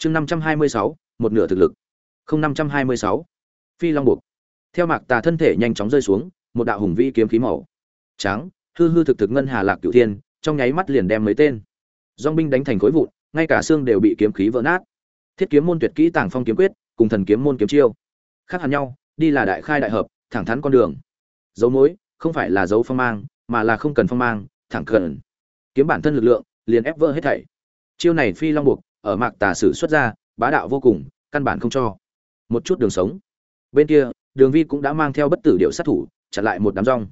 chương năm trăm hai mươi sáu, một nửa thực lực. Không năm trăm hai mươi sáu. Phi long buộc. Theo mạc tà thân thể nhanh chóng rơi xuống, một đạo hùng vĩ kiếm khí màu trắng, hư hư thực thực ngân hà lạc cửu thiên, trong nháy mắt liền đem mấy tên dong binh đánh thành khối vụn, ngay cả xương đều bị kiếm khí vỡ nát. Thiết kiếm môn tuyệt kỹ tàng phong kiếm quyết, cùng thần kiếm môn kiếm chiêu, khác hẳn nhau, đi là đại khai đại hợp, thẳng thắn con đường. Dấu mối, không phải là dấu phong mang, mà là không cần phong mang, thẳng cần. Kiếm bản thân lực lượng, liền ép vỡ hết thảy. Chiêu này phi long buộc ở mạc tà sử xuất ra, bá đạo vô cùng, căn bản không cho. Một chút đường sống. Bên kia, đường vi cũng đã mang theo bất tử điệu sát thủ, chặn lại một đám rong.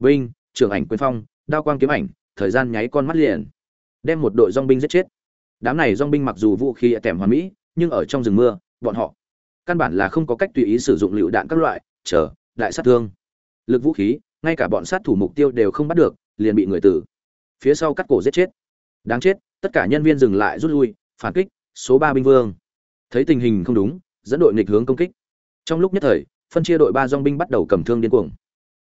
Vinh, trưởng ảnh quyền phong, đao quang kiếm ảnh, thời gian nháy con mắt liền. Đem một đội dong binh giết chết. Đám này dong binh mặc dù vũ khí tẻm hoàn mỹ, nhưng ở trong rừng mưa, bọn họ căn bản là không có cách tùy ý sử dụng lựu đạn các loại, chờ, đại sát thương. Lực vũ khí, ngay cả bọn sát thủ mục tiêu đều không bắt được, liền bị người tử. Phía sau cắt cổ giết chết. Đáng chết, tất cả nhân viên dừng lại rút lui phản kích, số ba binh vương. Thấy tình hình không đúng, dẫn đội nghịch hướng công kích. Trong lúc nhất thời, phân chia đội ba dong binh bắt đầu cầm thương điên cuồng.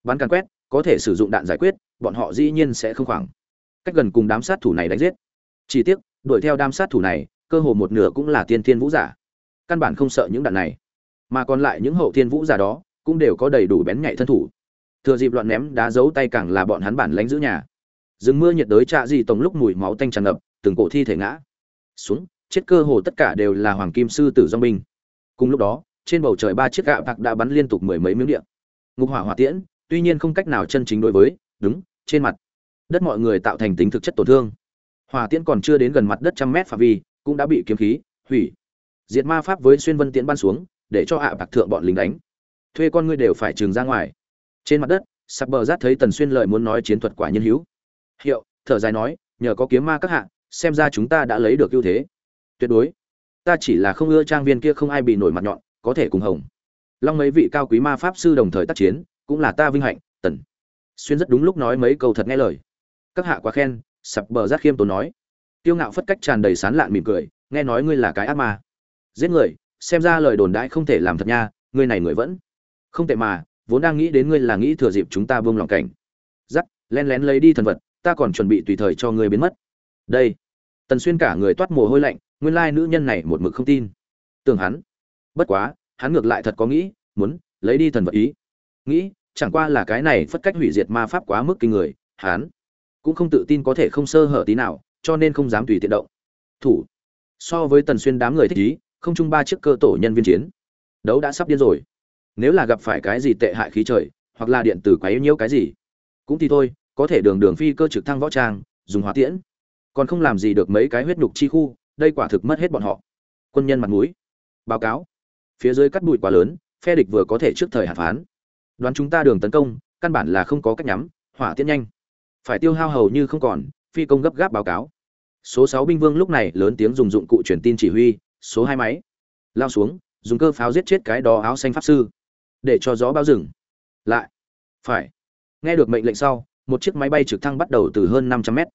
Bắn càn quét, có thể sử dụng đạn giải quyết, bọn họ dĩ nhiên sẽ không khoảng. Cách gần cùng đám sát thủ này đánh giết. Chỉ tiếc, đuổi theo đám sát thủ này, cơ hồ một nửa cũng là tiên thiên vũ giả. Căn bản không sợ những đạn này. Mà còn lại những hậu thiên vũ giả đó, cũng đều có đầy đủ bén nhạy thân thủ. Thừa dịp loạn ném đá giấu tay càng là bọn hắn bản lánh giữ nhà. Rừng mưa nhiệt đới trạ gì tổng lúc mùi máu tanh tràn ngập, từng cổ thi thể ngã xuống, chết cơ hồ tất cả đều là hoàng kim sư tử dong binh. Cùng lúc đó, trên bầu trời ba chiếc gạ bạc đã bắn liên tục mười mấy miếng điện. Ngục hỏa hỏa tiễn, tuy nhiên không cách nào chân chính đối với, đúng, trên mặt. Đất mọi người tạo thành tính thực chất tổn thương. Hỏa tiễn còn chưa đến gần mặt đất trăm mét phạm vi, cũng đã bị kiếm khí, hủy. Diệt ma pháp với xuyên vân tiễn ban xuống, để cho hạ bạc thượng bọn lính đánh. Thuê con ngươi đều phải trường ra ngoài. Trên mặt đất, sắp bờ rát thấy tần xuyên lợi muốn nói chiến thuật quả nhân hữu. Hiệu, thở dài nói, nhờ có kiếm ma các hạ xem ra chúng ta đã lấy được ưu thế. Tuyệt đối. Ta chỉ là không ưa trang viên kia không ai bị nổi mặt nhọn, có thể cùng hồng. Long mấy vị cao quý ma pháp sư đồng thời tác chiến, cũng là ta vinh hạnh, tần. Xuyên rất đúng lúc nói mấy câu thật nghe lời. Các hạ quá khen, sập bờ giác khiêm tốn nói. Tiêu ngạo phất cách tràn đầy sán lạn mỉm cười, nghe nói ngươi là cái ác ma. Giết người, xem ra lời đồn đãi không thể làm thật nha, ngươi này người vẫn. Không tệ mà, vốn đang nghĩ đến ngươi là nghĩ thừa dịp chúng ta buông lòng cảnh. Giắt len lén lấy đi thần vật, ta còn chuẩn bị tùy thời cho ngươi biến mất đây. Tần xuyên cả người toát mồ hôi lạnh, nguyên lai nữ nhân này một mực không tin. Tưởng hắn. Bất quá, hắn ngược lại thật có nghĩ, muốn lấy đi thần vật ý. Nghĩ, chẳng qua là cái này phất cách hủy diệt ma pháp quá mức kinh người, hắn cũng không tự tin có thể không sơ hở tí nào, cho nên không dám tùy tiện động. Thủ. So với tần xuyên đám người thích ý, không chung ba chiếc cơ tổ nhân viên chiến. Đấu đã sắp điên rồi. Nếu là gặp phải cái gì tệ hại khí trời, hoặc là điện tử quấy nhiễu cái gì, cũng thì thôi, có thể đường đường phi cơ trực thăng võ trang, dùng hỏa tiễn còn không làm gì được mấy cái huyết nhục chi khu, đây quả thực mất hết bọn họ. Quân nhân mặt mũi. Báo cáo. Phía dưới cắt bụi quá lớn, phe địch vừa có thể trước thời hạn phán. Đoán chúng ta đường tấn công, căn bản là không có cách nhắm, hỏa tiễn nhanh. Phải tiêu hao hầu như không còn, phi công gấp gáp báo cáo. Số sáu binh vương lúc này lớn tiếng dùng dụng cụ truyền tin chỉ huy, số hai máy. Lao xuống, dùng cơ pháo giết chết cái đó áo xanh pháp sư. Để cho gió bao rừng. Lại. Phải. Nghe được mệnh lệnh sau, một chiếc máy bay trực thăng bắt đầu từ hơn năm trăm mét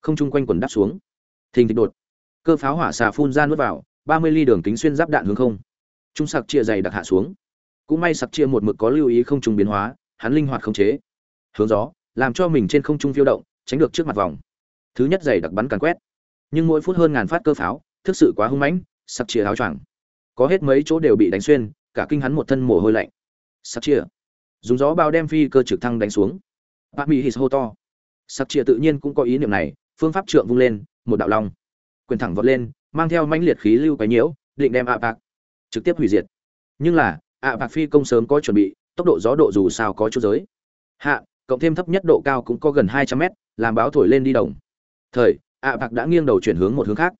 không chung quanh quần đáp xuống. Thình thịch đột. Cơ pháo hỏa xà phun ra nuốt vào, ba mươi ly đường kính xuyên giáp đạn hướng không. Trung sặc chia dày đặc hạ xuống. Cũng may sặc chia một mực có lưu ý không trùng biến hóa, hắn linh hoạt không chế. Hướng gió, làm cho mình trên không trung phiêu động, tránh được trước mặt vòng. Thứ nhất dày đặc bắn càn quét. Nhưng mỗi phút hơn ngàn phát cơ pháo, thực sự quá hung mãnh, sặc chia áo choàng. Có hết mấy chỗ đều bị đánh xuyên, cả kinh hắn một thân mồ hôi lạnh. Sặc chia. Dùng gió bao đem phi cơ trực thăng đánh xuống. Bác mỹ hít hô to. Sặc chia tự nhiên cũng có ý niệm này phương pháp trượng vung lên, một đạo long quyền thẳng vọt lên, mang theo mãnh liệt khí lưu cái nhiễu, định đem ạ bạc trực tiếp hủy diệt. Nhưng là, ạ bạc phi công sớm có chuẩn bị, tốc độ gió độ dù sao có chút giới. Hạ, cộng thêm thấp nhất độ cao cũng có gần hai trăm mét, làm báo thổi lên đi đồng. Thời, ạ bạc đã nghiêng đầu chuyển hướng một hướng khác.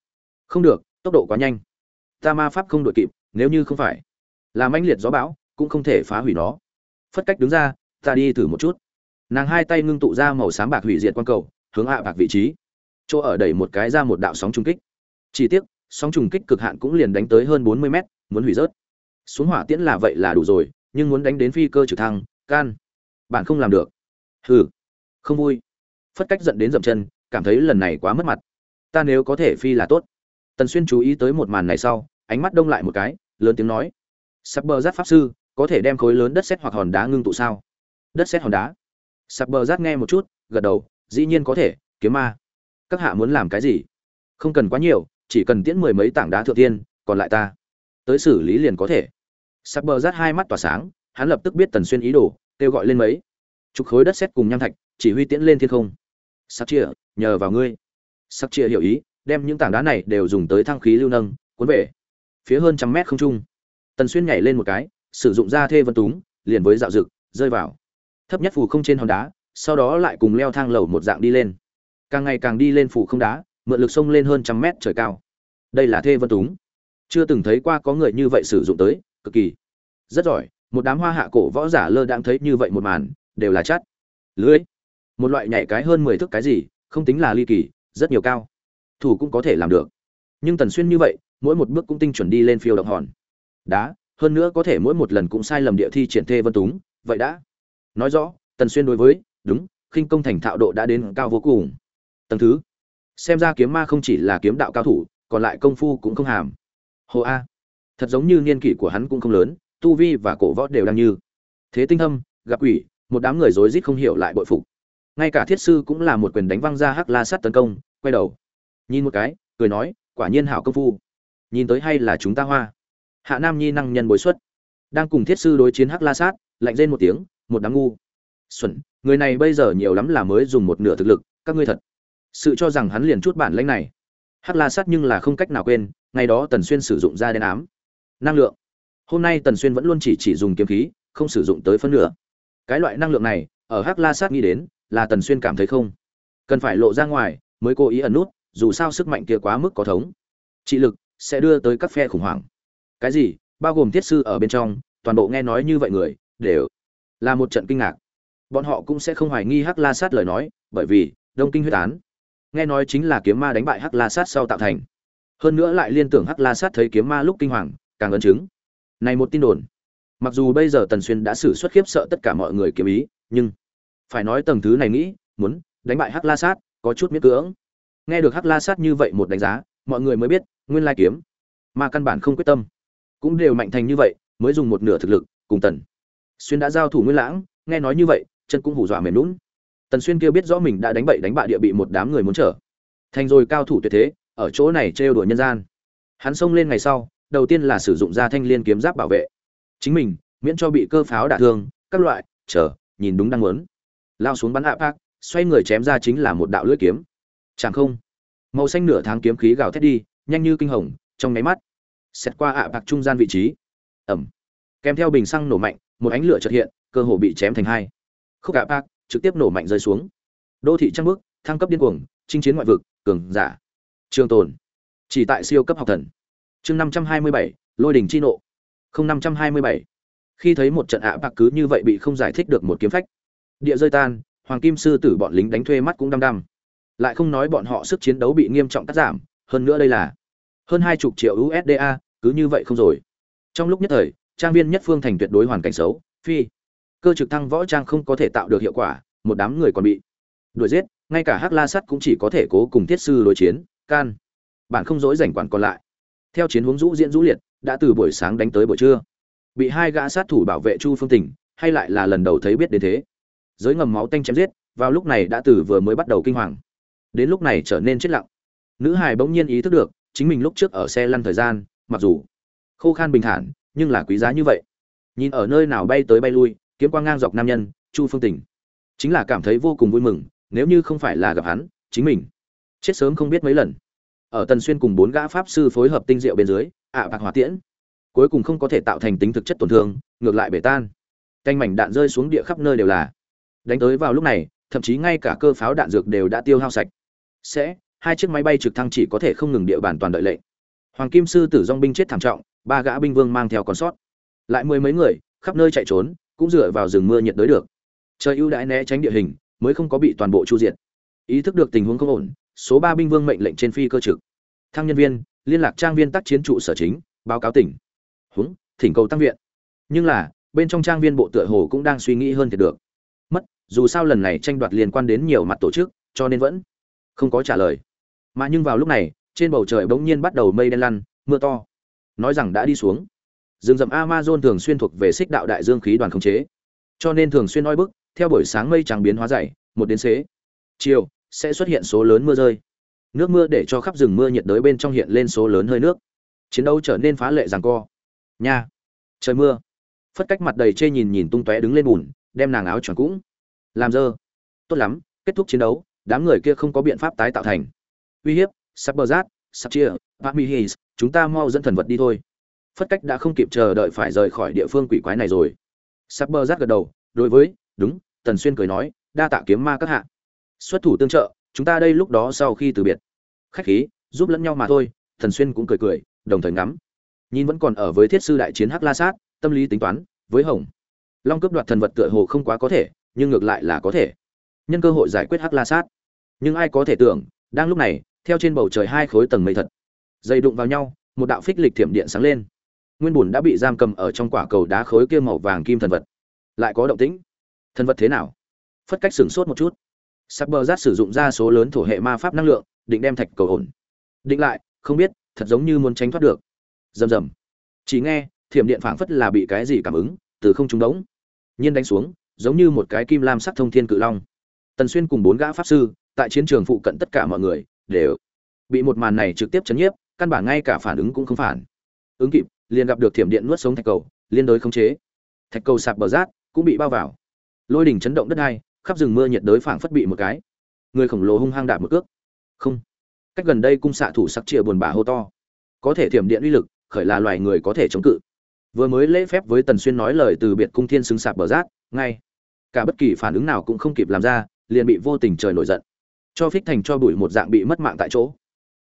Không được, tốc độ quá nhanh. Ta ma pháp không đội kịp, nếu như không phải là mãnh liệt gió bão, cũng không thể phá hủy nó. Phất cách đứng ra, ta đi thử một chút. Nàng hai tay ngưng tụ ra màu xám bạc hủy diệt quan cầu, hướng ạ bạc vị trí chỗ ở đẩy một cái ra một đạo sóng trùng kích. Chỉ tiếc, sóng trùng kích cực hạn cũng liền đánh tới hơn bốn mươi mét, muốn hủy rớt. Xuống hỏa tiễn là vậy là đủ rồi, nhưng muốn đánh đến phi cơ trực thăng, can. Bạn không làm được. Hừ, không vui. Phất cách giận đến dậm chân, cảm thấy lần này quá mất mặt. Ta nếu có thể phi là tốt. Tần xuyên chú ý tới một màn này sau, ánh mắt đông lại một cái, lớn tiếng nói. Sắp bờ giáp pháp sư, có thể đem khối lớn đất sét hoặc hòn đá ngưng tụ sao? Đất sét hòn đá. Sắp bờ giáp nghe một chút, gật đầu, dĩ nhiên có thể, kiếm ma các hạ muốn làm cái gì? Không cần quá nhiều, chỉ cần tiễn mười mấy tảng đá thượng tiên, còn lại ta. Tới xử lý liền có thể. Sắc bờ rát hai mắt tỏa sáng, hắn lập tức biết tần xuyên ý đồ, kêu gọi lên mấy. Chục khối đất sét cùng nham thạch, chỉ huy tiễn lên thiên không. Sắc chia nhờ vào ngươi. Sắc chia hiểu ý, đem những tảng đá này đều dùng tới thăng khí lưu nâng, cuốn về. Phía hơn trăm mét không trung, tần xuyên nhảy lên một cái, sử dụng ra thê vân túng, liền với dạo rực, rơi vào. Thấp nhất phù không trên hòn đá, sau đó lại cùng leo thang lầu một dạng đi lên càng ngày càng đi lên phủ không đá, mượn lực sông lên hơn trăm mét trời cao. Đây là thê vân túng. Chưa từng thấy qua có người như vậy sử dụng tới, cực kỳ. Rất giỏi, một đám hoa hạ cổ võ giả lơ đang thấy như vậy một màn, đều là chắt lưới. Một loại nhảy cái hơn mười thước cái gì, không tính là ly kỳ, rất nhiều cao. Thủ cũng có thể làm được. Nhưng tần xuyên như vậy, mỗi một bước cũng tinh chuẩn đi lên phiêu động hòn. Đá, hơn nữa có thể mỗi một lần cũng sai lầm địa thi triển thê vân túng, vậy đã. Nói rõ, tần xuyên đối với, đúng, khinh công thành thạo độ đã đến cao vô cùng tầng thứ. Xem ra kiếm ma không chỉ là kiếm đạo cao thủ, còn lại công phu cũng không hàm. Hồ a. Thật giống như niên kỷ của hắn cũng không lớn, tu vi và cổ võ đều đang như. Thế tinh thâm, gặp quỷ, một đám người rối rít không hiểu lại bội phục. Ngay cả thiết sư cũng là một quyền đánh văng ra hắc la sắt tấn công, quay đầu. Nhìn một cái, cười nói, quả nhiên hảo công phu. Nhìn tới hay là chúng ta hoa. Hạ nam nhi năng nhân bối xuất. Đang cùng thiết sư đối chiến hắc la sát, lạnh rên một tiếng, một đám ngu. Xuẩn, người này bây giờ nhiều lắm là mới dùng một nửa thực lực, các ngươi thật sự cho rằng hắn liền chút bản lãnh này. Hắc la sát nhưng là không cách nào quên, ngày đó tần xuyên sử dụng ra đen ám. Năng lượng. Hôm nay tần xuyên vẫn luôn chỉ chỉ dùng kiếm khí, không sử dụng tới phân nửa. Cái loại năng lượng này, ở hắc la sát nghĩ đến, là tần xuyên cảm thấy không. Cần phải lộ ra ngoài, mới cố ý ẩn nút, dù sao sức mạnh kia quá mức có thống. Trị lực sẽ đưa tới các phe khủng hoảng. Cái gì? Bao gồm thiết sư ở bên trong, toàn bộ nghe nói như vậy người, đều là một trận kinh ngạc. Bọn họ cũng sẽ không hoài nghi hắc la sát lời nói, bởi vì đông kinh huyết án nghe nói chính là kiếm ma đánh bại hắc la sát sau tạo thành. Hơn nữa lại liên tưởng hắc la sát thấy kiếm ma lúc kinh hoàng, càng ấn chứng. Này một tin đồn. Mặc dù bây giờ tần xuyên đã xử xuất khiếp sợ tất cả mọi người kiếm ý, nhưng phải nói tầng thứ này nghĩ, muốn đánh bại hắc la sát, có chút miễn cưỡng. Nghe được hắc la sát như vậy một đánh giá, mọi người mới biết, nguyên lai kiếm mà căn bản không quyết tâm. Cũng đều mạnh thành như vậy, mới dùng một nửa thực lực cùng tần xuyên đã giao thủ nguyên lãng, nghe nói như vậy, chân cũng hù dọa mềm lún tần xuyên kia biết rõ mình đã đánh bậy đánh bạ địa bị một đám người muốn trở. Thành rồi cao thủ tuyệt thế, ở chỗ này trêu đùa nhân gian. Hắn xông lên ngày sau, đầu tiên là sử dụng ra thanh liên kiếm giáp bảo vệ. Chính mình, miễn cho bị cơ pháo đả thương, các loại, chờ, nhìn đúng đang muốn. Lao xuống bắn ạ bác xoay người chém ra chính là một đạo lưỡi kiếm. Chẳng không. Màu xanh nửa tháng kiếm khí gào thét đi, nhanh như kinh hồng, trong nháy mắt xét qua ạ bạc trung gian vị trí. Ẩm. Kèm theo bình xăng nổ mạnh, một ánh lửa chợt hiện, cơ hồ bị chém thành hai. Khúc ạ bạc trực tiếp nổ mạnh rơi xuống. Đô thị trăng bước, thăng cấp điên cuồng, chinh chiến ngoại vực, cường giả. Trường tồn. Chỉ tại siêu cấp học thần. Chương năm trăm hai mươi bảy, lôi đình chi nộ. Không năm trăm hai mươi bảy. Khi thấy một trận ạ bạc cứ như vậy bị không giải thích được một kiếm phách. Địa rơi tan, hoàng kim sư tử bọn lính đánh thuê mắt cũng đăm đăm. Lại không nói bọn họ sức chiến đấu bị nghiêm trọng cắt giảm, hơn nữa đây là hơn hai chục triệu usda cứ như vậy không rồi. Trong lúc nhất thời, trang viên nhất phương thành tuyệt đối hoàn cảnh xấu. Phi cơ trực thăng võ trang không có thể tạo được hiệu quả, một đám người còn bị đuổi giết, ngay cả hắc la sắt cũng chỉ có thể cố cùng thiết sư đối chiến, can. Bạn không dối rảnh quản còn lại. Theo chiến hướng rũ diễn rũ liệt, đã từ buổi sáng đánh tới buổi trưa. Bị hai gã sát thủ bảo vệ chu phương tỉnh, hay lại là lần đầu thấy biết đến thế. Giới ngầm máu tanh chém giết, vào lúc này đã từ vừa mới bắt đầu kinh hoàng. Đến lúc này trở nên chết lặng. Nữ hài bỗng nhiên ý thức được, chính mình lúc trước ở xe lăn thời gian, mặc dù khô khan bình thản, nhưng là quý giá như vậy. Nhìn ở nơi nào bay tới bay lui kiếm quang ngang dọc nam nhân, chu phương tình. Chính là cảm thấy vô cùng vui mừng, nếu như không phải là gặp hắn, chính mình chết sớm không biết mấy lần. Ở tần xuyên cùng bốn gã pháp sư phối hợp tinh diệu bên dưới, ạ bạc hỏa tiễn cuối cùng không có thể tạo thành tính thực chất tổn thương, ngược lại bể tan. Canh mảnh đạn rơi xuống địa khắp nơi đều là. Đánh tới vào lúc này, thậm chí ngay cả cơ pháo đạn dược đều đã tiêu hao sạch. Sẽ, hai chiếc máy bay trực thăng chỉ có thể không ngừng địa bàn toàn đợi lệnh. Hoàng kim sư tử dong binh chết thảm trọng, ba gã binh vương mang theo còn sót. Lại mười mấy người, khắp nơi chạy trốn cũng dựa vào rừng mưa nhiệt đới được. Trời ưu đãi né tránh địa hình, mới không có bị toàn bộ chu diệt. Ý thức được tình huống không ổn, số ba binh vương mệnh lệnh trên phi cơ trực. Thăng nhân viên, liên lạc trang viên tác chiến trụ sở chính, báo cáo tỉnh. Huống, thỉnh cầu tăng viện. Nhưng là, bên trong trang viên bộ tựa hồ cũng đang suy nghĩ hơn thiệt được. Mất, dù sao lần này tranh đoạt liên quan đến nhiều mặt tổ chức, cho nên vẫn không có trả lời. Mà nhưng vào lúc này, trên bầu trời bỗng nhiên bắt đầu mây đen lăn, mưa to. Nói rằng đã đi xuống rừng rậm amazon thường xuyên thuộc về xích đạo đại dương khí đoàn khống chế. Cho nên thường xuyên oi bức theo buổi sáng mây trắng biến hóa dày một đến xế chiều sẽ xuất hiện số lớn mưa rơi. Nước mưa để cho khắp rừng mưa nhiệt đới bên trong hiện lên số lớn hơi nước. Chiến đấu trở nên phá lệ giằng co. Nha trời mưa. Phất cách mặt đầy chê nhìn nhìn tung tóe đứng lên bùn đem nàng áo choàng cũng làm dơ. Tốt lắm kết thúc chiến đấu đám người kia không có biện pháp tái tạo thành. Uy hiếp sắp bờ rát sắp chia Pamihis, chúng ta mau dẫn thần vật đi thôi phất cách đã không kịp chờ đợi phải rời khỏi địa phương quỷ quái này rồi. Sắp bơ rát gật đầu, đối với, đúng, tần xuyên cười nói, đa tạ kiếm ma các hạ. Xuất thủ tương trợ, chúng ta đây lúc đó sau khi từ biệt. Khách khí, giúp lẫn nhau mà thôi thần xuyên cũng cười cười, đồng thời ngắm. Nhìn vẫn còn ở với thiết sư đại chiến hắc la sát, tâm lý tính toán, với hồng, long cướp đoạt thần vật tựa hồ không quá có thể, nhưng ngược lại là có thể. Nhân cơ hội giải quyết hắc la sát. Nhưng ai có thể tưởng, đang lúc này, theo trên bầu trời hai khối tầng mây thật dây đụng vào nhau, một đạo phích lịch thiểm điện sáng lên nguyên bùn đã bị giam cầm ở trong quả cầu đá khối kia màu vàng kim thần vật. Lại có động tĩnh. Thần vật thế nào? Phất cách sửng sốt một chút. Sắc bờ rát sử dụng ra số lớn thổ hệ ma pháp năng lượng, định đem thạch cầu ổn. Định lại, không biết, thật giống như muốn tránh thoát được. Rầm rầm. Chỉ nghe, thiểm điện phảng phất là bị cái gì cảm ứng, từ không trúng đống. Nhiên đánh xuống, giống như một cái kim lam sắc thông thiên cự long. Tần xuyên cùng bốn gã pháp sư, tại chiến trường phụ cận tất cả mọi người, đều bị một màn này trực tiếp chấn nhiếp, căn bản ngay cả phản ứng cũng không phản. Ứng kịp liền gặp được thiểm điện nuốt sống thạch cầu, liên đối khống chế. Thạch cầu sạp bờ rát, cũng bị bao vào. Lôi đỉnh chấn động đất hai khắp rừng mưa nhiệt đới phảng phất bị một cái. Người khổng lồ hung hăng đạp một cước. Không. Cách gần đây cung xạ thủ sắc chia buồn bã hô to. Có thể thiểm điện uy lực, khởi là loài người có thể chống cự. Vừa mới lễ phép với tần xuyên nói lời từ biệt cung thiên xứng sạp bờ rát, ngay. Cả bất kỳ phản ứng nào cũng không kịp làm ra, liền bị vô tình trời nổi giận. Cho phích thành cho bụi một dạng bị mất mạng tại chỗ.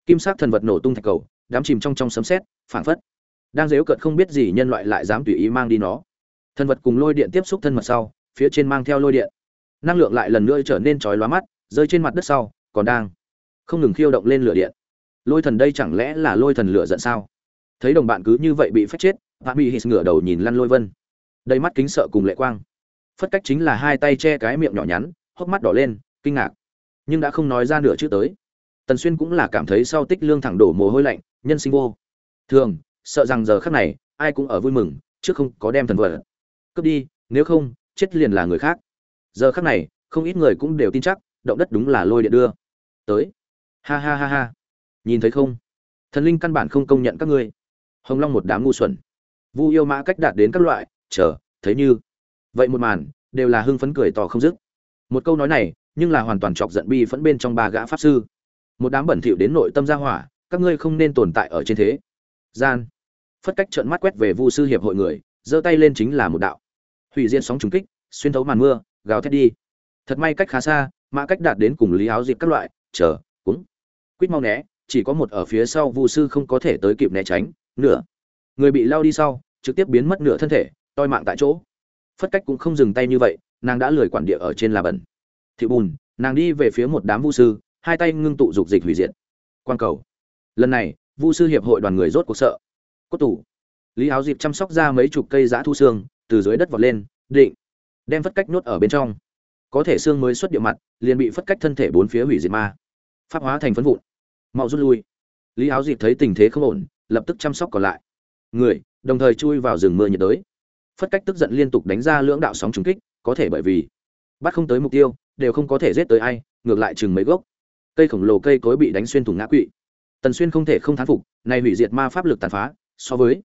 Kim sắc thần vật nổ tung thạch cầu, đám chìm trong trong sấm sét, phảng phất đang dếu cợt không biết gì nhân loại lại dám tùy ý mang đi nó. Thân vật cùng lôi điện tiếp xúc thân mật sau, phía trên mang theo lôi điện. Năng lượng lại lần nữa trở nên chói lóa mắt, rơi trên mặt đất sau, còn đang không ngừng khiêu động lên lửa điện. Lôi thần đây chẳng lẽ là lôi thần lửa giận sao? Thấy đồng bạn cứ như vậy bị phách chết hạ bị hít ngửa đầu nhìn lăn lôi vân. Đầy mắt kính sợ cùng lệ quang. Phất cách chính là hai tay che cái miệng nhỏ nhắn, hốc mắt đỏ lên, kinh ngạc. Nhưng đã không nói ra nửa chữ tới. Tần xuyên cũng là cảm thấy sau tích lương thẳng đổ mồ hôi lạnh, nhân sinh vô. Thường sợ rằng giờ khắc này, ai cũng ở vui mừng, chứ không có đem thần vợ cướp đi, nếu không, chết liền là người khác. Giờ khắc này, không ít người cũng đều tin chắc, động đất đúng là lôi điện đưa. Tới. Ha ha ha ha. Nhìn thấy không? Thần linh căn bản không công nhận các ngươi. Hồng long một đám ngu xuẩn. Vu yêu mã cách đạt đến các loại, chờ, thấy như. Vậy một màn, đều là hưng phấn cười tỏ không dứt. Một câu nói này, nhưng là hoàn toàn chọc giận bi phẫn bên trong ba gã pháp sư. Một đám bẩn thỉu đến nội tâm gia hỏa, các ngươi không nên tồn tại ở trên thế. Gian phất cách trợn mắt quét về vu sư hiệp hội người, giơ tay lên chính là một đạo. Hủy diệt sóng trùng kích, xuyên thấu màn mưa, gào thét đi. Thật may cách khá xa, mã cách đạt đến cùng lý áo dịp các loại, chờ cũng quýt mau né, chỉ có một ở phía sau vu sư không có thể tới kịp né tránh, nửa. Người bị lao đi sau, trực tiếp biến mất nửa thân thể, toi mạng tại chỗ. Phất cách cũng không dừng tay như vậy, nàng đã lười quản địa ở trên là bẩn. Thị bùn, nàng đi về phía một đám vu sư, hai tay ngưng tụ dục dịch hủy diệt. Quan cầu. Lần này, vu sư hiệp hội đoàn người rốt cuộc sợ cốt tủ. Lý áo dịp chăm sóc ra mấy chục cây giã thu xương, từ dưới đất vọt lên, định đem phất cách nhốt ở bên trong. Có thể xương mới xuất địa mặt, liền bị phất cách thân thể bốn phía hủy diệt ma. Pháp hóa thành phấn vụn. Mau rút lui. Lý áo dịp thấy tình thế không ổn, lập tức chăm sóc còn lại. Người, đồng thời chui vào rừng mưa nhiệt đới. Phất cách tức giận liên tục đánh ra lưỡng đạo sóng trúng kích, có thể bởi vì bắt không tới mục tiêu, đều không có thể giết tới ai, ngược lại chừng mấy gốc. Cây khổng lồ cây cối bị đánh xuyên thủng ngã quỵ. Tần xuyên không thể không thán phục, này hủy diệt ma pháp lực tàn phá so với,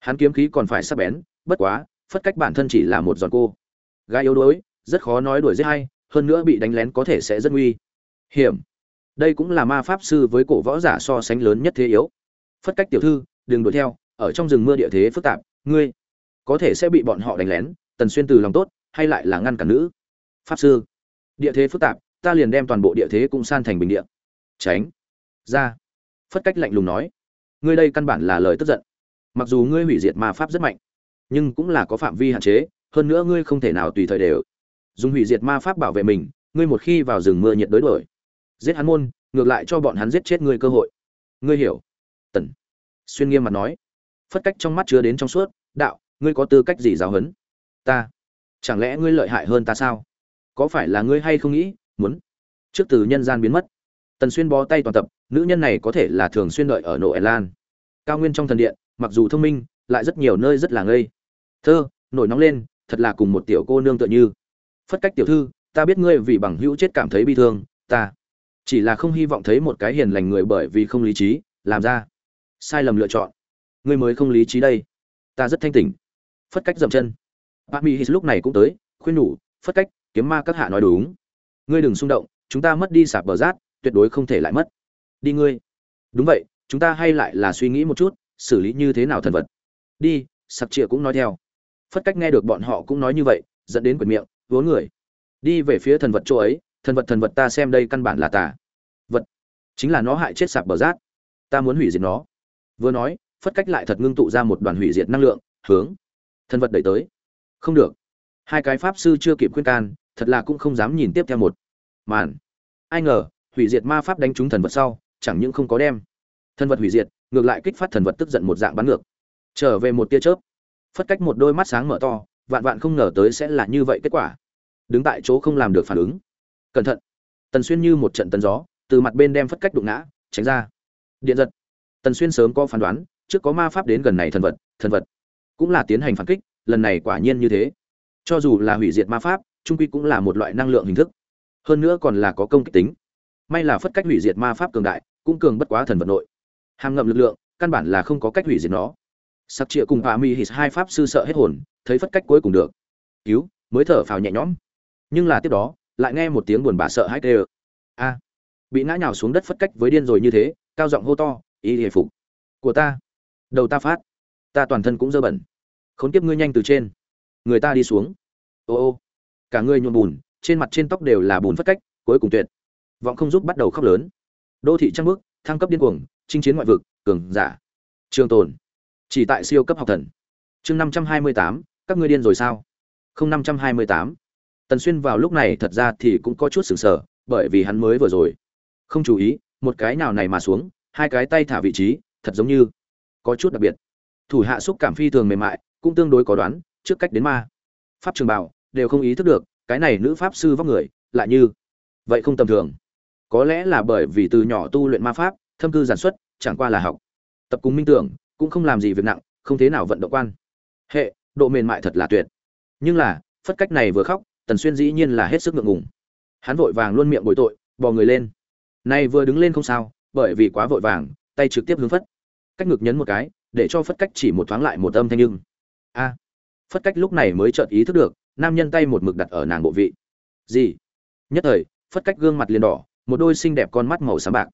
hắn kiếm khí còn phải sắc bén, bất quá, phất cách bản thân chỉ là một giòn cô. Gai yếu đuối, rất khó nói đuổi giết hay, hơn nữa bị đánh lén có thể sẽ rất nguy. Hiểm. Đây cũng là ma pháp sư với cổ võ giả so sánh lớn nhất thế yếu. Phất cách tiểu thư, đừng đuổi theo, ở trong rừng mưa địa thế phức tạp, ngươi có thể sẽ bị bọn họ đánh lén, tần xuyên từ lòng tốt, hay lại là ngăn cản nữ. Pháp sư. Địa thế phức tạp, ta liền đem toàn bộ địa thế cũng san thành bình địa. Tránh. Ra. Phất cách lạnh lùng nói. Ngươi đây căn bản là lời tức giận mặc dù ngươi hủy diệt ma pháp rất mạnh, nhưng cũng là có phạm vi hạn chế, hơn nữa ngươi không thể nào tùy thời đều. Dùng hủy diệt ma pháp bảo vệ mình, ngươi một khi vào rừng mưa nhiệt đối đổi giết hắn môn, ngược lại cho bọn hắn giết chết ngươi cơ hội. Ngươi hiểu? Tần xuyên nghiêm mặt nói. Phất cách trong mắt chứa đến trong suốt, đạo, ngươi có tư cách gì giáo huấn? Ta. Chẳng lẽ ngươi lợi hại hơn ta sao? Có phải là ngươi hay không nghĩ, muốn trước từ nhân gian biến mất? Tần xuyên bó tay toàn tập, nữ nhân này có thể là thường xuyên đợi ở nội lan. Cao nguyên trong thần điện mặc dù thông minh, lại rất nhiều nơi rất là ngây. Thơ, nổi nóng lên, thật là cùng một tiểu cô nương tựa như. Phất cách tiểu thư, ta biết ngươi vì bằng hữu chết cảm thấy bi thương, ta chỉ là không hy vọng thấy một cái hiền lành người bởi vì không lý trí, làm ra sai lầm lựa chọn. Ngươi mới không lý trí đây. Ta rất thanh tỉnh. Phất cách dậm chân. Bác mỹ hít lúc này cũng tới, khuyên nhủ, phất cách, kiếm ma các hạ nói đúng. Ngươi đừng xung động, chúng ta mất đi sạp bờ rát tuyệt đối không thể lại mất. Đi ngươi. Đúng vậy, chúng ta hay lại là suy nghĩ một chút xử lý như thế nào thần vật? Đi, sặc trịa cũng nói theo. Phất cách nghe được bọn họ cũng nói như vậy, dẫn đến quyển miệng vốn người. Đi về phía thần vật chỗ ấy, thần vật thần vật ta xem đây căn bản là tà. Vật, chính là nó hại chết sạp bờ rác. Ta muốn hủy diệt nó. Vừa nói, phất cách lại thật ngưng tụ ra một đoàn hủy diệt năng lượng, hướng thần vật đẩy tới. Không được. Hai cái pháp sư chưa kịp khuyên can, thật là cũng không dám nhìn tiếp theo một màn. Ai ngờ, hủy diệt ma pháp đánh trúng thần vật sau, chẳng những không có đem thần vật hủy diệt ngược lại kích phát thần vật tức giận một dạng bắn ngược. Trở về một tia chớp, phất cách một đôi mắt sáng mở to, vạn vạn không ngờ tới sẽ là như vậy kết quả. Đứng tại chỗ không làm được phản ứng. Cẩn thận. Tần xuyên như một trận tần gió, từ mặt bên đem phất cách đụng ngã, tránh ra. Điện giật. Tần xuyên sớm có phán đoán, trước có ma pháp đến gần này thần vật thần vật cũng là tiến hành phản kích, lần này quả nhiên như thế. Cho dù là hủy diệt ma pháp, trung quy cũng là một loại năng lượng hình thức. Hơn nữa còn là có công kích tính. May là phất cách hủy diệt ma pháp cường đại, cũng cường bất quá thần vật nội hàm ngậm lực lượng, căn bản là không có cách hủy diệt nó. Sắc trịa cùng hạ mi hít hai pháp sư sợ hết hồn, thấy phất cách cuối cùng được. Cứu, mới thở phào nhẹ nhõm. Nhưng là tiếp đó, lại nghe một tiếng buồn bã sợ hãi tê a, bị ngã nhào xuống đất phất cách với điên rồi như thế, cao giọng hô to ý hề phục, của ta. Đầu ta phát, ta toàn thân cũng dơ bẩn. Khốn kiếp ngươi nhanh từ trên. Người ta đi xuống. Ô ô, cả người nhuộm bùn, trên mặt trên tóc đều là bùn phất cách, cuối cùng tuyệt. Vọng không giúp bắt đầu khóc lớn. Đô thị trăng bước, thăng cấp điên cuồng chinh chiến ngoại vực, cường giả. Trường tồn. Chỉ tại siêu cấp học thần. Chương năm trăm hai mươi tám, các ngươi điên rồi sao? Không, năm trăm hai mươi tám. Tần xuyên vào lúc này thật ra thì cũng có chút sửng sờ bởi vì hắn mới vừa rồi. Không chú ý, một cái nào này mà xuống, hai cái tay thả vị trí, thật giống như có chút đặc biệt. Thủ hạ xúc cảm phi thường mềm mại, cũng tương đối có đoán, trước cách đến ma. Pháp trường bảo, đều không ý thức được, cái này nữ pháp sư vóc người, lại như vậy không tầm thường. Có lẽ là bởi vì từ nhỏ tu luyện ma pháp thâm cư giản xuất, chẳng qua là học. Tập cùng minh tưởng, cũng không làm gì việc nặng, không thế nào vận động quan. Hệ, độ mềm mại thật là tuyệt. Nhưng là, phất cách này vừa khóc, tần xuyên dĩ nhiên là hết sức ngượng ngùng. Hắn vội vàng luôn miệng bồi tội, bò người lên. Nay vừa đứng lên không sao, bởi vì quá vội vàng, tay trực tiếp hướng phất. Cách ngực nhấn một cái, để cho phất cách chỉ một thoáng lại một âm thanh nhưng. A. Phất cách lúc này mới chợt ý thức được, nam nhân tay một mực đặt ở nàng bộ vị. Gì? Nhất thời, phất cách gương mặt liền đỏ, một đôi xinh đẹp con mắt màu xám bạc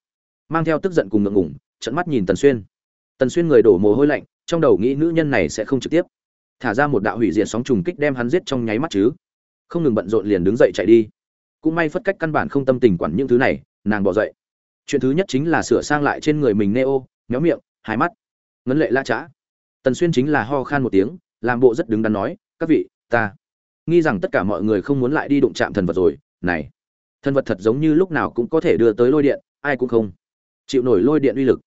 mang theo tức giận cùng ngượng ngùng trận mắt nhìn tần xuyên. Tần xuyên người đổ mồ hôi lạnh, trong đầu nghĩ nữ nhân này sẽ không trực tiếp. Thả ra một đạo hủy diệt sóng trùng kích đem hắn giết trong nháy mắt chứ. Không ngừng bận rộn liền đứng dậy chạy đi. Cũng may phất cách căn bản không tâm tình quản những thứ này, nàng bỏ dậy. Chuyện thứ nhất chính là sửa sang lại trên người mình neo, méo miệng, hai mắt. Ngấn lệ la chã tần xuyên chính là ho khan một tiếng, làm bộ rất đứng đắn nói, các vị, ta nghi rằng tất cả mọi người không muốn lại đi đụng chạm thần vật rồi, này, thần vật thật giống như lúc nào cũng có thể đưa tới lôi điện, ai cũng không chịu nổi lôi điện uy lực.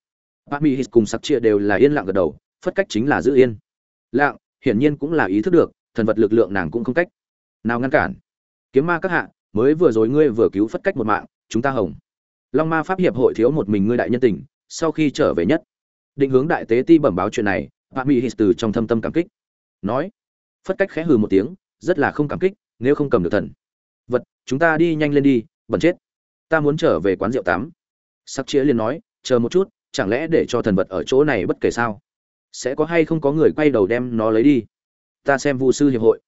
Bác mỹ hít cùng sặc chia đều là yên lặng gật đầu, phất cách chính là giữ yên. Lặng hiển nhiên cũng là ý thức được, thần vật lực lượng nàng cũng không cách nào ngăn cản. Kiếm ma các hạ, mới vừa rồi ngươi vừa cứu phất cách một mạng, chúng ta hồng. Long ma pháp hiệp hội thiếu một mình ngươi đại nhân tình, sau khi trở về nhất. Định hướng đại tế ti bẩm báo chuyện này bác mỹ hít từ trong thâm tâm cảm kích. Nói, phất cách khẽ hừ một tiếng, rất là không cảm kích, nếu không cầm được thần. Vật, chúng ta đi nhanh lên đi, bẩn chết. Ta muốn trở về quán rượu tám sắc chĩa liền nói, chờ một chút, chẳng lẽ để cho thần vật ở chỗ này bất kể sao? Sẽ có hay không có người quay đầu đem nó lấy đi? Ta xem vu sư hiệp hội.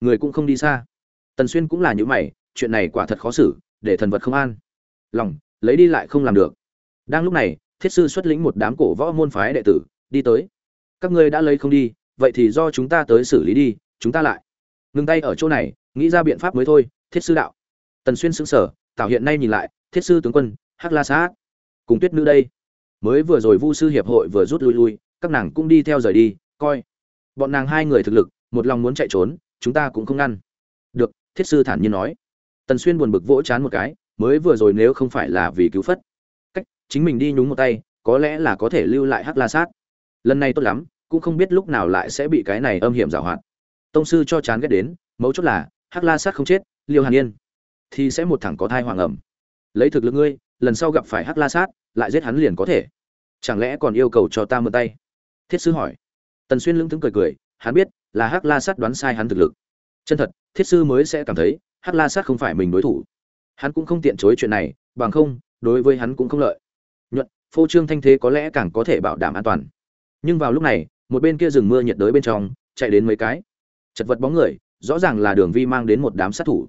Người cũng không đi xa. Tần xuyên cũng là những mày, chuyện này quả thật khó xử, để thần vật không an. Lòng, lấy đi lại không làm được. Đang lúc này, thiết sư xuất lĩnh một đám cổ võ môn phái đệ tử, đi tới. Các ngươi đã lấy không đi, vậy thì do chúng ta tới xử lý đi, chúng ta lại. Ngừng tay ở chỗ này, nghĩ ra biện pháp mới thôi, thiết sư đạo. Tần xuyên sững sờ, tào hiện nay nhìn lại, thiết sư tướng quân, hắc la sát cùng tuyết nữ đây. Mới vừa rồi vu sư hiệp hội vừa rút lui lui, các nàng cũng đi theo rời đi, coi. Bọn nàng hai người thực lực, một lòng muốn chạy trốn, chúng ta cũng không ngăn. Được, thiết sư thản nhiên nói. Tần xuyên buồn bực vỗ chán một cái, mới vừa rồi nếu không phải là vì cứu phất. Cách, chính mình đi nhúng một tay, có lẽ là có thể lưu lại hắc la sát. Lần này tốt lắm, cũng không biết lúc nào lại sẽ bị cái này âm hiểm giảo hoạt. Tông sư cho chán ghét đến, mấu chốt là, hắc la sát không chết, liêu hàn yên thì sẽ một thằng có thai hoàng ẩm. Lấy thực lực ngươi lần sau gặp phải hắc la sát, lại giết hắn liền có thể. Chẳng lẽ còn yêu cầu cho ta mượn tay? Thiết sư hỏi. Tần xuyên lững thững cười cười, hắn biết là hắc la sát đoán sai hắn thực lực. Chân thật, thiết sư mới sẽ cảm thấy hắc la sát không phải mình đối thủ. Hắn cũng không tiện chối chuyện này, bằng không, đối với hắn cũng không lợi. Nhuận, phô trương thanh thế có lẽ càng có thể bảo đảm an toàn. Nhưng vào lúc này, một bên kia rừng mưa nhiệt đới bên trong, chạy đến mấy cái. Chật vật bóng người, rõ ràng là đường vi mang đến một đám sát thủ.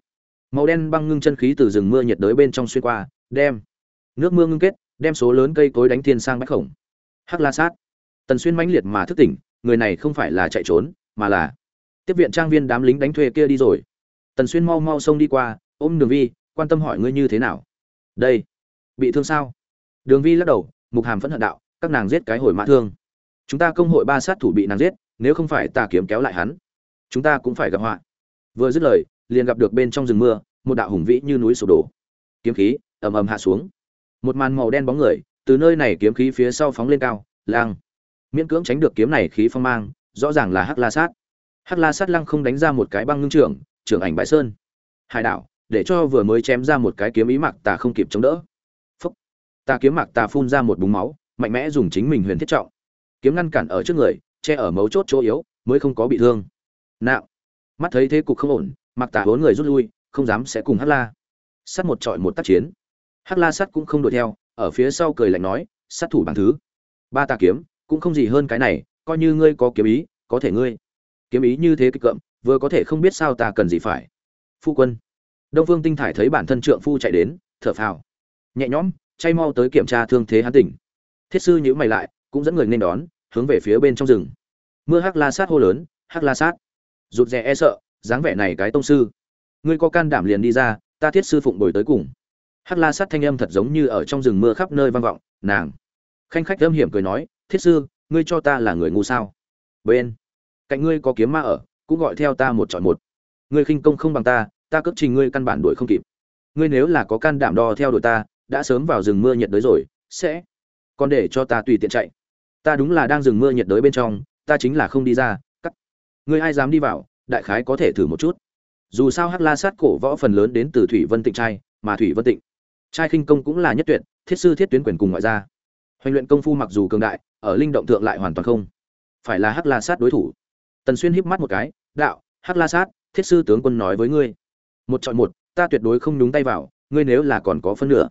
Màu đen băng ngưng chân khí từ rừng mưa nhiệt đới bên trong xuyên qua, đem nước mưa ngưng kết, đem số lớn cây cối đánh thiên sang bách khổng. Hắc la sát. Tần xuyên mãnh liệt mà thức tỉnh, người này không phải là chạy trốn, mà là tiếp viện trang viên đám lính đánh thuê kia đi rồi. Tần xuyên mau mau xông đi qua, ôm đường vi, quan tâm hỏi ngươi như thế nào? Đây, bị thương sao? Đường vi lắc đầu, mục hàm phẫn hận đạo, các nàng giết cái hồi mã thương. Chúng ta công hội ba sát thủ bị nàng giết, nếu không phải ta kiếm kéo lại hắn, chúng ta cũng phải gặp họa. Vừa dứt lời, liền gặp được bên trong rừng mưa, một đạo hùng vĩ như núi sụp đổ. Kiếm khí ầm ầm hạ xuống một màn màu đen bóng người, từ nơi này kiếm khí phía sau phóng lên cao, lang. Miễn cưỡng tránh được kiếm này khí phong mang, rõ ràng là hắc la sát. Hắc la sát lăng không đánh ra một cái băng ngưng trưởng trưởng ảnh bãi sơn. Hải đảo, để cho vừa mới chém ra một cái kiếm ý mạc tà không kịp chống đỡ. Phúc. Ta kiếm mạc tà phun ra một búng máu, mạnh mẽ dùng chính mình huyền thiết trọng. Kiếm ngăn cản ở trước người, che ở mấu chốt chỗ yếu, mới không có bị thương. Nạo. Mắt thấy thế cục không ổn, mạc tà bốn người rút lui, không dám sẽ cùng hắc la sát một trọi một tác chiến hắc la sát cũng không đuổi theo, ở phía sau cười lạnh nói, sát thủ bằng thứ. Ba ta kiếm, cũng không gì hơn cái này, coi như ngươi có kiếm ý, có thể ngươi kiếm ý như thế kịch cậm, vừa có thể không biết sao ta cần gì phải. Phu quân. Đông phương tinh thải thấy bản thân trượng phu chạy đến, thở phào. Nhẹ nhõm, chay mau tới kiểm tra thương thế hắn tỉnh. Thiết sư nhữ mày lại, cũng dẫn người nên đón, hướng về phía bên trong rừng. Mưa hắc la sát hô lớn, hắc la sát. Rụt rè e sợ, dáng vẻ này cái tông sư. Ngươi có can đảm liền đi ra, ta thiết sư phụng bồi tới cùng hắc la sát thanh âm thật giống như ở trong rừng mưa khắp nơi vang vọng, nàng. Khanh khách âm hiểm cười nói, thiết sư, ngươi cho ta là người ngu sao? Bên, cạnh ngươi có kiếm ma ở, cũng gọi theo ta một chọn một. Ngươi khinh công không bằng ta ta cấp trình ngươi căn bản đuổi không kịp. Ngươi nếu là có can đảm đo theo đuổi ta, đã sớm vào rừng mưa nhiệt đới rồi, sẽ còn để cho ta tùy tiện chạy. Ta đúng là đang rừng mưa nhiệt đới bên trong, ta chính là không đi ra, cắt. Ngươi ai dám đi vào, đại khái có thể thử một chút. Dù sao hắc la sát cổ võ phần lớn đến từ thủy vân tịnh trai, mà thủy vân tịnh trai khinh công cũng là nhất tuyệt, thiết sư thiết tuyến quyền cùng ngoại gia. Hoành luyện công phu mặc dù cường đại, ở linh động thượng lại hoàn toàn không phải là hắc la sát đối thủ. Tần xuyên híp mắt một cái, đạo, hắc la sát, thiết sư tướng quân nói với ngươi. Một chọn một, ta tuyệt đối không nhúng tay vào, ngươi nếu là còn có phân nửa.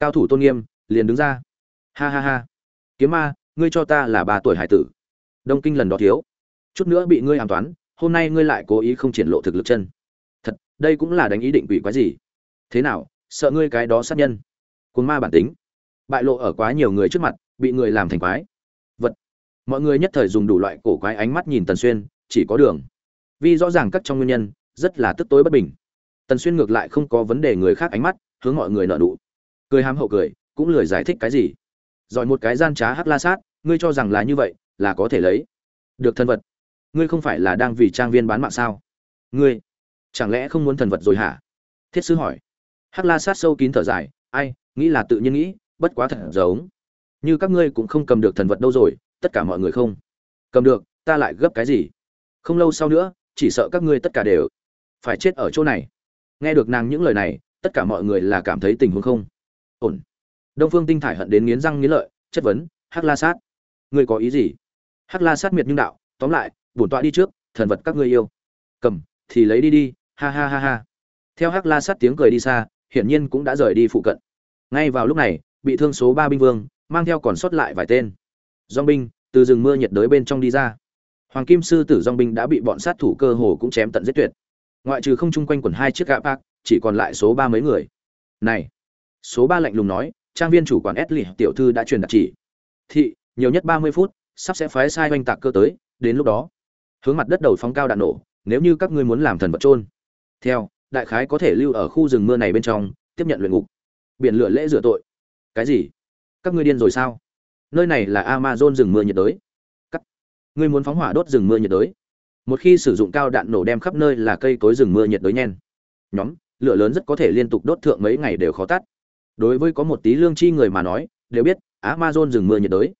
Cao thủ tôn nghiêm, liền đứng ra. Ha ha ha. Kiếm ma, ngươi cho ta là ba tuổi hải tử. Đông kinh lần đó thiếu. Chút nữa bị ngươi hàm toán, hôm nay ngươi lại cố ý không triển lộ thực lực chân. Thật, đây cũng là đánh ý định quỷ quái gì? Thế nào sợ ngươi cái đó sát nhân. Cuốn ma bản tính. Bại lộ ở quá nhiều người trước mặt, bị người làm thành quái. Vật. Mọi người nhất thời dùng đủ loại cổ quái ánh mắt nhìn tần xuyên, chỉ có đường. Vì rõ ràng các trong nguyên nhân, rất là tức tối bất bình. Tần xuyên ngược lại không có vấn đề người khác ánh mắt, hướng mọi người nợ nụ. Cười hám hậu cười, cũng lười giải thích cái gì. Giỏi một cái gian trá hắc la sát, ngươi cho rằng là như vậy, là có thể lấy. Được thân vật. Ngươi không phải là đang vì trang viên bán mạng sao? Ngươi, chẳng lẽ không muốn thần vật rồi hả? Thiết sư hỏi hắc la sát sâu kín thở dài, ai, nghĩ là tự nhiên nghĩ, bất quá thật giống. Như các ngươi cũng không cầm được thần vật đâu rồi, tất cả mọi người không? Cầm được, ta lại gấp cái gì? Không lâu sau nữa, chỉ sợ các ngươi tất cả đều phải chết ở chỗ này. Nghe được nàng những lời này, tất cả mọi người là cảm thấy tình huống không ổn. Đông phương tinh thải hận đến nghiến răng nghiến lợi, chất vấn, hắc la sát, ngươi có ý gì? Hắc la sát miệt nhưng đạo, tóm lại, bổn tọa đi trước, thần vật các ngươi yêu. Cầm, thì lấy đi đi, ha ha ha ha. Theo hắc la sát tiếng cười đi xa hiển nhiên cũng đã rời đi phụ cận. Ngay vào lúc này, bị thương số ba binh vương, mang theo còn sót lại vài tên. Dòng binh, từ rừng mưa nhiệt đới bên trong đi ra. Hoàng kim sư tử Dòng binh đã bị bọn sát thủ cơ hồ cũng chém tận giết tuyệt. Ngoại trừ không trung quanh quần hai chiếc gạ bạc chỉ còn lại số ba mấy người. Này, số ba lạnh lùng nói, trang viên chủ quản Esli tiểu thư đã truyền đạt chỉ. Thị, nhiều nhất ba mươi phút, sắp sẽ phái sai oanh tạc cơ tới, đến lúc đó, hướng mặt đất đầu phóng cao đạn nổ, nếu như các ngươi muốn làm thần vật trôn theo đại khái có thể lưu ở khu rừng mưa này bên trong, tiếp nhận luyện ngục. Biển lửa lễ rửa tội. Cái gì? Các ngươi điên rồi sao? Nơi này là amazon rừng mưa nhiệt đới. Cắt ngươi muốn phóng hỏa đốt rừng mưa nhiệt đới. Một khi sử dụng cao đạn nổ đem khắp nơi là cây cối rừng mưa nhiệt đới nhen. Nhóm, lửa lớn rất có thể liên tục đốt thượng mấy ngày đều khó tắt. Đối với có một tí lương chi người mà nói, đều biết, amazon rừng mưa nhiệt đới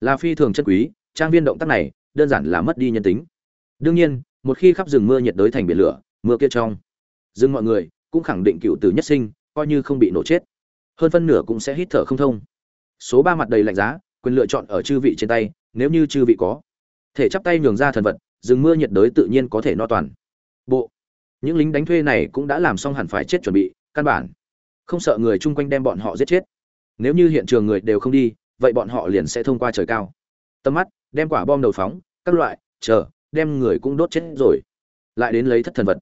là phi thường chân quý, trang viên động tác này đơn giản là mất đi nhân tính. Đương nhiên, một khi khắp rừng mưa nhiệt đới thành biển lửa, mưa kia trong Dừng mọi người, cũng khẳng định cựu tử nhất sinh, coi như không bị nổ chết. Hơn phân nửa cũng sẽ hít thở không thông. Số ba mặt đầy lạnh giá, quyền lựa chọn ở chư vị trên tay, nếu như chư vị có. Thể chắp tay nhường ra thần vật, rừng mưa nhiệt đới tự nhiên có thể no toàn. Bộ. Những lính đánh thuê này cũng đã làm xong hẳn phải chết chuẩn bị, căn bản. Không sợ người chung quanh đem bọn họ giết chết. Nếu như hiện trường người đều không đi, vậy bọn họ liền sẽ thông qua trời cao. Tầm mắt, đem quả bom đầu phóng, các loại, chờ, đem người cũng đốt chết rồi. Lại đến lấy thất thần vật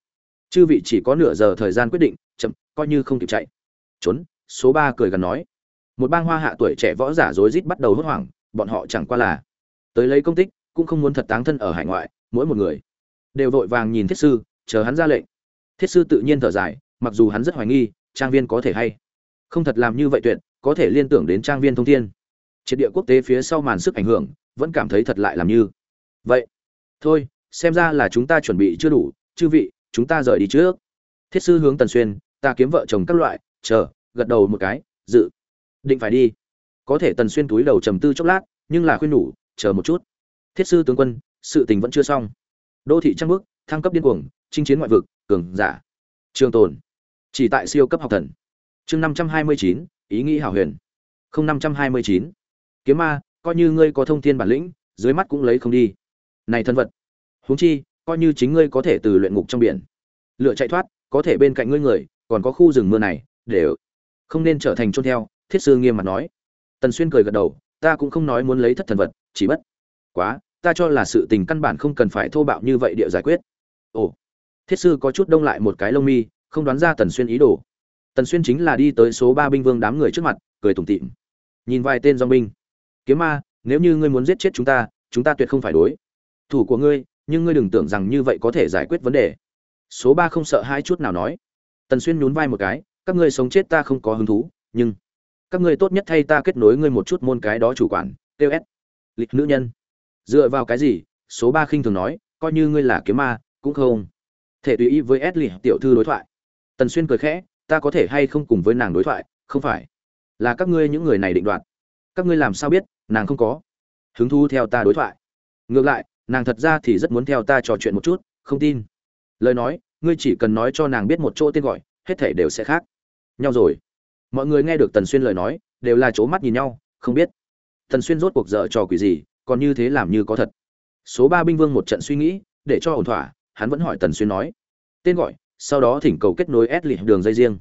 chư vị chỉ có nửa giờ thời gian quyết định, chậm, coi như không kịp chạy. Trốn, số ba cười gần nói. Một bang hoa hạ tuổi trẻ võ giả rối rít bắt đầu hốt hoảng, bọn họ chẳng qua là tới lấy công tích, cũng không muốn thật táng thân ở hải ngoại, mỗi một người đều vội vàng nhìn thiết sư, chờ hắn ra lệnh. Thiết sư tự nhiên thở dài, mặc dù hắn rất hoài nghi, trang viên có thể hay không thật làm như vậy tuyệt, có thể liên tưởng đến trang viên thông thiên. Triệt địa quốc tế phía sau màn sức ảnh hưởng, vẫn cảm thấy thật lại làm như vậy. Thôi, xem ra là chúng ta chuẩn bị chưa đủ, chư vị chúng ta rời đi trước. Thiết sư hướng tần xuyên, ta kiếm vợ chồng các loại, chờ, gật đầu một cái, dự. Định phải đi. Có thể tần xuyên túi đầu trầm tư chốc lát, nhưng là khuyên nhủ, chờ một chút. Thiết sư tướng quân, sự tình vẫn chưa xong. Đô thị trăng bước thăng cấp điên cuồng, chinh chiến ngoại vực, cường giả. Trường tồn. Chỉ tại siêu cấp học thần. Chương năm trăm hai mươi chín, ý nghĩ hảo huyền. Không năm trăm hai mươi chín. Kiếm ma, coi như ngươi có thông thiên bản lĩnh, dưới mắt cũng lấy không đi. Này thân vật. Huống chi coi như chính ngươi có thể từ luyện ngục trong biển. Lựa chạy thoát, có thể bên cạnh ngươi người, còn có khu rừng mưa này để không nên trở thành trôn theo, thiết sư nghiêm mặt nói. Tần xuyên cười gật đầu, ta cũng không nói muốn lấy thất thần vật, chỉ bất quá, ta cho là sự tình căn bản không cần phải thô bạo như vậy địa giải quyết. Ồ, thiết sư có chút đông lại một cái lông mi, không đoán ra tần xuyên ý đồ. Tần xuyên chính là đi tới số ba binh vương đám người trước mặt, cười tủm tỉm. Nhìn vài tên dong binh. Kiếm ma, nếu như ngươi muốn giết chết chúng ta chúng ta tuyệt không phải đối. Thủ của ngươi nhưng ngươi đừng tưởng rằng như vậy có thể giải quyết vấn đề. Số ba không sợ hai chút nào nói. Tần xuyên nhún vai một cái, các ngươi sống chết ta không có hứng thú, nhưng các ngươi tốt nhất thay ta kết nối ngươi một chút môn cái đó chủ quản tiêu s lịch nữ nhân. Dựa vào cái gì? Số ba khinh thường nói, coi như ngươi là kiếm ma, cũng không thể tùy ý với s lịch tiểu thư đối thoại. Tần xuyên cười khẽ, ta có thể hay không cùng với nàng đối thoại? Không phải. Là các ngươi những người này định đoạt. Các ngươi làm sao biết, nàng không có hứng thú theo ta đối thoại? Ngược lại nàng thật ra thì rất muốn theo ta trò chuyện một chút, không tin. Lời nói, ngươi chỉ cần nói cho nàng biết một chỗ tên gọi, hết thể đều sẽ khác. Nhau rồi. Mọi người nghe được tần xuyên lời nói, đều là c mắt nhìn nhau, không biết. Tần xuyên rốt cuộc dở trò quỷ gì, còn như thế làm như có thật. Số ba binh vương một trận suy nghĩ, để cho ổn thỏa, hắn vẫn hỏi tần xuyên nói. Tên gọi, sau đó thỉnh cầu kết nối s đường dây riêng.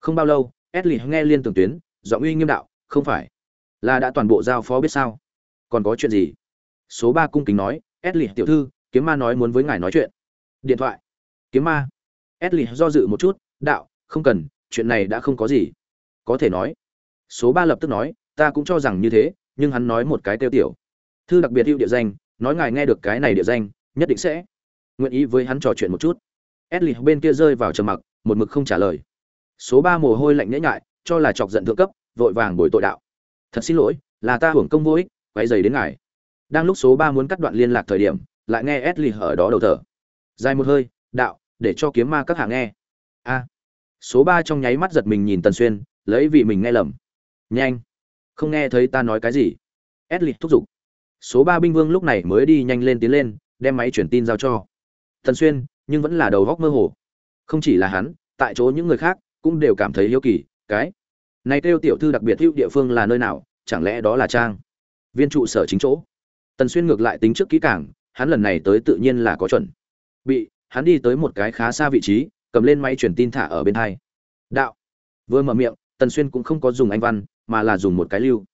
Không bao lâu s nghe liên tường tuyến, giọng uy nghiêm đạo, không phải. Là đã toàn bộ giao phó biết sao? Còn có chuyện gì? Số ba cung kính nói s tiểu thư kiếm ma nói muốn với ngài nói chuyện. Điện thoại. Kiếm ma. S do dự một chút đạo không cần chuyện này đã không có gì. Có thể nói. Số ba lập tức nói ta cũng cho rằng như thế nhưng hắn nói một cái tiêu tiểu. Thư đặc biệt ưu địa danh nói ngài nghe được cái này địa danh nhất định sẽ nguyện ý với hắn trò chuyện một chút. Edley bên kia rơi vào trầm mặc, một mực không trả lời. Số ba mồ hôi lạnh nhễ nhại, cho là chọc giận thượng cấp, vội vàng bồi tội đạo. Thật xin lỗi, là ta hưởng công vô ích, quay dày đến ngài. Đang lúc số ba muốn cắt đoạn liên lạc thời điểm, lại nghe Edley ở đó đầu thở. Dài một hơi, đạo, để cho kiếm ma các hạ nghe. A. Số ba trong nháy mắt giật mình nhìn Tần Xuyên, lấy vì mình nghe lầm. Nhanh, không nghe thấy ta nói cái gì? Edley thúc giục. Số ba binh vương lúc này mới đi nhanh lên tiến lên, đem máy truyền tin giao cho. Tần Xuyên, nhưng vẫn là đầu góc mơ hồ không chỉ là hắn tại chỗ những người khác cũng đều cảm thấy hiếu kỳ cái này kêu tiểu thư đặc biệt hữu địa phương là nơi nào chẳng lẽ đó là trang viên trụ sở chính chỗ tần xuyên ngược lại tính trước kỹ càng, hắn lần này tới tự nhiên là có chuẩn. Bị, hắn đi tới một cái khá xa vị trí, cầm lên máy truyền tin thả ở bên hai. Đạo. Vừa mở miệng, tần xuyên cũng không có dùng anh văn, mà là dùng một cái lưu.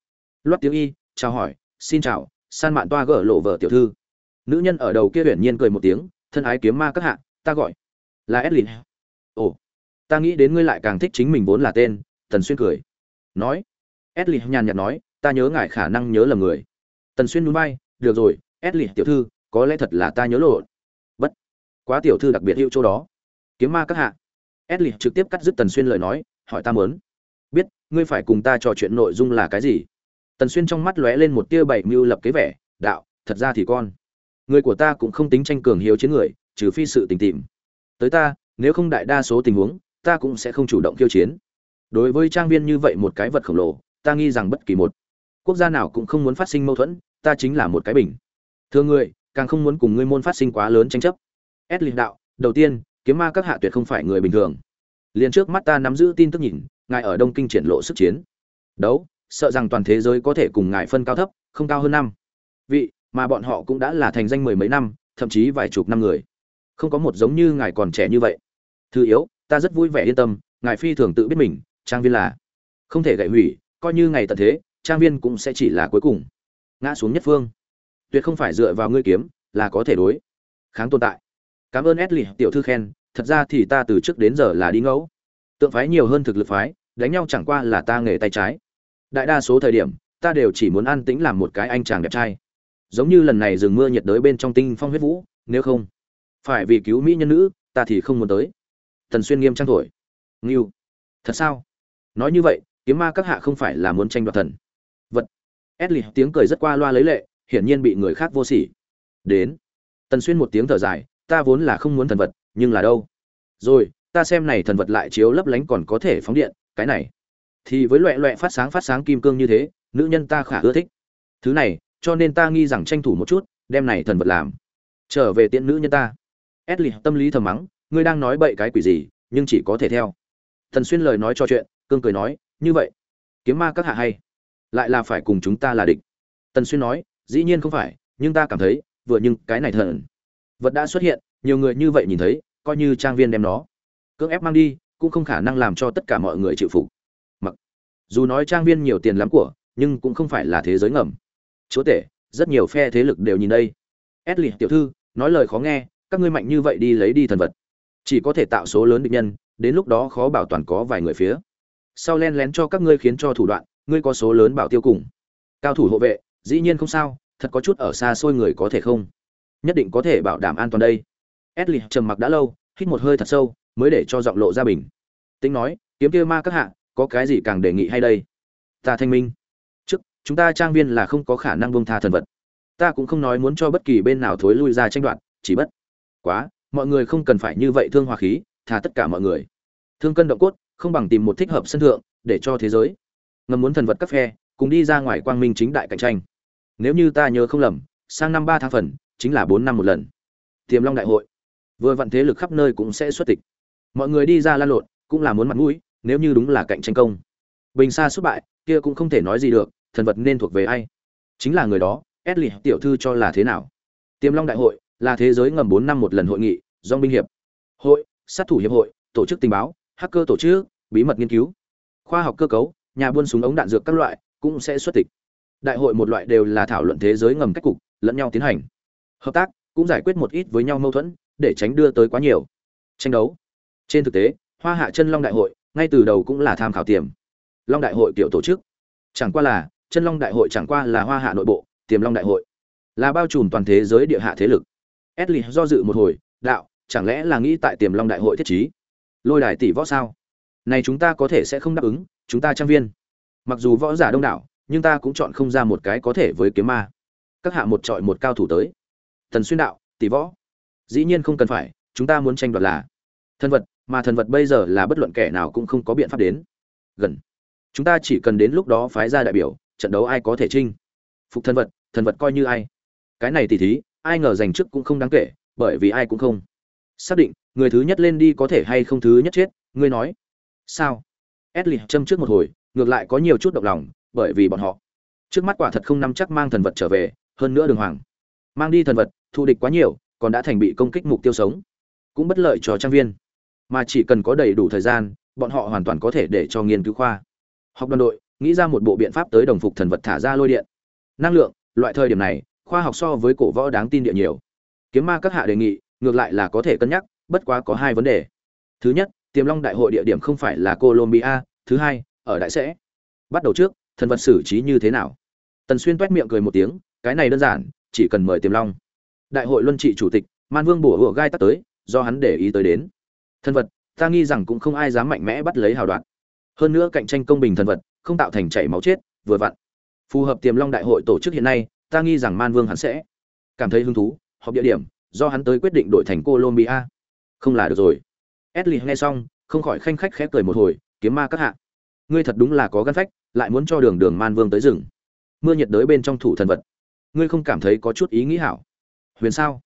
Loát tiếng y, chào hỏi, xin chào, san mạn toa gỡ lộ vợ tiểu thư. Nữ nhân ở đầu kia huyền nhiên cười một tiếng, thân ái kiếm ma các hạ, ta gọi là edlin. Ồ, ta nghĩ đến ngươi lại càng thích chính mình vốn là tên, tần xuyên cười. Nói, edlin nhàn nhạt nói, ta nhớ ngài khả năng nhớ lầm người. Tần xuyên núi bay được rồi edlin tiểu thư, có lẽ thật là ta nhớ lộn. Bất quá tiểu thư đặc biệt hữu chỗ đó. Kiếm ma các hạ. Edlin trực tiếp cắt dứt tần xuyên lời nói, hỏi ta muốn. Biết, ngươi phải cùng ta trò chuyện nội dung là cái gì? Tần xuyên trong mắt lóe lên một tia bảy mưu lập kế vẻ, đạo, thật ra thì con. Người của ta cũng không tính tranh cường hiếu chiến người, trừ phi sự tình tìm. Tới ta, nếu không đại đa số tình huống, ta cũng sẽ không chủ động khiêu chiến. Đối với trang viên như vậy một cái vật khổng lồ, ta nghi rằng bất kỳ một quốc gia nào cũng không muốn phát sinh mâu thuẫn ta chính là một cái bình. Thưa người càng không muốn cùng ngươi môn phát sinh quá lớn tranh chấp. Ép linh đạo, đầu tiên, kiếm ma các hạ tuyệt không phải người bình thường. Liền trước mắt ta nắm giữ tin tức nhìn, ngài ở đông kinh triển lộ sức chiến. Đấu, sợ rằng toàn thế giới có thể cùng ngài phân cao thấp, không cao hơn năm. Vị, mà bọn họ cũng đã là thành danh mười mấy năm, thậm chí vài chục năm người. Không có một giống như ngài còn trẻ như vậy. Thứ yếu, ta rất vui vẻ yên tâm, ngài phi thường tự biết mình, trang viên là không thể gậy hủy, coi như ngày tận thế, trang viên cũng sẽ chỉ là cuối cùng ngã xuống nhất phương. Tuyệt không phải dựa vào ngươi kiếm, là có thể đối. Kháng tồn tại. Cảm ơn Ashley tiểu thư khen, thật ra thì ta từ trước đến giờ là đi ngẫu. Tượng phái nhiều hơn thực lực phái, đánh nhau chẳng qua là ta nghề tay trái. Đại đa số thời điểm, ta đều chỉ muốn an tĩnh làm một cái anh chàng đẹp trai. Giống như lần này rừng mưa nhiệt đới bên trong tinh phong huyết vũ, nếu không, phải vì cứu mỹ nhân nữ, ta thì không muốn tới. Thần xuyên nghiêm trang thổi nghiêu thật sao? Nói như vậy, kiếm ma các hạ không phải là muốn tranh đoạt thần edley tiếng cười rất qua loa lấy lệ, hiển nhiên bị người khác vô sỉ. Đến. Tần xuyên một tiếng thở dài, ta vốn là không muốn thần vật, nhưng là đâu? Rồi, ta xem này thần vật lại chiếu lấp lánh còn có thể phóng điện, cái này. Thì với loẻ loẻ phát sáng phát sáng kim cương như thế, nữ nhân ta khả ưa thích. Thứ này, cho nên ta nghi rằng tranh thủ một chút, đem này thần vật làm. Trở về tiện nữ nhân ta. Edley tâm lý thầm mắng, ngươi đang nói bậy cái quỷ gì, nhưng chỉ có thể theo. Tần xuyên lời nói cho chuyện, cương cười nói, như vậy. Kiếm ma các hạ hay lại là phải cùng chúng ta là địch. Tần xuyên nói, dĩ nhiên không phải, nhưng ta cảm thấy, vừa nhưng cái này thần vật đã xuất hiện, nhiều người như vậy nhìn thấy, coi như trang viên đem nó, cưỡng ép mang đi, cũng không khả năng làm cho tất cả mọi người chịu phục. Mặc dù nói trang viên nhiều tiền lắm của, nhưng cũng không phải là thế giới ngầm. Chúa tể, rất nhiều phe thế lực đều nhìn đây. Edley tiểu thư, nói lời khó nghe, các ngươi mạnh như vậy đi lấy đi thần vật. Chỉ có thể tạo số lớn địch nhân, đến lúc đó khó bảo toàn có vài người phía. Sau len lén cho các ngươi khiến cho thủ đoạn ngươi có số lớn bảo tiêu cùng. Cao thủ hộ vệ, dĩ nhiên không sao, thật có chút ở xa xôi người có thể không? Nhất định có thể bảo đảm an toàn đây. Edley trầm mặc đã lâu, hít một hơi thật sâu, mới để cho giọng lộ ra bình. Tính nói, kiếm kia ma các hạ, có cái gì càng đề nghị hay đây? Ta thanh minh. Trước, chúng ta trang viên là không có khả năng bông tha thần vật. Ta cũng không nói muốn cho bất kỳ bên nào thối lui ra tranh đoạt, chỉ bất quá, mọi người không cần phải như vậy thương hòa khí thà tất cả mọi người. Thương cân động cốt, không bằng tìm một thích hợp sân thượng, để cho thế giới ngầm muốn thần vật các phe, cùng đi ra ngoài quang minh chính đại cạnh tranh. Nếu như ta nhớ không lầm, sang năm ba tháng phần, chính là bốn năm một lần. Tiềm long đại hội. Vừa vặn thế lực khắp nơi cũng sẽ xuất tịch. Mọi người đi ra lan lộn, cũng là muốn mặt mũi, nếu như đúng là cạnh tranh công. Bình xa xuất bại, kia cũng không thể nói gì được, thần vật nên thuộc về ai? Chính là người đó, Edley tiểu thư cho là thế nào? Tiềm long đại hội là thế giới ngầm bốn năm một lần hội nghị, do binh hiệp hội, sát thủ hiệp hội, tổ chức tình báo, hacker tổ chức, bí mật nghiên cứu, khoa học cơ cấu nhà buôn súng ống đạn dược các loại cũng sẽ xuất tịch. Đại hội một loại đều là thảo luận thế giới ngầm cách cục, lẫn nhau tiến hành. Hợp tác cũng giải quyết một ít với nhau mâu thuẫn, để tránh đưa tới quá nhiều. Tranh đấu. Trên thực tế, hoa hạ chân long đại hội ngay từ đầu cũng là tham khảo tiềm. Long đại hội kiểu tổ chức. Chẳng qua là, chân long đại hội chẳng qua là hoa hạ nội bộ, tiềm long đại hội. Là bao trùm toàn thế giới địa hạ thế lực. Ashley do dự một hồi, đạo, chẳng lẽ là nghĩ tại tiềm long đại hội thiết trí? Lôi đài tỷ võ sao? Này chúng ta có thể sẽ không đáp ứng, chúng ta trang viên. Mặc dù võ giả đông đảo, nhưng ta cũng chọn không ra một cái có thể với kiếm ma. Các hạ một trọi một cao thủ tới. Thần xuyên đạo, tỷ võ. Dĩ nhiên không cần phải, chúng ta muốn tranh đoạt là thân vật, mà thần vật bây giờ là bất luận kẻ nào cũng không có biện pháp đến. Gần. Chúng ta chỉ cần đến lúc đó phái ra đại biểu, trận đấu ai có thể trinh phục thần vật thần vật coi như ai? Cái này tỉ thí, ai ngờ giành chức cũng không đáng kể, bởi vì ai cũng không. Xác định, người thứ nhất lên đi có thể hay không thứ nhất chết, ngươi nói sao? Edli châm trước một hồi, ngược lại có nhiều chút động lòng, bởi vì bọn họ. Trước mắt quả thật không nắm chắc mang thần vật trở về, hơn nữa đường hoàng. Mang đi thần vật, thù địch quá nhiều, còn đã thành bị công kích mục tiêu sống. Cũng bất lợi cho trang viên. Mà chỉ cần có đầy đủ thời gian, bọn họ hoàn toàn có thể để cho nghiên cứu khoa. Học đoàn đội, nghĩ ra một bộ biện pháp tới đồng phục thần vật thả ra lôi điện. Năng lượng, loại thời điểm này, khoa học so với cổ võ đáng tin địa nhiều. Kiếm ma các hạ đề nghị, ngược lại là có thể cân nhắc, bất quá có hai vấn đề. Thứ nhất tiềm long đại hội địa điểm không phải là colombia, thứ hai, ở đại sẽ. Bắt đầu trước, thần vật xử trí như thế nào? Tần xuyên toét miệng cười một tiếng, cái này đơn giản, chỉ cần mời tiềm long. Đại hội luân trị chủ tịch, man vương bổ hựa gai tắt tới, do hắn để ý tới đến. Thần vật, ta nghi rằng cũng không ai dám mạnh mẽ bắt lấy hào đoạn. Hơn nữa cạnh tranh công bình thần vật, không tạo thành chảy máu chết, vừa vặn. Phù hợp tiềm long đại hội tổ chức hiện nay, ta nghi rằng man vương hắn sẽ cảm thấy hứng thú, họp địa điểm, do hắn tới quyết định đổi thành colombia. Không là được rồi edley nghe xong, không khỏi khanh khách khẽ cười một hồi, kiếm ma các hạ, ngươi thật đúng là có gan phách, lại muốn cho đường đường man vương tới rừng. Mưa nhiệt đới bên trong thủ thần vật. Ngươi không cảm thấy có chút ý nghĩ hảo. Huyền sao?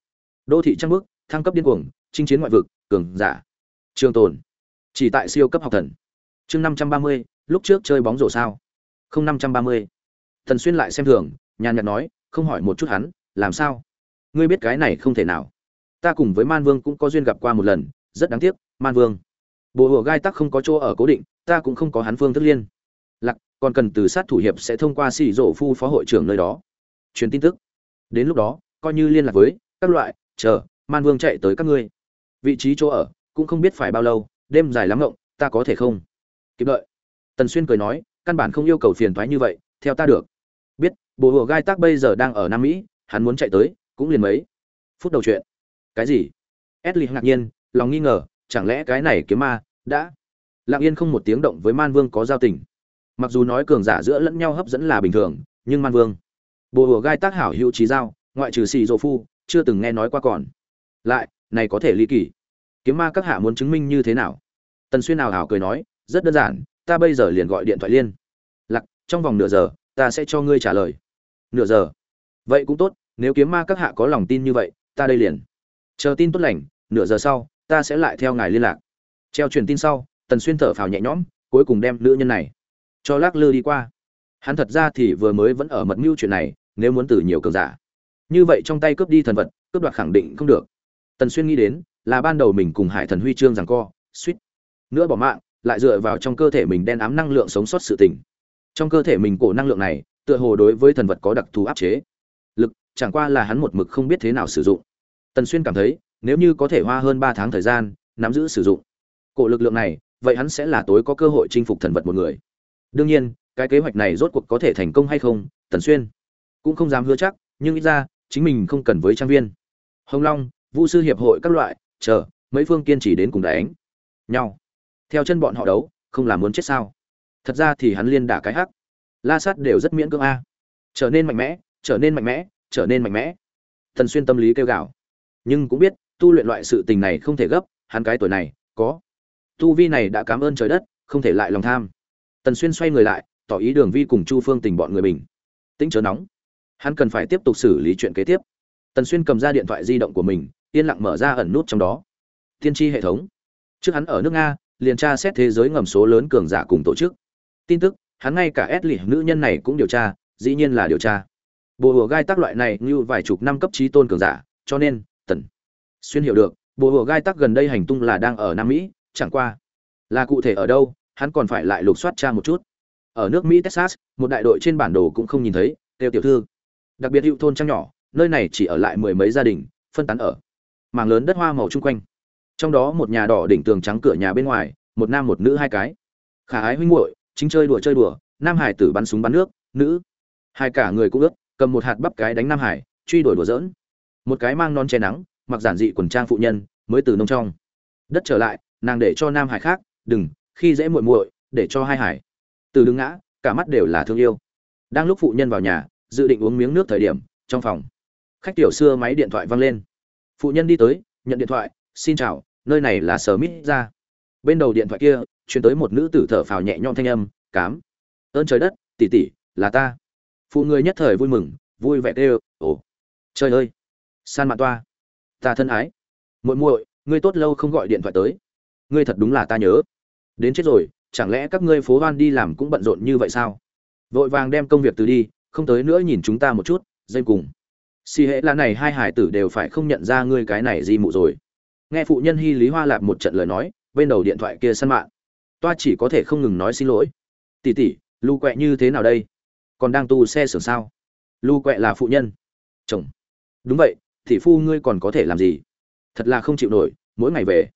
Đô thị trăng bước thăng cấp điên cuồng, chinh chiến ngoại vực, cường giả. Trường tồn. Chỉ tại siêu cấp học thần. Chương năm trăm ba mươi, lúc trước chơi bóng rổ sao? Không năm trăm ba mươi. Thần xuyên lại xem thường, nhàn nhạt nói, không hỏi một chút hắn, làm sao? Ngươi biết cái này không thể nào. Ta cùng với man vương cũng có duyên gặp qua một lần, rất đáng tiếc man vương. Bộ hộ gai tắc không có chỗ ở cố định, ta cũng không có hắn phương thức liên. Lạc, còn cần từ sát thủ hiệp sẽ thông qua xỉ rổ phu phó hội trưởng nơi đó. Truyền tin tức. Đến lúc đó, coi như liên lạc với các loại, chờ, man vương chạy tới các ngươi. Vị trí chỗ ở, cũng không biết phải bao lâu, đêm dài lắm ngộng, ta có thể không? Kịp đợi. Tần xuyên cười nói, căn bản không yêu cầu phiền thoái như vậy, theo ta được. Biết bộ hộ gai tác bây giờ đang ở nam mỹ, hắn muốn chạy tới, cũng liền mấy phút đầu chuyện. Cái gì? Edley ngạc nhiên, lòng nghi ngờ chẳng lẽ cái này kiếm ma đã lặng yên không một tiếng động với man vương có giao tình? Mặc dù nói cường giả giữa lẫn nhau hấp dẫn là bình thường, nhưng man vương, bồ hùa gai tác hảo hữu trí giao, ngoại trừ xì dỗ phu, chưa từng nghe nói qua còn. Lại, này có thể ly kỳ. Kiếm ma các hạ muốn chứng minh như thế nào? Tần xuyên nào hảo cười nói, rất đơn giản, ta bây giờ liền gọi điện thoại liên. Lạc, trong vòng nửa giờ, ta sẽ cho ngươi trả lời. Nửa giờ? Vậy cũng tốt, nếu kiếm ma các hạ có lòng tin như vậy, ta đây liền. Chờ tin tốt lành, nửa giờ sau ta sẽ lại theo ngài liên lạc. Treo truyền tin sau, tần xuyên thở phào nhẹ nhõm, cuối cùng đem nữ nhân này cho lắc lư đi qua. Hắn thật ra thì vừa mới vẫn ở mật mưu chuyện này, nếu muốn từ nhiều cường giả. Như vậy trong tay cướp đi thần vật, cướp đoạt khẳng định không được. Tần xuyên nghĩ đến, là ban đầu mình cùng hải thần huy chương rằng co, suýt nữa bỏ mạng, lại dựa vào trong cơ thể mình đen ám năng lượng sống sót sự tình. Trong cơ thể mình cổ năng lượng này, tựa hồ đối với thần vật có đặc thù áp chế. Lực, chẳng qua là hắn một mực không biết thế nào sử dụng. Tần xuyên cảm thấy nếu như có thể hoa hơn ba tháng thời gian, nắm giữ sử dụng. Cổ lực lượng này, vậy hắn sẽ là tối có cơ hội chinh phục thần vật một người. Đương nhiên, cái kế hoạch này rốt cuộc có thể thành công hay không, tần xuyên cũng không dám hứa chắc, nhưng ít ra, chính mình không cần với trang viên. Hồng long, vu sư hiệp hội các loại, chờ, mấy phương kiên trì đến cùng đánh nhau. Theo chân bọn họ đấu, không làm muốn chết sao? Thật ra thì hắn liên đả cái hắc. La sát đều rất miễn cưỡng a. Trở nên mạnh mẽ, trở nên mạnh mẽ, trở nên mạnh mẽ. Thần xuyên tâm lý kêu gào. Nhưng cũng biết tu luyện loại sự tình này không thể gấp, hắn cái tuổi này, có. Tu vi này đã cảm ơn trời đất, không thể lại lòng tham. Tần xuyên xoay người lại, tỏ ý đường vi cùng chu phương tình bọn người mình tính chớ nóng. Hắn cần phải tiếp tục xử lý chuyện kế tiếp. Tần xuyên cầm ra điện thoại di động của mình, yên lặng mở ra ẩn nút trong đó. Tiên tri hệ thống. Trước hắn ở nước nga, liền tra xét thế giới ngầm số lớn cường giả cùng tổ chức. Tin tức, hắn ngay cả ép lì nữ nhân này cũng điều tra, dĩ nhiên là điều tra. Bộ hùa gai tác loại này như vài chục năm cấp trí tôn cường giả, cho nên xuyên hiểu được, bộ hùa gai tắc gần đây hành tung là đang ở nam mỹ, chẳng qua là cụ thể ở đâu, hắn còn phải lại lục soát cha một chút. Ở nước mỹ, texas, một đại đội trên bản đồ cũng không nhìn thấy, tiêu tiểu thư. Đặc biệt hữu thôn trang nhỏ, nơi này chỉ ở lại mười mấy gia đình, phân tán ở mảng lớn đất hoa màu chung quanh. Trong đó một nhà đỏ đỉnh tường trắng cửa nhà bên ngoài, một nam một nữ hai cái. Khả ái huynh muội, chính chơi đùa chơi đùa, nam hải tử bắn súng bắn nước, nữ hai cả người cũng ướt, cầm một hạt bắp cái đánh nam hải, truy đuổi đùa dỡn một cái mang non che nắng mặc giản dị quần trang phụ nhân, mới từ nông trong. Đất trở lại, nàng để cho nam hải khác, đừng, khi dễ muội muội, để cho hai hải. Từ đứng ngã, cả mắt đều là thương yêu. Đang lúc phụ nhân vào nhà, dự định uống miếng nước thời điểm, trong phòng, khách tiểu xưa máy điện thoại văng lên. Phụ nhân đi tới, nhận điện thoại, xin chào, nơi này là sở mít ra bên đầu điện thoại kia chuyển tới một nữ tử thở phào nhẹ nhõm thanh âm, cám. Ơn trời đất tỉ tỉ là ta. Phụ người nhất thời vui mừng, vui vẻ tê ồ, trời ơi, san mạn toa ta thân ái. Muội muội, ngươi tốt lâu không gọi điện thoại tới. Ngươi thật đúng là ta nhớ. Đến chết rồi, chẳng lẽ các ngươi phố hoan đi làm cũng bận rộn như vậy sao? Vội vàng đem công việc từ đi, không tới nữa nhìn chúng ta một chút, dây cùng. Xì hệ là này hai hải tử đều phải không nhận ra ngươi cái này di mụ rồi. Nghe phụ nhân hy lý hoa lạp một trận lời nói, bên đầu điện thoại kia săn mạng. Toa chỉ có thể không ngừng nói xin lỗi. Tỉ tỉ lu quẹ như thế nào đây? Còn đang tu xe sửa sao? Lu quẹ là phụ nhân. Chồng. Đúng vậy thị phu ngươi còn có thể làm gì? Thật là không chịu nổi, mỗi ngày về.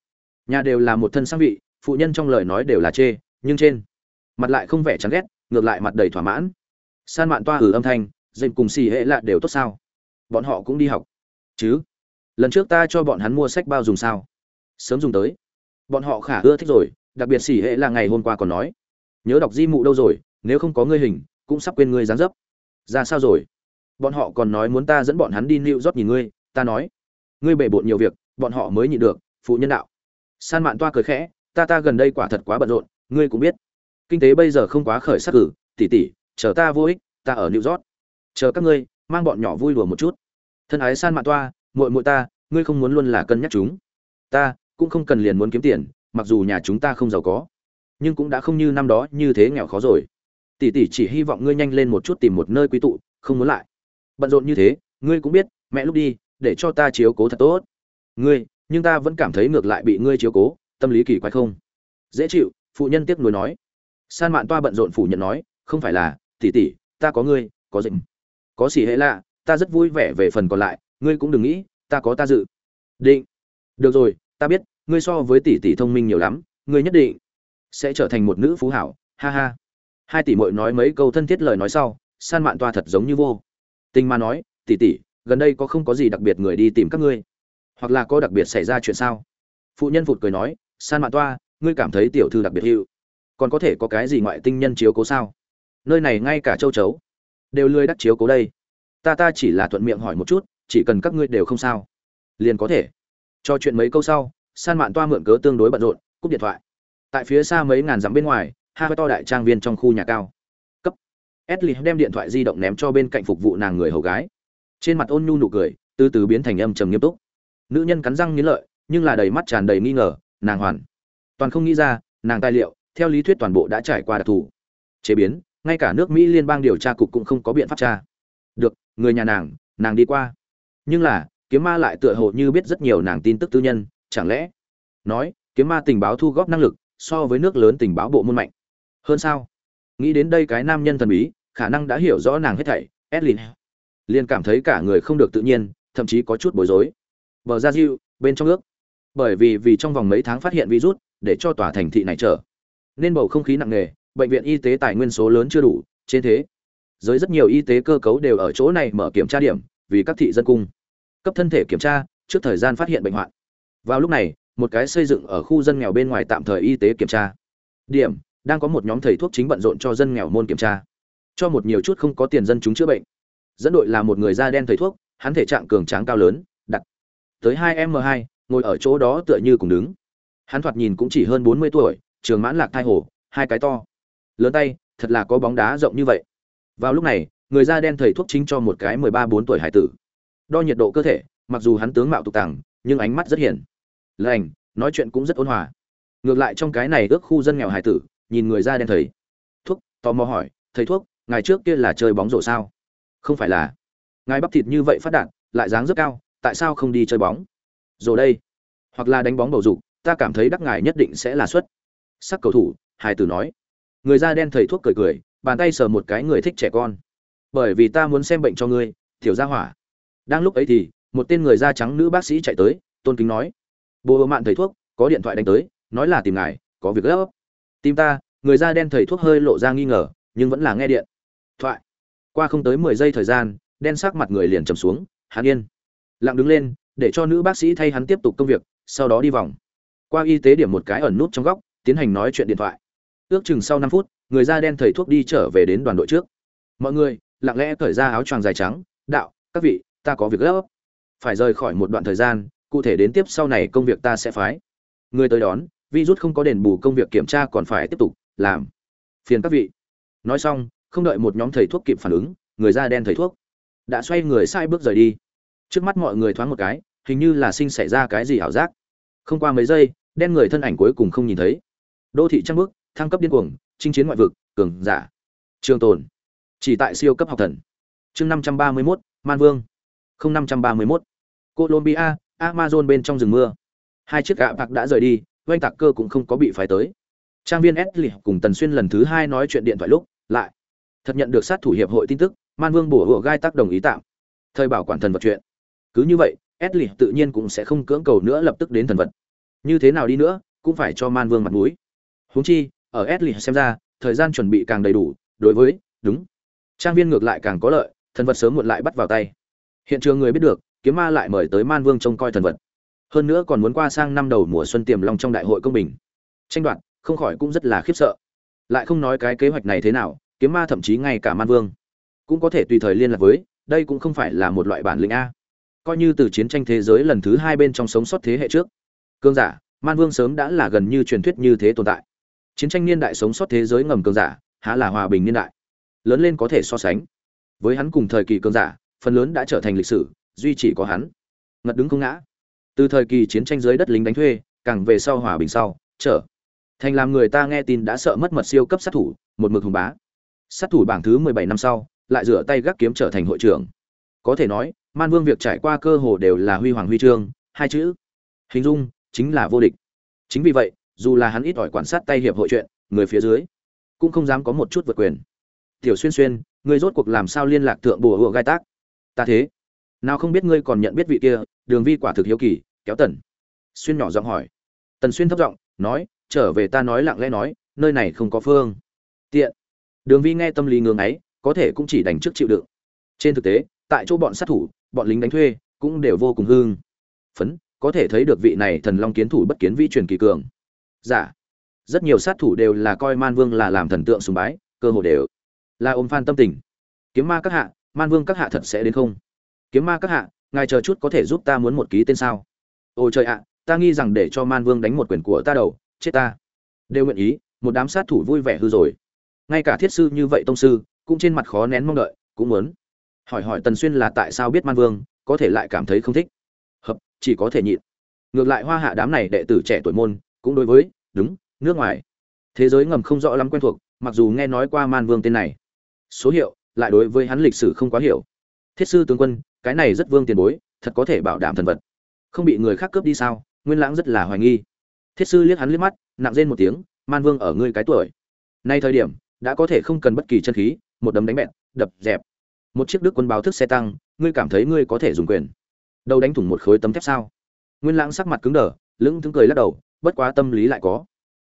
Nhà đều là một thân sang vị, phụ nhân trong lời nói đều là chê, nhưng trên mặt lại không vẻ chán ghét, ngược lại mặt đầy thỏa mãn. San mạn toa hử âm thanh dành cùng xì hệ lạ đều tốt sao? Bọn họ cũng đi học. Chứ? Lần trước ta cho bọn hắn mua sách bao dùng sao? Sớm dùng tới. Bọn họ khả ưa thích rồi, đặc biệt xỉ hệ là ngày hôm qua còn nói. Nhớ đọc di mụ đâu rồi, nếu không có ngươi hình, cũng sắp quên ngươi dáng dấp. Ra sao rồi? Bọn họ còn nói muốn ta dẫn bọn hắn đi nịu rót nhìn ngươi ta nói, ngươi bể bộn nhiều việc, bọn họ mới nhịn được, phụ nhân đạo. San mạn toa cười khẽ, ta ta gần đây quả thật quá bận rộn, ngươi cũng biết. Kinh tế bây giờ không quá khởi sắc cử tỉ tỉ chờ ta vô ích, ta ở New rót chờ các ngươi, mang bọn nhỏ vui đùa một chút. Thân ái san mạn toa, muội muội ta, ngươi không muốn luôn là cân nhắc chúng. Ta, cũng không cần liền muốn kiếm tiền, mặc dù nhà chúng ta không giàu có, nhưng cũng đã không như năm đó như thế nghèo khó rồi. Tỷ tỷ chỉ hy vọng ngươi nhanh lên một chút tìm một nơi quý tụ, không muốn lại. Bận rộn như thế, ngươi cũng biết, mẹ lúc đi để cho ta chiếu cố thật tốt. Ngươi nhưng ta vẫn cảm thấy ngược lại bị ngươi chiếu cố tâm lý kỳ quái không? Dễ chịu phụ nhân tiếc nuối nói. San mạn toa bận rộn phủ nhận nói không phải là tỷ tỷ ta có ngươi có dĩnh, có xỉ hệ lạ ta rất vui vẻ về phần còn lại ngươi cũng đừng nghĩ ta có ta dự. Định. Được rồi ta biết ngươi so với tỷ tỷ thông minh nhiều lắm ngươi nhất định sẽ trở thành một nữ phú hảo ha ha. Hai tỷ muội nói mấy câu thân thiết lời nói sau san mạn toa thật giống như vô tình mà nói tỷ tỷ gần đây có không có gì đặc biệt người đi tìm các ngươi? Hoặc là có đặc biệt xảy ra chuyện sao? Phụ nhân phụt cười nói, san mạn toa, ngươi cảm thấy tiểu thư đặc biệt hữu. Còn có thể có cái gì ngoại tinh nhân chiếu cố sao? Nơi này ngay cả châu chấu đều lười đắc chiếu cố đây. Ta ta chỉ là thuận miệng hỏi một chút, chỉ cần các ngươi đều không sao, liền có thể. Cho chuyện mấy câu sau, san mạn toa mượn cớ tương đối bận rộn, cúp điện thoại. Tại phía xa mấy ngàn dặm bên ngoài, hai to đại trang viên trong khu nhà cao. Cấp. Ashley đem điện thoại di động ném cho bên cạnh phục vụ nàng người hầu gái trên mặt ôn nhu nụ cười, từ từ biến thành âm trầm nghiêm túc. Nữ nhân cắn răng nghiến lợi, nhưng là đầy mắt tràn đầy nghi ngờ, nàng hoàn. Toàn không nghĩ ra, nàng tài liệu, theo lý thuyết toàn bộ đã trải qua đặc thù. Chế biến, ngay cả nước mỹ liên bang điều tra cục cũng không có biện pháp tra. Được, người nhà nàng nàng đi qua. Nhưng là, kiếm ma lại tựa hồ như biết rất nhiều nàng tin tức tư nhân, chẳng lẽ? Nói, kiếm ma tình báo thu góp năng lực, so với nước lớn tình báo bộ môn mạnh. Hơn sao? Nghĩ đến đây cái nam nhân thần bí, khả năng đã hiểu rõ nàng hết thảy, edlin liền cảm thấy cả người không được tự nhiên, thậm chí có chút bối rối. Bờ ra diêu bên trong nước bởi vì vì trong vòng mấy tháng phát hiện virus, để cho tòa thành thị này trở. Nên bầu không khí nặng nề, bệnh viện y tế tài nguyên số lớn chưa đủ, trên thế. Giới rất nhiều y tế cơ cấu đều ở chỗ này mở kiểm tra điểm, vì các thị dân cung. Cấp thân thể kiểm tra, trước thời gian phát hiện bệnh hoạn. Vào lúc này, một cái xây dựng ở khu dân nghèo bên ngoài tạm thời y tế kiểm tra. Điểm, đang có một nhóm thầy thuốc chính bận rộn cho dân nghèo môn kiểm tra. Cho một nhiều chút không có tiền dân chúng chữa bệnh dẫn đội là một người da đen thầy thuốc, hắn thể trạng cường tráng cao lớn đặt tới hai m hai, ngồi ở chỗ đó tựa như cùng đứng. Hắn thoạt nhìn cũng chỉ hơn bốn mươi tuổi, trường mãn lạc thai hồ, hai cái to, lớn tay, thật là có bóng đá rộng như vậy. Vào lúc này, người da đen thầy thuốc chính cho một cái mười ba, bốn tuổi hải tử. Đo nhiệt độ cơ thể, mặc dù hắn tướng mạo tục tàng nhưng ánh mắt rất hiền. Lành, nói chuyện cũng rất ôn hòa. Ngược lại trong cái này ước khu dân nghèo hải tử, nhìn người da đen thầy thuốc, tò mò hỏi, thầy thuốc, ngày trước kia là chơi bóng rổ sao? Không phải là. Ngài bắp thịt như vậy phát đạt, lại dáng rất cao, tại sao không đi chơi bóng? Rồi đây. Hoặc là đánh bóng bầu dục, ta cảm thấy đắc ngài nhất định sẽ là xuất. Sắc cầu thủ hải tử nói. Người da đen thầy thuốc cười cười, bàn tay sờ một cái người thích trẻ con. Bởi vì ta muốn xem bệnh cho ngươi thiểu gia hỏa. Đang lúc ấy thì, một tên người da trắng nữ bác sĩ chạy tới, tôn kính nói. Bồ mạn thầy thuốc, có điện thoại đánh tới, nói là tìm ngài, có việc gấp. Tìm ta, người da đen thầy thuốc hơi lộ ra nghi ngờ, nhưng vẫn là nghe điện. Thoại qua không tới mười giây thời gian, đen sắc mặt người liền trầm xuống hắn yên. Lặng đứng lên, để cho nữ bác sĩ thay hắn tiếp tục công việc, sau đó đi vòng. Qua y tế điểm một cái ẩn nút trong góc, tiến hành nói chuyện điện thoại. Ước chừng sau năm phút, người da đen thầy thuốc đi trở về đến đoàn đội trước. Mọi người, lặng lẽ cởi ra áo choàng dài trắng, đạo, các vị, ta có việc gấp. Phải rời khỏi một đoạn thời gian, cụ thể đến tiếp sau này công việc ta sẽ phái. Người tới đón virus không có đền bù công việc kiểm tra còn phải tiếp tục, làm. Phiền các vị. Nói xong không đợi một nhóm thầy thuốc kịp phản ứng, người da đen thầy thuốc đã xoay người sai bước rời đi. Trước mắt mọi người thoáng một cái, hình như là sinh xảy ra cái gì ảo giác. Không qua mấy giây, đen người thân ảnh cuối cùng không nhìn thấy. Đô thị trăng bước, thăng cấp điên cuồng, chinh chiến ngoại vực, cường giả. Trường tồn. Chỉ tại siêu cấp học thần. Chương năm trăm ba mươi mốt, man vương. Không năm trăm ba mươi mốt. Colombia, amazon bên trong rừng mưa. Hai chiếc gạ bạc đã rời đi, oanh tạc cơ cũng không có bị phái tới. Trang viên s cùng tần xuyên lần thứ hai nói chuyện điện thoại lúc, lại thật nhận được sát thủ hiệp hội tin tức, man vương bổ hựa gai tác đồng ý tạm. Thời bảo quản thần vật chuyện. Cứ như vậy s tự nhiên cũng sẽ không cưỡng cầu nữa lập tức đến thần vật. Như thế nào đi nữa, cũng phải cho man vương mặt mũi. Huống chi, ở s xem ra, thời gian chuẩn bị càng đầy đủ, đối với, đúng. Trang viên ngược lại càng có lợi, thần vật sớm muộn lại bắt vào tay. Hiện trường người biết được, kiếm ma lại mời tới man vương trông coi thần vật. Hơn nữa còn muốn qua sang năm đầu mùa xuân tiềm long trong đại hội công bình. Tranh đoạt, không khỏi cũng rất là khiếp sợ. Lại không nói cái kế hoạch này thế nào kiếm ma thậm chí ngay cả man vương cũng có thể tùy thời liên lạc với, đây cũng không phải là một loại bản lĩnh a. Coi như từ chiến tranh thế giới lần thứ hai bên trong sống sót thế hệ trước. Cương giả, man vương sớm đã là gần như truyền thuyết như thế tồn tại. Chiến tranh niên đại sống sót thế giới ngầm cương giả, há là hòa bình niên đại. Lớn lên có thể so sánh với hắn cùng thời kỳ cương giả, phần lớn đã trở thành lịch sử, duy chỉ có hắn. Ngật đứng không ngã. Từ thời kỳ chiến tranh dưới đất lính đánh thuê, càng về sau hòa bình sau, trở thành làm người ta nghe tin đã sợ mất mật siêu cấp sát thủ, một mực hùng bá sát thủ bảng thứ mười bảy năm sau, lại rửa tay gác kiếm trở thành hội trưởng. Có thể nói, man vương việc trải qua cơ hồ đều là huy hoàng huy chương, hai chữ. Hình dung, chính là vô địch. Chính vì vậy, dù là hắn ít ỏi quan sát tay hiệp hội chuyện, người phía dưới cũng không dám có một chút vượt quyền. Tiểu xuyên xuyên, ngươi rốt cuộc làm sao liên lạc thượng bùa hùa gai tác? Ta thế. Nào không biết ngươi còn nhận biết vị kia, đường vi quả thực hiếu kỳ, kéo tần xuyên nhỏ giọng hỏi. Tần xuyên thấp giọng, nói, trở về ta nói lặng lẽ nói, nơi này không có phương tiện đường vi nghe tâm lý ngưỡng ấy, có thể cũng chỉ đành trước chịu đựng. Trên thực tế, tại chỗ bọn sát thủ, bọn lính đánh thuê, cũng đều vô cùng hương phấn, có thể thấy được vị này thần long kiến thủ bất kiến vi truyền kỳ cường. Giả dạ. rất nhiều sát thủ đều là coi man vương là làm thần tượng sùng bái, cơ hồ đều là ôm phan tâm tình. Kiếm ma các hạ, man vương các hạ thật sẽ đến không? Kiếm ma các hạ, ngài chờ chút có thể giúp ta muốn một ký tên sao? Ôi trời ạ, ta nghi rằng để cho man vương đánh một quyền của ta đầu, chết ta. Đều nguyện ý, một đám sát thủ vui vẻ hư rồi ngay cả thiết sư như vậy tông sư, cũng trên mặt khó nén mong đợi, cũng muốn. Hỏi hỏi tần xuyên là tại sao biết man vương, có thể lại cảm thấy không thích. Hợp, chỉ có thể nhịn. Ngược lại hoa hạ đám này đệ tử trẻ tuổi môn, cũng đối với, đúng, nước ngoài. Thế giới ngầm không rõ lắm quen thuộc, mặc dù nghe nói qua man vương tên này. Số hiệu, lại đối với hắn lịch sử không quá hiểu. Thiết sư tướng quân, cái này rất vương tiền bối, thật có thể bảo đảm thần vật. Không bị người khác cướp đi sao, nguyên lãng rất là hoài nghi. Thiết sư liếc hắn liếc mắt, nặng rên một tiếng, man vương ở ngươi cái tuổi. Nay thời điểm đã có thể không cần bất kỳ chân khí, một đấm đánh bẹn, đập, dẹp. Một chiếc đức quân báo thức xe tăng, ngươi cảm thấy ngươi có thể dùng quyền. Đâu đánh thủng một khối tấm thép sao? Nguyên lãng sắc mặt cứng đờ, lững thững cười lắc đầu, bất quá tâm lý lại có.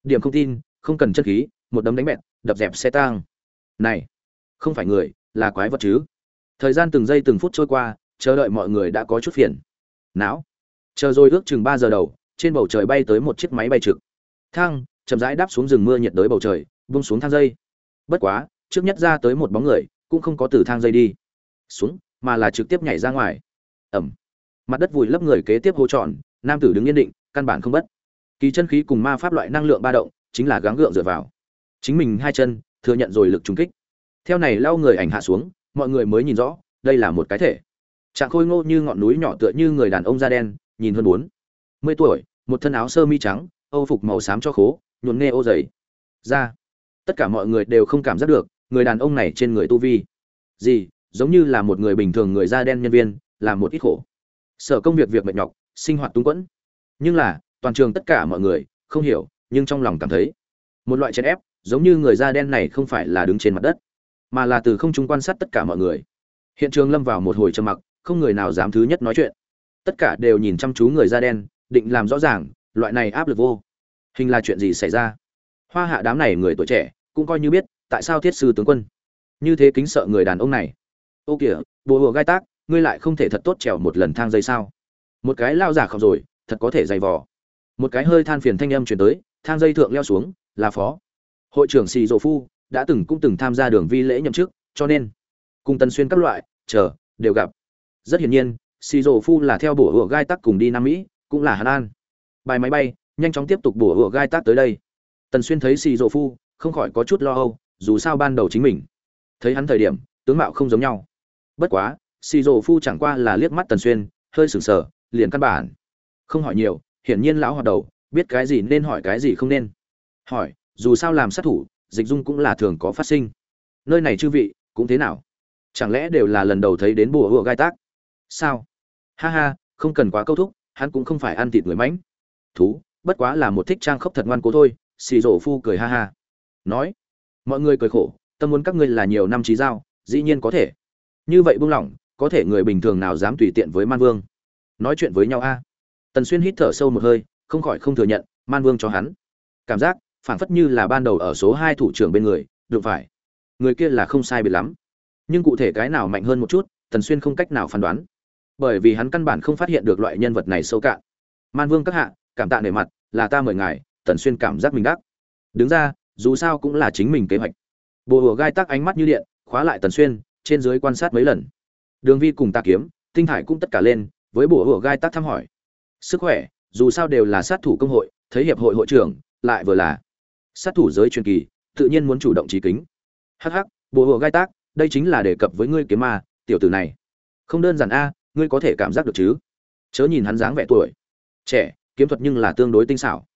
Điểm không tin, không cần chân khí, một đấm đánh bẹn, đập, dẹp xe tăng. Này, không phải người, là quái vật chứ? Thời gian từng giây từng phút trôi qua, chờ đợi mọi người đã có chút phiền. Não. Chờ rồi ước chừng ba giờ đầu, trên bầu trời bay tới một chiếc máy bay trực. Thang, chậm rãi đáp xuống rừng mưa nhiệt đới bầu trời bung xuống thang dây bất quá, trước nhất ra tới một bóng người, cũng không có từ thang dây đi. Xuống, mà là trực tiếp nhảy ra ngoài. Ẩm. Mặt đất vùi lấp người kế tiếp hô tròn nam tử đứng yên định, căn bản không bất. Kỳ chân khí cùng ma pháp loại năng lượng ba động, chính là gắng gượng dựa vào. Chính mình hai chân, thừa nhận rồi lực trúng kích. Theo này lau người ảnh hạ xuống, mọi người mới nhìn rõ, đây là một cái thể. Trạng khôi ngô như ngọn núi nhỏ tựa như người đàn ông da đen, nhìn hơn bốn mươi tuổi, một thân áo sơ mi trắng, âu phục màu xám cho khố nhuộn nghe ô dày ra tất cả mọi người đều không cảm giác được, người đàn ông này trên người tu vi. Gì, giống như là một người bình thường người da đen nhân viên làm một ít khổ. Sở công việc việc mệt nhọc, sinh hoạt túng quẫn. Nhưng là, toàn trường tất cả mọi người, không hiểu, nhưng trong lòng cảm thấy, một loại chèn ép, giống như người da đen này không phải là đứng trên mặt đất, mà là từ không trung quan sát tất cả mọi người. Hiện trường lâm vào một hồi trầm mặc, không người nào dám thứ nhất nói chuyện. Tất cả đều nhìn chăm chú người da đen, định làm rõ ràng, loại này áp lực vô. Hình là chuyện gì xảy ra? Hoa hạ đám này người tuổi trẻ, cũng coi như biết, tại sao thiết sư tướng quân? Như thế kính sợ người đàn ông này. Ô kìa bồ hùa gai tác, ngươi lại không thể thật tốt trèo một lần thang dây sao? Một cái lao giả khóc rồi, thật có thể dày vò. Một cái hơi than phiền thanh âm chuyển tới, thang dây thượng leo xuống, là phó. Hội trưởng xì dỗ phu đã từng cũng từng tham gia đường vi lễ nhậm chức, cho nên, cùng tần xuyên các loại, chờ, đều gặp. Rất hiển nhiên xì dỗ phu là theo bổ hựa gai tắc cùng đi nam mỹ, cũng là hà lan. Bài máy bay, nhanh chóng tiếp tục bổ hựa gai tắc tới đây tần xuyên thấy xì rộ phu, không khỏi có chút lo âu, dù sao ban đầu chính mình. Thấy hắn thời điểm, tướng mạo không giống nhau. Bất quá, xì rộ phu chẳng qua là liếc mắt tần xuyên, hơi sừng sờ, liền căn bản. Không hỏi nhiều, hiển nhiên lão hoạt đầu, biết cái gì nên hỏi cái gì không nên. Hỏi, dù sao làm sát thủ, dịch dung cũng là thường có phát sinh. Nơi này chư vị, cũng thế nào? Chẳng lẽ đều là lần đầu thấy đến bùa hùa gai tác? Sao? Ha ha, không cần quá câu thúc, hắn cũng không phải ăn thịt người mãnh. Thú, bất quá là một thích trang khốc thật ngoan cố thôi xì rổ phu cười ha ha. Nói, mọi người cười khổ, tâm muốn các ngươi là nhiều năm trí giao, dĩ nhiên có thể. Như vậy buông lỏng, có thể người bình thường nào dám tùy tiện với man vương? Nói chuyện với nhau a. Tần xuyên hít thở sâu một hơi, không khỏi không thừa nhận, man vương cho hắn. Cảm giác, phảng phất như là ban đầu ở số hai thủ trưởng bên người được phải. Người kia là không sai biệt lắm. Nhưng cụ thể cái nào mạnh hơn một chút, tần xuyên không cách nào phán đoán. Bởi vì hắn căn bản không phát hiện được loại nhân vật này sâu cạn. Man vương các hạ, cảm tạ nề mặt, là ta mời ngài tần xuyên cảm giác mình đắc đứng ra, dù sao cũng là chính mình kế hoạch. Bồ hùa gai tắc ánh mắt như điện, khóa lại tần xuyên, trên dưới quan sát mấy lần. Đường vi cùng ta kiếm, tinh thải cũng tất cả lên, với bồ hùa gai tắc thăm hỏi. Sức khỏe, dù sao đều là sát thủ công hội, thấy hiệp hội hội trưởng, lại vừa là sát thủ giới truyền kỳ, tự nhiên muốn chủ động trí kính. Hắc hắc, bồ hùa gai tác đây chính là đề cập với ngươi kiếm ma, tiểu tử này. Không đơn giản a, ngươi có thể cảm giác được chứ? Chớ nhìn hắn dáng vẻ tuổi. Trẻ, kiếm thuật nhưng là tương đối tinh xảo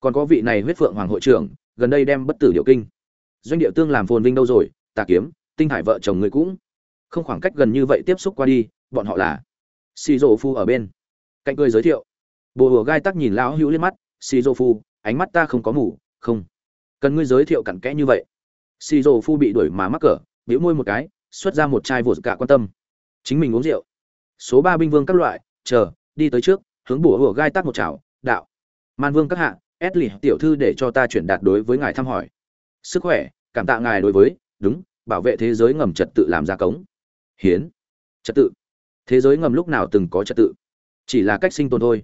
còn có vị này huyết phượng hoàng hội trưởng, gần đây đem bất tử điệu kinh. Doanh địa tương làm phồn vinh đâu rồi, tà kiếm, tinh hải vợ chồng người cũng. Không khoảng cách gần như vậy tiếp xúc qua đi, bọn họ là xì rô phu ở bên. Cạnh cười giới thiệu. Bồ hùa gai tắc nhìn lão hữu liếc mắt, xì rô phu, ánh mắt ta không có mủ không. Cần ngươi giới thiệu cặn kẽ như vậy. Xì rồ phu bị đuổi mà mắc cỡ, bĩu môi một cái, xuất ra một chai vột cả quan tâm. Chính mình uống rượu. Số ba binh vương các loại, chờ, đi tới trước, hướng bùa hùa gai tắc một chảo, đạo. Man vương các hạ ét lì tiểu thư để cho ta chuyển đạt đối với ngài thăm hỏi. Sức khỏe, cảm tạ ngài đối với, đúng, bảo vệ thế giới ngầm trật tự làm ra cống. Hiến. Trật tự. Thế giới ngầm lúc nào từng có trật tự? Chỉ là cách sinh tồn thôi.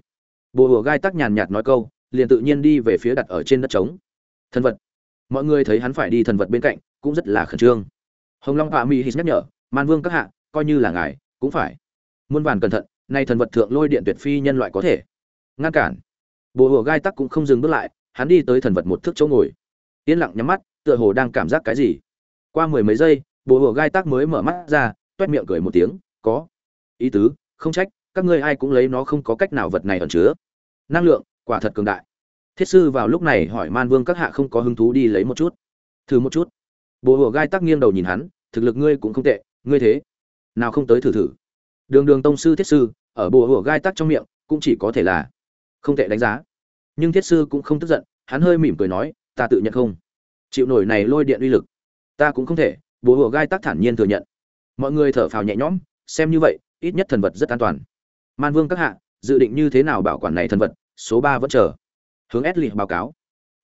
Bùa hùa gai tắc nhàn nhạt nói câu, liền tự nhiên đi về phía đặt ở trên đất trống. Thần vật. Mọi người thấy hắn phải đi thần vật bên cạnh, cũng rất là khẩn trương. Hồng long hạ mỹ hít nhắc nhở, man vương các hạ, coi như là ngài, cũng phải. Muôn vàn cẩn thận, nay thần vật thượng lôi điện tuyệt phi nhân loại có thể. Ngăn cản bồ hùa gai tắc cũng không dừng bước lại, hắn đi tới thần vật một thước chỗ ngồi. Yên lặng nhắm mắt, tựa hồ đang cảm giác cái gì. Qua mười mấy giây, bồ hùa gai tắc mới mở mắt ra toét miệng cười một tiếng, có. Ý tứ, không trách, các ngươi ai cũng lấy nó không có cách nào vật này ẩn chứa. Năng lượng, quả thật cường đại. Thiết sư vào lúc này hỏi man vương các hạ không có hứng thú đi lấy một chút. Thử một chút. Bồ hùa gai tắc nghiêng đầu nhìn hắn, thực lực ngươi cũng không tệ, ngươi thế. Nào không tới thử thử. Đường đường tông sư thiết sư, ở bồ hùa gai tắc trong miệng, cũng chỉ có thể là không tệ đánh giá. Nhưng thiết sư cũng không tức giận, hắn hơi mỉm cười nói, ta tự nhận không. Chịu nổi này lôi điện uy lực, ta cũng không thể. Bố hồ gai tắc thản nhiên thừa nhận. Mọi người thở phào nhẹ nhõm, xem như vậy, ít nhất thần vật rất an toàn. Man vương các hạ, dự định như thế nào bảo quản này thần vật, số ba vẫn chờ. Hướng ép lì báo cáo.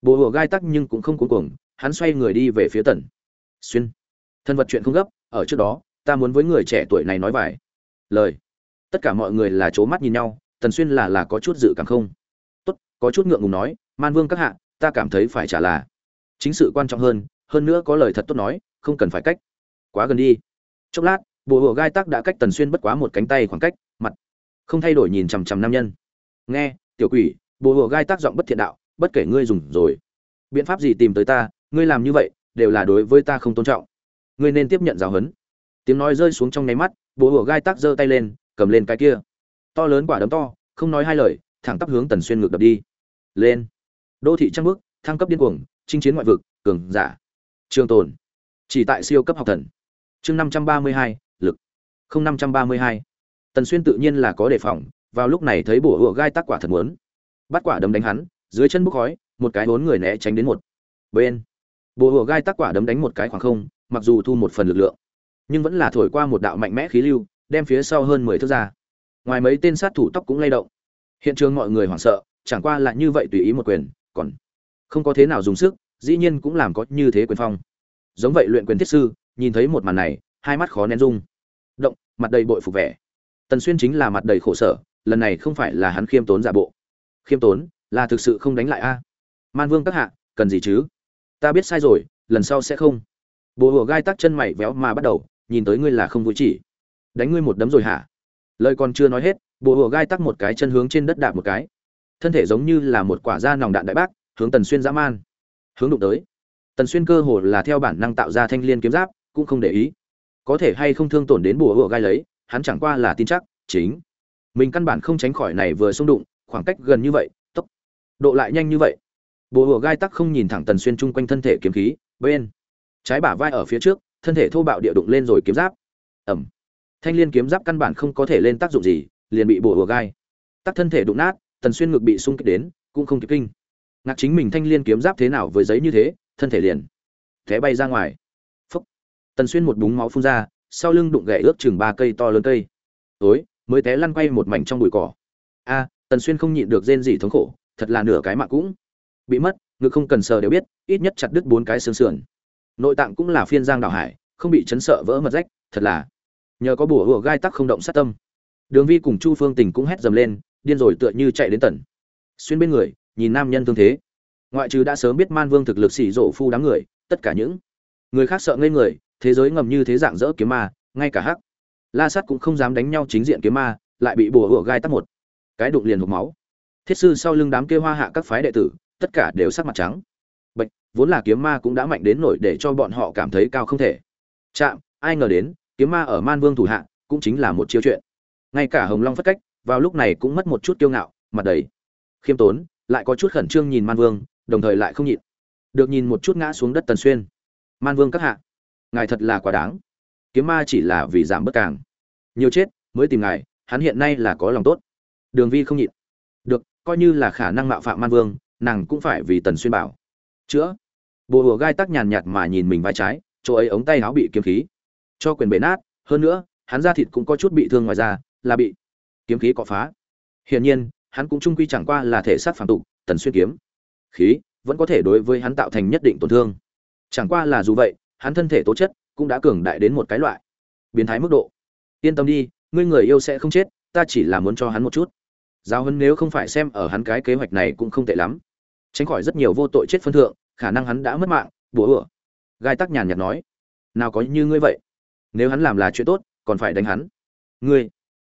Bố hồ gai tắc nhưng cũng không cuống cuồng, hắn xoay người đi về phía tần. Xuyên. Thần vật chuyện không gấp, ở trước đó, ta muốn với người trẻ tuổi này nói vài lời. Tất cả mọi người là c mắt nhìn nhau tần xuyên là là có chút dự cảm không? Tốt, có chút ngượng ngùng nói, man vương các hạ, ta cảm thấy phải trả là. Chính sự quan trọng hơn hơn nữa có lời thật tốt nói, không cần phải cách. Quá gần đi. Chốc lát bộ hùa gai tắc đã cách tần xuyên bất quá một cánh tay khoảng cách, mặt không thay đổi nhìn chằm chằm nam nhân. Nghe, tiểu quỷ bộ hùa gai tắc giọng bất thiện đạo, bất kể ngươi dùng rồi. Biện pháp gì tìm tới ta, ngươi làm như vậy, đều là đối với ta không tôn trọng. Ngươi nên tiếp nhận giáo huấn. Tiếng nói rơi xuống trong nháy mắt bộ hùa gai tắc giơ tay lên, cầm lên cái kia to lớn quả đấm to, không nói hai lời, thẳng tắp hướng tần xuyên ngược đập đi. Lên. Đô thị trăng bước thăng cấp điên cuồng, chinh chiến ngoại vực, cường giả. Trường tồn. Chỉ tại siêu cấp học thần. Chương năm trăm ba mươi hai, lực. Không năm trăm ba mươi hai. Tần xuyên tự nhiên là có đề phòng, vào lúc này thấy bổ hựa gai tắc quả thật muốn. Bắt quả đấm đánh hắn, dưới chân bốc khói, một cái bốn người né tránh đến một. Bên. Bổ hựa gai tắc quả đấm đánh một cái khoảng không, mặc dù thu một phần lực lượng, nhưng vẫn là thổi qua một đạo mạnh mẽ khí lưu, đem phía sau hơn mười thước ra ngoài mấy tên sát thủ tóc cũng lay động. Hiện trường mọi người hoảng sợ, chẳng qua là như vậy tùy ý một quyền, còn không có thế nào dùng sức, dĩ nhiên cũng làm có như thế quyền phong. Giống vậy luyện quyền thiết sư, nhìn thấy một màn này, hai mắt khó nén rung. Động, mặt đầy bội phục vẻ. Tần xuyên chính là mặt đầy khổ sở, lần này không phải là hắn khiêm tốn giả bộ. Khiêm tốn, là thực sự không đánh lại a. Man vương các hạ, cần gì chứ? Ta biết sai rồi, lần sau sẽ không. Bồ hùa gai tắc chân mày véo mà bắt đầu, nhìn tới ngươi là không vui chỉ. Đánh ngươi một đấm rồi hả? Lời còn chưa nói hết bộ hộ gai tắc một cái chân hướng trên đất đạp một cái. Thân thể giống như là một quả da nòng đạn đại bác, hướng tần xuyên dã man. Hướng đụng tới. Tần xuyên cơ hồ là theo bản năng tạo ra thanh liên kiếm giáp, cũng không để ý. Có thể hay không thương tổn đến bùa hộ gai lấy, hắn chẳng qua là tin chắc, chính. Mình căn bản không tránh khỏi này vừa xung đụng, khoảng cách gần như vậy, tốc. Độ lại nhanh như vậy. Bùa hộ gai tắc không nhìn thẳng tần xuyên chung quanh thân thể kiếm khí, bên. Trái bả vai ở phía trước, thân thể thô bạo địa đụng lên rồi kiếm giáp. Ẩm thanh liên kiếm giáp căn bản không có thể lên tác dụng gì, liền bị bùa hùa gai. Tắc thân thể đụng nát, tần xuyên ngực bị xung kích đến, cũng không kịp kinh. Ngạc chính mình thanh liên kiếm giáp thế nào với giấy như thế, thân thể liền thế bay ra ngoài. Phúc. Tần xuyên một búng máu phun ra, sau lưng đụng gậy ước chừng ba cây to lớn cây. Tối, mới té lăn quay một mảnh trong bụi cỏ. A, tần xuyên không nhịn được rên gì thống khổ, thật là nửa cái mạng cũng bị mất, ngực không cần sờ đều biết, ít nhất chặt đứt bốn cái xương sườn. Nội tạng cũng là phiên giang đảo hải, không bị chấn sợ vỡ mật rách, thật là nhờ có bùa hùa gai tắc không động sát tâm. Đường vi cùng chu phương tình cũng hét dầm lên, điên rồi tựa như chạy đến tần xuyên bên người, nhìn nam nhân thương thế. Ngoại trừ đã sớm biết man vương thực lực xỉ rộ phu đám người, tất cả những người khác sợ ngây người, thế giới ngầm như thế dạng dỡ kiếm ma, ngay cả hắc la sắt cũng không dám đánh nhau chính diện kiếm ma, lại bị bùa hùa gai tắc một cái đụng liền hộp máu. Thiết sư sau lưng đám kê hoa hạ các phái đệ tử, tất cả đều sắc mặt trắng. Bệnh vốn là kiếm ma cũng đã mạnh đến nổi để cho bọn họ cảm thấy cao không thể. Chạm, ai ngờ đến kiếm ma ở man vương thủ hạ, cũng chính là một chiêu chuyện. Ngay cả hồng long phất cách, vào lúc này cũng mất một chút kiêu ngạo, mặt đầy khiêm tốn, lại có chút khẩn trương nhìn man vương, đồng thời lại không nhịn. Được nhìn một chút ngã xuống đất tần xuyên. Man vương các hạ, ngài thật là quá đáng. Kiếm ma chỉ là vì giảm bất càng. Nhiều chết, mới tìm ngài, hắn hiện nay là có lòng tốt. Đường vi không nhịn. Được, coi như là khả năng mạo phạm man vương, nàng cũng phải vì tần xuyên bảo. Chữa. Bồ hùa gai tắc nhàn nhạt mà nhìn mình vai trái, chỗ ấy ống tay áo bị kiếm khí cho quyền bể nát, hơn nữa, hắn da thịt cũng có chút bị thương ngoài ra là bị kiếm khí cọ phá. Hiển nhiên, hắn cũng trung quy chẳng qua là thể xác phản tục, tần xuyên kiếm. Khí vẫn có thể đối với hắn tạo thành nhất định tổn thương. Chẳng qua là dù vậy, hắn thân thể tố chất cũng đã cường đại đến một cái loại biến thái mức độ. Yên tâm đi, ngươi người yêu sẽ không chết, ta chỉ là muốn cho hắn một chút. Giáo hân nếu không phải xem ở hắn cái kế hoạch này cũng không tệ lắm. Tránh khỏi rất nhiều vô tội chết phân thượng, khả năng hắn đã mất mạng, bùa ửa gai tắc nhàn nhạt nói, nào có như ngươi vậy nếu hắn làm là chuyện tốt, còn phải đánh hắn. Ngươi,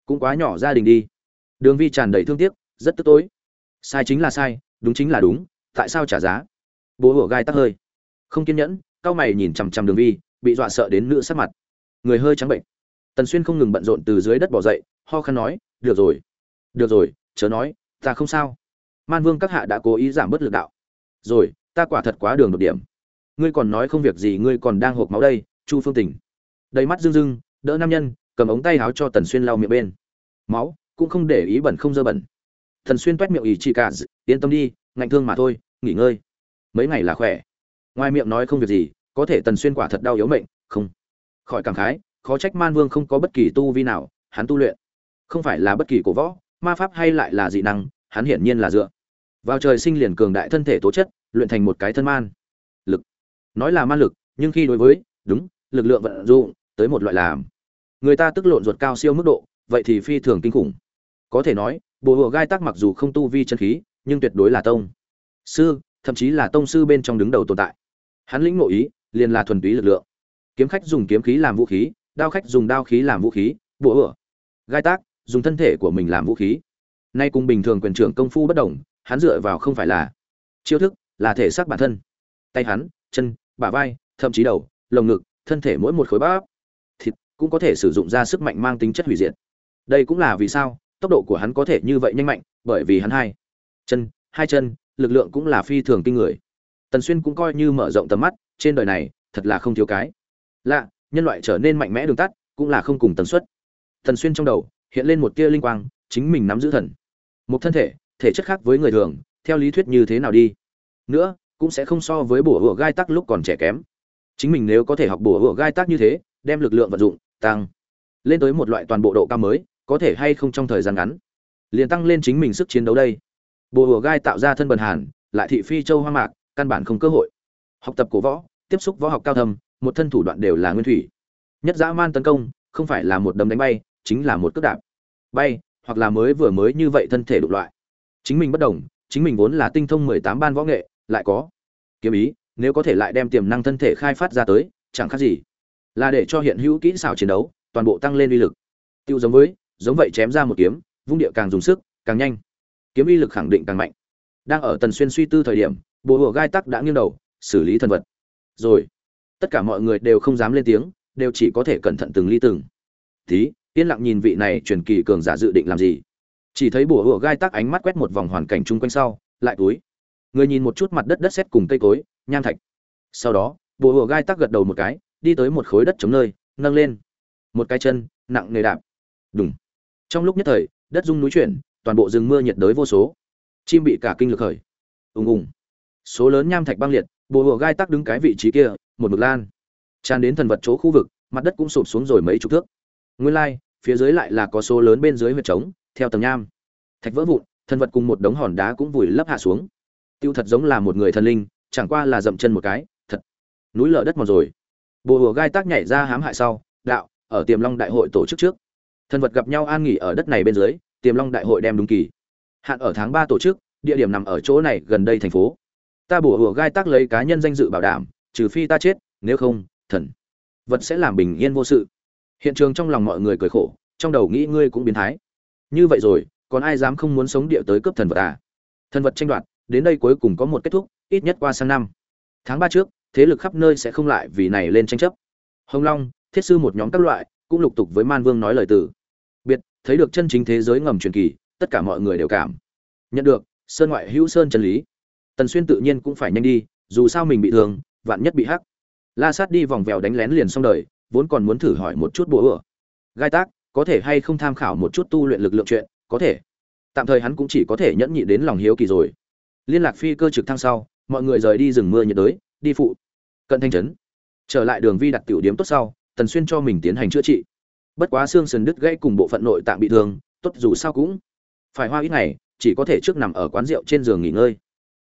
cũng quá nhỏ gia đình đi. Đường vi tràn đầy thương tiếc, rất tức tối. Sai chính là sai, đúng chính là đúng, tại sao trả giá? Bố hổ gai tắc hơi. Không kiên nhẫn cao mày nhìn chằm chằm đường vi, bị dọa sợ đến nữ sắc mặt. Người hơi trắng bệnh. Tần xuyên không ngừng bận rộn từ dưới đất bỏ dậy, ho khăn nói, được rồi được rồi, chớ nói, ta không sao. Man vương các hạ đã cố ý giảm bớt lực đạo. Rồi, ta quả thật quá đường đột điểm. Ngươi còn nói không việc gì, ngươi còn đang hộp máu đây, chu phương tình đầy mắt rưng rưng, đỡ nam nhân, cầm ống tay áo cho tần xuyên lau miệng bên. Máu, cũng không để ý bẩn không dơ bẩn. Thần xuyên toét miệng ý chị cả yên tâm đi, ngạnh thương mà thôi, nghỉ ngơi. Mấy ngày là khỏe. Ngoài miệng nói không việc gì, có thể tần xuyên quả thật đau yếu mệnh, không. Khỏi cảm khái, khó trách man vương không có bất kỳ tu vi nào, hắn tu luyện. Không phải là bất kỳ cổ võ, ma pháp hay lại là dị năng, hắn hiển nhiên là dựa. Vào trời sinh liền cường đại thân thể tố chất, luyện thành một cái thân man. Lực. Nói là man lực, nhưng khi đối với, đúng, lực lượng vận dụng tới một loại làm. Người ta tức lộn ruột cao siêu mức độ, vậy thì phi thường kinh khủng. Có thể nói, bộ hùa gai tắc mặc dù không tu vi chân khí, nhưng tuyệt đối là tông. Sư, thậm chí là tông sư bên trong đứng đầu tồn tại. Hắn lĩnh nội ý, liền là thuần túy lực lượng. Kiếm khách dùng kiếm khí làm vũ khí, đao khách dùng đao khí làm vũ khí, bộ hùa gai tác dùng thân thể của mình làm vũ khí. Nay cùng bình thường quyền trưởng công phu bất đồng, hắn dựa vào không phải là chiêu thức, là thể xác bản thân. Tay hắn, chân, bả vai, thậm chí đầu, lồng ngực, thân thể mỗi một khối bắp cũng có thể sử dụng ra sức mạnh mang tính chất hủy diệt. Đây cũng là vì sao, tốc độ của hắn có thể như vậy nhanh mạnh, bởi vì hắn hai chân hai chân, lực lượng cũng là phi thường kinh người. Tần xuyên cũng coi như mở rộng tầm mắt, trên đời này, thật là không thiếu cái. Lạ, nhân loại trở nên mạnh mẽ đường tắt, cũng là không cùng tần suất. Tần xuyên trong đầu, hiện lên một tia linh quang, chính mình nắm giữ thần. Một thân thể thể chất khác với người thường, theo lý thuyết như thế nào đi? Nữa, cũng sẽ không so với bổ hựa gai tắc lúc còn trẻ kém. Chính mình nếu có thể học bổ hựa gai tắc như thế, đem lực lượng vận dụng tăng. Lên tới một loại toàn bộ độ cao mới, có thể hay không trong thời gian ngắn. Liền tăng lên chính mình sức chiến đấu đây. Bồ hùa gai tạo ra thân bần hàn, lại thị phi châu hoa mạc, căn bản không cơ hội. Học tập cổ võ, tiếp xúc võ học cao thâm, một thân thủ đoạn đều là nguyên thủy. Nhất dã man tấn công, không phải là một đấm đánh bay, chính là một cước đạp. Bay, hoặc là mới vừa mới như vậy thân thể đục loại. Chính mình bất đồng, chính mình vốn là tinh thông mười tám ban võ nghệ, lại có kiếm ý, nếu có thể lại đem tiềm năng thân thể khai phát ra tới, chẳng khác gì là để cho hiện hữu kỹ xảo chiến đấu toàn bộ tăng lên uy lực. Tiêu giống với, giống vậy chém ra một kiếm, vung địa càng dùng sức, càng nhanh. Kiếm uy lực khẳng định càng mạnh. Đang ở tần xuyên suy tư thời điểm, bộ hùa gai tắc đã nghiêng đầu, xử lý thần vật. Rồi, tất cả mọi người đều không dám lên tiếng, đều chỉ có thể cẩn thận từng ly từng. Tí, yên lặng nhìn vị này truyền kỳ cường giả dự định làm gì. Chỉ thấy bùa hùa gai tắc ánh mắt quét một vòng hoàn cảnh chung quanh sau, lại túi. Người nhìn một chút mặt đất đất xét cùng cây cối, nham thạch. Sau đó bùa hùa gai tắc gật đầu một cái đi tới một khối đất chống nơi, nâng lên. Một cái chân, nặng nề đạp. Đúng trong lúc nhất thời, đất rung núi chuyển, toàn bộ rừng mưa nhiệt đới vô số. Chim bị cả kinh lực khởi. Ùng ùng. Số lớn nham thạch băng liệt, bùa hùa gai tắc đứng cái vị trí kia, một mực lan. Tràn đến thần vật chỗ khu vực, mặt đất cũng sụp xuống rồi mấy chục thước. Nguyên lai, phía dưới lại là có số lớn bên dưới huyệt trống, theo tầng nham. Thạch vỡ vụn, thần vật cùng một đống hòn đá cũng vùi lấp hạ xuống. Tiêu thật giống là một người thần linh, chẳng qua là dậm chân một cái, thật. Núi lở đất mòn rồi bồ hùa gai tác nhảy ra hãm hại sau, đạo, ở tiềm long đại hội tổ chức trước. Thần vật gặp nhau an nghỉ ở đất này bên dưới, tiềm long đại hội đem đúng kỳ. Hạn ở tháng ba tổ chức, địa điểm nằm ở chỗ này, gần đây thành phố. Ta bổ hùa gai tác lấy cá nhân danh dự bảo đảm, trừ phi ta chết, nếu không, thần, vật sẽ làm bình yên vô sự. Hiện trường trong lòng mọi người cười khổ, trong đầu nghĩ ngươi cũng biến thái. Như vậy rồi, còn ai dám không muốn sống địa tới cướp thần vật à? Thần vật tranh đoạt, đến đây cuối cùng có một kết thúc, ít nhất qua sang năm. Tháng ba trước thế lực khắp nơi sẽ không lại vì này lên tranh chấp. Hồng long, thiết sư một nhóm các loại, cũng lục tục với man vương nói lời từ. Biệt, thấy được chân chính thế giới ngầm truyền kỳ, tất cả mọi người đều cảm. Nhận được, sơn ngoại hữu sơn chân lý. Tần xuyên tự nhiên cũng phải nhanh đi, dù sao mình bị thương, vạn nhất bị hắc. La sát đi vòng vèo đánh lén liền xong đời, vốn còn muốn thử hỏi một chút bùa ửa gai tác, có thể hay không tham khảo một chút tu luyện lực lượng chuyện? Có thể. Tạm thời hắn cũng chỉ có thể nhẫn nhị đến lòng hiếu kỳ rồi. Liên lạc phi cơ trực thăng sau, mọi người rời đi rừng mưa nhiệt đới, đi phụ cận thanh trấn. Trở lại đường vi đặt tiểu điếm tốt sau, tần xuyên cho mình tiến hành chữa trị. Bất quá xương sườn đứt gãy cùng bộ phận nội tạng bị thương, tốt dù sao cũng phải hoa ít ngày, chỉ có thể trước nằm ở quán rượu trên giường nghỉ ngơi.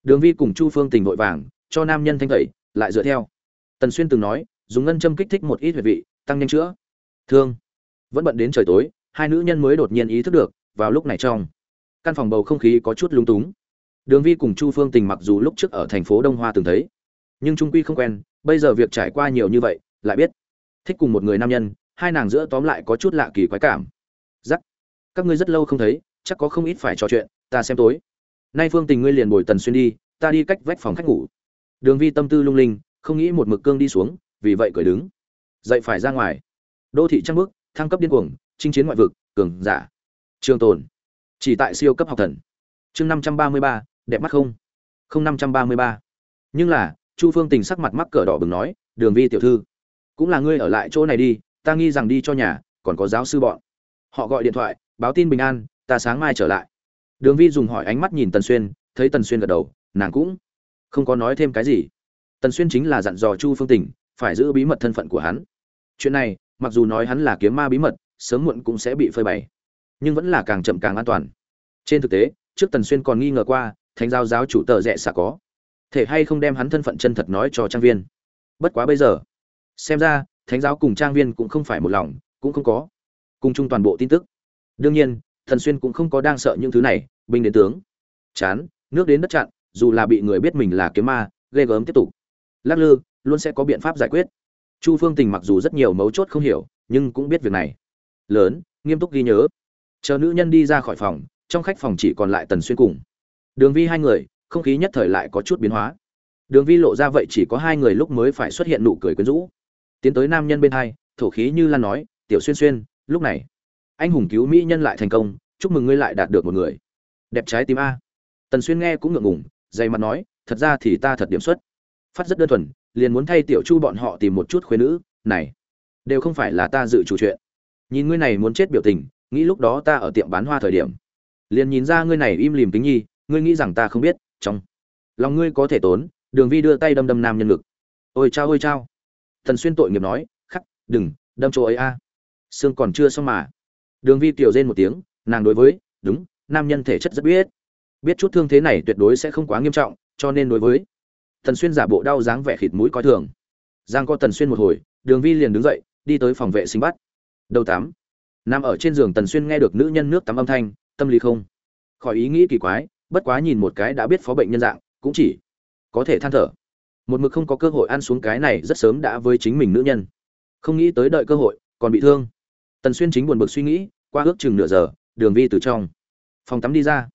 Đường vi cùng chu phương tình vội vàng, cho nam nhân thanh tẩy, lại dựa theo. Tần xuyên từng nói, dùng ngân châm kích thích một ít huyệt vị, tăng nhanh chữa. Thương. Vẫn bận đến trời tối, hai nữ nhân mới đột nhiên ý thức được, vào lúc này trong, căn phòng bầu không khí có chút lung túng. Đường vi cùng chu phương tình mặc dù lúc trước ở thành phố đông hoa từng thấy, nhưng trung quy không quen bây giờ việc trải qua nhiều như vậy, lại biết, thích cùng một người nam nhân, hai nàng giữa tóm lại có chút lạ kỳ quái cảm. Giắc các ngươi rất lâu không thấy, chắc có không ít phải trò chuyện, ta xem tối. Nay phương tình ngươi liền bồi tần xuyên đi, ta đi cách vách phòng khách ngủ. Đường vi tâm tư lung linh, không nghĩ một mực cương đi xuống, vì vậy cởi đứng. Dậy phải ra ngoài. Đô thị trăng bước, thăng cấp điên cuồng, chinh chiến ngoại vực, cường giả. Trường tồn. Chỉ tại siêu cấp học thần. Chương năm trăm ba mươi ba, đẹp mắt không? Không năm trăm ba mươi ba. Nhưng là chu phương tình sắc mặt mắc cỡ đỏ bừng nói, đường vi tiểu thư, cũng là ngươi ở lại chỗ này đi, ta nghi rằng đi cho nhà, còn có giáo sư bọn. Họ gọi điện thoại, báo tin bình an, ta sáng mai trở lại. Đường vi dùng hỏi ánh mắt nhìn tần xuyên, thấy tần xuyên gật đầu, nàng cũng không có nói thêm cái gì. Tần xuyên chính là dặn dò chu phương tình phải giữ bí mật thân phận của hắn. Chuyện này, mặc dù nói hắn là kiếm ma bí mật, sớm muộn cũng sẽ bị phơi bày, nhưng vẫn là càng chậm càng an toàn. Trên thực tế, trước tần xuyên còn nghi ngờ qua, thánh giáo giáo chủ tờ rẽ xả có thể hay không đem hắn thân phận chân thật nói cho trang viên? Bất quá bây giờ, xem ra, thánh giáo cùng trang viên cũng không phải một lòng, cũng không có cùng chung toàn bộ tin tức. Đương nhiên, thần xuyên cũng không có đang sợ những thứ này, binh đến tướng. Chán, nước đến đất chặn, dù là bị người biết mình là kiếm ma, ghê gớm tiếp tục. Lắc lư, luôn sẽ có biện pháp giải quyết. Chu phương tình mặc dù rất nhiều mấu chốt không hiểu, nhưng cũng biết việc này. Lớn, nghiêm túc ghi nhớ. Chờ nữ nhân đi ra khỏi phòng, trong khách phòng chỉ còn lại tần xuyên cùng. Đường vi hai người không khí nhất thời lại có chút biến hóa. Đường vi lộ ra vậy chỉ có hai người lúc mới phải xuất hiện nụ cười quyến rũ. Tiến tới nam nhân bên hai, thổ khí như lan nói, tiểu xuyên xuyên, lúc này, anh hùng cứu mỹ nhân lại thành công, chúc mừng ngươi lại đạt được một người. Đẹp trái tim a. Tần xuyên nghe cũng ngượng ngùng, dày mặt nói, thật ra thì ta thật điểm xuất. Phát rất đơn thuần, liền muốn thay tiểu chu bọn họ tìm một chút khuyên nữ, này, đều không phải là ta dự chủ chuyện. Nhìn ngươi này muốn chết biểu tình, nghĩ lúc đó ta ở tiệm bán hoa thời điểm, liền nhìn ra ngươi này im lìm tính nhi, ngươi nghĩ rằng ta không biết trong. Lòng ngươi có thể tốn, đường vi đưa tay đâm đâm nam nhân ngực. Ôi chao ôi chao. Thần xuyên tội nghiệp nói, khắc, đừng, đâm chỗ ấy a. À. xương còn chưa xong mà. Đường vi tiểu rên một tiếng, nàng đối với, đúng, nam nhân thể chất rất biết. Biết chút thương thế này tuyệt đối sẽ không quá nghiêm trọng, cho nên đối với. Thần xuyên giả bộ đau dáng vẻ khịt mũi coi thường. Giang có tần xuyên một hồi, đường vi liền đứng dậy, đi tới phòng vệ sinh bắt. Đầu tắm nằm ở trên giường tần xuyên nghe được nữ nhân nước tắm âm thanh, tâm lý không. Khỏi ý nghĩ kỳ quái bất quá nhìn một cái đã biết phó bệnh nhân dạng, cũng chỉ có thể than thở. Một mực không có cơ hội ăn xuống cái này rất sớm đã với chính mình nữ nhân. Không nghĩ tới đợi cơ hội, còn bị thương. Tần xuyên chính buồn bực suy nghĩ, qua ước chừng nửa giờ, đường vi từ trong phòng tắm đi ra.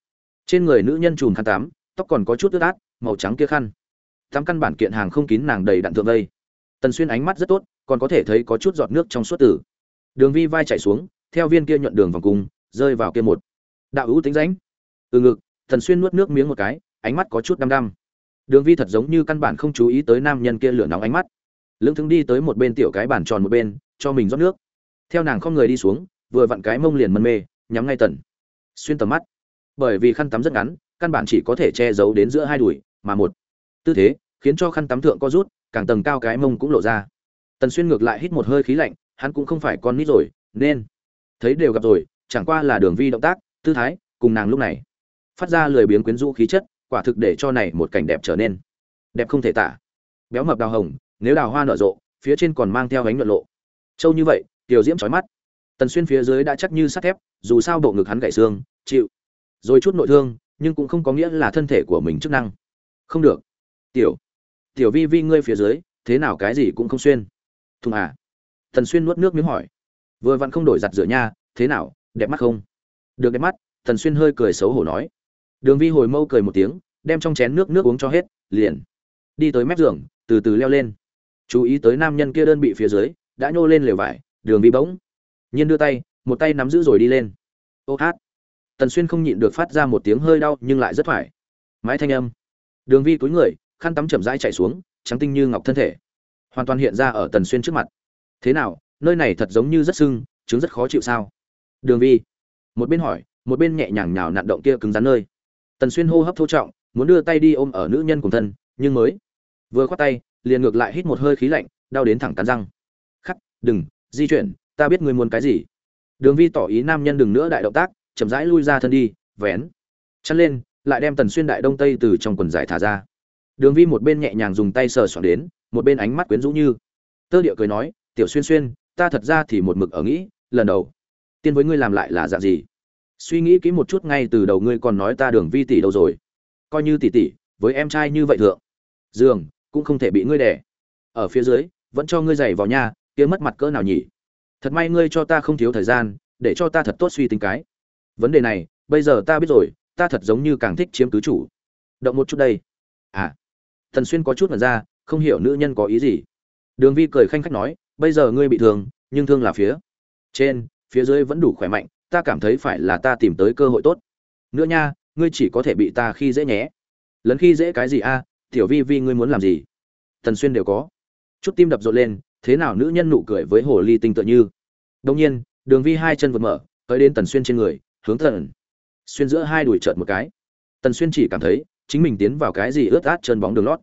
Trên người nữ nhân chùm khăn tắm, tóc còn có chút ướt át, màu trắng kia khăn. Tắm căn bản kiện hàng không kín nàng đầy đặn thượng vây tần xuyên ánh mắt rất tốt, còn có thể thấy có chút giọt nước trong suốt tử đường vi vai chạy xuống, theo viên kia nhuận đường vòng cung, rơi vào kia một đạo hữu tính ránh từ ngực Thần xuyên nuốt nước miếng một cái, ánh mắt có chút đăm đăm. Đường vi thật giống như căn bản không chú ý tới nam nhân kia lửa nóng ánh mắt. Lưỡng thương đi tới một bên tiểu cái bàn tròn một bên, cho mình rót nước. Theo nàng không người đi xuống, vừa vặn cái mông liền mân mê, nhắm ngay tần. Xuyên tầm mắt. Bởi vì khăn tắm rất ngắn, căn bản chỉ có thể che giấu đến giữa hai đùi, mà một. Tư thế, khiến cho khăn tắm thượng co rút, càng tầng cao cái mông cũng lộ ra. Tần xuyên ngược lại hít một hơi khí lạnh, hắn cũng không phải con nít rồi, nên. Thấy đều gặp rồi, chẳng qua là đường vi động tác, tư thái, cùng nàng lúc này phát ra lười biếng quyến rũ khí chất, quả thực để cho này một cảnh đẹp trở nên đẹp không thể tả. Béo mập đào hồng, nếu đào hoa nở rộ, phía trên còn mang theo ánh nhuận lộ. Trâu như vậy tiểu diễm trói mắt. Tần xuyên phía dưới đã chắc như sắt thép, dù sao bộ ngực hắn gãy xương, chịu rồi chút nội thương, nhưng cũng không có nghĩa là thân thể của mình chức năng. Không được. Tiểu tiểu vi vi ngươi phía dưới, thế nào cái gì cũng không xuyên. Thùng à? Tần xuyên nuốt nước miếng hỏi. Vừa vặn không đổi giặt rửa nha, thế nào, đẹp mắt không? Được đẹp mắt, tần xuyên hơi cười xấu hổ nói đường vi hồi mâu cười một tiếng đem trong chén nước nước uống cho hết liền đi tới mép giường từ từ leo lên. Chú ý tới nam nhân kia đơn bị phía dưới đã nhô lên lều vải đường vi bỗng nhiên đưa tay một tay nắm giữ rồi đi lên. Ô hát. Tần xuyên không nhịn được phát ra một tiếng hơi đau nhưng lại rất thoải, mái thanh âm. Đường vi cúi người khăn tắm chậm rãi chạy xuống trắng tinh như ngọc thân thể. Hoàn toàn hiện ra ở tần xuyên trước mặt. Thế nào nơi này thật giống như rất sưng chứng rất khó chịu sao? Đường vi. Một bên hỏi một bên nhẹ nhàng nhào nặn động kia cứng rắn nơi tần xuyên hô hấp thô trọng, muốn đưa tay đi ôm ở nữ nhân cùng thân, nhưng mới vừa khoát tay, liền ngược lại hít một hơi khí lạnh, đau đến thẳng cắn răng. Khắc, đừng, di chuyển, ta biết ngươi muốn cái gì. Đường vi tỏ ý nam nhân đừng nữa đại động tác, chậm rãi lui ra thân đi, vén chắn lên, lại đem tần xuyên đại đông tây từ trong quần giải thả ra. Đường vi một bên nhẹ nhàng dùng tay sờ soạn đến, một bên ánh mắt quyến rũ như tơ địa cười nói, tiểu xuyên xuyên, ta thật ra thì một mực ở nghĩ, lần đầu tiên với ngươi làm lại là dạng gì? Suy nghĩ kỹ một chút ngay từ đầu ngươi còn nói ta đường vi tỷ đâu rồi? Coi như tỷ tỷ, với em trai như vậy thượng. Giường cũng không thể bị ngươi đẻ ở phía dưới, vẫn cho ngươi giày vào nha kia mất mặt cỡ nào nhỉ? Thật may ngươi cho ta không thiếu thời gian, để cho ta thật tốt suy tính cái. Vấn đề này, bây giờ ta biết rồi, ta thật giống như càng thích chiếm cứ chủ. Động một chút đây. À. Thần xuyên có chút mật ra, không hiểu nữ nhân có ý gì. Đường vi cười khanh khách nói, bây giờ ngươi bị thương, nhưng thương là phía trên, phía dưới vẫn đủ khỏe mạnh ta cảm thấy phải là ta tìm tới cơ hội tốt. Nữa nha, ngươi chỉ có thể bị ta khi dễ nhé. Lấn khi dễ cái gì a? Tiểu vi vi, ngươi muốn làm gì? Thần xuyên đều có. Chút tim đập rộn lên, thế nào nữ nhân nụ cười với hồ ly tinh tựa như? Đông nhiên, đường vi hai chân vượt mở, tới đến tần xuyên trên người, hướng thần xuyên giữa hai đùi trợn một cái. Tần xuyên chỉ cảm thấy, chính mình tiến vào cái gì ướt át chân bóng đường lót.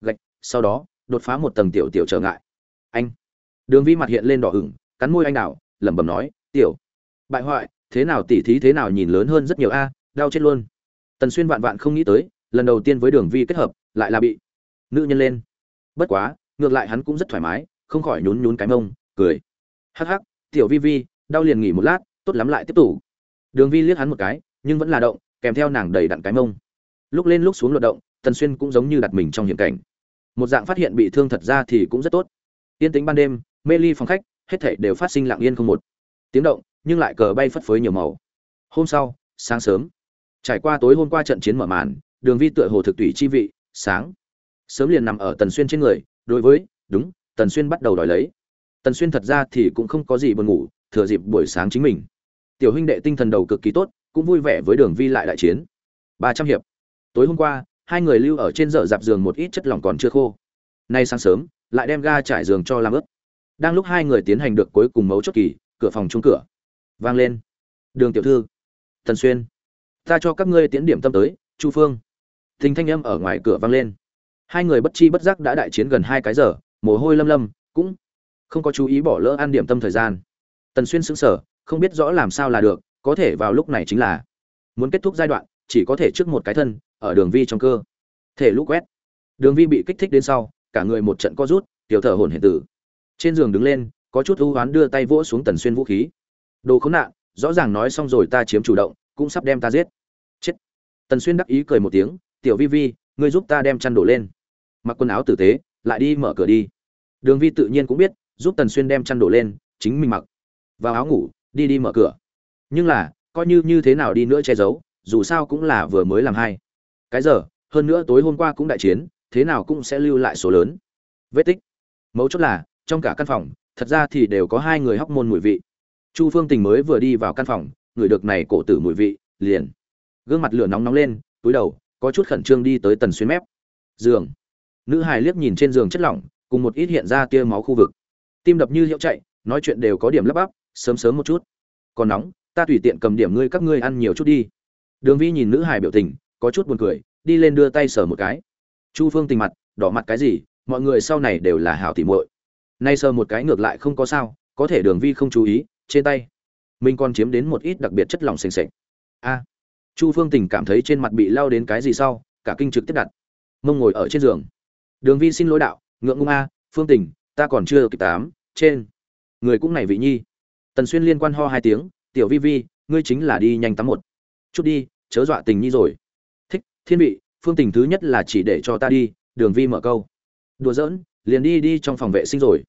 Gạch, sau đó, đột phá một tầng tiểu tiểu trở ngại. Anh. Đường vi mặt hiện lên đỏ ửng, cắn môi anh đào, lẩm bẩm nói, tiểu bại hoại, thế nào tỉ thí thế nào nhìn lớn hơn rất nhiều a, đau chết luôn. Tần xuyên vạn vạn không nghĩ tới, lần đầu tiên với đường vi kết hợp, lại là bị nữ nhân lên. Bất quá, ngược lại hắn cũng rất thoải mái, không khỏi nhún nhún cái mông, cười. Hắc hắc, tiểu vi vi, đau liền nghỉ một lát, tốt lắm lại tiếp tục. Đường vi liếc hắn một cái, nhưng vẫn là động, kèm theo nàng đầy đặn cái mông. Lúc lên lúc xuống luận động, tần xuyên cũng giống như đặt mình trong hiểm cảnh. Một dạng phát hiện bị thương thật ra thì cũng rất tốt. Yên tĩnh ban đêm, mê ly phòng khách, hết thảy đều phát sinh lặng yên không một. Tiếng động nhưng lại cờ bay phất phới nhiều màu. Hôm sau, sáng sớm. Trải qua tối hôm qua trận chiến mở màn, đường vi tựa hồ thực tùy chi vị, sáng. Sớm liền nằm ở tần xuyên trên người, đối với, đúng, tần xuyên bắt đầu đòi lấy. Tần xuyên thật ra thì cũng không có gì buồn ngủ, thừa dịp buổi sáng chính mình. Tiểu huynh đệ tinh thần đầu cực kỳ tốt, cũng vui vẻ với đường vi lại đại chiến. Ba trăm hiệp. Tối hôm qua, hai người lưu ở trên dở dạp giường một ít chất lỏng còn chưa khô. Nay sáng sớm, lại đem ga trải giường cho làm ướt. Đang lúc hai người tiến hành được cuối cùng mấu chốt kỳ, cửa phòng chung cửa vang lên. Đường tiểu thư thần xuyên, ta cho các ngươi tiến điểm tâm tới, chu phương. Thình thanh âm ở ngoài cửa vang lên. Hai người bất chi bất giác đã đại chiến gần hai cái giờ, mồ hôi lâm lâm, cũng không có chú ý bỏ lỡ ăn điểm tâm thời gian. Tần xuyên sững sờ, không biết rõ làm sao là được, có thể vào lúc này chính là muốn kết thúc giai đoạn, chỉ có thể trước một cái thân, ở đường vi trong cơ. Thể lũ quét. Đường vi bị kích thích đến sau, cả người một trận co rút, tiểu thở hổn hển tử. Trên giường đứng lên, có chút u hoán đưa tay vỗ xuống tần xuyên vũ khí đồ khốn nạn, rõ ràng nói xong rồi ta chiếm chủ động, cũng sắp đem ta giết. Chết. Tần xuyên đắc ý cười một tiếng, tiểu vi vi, ngươi giúp ta đem chăn đổ lên. Mặc quần áo tử tế, lại đi mở cửa đi. Đường vi tự nhiên cũng biết, giúp tần xuyên đem chăn đổ lên, chính mình mặc. Vào áo ngủ, đi đi mở cửa. Nhưng là, coi như như thế nào đi nữa che giấu, dù sao cũng là vừa mới làm hai. Cái giờ, hơn nữa tối hôm qua cũng đại chiến, thế nào cũng sẽ lưu lại số lớn. Vết tích. Mấu chốt là, trong cả căn phòng, thật ra thì đều có hai người hóc môn mùi vị chu phương tình mới vừa đi vào căn phòng ngửi được này cổ tử mùi vị, liền. Gương mặt lửa nóng nóng lên, túi đầu, có chút khẩn trương đi tới tần xuyên mép. Giường. Nữ hài liếc nhìn trên giường chất lỏng, cùng một ít hiện ra tia máu khu vực. Tim đập như hiệu chạy, nói chuyện đều có điểm lấp bắp, sớm sớm một chút. Còn nóng, ta tùy tiện cầm điểm ngươi các ngươi ăn nhiều chút đi. Đường vi nhìn nữ hài biểu tình, có chút buồn cười, đi lên đưa tay sờ một cái. Chu phương tình mặt, đỏ mặt cái gì, mọi người sau này đều là hảo tỉ muội. Nay sờ một cái ngược lại không có sao, có thể đường vi không chú ý trên tay. Mình còn chiếm đến một ít đặc biệt chất lỏng sềnh sệch a, chu phương tình cảm thấy trên mặt bị lao đến cái gì sau, cả kinh trực tiếp đặt. Mông ngồi ở trên giường. Đường vi xin lỗi đạo, ngượng ngung a, phương tình, ta còn chưa kịp tám, trên. Người cũng này vị nhi. Tần xuyên liên quan ho hai tiếng, tiểu vi vi, ngươi chính là đi nhanh tắm một. Chút đi, chớ dọa tình nhi rồi. Thích, thiên vị, phương tình thứ nhất là chỉ để cho ta đi, đường vi mở câu. Đùa giỡn, liền đi đi trong phòng vệ sinh rồi.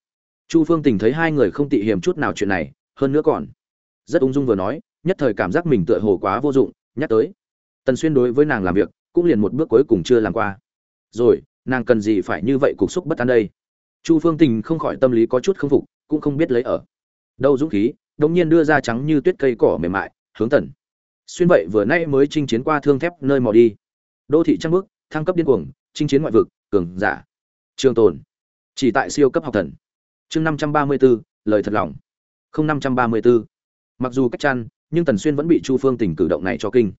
Chu phương tình thấy hai người không tị hiểm chút nào chuyện này hơn nữa còn. Rất ung dung vừa nói nhất thời cảm giác mình tựa hồ quá vô dụng nhắc tới. Tần xuyên đối với nàng làm việc cũng liền một bước cuối cùng chưa làm qua. Rồi nàng cần gì phải như vậy cục xúc bất an đây? Chu phương tình không khỏi tâm lý có chút không phục cũng không biết lấy ở. Đâu dũng khí đống nhiên đưa ra trắng như tuyết cây cỏ mềm mại hướng tần. Xuyên vậy vừa nay mới chinh chiến qua thương thép nơi mò đi. Đô thị trăng bước thăng cấp điên cuồng chinh chiến ngoại vực cường giả. Trường tồn. Chỉ tại siêu cấp học thần. Chương năm trăm ba mươi 534, lời thật lòng không năm trăm ba mươi 534. mặc dù cách chăn, nhưng tần xuyên vẫn bị chu phương tình cử động này cho kinh.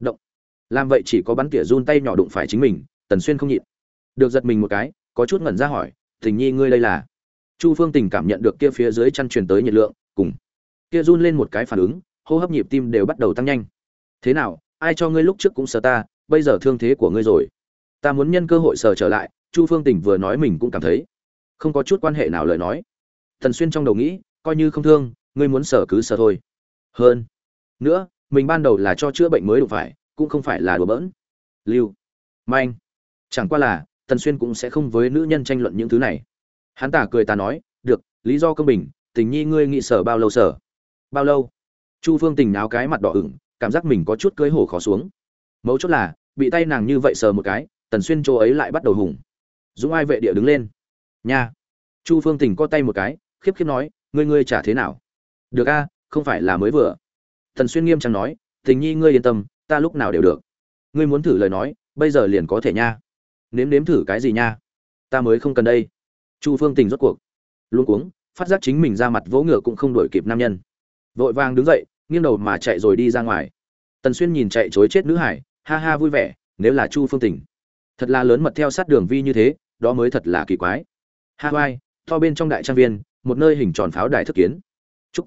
Động. Làm vậy chỉ có bắn tỉa run tay nhỏ đụng phải chính mình, tần xuyên không nhịn. Được giật mình một cái, có chút ngẩn ra hỏi tình nhi, ngươi đây là? Chu phương tình cảm nhận được kia phía dưới chăn truyền tới nhiệt lượng, cùng kia run lên một cái phản ứng, hô hấp nhịp tim đều bắt đầu tăng nhanh. Thế nào, ai cho ngươi lúc trước cũng sờ ta, bây giờ thương thế của ngươi rồi? Ta muốn nhân cơ hội sờ trở lại. Chu phương tình vừa nói mình cũng cảm thấy không có chút quan hệ nào lời nói. Thần xuyên trong đầu nghĩ coi như không thương, ngươi muốn sở cứ sở thôi. Hơn nữa, mình ban đầu là cho chữa bệnh mới đủ phải, cũng không phải là đùa bỡn. Lưu, manh, chẳng qua là tần xuyên cũng sẽ không với nữ nhân tranh luận những thứ này. Hắn Tả cười ta nói, được, lý do công bình, tình nhi ngươi nghị sở bao lâu sở? Bao lâu? Chu phương tình náo cái mặt đỏ ửng, cảm giác mình có chút cưới hổ khó xuống. Mấu chốt là, bị tay nàng như vậy sờ một cái, tần xuyên chỗ ấy lại bắt đầu hùng. Dũng ai vệ địa đứng lên. Nha. Chu phương tình co tay một cái, khiếp khiếp nói ngươi ngươi trả thế nào? Được a, không phải là mới vừa. Tần xuyên nghiêm trang nói, tình nhi ngươi yên tâm, ta lúc nào đều được. Ngươi muốn thử lời nói, bây giờ liền có thể nha. Nếm nếm thử cái gì nha? Ta mới không cần đây. Chu phương tình rốt cuộc. Luôn cuống, phát giác chính mình ra mặt vỗ ngựa cũng không đuổi kịp nam nhân. Vội vàng đứng dậy, nghiêng đầu mà chạy rồi đi ra ngoài. Tần xuyên nhìn chạy chối chết nữ hải, ha ha vui vẻ, nếu là chu phương tình. Thật là lớn mật theo sát đường vi như thế, đó mới thật là kỳ quái. Ha vai to bên trong đại trang viên một nơi hình tròn pháo đài thức kiến. Trúc.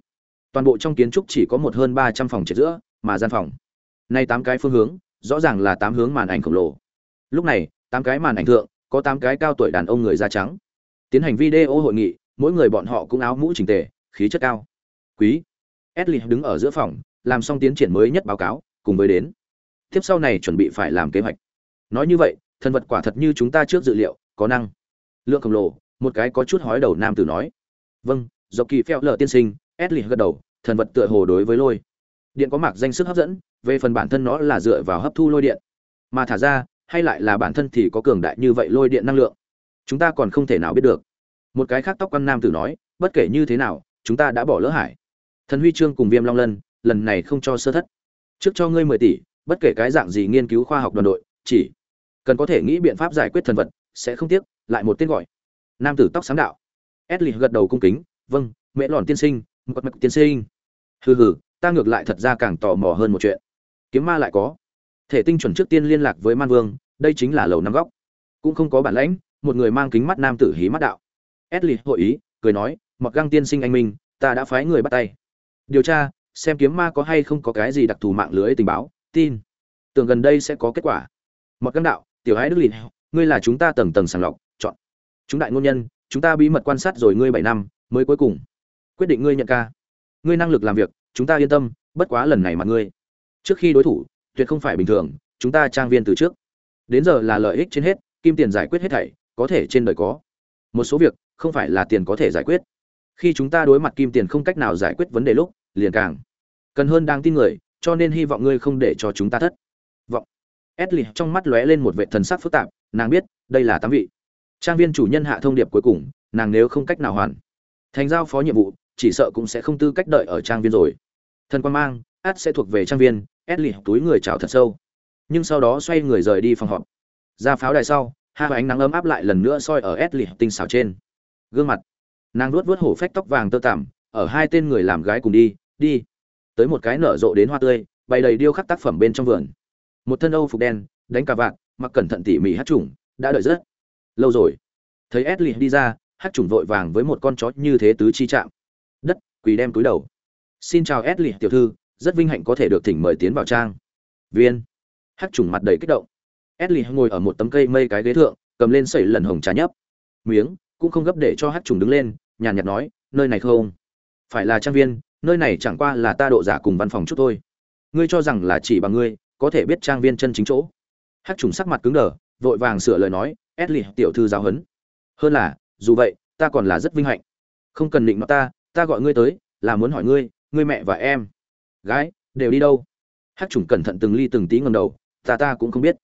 Toàn bộ trong kiến trúc chỉ có một hơn ba trăm phòng trệt giữa, mà gian phòng. Nay tám cái phương hướng, rõ ràng là tám hướng màn ảnh khổng lồ. Lúc này, tám cái màn ảnh thượng, có tám cái cao tuổi đàn ông người da trắng. Tiến hành video hội nghị, mỗi người bọn họ cũng áo mũ chỉnh tề, khí chất cao. Quý. Edley đứng ở giữa phòng, làm xong tiến triển mới nhất báo cáo, cùng với đến. Tiếp sau này chuẩn bị phải làm kế hoạch. Nói như vậy thần vật quả thật như chúng ta trước dự liệu, có năng. Lượng khổng lồ, một cái có chút hói đầu nam tử nói vâng do kỳ phèo lờ tiên sinh Edley gật đầu, thần vật tựa hồ đối với lôi. Điện có mạc danh sức hấp dẫn, về phần bản thân nó là dựa vào hấp thu lôi điện. Mà thả ra, hay lại là bản thân thì có cường đại như vậy lôi điện năng lượng. Chúng ta còn không thể nào biết được. Một cái khác tóc quan nam tử nói, bất kể như thế nào, chúng ta đã bỏ lỡ hải. Thần huy chương cùng viêm long lân, lần này không cho sơ thất. Trước cho ngươi mười tỷ, bất kể cái dạng gì nghiên cứu khoa học đoàn đội, chỉ cần có thể nghĩ biện pháp giải quyết thần vật, sẽ không tiếc, lại một tên gọi. Nam tử tóc sáng đạo. Ashley gật đầu cung kính vâng mẹ lọn tiên sinh, một mạch tiên sinh. Hừ hừ, ta ngược lại thật ra càng tò mò hơn một chuyện. Kiếm ma lại có. Thể tinh chuẩn trước tiên liên lạc với man vương, đây chính là lầu năm góc. Cũng không có bản lãnh, một người mang kính mắt nam tử hí mắt đạo. Ashley hội ý, cười nói mặc găng tiên sinh anh minh, ta đã phái người bắt tay. Điều tra, xem kiếm ma có hay không có cái gì đặc thù mạng lưới tình báo, tin. Tưởng gần đây sẽ có kết quả. Mặc găng đạo, tiểu Hải đức lìn, ngươi là chúng ta tầng tầng sàng lọc, chọn. Chúng đại ngôn nhân chúng ta bí mật quan sát rồi ngươi bảy năm, mới cuối cùng. Quyết định ngươi nhận ca. Ngươi năng lực làm việc, chúng ta yên tâm, bất quá lần này mà ngươi. Trước khi đối thủ, tuyệt không phải bình thường, chúng ta trang viên từ trước. Đến giờ là lợi ích trên hết, kim tiền giải quyết hết thảy, có thể trên đời có. Một số việc, không phải là tiền có thể giải quyết. Khi chúng ta đối mặt kim tiền không cách nào giải quyết vấn đề lúc, liền càng cần hơn đang tin người, cho nên hy vọng ngươi không để cho chúng ta thất vọng. Ashley trong mắt lóe lên một vẻ thần sắc phức tạp, nàng biết, đây là tám vị trang viên chủ nhân hạ thông điệp cuối cùng, nàng nếu không cách nào hoàn thành giao phó nhiệm vụ, chỉ sợ cũng sẽ không tư cách đợi ở trang viên rồi. Thần quan mang át sẽ thuộc về trang viên Edley túi người chào thật sâu. Nhưng sau đó xoay người rời đi phòng họp. Ra pháo đài sau hai ánh nắng ấm áp lại lần nữa soi ở Edley tinh xảo trên. Gương mặt. Nàng luốt vớt hổ phách tóc vàng tơ tằm, ở hai tên người làm gái cùng đi đi. Tới một cái nở rộ đến hoa tươi, bày đầy điêu khắc tác phẩm bên trong vườn. Một thân âu phục đen, đánh cà vạt, mặc cẩn thận tỉ mỉ hát trùng đã đợi rất lâu rồi. Thấy Ashley đi ra hát trùng vội vàng với một con chó như thế tứ chi chạm. Đất, quỳ đem túi đầu. Xin chào Ashley, tiểu thư, rất vinh hạnh có thể được thỉnh mời tiến vào trang. Viên. Hát trùng mặt đầy kích động. Ashley ngồi ở một tấm cây mây cái ghế thượng, cầm lên sẩy lần hồng trà nhấp. Miếng, cũng không gấp để cho hát trùng đứng lên, nhàn nhạt nói, nơi này không? Phải là trang viên, nơi này chẳng qua là ta độ giả cùng văn phòng chút thôi. Ngươi cho rằng là chỉ bằng ngươi, có thể biết trang viên chân chính chỗ. Hát trùng sắc mặt cứng đờ, vội vàng sửa lời nói Esli tiểu thư giáo huấn. Hơn là, dù vậy, ta còn là rất vinh hạnh. Không cần định nó ta ta gọi ngươi tới, là muốn hỏi ngươi ngươi mẹ và em. Gái, đều đi đâu? Hắc trùng cẩn thận từng ly từng tí ngẩng đầu, ta ta cũng không biết.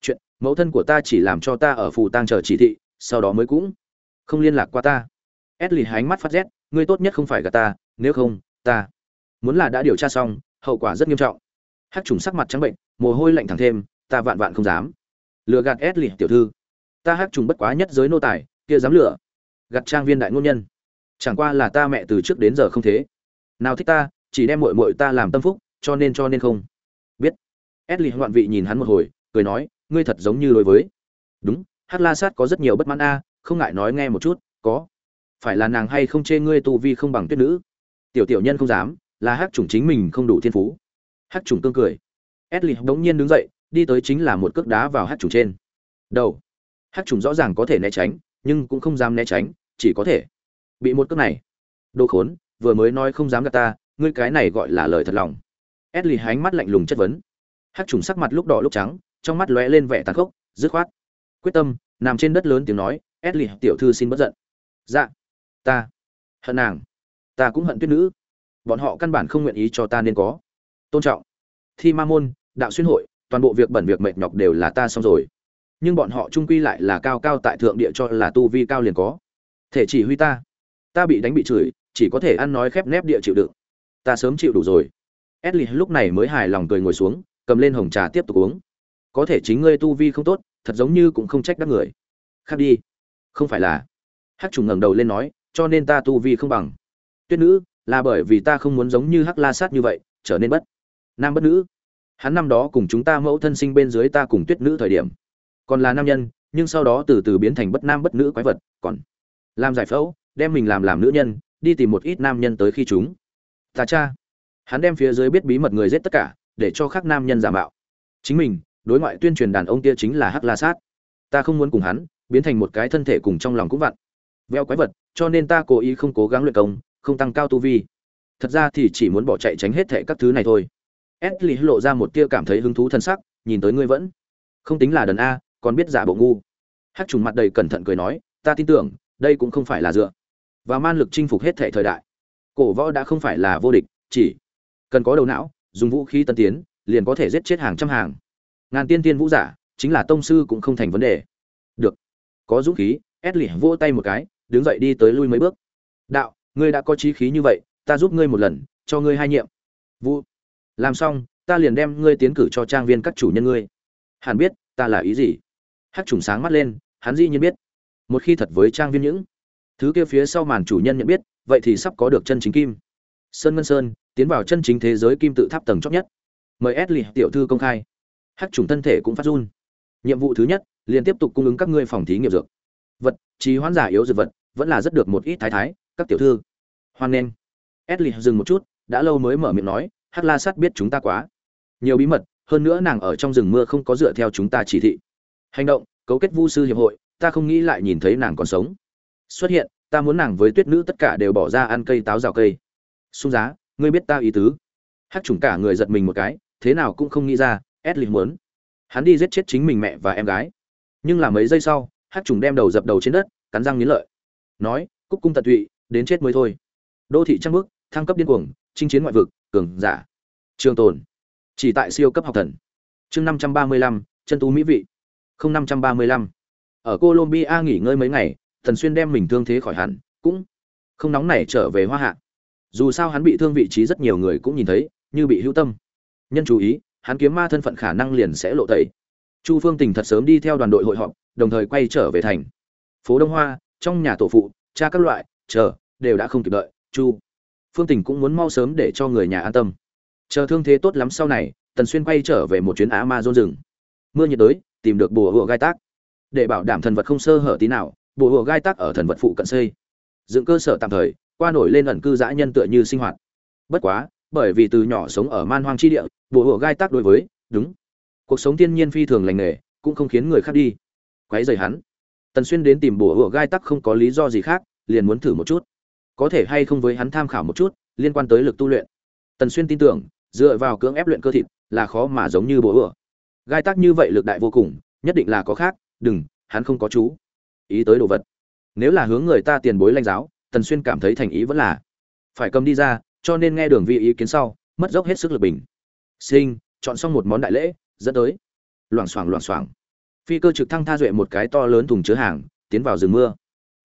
Chuyện, mẫu thân của ta chỉ làm cho ta ở phù tang chờ chỉ thị, sau đó mới cũng không liên lạc qua ta. Esli hánh mắt phát rét, ngươi tốt nhất không phải gạt ta, nếu không, ta muốn là đã điều tra xong, hậu quả rất nghiêm trọng. Hắc trùng sắc mặt trắng bệnh, mồ hôi lạnh thẳng thêm, ta vạn vạn không dám. Lừa gạt Esli tiểu thư ta hát trùng bất quá nhất giới nô tài kia dám lửa, gặt trang viên đại ngôn nhân. Chẳng qua là ta mẹ từ trước đến giờ không thế. Nào thích ta chỉ đem muội muội ta làm tâm phúc cho nên cho nên không. Biết. Ashley hoạn vị nhìn hắn một hồi cười nói ngươi thật giống như đối với. Đúng hắc la sát có rất nhiều bất mãn a không ngại nói nghe một chút có. Phải là nàng hay không chê ngươi tu vi không bằng tuyết nữ? Tiểu tiểu nhân không dám là hát chủng chính mình không đủ thiên phú. Hát chủng cương cười. Edly bỗng nhiên đứng dậy đi tới chính là một cước đá vào hát chủng trên. Đầu hắc Trùng rõ ràng có thể né tránh, nhưng cũng không dám né tránh, chỉ có thể bị một cước này. Đồ khốn, vừa mới nói không dám gạt ta, ngươi cái này gọi là lời thật lòng. Edly hánh mắt lạnh lùng chất vấn. Hắc trùng sắc mặt lúc đỏ lúc trắng, trong mắt lóe lên vẻ tàn khốc, dứt khoát. Quyết tâm, nằm trên đất lớn tiếng nói edly tiểu thư xin bất giận. Dạ ta hận nàng. Ta cũng hận tuyết nữ. Bọn họ căn bản không nguyện ý cho ta nên có. Tôn trọng. Thi ma môn, đạo xuyên hội, toàn bộ việc bẩn việc mệt nhọc đều là ta xong rồi nhưng bọn họ trung quy lại là cao cao tại thượng địa cho là tu vi cao liền có. Thể chỉ huy ta. Ta bị đánh bị chửi, chỉ có thể ăn nói khép nép địa chịu đựng. Ta sớm chịu đủ rồi. Edli lúc này mới hài lòng cười ngồi xuống, cầm lên hồng trà tiếp tục uống. Có thể chính ngươi tu vi không tốt, thật giống như cũng không trách đắc người. Khác đi. Không phải là. Hắc trùng ngẩng đầu lên nói, cho nên ta tu vi không bằng. Tuyết nữ, là bởi vì ta không muốn giống như hắc la sát như vậy, trở nên bất. Nam bất nữ. Hắn năm đó cùng chúng ta mẫu thân sinh bên dưới ta cùng tuyết nữ thời điểm còn là nam nhân, nhưng sau đó từ từ biến thành bất nam bất nữ quái vật, còn làm giải phẫu, đem mình làm làm nữ nhân, đi tìm một ít nam nhân tới khi chúng. Ta cha. Hắn đem phía dưới biết bí mật người giết tất cả, để cho các nam nhân giả mạo. Chính mình, đối ngoại tuyên truyền đàn ông kia chính là hắc la sát. Ta không muốn cùng hắn, biến thành một cái thân thể cùng trong lòng cũng vặn. Veo quái vật, cho nên ta cố ý không cố gắng luyện công, không tăng cao tu vi. Thật ra thì chỉ muốn bỏ chạy tránh hết thệ các thứ này thôi. Ashley lộ ra một tia cảm thấy hứng thú thân sắc, nhìn tới ngươi vẫn. Không tính là đần a còn biết giả bộ ngu. Hát trùng mặt đầy cẩn thận cười nói, ta tin tưởng, đây cũng không phải là dựa. Và man lực chinh phục hết thể thời đại. Cổ võ đã không phải là vô địch, chỉ cần có đầu não, dùng vũ khí tân tiến, liền có thể giết chết hàng trăm hàng. Ngàn tiên tiên vũ giả, chính là tông sư cũng không thành vấn đề. Được. Có dũng khí ét lì vỗ tay một cái, đứng dậy đi tới lui mấy bước. Đạo, ngươi đã có trí khí như vậy, ta giúp ngươi một lần, cho ngươi hai nhiệm vũ. Làm xong, ta liền đem ngươi tiến cử cho trang viên các chủ nhân ngươi. Hẳn biết, ta là ý gì? Hát trùng sáng mắt lên, hắn dĩ nhiên biết. Một khi thật với trang viên những, thứ kia phía sau màn chủ nhân nhận biết, vậy thì sắp có được chân chính kim. Sơn ngân sơn, tiến vào chân chính thế giới kim tự tháp tầng chót nhất. Mời Ashley tiểu thư công khai. Hắc trùng thân thể cũng phát run. Nhiệm vụ thứ nhất, liền tiếp tục cung ứng các ngươi phòng thí nghiệm dược. Vật, trí hoán giả yếu dược vật, vẫn là rất được một ít thái thái, các tiểu thư. Hoan nghênh. Ashley dừng một chút, đã lâu mới mở miệng nói, hắc la sát biết chúng ta quá nhiều bí mật, hơn nữa nàng ở trong rừng mưa không có dựa theo chúng ta chỉ thị hành động, cấu kết vu sư hiệp hội, ta không nghĩ lại nhìn thấy nàng còn sống. Xuất hiện, ta muốn nàng với tuyết nữ tất cả đều bỏ ra ăn cây táo rào cây. Xung giá, ngươi biết ta ý tứ. Hát chủng cả người giật mình một cái, thế nào cũng không nghĩ ra ed linh muốn. Hắn đi giết chết chính mình mẹ và em gái. Nhưng là mấy giây sau hát trùng đem đầu dập đầu trên đất, cắn răng nghiến lợi. Nói, cúc cung tận tụy, đến chết mới thôi. Đô thị trăng bước thăng cấp điên cuồng, chinh chiến ngoại vực, cường giả. Trường tồn. Chỉ tại siêu cấp học thần. Chương năm trăm ba mươi lăm, chân tú mỹ vị không năm trăm ba mươi lăm. Ở colombia nghỉ ngơi mấy ngày thần xuyên đem mình thương thế khỏi hẳn, cũng không nóng nảy trở về hoa hạ. Dù sao hắn bị thương vị trí rất nhiều người cũng nhìn thấy, như bị hữu tâm. Nhân chú ý, hắn kiếm ma thân phận khả năng liền sẽ lộ tẩy. Chu phương tình thật sớm đi theo đoàn đội hội họp, đồng thời quay trở về thành. Phố đông hoa, trong nhà tổ phụ, cha các loại, chờ, đều đã không kịp đợi, chu phương tình cũng muốn mau sớm để cho người nhà an tâm. Chờ thương thế tốt lắm sau này, tần xuyên quay trở về một chuyến á ma rừng. Mưa nhiệt đới tìm được bùa hùa gai tác. Để bảo đảm thần vật không sơ hở tí nào, bùa hùa gai tác ở thần vật phụ cận xây. Dựng cơ sở tạm thời, qua nổi lên ẩn cư dã nhân tựa như sinh hoạt. Bất quá, bởi vì từ nhỏ sống ở man hoang chi địa, bùa hùa gai tác đối với, đúng, cuộc sống thiên nhiên phi thường lành nghề, cũng không khiến người khác đi. Quấy rầy hắn. Tần xuyên đến tìm bùa hùa gai tắc không có lý do gì khác, liền muốn thử một chút. Có thể hay không với hắn tham khảo một chút, liên quan tới lực tu luyện. Tần xuyên tin tưởng, dựa vào cưỡng ép luyện cơ thịt, là khó mà giống như bùa hùa gai tác như vậy lực đại vô cùng, nhất định là có khác, đừng, hắn không có chú ý tới đồ vật. Nếu là hướng người ta tiền bối lanh giáo, tần xuyên cảm thấy thành ý vẫn là phải cầm đi ra, cho nên nghe đường vi ý kiến sau, mất dốc hết sức lực bình. Sinh, chọn xong một món đại lễ, dẫn tới. Loảng xoảng loảng xoảng. Phi cơ trực thăng tha duệ một cái to lớn thùng chứa hàng, tiến vào rừng mưa.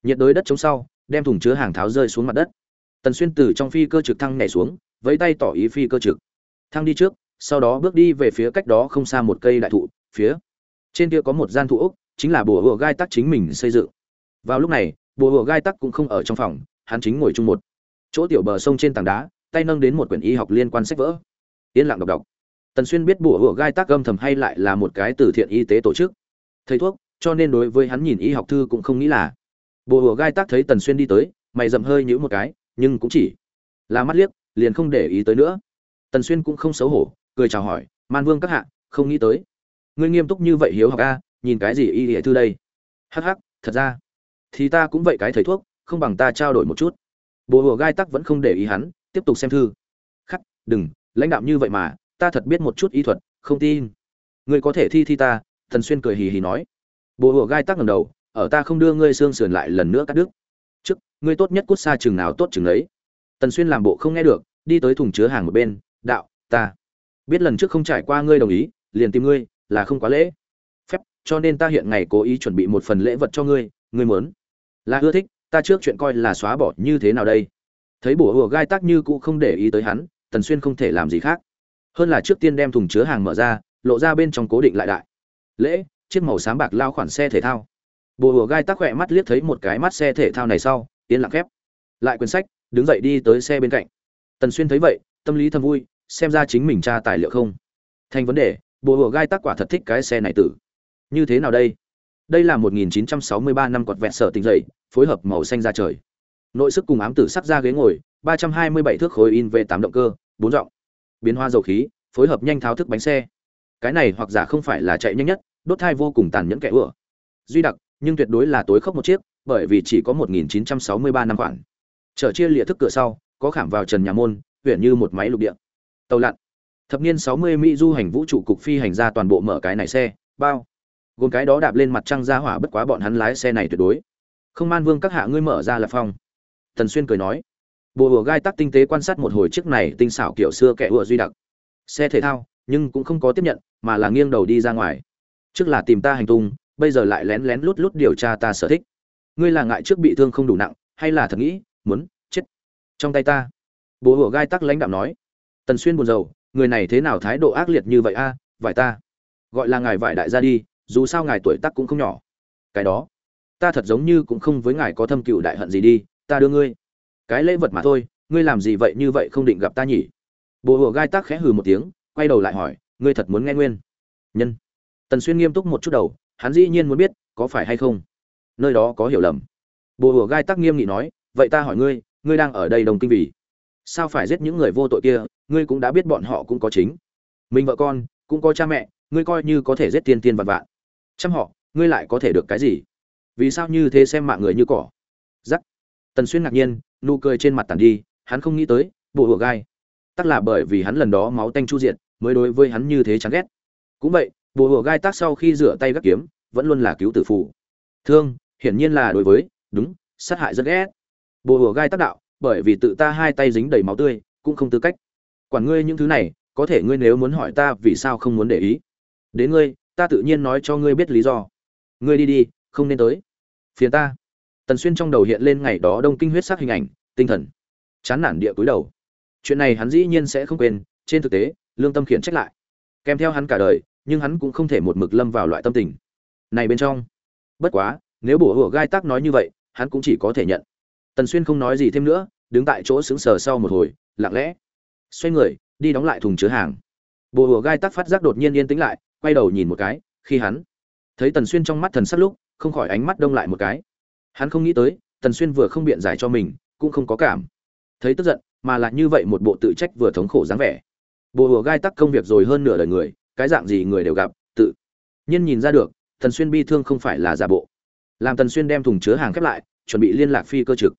Nhiệt đới đất chống sau, đem thùng chứa hàng tháo rơi xuống mặt đất. Tần xuyên từ trong phi cơ trực thăng nhảy xuống, vẫy tay tỏ ý phi cơ trực. Thăng đi trước sau đó bước đi về phía cách đó không xa một cây đại thụ, phía trên kia có một gian thụ ốc, chính là bùa hùa gai tắc chính mình xây dựng. Vào lúc này, bùa hùa gai tắc cũng không ở trong phòng, hắn chính ngồi chung một chỗ tiểu bờ sông trên tảng đá, tay nâng đến một quyển y học liên quan sách vỡ yên lặng đọc đọc. Tần xuyên biết bùa hùa gai tắc âm thầm hay lại là một cái từ thiện y tế tổ chức. Thầy thuốc, cho nên đối với hắn nhìn y học thư cũng không nghĩ là. Bùa hùa gai tắc thấy tần xuyên đi tới, mày dậm hơi nhữ một cái, nhưng cũng chỉ là mắt liếc, liền không để ý tới nữa. Tần xuyên cũng không xấu hổ cười chào hỏi, man vương các hạ, không nghĩ tới. Ngươi nghiêm túc như vậy hiếu học a, nhìn cái gì y hệ thư đây? Hắc hắc, thật ra, thì ta cũng vậy cái thầy thuốc, không bằng ta trao đổi một chút. Bồ hùa gai tắc vẫn không để ý hắn, tiếp tục xem thư. Khắc, đừng, lãnh đạo như vậy mà, ta thật biết một chút y thuật, không tin. Ngươi có thể thi thi ta, thần xuyên cười hì hì nói. Bồ hùa gai tắc ngầm đầu, ở ta không đưa ngươi xương sườn lại lần nữa cắt đứt. Trước, ngươi tốt nhất cút xa chừng nào tốt chừng ấy tần xuyên làm bộ không nghe được, đi tới thùng chứa hàng một bên, đạo, ta biết lần trước không trải qua ngươi đồng ý, liền tìm ngươi, là không quá lễ. Phép, cho nên ta hiện ngày cố ý chuẩn bị một phần lễ vật cho ngươi ngươi muốn. Là ưa thích, ta trước chuyện coi là xóa bỏ, như thế nào đây? Thấy bổ hùa gai tác như cũ không để ý tới hắn, tần xuyên không thể làm gì khác. Hơn là trước tiên đem thùng chứa hàng mở ra, lộ ra bên trong cố định lại đại. Lễ, chiếc màu sáng bạc lao khoản xe thể thao. Bồ hùa gai tác khỏe mắt liếc thấy một cái mắt xe thể thao này sau, yên lặng khép. Lại quyển sách, đứng dậy đi tới xe bên cạnh. Tần xuyên thấy vậy, tâm lý thầm vui xem ra chính mình tra tài liệu không? Thành vấn đề, bộ hộ gai tác quả thật thích cái xe này tử. Như thế nào đây? Đây là 1963 năm quạt vẹt sở tình dậy, phối hợp màu xanh ra trời. Nội sức cùng ám tử sắc ra ghế ngồi 327 thước khối in v 8 động cơ, bốn giọng. Biến hoa dầu khí, phối hợp nhanh tháo thức bánh xe. Cái này hoặc giả không phải là chạy nhanh nhất, đốt thai vô cùng tàn nhẫn kẻ ủa duy đặc, nhưng tuyệt đối là tối khốc một chiếc, bởi vì chỉ có 1963 năm khoản. Chở chia lịa thức cửa sau, có khảm vào trần nhà môn, huyện như một máy lục địa tàu lặn. Thập niên 60 mỹ du hành vũ trụ cục phi hành ra toàn bộ mở cái này xe, bao gồm cái đó đạp lên mặt trăng ra hỏa bất quá bọn hắn lái xe này tuyệt đối. Không man vương các hạ ngươi mở ra là phong. Tần xuyên cười nói bồ hùa gai tắc tinh tế quan sát một hồi chiếc này tinh xảo kiểu xưa kẻ ùa duy đặc. Xe thể thao, nhưng cũng không có tiếp nhận, mà là nghiêng đầu đi ra ngoài. Trước là tìm ta hành tung, bây giờ lại lén lén lút lút điều tra ta sở thích. Ngươi là ngại trước bị thương không đủ nặng, hay là thật nghĩ, muốn chết trong tay ta? Bố hùa gai tắc lãnh đạo nói tần xuyên buồn rầu, người này thế nào thái độ ác liệt như vậy a, vải ta. Gọi là ngài vải đại gia đi, dù sao ngài tuổi tác cũng không nhỏ. Cái đó, ta thật giống như cũng không với ngài có thâm cựu đại hận gì đi, ta đưa ngươi. Cái lễ vật mà thôi, ngươi làm gì vậy như vậy không định gặp ta nhỉ? Bộ hùa gai tác khẽ hừ một tiếng, quay đầu lại hỏi, ngươi thật muốn nghe nguyên. Nhân. Tần xuyên nghiêm túc một chút đầu, hắn dĩ nhiên muốn biết, có phải hay không? Nơi đó có hiểu lầm. Bộ hùa gai tác nghiêm nghị nói, vậy ta hỏi ngươi ngươi đang ở đây đồng kinh vì? Sao phải giết những người vô tội kia ngươi cũng đã biết bọn họ cũng có chính. Mình vợ con, cũng có cha mẹ, ngươi coi như có thể giết tiên tiên vạn vạn. Chăm họ, ngươi lại có thể được cái gì? Vì sao như thế xem mạng người như cỏ? Giắc tần xuyên ngạc nhiên, nụ cười trên mặt tàn đi, hắn không nghĩ tới, bộ hùa gai. Tắc là bởi vì hắn lần đó máu tanh chu diện mới đối với hắn như thế chán ghét. Cũng vậy, bộ hùa gai tác sau khi rửa tay gắt kiếm, vẫn luôn là cứu tử phụ thương, hiển nhiên là đối với, đúng, sát hại rất ghét. Bộ hùa gai tác đạo, bởi vì tự ta hai tay dính đầy máu tươi, cũng không tư cách quản ngươi những thứ này, có thể ngươi nếu muốn hỏi ta vì sao không muốn để ý. Đến ngươi, ta tự nhiên nói cho ngươi biết lý do. Ngươi đi đi, không nên tới. Phiền ta. Tần xuyên trong đầu hiện lên ngày đó đông kinh huyết sắc hình ảnh, tinh thần. Chán nản địa cúi đầu. Chuyện này hắn dĩ nhiên sẽ không quên, trên thực tế, lương tâm khiển trách lại. Kèm theo hắn cả đời, nhưng hắn cũng không thể một mực lâm vào loại tâm tình này bên trong. Bất quá, nếu bổ hủa gai tác nói như vậy, hắn cũng chỉ có thể nhận. Tần xuyên không nói gì thêm nữa, đứng tại chỗ sững sờ sau một hồi, lặng lẽ xoay người, đi đóng lại thùng chứa hàng. Bộ hùa gai tắc phát giác đột nhiên yên tĩnh lại, quay đầu nhìn một cái, khi hắn thấy tần xuyên trong mắt thần sắc lúc, không khỏi ánh mắt đông lại một cái. Hắn không nghĩ tới, tần xuyên vừa không biện giải cho mình, cũng không có cảm thấy tức giận, mà lại như vậy một bộ tự trách vừa thống khổ dáng vẻ. Bộ hùa gai tắc công việc rồi hơn nửa đời người, cái dạng gì người đều gặp, tự nhiên nhìn ra được, tần xuyên bi thương không phải là giả bộ. Làm tần xuyên đem thùng chứa hàng khép lại, chuẩn bị liên lạc phi cơ trực.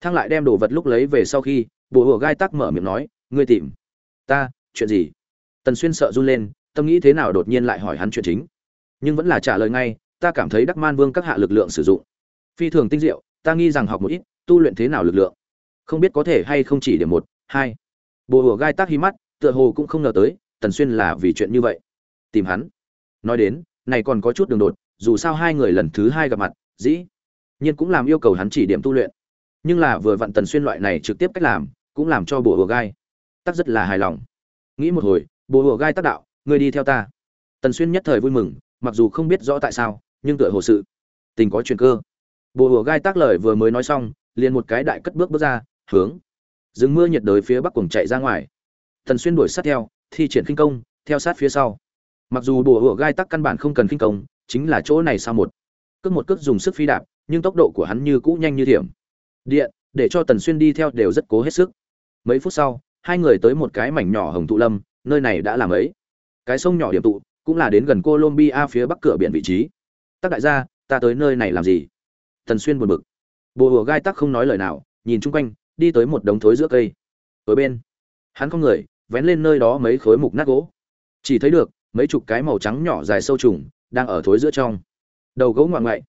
Thăng lại đem đồ vật lúc lấy về sau khi bộ hùa gai tắc mở miệng nói ngươi tìm ta, chuyện gì? Tần xuyên sợ run lên, tâm nghĩ thế nào đột nhiên lại hỏi hắn chuyện chính. Nhưng vẫn là trả lời ngay, ta cảm thấy đắc man vương các hạ lực lượng sử dụng phi thường tinh diệu, ta nghi rằng học một ít, tu luyện thế nào lực lượng? Không biết có thể hay không chỉ điểm một, hai. Bồ hùa gai tác hi mắt, tựa hồ cũng không ngờ tới, tần xuyên là vì chuyện như vậy. Tìm hắn. Nói đến, này còn có chút đường đột, dù sao hai người lần thứ hai gặp mặt, dĩ nhiên cũng làm yêu cầu hắn chỉ điểm tu luyện. Nhưng là vừa vặn tần xuyên loại này trực tiếp cách làm, cũng làm cho bồ hùa gai tắc rất là hài lòng. Nghĩ một hồi, bồ hùa gai tác đạo, ngươi đi theo ta. Tần xuyên nhất thời vui mừng, mặc dù không biết rõ tại sao, nhưng tựa hồ sự tình có chuyện cơ. Bồ hùa gai tác lời vừa mới nói xong, liền một cái đại cất bước bước ra, hướng rừng mưa nhiệt đới phía bắc cùng chạy ra ngoài. Tần xuyên đuổi sát theo, thi triển khinh công, theo sát phía sau. Mặc dù bồ hùa gai tắc căn bản không cần khinh công, chính là chỗ này sao một. Cước một cước dùng sức phi đạp, nhưng tốc độ của hắn như cũ nhanh như thiểm. Điện, để cho tần xuyên đi theo đều rất cố hết sức. Mấy phút sau hai người tới một cái mảnh nhỏ hồng thụ lâm, nơi này đã làm ấy. Cái sông nhỏ điểm tụ, cũng là đến gần colombia phía bắc cửa biển vị trí. Tắc đại gia, ta tới nơi này làm gì? Tần xuyên buồn bực. Bồ hùa gai tắc không nói lời nào, nhìn chung quanh, đi tới một đống thối giữa cây. Tối bên, hắn không người, vén lên nơi đó mấy khối mục nát gỗ. Chỉ thấy được, mấy chục cái màu trắng nhỏ dài sâu trùng, đang ở thối giữa trong. Đầu gấu ngoạn ngoại.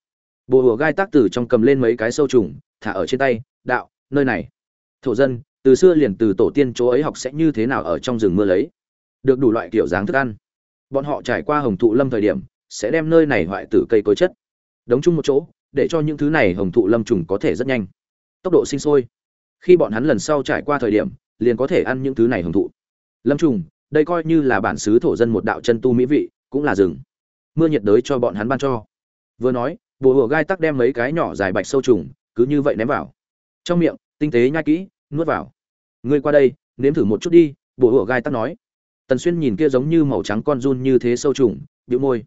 Bồ hùa gai tác từ trong cầm lên mấy cái sâu trùng, thả ở trên tay, đạo, nơi này. Thổ dân từ xưa liền từ tổ tiên chỗ ấy học sẽ như thế nào ở trong rừng mưa lấy. Được đủ loại kiểu dáng thức ăn. Bọn họ trải qua hồng thụ lâm thời điểm, sẽ đem nơi này hoại tử cây cối chất. Đóng chung một chỗ, để cho những thứ này hồng thụ lâm trùng có thể rất nhanh. Tốc độ sinh sôi. Khi bọn hắn lần sau trải qua thời điểm, liền có thể ăn những thứ này hồng thụ. Lâm trùng, đây coi như là bản xứ thổ dân một đạo chân tu mỹ vị, cũng là rừng. Mưa nhiệt đới cho bọn hắn ban cho. Vừa nói bồ hùa gai tắc đem mấy cái nhỏ dài bạch sâu trùng, cứ như vậy ném vào. Trong miệng, tinh tế nhai kỹ, nuốt vào ngươi qua đây, nếm thử một chút đi, bộ hùa gai tắt nói. Tần xuyên nhìn kia giống như màu trắng con run như thế sâu trùng, bĩu môi.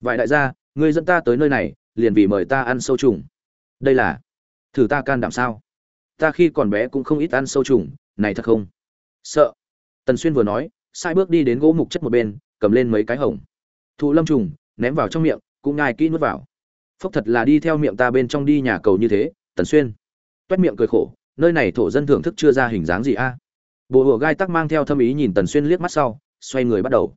Vài đại gia, ngươi dẫn ta tới nơi này, liền vì mời ta ăn sâu trùng. Đây là, thử ta can đảm sao? Ta khi còn bé cũng không ít ăn sâu trùng, này thật không? Sợ. Tần xuyên vừa nói, sai bước đi đến gỗ mục chất một bên, cầm lên mấy cái hồng. Thụ lâm trùng, ném vào trong miệng, cũng ngai kỹ nuốt vào. Phốc thật là đi theo miệng ta bên trong đi nhà cầu như thế, tần xuyên. Toét miệng cười khổ nơi này thổ dân thưởng thức chưa ra hình dáng gì a? À? bộ hùa gai tắc mang theo thâm ý nhìn tần xuyên liếc mắt sau, xoay người bắt đầu.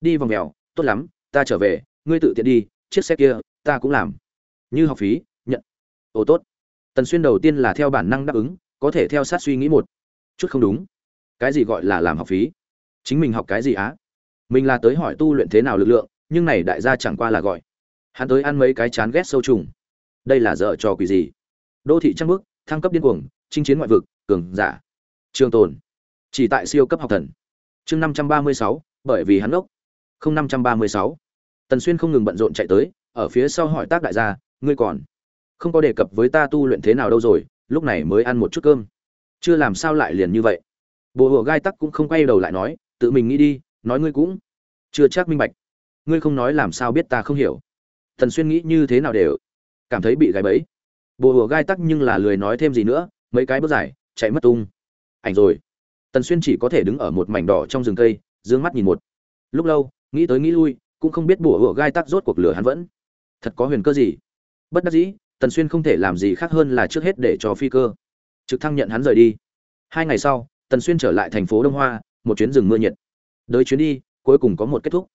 Đi vòng mèo, tốt lắm, ta trở về, ngươi tự tiện đi, chiếc xe kia, ta cũng làm. Như học phí, nhận. Ồ, tốt. Tần xuyên đầu tiên là theo bản năng đáp ứng, có thể theo sát suy nghĩ một chút không đúng. Cái gì gọi là làm học phí? Chính mình học cái gì á? Mình là tới hỏi tu luyện thế nào lực lượng, nhưng này đại gia chẳng qua là gọi. Hắn tới ăn mấy cái chán ghét sâu trùng. Đây là dở trò quỷ gì? Đô thị trăng bước thăng cấp điên cuồng chinh chiến ngoại vực, cường giả. Trường tồn. Chỉ tại siêu cấp học thần. Chương năm trăm ba mươi sáu, bởi vì hắn ốc không năm trăm ba mươi sáu. Tần xuyên không ngừng bận rộn chạy tới, ở phía sau hỏi tác đại gia, ngươi còn không có đề cập với ta tu luyện thế nào đâu rồi, lúc này mới ăn một chút cơm. Chưa làm sao lại liền như vậy? Bộ Hựa gai tắc cũng không quay đầu lại nói, tự mình nghĩ đi, nói ngươi cũng chưa chắc minh bạch. Ngươi không nói làm sao biết ta không hiểu. Tần xuyên nghĩ như thế nào đều cảm thấy bị gáy bẫy. Bộ Hựa gai tắc nhưng là lười nói thêm gì nữa mấy cái bước dài, chạy mất tung. Ảnh rồi. Tần xuyên chỉ có thể đứng ở một mảnh đỏ trong rừng cây d ư ơ n g mắt nhìn một. Lúc lâu, nghĩ tới nghĩ lui, cũng không biết bùa hựa gai tắc rốt cuộc lửa hắn vẫn. Thật có huyền cơ gì? Bất đắc dĩ, tần xuyên không thể làm gì khác hơn là trước hết để cho phi cơ trực thăng nhận hắn rời đi. Hai ngày sau, tần xuyên trở lại thành phố đông hoa, một chuyến rừng mưa nhiệt. Đới chuyến đi, cuối cùng có một kết thúc.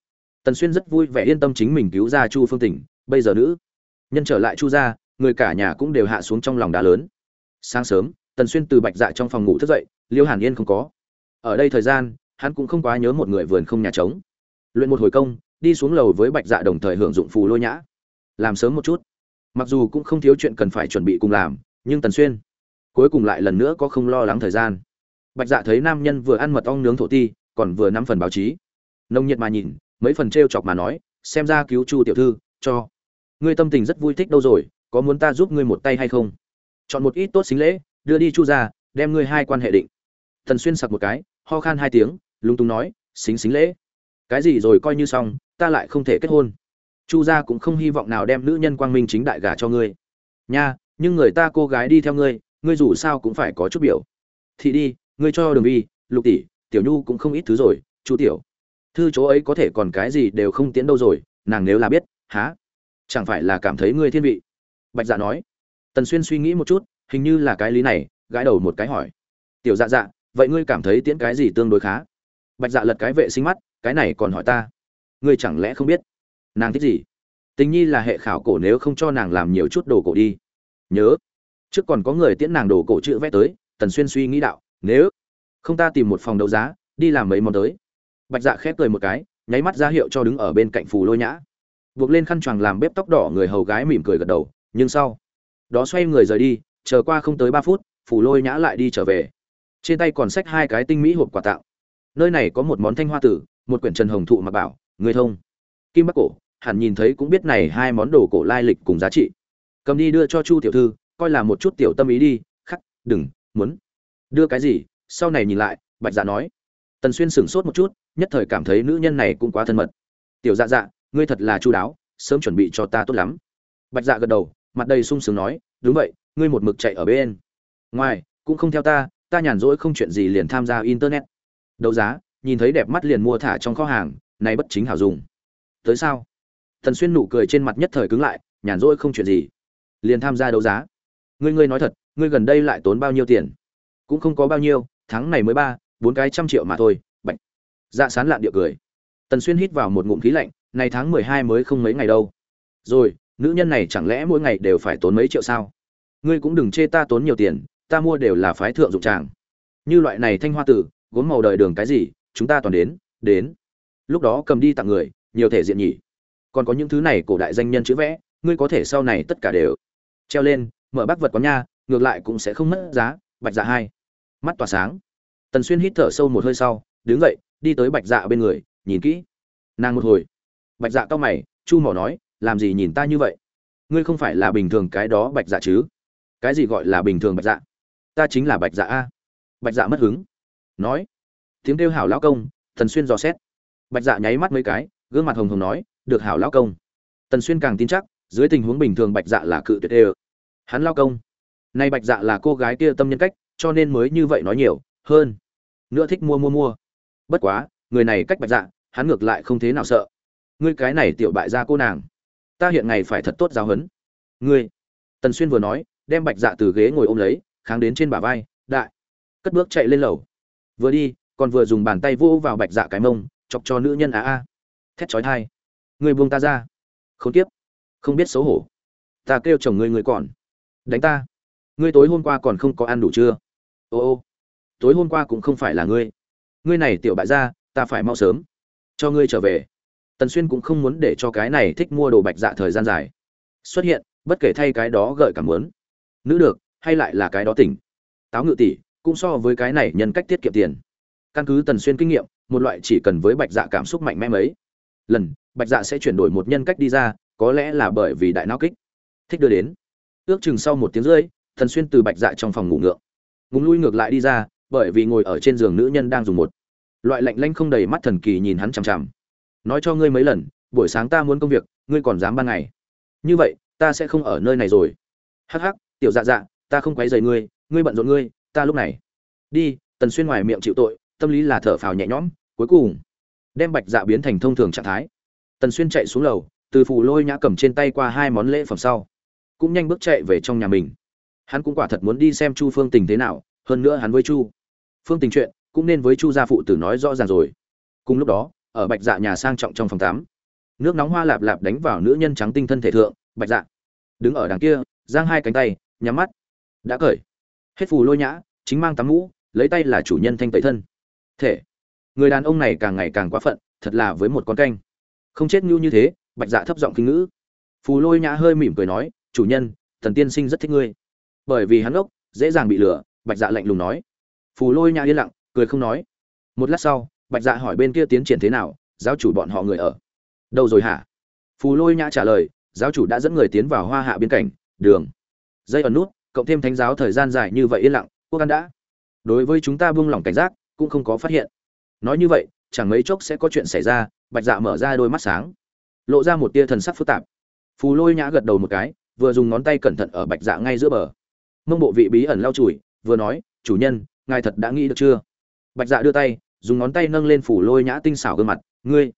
Tần xuyên rất vui vẻ yên tâm chính mình cứu ra chu phương tỉnh, bây giờ nữ nhân trở lại chu ra người cả nhà cũng đều hạ xuống trong lòng đá lớn sáng sớm, tần xuyên từ bạch dạ trong phòng ngủ thức dậy, liêu hàn yên không có. Ở đây thời gian, hắn cũng không quá nhớ một người vườn không nhà trống. Luyện một hồi công, đi xuống lầu với bạch dạ đồng thời hưởng dụng phù lôi nhã. Làm sớm một chút. Mặc dù cũng không thiếu chuyện cần phải chuẩn bị cùng làm, nhưng tần xuyên, cuối cùng lại lần nữa có không lo lắng thời gian. Bạch dạ thấy nam nhân vừa ăn mật ong nướng thổ ti, còn vừa nắm phần báo chí. Nông nhiệt mà nhìn, mấy phần t r e o chọc mà nói, xem ra cứu chu tiểu thư, cho. Ngươi tâm tình rất vui thích đâu rồi, có muốn ta giúp ngươi một tay hay không? Chọn một ít tốt xính lễ, đưa đi chu ra đem ngươi hai quan hệ định. Thần xuyên sặc một cái, ho khan hai tiếng, lúng túng nói, xính xính lễ. Cái gì rồi coi như xong, ta lại không thể kết hôn. Chu gia cũng không hy vọng nào đem nữ nhân quang minh chính đại gả cho ngươi. Nha, nhưng người ta cô gái đi theo ngươi ngươi dù sao cũng phải có chút biểu. Thì đi, ngươi cho đường vi lục tỷ, tiểu nhu cũng không ít thứ rồi, chu tiểu. Thư chỗ ấy có thể còn cái gì đều không tiến đâu rồi, nàng nếu là biết, há? Chẳng phải là cảm thấy ngươi thiên vị? Bạch dạ nói tần xuyên suy nghĩ một chút, hình như là cái lý này, gãi đầu một cái hỏi. Tiểu dạ dạ vậy ngươi cảm thấy tiễn cái gì tương đối khá? Bạch dạ lật cái vệ sinh mắt, cái này còn hỏi ta. Ngươi chẳng lẽ không biết? Nàng thích gì? Tình nhi là hệ khảo cổ nếu không cho nàng làm nhiều chút đồ cổ đi. Nhớ, trước còn có người tiễn nàng đồ cổ chữ vẽ tới, tần xuyên suy nghĩ đạo, nếu không ta tìm một phòng đấu giá, đi làm mấy món tới. Bạch dạ khép cười một cái, nháy mắt ra hiệu cho đứng ở bên cạnh phù lôi nhã. Buộc lên khăn choàng làm bếp tóc đỏ người hầu gái mỉm cười gật đầu, nhưng sau đó xoay người rời đi, chờ qua không tới ba phút, phù lôi nhã lại đi trở về. Trên tay còn xách hai cái tinh mỹ hộp quà tặng. Nơi này có một món thanh hoa tử, một quyển trần hồng thụ mà bảo, người thông. Kim bắc cổ, hẳn nhìn thấy cũng biết này hai món đồ cổ lai lịch cùng giá trị. Cầm đi đưa cho chu tiểu thư, coi là một chút tiểu tâm ý đi, khắc, đừng, muốn. Đưa cái gì? Sau này nhìn lại, bạch dạ nói. Tần xuyên sửng sốt một chút, nhất thời cảm thấy nữ nhân này cũng quá thân mật. Tiểu dạ dạ ngươi thật là chu đáo, sớm chuẩn bị cho ta tốt lắm. Bạch dạ gật đầu mặt đầy sung sướng nói, đúng vậy, ngươi một mực chạy ở bên. Ngoài, cũng không theo ta ta nhàn rỗi không chuyện gì liền tham gia internet. Đấu giá, nhìn thấy đẹp mắt liền mua thả trong kho hàng, này bất chính hảo dùng. Tới sao? Thần xuyên nụ cười trên mặt nhất thời cứng lại, nhàn rỗi không chuyện gì. Liền tham gia đấu giá. Ngươi ngươi nói thật, ngươi gần đây lại tốn bao nhiêu tiền? Cũng không có bao nhiêu, tháng này mới ba, bốn cái trăm triệu mà thôi. Bạch. Dạ sán lạn địa cười. Tần xuyên hít vào một ngụm khí lạnh, này tháng mười hai mới không mấy ngày đâu. Rồi nữ nhân này chẳng lẽ mỗi ngày đều phải tốn mấy triệu sao? Ngươi cũng đừng chê ta tốn nhiều tiền, ta mua đều là phái thượng dụng tràng. Như loại này thanh hoa tử, gốm màu đời đường cái gì, chúng ta toàn đến đến. Lúc đó cầm đi tặng người, nhiều thể diện nhỉ. Còn có những thứ này cổ đại danh nhân chữ vẽ, ngươi có thể sau này tất cả đều. Treo lên, mở bác vật có nha ngược lại cũng sẽ không mất giá, bạch dạ hai. Mắt tỏa sáng. Tần xuyên hít thở sâu một hơi sau, đứng dậy, đi tới bạch dạ bên người, nhìn kỹ. Nàng một hồi. Bạch dạ cao mày, chu mỏ nói làm gì nhìn ta như vậy? Ngươi không phải là bình thường cái đó bạch dạ chứ? Cái gì gọi là bình thường bạch dạ? Ta chính là bạch dạ a. Bạch dạ mất hứng. Nói. Tiếng kêu hảo lão công, tần xuyên dò xét. Bạch dạ nháy mắt mấy cái, gương mặt hồng hồng nói, được hảo lão công. Tần xuyên càng tin chắc, dưới tình huống bình thường bạch dạ là cự tuyệt ê hắn lao công. Nay bạch dạ là cô gái kia tâm nhân cách, cho nên mới như vậy nói nhiều, hơn nữa thích mua mua mua. Bất quá, người này cách bạch dạ hắn ngược lại không thế nào sợ. Ngươi cái này tiểu bại gia cô nàng ta hiện ngày phải thật tốt giáo huấn. Ngươi, tần xuyên vừa nói, đem bạch dạ từ ghế ngồi ôm lấy, kháng đến trên bả vai, đại, cất bước chạy lên lầu. Vừa đi, còn vừa dùng bàn tay vỗ vào bạch dạ cái mông, chọc cho nữ nhân á a thét chói thai người buông ta ra. Không tiếp không biết xấu hổ. Ta kêu chồng ngươi người còn. Đánh ta. Ngươi tối hôm qua còn không có ăn đủ chưa? Ô ô, tối hôm qua cũng không phải là ngươi. Ngươi này tiểu bại gia, ta phải mau sớm, cho ngươi trở về tần xuyên cũng không muốn để cho cái này thích mua đồ bạch dạ thời gian dài. Xuất hiện, bất kể thay cái đó gợi cảm muốn. Nữ được, hay lại là cái đó tỉnh. Táo ngự tỷ, cũng so với cái này nhân cách tiết kiệm tiền. Căn cứ tần xuyên kinh nghiệm, một loại chỉ cần với bạch dạ cảm xúc mạnh mẽ mấy. Lần, bạch dạ sẽ chuyển đổi một nhân cách đi ra, có lẽ là bởi vì đại não kích. Thích đưa đến. Ước chừng sau một tiếng rưỡi, tần xuyên từ bạch dạ trong phòng ngủ ngựa ngùng lui ngược lại đi ra, bởi vì ngồi ở trên giường nữ nhân đang dùng một. Loại lạnh lanh không đầy mắt thần kỳ nhìn hắn chằm chằm nói cho ngươi mấy lần, buổi sáng ta muốn công việc, ngươi còn dám ban ngày. Như vậy, ta sẽ không ở nơi này rồi. Hắc hắc, tiểu dạ dạ ta không quấy rầy ngươi ngươi bận rộn ngươi, ta lúc này. Đi, tần xuyên ngoài miệng chịu tội, tâm lý là thở phào nhẹ nhõm, cuối cùng, đem bạch dạ biến thành thông thường trạng thái. Tần xuyên chạy xuống lầu, từ phù lôi nhã cầm trên tay qua hai món lễ phẩm sau, cũng nhanh bước chạy về trong nhà mình. Hắn cũng quả thật muốn đi xem chu phương tình thế nào, hơn nữa hắn với chu phương tình chuyện, cũng nên với chu gia phụ tử nói rõ ràng rồi. Cùng lúc đó ở bạch dạ nhà sang trọng trong phòng tắm. Nước nóng hoa lạp lạp đánh vào nữ nhân trắng tinh thân thể thượng, bạch dạ. Đứng ở đằng kia, giang hai cánh tay, nhắm mắt. Đã cởi. Hết phù lôi nhã, chính mang tắm mũ, lấy tay là chủ nhân thanh tẩy thân. Thể. Người đàn ông này càng ngày càng quá phận, thật là với một con canh. Không chết ngưu như thế, bạch dạ thấp giọng kinh ngữ. Phù lôi nhã hơi mỉm cười nói, chủ nhân, thần tiên sinh rất thích ngươi. Bởi vì hắn ốc dễ dàng bị lừa, bạch dạ lạnh lùng nói. Phù lôi nhã yên lặng, cười không nói. Một lát sau bạch dạ hỏi bên kia tiến triển thế nào, giáo chủ bọn họ người ở. Đâu rồi hả? Phù lôi nhã trả lời, giáo chủ đã dẫn người tiến vào hoa hạ biên cảnh, đường. Dây ẩn nút, cộng thêm thánh giáo thời gian dài như vậy yên lặng, quốc an đã. Đối với chúng ta buông lỏng cảnh giác, cũng không có phát hiện. Nói như vậy, chẳng mấy chốc sẽ có chuyện xảy ra, bạch dạ mở ra đôi mắt sáng. Lộ ra một tia thần sắc phức tạp. Phù lôi nhã gật đầu một cái, vừa dùng ngón tay cẩn thận ở bạch dạ ngay giữa bờ. Mông bộ vị bí ẩn lau chùi, vừa nói, chủ nhân, ngài thật đã nghĩ được chưa? Bạch dạ đưa tay dùng ngón tay nâng lên phủ lôi nhã tinh xảo gương mặt, ngươi,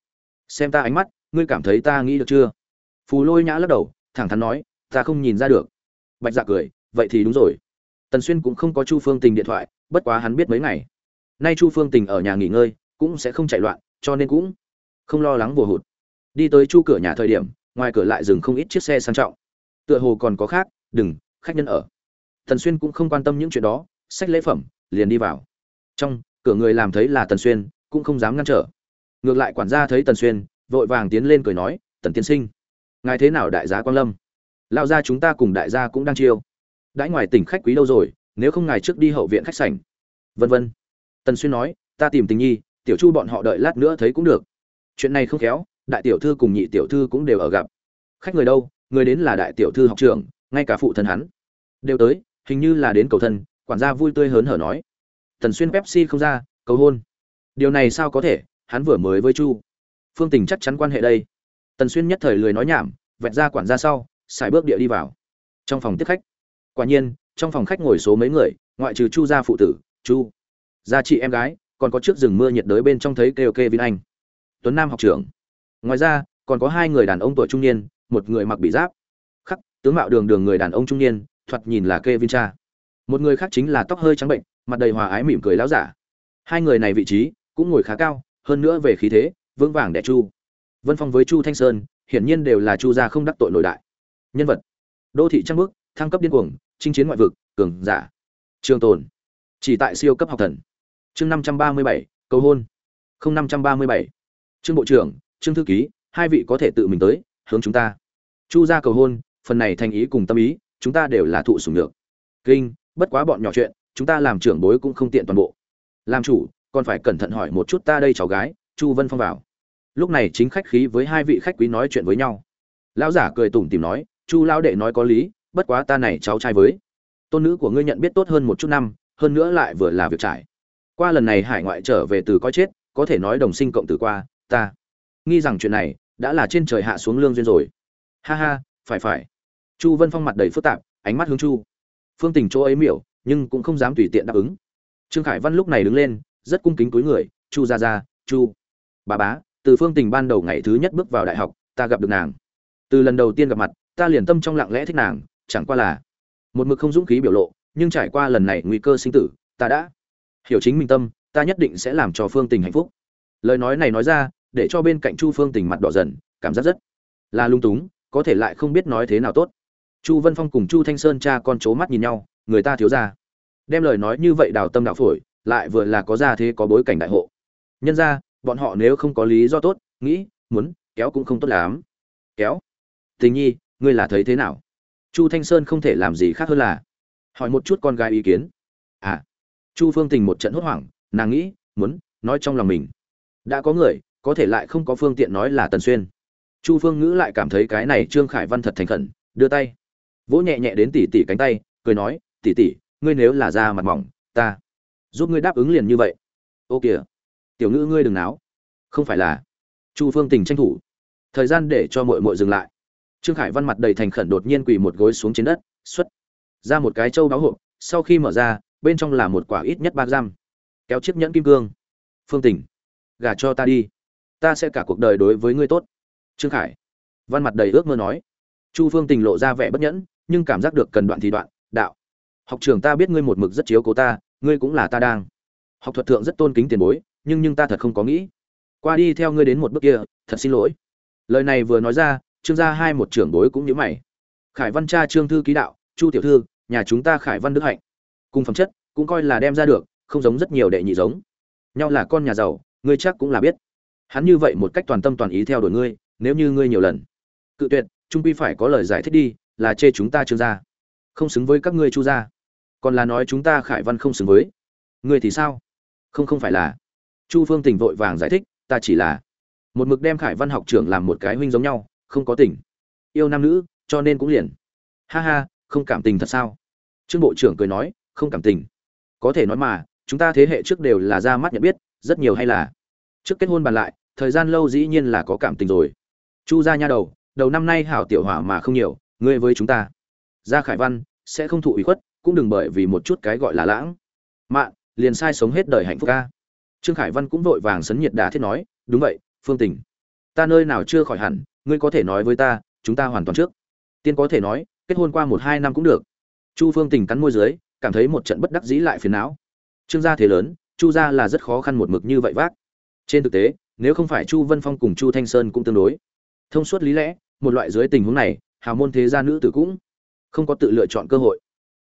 xem ta ánh mắt, ngươi cảm thấy ta nghĩ được chưa? Phù lôi nhã lắc đầu, thẳng thắn nói, ta không nhìn ra được. Bạch dạ cười, vậy thì đúng rồi. Tần xuyên cũng không có chu phương tình điện thoại, bất quá hắn biết mấy ngày. Nay chu phương tình ở nhà nghỉ ngơi, cũng sẽ không chạy loạn, cho nên cũng không lo lắng bùa hụt. Đi tới chu cửa nhà thời điểm, ngoài cửa lại dừng không ít chiếc xe sang trọng. Tựa hồ còn có khác, đừng, khách nhân ở. Tần xuyên cũng không quan tâm những chuyện đó sách lễ phẩm, liền đi vào. Trong cửa người làm thấy là tần xuyên, cũng không dám ngăn trở. Ngược lại quản gia thấy tần xuyên, vội vàng tiến lên cười nói, tần tiên sinh, ngài thế nào đại gia quang lâm? Lao ra chúng ta cùng đại gia cũng đang chiêu. Đãi ngoài tỉnh khách quý lâu rồi, nếu không ngài trước đi hậu viện khách sảnh. Vân vân. Tần xuyên nói, ta tìm tình nhi, tiểu chu bọn họ đợi lát nữa thấy cũng được. Chuyện này không khéo, đại tiểu thư cùng nhị tiểu thư cũng đều ở gặp. Khách người đâu, người đến là đại tiểu thư học trưởng, ngay cả phụ thân hắn. Đều tới, hình như là đến cầu thân, quản gia vui tươi hớn hở nói tần xuyên pepsi không ra, cầu hôn. Điều này sao có thể? Hắn vừa mới với chu. Phương tình chắc chắn quan hệ đây. Tần xuyên nhất thời lười nói nhảm vẹn ra quản gia sau xài bước địa đi vào. Trong phòng tiếp khách. Quả nhiên, trong phòng khách ngồi số mấy người, ngoại trừ chu gia phụ tử, chu. Gia chị em gái, còn có trước rừng mưa nhiệt đới bên trong thấy kêu kê vin anh. Tuấn nam học trưởng. Ngoài ra, còn có hai người đàn ông tuổi trung niên, một người mặc bị giáp. Khắc, tướng mạo đường đường người đàn ông trung niên, thoạt nhìn là kê vin cha. Một người khác chính là tóc hơi trắng bệnh mặt đầy hòa ái mỉm cười láo giả. Hai người này vị trí cũng ngồi khá cao, hơn nữa về khí thế, vững vàng đẻ chu. Vân phong với chu thanh sơn, hiển nhiên đều là chu gia không đắc tội nổi đại. Nhân vật. Đô thị trăng bước thăng cấp điên cuồng, chinh chiến ngoại vực, cường giả. Trường tồn. Chỉ tại siêu cấp học thần. Chương năm trăm ba mươi bảy, cầu hôn. Không năm trăm ba mươi bảy. Trương bộ trưởng, trương thư ký, hai vị có thể tự mình tới, hướng chúng ta. Chu gia cầu hôn, phần này thành ý cùng tâm ý, chúng ta đều là thụ sủng được kinh, bất quá bọn nhỏ chuyện chúng ta làm trưởng bối cũng không tiện toàn bộ. Làm chủ, còn phải cẩn thận hỏi một chút ta đây cháu gái, chu vân phong vào. Lúc này chính khách khí với hai vị khách quý nói chuyện với nhau. Lão giả cười tủm tìm nói, chu lão đệ nói có lý, bất quá ta này cháu trai với tôn nữ của ngươi nhận biết tốt hơn một chút năm, hơn nữa lại vừa là việc trải. Qua lần này hải ngoại trở về từ coi chết, có thể nói đồng sinh cộng tử qua, ta nghi rằng chuyện này đã là trên trời hạ xuống lương duyên rồi. Ha ha, phải phải. Chu vân phong mặt đầy phức tạp, ánh mắt hướng chu. Phương tình chỗ ấy miểu nhưng cũng không dám tùy tiện đáp ứng. Trương khải văn lúc này đứng lên, rất cung kính cúi người, chu ra ra chu bà bá, từ phương tình ban đầu ngày thứ nhất bước vào đại học, ta gặp được nàng. Từ lần đầu tiên gặp mặt, ta liền tâm trong lặng lẽ thích nàng, chẳng qua là một mực không dũng khí biểu lộ, nhưng trải qua lần này nguy cơ sinh tử, ta đã hiểu chính mình tâm, ta nhất định sẽ làm cho phương tình hạnh phúc. Lời nói này nói ra, để cho bên cạnh chu phương tình mặt đỏ dần, cảm giác rất là lung túng, có thể lại không biết nói thế nào tốt. Chu vân phong cùng chu thanh sơn cha con c mắt nhìn nhau người ta thiếu ra. Đem lời nói như vậy đào tâm đạo phổi, lại vừa là có ra thế có bối cảnh đại hộ. Nhân ra, bọn họ nếu không có lý do tốt, nghĩ, muốn, kéo cũng không tốt lắm. Kéo. Tình nhi, ngươi là thấy thế nào? Chu thanh sơn không thể làm gì khác hơn là hỏi một chút con gái ý kiến. À chu phương tình một trận hốt hoảng, nàng nghĩ, muốn, nói trong lòng mình. Đã có người, có thể lại không có phương tiện nói là tần xuyên. Chu phương ngữ lại cảm thấy cái này trương khải văn thật thành khẩn, đưa tay. Vỗ nhẹ nhẹ đến tỉ tỉ cánh tay, cười nói Tỷ tỷ, ngươi nếu là da mặt mỏng ta giúp ngươi đáp ứng liền như vậy. Ô kìa tiểu ngữ ngươi đừng náo. Không phải là chu phương tình tranh thủ thời gian để cho mội mội dừng lại. Trương khải văn mặt đầy thành khẩn đột nhiên quỳ một gối xuống trên đất xuất ra một cái trâu báo hộp sau khi mở ra bên trong là một quả ít nhất ba giam kéo chiếc nhẫn kim cương. Phương tình gả cho ta đi ta sẽ cả cuộc đời đối với ngươi tốt. Trương khải văn mặt đầy ước mơ nói. Chu phương tình lộ ra vẻ bất nhẫn nhưng cảm giác được cần đoạn thì đoạn đạo học trường ta biết ngươi một mực rất chiếu cố ta, ngươi cũng là ta đang. Học thuật thượng rất tôn kính tiền bối, nhưng nhưng ta thật không có nghĩ. Qua đi theo ngươi đến một bước kia, thật xin lỗi. Lời này vừa nói ra, trương gia hai một trưởng bối cũng như mày. Khải văn cha, trương thư ký đạo, chu tiểu thư, nhà chúng ta khải văn đức hạnh. Cùng phẩm chất, cũng coi là đem ra được, không giống rất nhiều đệ nhị giống. Nhau là con nhà giàu, ngươi chắc cũng là biết. Hắn như vậy một cách toàn tâm toàn ý theo đuổi ngươi, nếu như ngươi nhiều lần cự tuyệt, trung quy phải có lời giải thích đi, là chê chúng ta trương gia. Không xứng với các ngươi chu gia còn là nói chúng ta khải văn không xứng với. Người thì sao? Không không phải là. Chu phương tình vội vàng giải thích, ta chỉ là một mực đem khải văn học trưởng làm một cái huynh giống nhau, không có tình. Yêu nam nữ, cho nên cũng liền. Ha ha, không cảm tình thật sao? Trương bộ trưởng cười nói, không cảm tình. Có thể nói mà, chúng ta thế hệ trước đều là ra mắt nhận biết, rất nhiều hay là. Trước kết hôn bàn lại, thời gian lâu dĩ nhiên là có cảm tình rồi. Chu ra nha đầu đầu năm nay hảo tiểu hỏa mà không nhiều, ngươi với chúng ta. Gia khải văn, sẽ không thụ ủy khuất cũng đừng bởi vì một chút cái gọi là lãng. Mạn, liền sai sống hết đời hạnh phúc ca. Trương khải văn cũng vội vàng sấn nhiệt đà thiết nói, đúng vậy, phương tình, ta nơi nào chưa khỏi hẳn, ngươi có thể nói với ta, chúng ta hoàn toàn trước. Tiên có thể nói, kết hôn qua một hai năm cũng được. Chu phương tình cắn môi dưới, cảm thấy một trận bất đắc dĩ lại phiền não. Trương gia thế lớn, chu gia là rất khó khăn một mực như vậy vác. Trên thực tế, nếu không phải chu vân phong cùng chu thanh sơn cũng tương đối. Thông suốt lý lẽ, một loại dưới tình huống này, hào môn thế gia nữ tử cũng không có tự lựa chọn cơ hội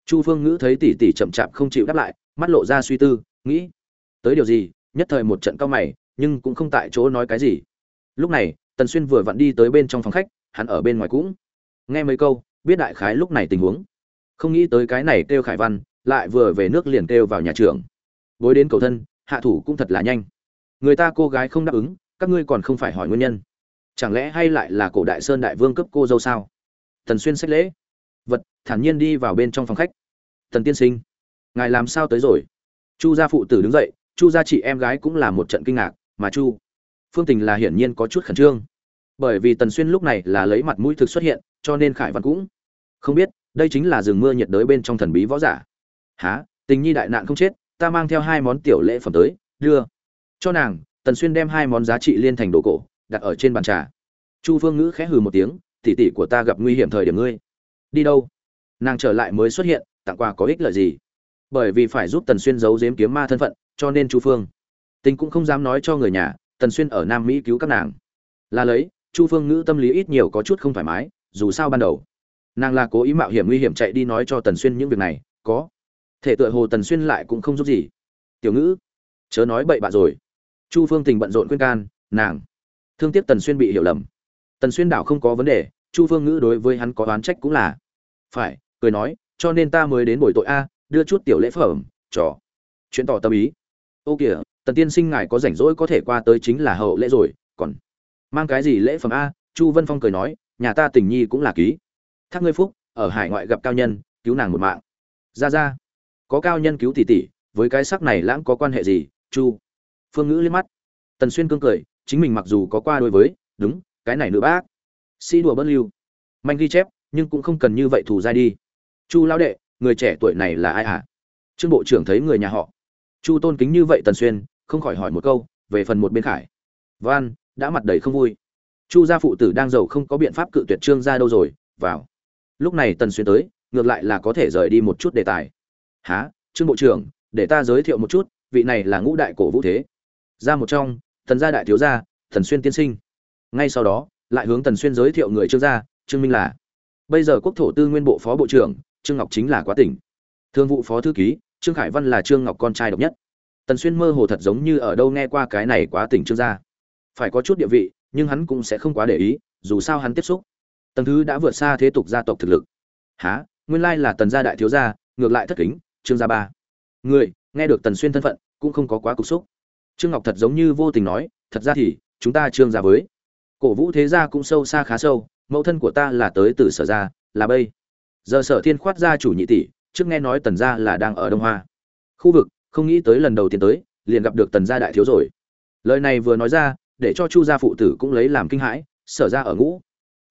chu phương ngữ thấy tỷ tỷ chậm chạp không chịu đáp lại, mắt lộ ra suy tư, nghĩ, tới điều gì, nhất thời một trận cao mày, nhưng cũng không tại chỗ nói cái gì. Lúc này, tần xuyên vừa vặn đi tới bên trong phòng khách, hắn ở bên ngoài cũng nghe mấy câu, biết đại khái lúc này tình huống. Không nghĩ tới cái này kêu khải văn, lại vừa về nước liền kêu vào nhà trường bối đến cầu thân, hạ thủ cũng thật là nhanh. Người ta cô gái không đáp ứng, các ngươi còn không phải hỏi nguyên nhân. Chẳng lẽ hay lại là cổ đại sơn đại vương cấp cô dâu sao? Tần xuyên sách lễ vật, thản nhiên đi vào bên trong phòng khách. Tần tiên sinh, ngài làm sao tới rồi? Chu gia phụ tử đứng dậy, chu gia chị em gái cũng là một trận kinh ngạc, mà chu phương tình là hiển nhiên có chút khẩn trương. Bởi vì tần xuyên lúc này là lấy mặt mũi thực xuất hiện, cho nên khải văn cũng không biết, đây chính là rừng mưa nhiệt đới bên trong thần bí võ giả. Há tình nhi đại nạn không chết, ta mang theo hai món tiểu lễ phẩm tới, đưa. Cho nàng, tần xuyên đem hai món giá trị liên thành đồ cổ, đặt ở trên bàn trà. Chu phương ngữ khẽ hừ một tiếng, tỷ tỷ của ta gặp nguy hiểm thời điểm ngươi đi đâu? Nàng trở lại mới xuất hiện, tặng quà có ích lợi gì? Bởi vì phải giúp tần xuyên giấu giếm kiếm ma thân phận, cho nên chu phương. Tình cũng không dám nói cho người nhà, tần xuyên ở nam mỹ cứu các nàng. Là lấy, chu phương ngữ tâm lý ít nhiều có chút không thoải mái, dù sao ban đầu, nàng là cố ý mạo hiểm nguy hiểm chạy đi nói cho tần xuyên những việc này, có. Thể tựa hồ tần xuyên lại cũng không giúp gì. Tiểu ngữ, chớ nói bậy bạ rồi. Chu phương tình bận rộn khuyên can, nàng. Thương tiếc tần xuyên bị hiểu lầm. Tần xuyên đảo không có vấn đề, chu phương ngữ đối với hắn có oán trách cũng là phải, cười nói, cho nên ta mới đến buổi tội a, đưa chút tiểu lễ phẩm, trò. Chuyện tỏ tâm ý. Ô kìa, tần tiên sinh ngài có rảnh rỗi có thể qua tới chính là hậu lễ rồi, còn mang cái gì lễ phẩm a? Chu vân phong cười nói, nhà ta tình nhi cũng là ký. Thác ngươi phúc, ở hải ngoại gặp cao nhân, cứu nàng một mạng. Ra ra có cao nhân cứu tỷ tỷ, với cái sắc này lãng có quan hệ gì? Chu phương ngữ liếc mắt. Tần xuyên cương cười, chính mình mặc dù có qua đối với, đúng, cái này nữ bác. Sĩ đùa bất lưu. Manh ghi chép nhưng cũng không cần như vậy thủ dai đi. Chu lão đệ, người trẻ tuổi này là ai hả? À? trương bộ trưởng thấy người nhà họ. Chu tôn kính như vậy tần xuyên, không khỏi hỏi một câu, về phần một bên khải. Văn, đã mặt đầy không vui. Chu gia phụ tử đang giàu không có biện pháp cự tuyệt trương gia đâu rồi, vào. Lúc này tần xuyên tới, ngược lại là có thể rời đi một chút đề tài. Há trương bộ trưởng, để ta giới thiệu một chút, vị này là ngũ đại cổ vũ thế. Ra một trong, thần gia đại thiếu gia thần xuyên tiên sinh. Ngay sau đó, lại hướng tần xuyên giới thiệu người trương gia, trương minh là bây giờ quốc thổ tư nguyên bộ phó bộ trưởng, trương ngọc chính là quá tỉnh. Thương vụ phó thư ký, trương khải văn là trương ngọc con trai độc nhất. Tần xuyên mơ hồ thật giống như ở đâu nghe qua cái này quá tỉnh trương gia. Phải có chút địa vị, nhưng hắn cũng sẽ không quá để ý, dù sao hắn tiếp xúc. Tầng thứ đã vượt xa thế tục gia tộc thực lực. Há nguyên lai là tần gia đại thiếu gia, ngược lại thất kính, trương gia ba. Người, nghe được tần xuyên thân phận, cũng không có quá cục xúc. Trương ngọc thật giống như vô tình nói, thật ra thì, chúng ta trương gia với cổ vũ thế gia cũng sâu xa khá sâu, mẫu thân của ta là tới từ sở gia, là bây. Giờ sở thiên khoát gia chủ nhị tỷ, trước nghe nói tần gia là đang ở đông hoa. Khu vực, không nghĩ tới lần đầu tiên tới, liền gặp được tần gia đại thiếu rồi. Lời này vừa nói ra, để cho chu gia phụ tử cũng lấy làm kinh hãi, sở ra ở ngũ.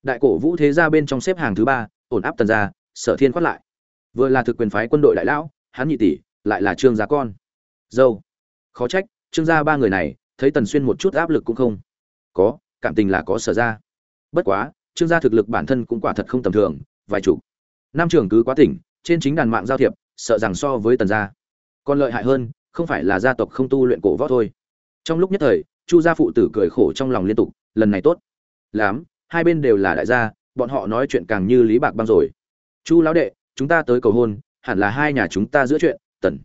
Đại cổ vũ thế gia bên trong xếp hàng thứ ba, ổn áp tần gia, sở thiên khoát lại. Vừa là thực quyền phái quân đội đại lão, hắn nhị tỷ, lại là trương gia con. Dâu. Khó trách, trương gia ba người này, thấy tần xuyên một chút áp lực cũng không. Có cảm tình là có sở ra. Bất quá, trương gia thực lực bản thân cũng quả thật không tầm thường, vài chục. Năm trường cứ quá tỉnh, trên chính đàn mạng giao thiệp, sợ rằng so với tần gia còn lợi hại hơn, không phải là gia tộc không tu luyện cổ võ thôi. Trong lúc nhất thời, chu gia phụ tử cười khổ trong lòng liên tục, lần này tốt. Lắm, hai bên đều là đại gia, bọn họ nói chuyện càng như lý bạc băng rồi. Chu lão đệ, chúng ta tới cầu hôn, hẳn là hai nhà chúng ta giữa chuyện, tần.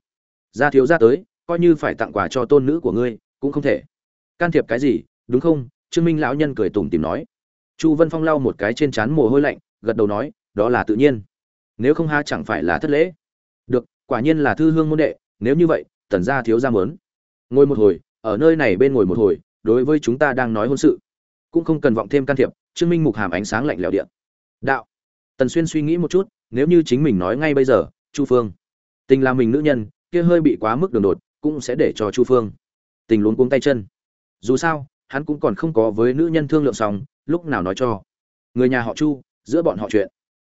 Gia thiếu gia tới, coi như phải tặng quà cho tôn nữ của ngươi, cũng không thể. Can thiệp cái gì, đúng không? Trương minh lão nhân cười tủm tìm nói. Chu vân phong lau một cái trên trán mồ hôi lạnh, gật đầu nói, đó là tự nhiên. Nếu không ha, chẳng phải là thất lễ. Được, quả nhiên là thư hương môn đệ, nếu như vậy, tần gia thiếu gia mớn ngồi một hồi, ở nơi này bên ngồi một hồi, đối với chúng ta đang nói hôn sự. Cũng không cần vọng thêm can thiệp, trương minh mục hàm ánh sáng lạnh lẽo điện đạo. Tần xuyên suy nghĩ một chút, nếu như chính mình nói ngay bây giờ, chu phương. Tình là mình nữ nhân, kia hơi bị quá mức đường đột, cũng sẽ để cho chu phương. Tình luống cuống tay chân. Dù sao hắn cũng còn không có với nữ nhân thương lượng xong, lúc nào nói cho. Người nhà họ chu, giữa bọn họ chuyện.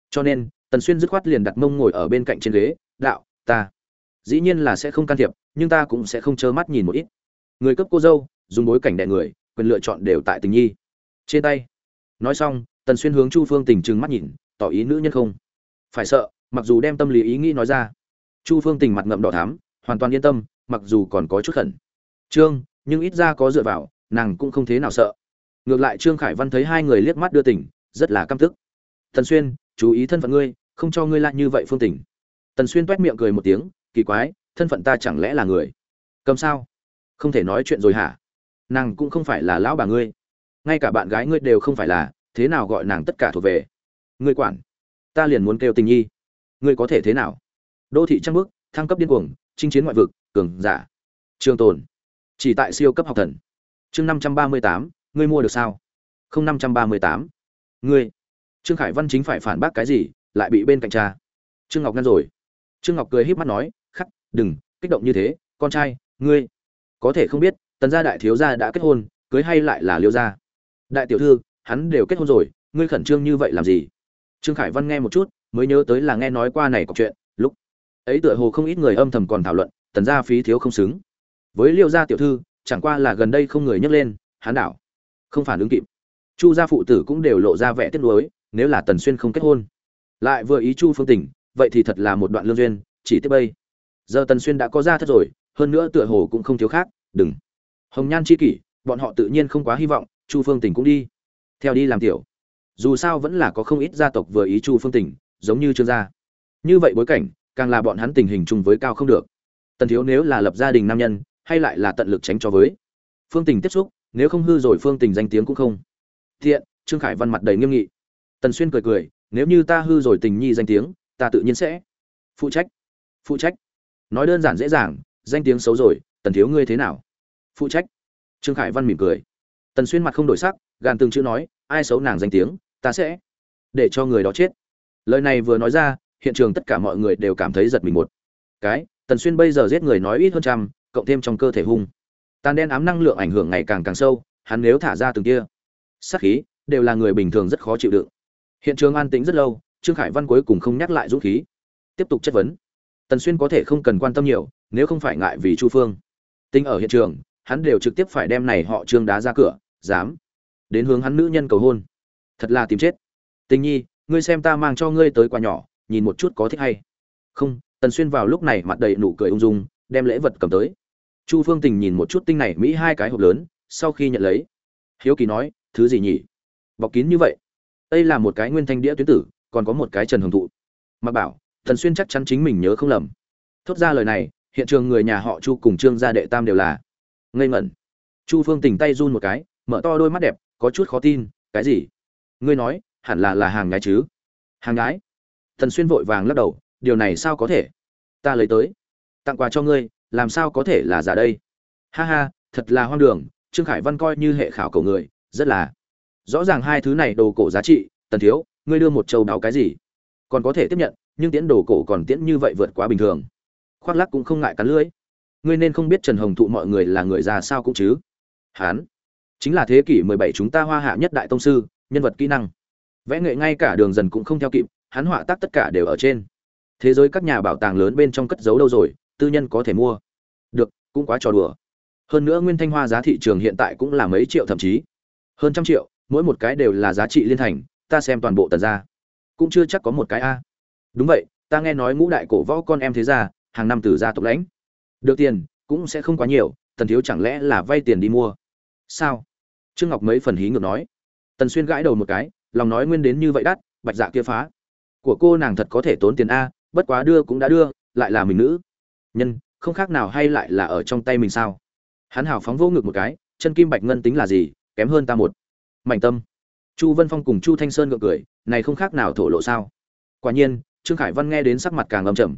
Cho nên, tần xuyên dứt khoát liền đặt mông ngồi ở bên cạnh trên ghế, đạo, ta dĩ nhiên là sẽ không can thiệp, nhưng ta cũng sẽ không trơ mắt nhìn một ít. Người cấp cô dâu, dùng bối cảnh đại người, quyền lựa chọn đều tại tình nhi. Trên tay. Nói xong, tần xuyên hướng chu phương tình trừng mắt nhìn, tỏ ý nữ nhân không? Phải sợ, mặc dù đem tâm lý ý nghĩ nói ra. Chu phương tình mặt ngậm đỏ thám hoàn toàn yên tâm, mặc dù còn có chút khẩn. Trương, nhưng ít ra có dựa vào nàng cũng không thế nào sợ. Ngược lại trương khải văn thấy hai người liếc mắt đưa tỉnh rất là căm tức. Tần xuyên, chú ý thân phận ngươi, không cho ngươi lại như vậy phương tình. Tần xuyên toét miệng cười một tiếng, kỳ quái, thân phận ta chẳng lẽ là người? Cầm sao? Không thể nói chuyện rồi hả? Nàng cũng không phải là lão bà ngươi. Ngay cả bạn gái ngươi đều không phải là, thế nào gọi nàng tất cả thuộc về? Ngươi quản. Ta liền muốn kêu tình nhi. Ngươi có thể thế nào? Đô thị trăng bước, thăng cấp điên cuồng, chinh chiến ngoại vực, cường giả. Trường tồn. Chỉ tại siêu cấp học thần chương năm trăm ba mươi tám, ngươi mua được sao? Không, năm trăm ba mươi tám. Ngươi. Trương khải văn chính phải phản bác cái gì, lại bị bên cạnh cha? Trương ngọc ngăn rồi. Trương ngọc cười híp mắt nói, khắc, đừng, kích động như thế, con trai, ngươi. Có thể không biết, tần gia đại thiếu gia đã kết hôn, cưới hay lại là liêu gia. Đại tiểu thư, hắn đều kết hôn rồi, ngươi khẩn trương như vậy làm gì? Trương khải văn nghe một chút, mới nhớ tới là nghe nói qua này có chuyện, lúc ấy tựa hồ không ít người âm thầm còn thảo luận, tần gia phí thiếu không xứng. Với liêu gia tiểu thư chẳng qua là gần đây không người nhắc lên hán đảo, không phản ứng kịp. Chu gia phụ tử cũng đều lộ ra vẻ tiếc nuối, nếu là tần xuyên không kết hôn. Lại vừa ý chu phương tình, vậy thì thật là một đoạn lương duyên, chỉ tiếp bây. Giờ tần xuyên đã có ra thất rồi, hơn nữa tựa hồ cũng không thiếu khác, đừng. Hồng nhan chi kỷ, bọn họ tự nhiên không quá hy vọng, chu phương tình cũng đi. Theo đi làm tiểu. Dù sao vẫn là có không ít gia tộc vừa ý chu phương tình, giống như trương gia. Như vậy bối cảnh, càng là bọn hắn tình hình chung với cao không được. Tần thiếu nếu là lập gia đình nam nhân hay lại là tận lực tránh cho với. Phương tình tiếp xúc, nếu không hư rồi phương tình danh tiếng cũng không. Thiện, trương khải văn mặt đầy nghiêm nghị. Tần xuyên cười cười, nếu như ta hư rồi tình nhi danh tiếng, ta tự nhiên sẽ phụ trách. Phụ trách. Nói đơn giản dễ dàng, danh tiếng xấu rồi, tần thiếu ngươi thế nào? Phụ trách. Trương khải văn mỉm cười. Tần xuyên mặt không đổi sắc, gàn từng chữ nói, ai xấu nàng danh tiếng, ta sẽ để cho người đó chết. Lời này vừa nói ra, hiện trường tất cả mọi người đều cảm thấy giật mình một cái. Tần xuyên bây giờ giết người nói ít hơn trăm cộng thêm trong cơ thể hung. Tàn đen ám năng lượng ảnh hưởng ngày càng càng sâu, hắn nếu thả ra từng kia sát khí, đều là người bình thường rất khó chịu đựng. Hiện trường an tĩnh rất lâu, trương khải văn cuối cùng không nhắc lại dũng khí. Tiếp tục chất vấn. Tần xuyên có thể không cần quan tâm nhiều, nếu không phải ngại vì chu phương. Tinh ở hiện trường, hắn đều trực tiếp phải đem này họ trương đá ra cửa, dám. Đến hướng hắn nữ nhân cầu hôn. Thật là tìm chết. Tình nhi, ngươi xem ta mang cho ngươi tới quà nhỏ, nhìn một chút có thích hay. Không, tần xuyên vào lúc này mặt đầy nụ cười ung dung đem lễ vật cầm tới. Chu phương tình nhìn một chút tinh này mỹ hai cái hộp lớn, sau khi nhận lấy, hiếu kỳ nói, thứ gì nhỉ? Bọc kín như vậy. Đây là một cái nguyên thanh đĩa tuyến tử, còn có một cái trần hồng thụ. Mặc bảo, Thần xuyên chắc chắn chính mình nhớ không lầm. Thốt ra lời này, hiện trường người nhà họ chu cùng trương gia đệ tam đều là ngây ngẩn. Chu phương tình tay run một cái, mở to đôi mắt đẹp, có chút khó tin, cái gì? Ngươi nói, hẳn là là hàng nhái chứ? Hàng nhái thần xuyên vội vàng lắc đầu, điều này sao có thể? Ta lấy tới tặng quà cho ngươi, làm sao có thể là giả đây? Ha ha, thật là hoang đường, trương khải văn coi như hệ khảo cầu người, rất là. Rõ ràng hai thứ này đồ cổ giá trị, tần thiếu, ngươi đưa một châu đáo cái gì? Còn có thể tiếp nhận, nhưng tiễn đồ cổ còn tiễn như vậy vượt quá bình thường. Khoác lắc cũng không ngại cắn lưỡi ngươi nên không biết trần hồng thụ mọi người là người già sao cũng chứ. Hán, chính là thế kỷ 17 chúng ta hoa hạ nhất đại tông sư, nhân vật kỹ năng. Vẽ nghệ ngay cả đường dần cũng không theo kịp, hắn họa tác tất cả đều ở trên. Thế giới các nhà bảo tàng lớn bên trong cất giấu đâu rồi tư nhân có thể mua. Được, cũng quá trò đùa. Hơn nữa nguyên thanh hoa giá thị trường hiện tại cũng là mấy triệu thậm chí. Hơn trăm triệu, mỗi một cái đều là giá trị liên thành, ta xem toàn bộ tần ra cũng chưa chắc có một cái a. Đúng vậy, ta nghe nói ngũ đại cổ võ con em thế gia, hàng năm từ gia tộc lãnh. Được tiền, cũng sẽ không quá nhiều, tần thiếu chẳng lẽ là vay tiền đi mua? Sao? Trương ngọc mấy phần hí ngược nói. Tần xuyên gãi đầu một cái, lòng nói nguyên đến như vậy đắt, bạch dạ kia phá. Của cô nàng thật có thể tốn tiền a, bất quá đưa cũng đã đưa, lại là mình nữ nhân, không khác nào hay lại là ở trong tay mình sao? Hắn hào phóng vô ngực một cái, chân kim bạch ngân tính là gì, kém hơn ta một. Mạnh tâm. Chu vân phong cùng chu thanh sơn ngượng cười, này không khác nào thổ lộ sao? Quả nhiên, trương khải văn nghe đến sắc mặt càng âm trầm.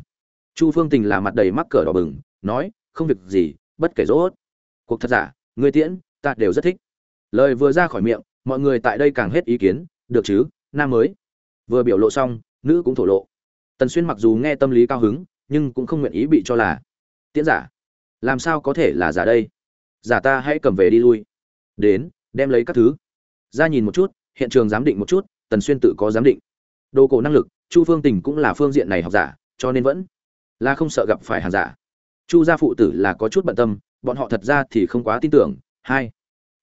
Chu phương tình là mặt đầy mắc cỡ đỏ bừng, nói, không việc gì, bất kể rốt. Cuộc thật giả người tiễn, ta đều rất thích. Lời vừa ra khỏi miệng, mọi người tại đây càng hết ý kiến, được chứ, nam mới. Vừa biểu lộ xong, nữ cũng thổ lộ. Tần xuyên mặc dù nghe tâm lý cao hứng nhưng cũng không nguyện ý bị cho là, tiễn giả, làm sao có thể là giả đây? Giả ta hãy cầm về đi lui. Đến, đem lấy các thứ. Ra nhìn một chút, hiện trường giám định một chút, tần xuyên tự có giám định. Đồ cổ năng lực, chu phương tình cũng là phương diện này học giả, cho nên vẫn là không sợ gặp phải hàng giả. Chu gia phụ tử là có chút bận tâm, bọn họ thật ra thì không quá tin tưởng. Hai,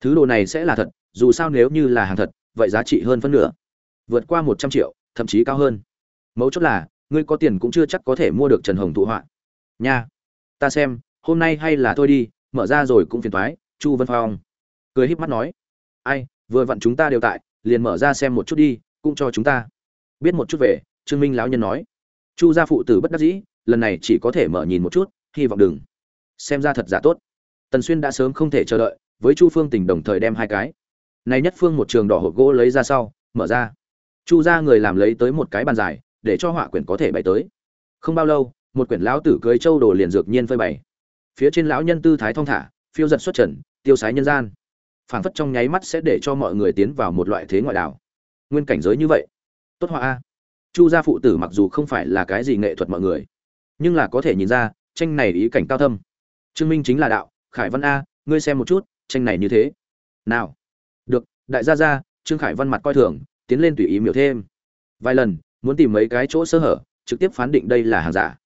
thứ đồ này sẽ là thật, dù sao nếu như là hàng thật, vậy giá trị hơn phân nửa, vượt qua một trăm triệu, thậm chí cao hơn. Mấu chốt là ngươi có tiền cũng chưa chắc có thể mua được trần hồng thụ họa. Nha. Ta xem, hôm nay hay là thôi đi, mở ra rồi cũng phiền thoái chu vân phong. Cười híp mắt nói. Ai, vừa vặn chúng ta đều tại, liền mở ra xem một chút đi, cũng cho chúng ta. Biết một chút về, trương minh lão nhân nói. Chu gia phụ tử bất đắc dĩ, lần này chỉ có thể mở nhìn một chút, hy vọng đừng. Xem ra thật giả tốt. Tần xuyên đã sớm không thể chờ đợi, với chu phương tình đồng thời đem hai cái. Này nhất phương một trường đỏ hộp gỗ lấy ra sau, mở ra. Chu ra người làm lấy tới một cái bàn dài để cho họa quyển có thể bày tới. Không bao lâu, một quyển lão tử cưới châu đồ liền dược nhiên phơi bày. Phía trên lão nhân tư thái thong thả, phiêu giật xuất trần, tiêu sái nhân gian. Phảng phất trong nháy mắt sẽ để cho mọi người tiến vào một loại thế ngoại đảo. Nguyên cảnh giới như vậy, tốt họa a. Chu gia phụ tử mặc dù không phải là cái gì nghệ thuật mọi người, nhưng là có thể nhìn ra, tranh này ý cảnh cao thâm. Trương minh chính là đạo, khải văn a, ngươi xem một chút, tranh này như thế. Nào. Được, đại gia gia, trương khải văn mặt coi thường, tiến lên tùy ý miểu thêm. Vài lần muốn tìm mấy cái chỗ sơ hở, trực tiếp phán định đây là hàng giả.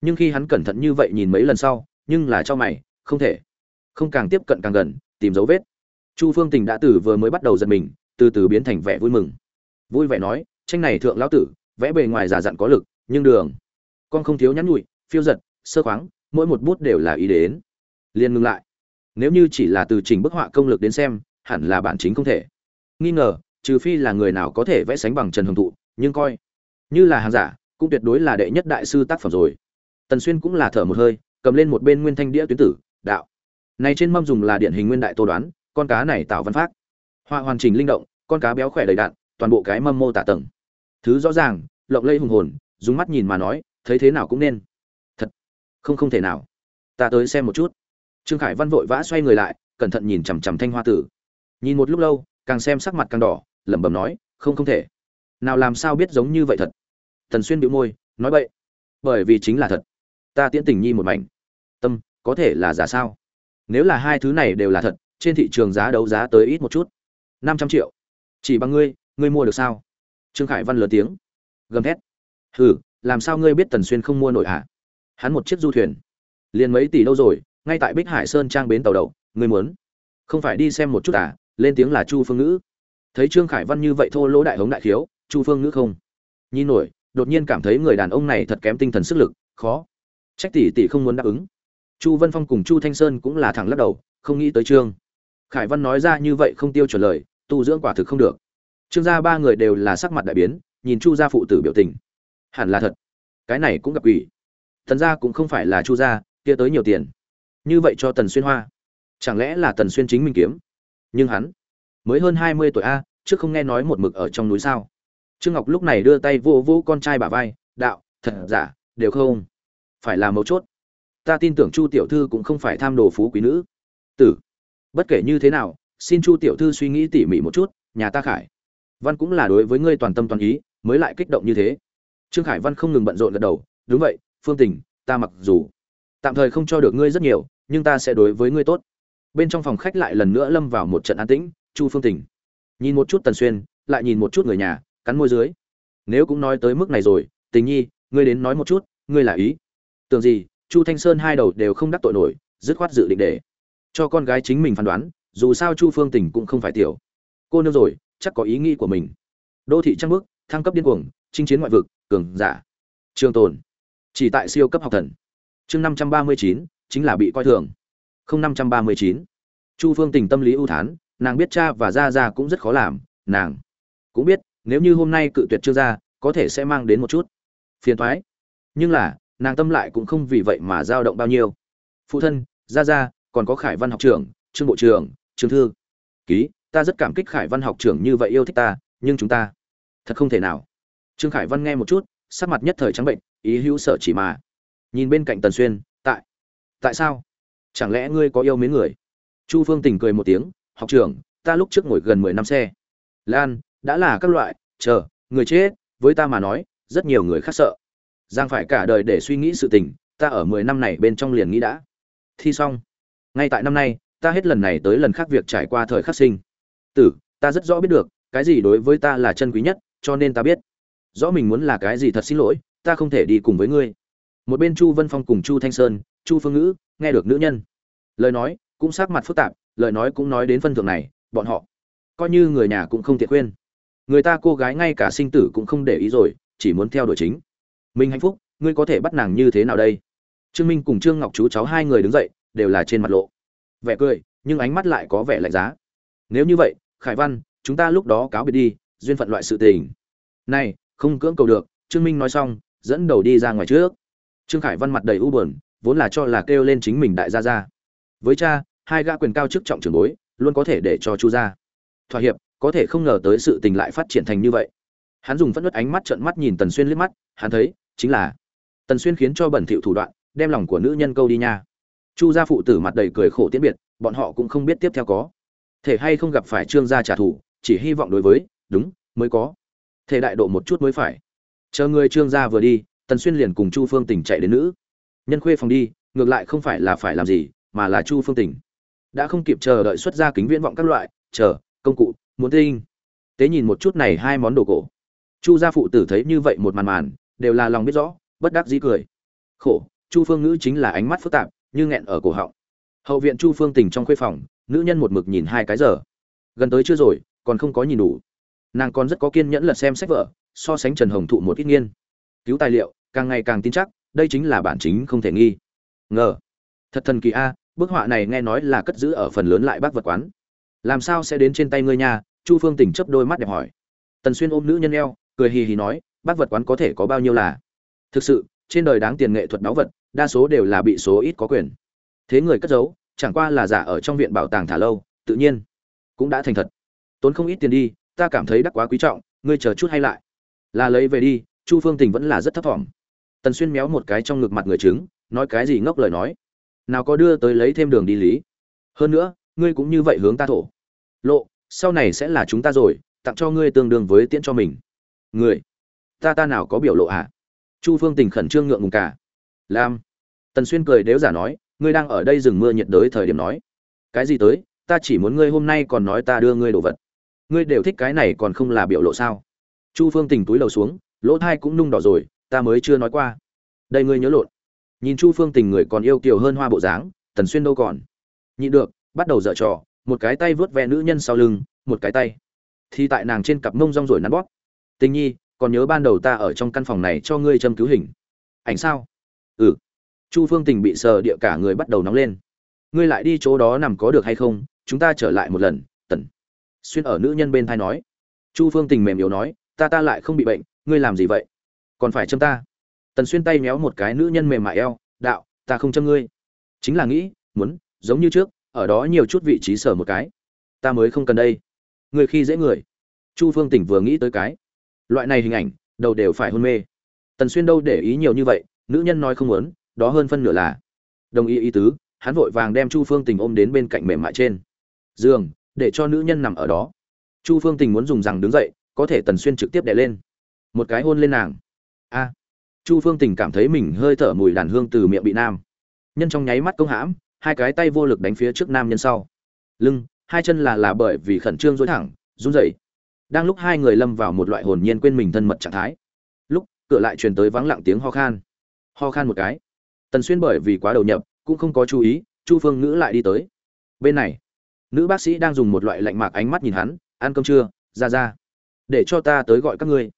Nhưng khi hắn cẩn thận như vậy nhìn mấy lần sau, nhưng là cho mày, không thể. Không càng tiếp cận càng gần, tìm dấu vết. Chu phương tình đã từ vừa mới bắt đầu giật mình, từ từ biến thành vẻ vui mừng. Vui vẻ nói, tranh này thượng lão tử, vẽ bề ngoài giả dặn có lực, nhưng đường. Con không thiếu nhắn nhụi, phiêu giật, sơ khoáng, mỗi một bút đều là ý đến. Liền ngừng lại. Nếu như chỉ là từ trình bức họa công lực đến xem, hẳn là bản chính không thể. Nghi ngờ, trừ phi là người nào có thể vẽ sánh bằng trần hồng thụ, nhưng coi như là hàng giả, cũng tuyệt đối là đệ nhất đại sư tác phẩm rồi. Tần xuyên cũng là thở một hơi, cầm lên một bên nguyên thanh đĩa tuyến tử, đạo. Này trên mâm dùng là điển hình nguyên đại tô đoán, con cá này tạo văn phát họa hoàn chỉnh linh động, con cá béo khỏe đầy đạn toàn bộ cái mâm mô tả tầng. Thứ rõ ràng, lộng lây hùng hồn, dùng mắt nhìn mà nói, thấy thế nào cũng nên. Thật, không không thể nào. Ta tới xem một chút. Trương khải văn vội vã xoay người lại, cẩn thận nhìn chằm chằm thanh hoa tử. Nhìn một lúc lâu, càng xem sắc mặt càng đỏ, lẩm bẩm nói, không không thể. Nào làm sao biết giống như vậy thật thần xuyên bĩu môi, nói vậy bởi vì chính là thật. Ta tiễn tình nhi một mảnh. Tâm, có thể là giả sao? Nếu là hai thứ này đều là thật, trên thị trường giá đấu giá tới ít một chút. Năm trăm triệu. Chỉ bằng ngươi ngươi mua được sao? Trương khải văn lớn tiếng. Gầm thét. Hừ, làm sao ngươi biết tần xuyên không mua nổi hả? Hắn một chiếc du thuyền. Liền mấy tỷ đâu rồi, ngay tại bích hải sơn trang bến tàu đậu ngươi muốn. Không phải đi xem một chút à? Lên tiếng là chu phương ngữ. Thấy trương khải văn như vậy thô lỗ đại hống đại khiếu, chu phương ngữ không. Nhìn nổi đột nhiên cảm thấy người đàn ông này thật kém tinh thần sức lực, khó. Trách tỷ tỷ không muốn đáp ứng. Chu vân phong cùng chu thanh sơn cũng là thẳng lắc đầu, không nghĩ tới trương. Khải văn nói ra như vậy không tiêu chuẩn lời, tu dưỡng quả thực không được. Trương gia ba người đều là sắc mặt đại biến, nhìn chu gia phụ tử biểu tình. Hẳn là thật. Cái này cũng gặp quỷ. Thần gia cũng không phải là chu gia, kia tới nhiều tiền. Như vậy cho tần xuyên hoa. Chẳng lẽ là tần xuyên chính mình kiếm? Nhưng hắn mới hơn hai mươi tuổi a, trước không nghe nói một mực ở trong núi sao? Trương ngọc lúc này đưa tay vô vô con trai bà vai, đạo, thật giả, đều không? Phải là mấu chốt. Ta tin tưởng chu tiểu thư cũng không phải tham đồ phú quý nữ. Tử, bất kể như thế nào, xin chu tiểu thư suy nghĩ tỉ mỉ một chút, nhà ta khải văn cũng là đối với ngươi toàn tâm toàn ý, mới lại kích động như thế. Trương khải văn không ngừng bận rộn gật đầu, đúng vậy, phương tình, ta mặc dù tạm thời không cho được ngươi rất nhiều, nhưng ta sẽ đối với ngươi tốt. Bên trong phòng khách lại lần nữa lâm vào một trận an tĩnh, chu phương tình, nhìn một chút tần xuyên, lại nhìn một chút người nhà cắn môi dưới. Nếu cũng nói tới mức này rồi, tình nhi, ngươi đến nói một chút, ngươi là ý. Tưởng gì, chu thanh sơn hai đầu đều không đắc tội nổi, dứt khoát dự định để cho con gái chính mình phán đoán, dù sao chu phương tình cũng không phải tiểu. Cô nương rồi, chắc có ý nghĩ của mình. Đô thị trăng bước thăng cấp điên cuồng, chinh chiến ngoại vực, cường giả. Trường tồn. Chỉ tại siêu cấp học thần. Chương năm trăm ba mươi chín, chính là bị coi thường. Không năm trăm ba mươi chín. Chu phương tình tâm lý ưu thán, nàng biết cha và gia gia cũng rất khó làm, nàng cũng biết nếu như hôm nay cự tuyệt chưa ra, có thể sẽ mang đến một chút. Phiền thoái. Nhưng là, nàng tâm lại cũng không vì vậy mà dao động bao nhiêu. Phụ thân, gia gia, còn có khải văn học trưởng, trương bộ trưởng, trương thư. Ký, ta rất cảm kích khải văn học trưởng như vậy yêu thích ta, nhưng chúng ta thật không thể nào. Trương khải văn nghe một chút, sắc mặt nhất thời trắng bệnh, ý hữu sợ chỉ mà. Nhìn bên cạnh tần xuyên, tại tại sao? Chẳng lẽ ngươi có yêu mến người? Chu phương tình cười một tiếng, học trưởng, ta lúc trước ngồi gần mười năm xe. Lan đã là các loại, chờ, người chết, với ta mà nói, rất nhiều người khác sợ. Giang phải cả đời để suy nghĩ sự tình, ta ở mười năm này bên trong liền nghĩ đã. Thi xong. Ngay tại năm nay, ta hết lần này tới lần khác việc trải qua thời khắc sinh. Tử, ta rất rõ biết được, cái gì đối với ta là chân quý nhất, cho nên ta biết. Rõ mình muốn là cái gì thật xin lỗi, ta không thể đi cùng với ngươi. Một bên chu vân phong cùng chu thanh sơn, chu phương ngữ, nghe được nữ nhân. Lời nói, cũng sắc mặt phức tạp, lời nói cũng nói đến phân thượng này, bọn họ. Coi như người nhà cũng không tiện khuyên người ta cô gái ngay cả sinh tử cũng không để ý rồi, chỉ muốn theo đuổi chính. Mình hạnh phúc, ngươi có thể bắt nàng như thế nào đây? Trương minh cùng trương ngọc chú cháu hai người đứng dậy, đều là trên mặt lộ. Vẻ cười, nhưng ánh mắt lại có vẻ lạnh giá. Nếu như vậy, khải văn, chúng ta lúc đó cáo biệt đi, duyên phận loại sự tình. Này, không cưỡng cầu được, trương minh nói xong, dẫn đầu đi ra ngoài trước. Trương khải văn mặt đầy u buồn, vốn là cho là kêu lên chính mình đại gia gia. Với cha, hai gã quyền cao chức trọng trưởng bối, luôn có thể để cho chu gia. Thỏa hiệp có thể không ngờ tới sự tình lại phát triển thành như vậy. Hắn dùng phẫn nứt ánh mắt trợn mắt nhìn tần xuyên liếc mắt, hắn thấy, chính là tần xuyên khiến cho bẩn thỉu thủ đoạn, đem lòng của nữ nhân câu đi nha. Chu gia phụ tử mặt đầy cười khổ tiễn biệt, bọn họ cũng không biết tiếp theo có thể hay không gặp phải trương gia trả thù, chỉ hy vọng đối với, đúng, mới có thể đại độ một chút mới phải. Chờ người trương gia vừa đi, tần xuyên liền cùng chu phương Tỉnh chạy đến nữ nhân khuê phòng đi, ngược lại không phải là phải làm gì, mà là chu phương Tỉnh đã không kịp chờ đợi xuất ra kính viễn vọng các loại, chờ, công cụ muốn tinh. Tế nhìn một chút này hai món đồ cổ. Chu gia phụ tử thấy như vậy một màn màn, đều là lòng biết rõ, bất đắc dĩ cười. Khổ, chu phương ngữ chính là ánh mắt phức tạp, như nghẹn ở cổ họng. Hậu viện chu phương tình trong khuê phòng, nữ nhân một mực nhìn hai cái giờ. Gần tới chưa rồi, còn không có nhìn đủ. Nàng còn rất có kiên nhẫn lật xem sách vở, so sánh trần hồng thụ một ít nghiên. Cứu tài liệu, càng ngày càng tin chắc, đây chính là bản chính không thể nghi. Ngờ. Thật thần kỳ a, bức họa này nghe nói là cất giữ ở phần lớn lại bác vật quán. Làm sao sẽ đến trên tay ngươi nha chu phương tỉnh chấp đôi mắt đẹp hỏi. Tần xuyên ôm nữ nhân eo, cười hì hì nói, bác vật quán có thể có bao nhiêu là? Thực sự, trên đời đáng tiền nghệ thuật báu vật, đa số đều là bị số ít có quyền. Thế người cất giấu, chẳng qua là giả ở trong viện bảo tàng thả lâu, tự nhiên cũng đã thành thật. Tốn không ít tiền đi, ta cảm thấy đắc quá quý trọng, ngươi chờ chút hay lại. Là lấy về đi, chu phương tình vẫn là rất thấp thỏm. Tần xuyên méo một cái trong ngực mặt người chứng nói cái gì ngốc lời nói. Nào có đưa tới lấy thêm đường đi lý. Hơn nữa, ngươi cũng như vậy hướng ta thổ. Lộ sau này sẽ là chúng ta rồi, tặng cho ngươi tương đương với tiễn cho mình. Người, ta ta nào có biểu lộ à? Chu phương tình khẩn trương ngượng ngùng cả. Lam, tần xuyên cười đếu giả nói, ngươi đang ở đây rừng mưa nhiệt đới thời điểm nói. Cái gì tới, ta chỉ muốn ngươi hôm nay còn nói ta đưa ngươi đồ vật. Ngươi đều thích cái này còn không là biểu lộ sao? Chu phương tình túi lầu xuống, lỗ thai cũng nung đỏ rồi, ta mới chưa nói qua. Đây ngươi nhớ lộn. Nhìn chu phương tình người còn yêu kiều hơn hoa bộ dáng, tần xuyên đâu còn. Nhị được, bắt đầu dở trò một cái tay vớt ve nữ nhân sau lưng, một cái tay. Thì tại nàng trên cặp mông rong rồi nắn bóp. Tình nhi, còn nhớ ban đầu ta ở trong căn phòng này cho ngươi châm cứu hình. Ảnh sao? Ừ. Chu phương tình bị sờ địa cả người bắt đầu nóng lên. Ngươi lại đi chỗ đó nằm có được hay không? Chúng ta trở lại một lần, tần. Xuyên ở nữ nhân bên thai nói. Chu phương tình mềm yếu nói, ta ta lại không bị bệnh, ngươi làm gì vậy? Còn phải châm ta? Tần xuyên tay méo một cái nữ nhân mềm mại eo, đạo, ta không châm ngươi. Chính là nghĩ, muốn, giống như trước ở đó nhiều chút vị trí sở một cái. Ta mới không cần đây. Người khi dễ người. Chu phương tỉnh vừa nghĩ tới cái. Loại này hình ảnh, đầu đều phải hôn mê. Tần xuyên đâu để ý nhiều như vậy, nữ nhân nói không muốn, đó hơn phân nửa là đồng ý ý tứ, hắn vội vàng đem chu phương tình ôm đến bên cạnh mềm mại trên. Giường, để cho nữ nhân nằm ở đó. Chu phương tình muốn dùng rằng đứng dậy, có thể tần xuyên trực tiếp đè lên. Một cái hôn lên nàng. A. Chu phương tình cảm thấy mình hơi thở mùi đàn hương từ miệng bị nam. Nhân trong nháy mắt công hãm hai cái tay vô lực đánh phía trước nam nhân sau. Lưng, hai chân là là bởi vì khẩn trương dối thẳng, run rẩy. Đang lúc hai người lâm vào một loại hồn nhiên quên mình thân mật trạng thái, lúc cửa lại truyền tới vắng lặng tiếng ho khan. Ho khan một cái. Tần xuyên bởi vì quá đầu nhập, cũng không có chú ý, chu phương ngữ lại đi tới. Bên này, nữ bác sĩ đang dùng một loại lạnh mạc ánh mắt nhìn hắn, ăn cơm trưa ra ra. Để cho ta tới gọi các ngươi.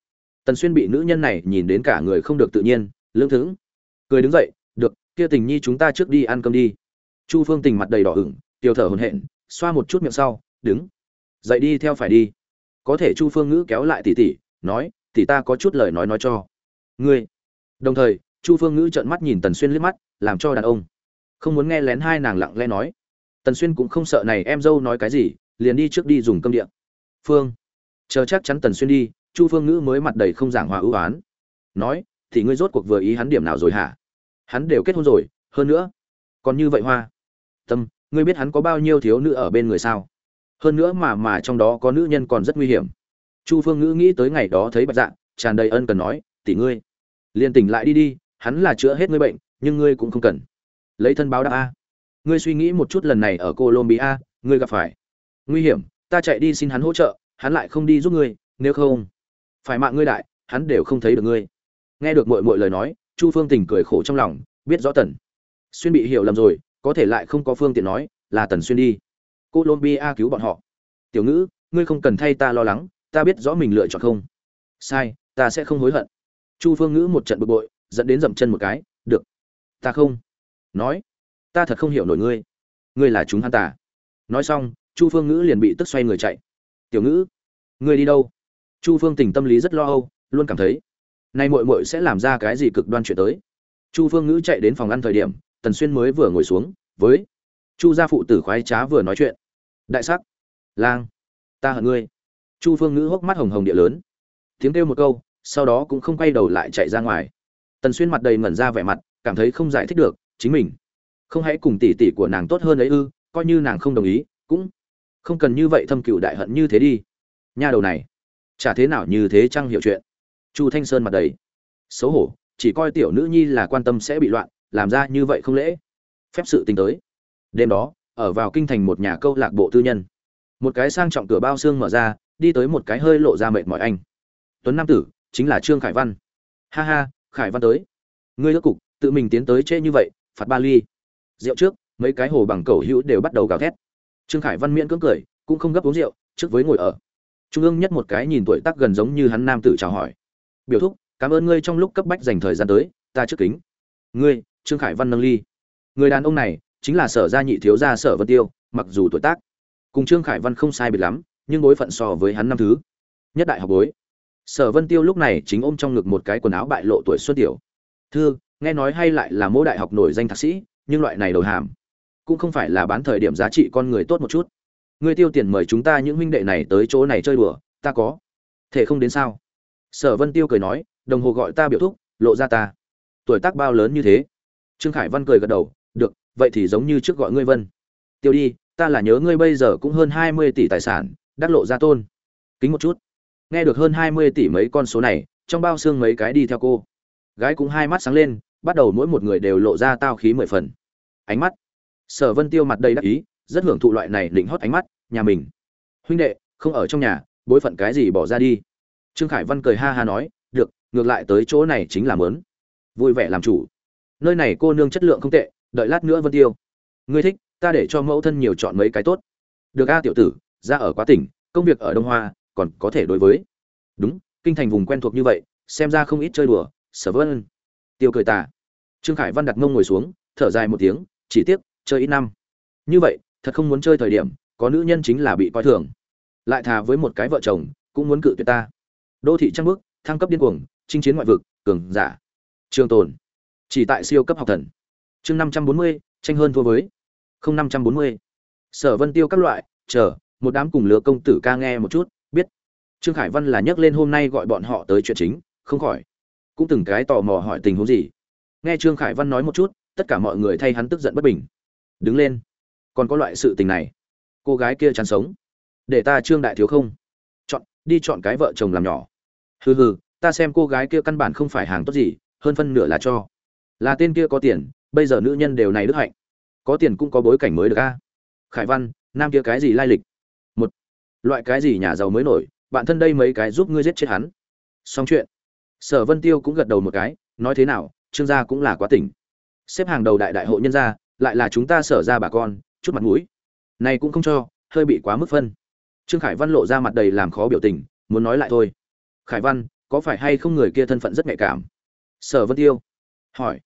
Tần xuyên bị nữ nhân này nhìn đến cả người không được tự nhiên, lưỡng thững. Cười đứng dậy, được, kia tình nhi chúng ta trước đi ăn cơm đi chu phương tình mặt đầy đỏ ửng tiêu thở hồn hện xoa một chút miệng sau, đứng, dậy đi theo phải đi. Có thể chu phương ngữ kéo lại tỷ tỷ nói tỷ ta có chút lời nói nói cho. Ngươi? Đồng thời, chu phương ngữ trợn mắt nhìn tần xuyên liếc mắt, làm cho đàn ông. Không muốn nghe lén hai nàng lặng lẽ nói. Tần xuyên cũng không sợ này em dâu nói cái gì, liền đi trước đi dùng cơm điện phương, chờ chắc chắn tần xuyên đi. Chu phương ngữ mới mặt đầy không giảng hòa ưu oán nói, thì ngươi rốt cuộc vừa ý hắn điểm nào rồi hả? Hắn đều kết hôn rồi, hơn nữa, còn như vậy hoa tâm, ngươi biết hắn có bao nhiêu thiếu nữ ở bên người sao? Hơn nữa mà mà trong đó có nữ nhân còn rất nguy hiểm. Chu phương ngữ nghĩ tới ngày đó thấy bạch dạ tràn đầy ân cần nói, tỷ ngươi, liền tỉnh lại đi đi, hắn là chữa hết ngươi bệnh, nhưng ngươi cũng không cần. Lấy thân báo đáp a. Ngươi suy nghĩ một chút lần này ở colombia, ngươi gặp phải nguy hiểm, ta chạy đi xin hắn hỗ trợ, hắn lại không đi giúp ngươi, nếu không, phải mạng ngươi đại, hắn đều không thấy được ngươi. Nghe được mội mội lời nói, chu phương tình cười khổ trong lòng, biết rõ tần. Xuyên bị hiểu lầm rồi có thể lại không có phương tiện nói, là tần xuyên đi. Colombia cứu bọn họ. Tiểu ngữ, ngươi không cần thay ta lo lắng, ta biết rõ mình lựa chọn không. Sai, ta sẽ không hối hận. Chu phương ngữ một trận bực bội, dẫn đến dậm chân một cái, được, ta không. Nói, ta thật không hiểu nổi ngươi. Ngươi là chúng hắn ta. Nói xong, chu phương ngữ liền bị tức xoay người chạy. Tiểu ngữ, ngươi đi đâu? Chu phương tình tâm lý rất lo âu, luôn cảm thấy, nay mội mội sẽ làm ra cái gì cực đoan chuyện tới. Chu phương ngữ chạy đến phòng ăn thời điểm tần xuyên mới vừa ngồi xuống, với chu gia phụ tử khoái trá vừa nói chuyện. Đại sắc, lang, ta hận ngươi. Chu phương ngữ hốc mắt hồng hồng địa lớn. Tiếng kêu một câu, sau đó cũng không quay đầu lại chạy ra ngoài. Tần xuyên mặt đầy ngẩn ra vẻ mặt, cảm thấy không giải thích được, chính mình không hãy cùng tỷ tỷ của nàng tốt hơn ấy ư, coi như nàng không đồng ý, cũng không cần như vậy thâm cựu đại hận như thế đi. Nha đầu này, chả thế nào như thế chăng hiểu chuyện. Chu thanh sơn mặt đầy xấu hổ, chỉ coi tiểu nữ nhi là quan tâm sẽ bị loạn làm ra như vậy không lễ. Phép sự tính tới. Đêm đó, ở vào kinh thành một nhà câu lạc bộ tư nhân. Một cái sang trọng cửa bao xương mở ra, đi tới một cái hơi lộ ra mệt mỏi anh. Tuấn nam tử, chính là trương khải văn. Ha ha, khải văn tới. Ngươi ước cục, tự mình tiến tới trễ như vậy, phạt ba ly. Rượu trước, mấy cái hồ bằng cầu hữu đều bắt đầu gào thét. Trương khải văn miễn cưỡng cười, cũng không gấp uống rượu, trước với ngồi ở. Trung ương nhất một cái nhìn tuổi tác gần giống như hắn nam tử chào hỏi. Biểu thúc, cảm ơn ngươi trong lúc cấp bách dành thời gian tới, ta trước kính. Ngươi trương khải văn nâng ly. Người đàn ông này chính là sở gia nhị thiếu gia sở vân tiêu, mặc dù tuổi tác cùng trương khải văn không sai biệt lắm, nhưng bối phận so với hắn năm thứ. Nhất đại học bối. Sở vân tiêu lúc này chính ôm trong ngực một cái quần áo bại lộ tuổi xuân tiểu. Thư, nghe nói hay lại là mỗi đại học nổi danh thạc sĩ, nhưng loại này đầu hàm cũng không phải là bán thời điểm giá trị con người tốt một chút. Ngươi tiêu tiền mời chúng ta những huynh đệ này tới chỗ này chơi đùa, ta có. Thể không đến sao? Sở vân tiêu cười nói, đồng hồ gọi ta biểu thúc, lộ ra ta. Tuổi tác bao lớn như thế? Trương khải văn cười gật đầu, được, vậy thì giống như trước gọi ngươi vân. Tiêu đi, ta là nhớ ngươi bây giờ cũng hơn hai mươi tỷ tài sản, đắc lộ ra tôn. Kính một chút. Nghe được hơn hai mươi tỷ mấy con số này, trong bao xương mấy cái đi theo cô. Gái cũng hai mắt sáng lên, bắt đầu mỗi một người đều lộ ra tao khí mười phần. Ánh mắt. Sở vân tiêu mặt đầy đắc ý, rất hưởng thụ loại này định hót ánh mắt, nhà mình. Huynh đệ, không ở trong nhà, bối phận cái gì bỏ ra đi? Trương khải văn cười ha ha nói, được, ngược lại tới chỗ này chính là mớn. Vui vẻ làm chủ nơi này cô nương chất lượng không tệ, đợi lát nữa vân tiêu. Ngươi thích, ta để cho mẫu thân nhiều chọn mấy cái tốt. Được a tiểu tử, ra ở quá tỉnh, công việc ở đông hoa, còn có thể đối với. Đúng, kinh thành vùng quen thuộc như vậy, xem ra không ít chơi đùa, sở vân. Tiêu cười tà. Trương khải văn đặt mông ngồi xuống, thở dài một tiếng, chỉ tiếc, chơi ít năm. Như vậy, thật không muốn chơi thời điểm, có nữ nhân chính là bị coi thường. Lại thà với một cái vợ chồng, cũng muốn cự tuyệt ta. Đô thị trăng bước, thăng cấp điên cuồng, chinh chiến ngoại vực, cường giả. Trường tồn chỉ tại siêu cấp học thần. Chương năm trăm bốn mươi, tranh hơn thua với. Không năm trăm bốn mươi. Sở vân tiêu các loại, chờ, một đám cùng lứa công tử ca nghe một chút, biết. Trương khải văn là nhắc lên hôm nay gọi bọn họ tới chuyện chính, không khỏi. Cũng từng cái tò mò hỏi tình huống gì. Nghe trương khải văn nói một chút, tất cả mọi người thay hắn tức giận bất bình. Đứng lên. Còn có loại sự tình này. Cô gái kia chán sống. Để ta trương đại thiếu không? Chọn, đi chọn cái vợ chồng làm nhỏ. Hừ hừ, ta xem cô gái kia căn bản không phải hàng tốt gì, hơn phân nửa là cho là tên kia có tiền, bây giờ nữ nhân đều này đức hạnh. Có tiền cũng có bối cảnh mới được a. Khải văn, nam kia cái gì lai lịch? Một. Loại cái gì nhà giàu mới nổi, bạn thân đây mấy cái giúp ngươi giết chết hắn. Xong chuyện. Sở vân tiêu cũng gật đầu một cái, nói thế nào, trương gia cũng là quá tỉnh. Xếp hàng đầu đại đại hộ nhân gia, lại là chúng ta sở ra bà con, chút mặt mũi. Này cũng không cho, hơi bị quá mức phân. Trương khải văn lộ ra mặt đầy làm khó biểu tình, muốn nói lại thôi. Khải văn, có phải hay không người kia thân phận rất nhạy cảm? Sở vân tiêu hỏi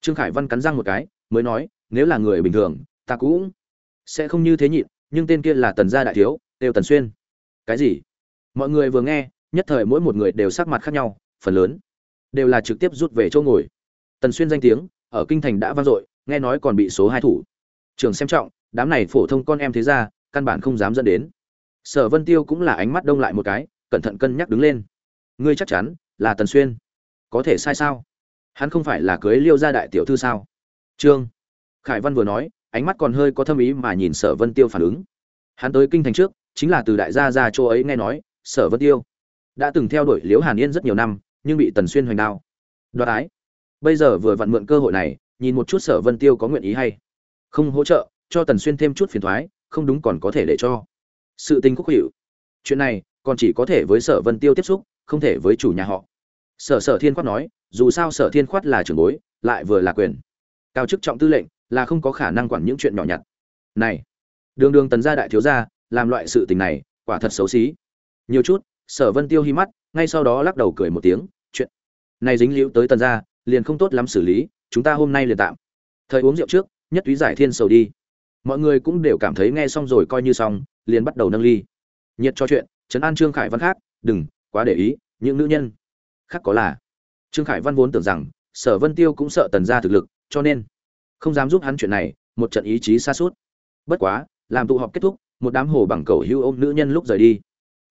trương khải văn cắn răng một cái, mới nói, nếu là người bình thường, ta cũng sẽ không như thế nhịn, nhưng tên kia là tần gia đại thiếu đều tần xuyên. Cái gì? Mọi người vừa nghe, nhất thời mỗi một người đều sắc mặt khác nhau, phần lớn đều là trực tiếp rút về chỗ ngồi. Tần xuyên danh tiếng ở kinh thành đã vang dội, nghe nói còn bị số hai thủ. Trường xem trọng, đám này phổ thông con em thế ra căn bản không dám dẫn đến. Sở vân tiêu cũng là ánh mắt đông lại một cái, cẩn thận cân nhắc đứng lên. Ngươi chắc chắn là tần xuyên, có thể sai sao? Hắn không phải là cưới liêu gia đại tiểu thư sao? Trương khải văn vừa nói, ánh mắt còn hơi có thâm ý mà nhìn sở vân tiêu phản ứng. Hắn tới kinh thành trước, chính là từ đại gia ra chỗ ấy nghe nói, sở vân tiêu đã từng theo đuổi liễu hàn yên rất nhiều năm, nhưng bị tần xuyên hoành đao. Đoạt ái. Bây giờ vừa vặn mượn cơ hội này, nhìn một chút sở vân tiêu có nguyện ý hay không hỗ trợ, cho tần xuyên thêm chút phiền thoái, không đúng còn có thể để cho. Sự tình khúc hữu. chuyện này còn chỉ có thể với sở vân tiêu tiếp xúc, không thể với chủ nhà họ. Sở sở thiên Quát nói dù sao sở thiên khoát là trưởng bối, lại vừa là quyền. Cao chức trọng tư lệnh, là không có khả năng quản những chuyện nhỏ nhặt. Này, đường đường tần gia đại thiếu gia, làm loại sự tình này, quả thật xấu xí. Nhiều chút, sở vân tiêu hi mắt, ngay sau đó lắc đầu cười một tiếng, chuyện này dính liễu tới tần gia, liền không tốt lắm xử lý, chúng ta hôm nay liền tạm. Thời uống rượu trước, nhất túy giải thiên sầu đi. Mọi người cũng đều cảm thấy nghe xong rồi coi như xong, liền bắt đầu nâng ly. Nhiệt cho chuyện, trấn an trương khải văn khác, đừng, quá để ý, những nữ nhân khác có là trương khải văn vốn tưởng rằng, sở vân tiêu cũng sợ tần gia thực lực, cho nên không dám giúp hắn chuyện này, một trận ý chí xa suốt bất quá, làm tụ họp kết thúc, một đám hồ bằng cầu hưu ôm nữ nhân lúc rời đi.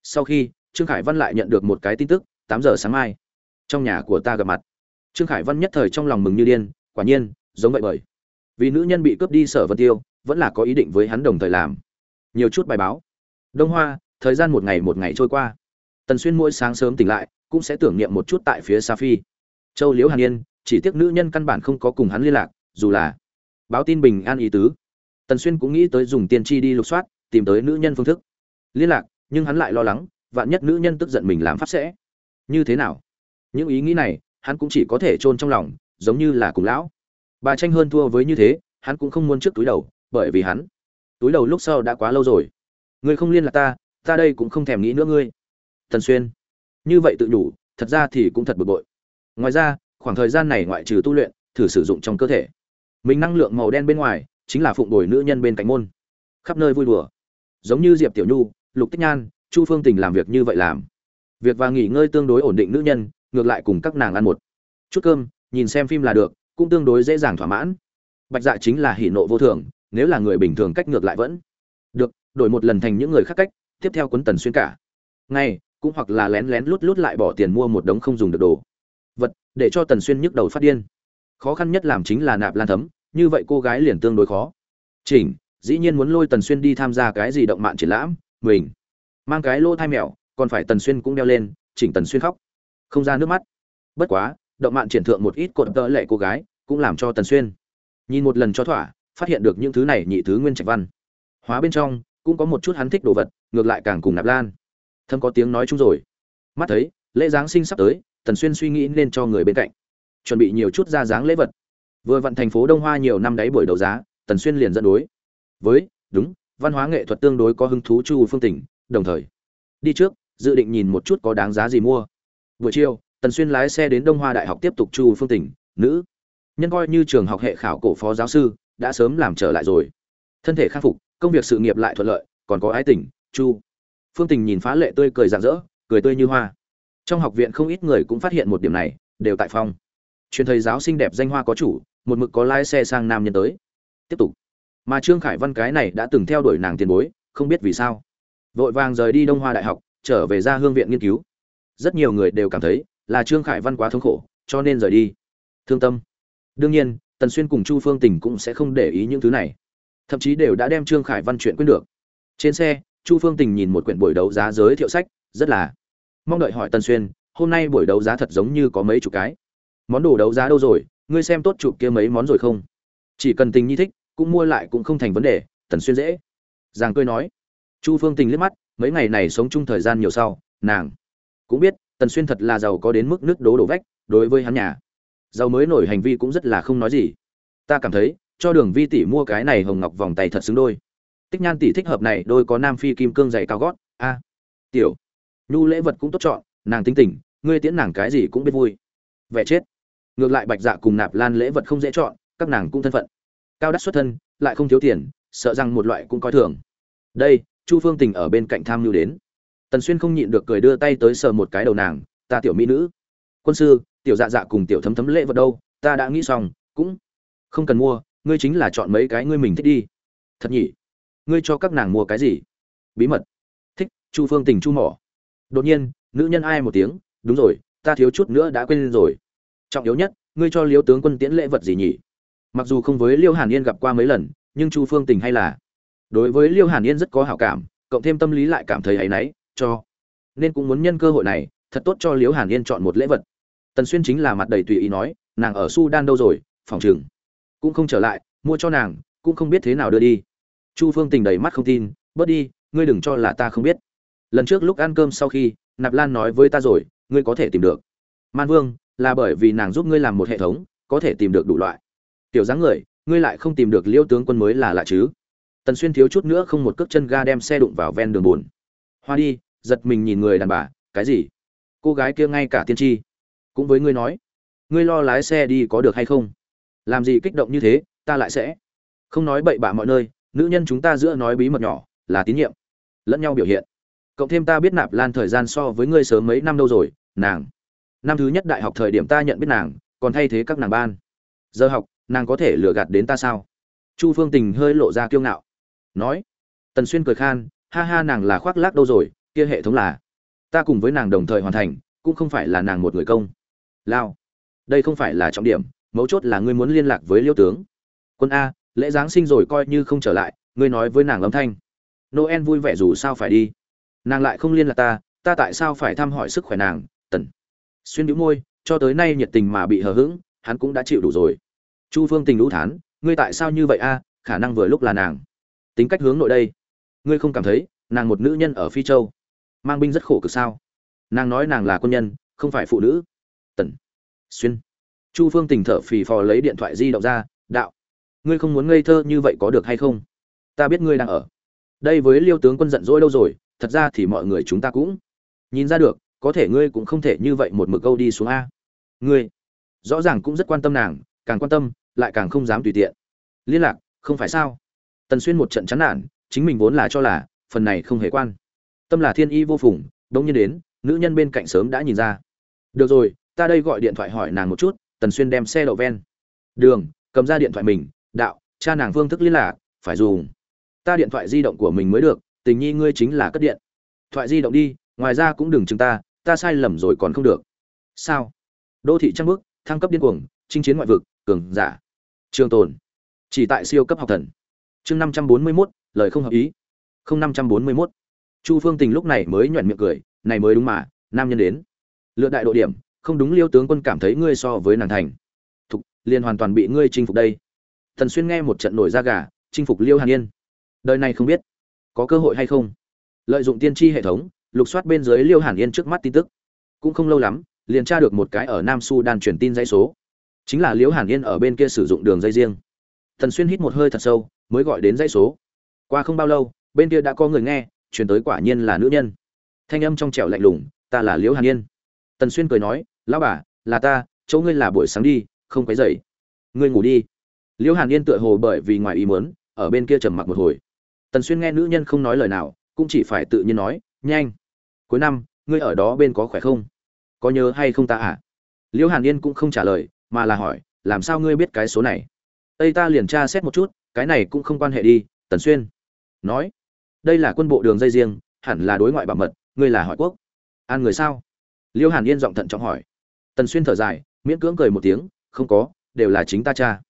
Sau khi, trương khải văn lại nhận được một cái tin tức, tám giờ sáng mai, trong nhà của ta gặp mặt. Trương khải văn nhất thời trong lòng mừng như điên, quả nhiên, giống vậy bởi vì nữ nhân bị cướp đi sở vân tiêu, vẫn là có ý định với hắn đồng thời làm. Nhiều chút bài báo. Đông hoa, thời gian một ngày một ngày trôi qua. Tần xuyên mỗi sáng sớm tỉnh lại cũng sẽ tưởng niệm một chút tại phía sa phi. Châu liễu hàn yên, chỉ tiếc nữ nhân căn bản không có cùng hắn liên lạc, dù là báo tin bình an ý tứ. Tần xuyên cũng nghĩ tới dùng tiên tri đi lục soát, tìm tới nữ nhân phương thức liên lạc, nhưng hắn lại lo lắng, vạn nhất nữ nhân tức giận mình làm pháp sẽ như thế nào? Những ý nghĩ này, hắn cũng chỉ có thể chôn trong lòng, giống như là cùng lão. Bà tranh hơn thua với như thế, hắn cũng không muốn trước túi đầu, bởi vì hắn túi đầu lúc sau đã quá lâu rồi. Ngươi không liên lạc ta ta đây cũng không thèm nghĩ nữa ngươi. Tần xuyên như vậy tự nhủ, thật ra thì cũng thật bực bội. Ngoài ra, khoảng thời gian này ngoại trừ tu luyện, thử sử dụng trong cơ thể. Mình năng lượng màu đen bên ngoài, chính là phụng đổi nữ nhân bên cạnh môn. Khắp nơi vui đùa. Giống như diệp tiểu nhu, lục tích nhan, chu phương tình làm việc như vậy làm. Việc và nghỉ ngơi tương đối ổn định nữ nhân, ngược lại cùng các nàng ăn một chút cơm, nhìn xem phim là được, cũng tương đối dễ dàng thỏa mãn. Bạch dạ chính là hỉ nộ vô thường, nếu là người bình thường cách ngược lại vẫn được, đổi một lần thành những người khác cách, tiếp theo quấn tần xuyên cả. Ngay cũng hoặc là lén lén lút lút lại bỏ tiền mua một đống không dùng được đồ. Vật, để cho tần xuyên nhức đầu phát điên. Khó khăn nhất làm chính là nạp lan thấm, như vậy cô gái liền tương đối khó. Chỉnh, dĩ nhiên muốn lôi tần xuyên đi tham gia cái gì động mạn triển lãm, mình. Mang cái lô thai mèo, còn phải tần xuyên cũng đeo lên, chỉnh tần xuyên khóc. Không ra nước mắt. Bất quá, động mạn triển thượng một ít cột tợ lệ cô gái, cũng làm cho tần xuyên. Nhìn một lần cho thỏa, phát hiện được những thứ này nhị thứ nguyên trạch văn. Hóa bên trong, cũng có một chút hắn thích đồ vật, ngược lại càng cùng nạp lan thâm có tiếng nói chung rồi. Mắt thấy, lễ giáng sinh sắp tới, tần xuyên suy nghĩ nên cho người bên cạnh. Chuẩn bị nhiều chút ra dáng lễ vật. Vừa vặn thành phố đông hoa nhiều năm đáy buổi đấu giá, tần xuyên liền dẫn đối. Với, đúng, văn hóa nghệ thuật tương đối có hứng thú chu phương tỉnh, đồng thời. Đi trước, dự định nhìn một chút có đáng giá gì mua. Buổi chiều, tần xuyên lái xe đến đông hoa đại học tiếp tục chu phương tỉnh, nữ. Nhân coi như trường học hệ khảo cổ phó giáo sư, đã sớm làm trở lại rồi. Thân thể khắc phục, công việc sự nghiệp lại thuận lợi, còn có ái tình, chu phương tình nhìn phá lệ tươi cười rạng rỡ, cười tươi như hoa. Trong học viện không ít người cũng phát hiện một điểm này, đều tại phong truyền thầy giáo xinh đẹp danh hoa có chủ, một mực có lái xe sang nam nhân tới. Tiếp tục. Mà trương khải văn cái này đã từng theo đuổi nàng tiền bối, không biết vì sao. Vội vàng rời đi đông hoa đại học, trở về ra hương viện nghiên cứu. Rất nhiều người đều cảm thấy là trương khải văn quá thống khổ, cho nên rời đi. Thương tâm. Đương nhiên, tần xuyên cùng chu phương tình cũng sẽ không để ý những thứ này. Thậm chí đều đã đem trương khải văn chuyện quyết được. Trên xe chu phương tình nhìn một quyển buổi đấu giá giới thiệu sách, rất là mong đợi hỏi tần xuyên, hôm nay buổi đấu giá thật giống như có mấy chục cái. Món đồ đấu giá đâu rồi? Ngươi xem tốt chụp kia mấy món rồi không? Chỉ cần tình nhi thích, cũng mua lại cũng không thành vấn đề, tần xuyên dễ. Giang cười nói. Chu phương tình liếc mắt, mấy ngày này sống chung thời gian nhiều sau, nàng cũng biết, tần xuyên thật là giàu có đến mức nước đố đổ vách, đối với hắn nhà. Giàu mới nổi hành vi cũng rất là không nói gì. Ta cảm thấy, cho đường vi tỷ mua cái này hồng ngọc vòng tay thật xứng đôi tích nhan tỷ thích hợp này, đôi có nam phi kim cương dày cao gót. A, tiểu, nhu lễ vật cũng tốt chọn, nàng tính tình, ngươi tiễn nàng cái gì cũng biết vui. Vẻ chết. Ngược lại bạch dạ cùng nạp lan lễ vật không dễ chọn, các nàng cũng thân phận. Cao đắt xuất thân, lại không thiếu tiền, sợ rằng một loại cũng coi thường. Đây, chu phương tình ở bên cạnh tham mưu đến. Tần xuyên không nhịn được cười đưa tay tới sờ một cái đầu nàng, ta tiểu mỹ nữ. Quân sư, tiểu dạ dạ cùng tiểu thấm thấm lễ vật đâu? Ta đã nghĩ xong, cũng không cần mua, ngươi chính là chọn mấy cái ngươi mình thích đi. Thật nhỉ? Ngươi cho các nàng mua cái gì? Bí mật. Thích, chu phương tình chu mỏ. Đột nhiên, nữ nhân ai một tiếng, đúng rồi, ta thiếu chút nữa đã quên rồi. Trọng yếu nhất, ngươi cho liêu tướng quân tiễn lễ vật gì nhỉ? Mặc dù không với liêu hàn yên gặp qua mấy lần, nhưng chu phương tình hay là đối với liêu hàn yên rất có hảo cảm, cộng thêm tâm lý lại cảm thấy áy náy, cho nên cũng muốn nhân cơ hội này, thật tốt cho liêu hàn yên chọn một lễ vật. Tần xuyên chính là mặt đầy tùy ý nói, nàng ở su đan đâu rồi, phòng chừng cũng không trở lại, mua cho nàng, cũng không biết thế nào đưa đi chu phương tình đầy mắt không tin, bớt đi, ngươi đừng cho là ta không biết. Lần trước lúc ăn cơm sau khi, nạp lan nói với ta rồi, ngươi có thể tìm được. Man vương, là bởi vì nàng giúp ngươi làm một hệ thống, có thể tìm được đủ loại. Tiểu dáng người, ngươi lại không tìm được liêu tướng quân mới là lạ chứ. Tần xuyên thiếu chút nữa không một cước chân ga đem xe đụng vào ven đường buồn. Hoa đi, giật mình nhìn người đàn bà, cái gì? Cô gái kia ngay cả tiên tri, cũng với ngươi nói. Ngươi lo lái xe đi có được hay không? Làm gì kích động như thế, ta lại sẽ. Không nói bậy bạ mọi nơi nữ nhân chúng ta giữa nói bí mật nhỏ, là tín nhiệm, lẫn nhau biểu hiện. Cộng thêm ta biết nạp lan thời gian so với ngươi sớm mấy năm đâu rồi, nàng. Năm thứ nhất đại học thời điểm ta nhận biết nàng, còn thay thế các nàng ban. Giờ học, nàng có thể lừa gạt đến ta sao? Chu phương tình hơi lộ ra kiêu ngạo. Nói. Tần xuyên cười khan, ha ha nàng là khoác lác đâu rồi, kia hệ thống là. Ta cùng với nàng đồng thời hoàn thành, cũng không phải là nàng một người công. Lao. Đây không phải là trọng điểm, mấu chốt là ngươi muốn liên lạc với liêu tướng. Quân a lễ giáng sinh rồi coi như không trở lại, ngươi nói với nàng âm thanh. Noel vui vẻ dù sao phải đi. Nàng lại không liên lạc ta ta tại sao phải thăm hỏi sức khỏe nàng, tần. Xuyên đĩu môi, cho tới nay nhiệt tình mà bị hờ hững, hắn cũng đã chịu đủ rồi. Chu phương tình lũ thán, ngươi tại sao như vậy a, khả năng vừa lúc là nàng. Tính cách hướng nội đây. Ngươi không cảm thấy, nàng một nữ nhân ở phi châu. Mang binh rất khổ cực sao? Nàng nói nàng là quân nhân, không phải phụ nữ. Tần. Xuyên. Chu phương tình thở phì phò lấy điện thoại di động ra, đạo ngươi không muốn ngây thơ như vậy có được hay không? Ta biết ngươi đang ở. Đây với liêu tướng quân giận dỗi đâu rồi, thật ra thì mọi người chúng ta cũng nhìn ra được, có thể ngươi cũng không thể như vậy một mực câu đi xuống a. Ngươi rõ ràng cũng rất quan tâm nàng, càng quan tâm, lại càng không dám tùy tiện. Liên lạc, không phải sao? Tần xuyên một trận chán nản, chính mình vốn là cho là, phần này không hề quan. Tâm là thiên y vô phùng đông nhiên đến, nữ nhân bên cạnh sớm đã nhìn ra. Được rồi, ta đây gọi điện thoại hỏi nàng một chút, tần xuyên đem xe đậu ven. Đường, cầm ra điện thoại mình đạo, cha nàng phương thức liên lạc, phải dùng. Ta điện thoại di động của mình mới được, tình nhi ngươi chính là cất điện. Thoại di động đi, ngoài ra cũng đừng chừng ta ta sai lầm rồi còn không được. Sao? Đô thị trăng bước thăng cấp điên cuồng, chinh chiến ngoại vực, cường giả. Trường tồn. Chỉ tại siêu cấp học thần. Chương năm trăm bốn mươi mốt, lời không hợp ý. Không năm trăm bốn mươi mốt. Chu phương tình lúc này mới nhoẹn miệng cười, này mới đúng mà, nam nhân đến. Lựa đại độ điểm, không đúng liêu tướng quân cảm thấy ngươi so với nàng thành. Thục, liền hoàn toàn bị ngươi chinh phục đây thần xuyên nghe một trận nổi da gà, chinh phục liêu hàn yên. Đời này không biết có cơ hội hay không. Lợi dụng tiên tri hệ thống, lục soát bên dưới liêu hàn yên trước mắt tin tức. Cũng không lâu lắm, liền tra được một cái ở nam su đan truyền tin dãy số. Chính là liêu hàn yên ở bên kia sử dụng đường dây riêng. Thần xuyên hít một hơi thật sâu, mới gọi đến dãy số. Qua không bao lâu, bên kia đã có người nghe truyền tới quả nhiên là nữ nhân. Thanh âm trong trẻo lạnh lùng, ta là liễu hàn yên. Tần xuyên cười nói, lão bà, là ta, chỗ ngươi là buổi sáng đi, không quấy dậy ngươi ngủ đi liễu hàn yên tựa hồ bởi vì ngoài ý muốn, ở bên kia trầm mặc một hồi. Tần xuyên nghe nữ nhân không nói lời nào, cũng chỉ phải tự nhiên nói, nhanh, cuối năm, ngươi ở đó bên có khỏe không? Có nhớ hay không ta à liễu hàn yên cũng không trả lời, mà là hỏi, làm sao ngươi biết cái số này? Tây ta liền tra xét một chút, cái này cũng không quan hệ đi, tần xuyên. Nói, đây là quân bộ đường dây riêng, hẳn là đối ngoại bảo mật, ngươi là hỏi quốc. An người sao? Liêu hàn yên giọng thận trọng hỏi. Tần xuyên thở dài, miễn cưỡng cười một tiếng, không có, đều là chính ta cha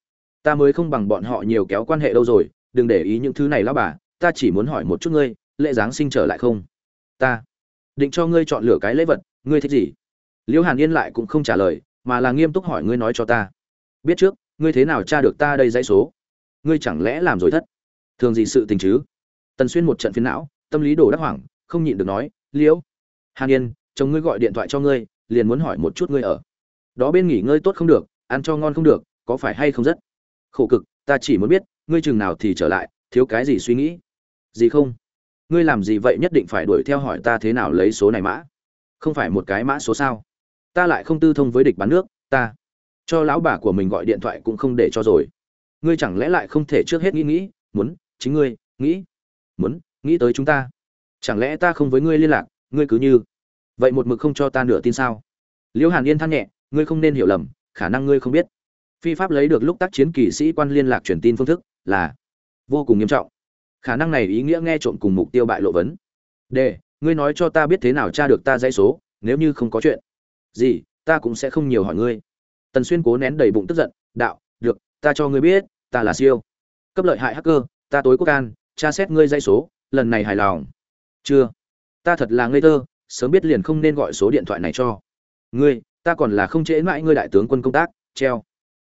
ta mới không bằng bọn họ nhiều kéo quan hệ đâu rồi, đừng để ý những thứ này lão bà, ta chỉ muốn hỏi một chút ngươi, lễ giáng sinh trở lại không? Ta. Định cho ngươi chọn lựa cái lễ vật, ngươi thích gì? Liễu hàn yên lại cũng không trả lời, mà là nghiêm túc hỏi ngươi nói cho ta. Biết trước, ngươi thế nào tra được ta đây dãy số? Ngươi chẳng lẽ làm rồi thất? Thường gì sự tình chứ? Tần xuyên một trận phiến não, tâm lý đổ đắc hoảng, không nhịn được nói liễu hàn yên, chồng ngươi gọi điện thoại cho ngươi, liền muốn hỏi một chút ngươi ở. Đó bên nghỉ ngơi tốt không được, ăn cho ngon không được, có phải hay không rất? Khổ cực, ta chỉ muốn biết, ngươi chừng nào thì trở lại, thiếu cái gì suy nghĩ? Gì không? Ngươi làm gì vậy nhất định phải đuổi theo hỏi ta thế nào lấy số này mã? Không phải một cái mã số sao? Ta lại không tư thông với địch bán nước, ta cho lão bà của mình gọi điện thoại cũng không để cho rồi. Ngươi chẳng lẽ lại không thể trước hết nghĩ nghĩ, muốn, chính ngươi, nghĩ, muốn, nghĩ tới chúng ta? Chẳng lẽ ta không với ngươi liên lạc, ngươi cứ như vậy một mực không cho ta nửa tin sao? Liễu hàn yên than nhẹ, ngươi không nên hiểu lầm, khả năng ngươi không biết phi pháp lấy được lúc tác chiến kỵ sĩ quan liên lạc truyền tin phương thức là vô cùng nghiêm trọng. Khả năng này ý nghĩa nghe trộm cùng mục tiêu bại lộ vấn. D ngươi nói cho ta biết thế nào tra được ta dãy số, nếu như không có chuyện. Gì, ta cũng sẽ không nhiều hỏi ngươi. Tần xuyên cố nén đầy bụng tức giận, đạo, được, ta cho ngươi biết, ta là siêu. Cấp lợi hại hacker, ta tối quốc an, tra xét ngươi dãy số, lần này hài lòng. Chưa. Ta thật là ngây thơ, sớm biết liền không nên gọi số điện thoại này cho. Ngươi, ta còn là không trễ mãi ngươi đại tướng quân công tác, treo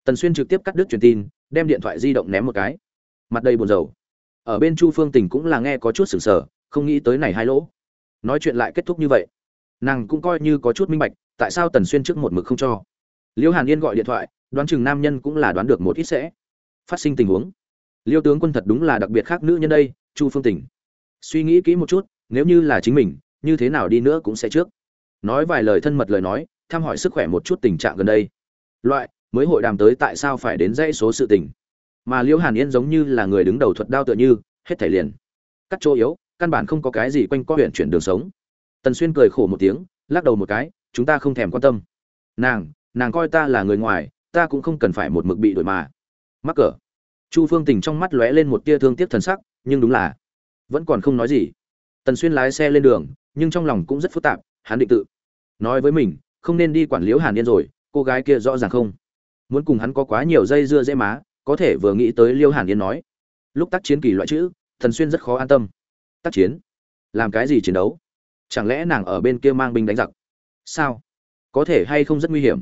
tần xuyên trực tiếp cắt đứt truyền tin, đem điện thoại di động ném một cái. Mặt đầy buồn rầu. Ở bên chu phương tình cũng là nghe có chút sừng sờ, không nghĩ tới này hai lỗ. Nói chuyện lại kết thúc như vậy. Nàng cũng coi như có chút minh bạch, tại sao tần xuyên trước một mực không cho. Liễu hàn yên gọi điện thoại, đoán chừng nam nhân cũng là đoán được một ít sẽ phát sinh tình huống. Liêu tướng quân thật đúng là đặc biệt khác nữ nhân đây, chu phương tình. Suy nghĩ kỹ một chút, nếu như là chính mình, như thế nào đi nữa cũng sẽ trước. Nói vài lời thân mật lời nói, thăm hỏi sức khỏe một chút tình trạng gần đây. Loại mới hội đàm tới tại sao phải đến dãy số sự tình. Mà liễu hàn yên giống như là người đứng đầu thuật đao tựa như, hết thảy liền cắt chỗ yếu, căn bản không có cái gì quanh co huyện chuyển đường sống. Tần xuyên cười khổ một tiếng, lắc đầu một cái, chúng ta không thèm quan tâm. Nàng nàng coi ta là người ngoài, ta cũng không cần phải một mực bị đổi mà. Mắc cỡ. Chu phương tình trong mắt lóe lên một tia thương tiếc thần sắc, nhưng đúng là, vẫn còn không nói gì. Tần xuyên lái xe lên đường, nhưng trong lòng cũng rất phức tạp, hắn định tự. Nói với mình, không nên đi quản liễu hàn yên rồi, cô gái kia rõ ràng không? Muốn cùng hắn có quá nhiều dây dưa dễ má, có thể vừa nghĩ tới liêu hàn yên nói. Lúc tác chiến kỳ loại chữ, thần xuyên rất khó an tâm. Tác chiến? Làm cái gì chiến đấu? Chẳng lẽ nàng ở bên kia mang binh đánh giặc? Sao? Có thể hay không rất nguy hiểm?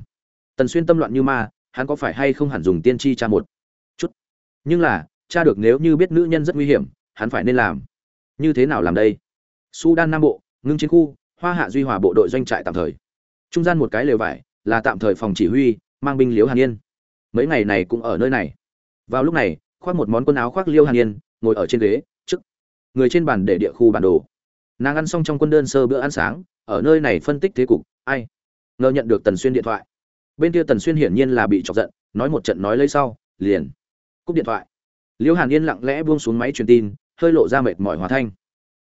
Tần xuyên tâm loạn như ma, hắn có phải hay không hẳn dùng tiên tri cha một? Chút. Nhưng là cha được nếu như biết nữ nhân rất nguy hiểm, hắn phải nên làm. Như thế nào làm đây? Sudan nam bộ, ngưng chiến khu, hoa hạ duy hòa bộ đội doanh trại tạm thời. Trung gian một cái lều vải, là tạm thời phòng chỉ huy mang binh liếu hàn yên. Mấy ngày này cũng ở nơi này. Vào lúc này, khoác một món quần áo khoác liêu hàn yên, ngồi ở trên ghế, trước, người trên bàn để địa khu bản đồ. Nàng ăn xong trong quân đơn sơ bữa ăn sáng, ở nơi này phân tích thế cục, ai ngờ nhận được tần xuyên điện thoại. Bên kia tần xuyên hiển nhiên là bị chọc giận, nói một trận nói lấy sau, liền cúp điện thoại. Liêu hàn yên lặng lẽ buông xuống máy truyền tin, hơi lộ ra mệt mỏi hòa thanh.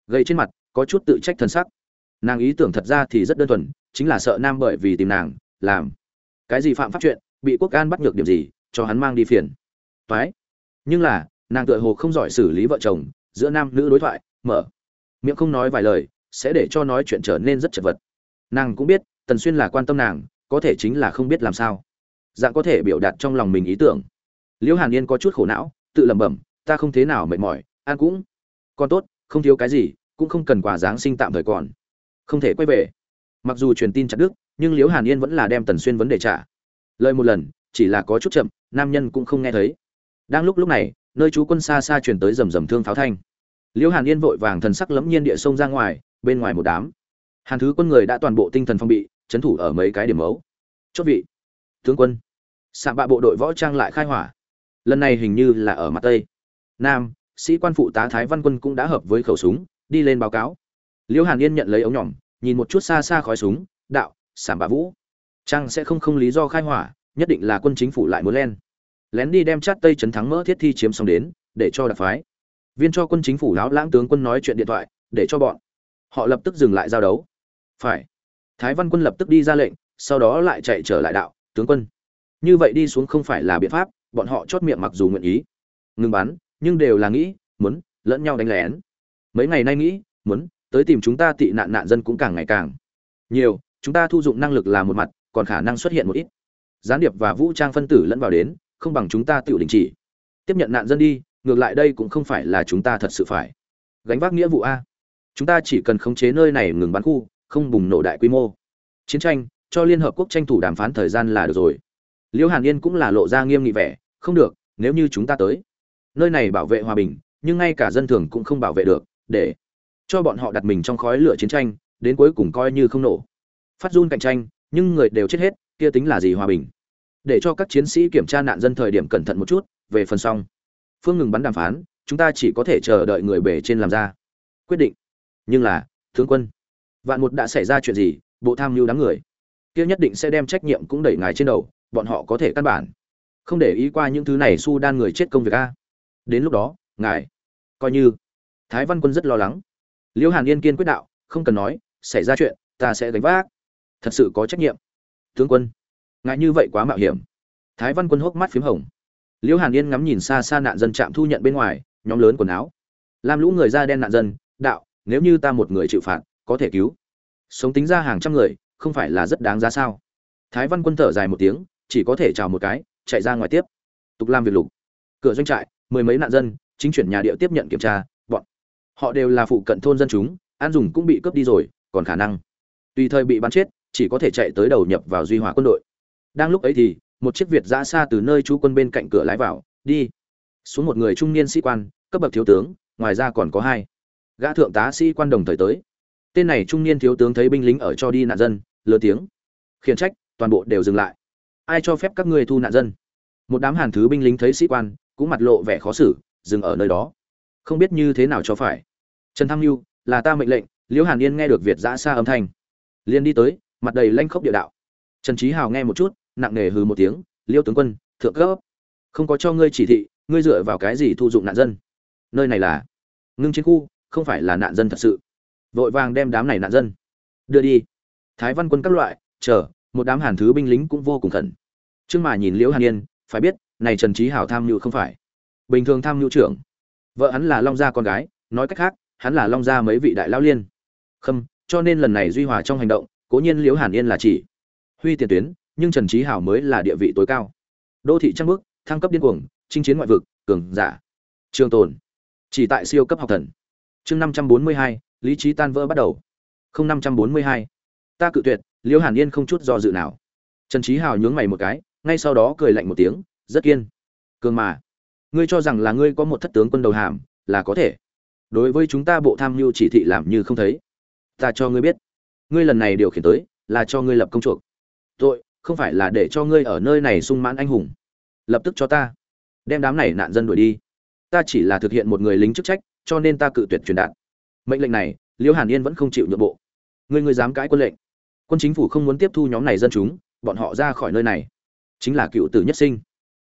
Gây trên mặt, có chút tự trách thân sắc. Nàng ý tưởng thật ra thì rất đơn thuần, chính là sợ nam bởi vì tìm nàng, làm cái gì phạm pháp chuyện, bị quốc an bắt nhược điểm gì, cho hắn mang đi phiền. Toái. Nhưng là, nàng tựa hồ không giỏi xử lý vợ chồng, giữa nam nữ đối thoại, mở. Miệng không nói vài lời, sẽ để cho nói chuyện trở nên rất chật vật. Nàng cũng biết, tần xuyên là quan tâm nàng, có thể chính là không biết làm sao. Dạng có thể biểu đạt trong lòng mình ý tưởng. Liễu hàn yên có chút khổ não, tự lẩm bẩm, ta không thế nào mệt mỏi an cũng còn tốt, không thiếu cái gì, cũng không cần quà giáng sinh tạm thời còn. Không thể quay về. Mặc dù truyền tin chặt đức nhưng liễu hàn yên vẫn là đem tần xuyên vấn đề trả. Lời một lần, chỉ là có chút chậm, nam nhân cũng không nghe thấy. Đang lúc lúc này, nơi chú quân xa xa truyền tới rầm rầm thương pháo thanh. Liễu hàn yên vội vàng thần sắc lẫm nhiên địa sông ra ngoài, bên ngoài một đám. Hàn thứ quân người đã toàn bộ tinh thần phong bị trấn thủ ở mấy cái điểm mấu. Chốt vị, tướng quân. Xạ bạ bộ đội võ trang lại khai hỏa. Lần này hình như là ở mặt tây. Nam, sĩ quan phụ tá thái văn quân cũng đã hợp với khẩu súng, đi lên báo cáo. Liễu hàn yên nhận lấy ống nhỏm, nhìn một chút xa xa khói súng, đạo sảm bà vũ. Trang sẽ không không lý do khai hỏa, nhất định là quân chính phủ lại muốn len. Lén đi đem chát tây trấn thắng mỡ thiết thi chiếm xong đến, để cho đặc phái. Viên cho quân chính phủ lão lãng tướng quân nói chuyện điện thoại, để cho bọn họ lập tức dừng lại giao đấu. Phải. Thái văn quân lập tức đi ra lệnh, sau đó lại chạy trở lại đạo, tướng quân, như vậy đi xuống không phải là biện pháp, bọn họ chót miệng mặc dù nguyện ý. Ngừng bắn, nhưng đều là nghĩ, muốn lẫn nhau đánh lén. Mấy ngày nay nghĩ, muốn tới tìm chúng ta tị nạn nạn dân cũng càng ngày càng nhiều chúng ta thu dụng năng lực là một mặt, còn khả năng xuất hiện một ít. Gián điệp và vũ trang phân tử lẫn vào đến, không bằng chúng ta tự đình chỉ. Tiếp nhận nạn dân đi, ngược lại đây cũng không phải là chúng ta thật sự phải. Gánh vác nghĩa vụ a. Chúng ta chỉ cần khống chế nơi này ngừng bắn khu, không bùng nổ đại quy mô. Chiến tranh, cho liên hợp quốc tranh thủ đàm phán thời gian là được rồi. Liễu hàn yên cũng là lộ ra nghiêm nghị vẻ, không được, nếu như chúng ta tới. Nơi này bảo vệ hòa bình, nhưng ngay cả dân thường cũng không bảo vệ được, để cho bọn họ đặt mình trong khói lửa chiến tranh, đến cuối cùng coi như không nổ phát run cạnh tranh, nhưng người đều chết hết, kia tính là gì hòa bình? Để cho các chiến sĩ kiểm tra nạn dân thời điểm cẩn thận một chút, về phần xong. Phương ngừng bắn đàm phán, chúng ta chỉ có thể chờ đợi người bể trên làm ra. Quyết định. Nhưng là, tướng quân, vạn một đã xảy ra chuyện gì, bộ tham mưu đám người? Kia nhất định sẽ đem trách nhiệm cũng đẩy ngài trên đầu, bọn họ có thể căn bản. Không để ý qua những thứ này su đan người chết công việc a. Đến lúc đó, ngài, coi như. Thái văn quân rất lo lắng. Liễu hàn yên kiên quyết đạo, không cần nói, xảy ra chuyện, ta sẽ gánh vác thật sự có trách nhiệm. Tướng quân, ngại như vậy quá mạo hiểm. Thái văn quân hốc mắt p h í m hồng. Liễu hàn yên ngắm nhìn xa xa nạn dân trạm thu nhận bên ngoài, nhóm lớn quần áo. Làm lũ người da đen nạn dân, đạo, nếu như ta một người chịu phạt, có thể cứu. Sống tính ra hàng trăm người, không phải là rất đáng giá sao? Thái văn quân thở dài một tiếng, chỉ có thể chào một cái, chạy ra ngoài tiếp. Tục làm việc lục. Cửa doanh trại, mười mấy nạn dân, chính chuyển nhà địa tiếp nhận kiểm tra, bọn họ đều là phụ cận thôn dân chúng, an dùng cũng bị cướp đi rồi, còn khả năng. Tùy thời bị bắn chết chỉ có thể chạy tới đầu nhập vào duy hòa quân đội. Đang lúc ấy thì, một chiếc việt giã xa từ nơi chú quân bên cạnh cửa lái vào, đi. Xuống một người trung niên sĩ quan, cấp bậc thiếu tướng, ngoài ra còn có hai gã thượng tá sĩ quan đồng thời tới. Tên này trung niên thiếu tướng thấy binh lính ở cho đi nạn dân lừa tiếng. Khiển trách, toàn bộ đều dừng lại. Ai cho phép các ngươi thu nạn dân? Một đám hàn thứ binh lính thấy sĩ quan, cũng mặt lộ vẻ khó xử, dừng ở nơi đó. Không biết như thế nào cho phải. Trần thăng lưu là ta mệnh lệnh, liễu hàn yên nghe được việt giã xa âm thanh, liền đi tới mặt đầy lanh khốc địa đạo. Trần trí hào nghe một chút, nặng nề hừ một tiếng, liêu tướng quân, thượng cấp, không có cho ngươi chỉ thị, ngươi dựa vào cái gì thu dụng nạn dân? Nơi này là ngưng chiến khu, không phải là nạn dân thật sự. Vội vàng đem đám này nạn dân đưa đi. Thái văn quân các loại, chờ, một đám hàn thứ binh lính cũng vô cùng khẩn. Trương mà nhìn liễu hàn yên, phải biết, này trần trí hảo tham nhu không phải. Bình thường tham nhu trưởng, vợ hắn là long gia con gái, nói cách khác, hắn là long gia mấy vị đại lao liên. Khâm, cho nên lần này duy hòa trong hành động cố nhiên liễu hàn yên là chỉ huy tiền tuyến, nhưng trần trí hảo mới là địa vị tối cao. Đô thị trăng bước thăng cấp điên cuồng, chinh chiến ngoại vực, cường giả. Trường tồn, chỉ tại siêu cấp học thần. Chương năm trăm bốn mươi hai, lý trí tan vỡ bắt đầu. Không năm trăm bốn mươi hai. Ta cự tuyệt, liễu hàn yên không chút do dự nào. Trần trí hào nhướng mày một cái, ngay sau đó cười lạnh một tiếng, rất kiên. Cường mà. Ngươi cho rằng là ngươi có một thất tướng quân đầu hàm, là có thể. Đối với chúng ta bộ tham mưu chỉ thị làm như không thấy. Ta cho ngươi biết ngươi lần này điều khiển tới là cho ngươi lập công chuộc. Tội, không phải là để cho ngươi ở nơi này sung mãn anh hùng. Lập tức cho ta. Đem đám này nạn dân đuổi đi. Ta chỉ là thực hiện một người lính chức trách, cho nên ta cự tuyệt truyền đạt. Mệnh lệnh này, liễu hàn yên vẫn không chịu nhượng bộ. Người người dám cãi quân lệnh. Quân chính phủ không muốn tiếp thu nhóm này dân chúng, bọn họ ra khỏi nơi này. Chính là cựu tử nhất sinh.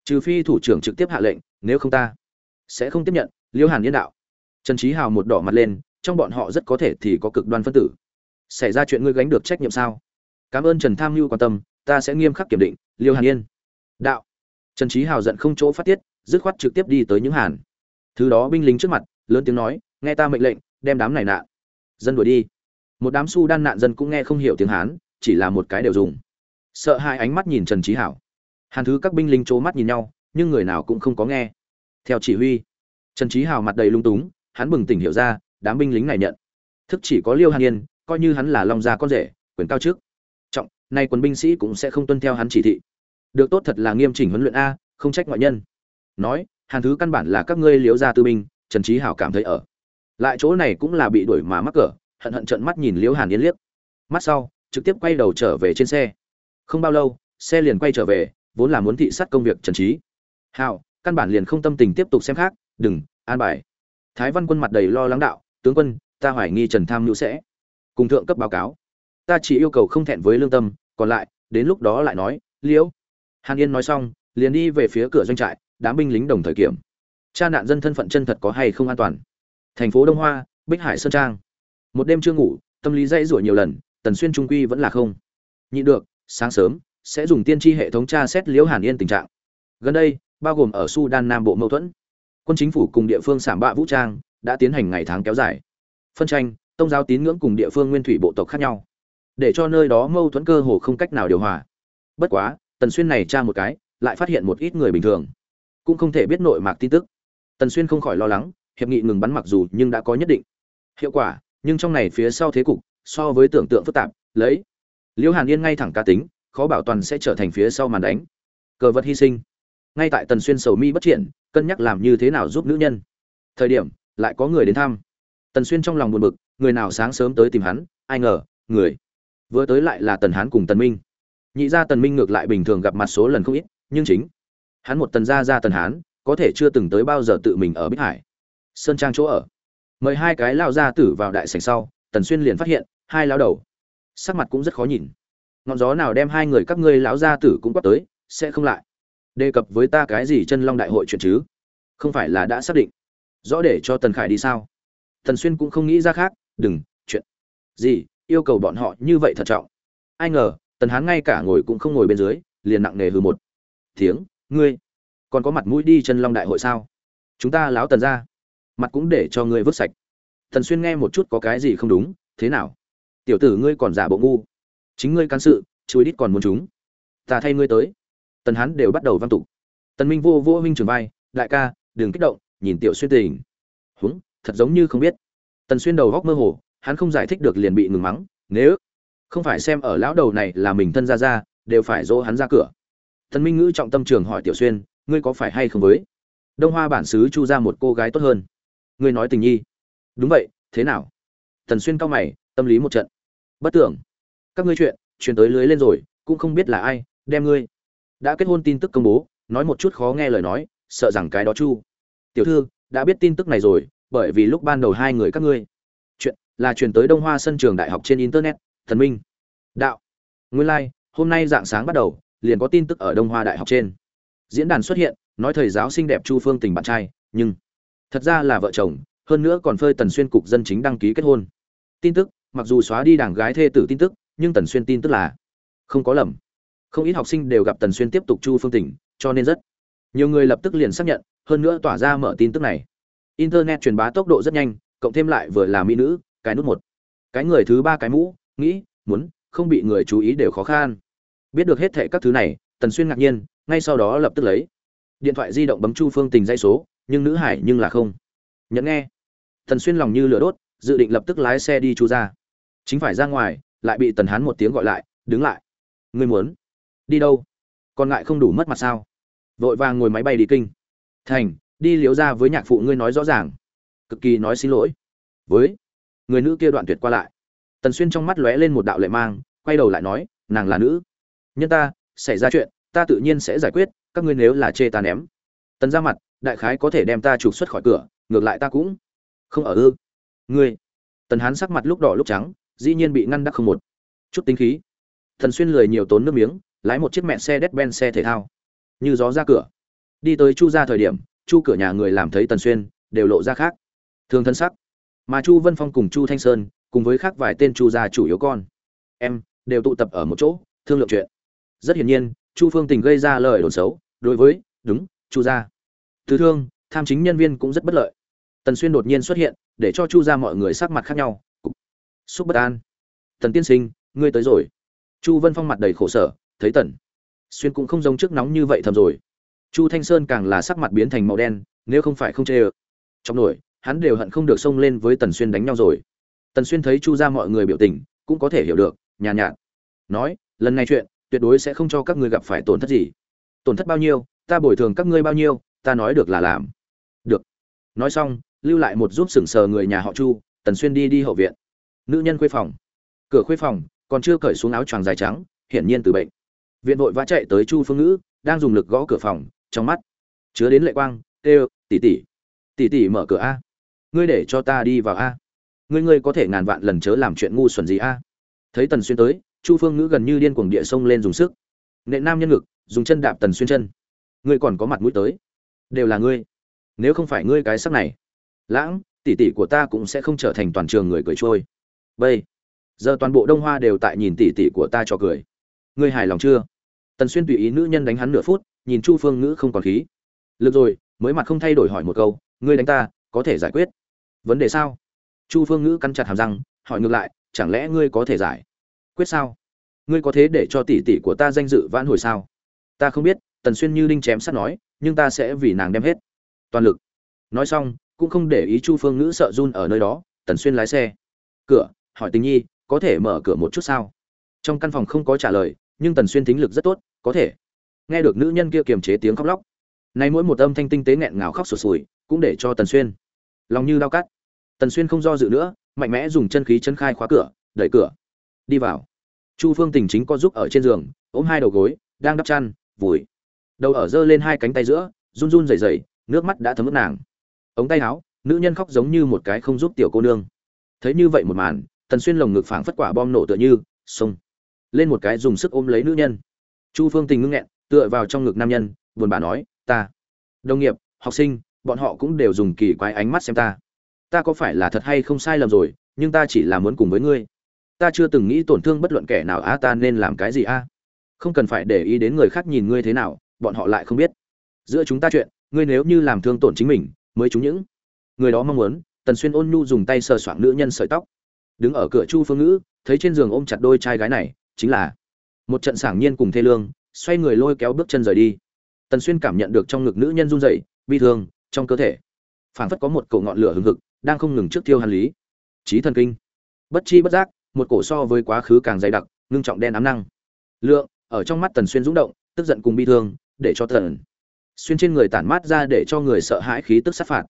Trừ phi thủ trưởng trực tiếp hạ lệnh, nếu không ta sẽ không tiếp nhận liễu hàn yên đạo. Trần trí hào một đỏ mặt lên, trong bọn họ rất có thể thì có cực đoan phân tử xảy ra chuyện ngươi gánh được trách nhiệm sao? Cảm ơn trần tham mưu quan tâm, ta sẽ nghiêm khắc kiểm định, liêu hàn yên. Đạo. Trần trí hào giận không chỗ phát tiết, dứt khoát trực tiếp đi tới những hàn. Thứ đó binh lính trước mặt, lớn tiếng nói, nghe ta mệnh lệnh, đem đám này nạn. Dân đuổi đi. Một đám su đan nạn dân cũng nghe không hiểu tiếng hán, chỉ là một cái đều dùng. Sợ hai ánh mắt nhìn trần trí hảo hàn thứ các binh lính c mắt nhìn nhau, nhưng người nào cũng không có nghe. Theo chỉ huy, trần trí Hảo mặt đầy lung túng, hắn bừng tỉnh hiểu ra, đám binh lính này nhận. Thức chỉ có liêu hàn yên coi như hắn là long gia con rể, quyền cao trước trọng, nay quân binh sĩ cũng sẽ không tuân theo hắn chỉ thị. Được tốt thật là nghiêm chỉnh huấn luyện a, không trách ngoại nhân. Nói, hàn thứ căn bản là các ngươi liếu gia tư binh, trần trí hảo cảm thấy ở. Lại chỗ này cũng là bị đuổi mà mắc cỡ, hận hận trận mắt nhìn liễu hàn yên liếc. Mắt sau, trực tiếp quay đầu trở về trên xe. Không bao lâu, xe liền quay trở về, vốn là muốn thị sát công việc trần trí hảo, căn bản liền không tâm tình tiếp tục xem khác, đừng, an bài. Thái văn quân mặt đầy lo lắng đạo, tướng quân, ta hoài nghi trần tham nhũ sẽ cùng thượng cấp báo cáo. Ta chỉ yêu cầu không thẹn với lương tâm, còn lại, đến lúc đó lại nói, liễu. Hàn yên nói xong, liền đi về phía cửa doanh trại, đám binh lính đồng thời kiểm. Cha nạn dân thân phận chân thật có hay không an toàn? Thành phố đông hoa, bích hải sơn trang. Một đêm chưa ngủ, tâm lý dây rủa nhiều lần, tần xuyên trung quy vẫn là không. Nhị được, sáng sớm, sẽ dùng tiên tri hệ thống tra xét liễu hàn yên tình trạng. Gần đây, bao gồm ở sudan nam bộ mâu thuẫn. Quân chính phủ cùng địa phương sảm bạ vũ trang đã tiến hành ngày tháng kéo dài. Phân tranh tôn giáo tín ngưỡng cùng địa phương nguyên thủy bộ tộc khác nhau, để cho nơi đó mâu thuẫn cơ hồ không cách nào điều hòa. Bất quá, tần xuyên này tra một cái, lại phát hiện một ít người bình thường, cũng không thể biết nội mạc tin tức. Tần xuyên không khỏi lo lắng, hiệp nghị ngừng bắn mặc dù nhưng đã có nhất định. Hiệu quả, nhưng trong này phía sau thế cục, so với tưởng tượng phức tạp, lấy. Liễu hàn yên ngay thẳng cá tính, khó bảo toàn sẽ trở thành phía sau màn đánh. Cờ vật hy sinh. Ngay tại tần xuyên sầu mi bất triển cân nhắc làm như thế nào giúp nữ nhân. Thời điểm, lại có người đến thăm. Tần xuyên trong lòng buồn bực người nào sáng sớm tới tìm hắn, ai ngờ, người vừa tới lại là tần hán cùng tần minh. Nhị gia tần minh ngược lại bình thường gặp mặt số lần không ít, nhưng chính hắn một tần gia ra tần hán, có thể chưa từng tới bao giờ tự mình ở bích hải. Sơn trang chỗ ở. Mời hai cái lao gia tử vào đại sảnh sau, tần xuyên liền phát hiện, hai lão đầu. Sắc mặt cũng rất khó nhìn. Ngọn gió nào đem hai người các ngươi lão gia tử cũng quát tới, sẽ không lại. Đề cập với ta cái gì chân long đại hội chuyện chứ? Không phải là đã xác định. Rõ để cho tần khải đi sao? Tần xuyên cũng không nghĩ ra khác đừng, chuyện gì, yêu cầu bọn họ như vậy thận trọng. Ai ngờ, tần hán ngay cả ngồi cũng không ngồi bên dưới, liền nặng nề hừ một tiếng, ngươi còn có mặt mũi đi chân long đại hội sao? Chúng ta láo tần ra, mặt cũng để cho ngươi vứt sạch. Tần xuyên nghe một chút có cái gì không đúng, thế nào? Tiểu tử ngươi còn giả bộ ngu. Chính ngươi can sự chui đít còn muốn chúng. Ta thay ngươi tới. Tần hán đều bắt đầu văn tục. Tần minh vô vô minh trường vai, đại ca, đừng kích động, nhìn tiểu xuyên tình. Huống thật giống như không biết tần xuyên đầu góc mơ hồ, hắn không giải thích được liền bị ngừng mắng, nếu không phải xem ở lão đầu này là mình thân ra ra đều phải dỗ hắn ra cửa. Tần minh ngữ trọng tâm trường hỏi tiểu xuyên, ngươi có phải hay không với đông hoa bản xứ chu ra một cô gái tốt hơn? Ngươi nói tình nhi. Đúng vậy, thế nào? Tần xuyên cao mày, tâm lý một trận. Bất tưởng. Các ngươi chuyện truyền tới lưới lên rồi, cũng không biết là ai, đem ngươi. Đã kết hôn tin tức công bố, nói một chút khó nghe lời nói, sợ rằng cái đó chu. Tiểu thư, đã biết tin tức này rồi bởi vì lúc ban đầu hai người các ngươi. Chuyện là truyền tới đông hoa sân trường đại học trên internet thần minh. Đạo. Nguyên lai、like, hôm nay dạng sáng bắt đầu liền có tin tức ở đông hoa đại học trên. Diễn đàn xuất hiện nói thầy giáo xinh đẹp chu phương tình bạn trai nhưng thật ra là vợ chồng hơn nữa còn phơi tần xuyên cục dân chính đăng ký kết hôn. Tin tức mặc dù xóa đi đảng gái thê tử tin tức nhưng tần xuyên tin tức là không có lầm. Không ít học sinh đều gặp tần xuyên tiếp tục chu phương tình cho nên rất nhiều người lập tức liền xác nhận hơn nữa tỏa ra mở tin tức này internet truyền bá tốc độ rất nhanh, cộng thêm lại vừa là mỹ nữ, cái nút một. Cái người thứ ba cái mũ, nghĩ, muốn, không bị người chú ý đều khó khăn. Biết được hết thệ các thứ này, tần xuyên ngạc nhiên, ngay sau đó lập tức lấy. Điện thoại di động bấm chu phương tình dây số, nhưng nữ hải nhưng là không. Nhẫn nghe. Tần xuyên lòng như lửa đốt, dự định lập tức lái xe đi chu ra. Chính phải ra ngoài, lại bị tần hán một tiếng gọi lại, đứng lại. Ngươi muốn đi đâu? Còn ngại không đủ mất mặt sao? Vội vàng ngồi máy bay đi kinh. Thành đi liếu ra với nhạc phụ ngươi nói rõ ràng. Cực kỳ nói xin lỗi. Với người nữ kia đoạn tuyệt qua lại. Tần xuyên trong mắt lóe lên một đạo lệ mang, quay đầu lại nói, nàng là nữ. Nhân ta, xảy ra chuyện, ta tự nhiên sẽ giải quyết, các ngươi nếu là chê ta ném. Tần ra mặt, đại khái có thể đem ta trục xuất khỏi cửa, ngược lại ta cũng không ở ư. Ngươi. Tần hán sắc mặt lúc đỏ lúc trắng, dĩ nhiên bị ngăn đắc không một. Chút tính khí. Thần xuyên lười nhiều tốn nước miếng, lái một chiếc mẹ xe đét ben xe thể thao. Như gió ra cửa. Đi tới chu ra thời điểm chu cửa nhà người làm thấy tần xuyên, đều lộ ra khác. Thường thân sắc. Mà chu vân phong cùng chu thanh sơn, cùng với khác vài tên chu gia chủ yếu con. Em, đều tụ tập ở một chỗ, thương lượng chuyện. Rất hiển nhiên, chu phương tình gây ra lời đồn xấu, đối với, đúng, chu gia. Thứ thương, tham chính nhân viên cũng rất bất lợi. Tần xuyên đột nhiên xuất hiện, để cho chu gia mọi người sắc mặt khác nhau. Xúc bất an. Tần tiên sinh, ngươi tới rồi. Chu vân phong mặt đầy khổ sở, thấy tần xuyên cũng không giống trước nóng như vậy thầm rồi chu thanh sơn càng là sắc mặt biến thành màu đen nếu không phải không chê ơ. Trong nổi hắn đều hận không được xông lên với tần xuyên đánh nhau rồi. Tần xuyên thấy chu ra mọi người biểu tình cũng có thể hiểu được nhàn nhạt, nhạt. Nói lần này chuyện tuyệt đối sẽ không cho các ngươi gặp phải tổn thất gì. Tổn thất bao nhiêu ta bồi thường các ngươi bao nhiêu ta nói được là làm. Được. Nói xong lưu lại một giúp sừng sờ người nhà họ chu tần xuyên đi đi hậu viện. Nữ nhân khuê phòng. Cửa khuê phòng còn chưa cởi xuống áo choàng dài trắng hiển nhiên từ bệnh. Viện vội vã chạy tới chu phương ngữ đang dùng lực gõ cửa phòng trong mắt. Chứa đến lệ quang, kêu tỉ tỉ tỉ tỉ mở cửa a. Ngươi để cho ta đi vào a. Ngươi ngươi có thể ngàn vạn lần chớ làm chuyện ngu xuẩn gì a. Thấy tần xuyên tới, chu phương ngữ gần như điên cuồng địa sông lên dùng sức. Nệ nam nhân ngực, dùng chân đạp tần xuyên chân. Ngươi còn có mặt mũi tới. Đều là ngươi. Nếu không phải ngươi cái sắc này, lãng, tỷ tỷ của ta cũng sẽ không trở thành toàn trường người cười trôi. Bây giờ toàn bộ đông hoa đều tại nhìn tỷ tỷ của ta cho cười. Ngươi hài lòng chưa? Tần xuyên tùy ý nữ nhân đánh hắn nửa phút nhìn chu phương ngữ không còn khí. Lực rồi, mới mặt không thay đổi hỏi một câu, ngươi đánh ta, có thể giải quyết? Vấn đề sao? Chu phương ngữ căn chặt hàm răng, hỏi ngược lại, chẳng lẽ ngươi có thể giải? Quyết sao? Ngươi có thế để cho tỷ tỷ của ta danh dự vãn hồi sao? Ta không biết, tần xuyên như đinh chém sắt nói, nhưng ta sẽ vì nàng đem hết. Toàn lực. Nói xong, cũng không để ý chu phương ngữ sợ run ở nơi đó, tần xuyên lái xe. Cửa, hỏi tình nhi, có thể mở cửa một chút sao? Trong căn phòng không có trả lời, nhưng tần xuyên tính lực rất tốt, có thể nghe được nữ nhân kia kiềm chế tiếng khóc lóc. Nay mỗi một âm thanh tinh tế nghẹn ngào khóc sụt sùi, cũng để cho tần xuyên lòng như đau cắt. Tần xuyên không do dự nữa, mạnh mẽ dùng chân khí chân khai khóa cửa, đẩy cửa, đi vào. Chu phương tình chính có giúp ở trên giường, ôm hai đầu gối, đang đắp chăn, vùi. Đầu ở giơ lên hai cánh tay giữa, run run rẩy rẩy, nước mắt đã thấm ướt nàng. Ống tay áo, nữ nhân khóc giống như một cái không giúp tiểu cô nương. Thấy như vậy một màn, tần xuyên lồng ngực phảng phất quả bom nổ tựa như, xông. Lên một cái dùng sức ôm lấy nữ nhân. Chu phương tình ngưng nghẹn tựa vào trong ngực nam nhân, buồn bã nói, ta, đồng nghiệp, học sinh, bọn họ cũng đều dùng kỳ quái ánh mắt xem ta. Ta có phải là thật hay không sai lầm rồi, nhưng ta chỉ là muốn cùng với ngươi. Ta chưa từng nghĩ tổn thương bất luận kẻ nào, a, ta nên làm cái gì, a? Không cần phải để ý đến người khác nhìn ngươi thế nào, bọn họ lại không biết. Giữa chúng ta chuyện, ngươi nếu như làm thương tổn chính mình, mới chúng những người đó mong muốn. Tần xuyên ôn nhu dùng tay sờ soạng nữ nhân sợi tóc. Đứng ở cửa chu phương ngữ, thấy trên giường ôm chặt đôi trai gái này, chính là một trận sảng nhiên cùng thê lương xoay người lôi kéo bước chân rời đi. Tần xuyên cảm nhận được trong ngực nữ nhân run rẩy, bi thương, trong cơ thể. Phảng phất có một cổ ngọn lửa hừng hực, đang không ngừng trước tiêu hàn lý. Trí thần kinh. Bất chi bất giác, một cổ so với quá khứ càng dày đặc, ngưng trọng đen ám năng. Lượng, ở trong mắt tần xuyên rung động, tức giận cùng bi thương, để cho tần xuyên trên người tản mát ra để cho người sợ hãi khí tức sát phạt.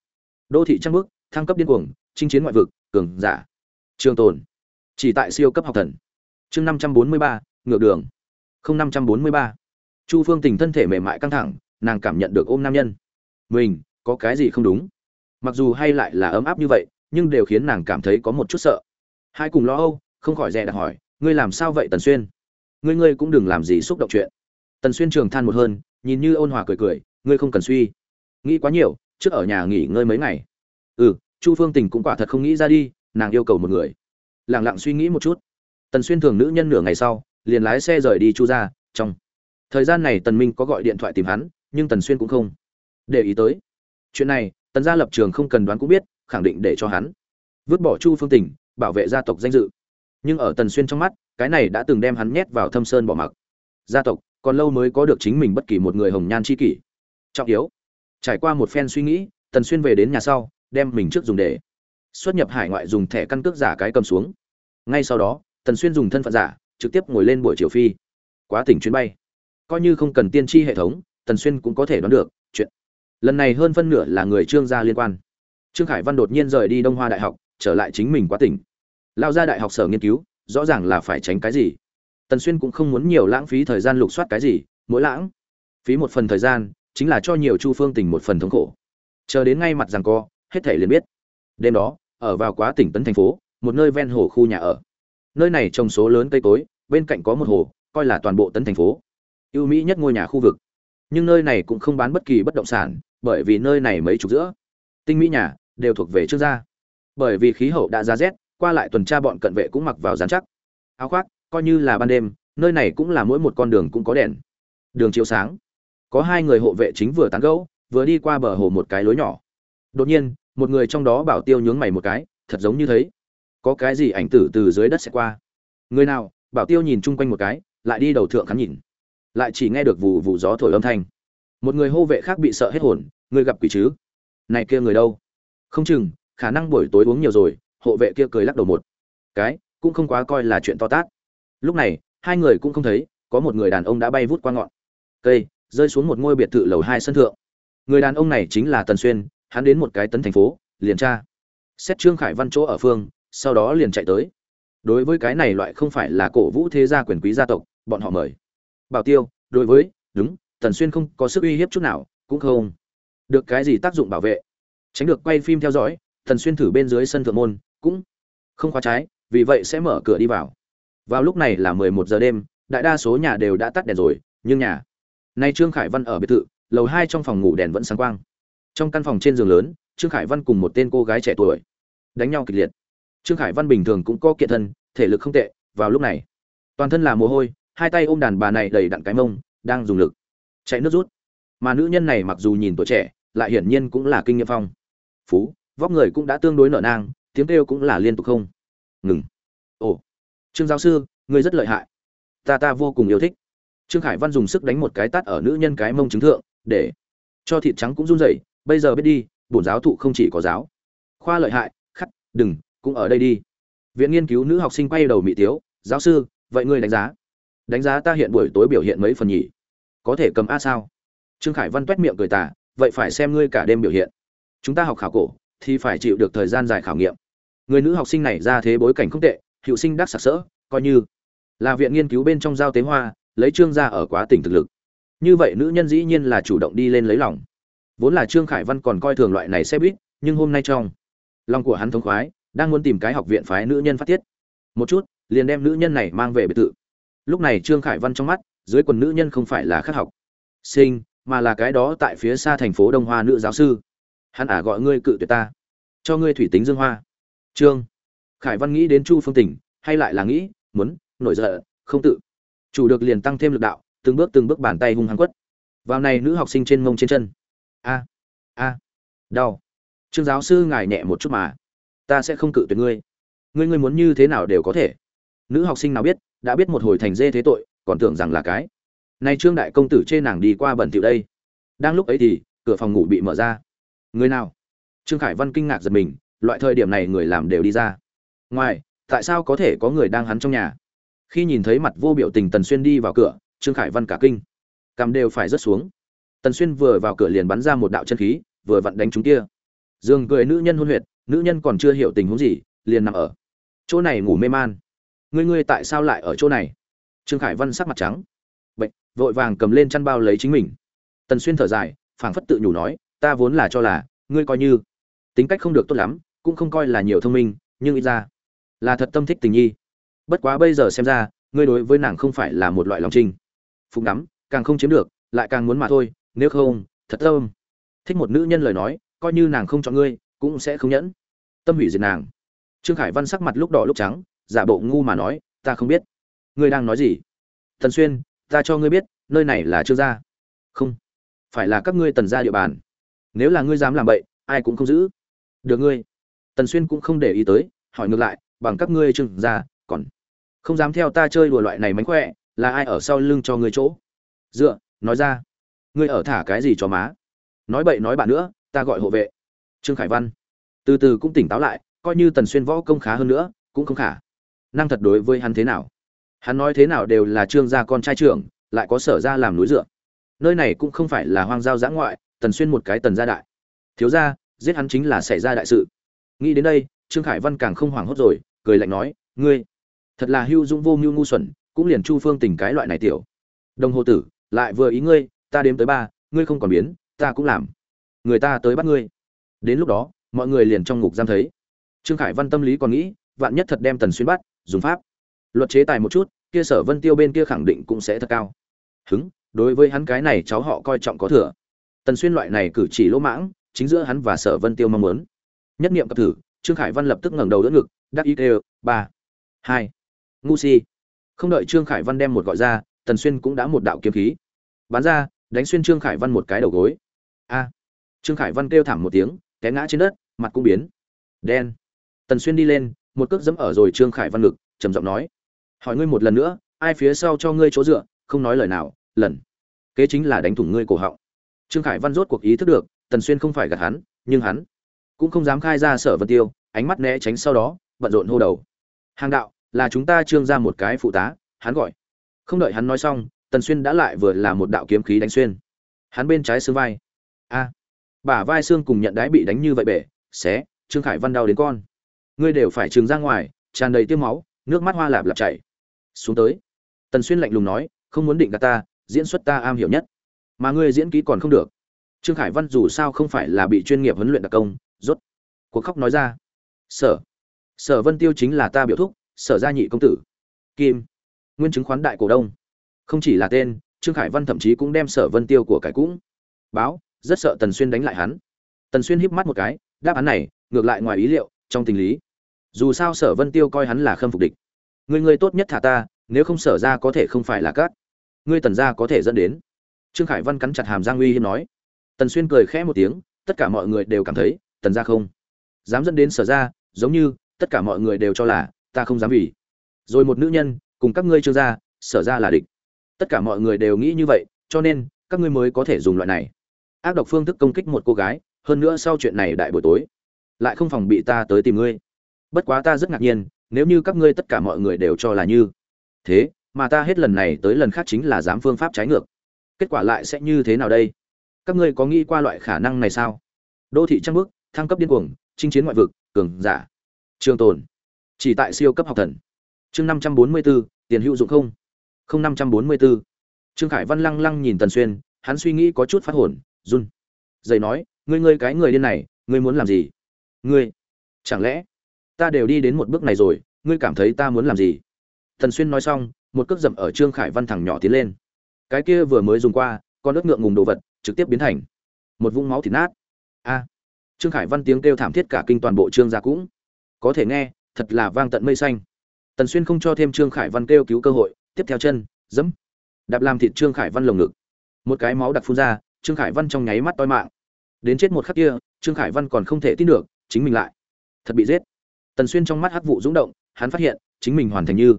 Đô thị trang bước thăng cấp điên cuồng, chinh chiến ngoại vực, cường giả. Trường tồn. Chỉ tại siêu cấp học thần. Chương năm trăm bốn mươi ba, ngược đường năm trăm bốn mươi ba. Chu phương tình thân thể mềm mại căng thẳng, nàng cảm nhận được ôm nam nhân. Mình, có cái gì không đúng? Mặc dù hay lại là ấm áp như vậy, nhưng đều khiến nàng cảm thấy có một chút sợ. Hai cùng lo âu, không khỏi dè đặt hỏi, ngươi làm sao vậy, tần xuyên? Ngươi ngươi cũng đừng làm gì xúc động chuyện. Tần xuyên trường than một hơn, nhìn như ôn hòa cười cười, ngươi không cần suy. Nghĩ quá nhiều, trước ở nhà nghỉ ngơi mấy ngày. Ừ chu phương tình cũng quả thật không nghĩ ra đi, nàng yêu cầu một người. Lẳng lặng suy nghĩ một chút. Tần xuyên thường nữ nhân nửa ngày sau liền lái xe rời đi chu ra trong thời gian này tần minh có gọi điện thoại tìm hắn, nhưng tần xuyên cũng không để ý tới. Chuyện này, tần gia lập trường không cần đoán cũng biết, khẳng định để cho hắn vứt bỏ chu phương tình bảo vệ gia tộc danh dự. Nhưng ở tần xuyên trong mắt, cái này đã từng đem hắn nhét vào thâm sơn bỏ mặc. Gia tộc, còn lâu mới có được chính mình bất kỳ một người hồng nhan chi kỷ. Trọng yếu, trải qua một phen suy nghĩ, tần xuyên về đến nhà sau, đem mình trước dùng để xuất nhập hải ngoại dùng thẻ căn cước giả cái cầm xuống. Ngay sau đó, tần xuyên dùng thân phận giả trực tiếp ngồi lên buổi chiều phi. Quá tỉnh chuyến bay. Coi như không cần tiên tri hệ thống, tần xuyên cũng có thể đoán được, chuyện lần này hơn phân nửa là người trương gia liên quan. Trương khải văn đột nhiên rời đi đông hoa đại học, trở lại chính mình quá tỉnh. Lao ra đại học sở nghiên cứu, rõ ràng là phải tránh cái gì. Tần xuyên cũng không muốn nhiều lãng phí thời gian lục soát cái gì, mỗi lãng phí một phần thời gian, chính là cho nhiều chu phương tình một phần thống khổ. Chờ đến ngay mặt rằng co, hết thể liền biết. Đêm đó, ở vào quá tỉnh tấn thành phố, một nơi ven hồ khu nhà ở nơi này trồng số lớn cây cối, bên cạnh có một hồ, coi là toàn bộ tấn thành phố. Ưu mỹ nhất ngôi nhà khu vực. Nhưng nơi này cũng không bán bất kỳ bất động sản, bởi vì nơi này mấy chục giữa. Tinh mỹ nhà, đều thuộc về trước gia. Bởi vì khí hậu đã ra rét, qua lại tuần tra bọn cận vệ cũng mặc vào dán chắc. Áo khoác, coi như là ban đêm, nơi này cũng là mỗi một con đường cũng có đèn. Đường chiếu sáng. Có hai người hộ vệ chính vừa tán gẫu, vừa đi qua bờ hồ một cái lối nhỏ. Đột nhiên, một người trong đó bảo tiêu nhướng mày một cái, thật giống như thấy có cái gì ảnh tử từ dưới đất sẽ qua. Người nào, bảo tiêu nhìn chung quanh một cái, lại đi đầu thượng khán nhìn. Lại chỉ nghe được vụ vụ gió thổi âm thanh. Một người hô vệ khác bị sợ hết hồn, người gặp quỷ chứ? Này kia người đâu? Không chừng, khả năng buổi tối uống nhiều rồi, hộ vệ kia cười lắc đầu một cái, cũng không quá coi là chuyện to tát. Lúc này, hai người cũng không thấy, có một người đàn ông đã bay vút qua ngọn. Cây, rơi xuống một ngôi biệt thự lầu hai sân thượng. Người đàn ông này chính là tần xuyên, hắn đến một cái tấn thành phố, liền tra. Xét trương khải văn chỗ ở phương sau đó liền chạy tới. Đối với cái này loại không phải là cổ vũ thế gia quyền quý gia tộc, bọn họ mời. Bảo tiêu, đối với, đúng, tần xuyên không có sức uy hiếp chút nào, cũng không được cái gì tác dụng bảo vệ. Tránh được quay phim theo dõi, tần xuyên thử bên dưới sân thượng môn, cũng không khóa trái, vì vậy sẽ mở cửa đi vào. Vào lúc này là mười một giờ đêm, đại đa số nhà đều đã tắt đèn rồi, nhưng nhà nay trương khải văn ở biệt thự, lầu hai trong phòng ngủ đèn vẫn sáng quang. Trong căn phòng trên giường lớn, trương khải văn cùng một tên cô gái trẻ tuổi, đánh nhau kịch liệt trương khải văn bình thường cũng có kiện thân, thể lực không tệ, vào lúc này, toàn thân là mồ hôi, hai tay ôm đàn bà này đầy đặn cái mông, đang dùng lực chạy nước rút. Mà nữ nhân này mặc dù nhìn tuổi trẻ, lại hiển nhiên cũng là kinh nghiệm phong. Phú, vóc người cũng đã tương đối nở nang, tiếng kêu cũng là liên tục không ngừng. Ồ, trương giáo sư người rất lợi hại. Ta ta vô cùng yêu thích. Trương khải văn dùng sức đánh một cái tát ở nữ nhân cái mông chứng thượng, để cho thịt trắng cũng run rẩy. Bây giờ biết đi, bổn giáo thụ không chỉ có giáo. Khoa lợi hại, khắc, đừng cũng ở đây đi. Viện nghiên cứu nữ học sinh quay đầu mỹ tiếu, giáo sư, vậy ngươi đánh giá? Đánh giá ta hiện buổi tối biểu hiện mấy phần nhỉ? Có thể cầm a sao? Trương khải văn t miệng cười tả vậy phải xem ngươi cả đêm biểu hiện. Chúng ta học khảo cổ thì phải chịu được thời gian dài khảo nghiệm. Người nữ học sinh này ra thế bối cảnh không tệ hiệu sinh đắc sặc sỡ, coi như là viện nghiên cứu bên trong giao tế hoa, lấy trương ra ở quá tỉnh thực lực. Như vậy nữ nhân dĩ nhiên là chủ động đi lên lấy lòng. Vốn là trương khải văn còn coi thường loại này xe buýt, nhưng hôm nay trong lòng của hắn thống khoái đang muốn tìm cái học viện phái nữ nhân phát tiết. Một chút, liền đem nữ nhân này mang về biệt thự. Lúc này trương khải văn trong mắt, dưới quần nữ nhân không phải là khắc học. Sinh, mà là cái đó tại phía xa thành phố đông hoa nữ giáo sư. Hắn ả gọi ngươi cự tuyệt ta. Cho ngươi thủy tính dương hoa. Trương khải văn nghĩ đến chu phương tình hay lại là nghĩ, muốn, nổi giận, không tự. Chủ được liền tăng thêm lực đạo, từng bước từng bước bàn tay hung hăng quất. Vào này nữ học sinh trên mông trên chân. A a, đau. Trương giáo sư ngài nhẹ một chút mà ta sẽ không cự tuyệt ngươi. Ngươi ngươi muốn như thế nào đều có thể. Nữ học sinh nào biết, đã biết một hồi thành dê thế tội, còn tưởng rằng là cái. Nay trương đại công tử chê nàng đi qua bẩn thỉu đây. Đang lúc ấy thì, cửa phòng ngủ bị mở ra. Người nào? Trương khải văn kinh ngạc giật mình, loại thời điểm này người làm đều đi ra. Ngoài, tại sao có thể có người đang hắn trong nhà? Khi nhìn thấy mặt vô biểu tình tần xuyên đi vào cửa, trương khải văn cả kinh. Cằm đều phải rớt xuống. Tần xuyên vừa vào cửa liền bắn ra một đạo chân khí, vừa vặn đánh chúng kia. Giường cười nữ nhân hôn huyệt nữ nhân còn chưa hiểu tình huống gì, liền nằm ở. Chỗ này ngủ mê man. Ngươi ngươi tại sao lại ở chỗ này? Trương khải văn sắc mặt trắng. Bệnh vội vàng cầm lên chăn bao lấy chính mình. Tần xuyên thở dài, phảng phất tự nhủ nói, ta vốn là cho là, ngươi coi như tính cách không được tốt lắm, cũng không coi là nhiều thông minh, nhưng ít ra là thật tâm thích tình nhi. Bất quá bây giờ xem ra, ngươi đối với nàng không phải là một loại lòng trinh. Phục nắm càng không chiếm được, lại càng muốn mà thôi, nếu không, thật tâm. Thích một nữ nhân lời nói, coi như nàng không chọn ngươi cũng sẽ không nhẫn. Tâm hủy diệt nàng. Trương khải văn sắc mặt lúc đỏ lúc trắng, giả bộ ngu mà nói, ta không biết. Ngươi đang nói gì? Thần xuyên, ta cho ngươi biết, nơi này là trương gia. Không. Phải là các ngươi tần gia địa bàn. Nếu là ngươi dám làm bậy, ai cũng không giữ. Được ngươi. Tần xuyên cũng không để ý tới, hỏi ngược lại, bằng các ngươi trương gia, còn không dám theo ta chơi đùa loại này mánh khỏe, là ai ở sau lưng cho ngươi chỗ? Dựa, nói ra. Ngươi ở thả cái gì cho má? Nói bậy nói bạn nữa, ta gọi hộ vệ trương khải văn. Từ từ cũng tỉnh táo lại, coi như tần xuyên võ công khá hơn nữa, cũng không khả năng thật đối với hắn thế nào. Hắn nói thế nào đều là trương gia con trai trưởng, lại có sở ra làm núi dựa. Nơi này cũng không phải là hoang giao giã ngoại, tần xuyên một cái tần gia đại. Thiếu gia, giết hắn chính là xảy ra đại sự. Nghĩ đến đây, trương khải văn càng không hoảng hốt rồi, cười lạnh nói, ngươi, thật là hưu dũng vô mưu ngu xuẩn, cũng liền chu phương tình cái loại này tiểu. Đồng hồ tử, lại vừa ý ngươi, ta đếm tới ba, ngươi không còn biến, ta cũng làm. Người ta tới bắt ngươi đến lúc đó, mọi người liền trong ngục giam thấy. Trương khải văn tâm lý còn nghĩ, vạn nhất thật đem tần xuyên bắt, dùng pháp. Luật chế tài một chút, kia sở vân tiêu bên kia khẳng định cũng sẽ thật cao. Hứng, đối với hắn cái này cháu họ coi trọng có thừa. Tần xuyên loại này cử chỉ lỗ mãng, chính giữa hắn và sở vân tiêu mong muốn. Nhất niệm cập thử, trương khải văn lập tức ngẩng đầu đỡ ngực, đắc ý kêu, ba, hai, ngu si. Không đợi trương khải văn đem một gọi ra, tần xuyên cũng đã một đạo kiếm khí. Bắn ra, đánh xuyên trương khải văn một cái đầu gối. A. Trương khải văn kêu thảm một tiếng té ngã trên đất, mặt cũng biến. Đen. Tần xuyên đi lên, một cước dẫm ở rồi trương khải văn ngực, trầm giọng nói, hỏi ngươi một lần nữa, ai phía sau cho ngươi chỗ dựa, không nói lời nào, lần. Kế chính là đánh thủng ngươi cổ họng. Trương khải văn rốt cuộc ý thức được, tần xuyên không phải gạt hắn, nhưng hắn cũng không dám khai ra sở vân tiêu, ánh mắt né tránh sau đó, bận rộn hô đầu. Hàng đạo, là chúng ta trương ra một cái phụ tá, hắn gọi. Không đợi hắn nói xong, tần xuyên đã lại vừa là một đạo kiếm khí đánh xuyên. Hắn bên trái xương vai. A bả vai xương cùng nhận đái bị đánh như vậy bể, xé, trương khải văn đau đến con. Ngươi đều phải trừng ra ngoài, tràn đầy tiêu máu, nước mắt hoa lạp lạp chảy. Xuống tới. Tần xuyên lạnh lùng nói, không muốn định gạt ta, diễn xuất ta am hiểu nhất. Mà ngươi diễn kỹ còn không được. Trương khải văn dù sao không phải là bị chuyên nghiệp huấn luyện đặc công, rốt cuộc khóc nói ra, sở sở vân tiêu chính là ta biểu thúc, sở gia nhị công tử. Kim, nguyên chứng khoán đại cổ đông. Không chỉ là tên, trương khải văn thậm chí cũng đem sở vân tiêu của cải cũng. Báo rất sợ tần xuyên đánh lại hắn. Tần xuyên híp mắt một cái, đáp án này, ngược lại ngoài ý liệu, trong tình lý. Dù sao sở vân tiêu coi hắn là khâm phục địch. Người người tốt nhất thả ta, nếu không sở ra có thể không phải là cát. Ngươi tần gia có thể dẫn đến. Trương khải văn cắn chặt hàm giang uy hiếm nói. Tần xuyên cười khẽ một tiếng, tất cả mọi người đều cảm thấy, tần gia không. Dám dẫn đến sở ra giống như, tất cả mọi người đều cho là, ta không dám vì. Rồi một nữ nhân, cùng các ngươi trương gia, sở ra là địch. Tất cả mọi người đều nghĩ như vậy, cho nên, các ngươi mới có thể dùng loại này ác độc phương thức công kích một cô gái, hơn nữa sau chuyện này đại buổi tối, lại không phòng bị ta tới tìm ngươi. Bất quá ta rất ngạc nhiên, nếu như các ngươi tất cả mọi người đều cho là như thế, mà ta hết lần này tới lần khác chính là dám phương pháp trái ngược, kết quả lại sẽ như thế nào đây? Các ngươi có nghĩ qua loại khả năng này sao? Đô thị trăng bước thăng cấp điên cuồng, chinh chiến ngoại vực, cường giả, trường tồn, chỉ tại siêu cấp học thần. Chương năm trăm bốn mươi bốn tiền hữu dụng không? Không năm trăm bốn mươi bốn trương khải văn lăng lăng nhìn tần xuyên, hắn suy nghĩ có chút phát hồn run. Dậy nói, ngươi ngươi cái người điên này, ngươi muốn làm gì? Ngươi, chẳng lẽ ta đều đi đến một bước này rồi, ngươi cảm thấy ta muốn làm gì? Thần xuyên nói xong, một cước dậm ở trương khải văn thẳng nhỏ tiến lên. Cái kia vừa mới dùng qua, con ớt ngượng ngùng đồ vật, trực tiếp biến thành một vũng máu thịt nát. A! À, trương khải văn tiếng kêu thảm thiết cả kinh toàn bộ trương gia cũng có thể nghe, thật là vang tận mây xanh. Tần xuyên không cho thêm trương khải văn kêu cứu cơ hội, tiếp theo chân, dẫm, đạp làm thịt trương khải văn lồng ngực. Một cái máu đặc phun ra trương khải văn trong nháy mắt toi mạng. Đến chết một khắc kia, trương khải văn còn không thể tin được, chính mình lại thật bị giết. Tần xuyên trong mắt hắc vụ rúng động, hắn phát hiện, chính mình hoàn thành như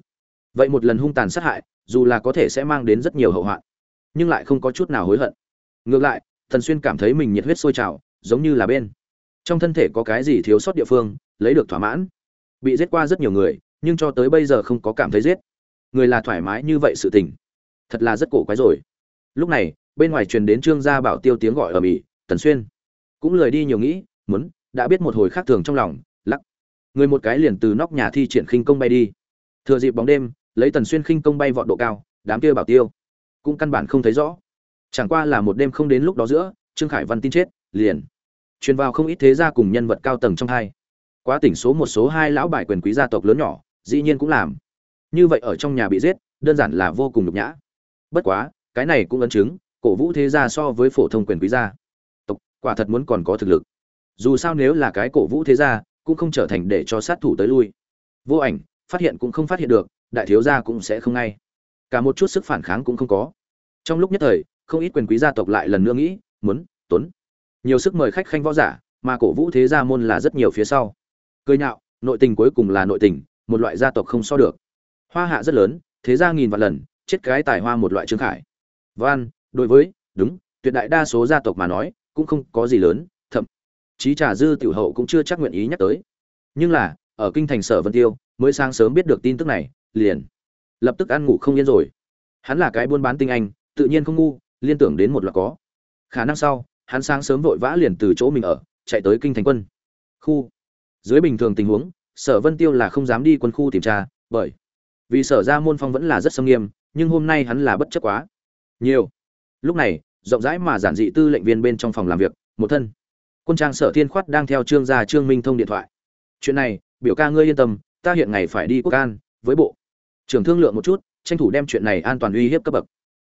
vậy một lần hung tàn sát hại, dù là có thể sẽ mang đến rất nhiều hậu hoạn, nhưng lại không có chút nào hối hận. Ngược lại, tần xuyên cảm thấy mình nhiệt huyết sôi trào, giống như là bên trong thân thể có cái gì thiếu sót địa phương, lấy được thỏa mãn. Bị giết qua rất nhiều người, nhưng cho tới bây giờ không có cảm thấy giết. Người là thoải mái như vậy sự tình, thật là rất cổ quái rồi lúc này, bên ngoài truyền đến trương gia bảo tiêu tiếng gọi ở mỹ, tần xuyên. Cũng lười đi nhiều nghĩ, muốn, đã biết một hồi khác thường trong lòng, lắc. Người một cái liền từ nóc nhà thi triển khinh công bay đi. Thừa dịp bóng đêm, lấy tần xuyên khinh công bay vọt độ cao, đám kia bảo tiêu cũng căn bản không thấy rõ. Chẳng qua là một đêm không đến lúc đó giữa, trương khải văn tin chết, liền truyền vào không ít thế gia cùng nhân vật cao tầng trong hai. Quá tỉnh số một số hai lão bài quyền quý gia tộc lớn nhỏ, dĩ nhiên cũng làm. Như vậy ở trong nhà bị giết, đơn giản là vô cùng nhục nhã. Bất quá cái này cũng ấn chứng, cổ vũ thế gia so với phổ thông quyền quý gia. Tộc, quả thật muốn còn có thực lực. Dù sao nếu là cái cổ vũ thế gia, cũng không trở thành để cho sát thủ tới lui. Vô ảnh, phát hiện cũng không phát hiện được, đại thiếu gia cũng sẽ không ngay. Cả một chút sức phản kháng cũng không có. Trong lúc nhất thời, không ít quyền quý gia tộc lại lần nữa nghĩ, muốn, tuấn. Nhiều sức mời khách khanh võ giả, mà cổ vũ thế gia môn là rất nhiều phía sau. Cười nhạo, nội tình cuối cùng là nội tình, một loại gia tộc không so được. Hoa hạ rất lớn, thế gia nghìn vạn lần, chết cái tài hoa một loại trương khải văn, đối với, đúng, tuyệt đại đa số gia tộc mà nói, cũng không có gì lớn, thậm chí trà dư tiểu hậu cũng chưa chắc nguyện ý nhắc tới. Nhưng là, ở kinh thành sở vân tiêu, mới sáng sớm biết được tin tức này, liền lập tức ăn ngủ không yên rồi. Hắn là cái buôn bán tinh anh, tự nhiên không ngu, liên tưởng đến một loạt có. Khả năng sau, hắn sáng sớm vội vã liền từ chỗ mình ở, chạy tới kinh thành quân. Khu. Dưới bình thường tình huống, sở vân tiêu là không dám đi quân khu tìm tra, bởi vì sở ra môn phong vẫn là rất nghiêm, nhưng hôm nay hắn là bất chấp quá nhiều. Lúc này, rộng rãi mà giản dị tư lệnh viên bên trong phòng làm việc, một thân. Quân trang sở thiên khoát đang theo trương gia trương minh thông điện thoại. Chuyện này, biểu ca ngươi yên tâm, ta hiện ngày phải đi quốc an, với bộ. Trưởng thương lượng một chút, tranh thủ đem chuyện này an toàn uy hiếp cấp bậc.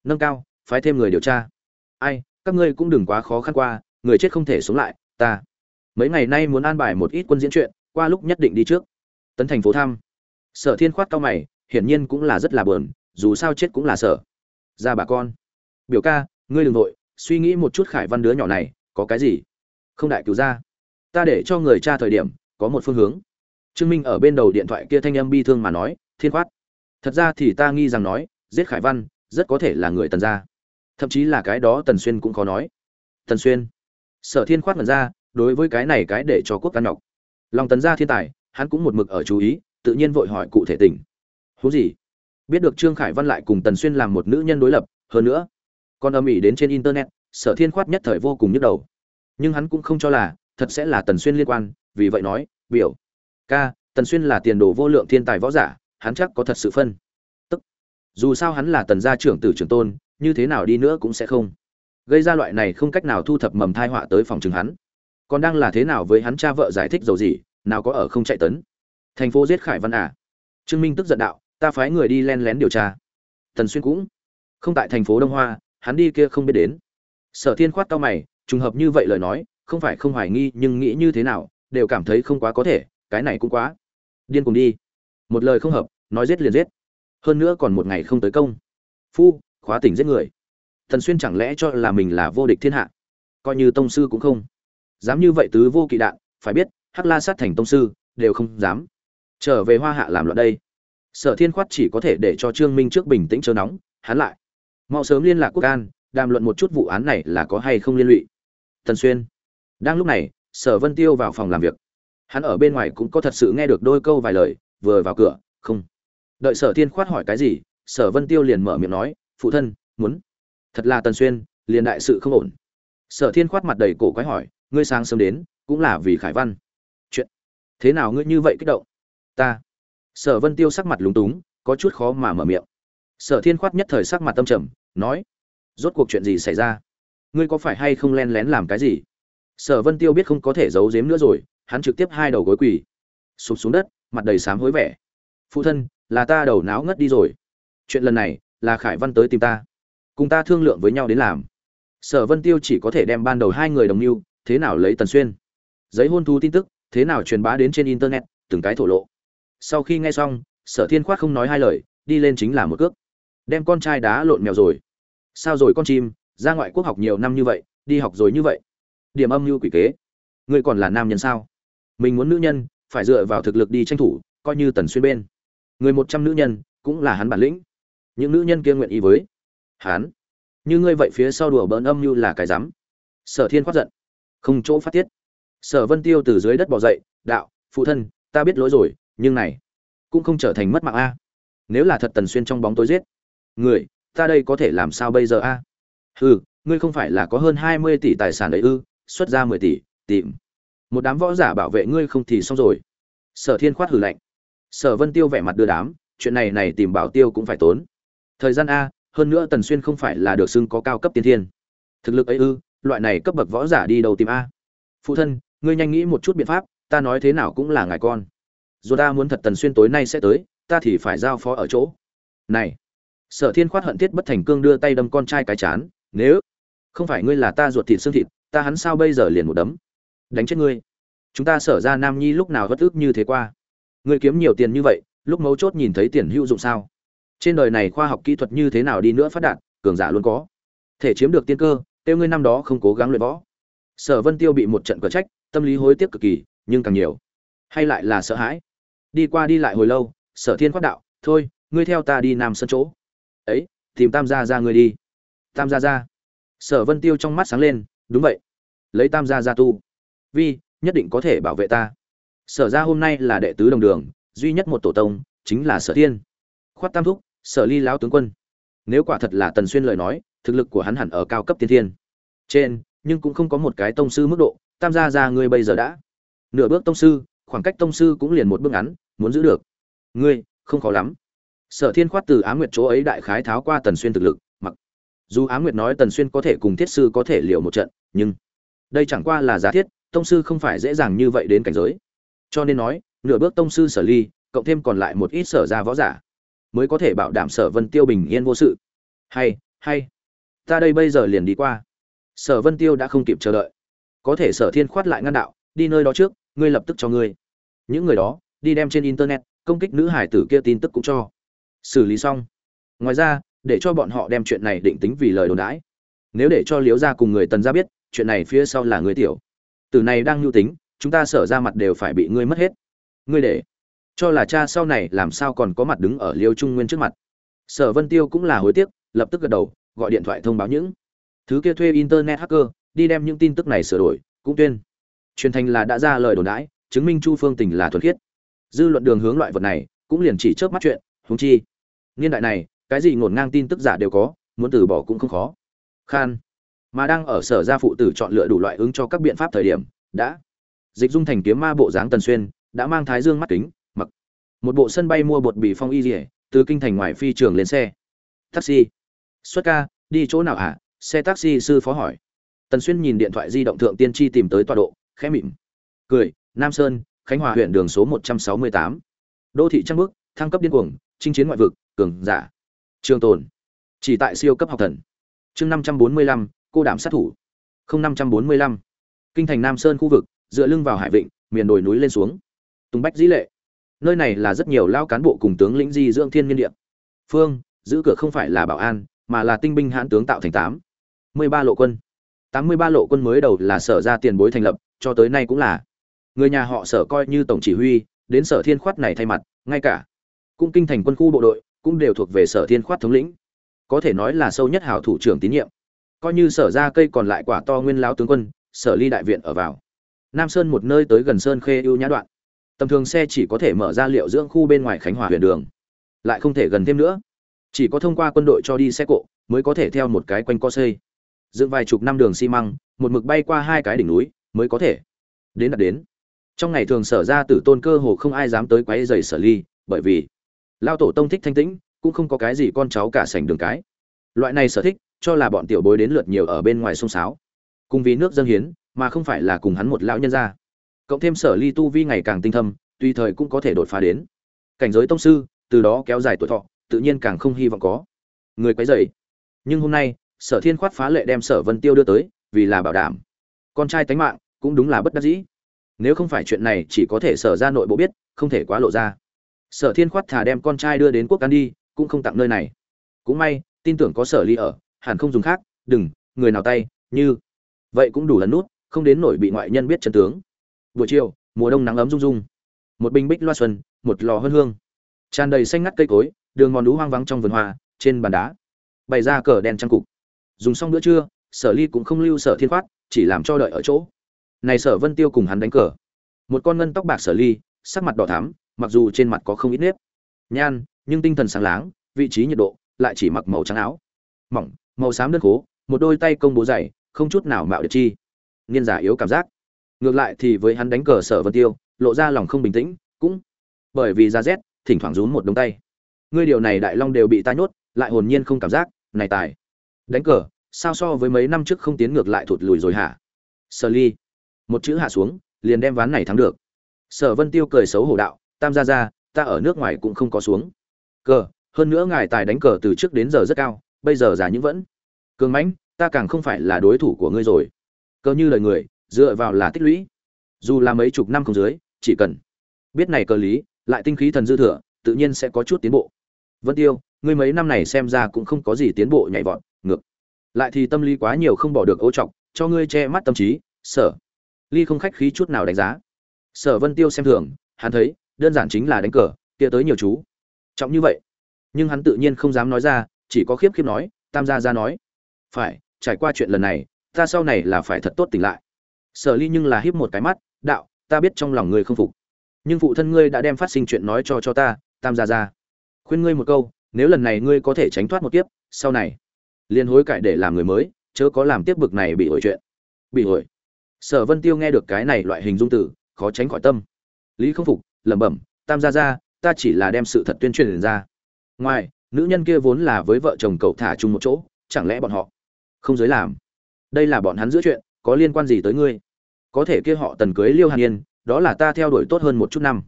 Nâng cao, phái thêm người điều tra. Ai, các ngươi cũng đừng quá khó khăn qua, người chết không thể sống lại, ta. Mấy ngày nay muốn an bài một ít quân diễn chuyện, qua lúc nhất định đi trước. Tấn thành phố thăm. Sở thiên khoát cao mày, hiển nhiên cũng là rất là bờn dù sao chết cũng là sở ra bà con. Biểu ca, ngươi đừng nội suy nghĩ một chút khải văn đứa nhỏ này, có cái gì? Không đại cứu ra ta để cho người cha thời điểm, có một phương hướng. Trương minh ở bên đầu điện thoại kia thanh âm bi thương mà nói, thiên khoát. Thật ra thì ta nghi rằng nói, giết khải văn, rất có thể là người tần gia. Thậm chí là cái đó tần xuyên cũng khó nói. Tần xuyên. Sở thiên khoát mật ra, đối với cái này cái để cho quốc căn ngọc lòng tần gia thiên tài, hắn cũng một mực ở chú ý, tự nhiên vội hỏi cụ thể tình. Huống gì? Biết được trương khải văn lại cùng tần xuyên làm một nữ nhân đối lập, hơn nữa còn âm ỉ đến trên internet, sở thiên khoát nhất thời vô cùng nhức đầu. Nhưng hắn cũng không cho là, thật sẽ là tần xuyên liên quan, vì vậy nói, biểu ca, tần xuyên là tiền đồ vô lượng thiên tài võ giả, hắn chắc có thật sự phân. Tức, dù sao hắn là tần gia trưởng tử trưởng tôn, như thế nào đi nữa cũng sẽ không. Gây ra loại này không cách nào thu thập mầm thai họa tới phòng chừng hắn. Còn đang là thế nào với hắn cha vợ giải thích dầu gì, nào có ở không chạy tấn. Thành phố giết khải văn à? Trương minh tức giận đạo ta phái người đi len lén điều tra. Tần xuyên cũng không tại thành phố đông hoa, hắn đi kia không biết đến. Sở thiên khoát cao mày, trùng hợp như vậy lời nói, không phải không hoài nghi, nhưng nghĩ như thế nào, đều cảm thấy không quá có thể, cái này cũng quá điên cùng đi. Một lời không hợp, nói giết liền giết. Hơn nữa còn một ngày không tới công. Phu, khóa tỉnh giết người. Tần xuyên chẳng lẽ cho là mình là vô địch thiên hạ? Coi như tông sư cũng không. Dám như vậy tứ vô kỵ đạn, phải biết, hắc la sát thành tông sư, đều không dám. Trở về hoa hạ làm loạn đây sở thiên khoát chỉ có thể để cho trương minh trước bình tĩnh chờ nóng, hắn lại. Mau sớm liên lạc quốc an đàm luận một chút vụ án này là có hay không liên lụy. Tần xuyên. Đang lúc này, sở vân tiêu vào phòng làm việc. Hắn ở bên ngoài cũng có thật sự nghe được đôi câu vài lời, vừa vào cửa, không. Đợi sở thiên khoát hỏi cái gì, sở vân tiêu liền mở miệng nói, phụ thân, muốn. Thật là tần xuyên, liền đại sự không ổn. Sở thiên khoát mặt đầy cổ quái hỏi, ngươi sáng sớm đến, cũng là vì khải văn. Chuyện, thế nào ngươi như vậy kích động? Ta sở vân tiêu sắc mặt lúng túng, có chút khó mà mở miệng. Sở thiên khoát nhất thời sắc mặt tâm trầm, nói, rốt cuộc chuyện gì xảy ra? Ngươi có phải hay không len lén làm cái gì? Sở vân tiêu biết không có thể giấu giếm nữa rồi, hắn trực tiếp hai đầu gối quỳ, sụp xuống đất, mặt đầy sám hối vẻ. Phụ thân, là ta đầu náo ngất đi rồi. Chuyện lần này, là khải văn tới tìm ta. Cùng ta thương lượng với nhau đến làm. Sở vân tiêu chỉ có thể đem ban đầu hai người đồng mưu, thế nào lấy tần xuyên. Giấy hôn thú tin tức, thế nào truyền bá đến trên internet, từng cái thổ lộ sau khi nghe xong, sở thiên khoát không nói hai lời, đi lên chính là một cước. Đem con trai đá lộn mèo rồi. Sao rồi con chim? Ra ngoại quốc học nhiều năm như vậy, đi học rồi như vậy. Điểm âm mưu quỷ kế. Ngươi còn là nam nhân sao? Mình muốn nữ nhân, phải dựa vào thực lực đi tranh thủ, coi như tần xuyên bên. Người một trăm nữ nhân, cũng là hắn bản lĩnh. Những nữ nhân kia nguyện ý với hắn. Như ngươi vậy phía sau đùa bỡn âm như là cái rắm. Sở thiên khoát giận. Không chỗ phát tiết. Sở vân tiêu từ dưới đất bỏ dậy, đạo, phụ thân, ta biết lỗi rồi nhưng này cũng không trở thành mất mạng a. Nếu là thật tần xuyên trong bóng tối giết, người, ta đây có thể làm sao bây giờ a? Ừ ngươi không phải là có hơn hai mươi tỷ tài sản đấy ư, xuất ra mười tỷ, tìm. Một đám võ giả bảo vệ ngươi không thì xong rồi. Sở thiên khoát hử lạnh. Sở vân tiêu vẻ mặt đưa đám, chuyện này này tìm bảo tiêu cũng phải tốn. Thời gian a, hơn nữa tần xuyên không phải là được xưng có cao cấp tiên thiên. Thực lực ấy ư, loại này cấp bậc võ giả đi đầu tìm a? Phụ thân, ngươi nhanh nghĩ một chút biện pháp, ta nói thế nào cũng là ngài con dù ta muốn thật tần xuyên tối nay sẽ tới, ta thì phải giao phó ở chỗ. Này, sở thiên khoát hận thiết bất thành cương đưa tay đâm con trai cái chán, nếu không phải ngươi là ta ruột thịt xương thịt, ta hắn sao bây giờ liền một đấm? Đánh chết ngươi. Chúng ta sở ra nam nhi lúc nào bất ức như thế qua? Ngươi kiếm nhiều tiền như vậy, lúc mấu chốt nhìn thấy tiền hữu dụng sao? Trên đời này khoa học kỹ thuật như thế nào đi nữa phát đạt, cường giả luôn có. Thể chiếm được tiên cơ, tiêu ngươi năm đó không cố gắng luyện võ. Sở vân tiêu bị một trận cờ trách, tâm lý hối tiếc cực kỳ, nhưng càng nhiều. Hay lại là sợ hãi đi qua đi lại hồi lâu, sở thiên khoát đạo, thôi, ngươi theo ta đi nam sân chỗ. Ấy, tìm tam gia ra ngươi đi. Tam gia ra sở vân tiêu trong mắt sáng lên, đúng vậy. Lấy tam gia ra tu. Vi, nhất định có thể bảo vệ ta. Sở ra hôm nay là đệ tứ đồng đường, duy nhất một tổ tông, chính là sở thiên. Khoát tam thúc, sở ly lão tướng quân. Nếu quả thật là tần xuyên lời nói, thực lực của hắn hẳn ở cao cấp tiên thiên. Trên, nhưng cũng không có một cái tông sư mức độ, tam gia ra ngươi bây giờ đã nửa bước tông sư khoảng cách tông sư cũng liền một bước ngắn, muốn giữ được. Ngươi, không khó lắm. Sở thiên khoát từ á nguyệt chỗ ấy đại khái tháo qua tần xuyên thực lực, mặc dù á nguyệt nói tần xuyên có thể cùng thiết sư có thể liều một trận, nhưng đây chẳng qua là giả thiết, tông sư không phải dễ dàng như vậy đến cảnh giới. Cho nên nói, nửa bước tông sư sở ly, cộng thêm còn lại một ít sở ra võ giả, mới có thể bảo đảm sở vân tiêu bình yên vô sự. Hay hay, ta đây bây giờ liền đi qua. Sở vân tiêu đã không kịp chờ đợi. Có thể sở thiên khoát lại ngăn đạo, đi nơi đó trước ngươi lập tức cho ngươi. Những người đó, đi đem trên internet, công kích nữ hải tử kia tin tức cũng cho. Xử lý xong. Ngoài ra, để cho bọn họ đem chuyện này định tính vì lời đồn đãi. Nếu để cho liếu ra cùng người tần ra biết, chuyện này phía sau là người tiểu. Từ này đang nhu tính, chúng ta sở ra mặt đều phải bị ngươi mất hết. Ngươi để. Cho là cha sau này làm sao còn có mặt đứng ở liêu trung nguyên trước mặt. Sở vân tiêu cũng là hối tiếc, lập tức gật đầu, gọi điện thoại thông báo những thứ kia thuê internet hacker, đi đem những tin tức này sửa đổi, cũng tuyên truyền thành là đã ra lời đồn đãi, chứng minh chu phương tình là thuần khiết. Dư luận đường hướng loại vật này, cũng liền chỉ chớp mắt chuyện húng chi. Niên đại này, cái gì ngổn ngang tin tức giả đều có, muốn từ bỏ cũng không khó. Khan. Mà đang ở sở gia phụ tử chọn lựa đủ loại ứng cho các biện pháp thời điểm, đã. Dịch dung thành kiếm ma bộ dáng tần xuyên, đã mang thái dương mắt kính, mặc. Một bộ sân bay mua bột bì phong y dỉa từ kinh thành ngoài phi trường lên xe. Taxi. Xuất ca, đi chỗ nào hả? À? xe taxi sư phó hỏi. Tần xuyên nhìn điện thoại di động thượng tiên tri tìm tới tọa độ khẽ mỉm. Cười, nam sơn, khánh hòa huyện đường số một trăm sáu mươi tám. Đô thị trang bước, thăng cấp điên cuồng, chinh chiến ngoại vực, cường giả. Trường tồn, chỉ tại siêu cấp học thần. Chương năm trăm bốn mươi lăm, cô đảm sát thủ. Không năm trăm bốn mươi lăm. Kinh thành nam sơn khu vực, dựa lưng vào hải vịnh, miền đồi núi lên xuống. Tùng bách dĩ lệ. Nơi này là rất nhiều lao cán bộ cùng tướng lĩnh di dưỡng thiên nhiên địa. Phương, giữ cửa không phải là bảo an, mà là tinh binh hãn tướng tạo thành tám. Mươi ba lộ quân. Tám mươi ba lộ quân mới đầu là sở ra tiền bối thành lập cho tới nay cũng là. Người nhà họ sở coi như tổng chỉ huy, đến sở thiên khoát này thay mặt, ngay cả cung kinh thành quân khu bộ đội, cũng đều thuộc về sở thiên khoát thống lĩnh. Có thể nói là sâu nhất hảo thủ trưởng tín nhiệm. Coi như sở ra cây còn lại quả to nguyên lao tướng quân, sở ly đại viện ở vào. Nam sơn một nơi tới gần sơn khê ưu nhã đoạn. Tầm thường xe chỉ có thể mở ra liệu dưỡng khu bên ngoài khánh hòa huyện đường. Lại không thể gần thêm nữa. Chỉ có thông qua quân đội cho đi xe cộ, mới có thể theo một cái quanh co xây. Dựng vài chục năm đường xi măng, một mực bay qua hai cái đỉnh núi mới có thể đến đặt đến. Trong ngày thường sở ra tử tôn cơ hồ không ai dám tới quấy giày sở ly, bởi vì lao tổ tông thích thanh tĩnh, cũng không có cái gì con cháu cả sành đường cái. Loại này sở thích, cho là bọn tiểu bối đến lượt nhiều ở bên ngoài sông sáo. Cùng vì nước dân hiến, mà không phải là cùng hắn một lão nhân gia. Cộng thêm sở ly tu vi ngày càng tinh thâm tùy thời cũng có thể đột phá đến. Cảnh giới tông sư, từ đó kéo dài tuổi thọ, tự nhiên càng không hy vọng có người quấy rầy. Nhưng hôm nay, sở thiên khoát phá lệ đem sở vân tiêu đưa tới, vì là bảo đảm con trai tánh mạng cũng đúng là bất đắc dĩ. Nếu không phải chuyện này chỉ có thể sở ra nội bộ biết, không thể quá lộ ra. Sở thiên khoát thà đem con trai đưa đến quốc an đi, cũng không tặng nơi này. Cũng may, tin tưởng có sở ly ở, hẳn không dùng khác, đừng, người nào tay, như. Vậy cũng đủ lần nút, không đến nổi bị ngoại nhân biết chân tướng. Buổi chiều, mùa đông nắng ấm rung rung. Một bình bích loa xuân, một lò hơn hương. Tràn đầy xanh ngắt cây cối, đường mòn đú hoang vắng trong vườn hoa, trên bàn đá. Bày ra cờ đèn trang cục. Dùng xong bữa trưa, sở ly cũng không lưu sở thiên khoát chỉ làm cho đợi ở chỗ. Này sở vân tiêu cùng hắn đánh cờ. Một con ngân tóc bạc sở ly, sắc mặt đỏ thắm, mặc dù trên mặt có không ít nếp. Nhan, nhưng tinh thần sáng láng, vị trí nhiệt độ lại chỉ mặc màu trắng áo. Mỏng, màu xám đơn khố, một đôi tay công bố dày, không chút nào mạo được chi. Niên giả yếu cảm giác. Ngược lại thì với hắn đánh cờ sở vân tiêu, lộ ra lòng không bình tĩnh, cũng bởi vì ra rét thỉnh thoảng rún một đống tay. Ngươi điều này đại long đều bị ta nhốt, lại hồn nhiên không cảm giác, này tài. Đánh cờ sao so với mấy năm trước không tiến ngược lại thụt lùi rồi hả? Sở ly, một chữ hạ xuống, liền đem ván này thắng được. Sở vân tiêu cười xấu hổ đạo, tam gia gia, ta ở nước ngoài cũng không có xuống. Cờ, hơn nữa ngài tài đánh cờ từ trước đến giờ rất cao, bây giờ giả những vẫn. Cường mãnh, ta càng không phải là đối thủ của ngươi rồi. Cờ như lời người, dựa vào là tích lũy. Dù là mấy chục năm không dưới, chỉ cần biết này cờ lý, lại tinh khí thần dư thừa, tự nhiên sẽ có chút tiến bộ. Vân tiêu, ngươi mấy năm này xem ra cũng không có gì tiến bộ nhảy vọt, ngược lại thì tâm lý quá nhiều không bỏ được ô trọng cho ngươi che mắt tâm trí, sở. Ly không khách khí chút nào đánh giá. Sở vân tiêu xem thường, hắn thấy, đơn giản chính là đánh cờ, kia tới nhiều chú. Trọng như vậy. Nhưng hắn tự nhiên không dám nói ra, chỉ có khiếp khiếp nói, tam gia ra nói. Phải, trải qua chuyện lần này, ta sau này là phải thật tốt tỉnh lại. Sở ly nhưng là hiếp một cái mắt, đạo, ta biết trong lòng ngươi không phục. Nhưng phụ thân ngươi đã đem phát sinh chuyện nói cho cho ta, tam gia ra khuyên ngươi một câu, nếu lần này ngươi có thể tránh thoát một kiếp, sau này liền hối cải để làm người mới, chớ có làm tiếp bực này bị ổi chuyện. Bị ổi sở vân tiêu nghe được cái này loại hình dung tử khó tránh khỏi tâm. Lý không phục, lẩm bẩm, tam gia ra ta chỉ là đem sự thật tuyên truyền ra. Ngoài, nữ nhân kia vốn là với vợ chồng cậu thả chung một chỗ, chẳng lẽ bọn họ không giới làm? Đây là bọn hắn giữa chuyện, có liên quan gì tới ngươi? Có thể kia họ tần cưới liêu hàn yên, đó là ta theo đuổi tốt hơn một chút năm.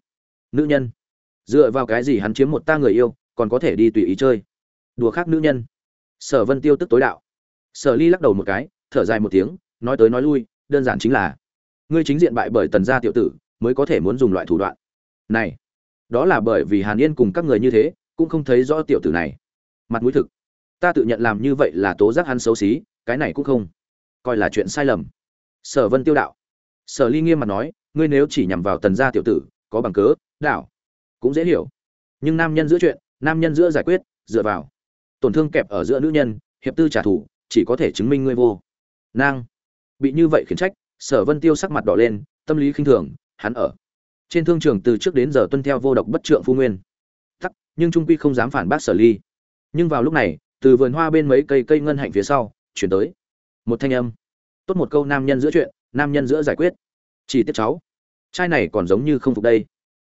Nữ nhân. Dựa vào cái gì hắn chiếm một ta người yêu, còn có thể đi tùy ý chơi? Đùa khác nữ nhân sở vân tiêu tức tối đạo. Sở ly lắc đầu một cái, thở dài một tiếng, nói tới nói lui, đơn giản chính là, ngươi chính diện bại bởi tần gia tiểu tử, mới có thể muốn dùng loại thủ đoạn. Này, đó là bởi vì hàn yên cùng các người như thế, cũng không thấy rõ tiểu tử này. Mặt mũi thực. Ta tự nhận làm như vậy là tố giác hắn xấu xí, cái này cũng không coi là chuyện sai lầm. Sở vân tiêu đạo. Sở ly nghiêm mặt nói, ngươi nếu chỉ nhằm vào tần gia tiểu tử, có bằng cớ, đạo, cũng dễ hiểu. Nhưng nam nhân giữa chuyện, nam nhân giữa giải quyết, dựa vào tổn thương kẹp ở giữa nữ nhân, hiệp tư trả thù, chỉ có thể chứng minh ngươi vô nang bị như vậy khiển trách, sở vân tiêu sắc mặt đỏ lên, tâm lý khinh thường, hắn ở. Trên thương trường từ trước đến giờ tuân theo vô độc bất trượng phu nguyên. Tắc, nhưng trung quy không dám phản bác sở ly. Nhưng vào lúc này, từ vườn hoa bên mấy cây cây ngân hạnh phía sau, chuyển tới. Một thanh âm. Tốt một câu nam nhân giữa chuyện, nam nhân giữa giải quyết. Chỉ tiết cháu. Trai này còn giống như không phục đây.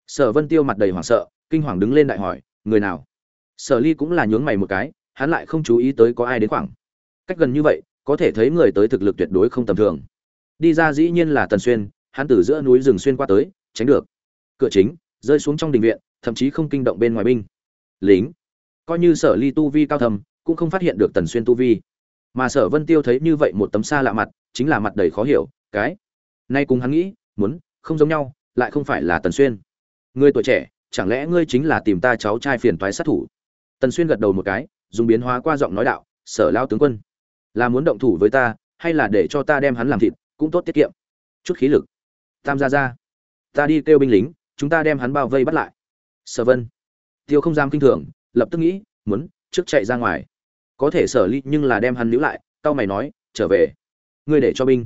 Sở vân tiêu mặt đầy hoảng sợ, kinh hoàng đứng lên đại hỏi, người nào? Sở ly cũng là nhướng mày một cái hắn lại không chú ý tới có ai đến khoảng. Cách gần như vậy, có thể thấy người tới thực lực tuyệt đối không tầm thường. Đi ra dĩ nhiên là tần xuyên, hắn từ giữa núi rừng xuyên qua tới, tránh được. Cửa chính, rơi xuống trong đình viện, thậm chí không kinh động bên ngoài binh. Lính, coi như sở ly tu vi cao thầm, cũng không phát hiện được tần xuyên tu vi. Mà sở vân tiêu thấy như vậy một tấm xa lạ mặt, chính là mặt đầy khó hiểu, cái. Nay cùng hắn nghĩ, muốn, không giống nhau, lại không phải là tần xuyên. Người tuổi trẻ, chẳng lẽ ngươi chính là tìm ta cháu trai phiền toái sát thủ? Tần xuyên gật đầu một cái dùng biến hóa qua giọng nói đạo, sở lao tướng quân, là muốn động thủ với ta, hay là để cho ta đem hắn làm thịt, cũng tốt tiết kiệm. Chút khí lực. Tam gia ra ta đi kêu binh lính, chúng ta đem hắn bao vây bắt lại. Sở vân, tiêu không dám kinh thường, lập tức nghĩ, muốn trước chạy ra ngoài. Có thể sở ly nhưng là đem hắn níu lại tao mày nói, trở về. Ngươi để cho binh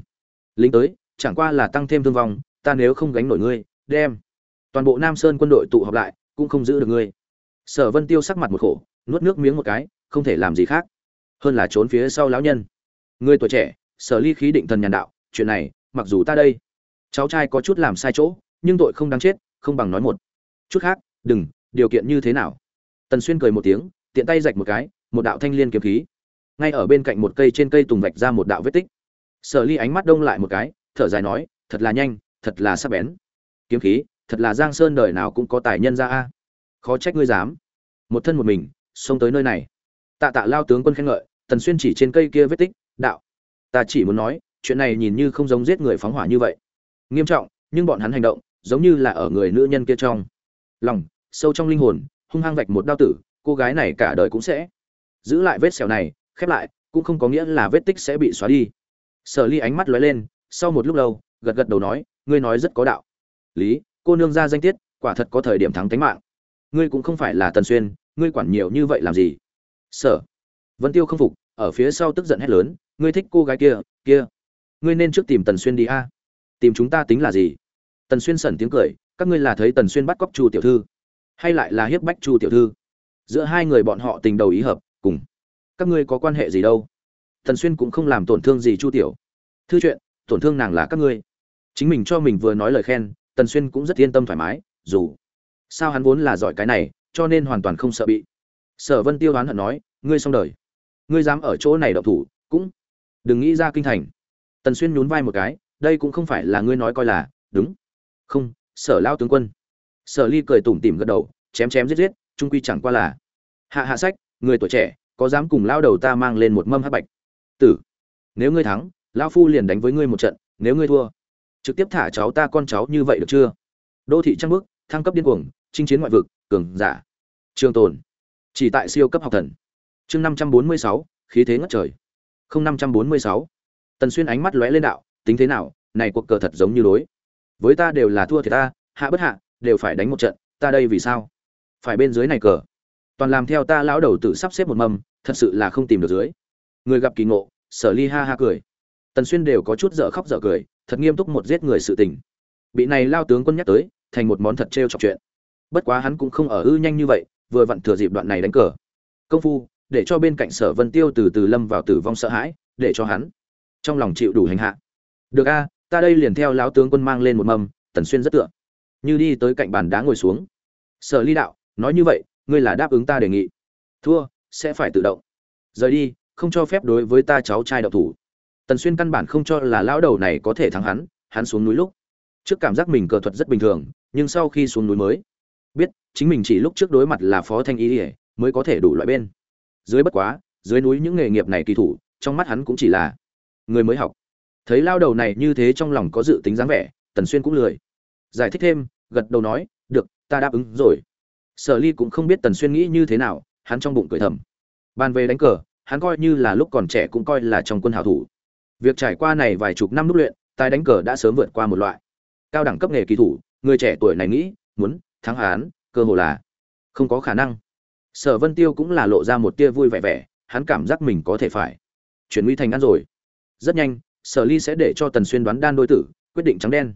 lính tới, chẳng qua là tăng thêm thương vong, ta nếu không gánh nổi ngươi, đem toàn bộ nam sơn quân đội tụ họp lại, cũng không giữ được ngươi. Sở vân tiêu sắc mặt một khổ nuốt nước miếng một cái, không thể làm gì khác, hơn là trốn phía sau lão nhân. Người tuổi trẻ, sở ly khí định thần nhàn đạo, chuyện này, mặc dù ta đây, cháu trai có chút làm sai chỗ, nhưng tội không đáng chết, không bằng nói một chút khác, đừng, điều kiện như thế nào? Tần xuyên cười một tiếng, tiện tay rạch một cái, một đạo thanh liên kiếm khí. Ngay ở bên cạnh một cây trên cây tùng vạch ra một đạo vết tích. Sở ly ánh mắt đông lại một cái, thở dài nói, thật là nhanh, thật là sắc bén. Kiếm khí, thật là giang sơn đời nào cũng có tài nhân ra a. Khó trách ngươi dám. Một thân một mình xông tới nơi này. Tạ tạ lao tướng quân khen ngợi, tần xuyên chỉ trên cây kia vết tích, đạo, ta chỉ muốn nói, chuyện này nhìn như không giống giết người phóng hỏa như vậy. Nghiêm trọng, nhưng bọn hắn hành động, giống như là ở người nữ nhân kia trong lòng, sâu trong linh hồn, hung hăng vạch một đao tử, cô gái này cả đời cũng sẽ giữ lại vết sẹo này, khép lại, cũng không có nghĩa là vết tích sẽ bị xóa đi. Sở ly ánh mắt lóe lên, sau một lúc lâu, gật gật đầu nói, ngươi nói rất có đạo. Lý, cô nương ra danh tiết, quả thật có thời điểm thắng tánh mạng. Ngươi cũng không phải là tần xuyên ngươi quản nhiều như vậy làm gì? Sở. Vân tiêu không phục, ở phía sau tức giận hét lớn, ngươi thích cô gái kia kia. Ngươi nên trước tìm tần xuyên đi a. Tìm chúng ta tính là gì? Tần xuyên sẩn tiếng cười, các ngươi là thấy tần xuyên bắt cóc chu tiểu thư, hay lại là hiếp bách chu tiểu thư? Giữa hai người bọn họ tình đầu ý hợp, cùng. Các ngươi có quan hệ gì đâu? Tần xuyên cũng không làm tổn thương gì chu tiểu. Thư chuyện, tổn thương nàng là các ngươi. Chính mình cho mình vừa nói lời khen, tần xuyên cũng rất yên tâm thoải mái, dù. Sao hắn vốn là giỏi cái này cho nên hoàn toàn không sợ bị. Sở vân tiêu đoán hận nói, ngươi xong đời. Ngươi dám ở chỗ này độc thủ, cũng đừng nghĩ ra kinh thành. Tần xuyên nhún vai một cái, đây cũng không phải là ngươi nói coi là, đúng. Không, sở lao tướng quân. Sở ly cười tủm tỉm gật đầu, chém chém giết giết, trung quy chẳng qua là, hạ hạ sách, người tuổi trẻ, có dám cùng lao đầu ta mang lên một mâm hắc bạch? Tử, nếu ngươi thắng lao phu liền đánh với ngươi một trận, nếu ngươi thua, trực tiếp thả cháu ta con cháu như vậy được chưa? Đô thị trăng bước, thăng cấp điên cuồng chinh chiến ngoại vực cường giả. Trường tồn. Chỉ tại siêu cấp học thần. Chương năm trăm bốn mươi sáu khí thế ngất trời. Không năm trăm bốn mươi sáu. Tần xuyên ánh mắt lóe lên đạo tính thế nào? Này cuộc cờ thật giống như đối. Với ta đều là thua thì ta hạ bất hạ đều phải đánh một trận ta đây vì sao? Phải bên dưới này cờ. Toàn làm theo ta lão đầu tự sắp xếp một mầm, thật sự là không tìm được dưới. Người gặp kỳ ngộ sở ly ha ha cười. Tần xuyên đều có chút dở khóc dở cười thật nghiêm túc một giết người sự tình. Bị này lao tướng quân nhắc tới thành một món thật trêu chọc chuyện bất quá hắn cũng không ở ư nhanh như vậy, vừa vặn thừa dịp đoạn này đánh cờ. Công phu, để cho bên cạnh sở vân tiêu từ từ lâm vào tử vong sợ hãi, để cho hắn trong lòng chịu đủ hành hạ. Được a, ta đây liền theo lão tướng quân mang lên một mâm, tần xuyên rất tựa. Như đi tới cạnh bàn đá ngồi xuống. Sở ly đạo, nói như vậy, ngươi là đáp ứng ta đề nghị. Thua, sẽ phải tự động. Rời đi, không cho phép đối với ta cháu trai đậu thủ. Tần xuyên căn bản không cho là lão đầu này có thể thắng hắn hắn xuống núi lúc. Trước cảm giác mình cờ thuật rất bình thường, nhưng sau khi xuống núi mới biết, chính mình chỉ lúc trước đối mặt là phó thanh ý ỉa mới có thể đủ loại bên. Dưới bất quá, dưới núi những nghề nghiệp này kỳ thủ, trong mắt hắn cũng chỉ là người mới học. Thấy lao đầu này như thế trong lòng có dự tính dáng vẻ, tần xuyên cũng lười. Giải thích thêm, gật đầu nói, được, ta đáp ứng rồi. Sở ly cũng không biết tần xuyên nghĩ như thế nào, hắn trong bụng cười thầm. Bàn về đánh cờ, hắn coi như là lúc còn trẻ cũng coi là trong quân hảo thủ. Việc trải qua này vài chục năm lúc luyện, tài đánh cờ đã sớm vượt qua một loại. Cao đẳng cấp nghề kỳ thủ, người trẻ tuổi này nghĩ, muốn thắng hán cơ hồ là không có khả năng. Sở vân tiêu cũng là lộ ra một tia vui vẻ vẻ, hắn cảm giác mình có thể phải chuyển nguy thành ăn rồi. Rất nhanh, sở ly sẽ để cho tần xuyên đoán đan đôi tử, quyết định trắng đen.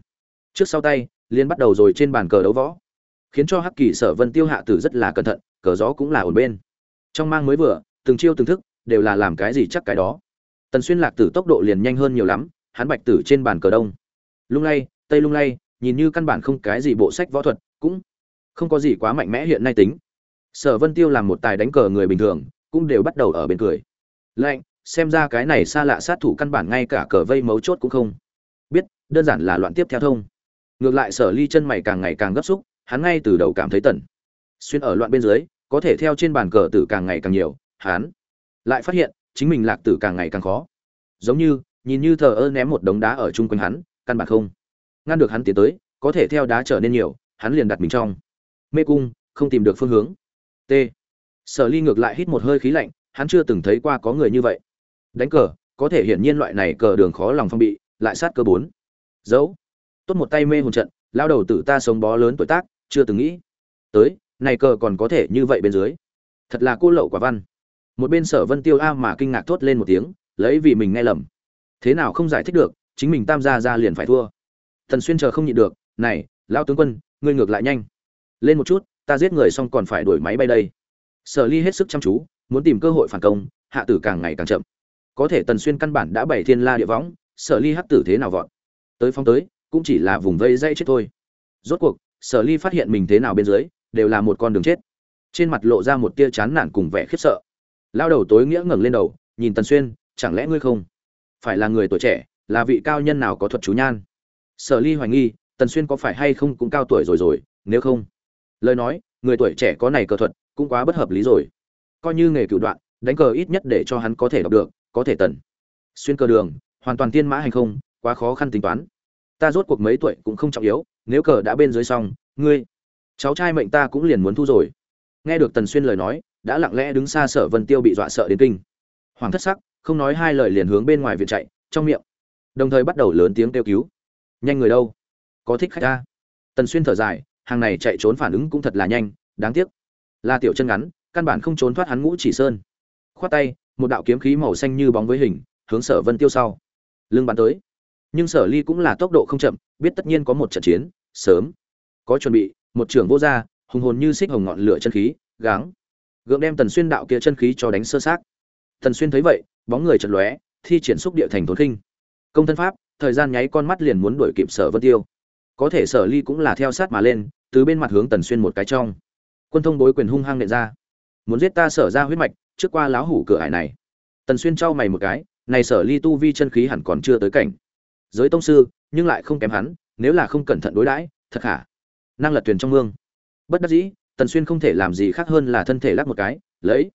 Trước sau tay liên bắt đầu rồi trên bàn cờ đấu võ. Khiến cho hắc kỳ sở vân tiêu hạ tử rất là cẩn thận, cờ gió cũng là ổn bên. Trong mang mới vừa, từng chiêu từng thức, đều là làm cái gì chắc cái đó. Tần xuyên lạc tử tốc độ liền nhanh hơn nhiều lắm, hắn bạch tử trên bàn cờ đông. Lung lay, tây lung lay, nhìn như căn bản không cái gì bộ sách võ thuật, cũng không có gì quá mạnh mẽ hiện nay tính. Sở vân tiêu làm một tài đánh cờ người bình thường, cũng đều bắt đầu ở bên cười. Lạnh, xem ra cái này xa lạ sát thủ căn bản ngay cả cờ vây mấu chốt cũng không. Biết, đơn giản là loạn tiếp theo thông. Ngược lại sở ly chân mày càng ngày càng gấp xúc, hắn ngay từ đầu cảm thấy tần. Xuyên ở loạn bên dưới, có thể theo trên bàn cờ tử càng ngày càng nhiều, hắn lại phát hiện, chính mình lạc tử càng ngày càng khó. Giống như, nhìn như thờ ơ ném một đống đá ở chung quanh hắn, căn bản không. Ngăn được hắn tiến tới, có thể theo đá trở nên nhiều, hắn liền đặt mình trong mê cung, không tìm được phương hướng. T. Sở ly ngược lại hít một hơi khí lạnh, hắn chưa từng thấy qua có người như vậy. Đánh cờ, có thể hiển nhiên loại này cờ đường khó lòng phong bị, lại sát cơ bốn. Dấu. Tốt một tay mê hồn trận, lao đầu tử ta sống bó lớn tuổi tác, chưa từng nghĩ. Tới, này cờ còn có thể như vậy bên dưới. Thật là cô lậu quả văn. Một bên sở vân tiêu a mà kinh ngạc thốt lên một tiếng, lấy vì mình nghe lầm. Thế nào không giải thích được, chính mình tam gia ra liền phải thua. Thần xuyên chờ không nhịn được, này lao tướng quân, ngươi ngược lại nhanh lên một chút, ta giết người xong còn phải đuổi máy bay đây. Sở ly hết sức chăm chú, muốn tìm cơ hội phản công, hạ tử càng ngày càng chậm. Có thể tần xuyên căn bản đã bảy thiên la địa võng, sở ly hắc tử thế nào vọt? Tới phong tới, cũng chỉ là vùng vây dây chết thôi. Rốt cuộc, sở ly phát hiện mình thế nào bên dưới, đều là một con đường chết. Trên mặt lộ ra một tia chán nản cùng vẻ khiếp sợ. Lao đầu tối nghĩa ngẩng lên đầu, nhìn tần xuyên, chẳng lẽ ngươi không phải là người tuổi trẻ, là vị cao nhân nào có thuật chú nhan? Sở ly hoài nghi, tần xuyên có phải hay không cũng cao tuổi rồi rồi, nếu không lời nói, người tuổi trẻ có này cờ thuật, cũng quá bất hợp lý rồi. Coi như nghề cựu đoạn, đánh cờ ít nhất để cho hắn có thể đọc được, có thể tần. Xuyên cờ đường, hoàn toàn tiên mã hành không, quá khó khăn tính toán. Ta rốt cuộc mấy tuổi cũng không trọng yếu, nếu cờ đã bên dưới xong, ngươi, cháu trai mệnh ta cũng liền muốn thu rồi. Nghe được tần xuyên lời nói, đã lặng lẽ đứng xa sở vân tiêu bị dọa sợ đến kinh. Hoàng thất sắc, không nói hai lời liền hướng bên ngoài viện chạy, trong miệng. Đồng thời bắt đầu lớn tiếng kêu cứu. Nhanh người đâu? Có thích khách ta? Tần xuyên thở dài hàng này chạy trốn phản ứng cũng thật là nhanh, đáng tiếc. La tiểu chân ngắn, căn bản không trốn thoát hắn ngũ chỉ sơn. Khoát tay, một đạo kiếm khí màu xanh như bóng với hình, hướng sở vân tiêu sau. Lưng bắn tới. Nhưng sở ly cũng là tốc độ không chậm, biết tất nhiên có một trận chiến, sớm. Có chuẩn bị, một trưởng vô gia, hùng hồn như xích hồng ngọn lửa chân khí, gắng. Gượng đem tần xuyên đạo kia chân khí cho đánh sơ sát tần xuyên thấy vậy, bóng người chật lóe, thi triển xúc địa thành thốn khinh. Công thân pháp, thời gian nháy con mắt liền muốn đuổi kịp sở vân tiêu có thể sở ly cũng là theo sát mà lên, từ bên mặt hướng tần xuyên một cái trong. Quân thông bối quyền hung hăng nện ra. Muốn giết ta sở ra huyết mạch, trước qua láo hủ cửa ải này. Tần xuyên trao mày một cái, này sở ly tu vi chân khí hẳn còn chưa tới cảnh. Giới tông sư, nhưng lại không kém hắn, nếu là không cẩn thận đối đãi, thật hả? Năng lật thuyền trong mương. Bất đắc dĩ, tần xuyên không thể làm gì khác hơn là thân thể lắc một cái, lấy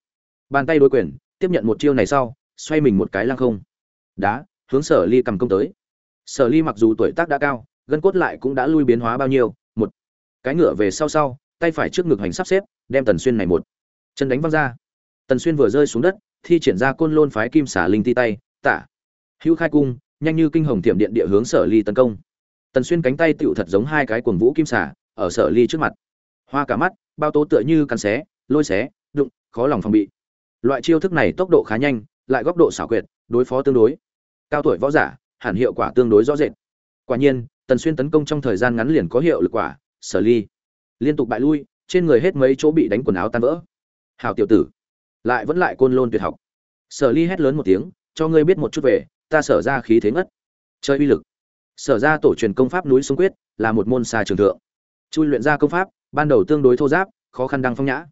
bàn tay đối quyền, tiếp nhận một chiêu này sau, xoay mình một cái lăng không. Đá, hướng sở ly cầm công tới. Sở ly mặc dù tuổi tác đã cao gân cốt lại cũng đã lui biến hóa bao nhiêu? Một. Cái ngựa về sau sau, tay phải trước ngực hành sắp xếp, đem tần xuyên này một. Chân đánh văng ra. Tần xuyên vừa rơi xuống đất, thi triển ra côn lôn phái kim xả linh ti tay, tả. Hữu khai cung, nhanh như kinh hồng thiểm điện địa hướng sở ly tấn công. Tần xuyên cánh tay tựu thật giống hai cái cuồng vũ kim xả ở sở ly trước mặt. Hoa cả mắt, bao tố tựa như cắn xé, lôi xé, đụng, khó lòng phòng bị. Loại chiêu thức này tốc độ khá nhanh, lại góc độ xảo quyệt, đối phó tương đối. Cao tuổi võ giả, hẳn hiệu quả tương đối rõ rệt. Quả nhiên tần xuyên tấn công trong thời gian ngắn liền có hiệu lực quả, sở ly. Liên tục bại lui, trên người hết mấy chỗ bị đánh quần áo tan vỡ. Hào tiểu tử, lại vẫn lại côn lôn tuyệt học. Sở ly hét lớn một tiếng, cho ngươi biết một chút về, ta sở ra khí thế ngất. Chơi uy lực. Sở ra tổ truyền công pháp núi sông quyết, là một môn xa trường thượng. Chui luyện ra công pháp, ban đầu tương đối thô giáp, khó khăn đăng phong nhã.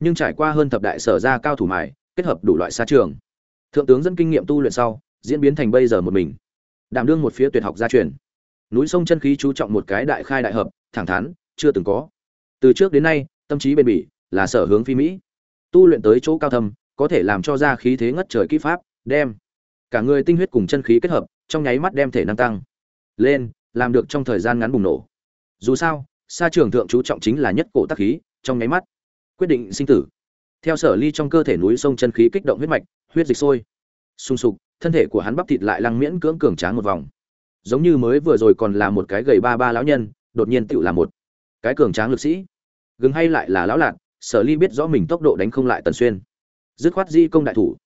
Nhưng trải qua hơn thập đại sở ra cao thủ mài, kết hợp đủ loại xa trường. Thượng tướng dẫn kinh nghiệm tu luyện sau, diễn biến thành bây giờ một mình. Đảm đương một phía tuyệt học gia truyền núi sông chân khí chú trọng một cái đại khai đại hợp, thẳng thắn, chưa từng có. Từ trước đến nay, tâm trí bền bỉ, là sở hướng phi mỹ. Tu luyện tới chỗ cao thâm, có thể làm cho ra khí thế ngất trời kỹ pháp, đem cả người tinh huyết cùng chân khí kết hợp, trong nháy mắt đem thể năng tăng lên, làm được trong thời gian ngắn bùng nổ. Dù sao xa trường thượng chú trọng chính là nhất cổ tác khí, trong nháy mắt quyết định sinh tử. Theo sở ly trong cơ thể núi sông chân khí kích động huyết mạch, huyết dịch sôi, sung sục, thân thể của hắn bắp thịt lại lăng miễn cưỡng cường tráng một vòng giống như mới vừa rồi còn là một cái gầy ba ba lão nhân, đột nhiên tựu là một cái cường tráng lực sĩ. Gừng hay lại là lão lạc sở ly biết rõ mình tốc độ đánh không lại tần xuyên. Dứt khoát di công đại thủ.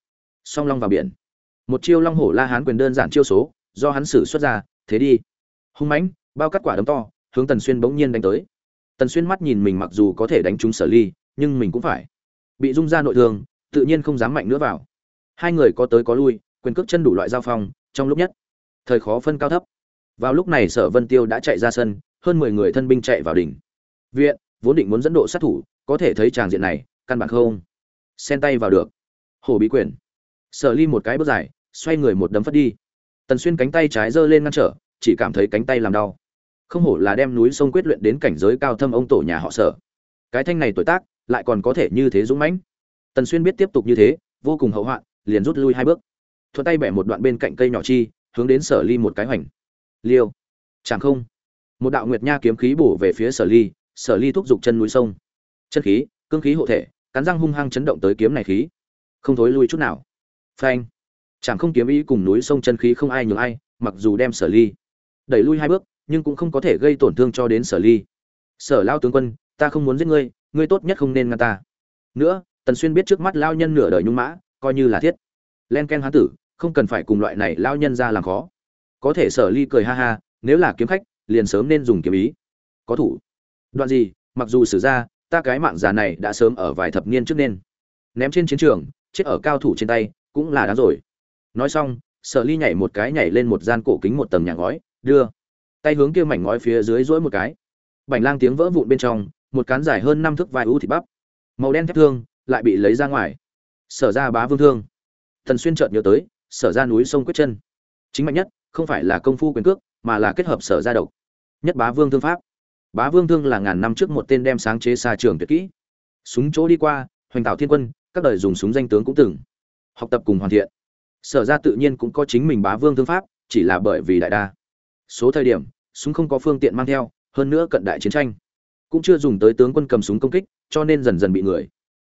Song long vào biển. Một chiêu long hổ la hán quyền đơn giản chiêu số, do hắn xử xuất ra, thế đi. Hung mãnh, bao cắt quả đấm to, hướng tần xuyên bỗng nhiên đánh tới. Tần xuyên mắt nhìn mình mặc dù có thể đánh trúng sở ly, nhưng mình cũng phải. Bị rung ra nội thương, tự nhiên không dám mạnh nữa vào. Hai người có tới có lui, quyền cước chân đủ loại giao phong, trong lúc nhất thời khó phân cao thấp. Vào lúc này sở vân tiêu đã chạy ra sân, hơn mười người thân binh chạy vào đỉnh. Viện, vốn định muốn dẫn độ sát thủ, có thể thấy tràng diện này, căn bản không. Xen tay vào được. Hổ bí quyền. Sở ly một cái bước dài, xoay người một đấm phất đi. Tần xuyên cánh tay trái giơ lên ngăn trở, chỉ cảm thấy cánh tay làm đau. Không hổ là đem núi sông quyết luyện đến cảnh giới cao thâm ông tổ nhà họ sở. Cái thanh này tuổi tác, lại còn có thể như thế dũng mãnh. Tần xuyên biết tiếp tục như thế, vô cùng hậu hoạn, liền rút lui hai bước. Thuận tay bẻ một đoạn bên cạnh cây nhỏ chi hướng đến sở ly một cái hoành. Liêu. Chẳng không. Một đạo nguyệt nha kiếm khí bổ về phía sở ly sở ly thúc giục chân núi sông. Chân khí, cương khí hộ thể, cắn răng hung hăng chấn động tới kiếm này khí. Không thối lui chút nào. Phanh. Chẳng không kiếm ý cùng núi sông chân khí không ai nhường ai, mặc dù đem sở ly đẩy lui hai bước, nhưng cũng không có thể gây tổn thương cho đến sở ly. Sở lao tướng quân, ta không muốn giết ngươi ngươi tốt nhất không nên ngăn ta. Nữa, tần xuyên biết trước mắt lao nhân nửa đời nhung mã, coi như là thiết. Len ken hán tử không cần phải cùng loại này lao nhân ra làm khó. Có thể sở ly cười ha ha, nếu là kiếm khách, liền sớm nên dùng kiếm ý. Có thủ. Đoạn gì, mặc dù xử ra, ta cái mạng già này đã sớm ở vài thập niên trước nên. Ném trên chiến trường, chết ở cao thủ trên tay, cũng là đáng rồi. Nói xong, sở ly nhảy một cái nhảy lên một gian cổ kính một tầng nhà ngói, đưa. Tay hướng kia mảnh ngói phía dưới rỗi một cái. Bành lang tiếng vỡ vụn bên trong, một cán dài hơn năm thước vài u thịt bắp. Màu đen thép thương, lại bị lấy ra ngoài. Sở ra bá vương thương. Thần xuyên chợt nhớ tới sở ra núi sông quyết chân. Chính mạnh nhất, không phải là công phu quyền cước, mà là kết hợp sở ra độc. Nhất bá vương thương pháp. Bá vương thương là ngàn năm trước một tên đem sáng chế xa trường tuyệt kỹ. Súng chỗ đi qua, hoành tạo thiên quân, các đời dùng súng danh tướng cũng từng học tập cùng hoàn thiện. Sở ra tự nhiên cũng có chính mình bá vương thương pháp, chỉ là bởi vì đại đa. Số thời điểm, súng không có phương tiện mang theo, hơn nữa cận đại chiến tranh. Cũng chưa dùng tới tướng quân cầm súng công kích, cho nên dần dần bị người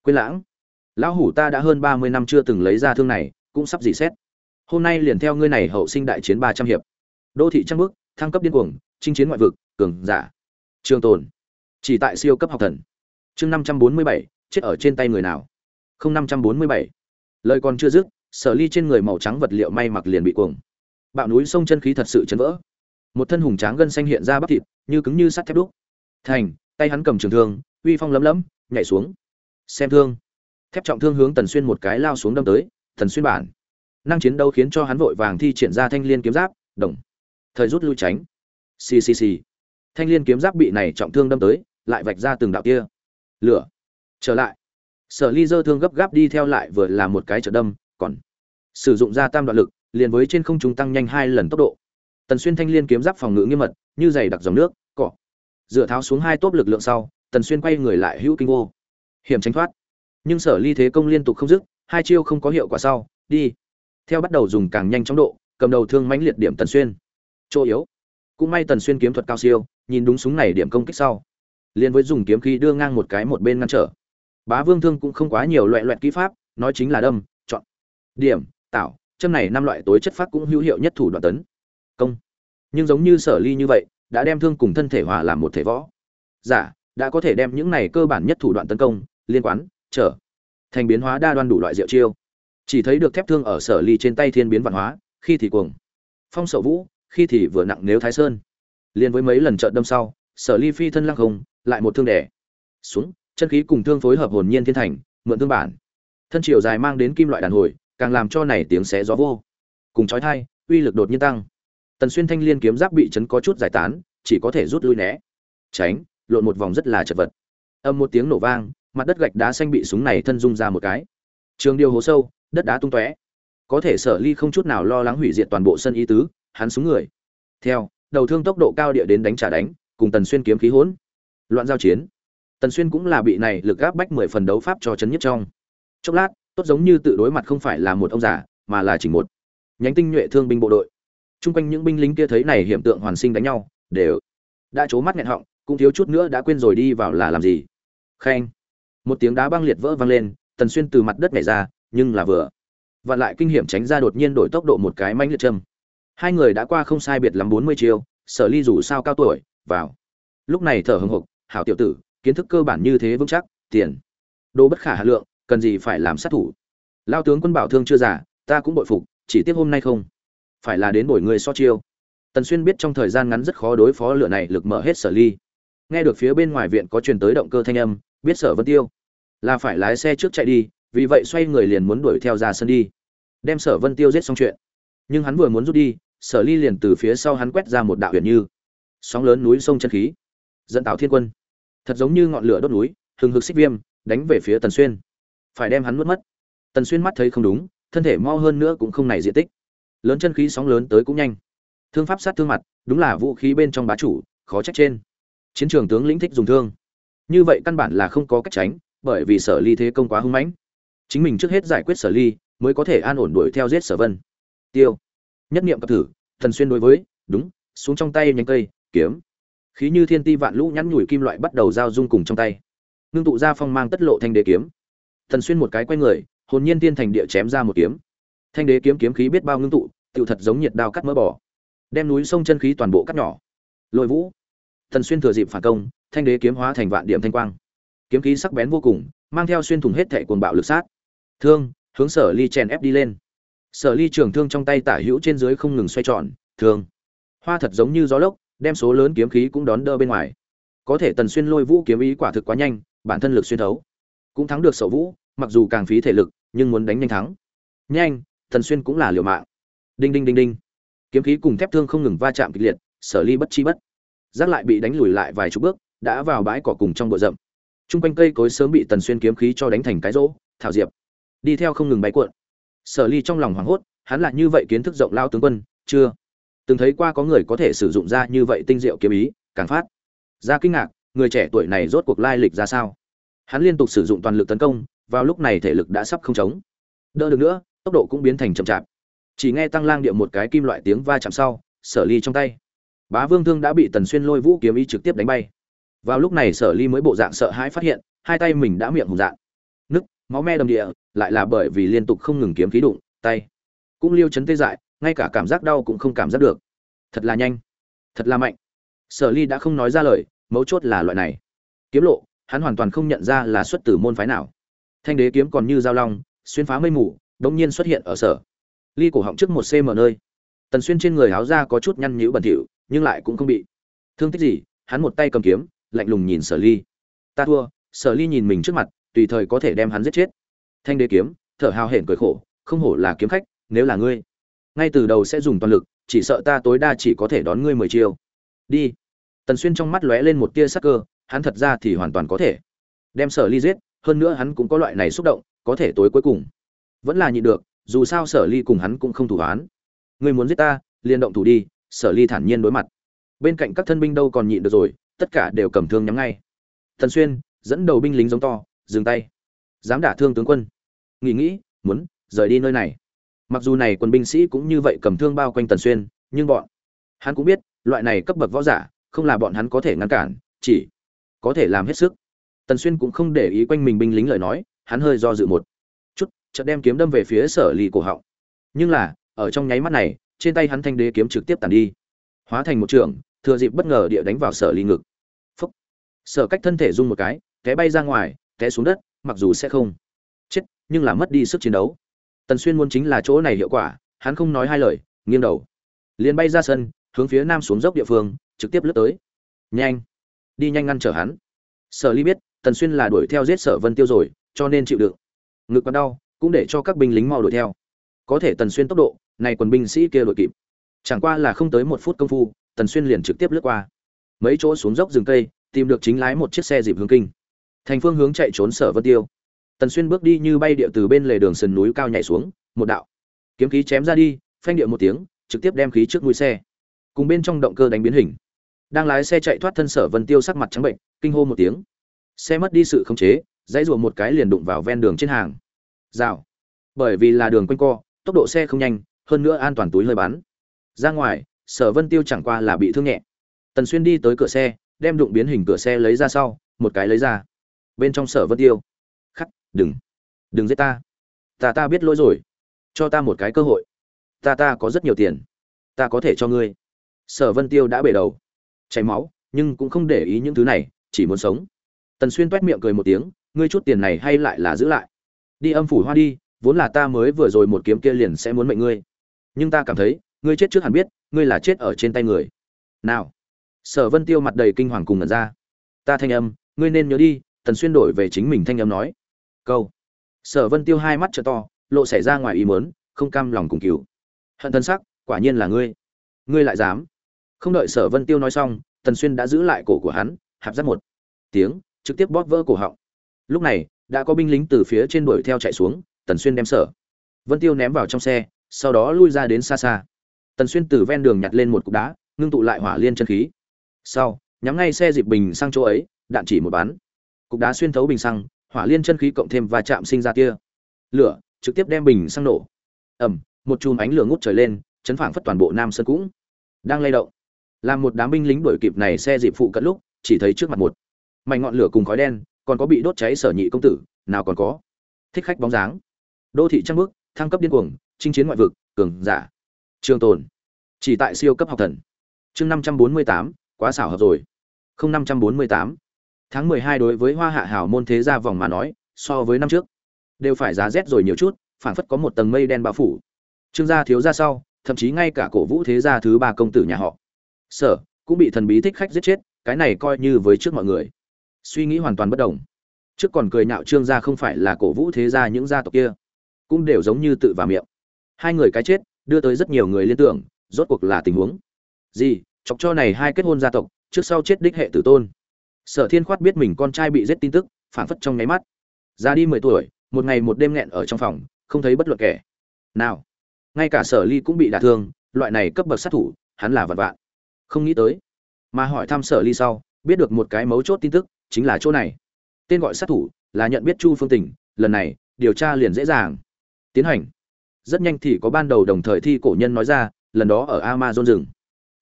quên lãng. Lão hủ ta đã hơn ba mươi năm chưa từng lấy ra thương này, cũng sắp dị xét hôm nay liền theo ngươi này hậu sinh đại chiến ba trăm hiệp. Đô thị trăng bước, thăng cấp điên cuồng, chinh chiến ngoại vực, cường giả. Trường tồn. Chỉ tại siêu cấp học thần. Chương năm trăm bốn mươi bảy, chết ở trên tay người nào? Không, năm trăm bốn mươi bảy. Lời còn chưa dứt, sở ly trên người màu trắng vật liệu may mặc liền bị cuồng. Bạo núi sông chân khí thật sự chấn vỡ. Một thân hùng tráng gân xanh hiện ra bắp thịt, như cứng như sắt thép đúc. Thành, tay hắn cầm trường thương, uy phong lấm lấm, nhảy xuống. Xem thương. Thép trọng thương hướng tần xuyên một cái lao xuống đâm tới thần xuyên bản năng chiến đấu khiến cho hắn vội vàng thi triển ra thanh liên kiếm giáp, đồng. Thời rút lui tránh. Xì xì xì. Thanh liên kiếm giáp bị này trọng thương đâm tới, lại vạch ra từng đạo tia. Lửa. Trở lại. Sở ly dơ thương gấp gáp đi theo lại vừa là một cái trợ đâm, còn sử dụng ra tam đoạn lực, liền với trên không trung tăng nhanh hai lần tốc độ. Tần xuyên thanh liên kiếm giáp phòng ngự nghiêm mật, như dày đặc dòng nước cỏ dựa tháo xuống hai tốp lực lượng sau, tần xuyên quay người lại hữu kinh vô hiểm tránh thoát. Nhưng sở ly thế công liên tục không dứt, hai chiêu không có hiệu quả sau, đi theo bắt đầu dùng càng nhanh chóng độ, cầm đầu thương mãnh liệt điểm tần xuyên. Chỗ yếu. Cũng may tần xuyên kiếm thuật cao siêu, nhìn đúng súng này điểm công kích sau. Liền với dùng kiếm khí đưa ngang một cái một bên ngăn trở. Bá vương thương cũng không quá nhiều loại loại kỹ pháp, nói chính là đâm, chọn. Điểm, tạo, châm này năm loại tối chất phát cũng hữu hiệu nhất thủ đoạn tấn. Công. Nhưng giống như sở ly như vậy, đã đem thương cùng thân thể hòa làm một thể võ. Giả, đã có thể đem những này cơ bản nhất thủ đoạn tấn công, liên quan trở. Thành biến hóa đa đoan đủ loại diệu chiêu chỉ thấy được thép thương ở sở ly trên tay thiên biến văn hóa, khi thì cuồng. Phong sở vũ, khi thì vừa nặng nếu thái sơn. Liên với mấy lần trợn đâm sau, sở ly phi thân lăng không, lại một thương đẻ xuống, chân khí cùng thương phối hợp hồn nhiên thiên thành, mượn thương bản. Thân chiều dài mang đến kim loại đàn hồi, càng làm cho này tiếng xé gió vô. Cùng chói thai uy lực đột nhiên tăng. Tần xuyên thanh liên kiếm giáp bị chấn có chút giải tán, chỉ có thể rút lui né. Tránh, lộn một vòng rất là chật vật. Âm một tiếng nổ vang, mặt đất gạch đá xanh bị súng này thân dung ra một cái. Trường điều hố sâu đất đá tung tóe. Có thể sở ly không chút nào lo lắng hủy diệt toàn bộ sân ý tứ, hắn xuống người. Theo, đầu thương tốc độ cao địa đến đánh trả đánh, cùng tần xuyên kiếm khí hỗn. Loạn giao chiến. Tần xuyên cũng là bị này lực gáp bách mười phần đấu pháp cho chấn nhất trong. Chốc lát, tốt giống như tự đối mặt không phải là một ông già, mà là chỉ một. Nhánh tinh nhuệ thương binh bộ đội. Chung quanh những binh lính kia thấy này hiện tượng hoàn sinh đánh nhau, đều đã trố mắt nghẹn họng, cũng thiếu chút nữa đã quên rồi đi vào là làm gì. Khen. Một tiếng đá băng liệt vỡ vang lên, tần xuyên từ mặt đất nhảy ra nhưng là vừa. Và lại kinh hiểm tránh ra đột nhiên đổi tốc độ một cái manh liệt châm. Hai người đã qua không sai biệt lắm bốn mươi chiêu, sở ly dù sao cao tuổi, vào. Lúc này thở hừng hực, hảo tiểu tử, kiến thức cơ bản như thế vững chắc, tiền, đồ bất khả hà lượng, cần gì phải làm sát thủ? Lao tướng quân bảo thương chưa giả ta cũng bội phục, chỉ tiếc hôm nay không phải là đến bổi người so chiêu. Tần xuyên biết trong thời gian ngắn rất khó đối phó lửa này, lực mở hết sở ly. Nghe được phía bên ngoài viện có truyền tới động cơ thanh âm, biết sở vân tiêu là phải lái xe trước chạy đi vì vậy xoay người liền muốn đuổi theo ra sân đi. Đem sở vân tiêu giết xong chuyện. Nhưng hắn vừa muốn rút đi, sở ly liền từ phía sau hắn quét ra một đạo huyền như. Sóng lớn núi sông chân khí. Dẫn tạo thiên quân. Thật giống như ngọn lửa đốt núi, hừng hực xích viêm, đánh về phía tần xuyên. Phải đem hắn nuốt mất. Tần xuyên mắt thấy không đúng, thân thể mau hơn nữa cũng không này diện tích. Lớn chân khí sóng lớn tới cũng nhanh. Thương pháp sát thương mặt, đúng là vũ khí bên trong bá chủ, khó trách trên. Chiến trường tướng lĩnh thích dùng thương. Như vậy căn bản là không có cách tránh, bởi vì sở ly thế công quá hung mãnh chính mình trước hết giải quyết sở ly, mới có thể an ổn đuổi theo giết sở vân. Tiêu. Nhất niệm cập thử, thần xuyên đối với, đúng, xuống trong tay nhánh cây, kiếm. Khí như thiên ti vạn lũ nhắn nhủi kim loại bắt đầu giao dung cùng trong tay. Ngưng tụ ra phong mang tất lộ thanh đế kiếm. Thần xuyên một cái quay người, hồn nhiên tiên thành địa chém ra một kiếm. Thanh đế kiếm kiếm khí biết bao ngưng tụ, tựu thật giống nhiệt đao cắt mỡ bỏ đem núi sông chân khí toàn bộ cắt nhỏ. Lội vũ. Thần xuyên thừa dịp phản công, thanh đế kiếm hóa thành vạn điểm thanh quang. Kiếm khí sắc bén vô cùng, mang theo xuyên thủng hết thệ cuồng bạo lực sát thương hướng sở ly chèn ép đi lên. Sở ly trường thương trong tay tả hữu trên dưới không ngừng xoay tròn thương. Hoa thật giống như gió lốc đem số lớn kiếm khí cũng đón đỡ bên ngoài. Có thể tần xuyên lôi vũ kiếm ý quả thực quá nhanh bản thân lực xuyên thấu. Cũng thắng được sở vũ mặc dù càng phí thể lực nhưng muốn đánh nhanh thắng. Nhanh tần xuyên cũng là liều mạng. Đinh đinh đinh đinh. Kiếm khí cùng thép thương không ngừng va chạm kịch liệt sở ly bất chi bất. Giác lại bị đánh lùi lại vài chục bước đã vào bãi cỏ cùng trong bụi rậm. Trung quanh cây cối sớm bị Tần Xuyên kiếm khí cho đánh thành cái rỗ, thảo diệp. Đi theo không ngừng bay cuộn. Sở Ly trong lòng hoảng hốt, hắn là như vậy kiến thức rộng lao tướng quân, chưa từng thấy qua có người có thể sử dụng ra như vậy tinh diệu kiếm ý, càng phát ra kinh ngạc, người trẻ tuổi này rốt cuộc lai lịch ra sao? Hắn liên tục sử dụng toàn lực tấn công, vào lúc này thể lực đã sắp không chống đỡ được nữa, tốc độ cũng biến thành chậm chạp. Chỉ nghe tăng lang điệu một cái kim loại tiếng va chạm sau, Sở Ly trong tay, Bá Vương Thương đã bị Tần Xuyên lôi vũ kiếm ý trực tiếp đánh bay vào lúc này sở ly mới bộ dạng sợ hãi phát hiện hai tay mình đã miệng hùng dạng máu me đầm địa, lại là bởi vì liên tục không ngừng kiếm khí đụng, tay, cũng liêu chấn tê dại, ngay cả cảm giác đau cũng không cảm giác được. Thật là nhanh, thật là mạnh. Sở ly đã không nói ra lời, mấu chốt là loại này. Kiếm lộ, hắn hoàn toàn không nhận ra là xuất từ môn phái nào. Thanh đế kiếm còn như dao long, xuyên phá mây mù đống nhiên xuất hiện ở sở. Ly cổ họng trước một cm nơi. Tần xuyên trên người háo ra có chút nhăn nhữ bẩn thỉu, nhưng lại cũng không bị. Thương tích gì, hắn một tay cầm kiếm, lạnh lùng nhìn sở ly. Ta thua. Sở ly nhìn mình trước mặt tùy thời có thể đem hắn giết chết. Thanh đế kiếm, thở hào hển cười khổ, không hổ là kiếm khách, nếu là ngươi, ngay từ đầu sẽ dùng toàn lực, chỉ sợ ta tối đa chỉ có thể đón ngươi mười chiêu. Đi. Tần xuyên trong mắt lóe lên một tia sắc cơ, hắn thật ra thì hoàn toàn có thể đem sở ly giết, hơn nữa hắn cũng có loại này xúc động, có thể tối cuối cùng vẫn là nhịn được, dù sao sở ly cùng hắn cũng không thủ án. Ngươi muốn giết ta, liền động thủ đi, sở ly thản nhiên đối mặt. Bên cạnh các thân binh đâu còn nhịn được rồi, tất cả đều cầm thương nhắm ngay. Thần xuyên, dẫn đầu binh lính giống to dừng tay. Dám đả thương tướng quân. Nghĩ nghĩ, muốn rời đi nơi này. Mặc dù này quân binh sĩ cũng như vậy cầm thương bao quanh tần xuyên, nhưng bọn hắn cũng biết, loại này cấp bậc võ giả, không là bọn hắn có thể ngăn cản, chỉ có thể làm hết sức. Tần xuyên cũng không để ý quanh mình binh lính lời nói, hắn hơi do dự một chút, chợt đem kiếm đâm về phía sở lì cổ họng. Nhưng là, ở trong nháy mắt này, trên tay hắn thanh đế kiếm trực tiếp tàn đi, hóa thành một trường, thừa dịp bất ngờ địa đánh vào sở ly ngực. Phúc. Sở cách thân thể rung một cái, té bay ra ngoài té xuống đất, mặc dù sẽ không. Chết, nhưng là mất đi sức chiến đấu. Tần xuyên muốn chính là chỗ này hiệu quả, hắn không nói hai lời, nghiêng đầu. Liền bay ra sân, hướng phía nam xuống dốc địa phương, trực tiếp lướt tới. Nhanh, đi nhanh ngăn trở hắn. Sở ly biết, tần xuyên là đuổi theo giết sở vân tiêu rồi, cho nên chịu đựng. Ngực còn đau, cũng để cho các binh lính mau đuổi theo. Có thể tần xuyên tốc độ, này quần binh sĩ kia đuổi kịp. Chẳng qua là không tới một phút công phu, tần xuyên liền trực tiếp lướt qua. Mấy chỗ xuống dốc rừng cây, tìm được chính lái một chiếc xe dịp hướng kinh thành phương hướng chạy trốn sở vân tiêu. Tần xuyên bước đi như bay địa từ bên lề đường sườn núi cao nhảy xuống, một đạo kiếm khí chém ra đi, phanh điệu một tiếng, trực tiếp đem khí trước mũi xe. Cùng bên trong động cơ đánh biến hình. Đang lái xe chạy thoát thân sở vân tiêu sắc mặt trắng bệnh, kinh hô một tiếng. Xe mất đi sự khống chế, dãy rùa một cái liền đụng vào ven đường trên hàng. Rào. Bởi vì là đường quanh co, tốc độ xe không nhanh, hơn nữa an toàn túi hơi bắn. Ra ngoài, sở vân tiêu chẳng qua là bị thương nhẹ. Tần xuyên đi tới cửa xe, đem đụng biến hình cửa xe lấy ra sau, một cái lấy ra bên trong sở vân tiêu. Khắc, đừng đừng giết ta. Ta ta biết lỗi rồi. Cho ta một cái cơ hội. Ta ta có rất nhiều tiền. Ta có thể cho ngươi. Sở vân tiêu đã bể đầu. Chảy máu, nhưng cũng không để ý những thứ này, chỉ muốn sống. Tần xuyên toét miệng cười một tiếng, ngươi chút tiền này hay lại là giữ lại. Đi âm phủ hoa đi, vốn là ta mới vừa rồi một kiếm kia liền sẽ muốn mệnh ngươi. Nhưng ta cảm thấy, ngươi chết trước hẳn biết, ngươi là chết ở trên tay người. Nào. Sở vân tiêu mặt đầy kinh hoàng cùng ngẩn ra. Ta thanh âm, ngươi nên nhớ đi tần xuyên đổi về chính mình thanh âm nói, câu. Sở vân tiêu hai mắt trợ to, lộ xảy ra ngoài ý mớn không cam lòng cùng cứu hận thân sắc, quả nhiên là ngươi. Ngươi lại dám. Không đợi sở vân tiêu nói xong, tần xuyên đã giữ lại cổ của hắn, hạp giáp một. Tiếng, trực tiếp bóp vỡ cổ họng. Lúc này, đã có binh lính từ phía trên đuổi theo chạy xuống, tần xuyên đem sở vân tiêu ném vào trong xe, sau đó lui ra đến xa xa. Tần xuyên từ ven đường nhặt lên một cục đá, ngưng tụ lại hỏa liên chân khí. Sau, nhắm ngay xe dịp bình sang chỗ ấy, đạn chỉ một bắn cục đá xuyên thấu bình xăng, hỏa liên chân khí cộng thêm và chạm sinh ra tia lửa, trực tiếp đem bình xăng nổ. Ẩm một chùm ánh lửa ngút trời lên, chấn phảng phất toàn bộ nam sơn cũng đang lay động. Làm một đám binh lính đuổi kịp này xe dịp phụ cận lúc, chỉ thấy trước mặt một mảnh ngọn lửa cùng khói đen, còn có bị đốt cháy sở nhị công tử, nào còn có thích khách bóng dáng. Đô thị trăng bước, thăng cấp điên cuồng, chinh chiến ngoại vực, cường giả. Trường tồn, chỉ tại siêu cấp học thần. Chương năm trăm bốn mươi tám, quá xảo hợp rồi. Không năm trăm bốn mươi tám tháng mười hai đối với hoa hạ hảo môn thế gia vòng mà nói, so với năm trước, đều phải giá rét rồi nhiều chút, phảng phất có một tầng mây đen bao phủ. Trương gia thiếu gia sau, thậm chí ngay cả cổ vũ thế gia thứ ba công tử nhà họ. Sở, cũng bị thần bí thích khách giết chết, cái này coi như với trước mọi người. Suy nghĩ hoàn toàn bất đồng. Trước còn cười nhạo trương gia không phải là cổ vũ thế gia những gia tộc kia, cũng đều giống như tự vào miệng. Hai người cái chết, đưa tới rất nhiều người liên tưởng, rốt cuộc là tình huống. Gì, chọc cho này hai kết hôn gia tộc, trước sau chết đích hệ tử tôn sở thiên khoát biết mình con trai bị giết tin tức phản phất trong nháy mắt. Ra đi mười tuổi, một ngày một đêm nghẹn ở trong phòng, không thấy bất luận kẻ. Nào, ngay cả sở ly cũng bị đả thương, loại này cấp bậc sát thủ, hắn là vật vạn. Không nghĩ tới. Mà hỏi thăm sở ly sau, biết được một cái mấu chốt tin tức, chính là chỗ này. Tên gọi sát thủ là nhận biết chu phương tình, lần này, điều tra liền dễ dàng. Tiến hành. Rất nhanh thì có ban đầu đồng thời thi cổ nhân nói ra, lần đó ở amazon rừng.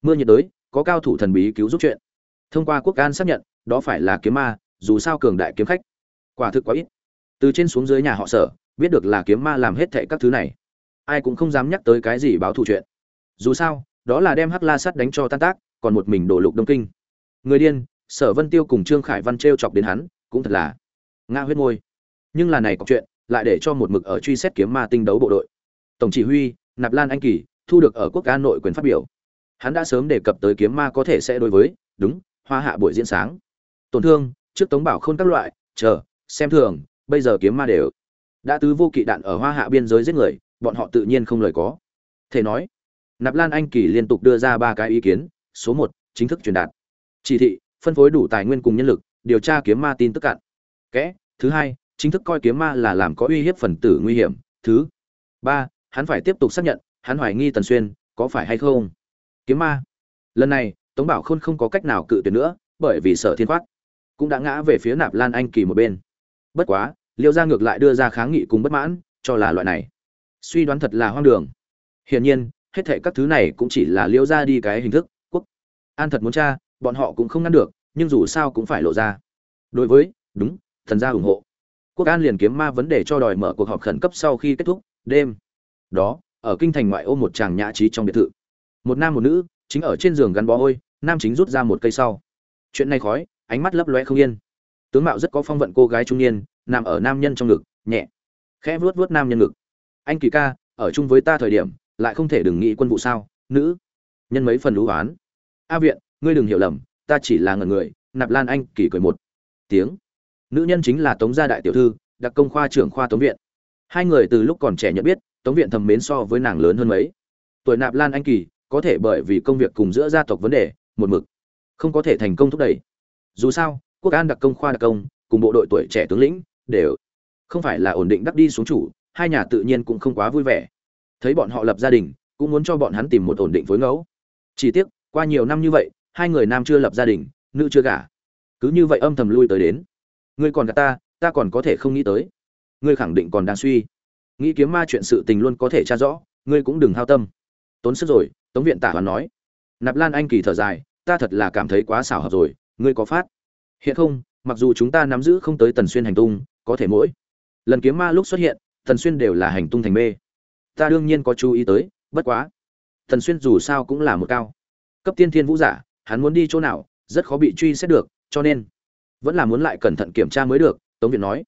Mưa nhiệt đới, có cao thủ thần bí cứu giúp chuyện thông qua quốc an xác nhận, đó phải là kiếm ma, dù sao cường đại kiếm khách. Quả thực quá ít. Từ trên xuống dưới nhà họ sở, biết được là kiếm ma làm hết thệ các thứ này. Ai cũng không dám nhắc tới cái gì báo thù chuyện. Dù sao, đó là đem hắc la sắt đánh cho tan tác, còn một mình đổ lục đông kinh. Người điên, sở vân tiêu cùng trương khải văn t r e o chọc đến hắn, cũng thật là nga huyết môi. Nhưng là này có chuyện, lại để cho một mực ở truy xét kiếm ma tinh đấu bộ đội. Tổng chỉ huy, nạp lan anh kỳ, thu được ở quốc ca nội quyền phát biểu. Hắn đã sớm đề cập tới kiếm ma có thể sẽ đối với, đúng hoa hạ buổi diễn sáng. Tổn thương, trước tống bảo khôn các loại, chờ, xem thường, bây giờ kiếm ma đều. Đã tứ vô kỵ đạn ở hoa hạ biên giới giết người, bọn họ tự nhiên không lời có. Thể nói, nạp lan anh kỳ liên tục đưa ra ba cái ý kiến, số một, chính thức truyền đạt. Chỉ thị, phân phối đủ tài nguyên cùng nhân lực, điều tra kiếm ma tin tức cạn. Kẽ, thứ hai, chính thức coi kiếm ma là làm có uy hiếp phần tử nguy hiểm. Thứ ba, hắn phải tiếp tục xác nhận, hắn hoài nghi tần xuyên có phải hay không. Kiếm ma, lần này tống bảo khôn không có cách nào cự tuyệt nữa, bởi vì sở thiên khoát cũng đã ngã về phía nạp lan anh kỳ một bên. Bất quá, liêu gia ngược lại đưa ra kháng nghị cùng bất mãn, cho là loại này suy đoán thật là hoang đường. Hiển nhiên, hết thệ các thứ này cũng chỉ là liêu gia đi cái hình thức, quốc an thật muốn tra, bọn họ cũng không ngăn được, nhưng dù sao cũng phải lộ ra. Đối với, đúng, thần gia ủng hộ. Quốc an liền kiếm ma vấn đề cho đòi mở cuộc họp khẩn cấp sau khi kết thúc, đêm. Đó, ở kinh thành ngoại ô một chàng nhã trí trong biệt thự. Một nam một nữ, chính ở trên giường gắn bó ôi nam chính rút ra một cây sau. Chuyện này khói, ánh mắt lấp loe không yên. Tướng mạo rất có phong vận cô gái trung niên, nằm ở nam nhân trong ngực, nhẹ. Khẽ vuốt vuốt nam nhân ngực. Anh kỳ ca, ở chung với ta thời điểm, lại không thể đừng nghĩ quân vụ sao, nữ. Nhân mấy phần lũ oán. A viện, ngươi đừng hiểu lầm, ta chỉ là ngần người, nạp lan anh kỳ cười một tiếng. Nữ nhân chính là tống gia đại tiểu thư, đặc công khoa trưởng khoa tống viện. Hai người từ lúc còn trẻ nhận biết, tống viện thầm mến so với nàng lớn hơn mấy. Tuổi nạp lan anh kỳ, có thể bởi vì công việc cùng giữa gia tộc vấn đề một mực. Không có thể thành công thúc đẩy. Dù sao, quốc an đặc công, khoa đặc công, cùng bộ đội tuổi trẻ tướng lĩnh, đều không phải là ổn định đắc đi xuống chủ, hai nhà tự nhiên cũng không quá vui vẻ. Thấy bọn họ lập gia đình, cũng muốn cho bọn hắn tìm một ổn định phối ngẫu. Chỉ tiếc, qua nhiều năm như vậy, hai người nam chưa lập gia đình, nữ chưa gả. Cứ như vậy âm thầm lui tới đến. Ngươi còn gạt ta ta còn có thể không nghĩ tới. Ngươi khẳng định còn đang suy. Nghĩ kiếm ma chuyện sự tình luôn có thể tra rõ, ngươi cũng đừng hao tâm. Tốn sức rồi, tống viện tả hoàn nói nạp lan anh kỳ thở dài, ta thật là cảm thấy quá xảo hợp rồi, ngươi có phát? Hiện không, mặc dù chúng ta nắm giữ không tới tần xuyên hành tung, có thể mỗi lần kiếm ma lúc xuất hiện, tần xuyên đều là hành tung thành mê. Ta đương nhiên có chú ý tới, bất quá, tần xuyên dù sao cũng là một cao cấp tiên thiên vũ giả, hắn muốn đi chỗ nào, rất khó bị truy xét được, cho nên vẫn là muốn lại cẩn thận kiểm tra mới được, tống viện nói.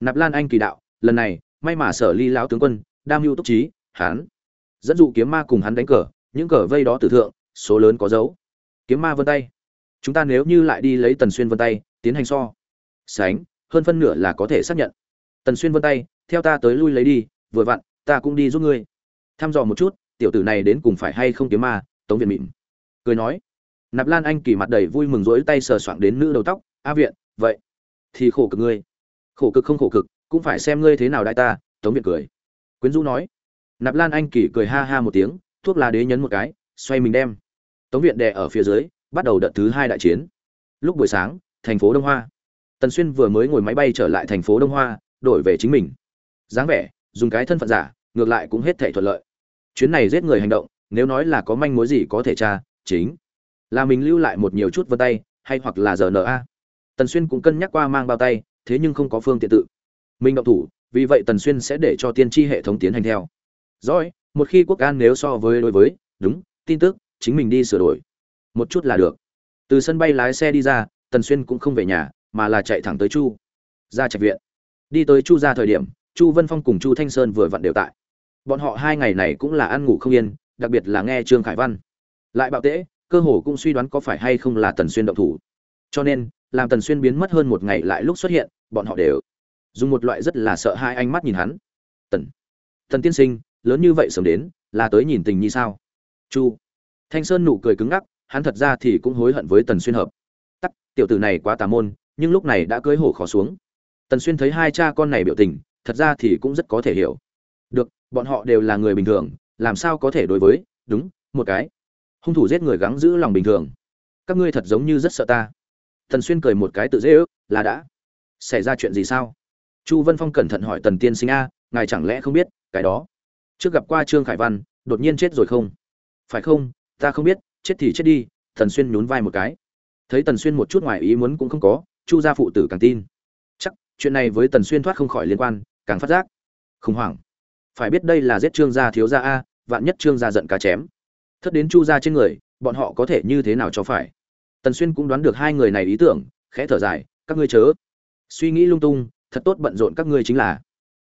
Nạp lan anh kỳ đạo, lần này, may mà sở ly lão tướng quân, đam mưu túc trí, hắn dẫn dụ kiếm ma cùng hắn đánh cờ, những cờ vây đó tử thượng số lớn có dấu. Kiếm ma vân tay. Chúng ta nếu như lại đi lấy tần xuyên vân tay, tiến hành so. Sánh, hơn phân nửa là có thể xác nhận. Tần xuyên vân tay, theo ta tới lui lấy đi, vừa vặn, ta cũng đi giúp ngươi. Thăm dò một chút, tiểu tử này đến cùng phải hay không kiếm ma, tống viện mịn. Cười nói. Nạp lan anh kỳ mặt đầy vui mừng rỗi tay sờ soạng đến nữ đầu tóc, a viện, vậy thì khổ cực ngươi. Khổ cực không khổ cực, cũng phải xem ngươi thế nào đại ta, tống viện cười. Quyến rũ nói. Nạp lan anh kỳ cười ha ha một tiếng, thuốc lá đế nhấn một cái xoay mình đem. Tống viện đè ở phía dưới, bắt đầu đợt thứ hai đại chiến. Lúc buổi sáng, thành phố đông hoa. Tần xuyên vừa mới ngồi máy bay trở lại thành phố đông hoa, đổi về chính mình. Dáng vẻ, dùng cái thân phận giả, ngược lại cũng hết thể thuận lợi. Chuyến này giết người hành động, nếu nói là có manh mối gì có thể tra, chính là mình lưu lại một nhiều chút vân tay, hay hoặc là giờ rna tần xuyên cũng cân nhắc qua mang bao tay, thế nhưng không có phương tiện tự. Mình động thủ, vì vậy tần xuyên sẽ để cho tiên tri hệ thống tiến hành theo. Dõi một khi quốc an nếu so với đối với, đúng tin tức, chính mình đi sửa đổi. Một chút là được. Từ sân bay lái xe đi ra, tần xuyên cũng không về nhà, mà là chạy thẳng tới chu. Ra trạch viện. Đi tới chu ra thời điểm, chu vân phong cùng chu thanh sơn vừa vặn đều tại. Bọn họ hai ngày này cũng là ăn ngủ không yên, đặc biệt là nghe trương khải văn. Lại bạo tễ, cơ hồ cũng suy đoán có phải hay không là tần xuyên động thủ. Cho nên, làm tần xuyên biến mất hơn một ngày lại lúc xuất hiện, bọn họ đều dùng một loại rất là sợ hai ánh mắt nhìn hắn. Tần tần tiên sinh, lớn như vậy sớm đến, là tới nhìn tình như sao? Chu. Thanh sơn nụ cười cứng ngắc, hắn thật ra thì cũng hối hận với tần xuyên hợp. Tắc, tiểu tử này quá tà môn, nhưng lúc này đã cưới hổ khó xuống. Tần xuyên thấy hai cha con này biểu tình, thật ra thì cũng rất có thể hiểu. Được, bọn họ đều là người bình thường, làm sao có thể đối với, đúng, một cái. Hung thủ giết người gắng giữ lòng bình thường. Các ngươi thật giống như rất sợ ta. Tần xuyên cười một cái tự dễ ước, là đã. Xảy ra chuyện gì sao? Chu vân phong cẩn thận hỏi tần tiên sinh a, ngài chẳng lẽ không biết cái đó? Trước gặp qua trương khải văn, đột nhiên chết rồi không? Phải không? Ta không biết, chết thì chết đi, tần xuyên nhún vai một cái. Thấy tần xuyên một chút ngoài ý muốn cũng không có, chu gia phụ tử càng tin. Chắc, chuyện này với tần xuyên thoát không khỏi liên quan, càng phát giác. Khủng hoảng. Phải biết đây là giết trương gia thiếu gia a, vạn nhất trương gia giận cá chém. Thất đến chu gia trên người, bọn họ có thể như thế nào cho phải? Tần xuyên cũng đoán được hai người này ý tưởng, khẽ thở dài, các ngươi chớ. Suy nghĩ lung tung, thật tốt bận rộn các ngươi chính là.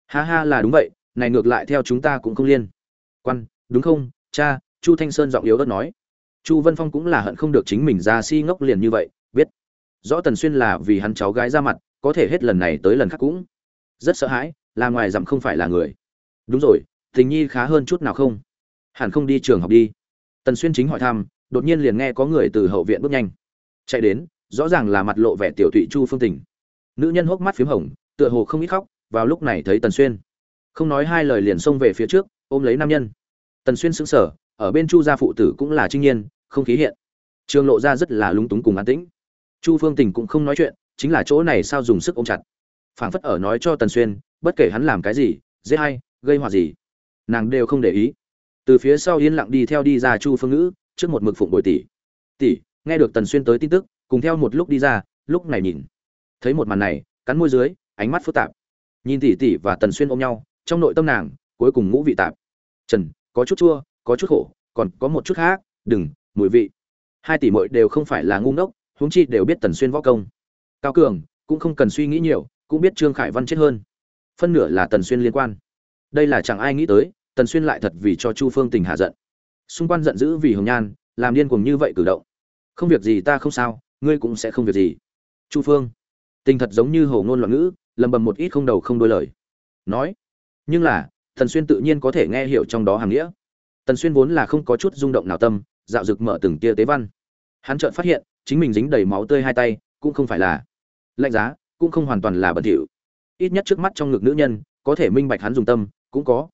Ha ha là đúng vậy, này ngược lại theo chúng ta cũng không liên quan, đúng không, cha? Chu thanh sơn giọng yếu ớt nói. Chu vân phong cũng là hận không được chính mình ra si ngốc liền như vậy, biết. Rõ tần xuyên là vì hắn cháu gái ra mặt, có thể hết lần này tới lần khác cũng rất sợ hãi, là ngoài dặm không phải là người. Đúng rồi, tình nhi khá hơn chút nào không? Hẳn không đi trường học đi. Tần xuyên chính hỏi thăm, đột nhiên liền nghe có người từ hậu viện bước nhanh. Chạy đến, rõ ràng là mặt lộ vẻ tiểu thụy chu phương tình. Nữ nhân hốc mắt p h í m hồng, tựa hồ không ít khóc, vào lúc này thấy tần xuyên. Không nói hai lời liền xông về phía trước, ôm lấy nam nhân. Tần xuyên sững sờ ở bên chu gia phụ tử cũng là trinh nhiên, không khí hiện. Trường lộ ra rất là lúng túng cùng an tĩnh. Chu phương tình cũng không nói chuyện, chính là chỗ này sao dùng sức ôm chặt. Phảng phất ở nói cho tần xuyên, bất kể hắn làm cái gì dễ hay, gây họa gì, nàng đều không để ý. Từ phía sau yên lặng đi theo đi ra chu phương ngữ, trước một mực phụng bồi tỷ. Tỷ, nghe được tần xuyên tới tin tức, cùng theo một lúc đi ra, lúc này nhìn. Thấy một màn này, cắn môi dưới, ánh mắt phức tạp. Nhìn tỷ tỷ và tần xuyên ôm nhau, trong nội tâm nàng, cuối cùng ngũ vị tạp. Trần, có chút chua có chút khổ, còn có một chút khác, đừng, mùi vị. Hai tỷ muội đều không phải là ngu ngốc, huống chi đều biết tần xuyên võ công. Cao cường cũng không cần suy nghĩ nhiều, cũng biết trương khải văn chết hơn. Phân nửa là tần xuyên liên quan. Đây là chẳng ai nghĩ tới, tần xuyên lại thật vì cho chu phương tình hạ giận. Xung quanh giận dữ vì hồng nhan, làm điên cuồng như vậy cử động. Không việc gì ta không sao, ngươi cũng sẽ không việc gì. Chu phương, tình thật giống như hầu ngôn loạn ngữ, lầm bầm một ít không đầu không đôi lời. Nói, nhưng là, tần xuyên tự nhiên có thể nghe hiểu trong đó hàng nghĩa tần xuyên vốn là không có chút rung động nào tâm, dạo rực mở từng tia tế văn. Hắn chợt phát hiện, chính mình dính đầy máu tươi hai tay, cũng không phải là lạnh giá, cũng không hoàn toàn là bẩn thỉu. Ít nhất trước mắt trong ngực nữ nhân, có thể minh bạch hắn dùng tâm, cũng có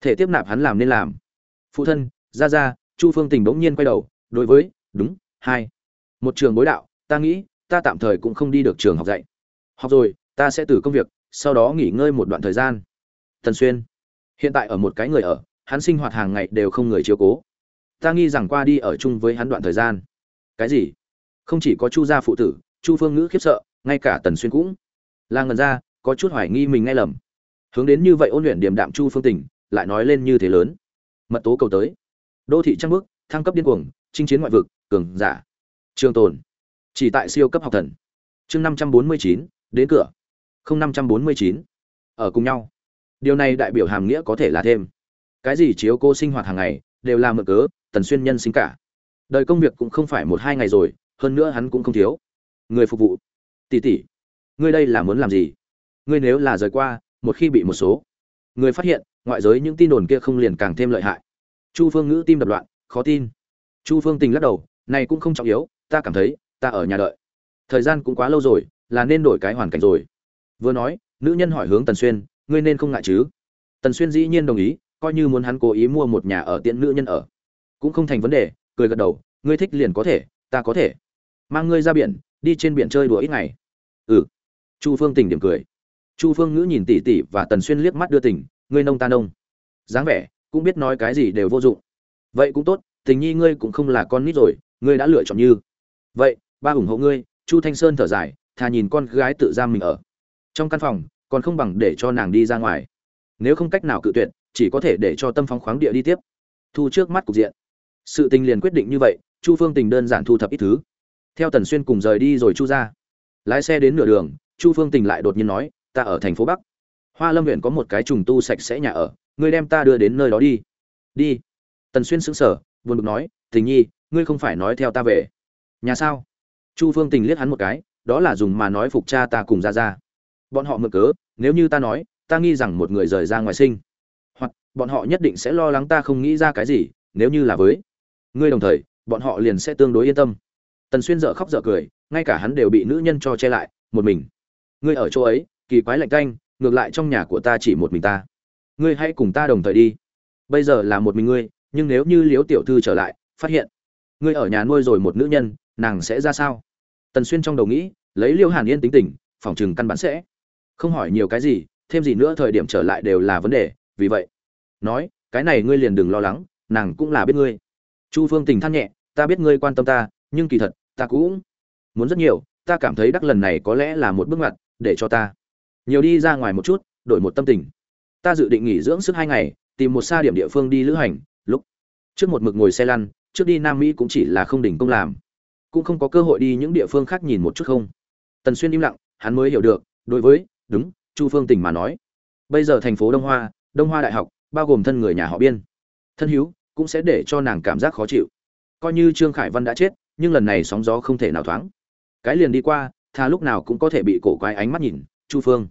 thể tiếp nạp hắn làm nên làm. Phụ thân ra ra chu phương tình bỗng nhiên quay đầu, đối với, đúng, hai. Một trường bối đạo, ta nghĩ, ta tạm thời cũng không đi được trường học dạy. Học rồi, ta sẽ từ công việc, sau đó nghỉ ngơi một đoạn thời gian. Tần xuyên, hiện tại ở một cái người ở hắn sinh hoạt hàng ngày đều không người chiếu cố. Ta nghi rằng qua đi ở chung với hắn đoạn thời gian. Cái gì? Không chỉ có chu gia phụ tử, chu phương ngữ khiếp sợ, ngay cả tần xuyên cũng là ngần ra, có chút hoài nghi mình nghe lầm. Hướng đến như vậy ôn luyện điềm đạm chu phương tình, lại nói lên như thế lớn. Mật tố cầu tới. Đô thị trăng bước thăng cấp điên cuồng, chinh chiến ngoại vực, cường giả. Trường tồn. Chỉ tại siêu cấp học thần. Chương năm trăm bốn mươi chín, đến cửa. Không năm trăm bốn mươi chín. Ở cùng nhau. Điều này đại biểu hàm nghĩa có thể là thêm cái gì chiếu cô sinh hoạt hàng ngày, đều là mượn cớ, tần xuyên nhân sinh cả. Đời công việc cũng không phải một hai ngày rồi, hơn nữa hắn cũng không thiếu. Người phục vụ. Tỷ tỷ, ngươi đây là muốn làm gì? Ngươi nếu là rời qua, một khi bị một số người phát hiện, ngoại giới những tin đồn kia không liền càng thêm lợi hại. Chu phương ngữ tim đập loạn, khó tin. Chu phương tình lắc đầu, này cũng không trọng yếu, ta cảm thấy, ta ở nhà đợi. Thời gian cũng quá lâu rồi, là nên đổi cái hoàn cảnh rồi. Vừa nói, nữ nhân hỏi hướng tần xuyên, ngươi nên không ngại chứ? Tần xuyên dĩ nhiên đồng ý coi như muốn hắn cố ý mua một nhà ở tiện nữ nhân ở. Cũng không thành vấn đề, cười gật đầu, ngươi thích liền có thể, ta có thể. Mang ngươi ra biển, đi trên biển chơi đùa ít ngày. Ừ. Chu phương tình điểm cười. Chu phương ngữ nhìn tỉ tỉ và tần xuyên liếc mắt đưa tỉnh ngươi nông ta nông. Dáng vẻ, cũng biết nói cái gì đều vô dụng. Vậy cũng tốt, tình nhi ngươi cũng không là con nít rồi, ngươi đã lựa chọn như. Vậy, ba ủng hộ ngươi. Chu thanh sơn thở dài, thà nhìn con gái tự giam mình ở. Trong căn phòng, còn không bằng để cho nàng đi ra ngoài. Nếu không cách nào cự tuyệt chỉ có thể để cho tâm phóng khoáng địa đi tiếp. Thu trước mắt cục diện. Sự tình liền quyết định như vậy, chu phương tình đơn giản thu thập ít thứ. Theo tần xuyên cùng rời đi rồi chu ra. Lái xe đến nửa đường, chu phương tình lại đột nhiên nói, ta ở thành phố bắc. Hoa lâm huyện có một cái trùng tu sạch sẽ nhà ở, ngươi đem ta đưa đến nơi đó đi. Đi. Tần xuyên sững sờ, buồn bực nói, tình nhi, ngươi không phải nói theo ta về. Nhà sao? Chu phương tình liếc hắn một cái, đó là dùng mà nói phục cha ta cùng ra ra bọn họ mượn cớ, nếu như ta nói, ta nghi rằng một người rời ra ngoài sinh bọn họ nhất định sẽ lo lắng ta không nghĩ ra cái gì, nếu như là với ngươi đồng thời, bọn họ liền sẽ tương đối yên tâm. Tần xuyên dở khóc dở cười, ngay cả hắn đều bị nữ nhân cho che lại, một mình. Ngươi ở chỗ ấy, kỳ quái lạnh canh ngược lại trong nhà của ta chỉ một mình ta. Ngươi hãy cùng ta đồng thời đi. Bây giờ là một mình ngươi, nhưng nếu như liếu tiểu thư trở lại, phát hiện ngươi ở nhà nuôi rồi một nữ nhân, nàng sẽ ra sao? Tần xuyên trong đầu nghĩ, lấy liêu hàn yên tính tình, phòng chừng căn bản sẽ không hỏi nhiều cái gì, thêm gì nữa thời điểm trở lại đều là vấn đề, vì vậy nói, cái này ngươi liền đừng lo lắng, nàng cũng là biết ngươi. Chu phương tình than nhẹ, ta biết ngươi quan tâm ta, nhưng kỳ thật, ta cũng muốn rất nhiều, ta cảm thấy đắc lần này có lẽ là một bước ngoặt để cho ta nhiều đi ra ngoài một chút, đổi một tâm tình. Ta dự định nghỉ dưỡng sức hai ngày, tìm một xa điểm địa phương đi lữ hành, lúc trước một mực ngồi xe lăn, trước đi nam mỹ cũng chỉ là không đỉnh công làm. Cũng không có cơ hội đi những địa phương khác nhìn một chút không. Tần xuyên im lặng, hắn mới hiểu được, đối với, đúng, chu phương tình mà nói, bây giờ thành phố đông hoa đông hoa đại học bao gồm thân người nhà họ biên. Thân hữu cũng sẽ để cho nàng cảm giác khó chịu. Coi như trương khải văn đã chết, nhưng lần này sóng gió không thể nào thoáng. Cái liền đi qua, tha lúc nào cũng có thể bị cổ quái ánh mắt nhìn, chu phương.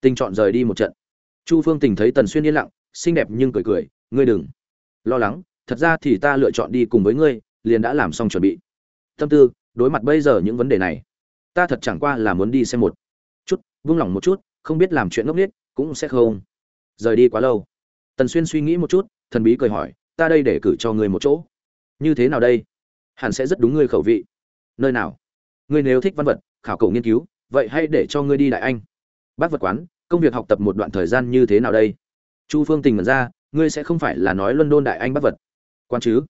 Tình chọn rời đi một trận. Chu phương tình thấy tần xuyên yên lặng, xinh đẹp nhưng cười cười, ngươi đừng lo lắng, thật ra thì ta lựa chọn đi cùng với ngươi, liền đã làm xong chuẩn bị. Tâm tư, đối mặt bây giờ những vấn đề này, ta thật chẳng qua là muốn đi xem một chút, vung lòng một chút, không biết làm chuyện ngốc nghếch cũng sẽ không. Rời đi quá lâu tần xuyên suy nghĩ một chút, thần bí cười hỏi, ta đây để cử cho ngươi một chỗ. Như thế nào đây? Hẳn sẽ rất đúng ngươi khẩu vị. Nơi nào? Ngươi nếu thích văn vật, khảo cổ nghiên cứu, vậy hãy để cho ngươi đi đại anh. Bác vật quán, công việc học tập một đoạn thời gian như thế nào đây? Chu phương tình mật ra, ngươi sẽ không phải là nói luân đại anh bác vật. Quan chứ?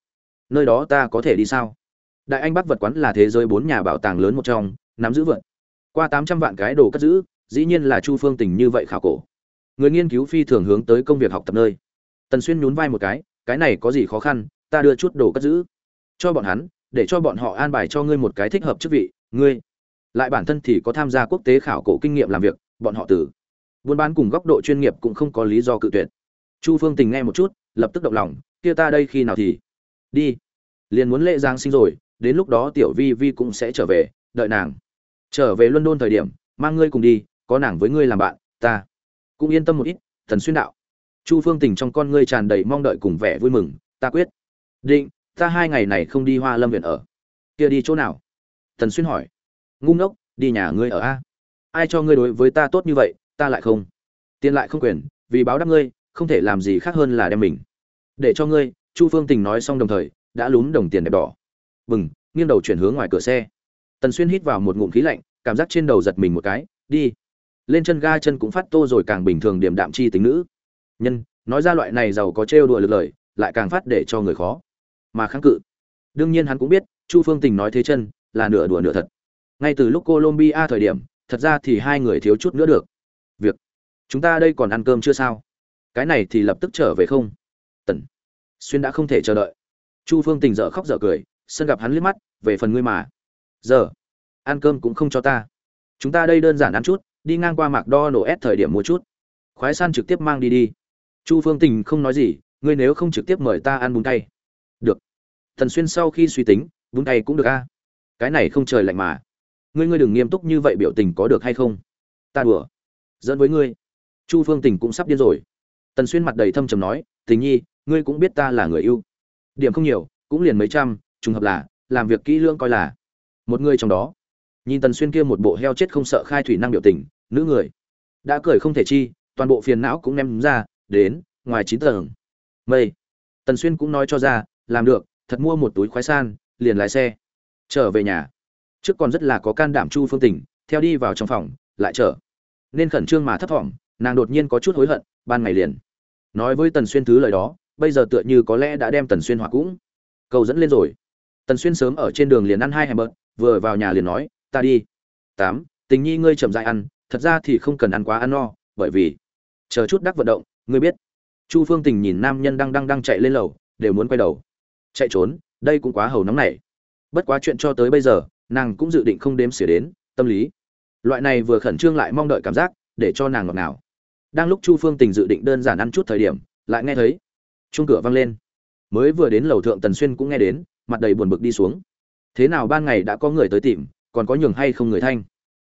Nơi đó ta có thể đi sao? Đại anh bác vật quán là thế giới bốn nhà bảo tàng lớn một trong, nắm giữ vượt qua tám trăm vạn cái đồ cất giữ, dĩ nhiên là chu phương tình như vậy khảo cổ người nghiên cứu phi thường hướng tới công việc học tập nơi. Tần xuyên nhún vai một cái cái này có gì khó khăn, ta đưa chút đồ cất giữ. Cho bọn hắn, để cho bọn họ an bài cho ngươi một cái thích hợp chức vị, ngươi. Lại bản thân thì có tham gia quốc tế khảo cổ kinh nghiệm làm việc, bọn họ từ buôn bán cùng góc độ chuyên nghiệp cũng không có lý do cự tuyệt. Chu phương tình nghe một chút, lập tức động lòng, kia ta đây khi nào thì? Đi. Liền muốn lễ giáng sinh rồi, đến lúc đó tiểu vi vi cũng sẽ trở về, đợi nàng. Trở về london thời điểm, mang ngươi cùng đi, có nàng với ngươi làm bạn, ta cũng yên tâm một ít, thần xuyên đạo. Chu phương tình trong con ngươi tràn đầy mong đợi cùng vẻ vui mừng, ta quyết. Định, ta hai ngày này không đi hoa lâm viện ở. Kia đi chỗ nào? Thần xuyên hỏi. Ngu ngốc, đi nhà ngươi ở a. Ai cho ngươi đối với ta tốt như vậy, ta lại không. Tiền lại không quyền, vì báo đáp ngươi, không thể làm gì khác hơn là đem mình. Để cho ngươi, chu phương tình nói xong đồng thời, đã lún đồng tiền đẹp đỏ. Bừng, nghiêng đầu chuyển hướng ngoài cửa xe. Tần xuyên hít vào một ngụm khí lạnh, cảm giác trên đầu giật mình một cái, đi lên chân ga chân cũng phát tô rồi càng bình thường điểm đạm chi tính nữ. Nhân, nói ra loại này giàu có trêu đùa lực lời, lại càng phát để cho người khó. Mà kháng cự. Đương nhiên hắn cũng biết, chu phương tình nói thế chân, là nửa đùa nửa thật. Ngay từ lúc colombia thời điểm, thật ra thì hai người thiếu chút nữa được. Việc, chúng ta đây còn ăn cơm chưa sao? Cái này thì lập tức trở về không? Tần, xuyên đã không thể chờ đợi. Chu phương tình dở khóc dở cười, sân gặp hắn liếc mắt, về phần ngươi mà. Giờ, ăn cơm cũng không cho ta. Chúng ta đây đơn giản ăn chút đi ngang qua mạc đo nổ ép thời điểm mua chút. Khoái san trực tiếp mang đi đi. Chu phương tình không nói gì, ngươi nếu không trực tiếp mời ta ăn bún tay được. Thần xuyên sau khi suy tính, bún tay cũng được a. Cái này không trời lạnh mà. Ngươi ngươi đừng nghiêm túc như vậy biểu tình có được hay không? Ta đùa. Dẫn với ngươi. Chu phương tình cũng sắp điên rồi. Tần xuyên mặt đầy thâm trầm nói, tình nhi, ngươi cũng biết ta là người yêu. Điểm không nhiều, cũng liền mấy trăm, trùng hợp là, làm việc kỹ lưỡng coi là. Một người trong đó nhìn tần xuyên kia một bộ heo chết không sợ khai thủy năng biểu tình, nữ người đã cười không thể chi, toàn bộ phiền não cũng ném ra, đến ngoài chín tầng. Mây. Tần xuyên cũng nói cho ra, làm được, thật mua một túi khoái san, liền lái xe, trở về nhà. Trước còn rất là có can đảm chu phương tình, theo đi vào trong phòng, lại trở nên khẩn trương mà thấp thỏm, nàng đột nhiên có chút hối hận, ban ngày liền nói với tần xuyên thứ lời đó, bây giờ tựa như có lẽ đã đem tần xuyên hỏa cũng cầu dẫn lên rồi. Tần xuyên sớm ở trên đường liền ăn hai hẻm bợt vừa vào nhà liền nói ta đi. Tám, tình nhi ngươi chậm dại ăn, thật ra thì không cần ăn quá ăn no, bởi vì, chờ chút đắc vận động, ngươi biết. Chu phương tình nhìn nam nhân đang đang đang chạy lên lầu, đều muốn quay đầu. Chạy trốn, đây cũng quá hầu nóng này. Bất quá chuyện cho tới bây giờ, nàng cũng dự định không đếm xỉa đến, tâm lý. Loại này vừa khẩn trương lại mong đợi cảm giác, để cho nàng ngọt ngào. Đang lúc chu phương tình dự định đơn giản ăn chút thời điểm, lại nghe thấy, chuông cửa vang lên. Mới vừa đến lầu thượng tần xuyên cũng nghe đến, mặt đầy buồn bực đi xuống. Thế nào ban ngày đã có người tới tìm còn có nhường hay không người thanh.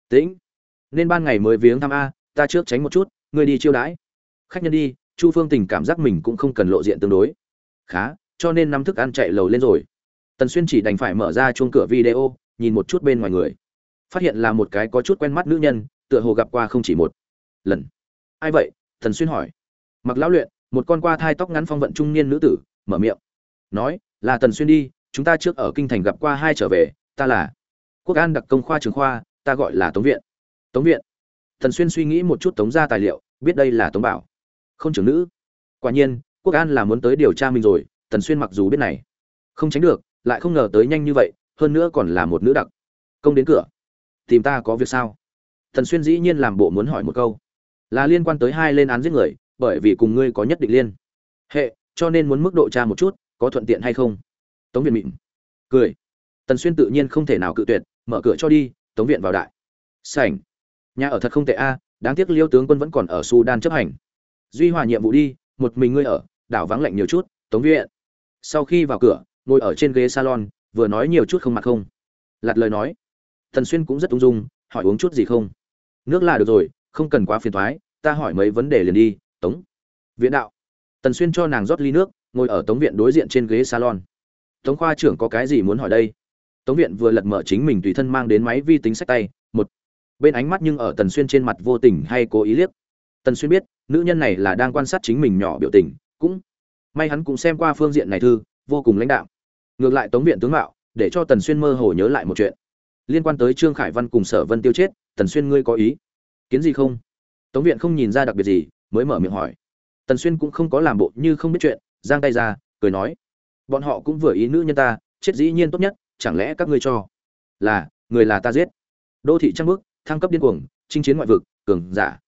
Tĩnh. Nên ban ngày mới viếng thăm a, ta trước tránh một chút, ngươi đi chiêu đãi. Khách nhân đi, chu phương tình cảm giác mình cũng không cần lộ diện tương đối. Khá, cho nên năm thức ăn chạy lầu lên rồi. Tần xuyên chỉ đành phải mở ra chuông cửa video, nhìn một chút bên ngoài người. Phát hiện là một cái có chút quen mắt nữ nhân, tựa hồ gặp qua không chỉ một lần. Ai vậy? Tần xuyên hỏi. Mặc lão luyện, một con qua thai tóc ngắn phong vận trung niên nữ tử, mở miệng. Nói, là tần xuyên đi, chúng ta trước ở kinh thành gặp qua hai trở về, ta là quốc an đặc công khoa trường khoa, ta gọi là tống viện. Tống viện. Thần xuyên suy nghĩ một chút tống ra tài liệu, biết đây là tống bảo. Không trưởng nữ. Quả nhiên, quốc an là muốn tới điều tra mình rồi tần xuyên mặc dù biết này. Không tránh được, lại không ngờ tới nhanh như vậy, hơn nữa còn là một nữ đặc. Công đến cửa. Tìm ta có việc sao? Thần xuyên dĩ nhiên làm bộ muốn hỏi một câu. Là liên quan tới hai lên án giết người, bởi vì cùng ngươi có nhất định liên. Hệ, cho nên muốn mức độ tra một chút, có thuận tiện hay không? Tống viện mịn cười. Tần xuyên tự nhiên không thể nào cự tuyệt mở cửa cho đi, tống viện vào đại. Sảnh. Nhà ở thật không tệ a, đáng tiếc liêu tướng quân vẫn còn ở sudan chấp hành. Duy hòa nhiệm vụ đi, một mình ngươi ở, đảo vắng lạnh nhiều chút, tống viện. Sau khi vào cửa, ngồi ở trên ghế salon, vừa nói nhiều chút không mặt không. Lặt lời nói. Tần xuyên cũng rất ung dung, hỏi uống chút gì không? Nước là được rồi, không cần quá phiền thoái, ta hỏi mấy vấn đề liền đi, tống. Viện đạo. Tần xuyên cho nàng rót ly nước, ngồi ở tống viện đối diện trên ghế salon. Tống khoa trưởng có cái gì muốn hỏi đây? Tống viện vừa lật mở chính mình tùy thân mang đến máy vi tính sách tay, một, bên ánh mắt nhưng ở tần xuyên trên mặt vô tình hay cố ý liếc. Tần xuyên biết, nữ nhân này là đang quan sát chính mình nhỏ biểu tình, cũng, may hắn cũng xem qua phương diện này thư, vô cùng lãnh đạo ngược lại tống viện tướng mạo, để cho tần xuyên mơ hồ nhớ lại một chuyện. Liên quan tới trương khải văn cùng sở vân tiêu chết, tần xuyên ngươi có ý? Kiến gì không? Tống viện không nhìn ra đặc biệt gì, mới mở miệng hỏi. Tần xuyên cũng không có làm bộ như không biết chuyện, giang tay ra, cười nói. Bọn họ cũng vừa ý nữ nhân ta, chết dĩ nhiên tốt nhất chẳng lẽ các ngươi cho là người là ta giết? Đô thị trăng bước thăng cấp điên cuồng, chinh chiến ngoại vực, cường giả.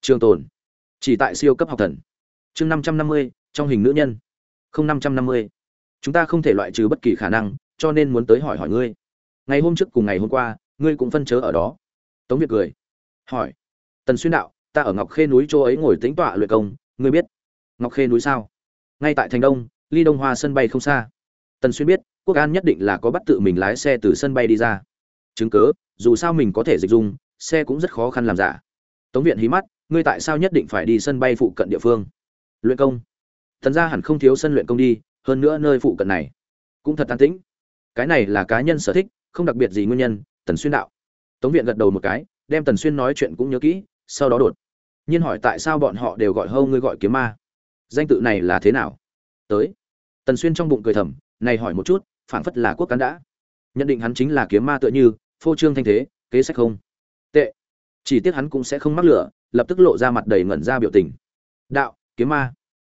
Trường tồn, chỉ tại siêu cấp học thần. Chương năm trăm năm mươi, trong hình nữ nhân. Không năm trăm năm mươi. Chúng ta không thể loại trừ bất kỳ khả năng, cho nên muốn tới hỏi hỏi ngươi. Ngày hôm trước cùng ngày hôm qua, ngươi cũng phân chớ ở đó. Tống việt cười. Hỏi. Tần xuyên đạo, ta ở ngọc khê núi chỗ ấy ngồi tính tọa luyện công, ngươi biết. Ngọc khê núi sao? Ngay tại thành đông, ly đông hoa sân bay không xa. Tần xuyên biết quốc an nhất định là có bắt tự mình lái xe từ sân bay đi ra. Chứng cớ dù sao mình có thể dịch dung, xe cũng rất khó khăn làm giả. Tống viện hí mắt, ngươi tại sao nhất định phải đi sân bay phụ cận địa phương? Luyện công. Thần ra hẳn không thiếu sân luyện công đi, hơn nữa nơi phụ cận này cũng thật an tĩnh. Cái này là cá nhân sở thích, không đặc biệt gì nguyên nhân, tần xuyên đạo. Tống viện gật đầu một cái, đem tần xuyên nói chuyện cũng nhớ kỹ, sau đó đột nhiên hỏi tại sao bọn họ đều gọi hâu ngươi gọi kiếm ma. Danh tự này là thế nào? Tới. Tần xuyên trong bụng cười thầm, này hỏi một chút phảng phất là quốc cán đã. Nhận định hắn chính là kiếm ma tựa như, phô trương thanh thế, kế sách không tệ. Chỉ tiếc hắn cũng sẽ không mắc lửa, lập tức lộ ra mặt đầy ngẩn ra biểu tình. Đạo, kiếm ma.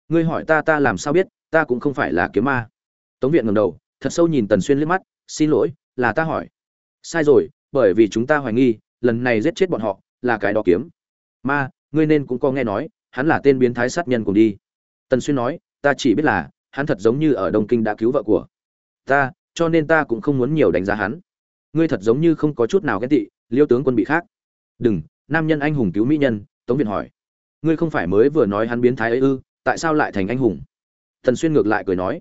Ngươi hỏi ta ta làm sao biết, ta cũng không phải là kiếm ma. Tống viện ngầm đầu, thật sâu nhìn tần xuyên liếc mắt, xin lỗi, là ta hỏi. Sai rồi, bởi vì chúng ta hoài nghi, lần này giết chết bọn họ, là cái đó kiếm. Ma, ngươi nên cũng có nghe nói, hắn là tên biến thái sát nhân cùng đi. Tần xuyên nói, ta chỉ biết là, hắn thật giống như ở đông kinh đã cứu vợ của ta, cho nên ta cũng không muốn nhiều đánh giá hắn. Ngươi thật giống như không có chút nào ghen tị, liêu tướng quân bị khác. Đừng, nam nhân anh hùng cứu mỹ nhân, tống viện hỏi. Ngươi không phải mới vừa nói hắn biến thái ấy ư, tại sao lại thành anh hùng? Tần xuyên ngược lại cười nói.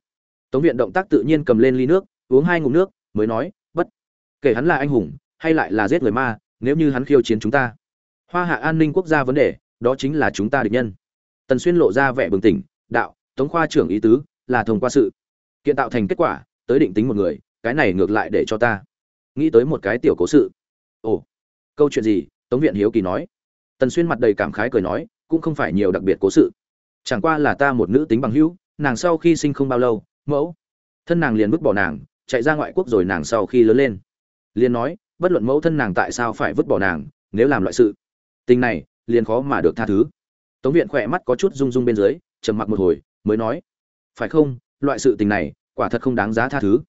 Tống viện động tác tự nhiên cầm lên ly nước, uống hai ngụm nước, mới nói, bất kể hắn là anh hùng, hay lại là giết người ma, nếu như hắn khiêu chiến chúng ta, hoa hạ an ninh quốc gia vấn đề, đó chính là chúng ta địch nhân. Tần xuyên lộ ra vẻ bừng tỉnh, đạo, tống khoa trưởng ý tứ là thông qua sự kiện tạo thành kết quả tới định tính một người, cái này ngược lại để cho ta nghĩ tới một cái tiểu cố sự. Ồ, câu chuyện gì? Tống viện hiếu kỳ nói. Tần xuyên mặt đầy cảm khái cười nói, cũng không phải nhiều đặc biệt cố sự. Chẳng qua là ta một nữ tính bằng hữu, nàng sau khi sinh không bao lâu, mẫu, thân nàng liền vứt bỏ nàng, chạy ra ngoại quốc rồi nàng sau khi lớn lên. Liền nói, bất luận mẫu thân nàng tại sao phải vứt bỏ nàng, nếu làm loại sự, tình này, liền khó mà được tha thứ. Tống viện khỏe mắt có chút rung rung bên dưới, trầm mặc một hồi, mới nói, phải không, loại sự tình này quả thật không đáng giá tha thứ.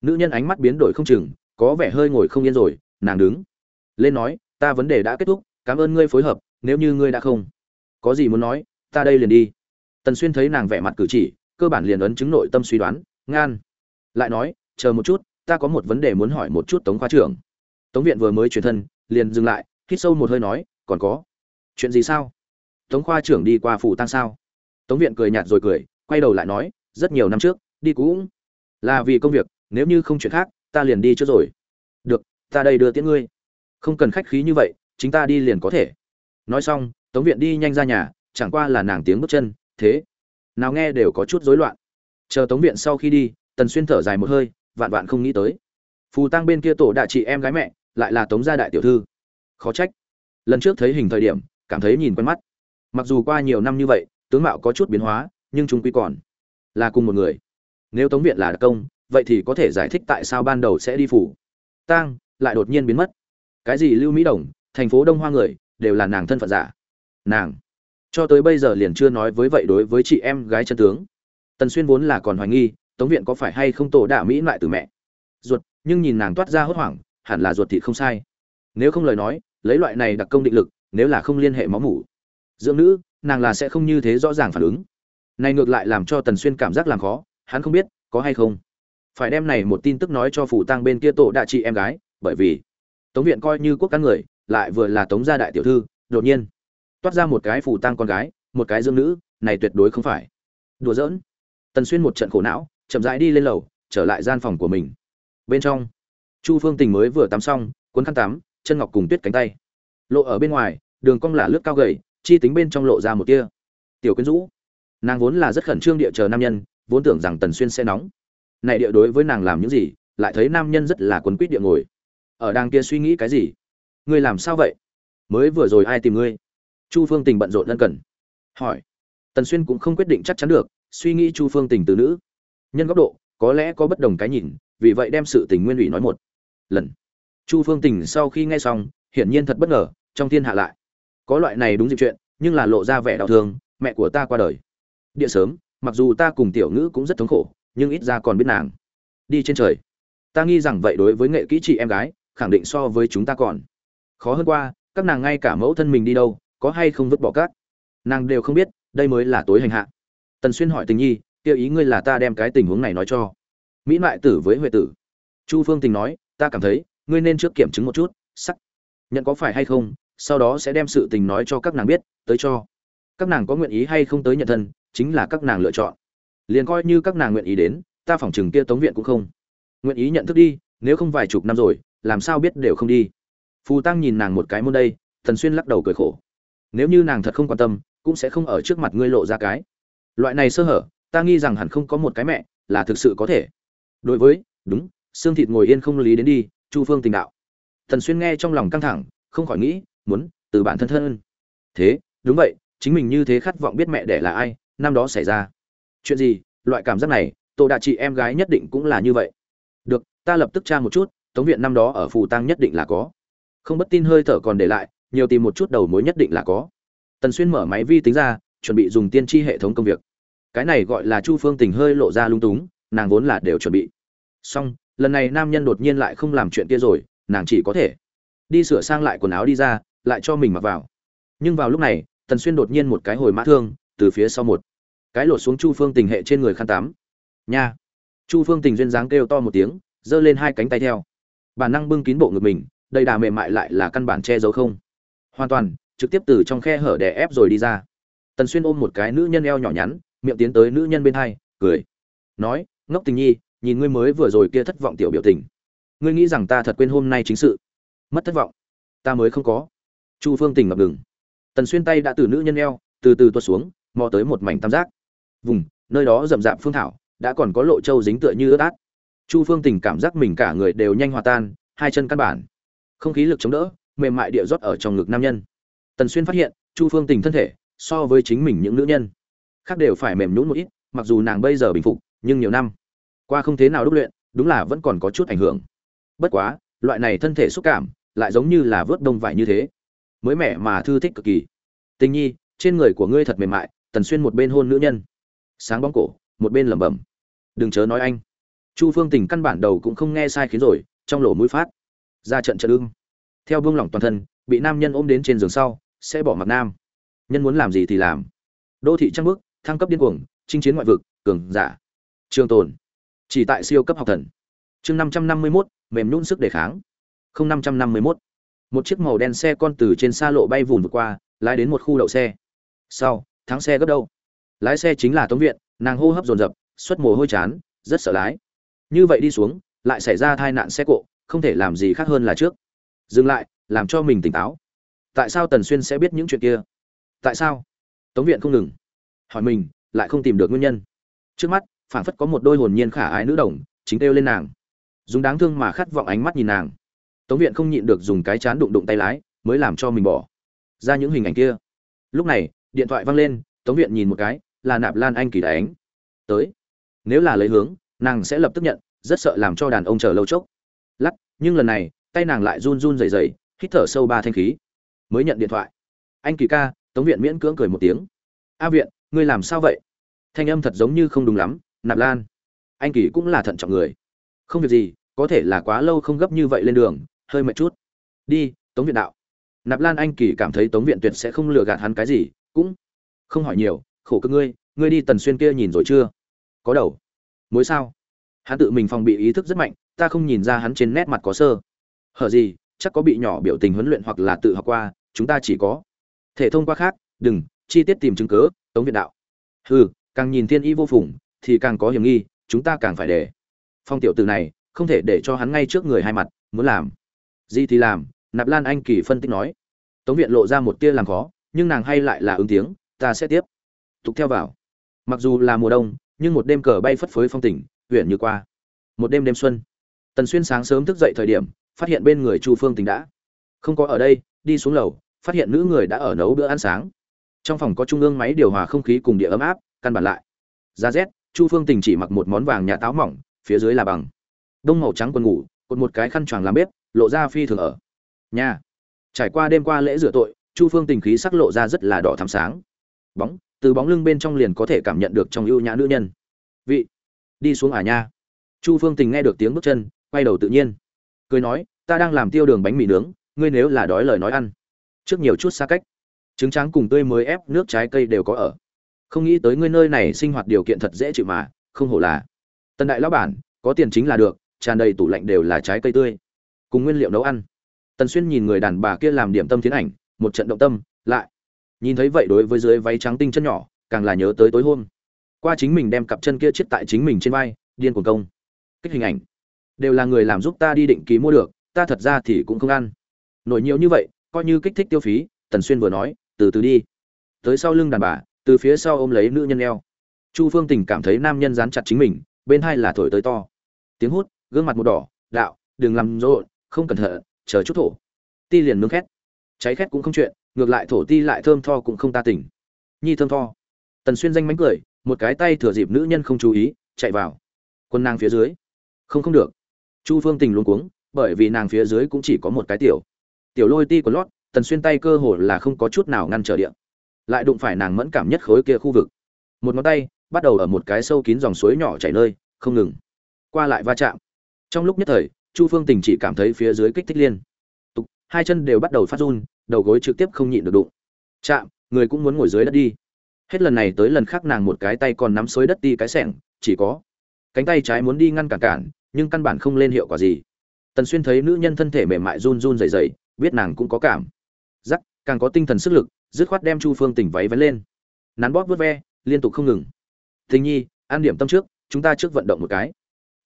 Nữ nhân ánh mắt biến đổi không chừng, có vẻ hơi ngồi không yên rồi, nàng đứng. Lên nói, ta vấn đề đã kết thúc, cảm ơn ngươi phối hợp, nếu như ngươi đã không có gì muốn nói, ta đây liền đi. Tần xuyên thấy nàng vẻ mặt cử chỉ, cơ bản liền ấn chứng nội tâm suy đoán, ngan. Lại nói, chờ một chút, ta có một vấn đề muốn hỏi một chút tống khoa trưởng. Tống viện vừa mới chuyển thân, liền dừng lại, hít sâu một hơi nói, còn có chuyện gì sao? Tống khoa trưởng đi qua phủ tăng sao? Tống viện cười nhạt rồi cười, quay đầu lại nói, rất nhiều năm trước đi cũng là vì công việc, nếu như không chuyện khác, ta liền đi trước rồi. Được, ta đây đưa tiễn ngươi. Không cần khách khí như vậy, chính ta đi liền có thể. Nói xong, tống viện đi nhanh ra nhà, chẳng qua là nàng tiếng bước chân, thế. Nào nghe đều có chút rối loạn. Chờ tống viện sau khi đi, tần xuyên thở dài một hơi, vạn vạn không nghĩ tới. Phù tăng bên kia tổ đại chị em gái mẹ, lại là tống gia đại tiểu thư. Khó trách. Lần trước thấy hình thời điểm, cảm thấy nhìn quen mắt. Mặc dù qua nhiều năm như vậy, tướng mạo có chút biến hóa, nhưng chúng quy còn là cùng một người nếu tống viện là đặc công, vậy thì có thể giải thích tại sao ban đầu sẽ đi phủ. Tang, lại đột nhiên biến mất. Cái gì lưu mỹ đồng, thành phố đông hoa người, đều là nàng thân phận giả. Nàng. Cho tới bây giờ liền chưa nói với vậy đối với chị em gái chân tướng. Tần xuyên vốn là còn hoài nghi, tống viện có phải hay không tổ đả mỹ lại từ mẹ. Ruột, nhưng nhìn nàng toát ra hốt hoảng, hẳn là ruột thì không sai. Nếu không lời nói, lấy loại này đặc công định lực, nếu là không liên hệ máu mủ. Dưỡng nữ, nàng là sẽ không như thế rõ ràng phản ứng. Này ngược lại làm cho tần xuyên cảm giác làm khó hắn không biết có hay không. Phải đem này một tin tức nói cho phủ tăng bên kia tổ đại chị em gái, bởi vì tống viện coi như quốc căn người, lại vừa là tống gia đại tiểu thư, đột nhiên toát ra một cái phủ tăng con gái, một cái dương nữ, này tuyệt đối không phải. Đùa giỡn. Tần xuyên một trận khổ não, chậm rãi đi lên lầu, trở lại gian phòng của mình. Bên trong, chu phương tình mới vừa tắm xong, cuốn khăn tắm, chân ngọc cùng tuyết cánh tay. Lộ ở bên ngoài, đường cong là lướt cao gầy, chi tính bên trong lộ ra một tia. Tiểu quyến rũ. Nàng vốn là rất khẩn trương địa chờ nam nhân vốn tưởng rằng tần xuyên sẽ nóng. Này địa đối với nàng làm những gì, lại thấy nam nhân rất là quấn quýt địa ngồi. Ở đang kia suy nghĩ cái gì? Ngươi làm sao vậy? Mới vừa rồi ai tìm ngươi? Chu phương tình bận rộn lân cần. Hỏi. Tần xuyên cũng không quyết định chắc chắn được, suy nghĩ chu phương tình từ nữ. Nhân góc độ, có lẽ có bất đồng cái nhìn, vì vậy đem sự tình nguyên ủy nói một lần. Chu phương tình sau khi nghe xong, hiển nhiên thật bất ngờ, trong thiên hạ lại. Có loại này đúng dịp chuyện, nhưng là lộ ra vẻ đau thương, mẹ của ta qua đời. Địa sớm mặc dù ta cùng tiểu ngữ cũng rất thống khổ, nhưng ít ra còn biết nàng. Đi trên trời. Ta nghi rằng vậy đối với nghệ kỹ chị em gái, khẳng định so với chúng ta còn. Khó hơn qua, các nàng ngay cả mẫu thân mình đi đâu, có hay không vứt bỏ cát nàng đều không biết, đây mới là tối hành hạ. Tần xuyên hỏi tình nhi, tiêu ý ngươi là ta đem cái tình huống này nói cho. Mỹ mại tử với huệ tử. Chu phương tình nói, ta cảm thấy, ngươi nên trước kiểm chứng một chút, sắc nhận có phải hay không, sau đó sẽ đem sự tình nói cho các nàng biết, tới cho. Các nàng có nguyện ý hay không tới nhận thân chính là các nàng lựa chọn. Liền coi như các nàng nguyện ý đến, ta phỏng chừng kia tống viện cũng không. Nguyện ý nhận thức đi, nếu không vài chục năm rồi, làm sao biết đều không đi. Phù tăng nhìn nàng một cái môn đây thần xuyên lắc đầu cười khổ. Nếu như nàng thật không quan tâm, cũng sẽ không ở trước mặt ngươi lộ ra cái. Loại này sơ hở, ta nghi rằng hẳn không có một cái mẹ, là thực sự có thể. Đối với, đúng xương thịt ngồi yên không lý đến đi, chu phương tình đạo. Thần xuyên nghe trong lòng căng thẳng, không khỏi nghĩ, muốn, từ bản thân thân. Thế, đúng vậy, chính mình như thế khát vọng biết mẹ đẻ là ai năm đó xảy ra. Chuyện gì? Loại cảm giác này tổ đạ chị em gái nhất định cũng là như vậy. Được, ta lập tức tra một chút, tống viện năm đó ở phù tăng nhất định là có. Không bất tin hơi thở còn để lại, nhiều tìm một chút đầu mối nhất định là có. Tần xuyên mở máy vi tính ra, chuẩn bị dùng tiên tri hệ thống công việc. Cái này gọi là chu phương tình hơi lộ ra lung túng, nàng vốn là đều chuẩn bị. Xong, lần này nam nhân đột nhiên lại không làm chuyện kia rồi, nàng chỉ có thể đi sửa sang lại quần áo đi ra, lại cho mình mặc vào. Nhưng vào lúc này, tần xuyên đột nhiên một cái hồi mã thương, từ phía sau một cái lột xuống chu phương tình hệ trên người khăn tám nha. Chu phương tình duyên dáng kêu to một tiếng, giơ lên hai cánh tay theo. Bản năng bưng kín bộ ngực mình, đầy đà mềm mại lại là căn bản che giấu không. Hoàn toàn, trực tiếp từ trong khe hở đè ép rồi đi ra. Tần xuyên ôm một cái nữ nhân eo nhỏ nhắn, miệng tiến tới nữ nhân bên hai, cười. Nói, ngốc tình nhi, nhìn ngươi mới vừa rồi kia thất vọng tiểu biểu tình. Ngươi nghĩ rằng ta thật quên hôm nay chính sự? Mất thất vọng. Ta mới không có. Chu phương tình ngập ngừng. Tần xuyên tay đã từ nữ nhân eo, từ từ tuột xuống, mò tới một mảnh tam giác vùng, nơi đó rậm rạp phương thảo, đã còn có lộ trâu dính tựa như ướt át. Chu phương tình cảm giác mình cả người đều nhanh hòa tan, hai chân căn bản. Không khí lực chống đỡ, mềm mại địa rót ở trong ngực nam nhân. Tần xuyên phát hiện, chu phương tình thân thể, so với chính mình những nữ nhân, khác đều phải mềm nhũn một ít, mặc dù nàng bây giờ bình phục, nhưng nhiều năm, qua không thế nào đúc luyện, đúng là vẫn còn có chút ảnh hưởng. Bất quá, loại này thân thể xúc cảm, lại giống như là vớt đông vải như thế. Mới mẻ mà thư thích cực kỳ. Tình nhi, trên người của ngươi thật mềm mại, tần xuyên một bên hôn nữ nhân sáng bóng cổ, một bên lẩm bẩm. Đừng chớ nói anh. Chu phương tình căn bản đầu cũng không nghe sai khiến rồi, trong lỗ mũi phát. Ra trận trận ưng. Theo buông lỏng toàn thân, bị nam nhân ôm đến trên giường sau, sẽ bỏ mặt nam. Nhân muốn làm gì thì làm. Đô thị trăng bước, thăng cấp điên cuồng, chinh chiến ngoại vực, cường giả. Trường tồn. Chỉ tại siêu cấp học thần. Chương năm trăm năm mươi mốt, mềm nhún sức đề kháng. Không năm trăm năm mươi mốt. Một chiếc màu đen xe con từ trên xa lộ bay vùn vượt qua, lái đến một khu đậu xe. Sau, thắng xe gấp đâu? Lái xe chính là tống viện, nàng hô hấp dồn dập, xuất mồ hôi chán, rất sợ lái. Như vậy đi xuống, lại xảy ra tai nạn xe cộ, không thể làm gì khác hơn là trước. Dừng lại, làm cho mình tỉnh táo. Tại sao tần xuyên sẽ biết những chuyện kia? Tại sao? Tống viện không ngừng. Hỏi mình, lại không tìm được nguyên nhân. Trước mắt, phảng phất có một đôi hồn nhiên khả ái nữ đồng, chính kêu lên nàng. Dùng đáng thương mà khát vọng ánh mắt nhìn nàng. Tống viện không nhịn được dùng cái chán đụng đụng tay lái, mới làm cho mình bỏ ra những hình ảnh kia. Lúc này, điện thoại văng lên, tống viện nhìn một cái là nạp lan anh kỳ đánh. Tới. Nếu là lấy hướng, nàng sẽ lập tức nhận, rất sợ làm cho đàn ông chờ lâu chốc. Lắc, nhưng lần này, tay nàng lại run run rẩy rẩy, hít thở sâu ba thanh khí. Mới nhận điện thoại. Anh kỳ ca, tống viện miễn cưỡng cười một tiếng. A viện, ngươi làm sao vậy? Thanh âm thật giống như không đúng lắm, nạp lan. Anh kỳ cũng là thận trọng người. Không việc gì, có thể là quá lâu không gấp như vậy lên đường, hơi mệt chút. Đi, tống viện đạo. Nạp lan anh kỳ cảm thấy tống viện tuyệt sẽ không lừa gạt hắn cái gì, cũng không hỏi nhiều khổ cơ ngươi ngươi đi tần xuyên kia nhìn rồi chưa? Có đầu. Mối sao? Hắn tự mình phòng bị ý thức rất mạnh, ta không nhìn ra hắn trên nét mặt có sơ. Hở gì, chắc có bị nhỏ biểu tình huấn luyện hoặc là tự học qua, chúng ta chỉ có. Thể thông qua khác, đừng, chi tiết tìm chứng cớ tống viện đạo. Hừ, càng nhìn thiên y vô phùng, thì càng có hiểm nghi, chúng ta càng phải để. Phong tiểu từ này, không thể để cho hắn ngay trước người hai mặt, muốn làm. Gì thì làm, nạp lan anh kỳ phân tích nói. Tống viện lộ ra một tia làm khó, nhưng nàng hay lại là ứng tiếng, ta sẽ tiếp tục theo vào. Mặc dù là mùa đông, nhưng một đêm cờ bay phất phới phong tỉnh huyện như qua. Một đêm đêm xuân. Tần xuyên sáng sớm thức dậy thời điểm, phát hiện bên người chu phương tình đã không có ở đây, đi xuống lầu, phát hiện nữ người đã ở nấu bữa ăn sáng. Trong phòng có trung ương máy điều hòa không khí cùng địa ấm áp, căn bản lại. Ra rét chu phương tình chỉ mặc một món vàng nhà táo mỏng, phía dưới là bằng. Đông màu trắng quần ngủ, cột một cái khăn choàng làm bếp, lộ ra phi thường ở. Nhà. Trải qua đêm qua lễ rửa tội, chu phương tình khí sắc lộ ra rất là đỏ thắm sáng. Bóng từ bóng lưng bên trong liền có thể cảm nhận được trong ưu nhã nữ nhân. Vị, đi xuống à nha. Chu phương tình nghe được tiếng bước chân, quay đầu tự nhiên. Cười nói, ta đang làm tiêu đường bánh mì nướng, ngươi nếu là đói lời nói ăn. Trước nhiều chút xa cách. Trứng trắng cùng tươi mới ép nước trái cây đều có ở. Không nghĩ tới ngươi nơi này sinh hoạt điều kiện thật dễ chịu mà, không hổ là. Tần đại lão bản, có tiền chính là được, tràn đầy tủ lạnh đều là trái cây tươi. Cùng nguyên liệu nấu ăn. Tần xuyên nhìn người đàn bà kia làm điểm tâm tiến ảnh, một trận động tâm, lại nhìn thấy vậy đối với dưới váy trắng tinh chân nhỏ, càng là nhớ tới tối hôm. Qua chính mình đem cặp chân kia chết tại chính mình trên vai, điên cuồng công. Kích hình ảnh. Đều là người làm giúp ta đi định ký mua được, ta thật ra thì cũng không ăn. Nổi nhiều như vậy, coi như kích thích tiêu phí, tần xuyên vừa nói, từ từ đi. Tới sau lưng đàn bà, từ phía sau ôm lấy nữ nhân eo. Chu phương tình cảm thấy nam nhân dán chặt chính mình, bên hai là thổi tới to. Tiếng hút, gương mặt một đỏ, đạo, đừng làm rộn, không cẩn thận, chờ chút thổ. Ti liền nướng khét. Cháy khét cũng không chuyện ngược lại thổ ti lại thơm tho cũng không ta tỉnh. Nhi thơm tho. Tần xuyên danh mánh cười, một cái tay thừa dịp nữ nhân không chú ý, chạy vào. Quân nàng phía dưới. Không không được. Chu phương tình luôn cuống, bởi vì nàng phía dưới cũng chỉ có một cái tiểu. Tiểu lôi ti của lót, tần xuyên tay cơ hồ là không có chút nào ngăn trở điện lại đụng phải nàng mẫn cảm nhất khối kia khu vực. Một ngón tay, bắt đầu ở một cái sâu kín dòng suối nhỏ chảy nơi, không ngừng. Qua lại va chạm. Trong lúc nhất thời, chu phương tình chỉ cảm thấy phía dưới kích thích liên. Tục, hai chân đều bắt đầu phát run đầu gối trực tiếp không nhịn được đụng. Chạm, người cũng muốn ngồi dưới đất đi. Hết lần này tới lần khác nàng một cái tay còn nắm xối đất đi cái sẻng chỉ có cánh tay trái muốn đi ngăn cản cản, nhưng căn bản không lên hiệu quả gì. Tần xuyên thấy nữ nhân thân thể mềm mại run run dày dày biết nàng cũng có cảm. Giắc càng có tinh thần sức lực, dứt khoát đem chu phương tỉnh váy vén lên. Nắn bóp vớt ve, liên tục không ngừng. Tình nhi an điểm tâm trước, chúng ta trước vận động một cái.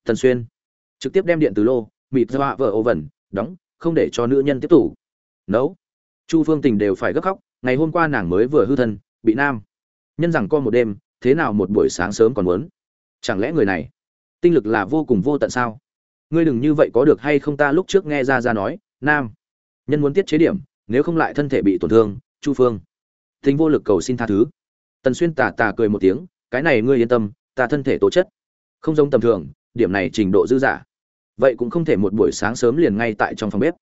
Tần xuyên trực tiếp đem điện từ lô, mịt ra vợ ô vẩn, đóng, không để cho nữ nhân tiếp tục. Nấu chu phương tình đều phải gấp khóc, ngày hôm qua nàng mới vừa hư thân, bị nam. Nhân rằng co một đêm, thế nào một buổi sáng sớm còn muốn? Chẳng lẽ người này, tinh lực là vô cùng vô tận sao? Ngươi đừng như vậy có được hay không ta lúc trước nghe ra ra nói, nam. Nhân muốn tiết chế điểm, nếu không lại thân thể bị tổn thương, chu phương. Thính vô lực cầu xin tha thứ. Tần xuyên tà tà cười một tiếng, cái này ngươi yên tâm, ta thân thể tố chất. Không giống tầm thường, điểm này trình độ dư giả vậy cũng không thể một buổi sáng sớm liền ngay tại trong phòng bếp.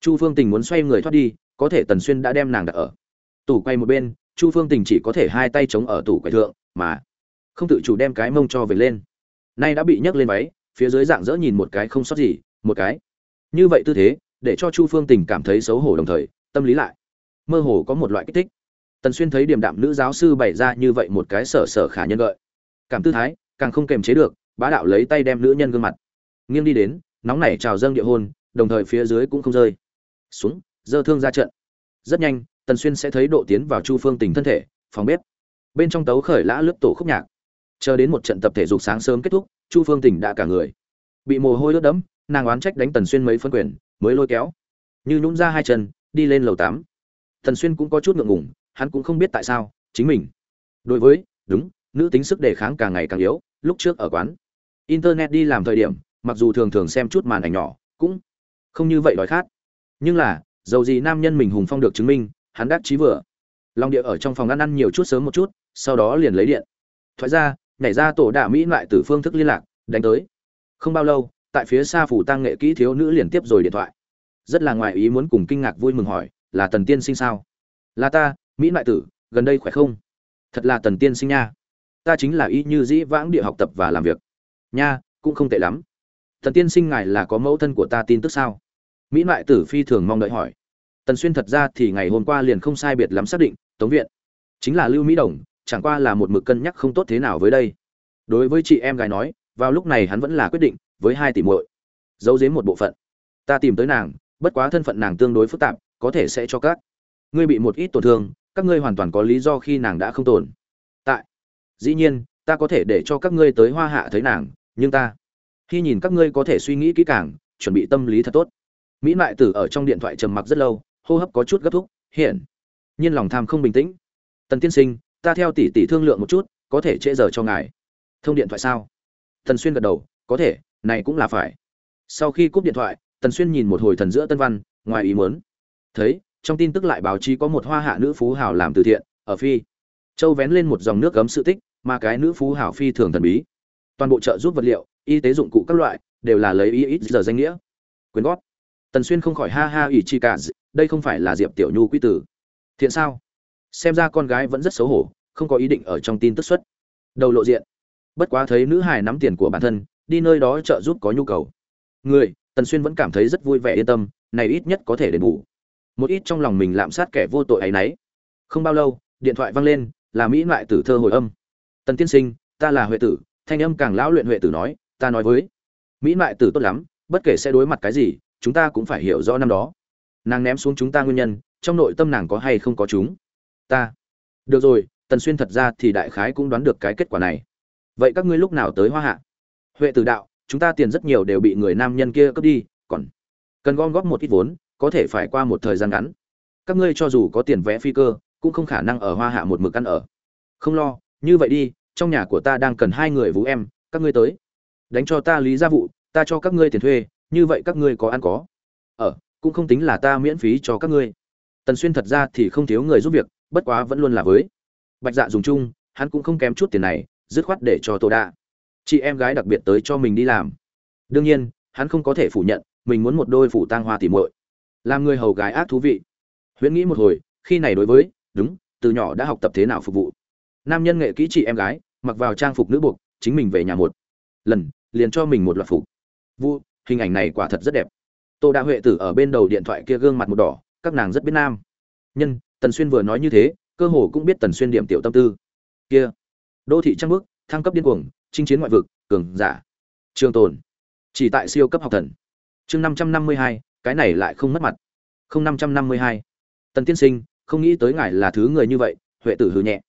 Chu phương tình muốn xoay người thoát đi có thể tần xuyên đã đem nàng đặt ở. Tủ quay một bên, chu phương tình chỉ có thể hai tay chống ở tủ quầy thượng, mà không tự chủ đem cái mông cho về lên. Nay đã bị nhấc lên váy, phía dưới dạng dỡ nhìn một cái không sót gì, một cái. Như vậy tư thế, để cho chu phương tình cảm thấy xấu hổ đồng thời, tâm lý lại mơ hồ có một loại kích thích. Tần xuyên thấy điểm đạm nữ giáo sư bày ra như vậy một cái sở sở khả nhân gợi. Cảm tư thái, càng không kềm chế được, bá đạo lấy tay đem nữ nhân gương mặt nghiêng đi đến, nóng nảy trào dâng địa hôn, đồng thời phía dưới cũng không rơi. Xuống dơ thương ra trận. Rất nhanh, tần xuyên sẽ thấy độ tiến vào chu phương tình thân thể, phòng bếp. Bên trong tấu khởi lã lướt tổ khúc nhạc. Chờ đến một trận tập thể dục sáng sớm kết thúc, chu phương tình đã cả người. Bị mồ hôi ướt đẫm, nàng oán trách đánh tần xuyên mấy phân quyền, mới lôi kéo. Như nhún ra hai chân, đi lên lầu tám. Tần xuyên cũng có chút ngượng ngùng, hắn cũng không biết tại sao, chính mình. Đối với, đúng, nữ tính sức đề kháng càng ngày càng yếu, lúc trước ở quán. Internet đi làm thời điểm, mặc dù thường thường xem chút màn ảnh nhỏ, cũng không như vậy đói khát. Nhưng là dầu gì nam nhân mình hùng phong được chứng minh, hắn đắc chí vừa. Long địa ở trong phòng ăn ăn nhiều chút sớm một chút, sau đó liền lấy điện. Thoại ra, nhảy ra tổ đả mỹ lại từ phương thức liên lạc, đánh tới. Không bao lâu, tại phía xa phủ tăng nghệ kỹ thiếu nữ liền tiếp rồi điện thoại. Rất là ngoài ý muốn cùng kinh ngạc vui mừng hỏi, là tần tiên sinh sao? Là ta, mỹ lại tử, gần đây khỏe không? Thật là tần tiên sinh nha. Ta chính là y như dĩ vãng địa học tập và làm việc. Nha, cũng không tệ lắm. Tần tiên sinh ngài là có mẫu thân của ta tin tức sao? Mỹ mại tử phi thường mong đợi hỏi. Tần xuyên thật ra thì ngày hôm qua liền không sai biệt lắm xác định, tống viện. Chính là lưu mỹ đồng, chẳng qua là một mực cân nhắc không tốt thế nào với đây. Đối với chị em gái nói, vào lúc này hắn vẫn là quyết định, với hai tỷ muội. Giấu giếm một bộ phận. Ta tìm tới nàng, bất quá thân phận nàng tương đối phức tạp, có thể sẽ cho các ngươi bị một ít tổn thương, các ngươi hoàn toàn có lý do khi nàng đã không tồn. Tại. Dĩ nhiên, ta có thể để cho các ngươi tới hoa hạ thấy nàng, nhưng ta, khi nhìn các ngươi có thể suy nghĩ kỹ càng, chuẩn bị tâm lý thật tốt mỹ mại tử ở trong điện thoại trầm mặc rất lâu, hô hấp có chút gấp thúc, hiển. Nhiên lòng tham không bình tĩnh. Tần tiên sinh, ta theo tỷ tỷ thương lượng một chút, có thể trễ giờ cho ngài. Thông điện thoại sao? Tần xuyên gật đầu, có thể, này cũng là phải. Sau khi cúp điện thoại, tần xuyên nhìn một hồi thần giữa tân văn, ngoài ý muốn. Thấy, trong tin tức lại báo chí có một hoa hạ nữ phú hào làm từ thiện, ở phi. Châu vén lên một dòng nước gấm sự tích, mà cái nữ phú hào phi thường thần bí. Toàn bộ trợ giúp vật liệu, y tế dụng cụ các loại, đều là lấy ý ít giờ danh nghĩa. Quyên góp tần xuyên không khỏi ha ha ủy chi cả, đây không phải là diệp tiểu nhu quý tử. Thiện sao? Xem ra con gái vẫn rất xấu hổ, không có ý định ở trong tin tức xuất. Đầu lộ diện. Bất quá thấy nữ hài nắm tiền của bản thân, đi nơi đó trợ giúp có nhu cầu. Người, tần xuyên vẫn cảm thấy rất vui vẻ yên tâm, này ít nhất có thể đền bù. Một ít trong lòng mình lạm sát kẻ vô tội ấy nấy. Không bao lâu, điện thoại vang lên, là mỹ lại tử thơ hồi âm. Tần tiên sinh, ta là huệ tử, thanh âm càng lão luyện huệ tử nói, ta nói với. Mỹ mại tử tốt lắm, bất kể sẽ đối mặt cái gì chúng ta cũng phải hiểu rõ năm đó. Nàng ném xuống chúng ta nguyên nhân, trong nội tâm nàng có hay không có chúng? Ta. Được rồi, tần xuyên thật ra thì đại khái cũng đoán được cái kết quả này. Vậy các ngươi lúc nào tới hoa hạ? Huệ tử đạo, chúng ta tiền rất nhiều đều bị người nam nhân kia cướp đi, còn cần gom góp một ít vốn, có thể phải qua một thời gian ngắn. Các ngươi cho dù có tiền vẽ phi cơ, cũng không khả năng ở hoa hạ một mực ăn ở. Không lo, như vậy đi, trong nhà của ta đang cần hai người vũ em, các ngươi tới. Đánh cho ta lý gia vụ, ta cho các ngươi tiền thuê như vậy các ngươi có ăn có. Ở cũng không tính là ta miễn phí cho các ngươi. Tần xuyên thật ra thì không thiếu người giúp việc, bất quá vẫn luôn là với. Bạch dạ dùng chung, hắn cũng không kém chút tiền này, dứt khoát để cho tô đa. Chị em gái đặc biệt tới cho mình đi làm. Đương nhiên, hắn không có thể phủ nhận, mình muốn một đôi phủ tang hoa tỉ muội. Làm người hầu gái ác thú vị. Huyễn nghĩ một hồi, khi này đối với, đúng, từ nhỏ đã học tập thế nào phục vụ. Nam nhân nghệ kỹ chị em gái, mặc vào trang phục nữ buộc, chính mình về nhà một lần, liền cho mình một loạt phục. Vụ hình ảnh này quả thật rất đẹp. Tô đa huệ tử ở bên đầu điện thoại kia gương mặt một đỏ, các nàng rất biết nam. Nhân, tần xuyên vừa nói như thế, cơ hồ cũng biết tần xuyên điểm tiểu tâm tư. Kia, đô thị trăng bước, thăng cấp điên cuồng, chinh chiến ngoại vực, cường giả. Trường tồn, chỉ tại siêu cấp học thần. Chương năm trăm năm mươi hai, cái này lại không mất mặt. Không năm trăm năm mươi hai. Tần tiên sinh, không nghĩ tới ngài là thứ người như vậy, huệ tử hừ nhẹ.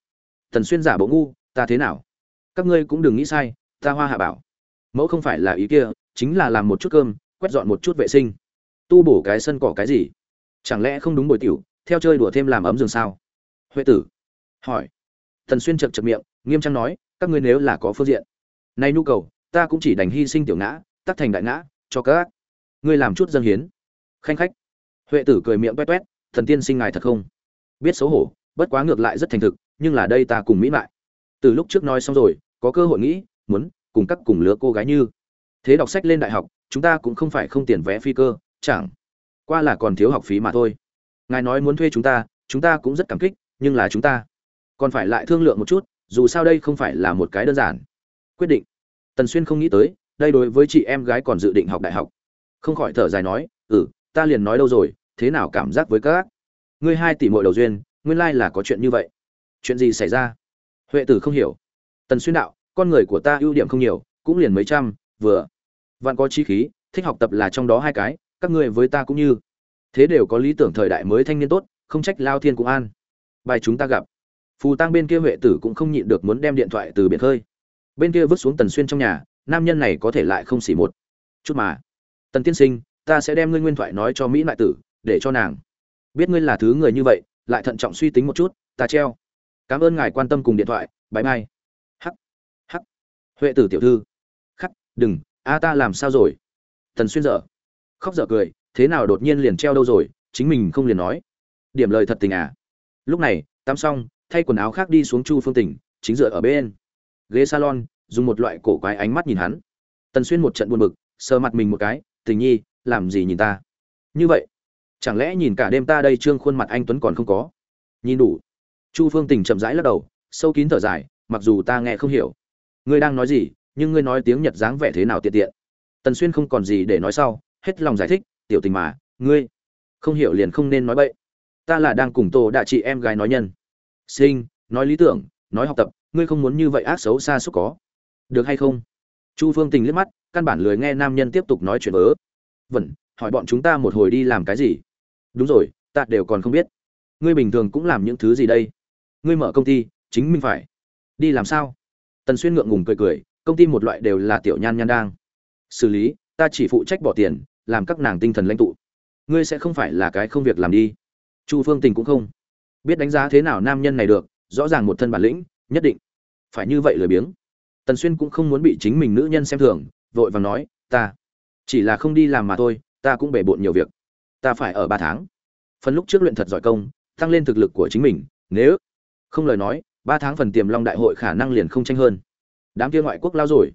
Tần xuyên giả bộ ngu, ta thế nào? Các ngươi cũng đừng nghĩ sai, ta hoa hạ bảo. Mẫu không phải là ý kia chính là làm một chút cơm, quét dọn một chút vệ sinh. Tu bổ cái sân cỏ cái gì? Chẳng lẽ không đúng bồi tiểu, theo chơi đùa thêm làm ấm giường sao? Huệ tử hỏi. Thần xuyên chật chật miệng, nghiêm trang nói, các ngươi nếu là có phương diện. Nay nhu cầu, ta cũng chỉ đành hy sinh tiểu ngã tắc thành đại ngã, cho các ngươi làm chút dân hiến. Khanh khách. Huệ tử cười miệng toét toét thần tiên sinh ngài thật không? Biết xấu hổ, bất quá ngược lại rất thành thực, nhưng là đây ta cùng mỹ lại từ lúc trước nói xong rồi, có cơ hội nghĩ, muốn cùng các cùng lứa cô gái như thế đọc sách lên đại học, chúng ta cũng không phải không tiền vé phi cơ, chẳng qua là còn thiếu học phí mà thôi. Ngài nói muốn thuê chúng ta chúng ta cũng rất cảm kích, nhưng là chúng ta còn phải lại thương lượng một chút, dù sao đây không phải là một cái đơn giản. Quyết định. Tần xuyên không nghĩ tới, đây đối với chị em gái còn dự định học đại học. Không khỏi thở dài nói ừ ta liền nói đâu rồi, thế nào cảm giác với các ngươi hai tỷ muội đầu duyên, nguyên lai là có chuyện như vậy. Chuyện gì xảy ra? Huệ tử không hiểu. Tần xuyên đạo, con người của ta ưu điểm không nhiều, cũng liền mấy trăm vừa. Vạn có chi khí, thích học tập là trong đó hai cái, các ngươi với ta cũng như. Thế đều có lý tưởng thời đại mới thanh niên tốt, không trách lao thiên cũng an. Bài chúng ta gặp. Phù tăng bên kia huệ tử cũng không nhịn được muốn đem điện thoại từ biển khơi bên kia vứt xuống tần xuyên trong nhà, nam nhân này có thể lại không xỉ một. Chút mà. Tần tiên sinh, ta sẽ đem ngươi nguyên thoại nói cho mỹ lại tử, để cho nàng. Biết ngươi là thứ người như vậy, lại thận trọng suy tính một chút, ta treo. Cảm ơn ngài quan tâm cùng điện thoại bãi mai hắc. Hắc. Huệ tử tiểu thư đừng, a ta làm sao rồi? Tần xuyên dở. Khóc dở cười, thế nào đột nhiên liền treo đâu rồi, chính mình không liền nói. Điểm lời thật tình à? Lúc này, tắm xong, thay quần áo khác đi xuống chu phương tỉnh, chính dựa ở bên. Ghế salon, dùng một loại cổ quái ánh mắt nhìn hắn. Tần xuyên một trận buồn bực, sờ mặt mình một cái, tình nhi, làm gì nhìn ta? Như vậy, chẳng lẽ nhìn cả đêm ta đây trương khuôn mặt anh tuấn còn không có? Nhìn đủ. Chu phương tình chậm rãi lắc đầu, sâu kín thở dài, mặc dù ta nghe không hiểu. Ngươi đang nói gì? Nhưng ngươi nói tiếng nhật dáng vẻ thế nào tiện tiện. Tần xuyên không còn gì để nói sau, hết lòng giải thích, tiểu tình mà, ngươi không hiểu liền không nên nói bậy. Ta là đang cùng tô đại chị em gái nói nhân. Sinh, nói lý tưởng, nói học tập, ngươi không muốn như vậy ác xấu xa xúc có. Được hay không? Chu phương tình liếc mắt, căn bản lười nghe nam nhân tiếp tục nói chuyện vớ. Vẩn, hỏi bọn chúng ta một hồi đi làm cái gì? Đúng rồi, ta đều còn không biết. Ngươi bình thường cũng làm những thứ gì đây? Ngươi mở công ty, chính mình phải đi làm sao? Tần xuyên ngượng ngùng cười cười công ty một loại đều là tiểu nhan nhan đang. Xử lý, ta chỉ phụ trách bỏ tiền, làm các nàng tinh thần lãnh tụ. Ngươi sẽ không phải là cái không việc làm đi. Chu phương tình cũng không biết đánh giá thế nào nam nhân này được, rõ ràng một thân bản lĩnh, nhất định phải như vậy lười biếng. Tần xuyên cũng không muốn bị chính mình nữ nhân xem thường, vội vàng nói, ta chỉ là không đi làm mà thôi, ta cũng bể bộn nhiều việc. Ta phải ở ba tháng. Phần lúc trước luyện thật giỏi công, tăng lên thực lực của chính mình, nếu không lời nói, ba tháng phần tiềm long đại hội khả năng liền không tranh hơn đám kia ngoại quốc lao rồi.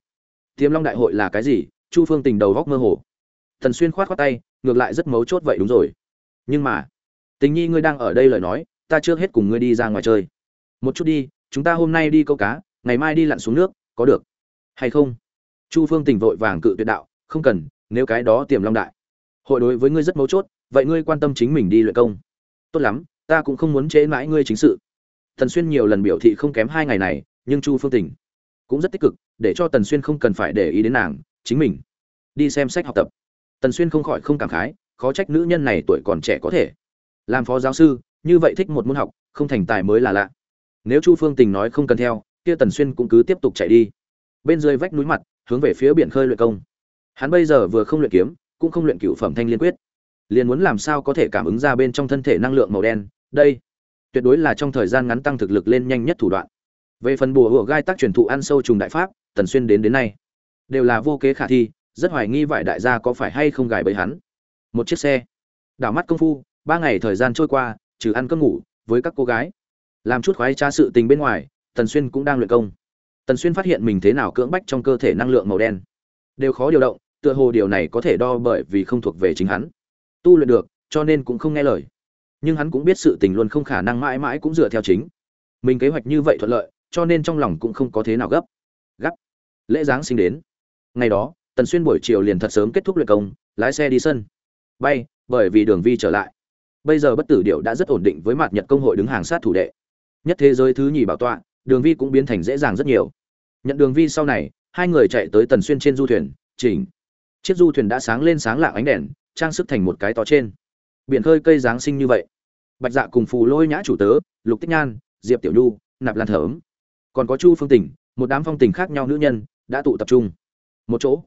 Tiềm long đại hội là cái gì? Chu phương tình đầu góc mơ hồ. Thần xuyên khoát khoát tay, ngược lại rất mấu chốt vậy đúng rồi. Nhưng mà, tình nhi ngươi đang ở đây lời nói, ta trước hết cùng ngươi đi ra ngoài chơi. Một chút đi, chúng ta hôm nay đi câu cá, ngày mai đi lặn xuống nước, có được hay không? Chu phương tình vội vàng cự tuyệt đạo, không cần, nếu cái đó tiềm long đại hội đối với ngươi rất mấu chốt, vậy ngươi quan tâm chính mình đi luyện công. Tốt lắm, ta cũng không muốn chế mãi ngươi chính sự. Thần xuyên nhiều lần biểu thị không kém hai ngày này, nhưng chu phương tình cũng rất tích cực, để cho tần xuyên không cần phải để ý đến nàng, chính mình. Đi xem sách học tập. Tần xuyên không khỏi không cảm khái, khó trách nữ nhân này tuổi còn trẻ có thể. Làm phó giáo sư, như vậy thích một môn học, không thành tài mới là lạ. Nếu chu phương tình nói không cần theo, kia tần xuyên cũng cứ tiếp tục chạy đi. Bên dưới vách núi mặt, hướng về phía biển khơi luyện công. Hắn bây giờ vừa không luyện kiếm, cũng không luyện cựu phẩm thanh liên quyết. Liền muốn làm sao có thể cảm ứng ra bên trong thân thể năng lượng màu đen. Đây, tuyệt đối là trong thời gian ngắn tăng thực lực lên nhanh nhất thủ đoạn về phần bùa hựa gai tác truyền thụ ăn sâu trùng đại pháp, tần xuyên đến đến nay, đều là vô kế khả thi, rất hoài nghi vải đại gia có phải hay không gài bẫy hắn. Một chiếc xe, đảo mắt công phu, ba ngày thời gian trôi qua, trừ ăn cơm ngủ với các cô gái. Làm chút khoái tra sự tình bên ngoài, tần xuyên cũng đang luyện công. Tần xuyên phát hiện mình thế nào cưỡng bách trong cơ thể năng lượng màu đen. Đều khó điều động, tựa hồ điều này có thể đo bởi vì không thuộc về chính hắn. Tu luyện được, cho nên cũng không nghe lời. Nhưng hắn cũng biết sự tình luôn không khả năng mãi mãi cũng dựa theo chính. Mình kế hoạch như vậy thuận lợi cho nên trong lòng cũng không có thế nào gấp. Gấp. Lễ giáng sinh đến. Ngày đó, tần xuyên buổi chiều liền thật sớm kết thúc luyện công, lái xe đi sân. Bay, bởi vì đường vi trở lại. Bây giờ bất tử điệu đã rất ổn định với mặt nhật công hội đứng hàng sát thủ đệ. Nhất thế giới thứ nhì bảo tọa, đường vi cũng biến thành dễ dàng rất nhiều. Nhận đường vi sau này, hai người chạy tới tần xuyên trên du thuyền, chỉnh. Chiếc du thuyền đã sáng lên sáng lạng ánh đèn, trang sức thành một cái to trên. Biển khơi cây giáng sinh như vậy. Bạch dạ cùng phù lôi nhã chủ tớ, lục tích nhan, diệp tiểu nhu, nạp lan thởm còn có chu phương tình, một đám phong tình khác nhau nữ nhân, đã tụ tập trung. Một chỗ,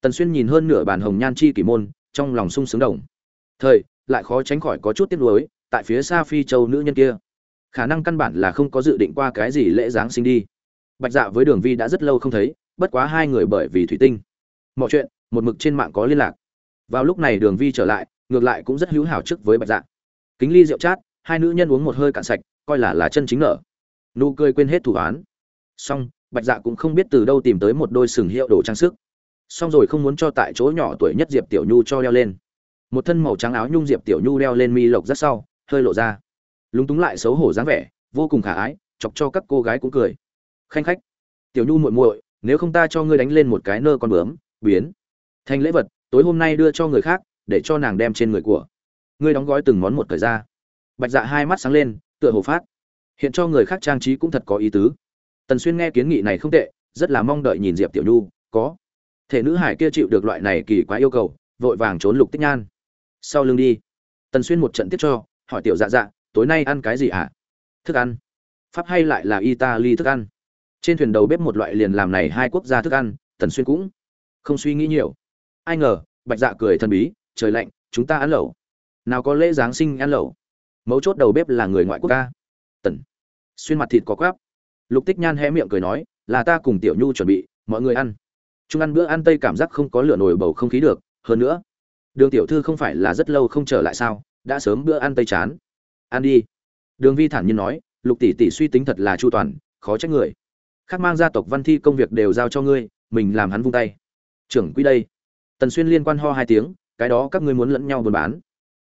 tần xuyên nhìn hơn nửa bàn hồng nhan chi kỷ môn, trong lòng sung sướng đồng. Thời, lại khó tránh khỏi có chút tiếc nuối, tại phía xa phi châu nữ nhân kia. Khả năng căn bản là không có dự định qua cái gì lễ giáng sinh đi. Bạch dạ với đường vi đã rất lâu không thấy, bất quá hai người bởi vì thủy tinh. Mọi chuyện, một mực trên mạng có liên lạc. Vào lúc này đường vi trở lại, ngược lại cũng rất hữu hảo trước với bạch dạ. Kính ly rượu chát, hai nữ nhân uống một hơi cạn sạch, coi là là chân chính nở nụ cười quên hết thủ án. Song bạch dạ cũng không biết từ đâu tìm tới một đôi sừng hiệu đồ trang sức. Xong rồi không muốn cho tại chỗ nhỏ tuổi nhất diệp tiểu nhu cho leo lên. Một thân màu trắng áo nhung diệp tiểu nhu đeo lên mi lộc rất sau, hơi lộ ra. Lúng túng lại xấu hổ dáng vẻ, vô cùng khả ái, chọc cho các cô gái cũng cười. Khanh khách. Tiểu nhu muội muội, nếu không ta cho ngươi đánh lên một cái nơ con bướm, biến. Thành lễ vật, tối hôm nay đưa cho người khác, để cho nàng đem trên người của. Ngươi đóng gói từng món một thời ra. Bạch dạ hai mắt sáng lên, tựa hồ phát hiện cho người khác trang trí cũng thật có ý tứ. Tần xuyên nghe kiến nghị này không tệ, rất là mong đợi nhìn diệp tiểu nhu, có. Thể nữ hải kia chịu được loại này kỳ quá yêu cầu, vội vàng trốn lục tích nhan. Sau lưng đi. Tần xuyên một trận tiếp cho, hỏi tiểu dạ dạ tối nay ăn cái gì ạ? À? thức ăn. Pháp hay lại là italy thức ăn? Trên thuyền đầu bếp một loại liền làm này hai quốc gia thức ăn, tần xuyên cũng không suy nghĩ nhiều. Ai ngờ, bạch dạ cười thần bí, trời lạnh, chúng ta ăn lẩu. Nào có lễ giáng sinh ăn lẩu. Mấu chốt đầu bếp là người ngoại quốc ca xuyên mặt thịt có quáp. Lục tích nhan hé miệng cười nói, là ta cùng tiểu nhu chuẩn bị, mọi người ăn. Chúng ăn bữa ăn tây cảm giác không có lửa nổi bầu không khí được, hơn nữa, đường tiểu thư không phải là rất lâu không trở lại sao, đã sớm bữa ăn tây chán. Ăn đi. Đường vi thản nhiên nói, lục tỷ tỷ suy tính thật là chu toàn, khó trách người. Khác mang gia tộc văn thi công việc đều giao cho ngươi, mình làm hắn vung tay. Trưởng quy đây. Tần xuyên liên quan ho hai tiếng, cái đó các ngươi muốn lẫn nhau buôn bán.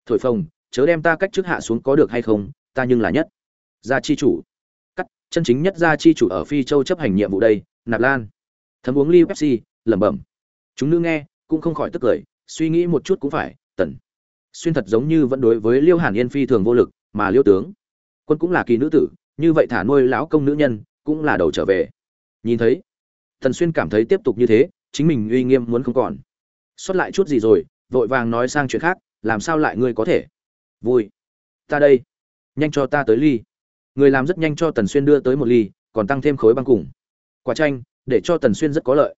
Thổi phồng, chớ đem ta cách trước hạ xuống có được hay không, ta nhưng là nhất. Gia chi chủ chân chính nhất gia chi chủ ở phi châu chấp hành nhiệm vụ đây, nạp lan. Thấm uống ly pepsi, lẩm bẩm. Chúng nữ nghe, cũng không khỏi tức cười, suy nghĩ một chút cũng phải, tần xuyên thật giống như vẫn đối với liêu hàn yên phi thường vô lực, mà liêu tướng quân cũng là kỳ nữ tử, như vậy thả nuôi lão công nữ nhân cũng là đầu trở về. Nhìn thấy, tần xuyên cảm thấy tiếp tục như thế, chính mình uy nghiêm muốn không còn. Xuất lại chút gì rồi, vội vàng nói sang chuyện khác, làm sao lại ngươi có thể? Vui, ta đây, nhanh cho ta tới ly người làm rất nhanh cho tần xuyên đưa tới một ly, còn tăng thêm khối băng cùng. Quả tranh để cho tần xuyên rất có lợi.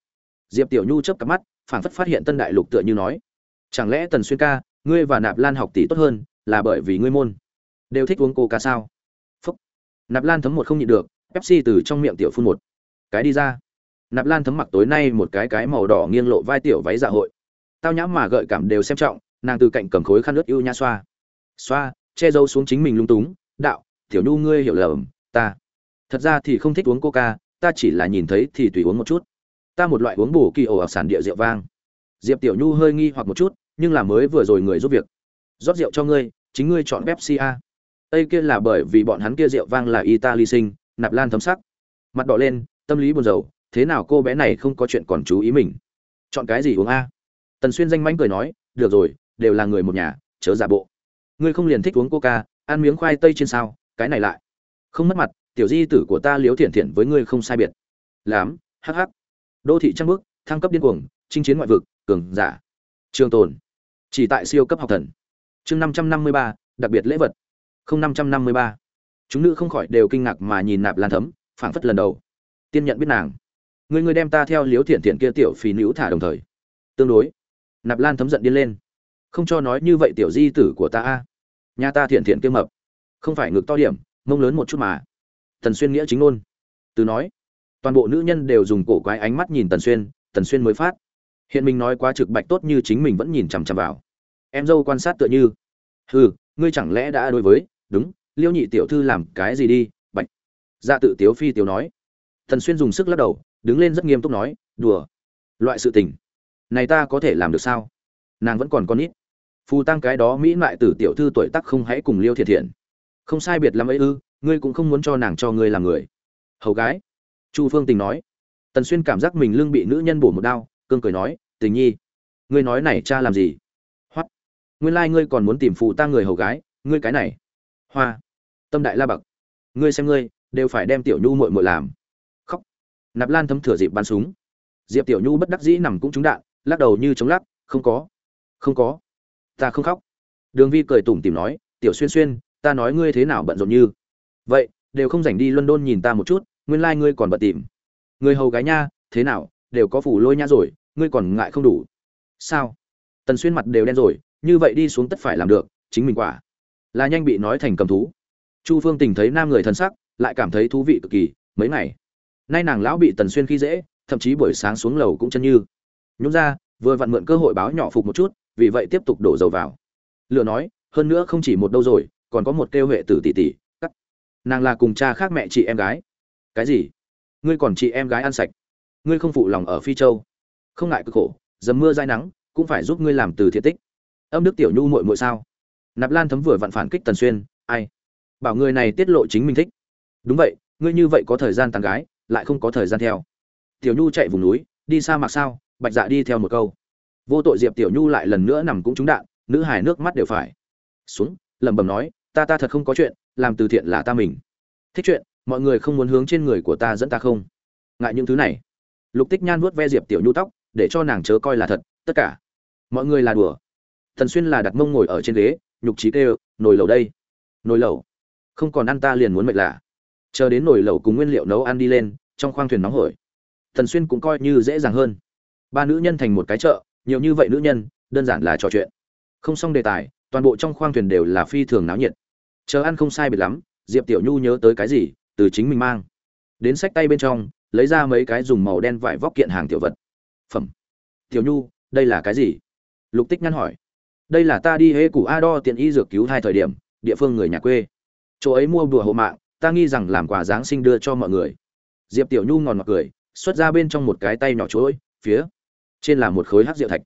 Diệp tiểu nhu chớp cặp mắt, phảng phất phát hiện tân đại lục tựa như nói. Chẳng lẽ tần xuyên ca, ngươi và nạp lan học tỷ tốt hơn, là bởi vì ngươi môn? Đều thích uống coca sao? Phúc. Nạp lan thấm một không nhịn được, pepsi từ trong miệng tiểu phun một. Cái đi ra. Nạp lan thấm mặc tối nay một cái cái màu đỏ nghiêng lộ vai tiểu váy dạ hội. Tao nhãm mà gợi cảm đều xem trọng, nàng từ cạnh cầm khối khăn nước ưu nha xoa. Xoa, che giấu xuống chính mình lung túng, đạo tiểu nhu ngươi hiểu lầm, ta. Thật ra thì không thích uống coca, ta chỉ là nhìn thấy thì tùy uống một chút. Ta một loại uống bổ kỳ ổ ạc sản địa rượu vang. Diệp tiểu nhu hơi nghi hoặc một chút, nhưng là mới vừa rồi người giúp việc. Rót rượu cho ngươi, chính ngươi chọn pepsi a. Tây kia là bởi vì bọn hắn kia rượu vang là italy sinh, nạp lan thấm sắc. Mặt đỏ lên, tâm lý buồn rầu, thế nào cô bé này không có chuyện còn chú ý mình? Chọn cái gì uống a? Tần xuyên danh mánh cười nói, được rồi, đều là người một nhà, chớ giả bộ. Ngươi không liền thích uống coca, ăn miếng khoai tây trên sao? Cái này lại. Không mất mặt, tiểu di tử của ta liếu thiện thiện với ngươi không sai biệt. Lắm, hắc hắc. Đô thị trăng bước thăng cấp điên cuồng, chinh chiến ngoại vực, cường giả. Trường tồn. Chỉ tại siêu cấp học thần. Chương năm trăm năm mươi ba, đặc biệt lễ vật. Không năm trăm năm mươi ba. Chúng nữ không khỏi đều kinh ngạc mà nhìn nạp lan thấm, phảng phất lần đầu. Tiên nhận biết nàng. Người người đem ta theo liếu thiện thiện kia tiểu phì nữ thả đồng thời. Tương đối. Nạp lan thấm giận điên lên. Không cho nói như vậy tiểu di tử của ta a. Nhà ta thiện thiện kia mập không phải ngực to điểm, mông lớn một chút mà. Tần xuyên nghĩa chính luôn từ nói, toàn bộ nữ nhân đều dùng cổ quái ánh mắt nhìn tần xuyên tần xuyên mới phát. Hiện mình nói quá trực bạch tốt như chính mình vẫn nhìn chằm chằm vào. Em dâu quan sát tựa như, hừ, ngươi chẳng lẽ đã đối với, đúng, liêu nhị tiểu thư làm cái gì đi, bạch. Dạ tự tiếu phi tiếu nói. Tần xuyên dùng sức lắc đầu, đứng lên rất nghiêm túc nói, đùa, loại sự tình này ta có thể làm được sao? Nàng vẫn còn con ít phù tăng cái đó mỹ mại tử tiểu thư tuổi tác không hãy cùng liêu thiệt thiện không sai biệt lắm ấy ư, ngươi cũng không muốn cho nàng cho ngươi làm người. Hầu gái, chu phương tình nói. Tần xuyên cảm giác mình lưng bị nữ nhân bổ một đao cương cười nói, tình nhi, ngươi nói này cha làm gì? Hoắt nguyên lai ngươi còn muốn tìm phụ ta người hầu gái, ngươi cái này. Hoa, tâm đại la bậc, ngươi xem ngươi, đều phải đem tiểu nhu muội muội làm. Khóc, nạp lan thấm thửa dịp bắn súng. Diệp tiểu nhu bất đắc dĩ nằm cũng trúng đạn, lắc đầu như chống lắc, không có không có, ta không khóc. Đường vi cười tủm tìm nói, tiểu xuyên xuyên ta nói ngươi thế nào bận rộn như? Vậy, đều không dành đi london nhìn ta một chút, nguyên lai、like、ngươi còn bận tìm. Người hầu gái nha, thế nào, đều có phủ lôi nha rồi, ngươi còn ngại không đủ. Sao? Tần xuyên mặt đều đen rồi, như vậy đi xuống tất phải làm được, chính mình quả. Là nhanh bị nói thành cầm thú. Chu phương tình thấy nam người thân sắc, lại cảm thấy thú vị cực kỳ, mấy ngày. Nay nàng lão bị tần xuyên khi dễ, thậm chí buổi sáng xuống lầu cũng chân như. Nhúng ra, vừa vặn mượn cơ hội báo nhỏ phục một chút, vì vậy tiếp tục đổ dầu vào. Lựa nói, hơn nữa không chỉ một đâu rồi còn có một kêu huệ tử tỷ tỷ, cắt. Nàng là cùng cha khác mẹ chị em gái. Cái gì? Ngươi còn chị em gái ăn sạch. Ngươi không phụ lòng ở phi châu. Không ngại cực khổ, dầm mưa dai nắng, cũng phải giúp ngươi làm từ thiện tích. Âm đức tiểu nhu muội muội sao? Nạp lan thấm vừa vặn phản kích tần xuyên, ai? Bảo người này tiết lộ chính mình thích. Đúng vậy, ngươi như vậy có thời gian tàn gái, lại không có thời gian theo. Tiểu nhu chạy vùng núi, đi xa mạc sao? Bạch dạ đi theo một câu. Vô tội diệp tiểu nhu lại lần nữa nằm cũng trúng đạn, nữ hài nước mắt đều phải. Xuống, lẩm bẩm nói ta ta thật không có chuyện, làm từ thiện là ta mình. Thích chuyện, mọi người không muốn hướng trên người của ta dẫn ta không. Ngại những thứ này. Lục tích nhan vuốt ve diệp tiểu nhu tóc, để cho nàng chớ coi là thật, tất cả. Mọi người là đùa. Thần xuyên là đặt mông ngồi ở trên ghế, nhục trí kêu, nồi lẩu đây. Nồi lẩu? Không còn ăn ta liền muốn mệt lạ. Chờ đến nồi lẩu cùng nguyên liệu nấu ăn đi lên, trong khoang thuyền nóng hổi. Thần xuyên cũng coi như dễ dàng hơn. Ba nữ nhân thành một cái chợ, nhiều như vậy nữ nhân, đơn giản là trò chuyện. Không xong đề tài, toàn bộ trong khoang thuyền đều là phi thường náo nhiệt chờ ăn không sai biệt lắm, diệp tiểu nhu nhớ tới cái gì, từ chính mình mang. Đến sách tay bên trong, lấy ra mấy cái dùng màu đen vải vóc kiện hàng tiểu vật. Phẩm. Tiểu nhu, đây là cái gì? Lục tích nhăn hỏi. Đây là ta đi hễ củ a đo tiện y dược cứu hai thời điểm, địa phương người nhà quê. Chỗ ấy mua bùa hộ mạng, ta nghi rằng làm quà giáng sinh đưa cho mọi người. Diệp tiểu nhu ngòn mặc cười, xuất ra bên trong một cái tay nhỏ chuỗi, phía trên là một khối hắc rượu thạch.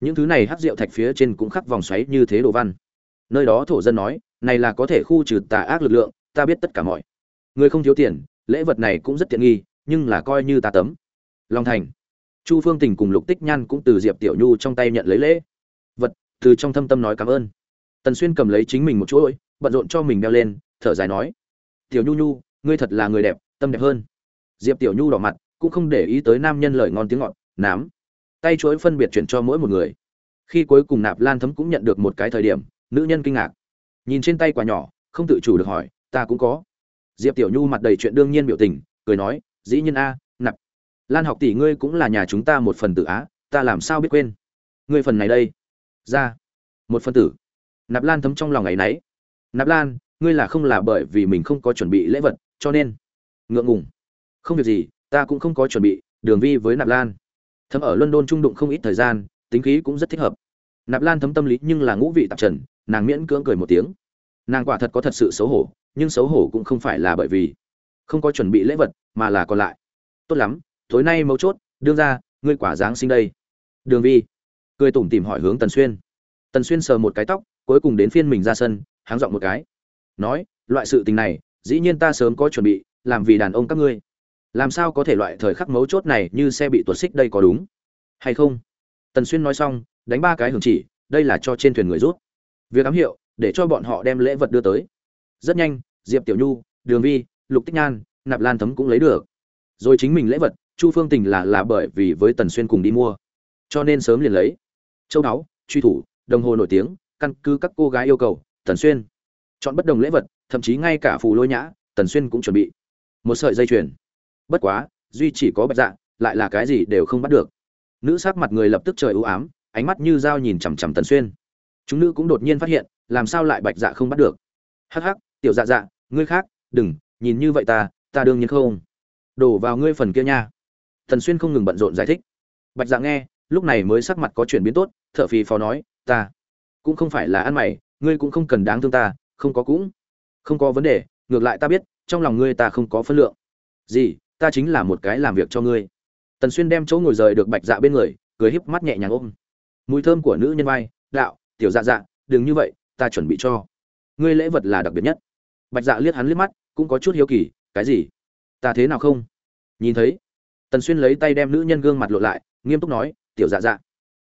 Những thứ này hắc rượu thạch phía trên cũng khắc vòng xoáy như thế đồ văn nơi đó thổ dân nói, này là có thể khu trừ tà ác lực lượng, ta biết tất cả mọi người không thiếu tiền, lễ vật này cũng rất tiện nghi, nhưng là coi như ta tấm. Long thành. Chu phương tình cùng lục tích nhan cũng từ diệp tiểu nhu trong tay nhận lấy lễ. Vật, từ trong thâm tâm nói cảm ơn. Tần xuyên cầm lấy chính mình một chuỗi, bận rộn cho mình đeo lên, thở dài nói, tiểu nhu nhu, ngươi thật là người đẹp, tâm đẹp hơn. Diệp tiểu nhu đỏ mặt, cũng không để ý tới nam nhân lời ngon tiếng ngọt, nám. Tay chuỗi phân biệt chuyển cho mỗi một người. Khi cuối cùng nạp lan thấm cũng nhận được một cái thời điểm nữ nhân kinh ngạc. Nhìn trên tay quả nhỏ, không tự chủ được hỏi, ta cũng có. Diệp tiểu nhu mặt đầy chuyện đương nhiên biểu tình, cười nói, dĩ nhiên a, nạp. Lan học tỷ ngươi cũng là nhà chúng ta một phần tử á, ta làm sao biết quên? Ngươi phần này đây. Ra. Một phần tử. Nạp lan thấm trong lòng ngày nấy. Nạp lan, ngươi là không là bởi vì mình không có chuẩn bị lễ vật, cho nên ngượng ngùng. Không việc gì, ta cũng không có chuẩn bị, đường vi với nạp lan. Thấm ở london trung đụng không ít thời gian, tính khí cũng rất thích hợp. Nạp lan thấm tâm lý nhưng là ngũ vị tạp trần nàng miễn cưỡng cười một tiếng. Nàng quả thật có thật sự xấu hổ, nhưng xấu hổ cũng không phải là bởi vì không có chuẩn bị lễ vật, mà là còn lại. Tốt lắm, tối nay mấu chốt, đương ra, ngươi quả giáng sinh đây. Đường vi cười tủm tìm hỏi hướng tần xuyên. Tần xuyên sờ một cái tóc, cuối cùng đến phiên mình ra sân, háng dọn một cái. Nói, loại sự tình này, dĩ nhiên ta sớm có chuẩn bị, làm vì đàn ông các ngươi. Làm sao có thể loại thời khắc mấu chốt này như xe bị tuột xích đây có đúng? Hay không? Tần xuyên nói xong, đánh ba cái hưởng chỉ, đây là cho trên thuyền người rút việc ám hiệu, để cho bọn họ đem lễ vật đưa tới. Rất nhanh, diệp tiểu nhu, đường vi, lục tích nhan, nạp lan thấm cũng lấy được. Rồi chính mình lễ vật, chu phương tình là là bởi vì với tần xuyên cùng đi mua. Cho nên sớm liền lấy. Châu đáo, truy thủ, đồng hồ nổi tiếng, căn cứ các cô gái yêu cầu, tần xuyên. Chọn bất đồng lễ vật, thậm chí ngay cả phù lôi nhã, tần xuyên cũng chuẩn bị. Một sợi dây chuyền. Bất quá, duy chỉ có bạch dạ lại là cái gì đều không bắt được. Nữ sắc mặt người lập tức trời ưu ám, ánh mắt như dao nhìn chằm chằm tần xuyên chúng nữ cũng đột nhiên phát hiện, làm sao lại bạch dạ không bắt được? Hắc hắc, tiểu dạ dạ ngươi khác, đừng, nhìn như vậy ta ta đương nhiên không. Đổ vào ngươi phần kia nha. Thần xuyên không ngừng bận rộn giải thích. Bạch dạ nghe, lúc này mới sắc mặt có chuyển biến tốt thợ phì phò nói, ta cũng không phải là ăn mày, ngươi cũng không cần đáng thương ta, không có cũng không có vấn đề, ngược lại ta biết, trong lòng ngươi ta không có phân lượng. Gì, ta chính là một cái làm việc cho ngươi. Tần xuyên đem chỗ ngồi rời được bạch dạ bên người, cười híp mắt nhẹ nhàng ôm. Mùi thơm của nữ nhân vai, đạo tiểu dạ dạ đừng như vậy, ta chuẩn bị cho. Ngươi lễ vật là đặc biệt nhất. Bạch dạ liếc hắn liếc mắt, cũng có chút hiếu kỳ, cái gì? Ta thế nào không? Nhìn thấy, tần xuyên lấy tay đem nữ nhân gương mặt lộ lại, nghiêm túc nói, tiểu dạ dạ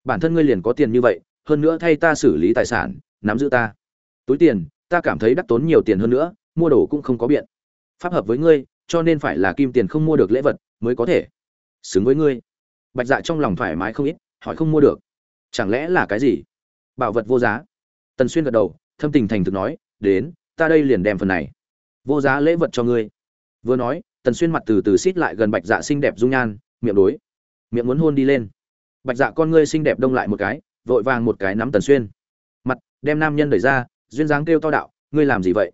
bản thân ngươi liền có tiền như vậy, hơn nữa thay ta xử lý tài sản, nắm giữ ta. Túi tiền, ta cảm thấy đắt tốn nhiều tiền hơn nữa, mua đồ cũng không có biện. Pháp hợp với ngươi, cho nên phải là kim tiền không mua được lễ vật mới có thể. Xứng với ngươi. Bạch dạ trong lòng thoải mái không ít, hỏi không mua được. Chẳng lẽ là cái gì? Bảo vật vô giá. Tần xuyên gật đầu, thâm tình thành thực nói, đến, ta đây liền đem phần này vô giá lễ vật cho ngươi. Vừa nói, tần xuyên mặt từ từ xít lại gần bạch dạ xinh đẹp dung nhan, miệng đối, miệng muốn hôn đi lên. Bạch dạ con ngươi xinh đẹp đông lại một cái, vội vàng một cái nắm tần xuyên. Mặt, đem nam nhân đẩy ra, duyên dáng kêu to đạo, ngươi làm gì vậy?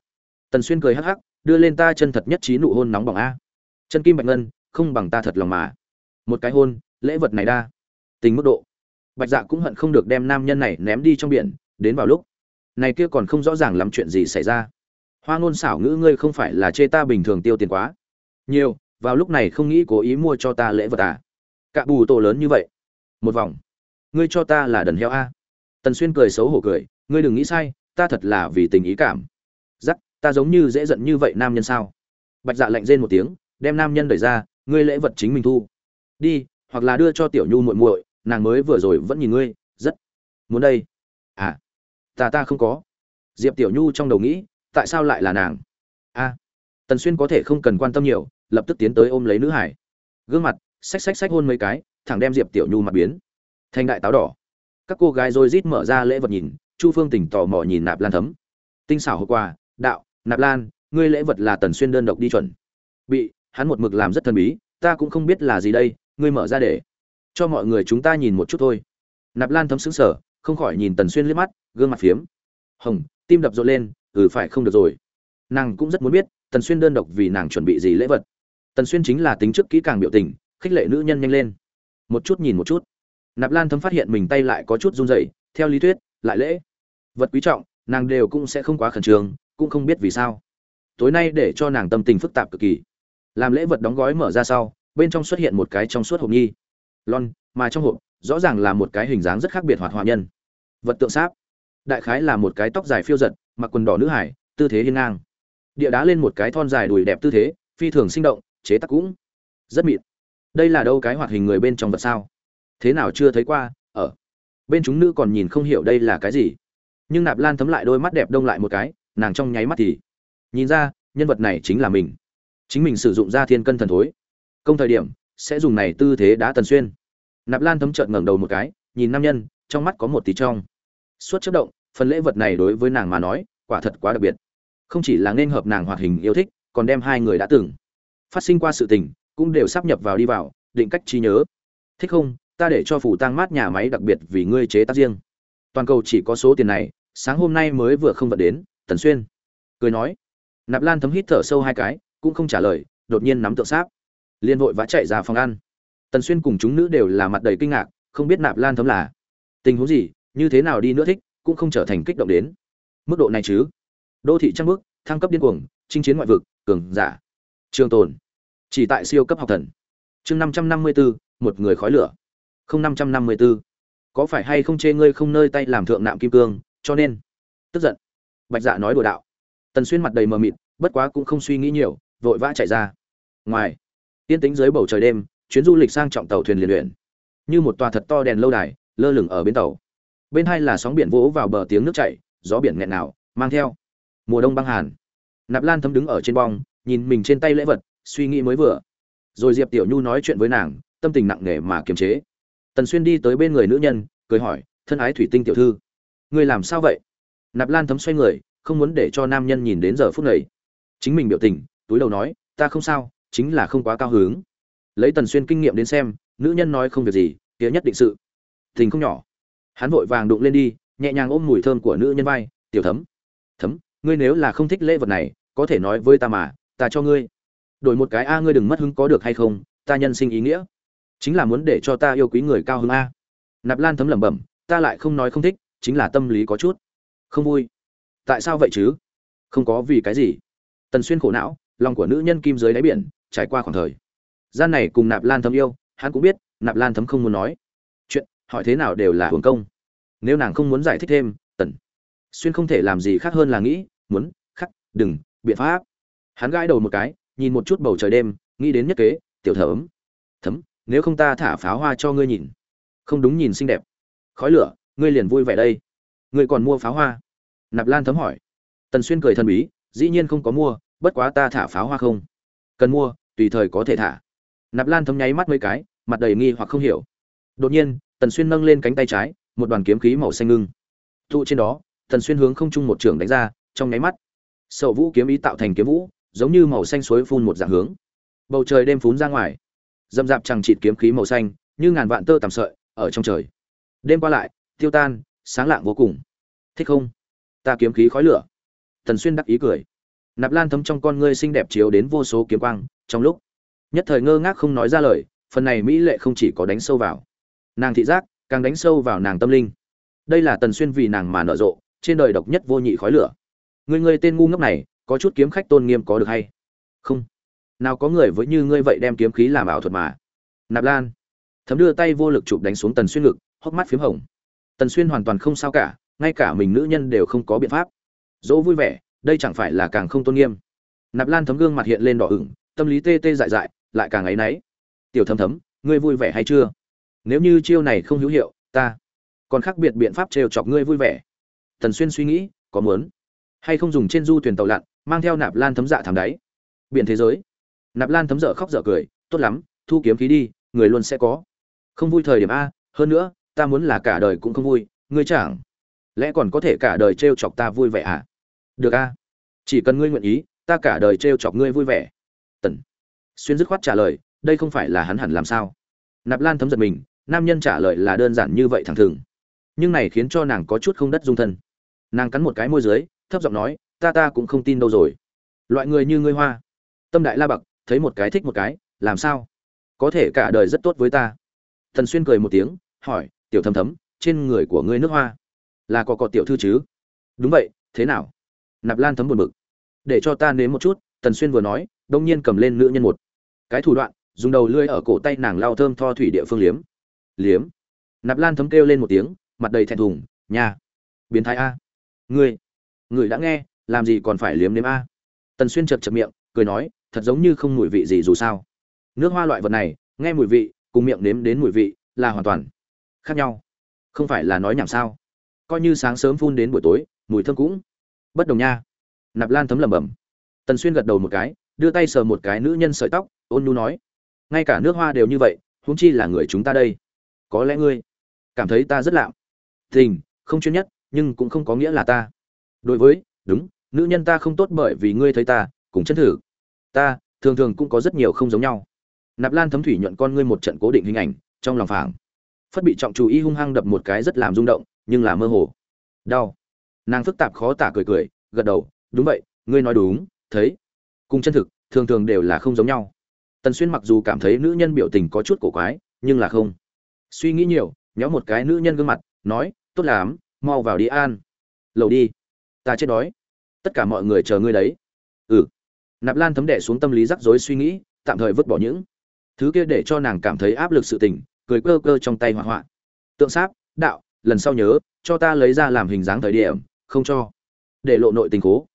Tần xuyên cười hắc hắc, đưa lên ta chân thật nhất trí nụ hôn nóng bỏng a. Chân kim bạch ngân, không bằng ta thật lòng mà. Một cái hôn, lễ vật này đa. Tình mức độ bạch dạ cũng hận không được đem nam nhân này ném đi trong biển, đến vào lúc, này kia còn không rõ ràng làm chuyện gì xảy ra. Hoa ngôn xảo ngữ ngươi không phải là chê ta bình thường tiêu tiền quá. Nhiều, vào lúc này không nghĩ cố ý mua cho ta lễ vật à? Cạ bù tổ lớn như vậy. Một vòng. Ngươi cho ta là đần heo a. Tần xuyên cười xấu hổ cười, ngươi đừng nghĩ sai, ta thật là vì tình ý cảm. Giắc ta giống như dễ giận như vậy nam nhân sao? Bạch dạ lạnh rên một tiếng, đem nam nhân đẩy ra, ngươi lễ vật chính mình thu. Đi, hoặc là đưa cho tiểu nhu muội muội nàng mới vừa rồi vẫn nhìn ngươi, rất muốn đây. À ta ta không có. Diệp tiểu nhu trong đầu nghĩ, tại sao lại là nàng? A tần xuyên có thể không cần quan tâm nhiều, lập tức tiến tới ôm lấy nữ hải. Gương mặt, xách xách xách hôn mấy cái, thẳng đem diệp tiểu nhu mặt biến. Thành đại táo đỏ. Các cô gái rồi rít mở ra lễ vật nhìn, chu phương tỉnh tò mò nhìn nạp lan thấm. Tinh xảo hộp quà đạo, nạp lan, ngươi lễ vật là tần xuyên đơn độc đi chuẩn. Bị, hắn một mực làm rất thần bí, ta cũng không biết là gì đây, ngươi mở ra để cho mọi người chúng ta nhìn một chút thôi. Nạp lan thấm xứng sở không khỏi nhìn tần xuyên liếc mắt, gương mặt phiếm. Hồng, tim đập rộn lên ừ phải không được rồi. Nàng cũng rất muốn biết, tần xuyên đơn độc vì nàng chuẩn bị gì lễ vật. Tần xuyên chính là tính trước kỹ càng biểu tình, khích lệ nữ nhân nhanh lên. Một chút nhìn một chút. Nạp lan thấm phát hiện mình tay lại có chút run rẩy, theo lý thuyết, lại lễ. Vật quý trọng, nàng đều cũng sẽ không quá khẩn trương, cũng không biết vì sao. Tối nay để cho nàng tâm tình phức tạp cực kỳ. Làm lễ vật đóng gói mở ra sau, bên trong xuất hiện một cái trong suốt hộp nhi lon, mà trong hộp, rõ ràng là một cái hình dáng rất khác biệt hoạt họa nhân. Vật tượng sáp. Đại khái là một cái tóc dài phiêu giật, mặc quần đỏ nữ hải, tư thế hiên ngang. Địa đá lên một cái thon dài đùi đẹp tư thế, phi thường sinh động, chế tác cũng rất mịn. Đây là đâu cái hoạt hình người bên trong vật sao? Thế nào chưa thấy qua, ở? Bên chúng nữ còn nhìn không hiểu đây là cái gì. Nhưng nạp lan thấm lại đôi mắt đẹp đông lại một cái, nàng trong nháy mắt thì nhìn ra, nhân vật này chính là mình. Chính mình sử dụng ra thiên cân thần thối. Công thời điểm sẽ dùng này tư thế đá tần xuyên. Nạp lan thấm trợn ngẩng đầu một cái, nhìn nam nhân, trong mắt có một tí trong. Suốt chất động, phần lễ vật này đối với nàng mà nói, quả thật quá đặc biệt. Không chỉ là nên hợp nàng hoạt hình yêu thích, còn đem hai người đã từng phát sinh qua sự tình, cũng đều sắp nhập vào đi vào, định cách trí nhớ. Thích không, ta để cho phủ tang mát nhà máy đặc biệt vì ngươi chế tác riêng. Toàn cầu chỉ có số tiền này, sáng hôm nay mới vừa không vận đến, tần xuyên. Cười nói. Nạp lan thấm hít thở sâu hai cái, cũng không trả lời, đột nhiên nắm tượng sáp liên vội vã chạy ra phòng ăn. Tần xuyên cùng chúng nữ đều là mặt đầy kinh ngạc, không biết nạp lan thấm là. Tình huống gì, như thế nào đi nữa thích, cũng không trở thành kích động đến. Mức độ này chứ? Đô thị trăng bước thăng cấp điên cuồng, chinh chiến ngoại vực, cường giả. Trường tồn. Chỉ tại siêu cấp học thần. Chương năm trăm năm mươi bốn một người khói lửa. Không năm trăm năm mươi bốn có phải hay không chê ngươi không nơi tay làm thượng nạm kim cương, cho nên? Tức giận. Bạch dạ nói đùa đạo. Tần xuyên mặt đầy mờ mịt, bất quá cũng không suy nghĩ nhiều, vội vã chạy ra. Ngoài tiên tính dưới bầu trời đêm, chuyến du lịch sang trọng tàu thuyền liền luyện. Như một tòa thật to đèn lâu đài, lơ lửng ở bên tàu. Bên hai là sóng biển vỗ vào bờ tiếng nước chảy, gió biển nghẹn nào mang theo mùa đông băng hàn. Nạp lan thấm đứng ở trên bong, nhìn mình trên tay lễ vật, suy nghĩ mới vừa. Rồi diệp tiểu nhu nói chuyện với nàng, tâm tình nặng nề mà kiềm chế. Tần xuyên đi tới bên người nữ nhân, cười hỏi, thân ái thủy tinh tiểu thư người làm sao vậy? Nạp lan thấm xoay người, không muốn để cho nam nhân nhìn đến giờ phút này. Chính mình biểu tình, túi đầu nói, ta không sao chính là không quá cao hứng. Lấy tần xuyên kinh nghiệm đến xem, nữ nhân nói không việc gì, kia nhất định sự. Tình không nhỏ. Hắn vội vàng đụng lên đi, nhẹ nhàng ôm mùi thơm của nữ nhân vai, tiểu thấm thấm, ngươi nếu là không thích lễ vật này, có thể nói với ta mà, ta cho ngươi. Đổi một cái a, ngươi đừng mất hứng có được hay không, ta nhân sinh ý nghĩa. Chính là muốn để cho ta yêu quý người cao hứng a. Nạp lan thấm lẩm bẩm, ta lại không nói không thích, chính là tâm lý có chút không vui. Tại sao vậy chứ? Không có vì cái gì. Tần xuyên khổ não, lòng của nữ nhân kim dưới đáy biển trải qua khoảng thời. Gian này cùng nạp lan thấm yêu, hắn cũng biết, nạp lan thấm không muốn nói. Chuyện, hỏi thế nào đều là hưởng công. Nếu nàng không muốn giải thích thêm, tần. Xuyên không thể làm gì khác hơn là nghĩ, muốn, khắc, đừng, biện pháp. Hắn gãi đầu một cái, nhìn một chút bầu trời đêm, nghĩ đến nhất kế, tiểu thấm thấm, nếu không ta thả pháo hoa cho ngươi nhìn. Không đúng nhìn xinh đẹp. Khói lửa, ngươi liền vui vẻ đây. Ngươi còn mua pháo hoa? Nạp lan thấm hỏi. Tần xuyên cười thần bí, dĩ nhiên không có mua, bất quá ta thả pháo hoa không. Cần mua tùy thời có thể thả. Nạp lan thấm nháy mắt mấy cái, mặt đầy nghi hoặc không hiểu. Đột nhiên, tần xuyên nâng lên cánh tay trái, một đoàn kiếm khí màu xanh ngưng. Tụ trên đó, tần xuyên hướng không trung một trường đánh ra, trong nháy mắt, sậu vũ kiếm ý tạo thành kiếm vũ, giống như màu xanh suối phun một dạng hướng. Bầu trời đêm phún ra ngoài. Dâm dạp chẳng chịt kiếm khí màu xanh, như ngàn vạn tơ tằm sợi, ở trong trời. Đêm qua lại, tiêu tan, sáng lạng vô cùng. Thích không? Ta kiếm khí khói lửa. Tần xuyên đắc ý cười. Nạp lan thấm trong con ngươi xinh đẹp chiếu đến vô số kiếm quang trong lúc. Nhất thời ngơ ngác không nói ra lời, phần này mỹ lệ không chỉ có đánh sâu vào nàng thị giác, càng đánh sâu vào nàng tâm linh. Đây là tần xuyên vì nàng mà nở rộ, trên đời độc nhất vô nhị khói lửa. Người người tên ngu ngốc này, có chút kiếm khách tôn nghiêm có được hay? Không. Nào có người với như ngươi vậy đem kiếm khí làm ảo thuật mà? Nạp lan. Thấm đưa tay vô lực chụp đánh xuống tần xuyên ngực, hốc mắt p h í m hồng. Tần xuyên hoàn toàn không sao cả, ngay cả mình nữ nhân đều không có biện pháp. Dỗ vui vẻ, đây chẳng phải là càng không tôn nghiêm. Nạp lan thấm gương mặt hiện lên đỏ ửng tâm lý tê tê dại dại, lại càng áy náy. Tiểu thấm thấm, ngươi vui vẻ hay chưa? Nếu như chiêu này không hữu hiệu, ta còn khác biệt biện pháp trêu chọc ngươi vui vẻ. Tần xuyên suy nghĩ, có muốn hay không dùng trên du thuyền tàu lặn, mang theo nạp lan thấm dạ thảm đáy. Biển thế giới. Nạp lan thấm dở khóc dở cười, tốt lắm, thu kiếm khí đi, người luôn sẽ có. Không vui thời điểm a, hơn nữa, ta muốn là cả đời cũng không vui, ngươi chẳng lẽ còn có thể cả đời trêu chọc ta vui vẻ à? Được a. Chỉ cần ngươi nguyện ý, ta cả đời trêu chọc ngươi vui vẻ xuyên dứt khoát trả lời, đây không phải là hắn hẳn làm sao? Nạp lan thấm giật mình, nam nhân trả lời là đơn giản như vậy thẳng thừng. Nhưng này khiến cho nàng có chút không đất dung thân. Nàng cắn một cái môi dưới, thấp giọng nói, ta ta cũng không tin đâu rồi. Loại người như ngươi hoa. Tâm đại la bậc thấy một cái thích một cái, làm sao? Có thể cả đời rất tốt với ta. Thần xuyên cười một tiếng, hỏi, tiểu thấm thấm, trên người của ngươi nước hoa là có cọ tiểu thư chứ? Đúng vậy, thế nào? Nạp lan thấm buồn bực. Để cho ta nếm một chút. Tần xuyên vừa nói đông nhiên cầm lên nữ nhân một. Cái thủ đoạn, dùng đầu lưỡi ở cổ tay nàng lao thơm tho thủy địa phương liếm. Liếm. Nạp lan thấm kêu lên một tiếng, mặt đầy thẹn thùng nhà biến thái a. Người người đã nghe, làm gì còn phải liếm nếm a? Tần xuyên chật chật miệng, cười nói, thật giống như không mùi vị gì dù sao. Nước hoa loại vật này, nghe mùi vị, cùng miệng nếm đến mùi vị, là hoàn toàn khác nhau. Không phải là nói nhảm sao? Coi như sáng sớm phun đến buổi tối, mùi thơm cũng bất đồng nha. Nạp lan thấm lẩm bẩm. Tần xuyên gật đầu một cái đưa tay sờ một cái nữ nhân sợi tóc, ôn nhu nói, ngay cả nước hoa đều như vậy, huống chi là người chúng ta đây. Có lẽ ngươi cảm thấy ta rất lạ tình, không chuyên nhất, nhưng cũng không có nghĩa là ta. Đối với, đúng, nữ nhân ta không tốt bởi vì ngươi thấy ta, cùng chân thử. Ta, thường thường cũng có rất nhiều không giống nhau. Nạp lan thấm thủy nhuận con ngươi một trận cố định hình ảnh, trong lòng phảng phất bị trọng chú ý hung hăng đập một cái rất làm rung động, nhưng là mơ hồ. Đau. Nàng phức tạp khó tả cười cười, gật đầu, đúng vậy, ngươi nói đúng, thấy cùng chân thực, thường thường đều là không giống nhau. Tần xuyên mặc dù cảm thấy nữ nhân biểu tình có chút cổ quái, nhưng là không. Suy nghĩ nhiều nhó một cái nữ nhân gương mặt, nói, tốt lắm, mau vào đi an. Lầu đi. Ta chết đói. Tất cả mọi người chờ ngươi đấy. Ừ. Nạp lan thấm đẻ xuống tâm lý rắc rối suy nghĩ, tạm thời vứt bỏ những thứ kia để cho nàng cảm thấy áp lực sự tình, cười cơ cơ trong tay hỏa hoạn. Tượng sáp, đạo, lần sau nhớ, cho ta lấy ra làm hình dáng thời điểm, không cho. Để lộ nội tình cố.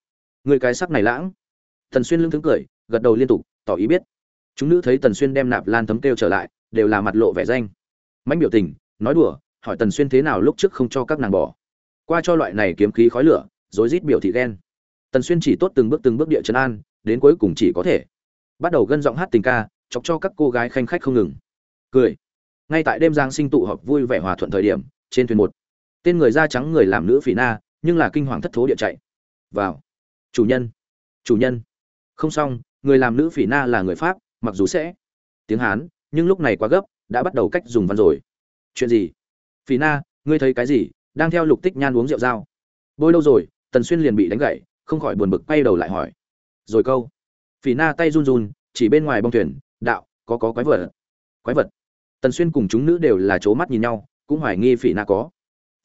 Người cái sắc này lãng. Tần xuyên lưng thứng cười, gật đầu liên tục, tỏ ý biết. Chúng nữ thấy tần xuyên đem nạp lan thấm kêu trở lại, đều là mặt lộ vẻ danh. Mãnh biểu tình, nói đùa, hỏi tần xuyên thế nào lúc trước không cho các nàng bỏ. Qua cho loại này kiếm khí khói lửa, rối rít biểu thị ghen. Tần xuyên chỉ tốt từng bước từng bước địa trấn an, đến cuối cùng chỉ có thể bắt đầu gân giọng hát tình ca, chọc cho các cô gái khanh khách không ngừng. Cười. Ngay tại đêm giang sinh tụ họp vui vẻ hòa thuận thời điểm, trên thuyền một tên người da trắng người làm nữ phỉ na, nhưng là kinh hoàng thất thố địa chạy. Vào. Chủ nhân. Chủ nhân không xong, người làm nữ phỉ na là người pháp, mặc dù sẽ tiếng hán, nhưng lúc này quá gấp, đã bắt đầu cách dùng văn rồi. Chuyện gì? Phỉ na, ngươi thấy cái gì? Đang theo lục tích nhan uống rượu dao. Bôi lâu rồi, tần xuyên liền bị đánh gậy, không khỏi buồn bực quay đầu lại hỏi. Rồi câu. Phỉ na tay run run, chỉ bên ngoài bong thuyền, đạo, có có quái vật. Quái vật. Tần xuyên cùng chúng nữ đều là c mắt nhìn nhau, cũng hoài nghi phỉ na có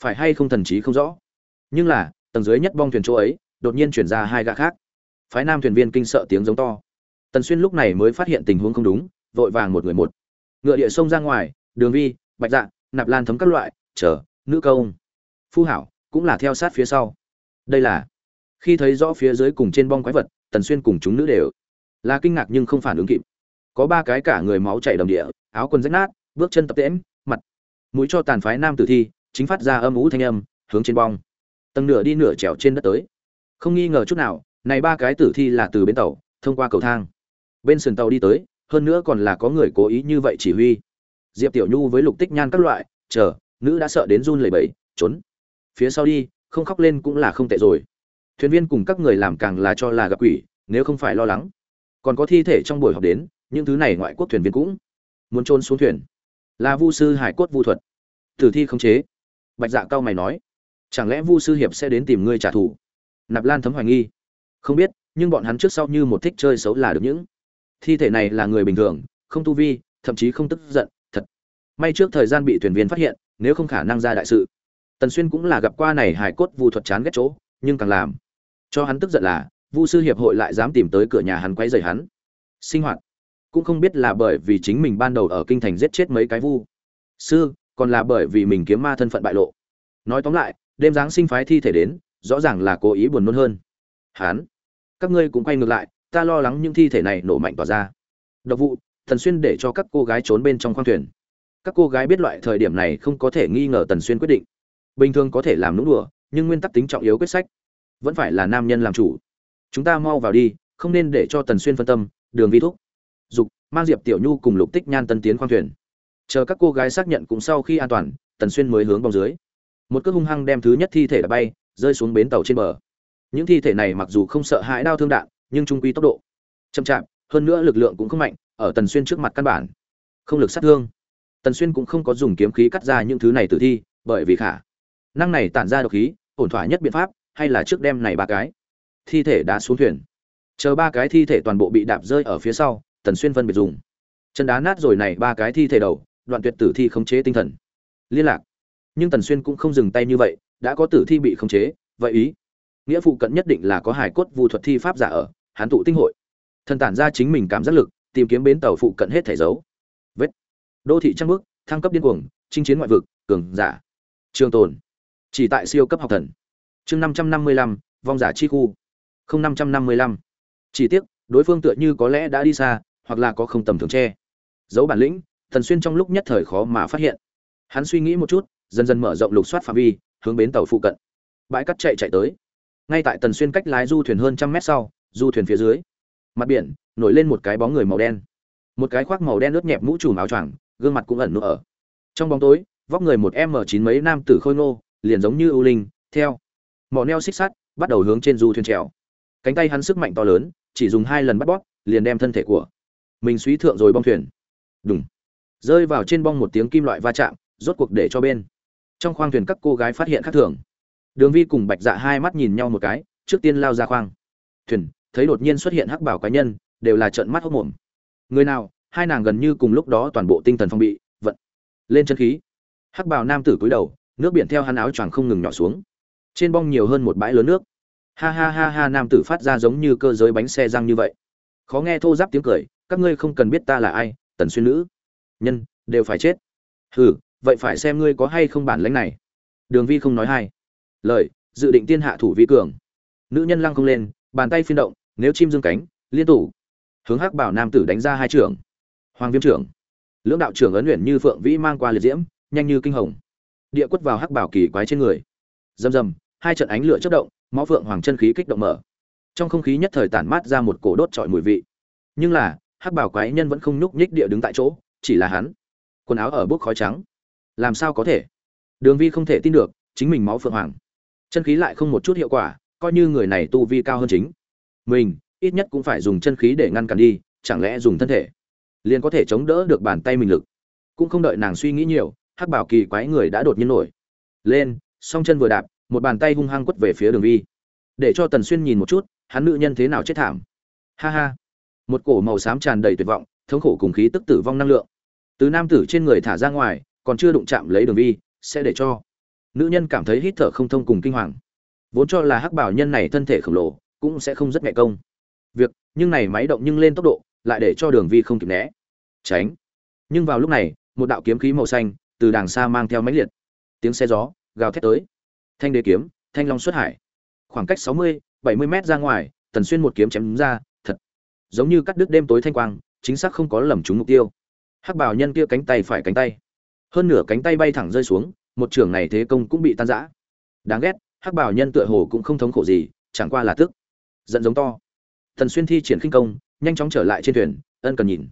phải hay không thần trí không rõ. Nhưng là, tầng dưới nhất bong thuyền chỗ ấy, đột nhiên chuyển ra hai gã khác phái nam thuyền viên kinh sợ tiếng giống to. Tần xuyên lúc này mới phát hiện tình huống không đúng, vội vàng một người một. Ngựa địa sông ra ngoài, đường vi, bạch dạ nạp lan thấm các loại, chờ, nữ công phu hảo, cũng là theo sát phía sau. Đây là, khi thấy rõ phía dưới cùng trên bong quái vật, tần xuyên cùng chúng nữ đều là kinh ngạc nhưng không phản ứng kịp. Có ba cái cả người máu chảy đầm địa, áo quần rách nát, bước chân tập tễm mặt, mũi cho tàn phái nam tử thi, chính phát ra âm ú thanh âm, hướng trên bong. Tầng nửa đi nửa trèo trên đất tới. Không nghi ngờ chút nào này ba cái tử thi là từ bến tàu, thông qua cầu thang. Bên sườn tàu đi tới, hơn nữa còn là có người cố ý như vậy chỉ huy. Diệp tiểu nhu với lục tích nhan các loại, chờ, nữ đã sợ đến run lẩy bẩy, trốn. Phía sau đi, không khóc lên cũng là không tệ rồi. Thuyền viên cùng các người làm càng là cho là gặp quỷ, nếu không phải lo lắng. Còn có thi thể trong buổi họp đến, những thứ này ngoại quốc thuyền viên cũng muốn trôn xuống thuyền. Là vu sư hải cốt vu thuật. Tử thi không chế. Bạch dạ cao mày nói, chẳng lẽ vu sư hiệp sẽ đến tìm ngươi trả thù? Nạp lan thấm hoài nghi không biết, nhưng bọn hắn trước sau như một thích chơi xấu là được những. Thi thể này là người bình thường, không tu vi, thậm chí không tức giận, thật. May trước thời gian bị thuyền viên phát hiện, nếu không khả năng ra đại sự. Tần xuyên cũng là gặp qua này hải cốt vu thuật chán ghét chỗ, nhưng càng làm cho hắn tức giận là, vu sư hiệp hội lại dám tìm tới cửa nhà hắn quấy rầy hắn. Sinh hoạt. Cũng không biết là bởi vì chính mình ban đầu ở kinh thành giết chết mấy cái vu. Sư, còn là bởi vì mình kiếm ma thân phận bại lộ. Nói tóm lại, đêm giáng sinh phái thi thể đến, rõ ràng là cố ý buồn nôn hơn. Hắn các ngươi cũng quay ngược lại, ta lo lắng những thi thể này nổ mạnh tỏa ra. Độc vụ thần xuyên để cho các cô gái trốn bên trong khoang thuyền. Các cô gái biết loại thời điểm này không có thể nghi ngờ tần xuyên quyết định. Bình thường có thể làm nũng đùa, nhưng nguyên tắc tính trọng yếu quyết sách vẫn phải là nam nhân làm chủ. Chúng ta mau vào đi, không nên để cho tần xuyên phân tâm, đường vi thúc. Dục, mang diệp tiểu nhu cùng lục tích nhan tân tiến khoang thuyền. Chờ các cô gái xác nhận cũng sau khi an toàn, tần xuyên mới hướng bong dưới. Một cước hung hăng đem thứ nhất thi thể đã bay, rơi xuống bến tàu trên bờ những thi thể này mặc dù không sợ hãi đau thương đạn, nhưng trung quy tốc độ chậm chạp, hơn nữa lực lượng cũng không mạnh, ở tần xuyên trước mặt căn bản không lực sát thương. Tần xuyên cũng không có dùng kiếm khí cắt ra những thứ này tử thi, bởi vì khả năng này tản ra độc khí, ổn thỏa nhất biện pháp hay là trước đem này ba cái thi thể đã xuống thuyền. Chờ ba cái thi thể toàn bộ bị đạp rơi ở phía sau, tần xuyên phân biệt dùng chân đá nát rồi này ba cái thi thể đầu, đoạn tuyệt tử thi khống chế tinh thần. Liên lạc. Nhưng tần xuyên cũng không dừng tay như vậy, đã có tử thi bị khống chế, vậy ý nghĩa phụ cận nhất định là có hải cốt vu thuật thi pháp giả ở hán tụ tinh hội. Thần tản ra chính mình cảm giác lực, tìm kiếm bến tàu phụ cận hết thể dấu. Vết. Đô thị trăng bước thăng cấp điên cuồng, chinh chiến ngoại vực, cường giả. Trường tồn. Chỉ tại siêu cấp học thần. Chương năm trăm năm mươi lăm, vong giả chi khu. Không năm trăm năm mươi lăm. Chỉ tiếc, đối phương tựa như có lẽ đã đi xa, hoặc là có không tầm thường che. Giấu bản lĩnh, thần xuyên trong lúc nhất thời khó mà phát hiện. Hắn suy nghĩ một chút, dần dần mở rộng lục soát phạm vi, hướng bến tàu phụ cận. Bãi cắt chạy chạy tới ngay tại tần xuyên cách lái du thuyền hơn trăm mét sau, du thuyền phía dưới, mặt biển nổi lên một cái bóng người màu đen. Một cái khoác màu đen ướt nhẹp mũ trùm áo choàng, gương mặt cũng ẩn nụ ở. Trong bóng tối, vóc người một m chín mấy nam tử khôi ngô, liền giống như ưu linh, theo. Mỏ neo xích sắt, bắt đầu hướng trên du thuyền trèo. Cánh tay hắn sức mạnh to lớn, chỉ dùng hai lần bắt bóp, liền đem thân thể của mình suy thượng rồi bong thuyền. Đúng rơi vào trên bong một tiếng kim loại va chạm, rốt cuộc để cho bên. Trong khoang thuyền các cô gái phát hiện khác thường đường vi cùng bạch dạ hai mắt nhìn nhau một cái, trước tiên lao ra khoang. Thuyền, thấy đột nhiên xuất hiện hắc bảo cá nhân, đều là trợn mắt hốc mồm người nào, hai nàng gần như cùng lúc đó toàn bộ tinh thần phong bị, vận, lên chân khí. Hắc bảo nam tử cúi đầu, nước biển theo hắn áo choàng không ngừng nhỏ xuống. Trên bong nhiều hơn một bãi lớn nước. Ha ha ha ha, nam tử phát ra giống như cơ giới bánh xe răng như vậy. Khó nghe thô giáp tiếng cười, các ngươi không cần biết ta là ai, tần xuyên nữ. Nhân, đều phải chết. Hừ, vậy phải xem ngươi có hay không bản lãnh này. Đường vi không nói hai lời, dự định tiên hạ thủ vi cường. Nữ nhân lăng không lên, bàn tay phiên động, nếu chim dương cánh, liên tủ. Hướng hắc bảo nam tử đánh ra hai trưởng. Hoàng viêm trưởng. Lưỡng đạo trưởng ấn luyện như phượng vĩ mang qua liệt diễm, nhanh như kinh hồng. Địa quất vào hắc bảo kỳ quái trên người. Rầm rầm, hai trận ánh lửa chất động, máu phượng hoàng chân khí kích động mở. Trong không khí nhất thời tản mát ra một cổ đốt trọi mùi vị. Nhưng là, hắc bảo quái nhân vẫn không nhúc nhích địa đứng tại chỗ, chỉ là hắn. Quần áo ở bốc khói trắng. Làm sao có thể? Đường vi không thể tin được, chính mình máu phượng hoàng chân khí lại không một chút hiệu quả, coi như người này tu vi cao hơn chính. Mình, ít nhất cũng phải dùng chân khí để ngăn cản đi, chẳng lẽ dùng thân thể? Liền có thể chống đỡ được bàn tay mình lực. Cũng không đợi nàng suy nghĩ nhiều, hắc bảo kỳ quái người đã đột nhiên nổi. Lên, song chân vừa đạp, một bàn tay hung hăng quất về phía đường vi. Để cho tần xuyên nhìn một chút, hắn nữ nhân thế nào chết thảm. Ha ha. Một cổ màu xám tràn đầy tuyệt vọng, thống khổ cùng khí tức tử vong năng lượng. Từ nam tử trên người thả ra ngoài, còn chưa đụng chạm lấy đường vi, sẽ để cho nữ nhân cảm thấy hít thở không thông cùng kinh hoàng. Vốn cho là hắc bảo nhân này thân thể khổng lồ, cũng sẽ không rất nhẹ công. Việc, nhưng này máy động nhưng lên tốc độ, lại để cho đường vi không kịp né. Tránh. Nhưng vào lúc này, một đạo kiếm khí màu xanh, từ đàng xa mang theo máy liệt. Tiếng xe gió, gào thét tới. Thanh đế kiếm, thanh long xuất hải. Khoảng cách sáu mươi, bảy mươi mét ra ngoài, tần xuyên một kiếm chém ra, thật. Giống như cắt đứt đêm tối thanh quang, chính xác không có lầm trúng mục tiêu. Hắc bảo nhân kia cánh tay phải cánh tay. Hơn nửa cánh tay bay thẳng rơi xuống một trưởng này thế công cũng bị tan rã. Đáng ghét, hắc bảo nhân tựa hồ cũng không thống khổ gì, chẳng qua là tức. Giận giống to. Thần xuyên thi triển khinh công, nhanh chóng trở lại trên thuyền, ân cần nhìn.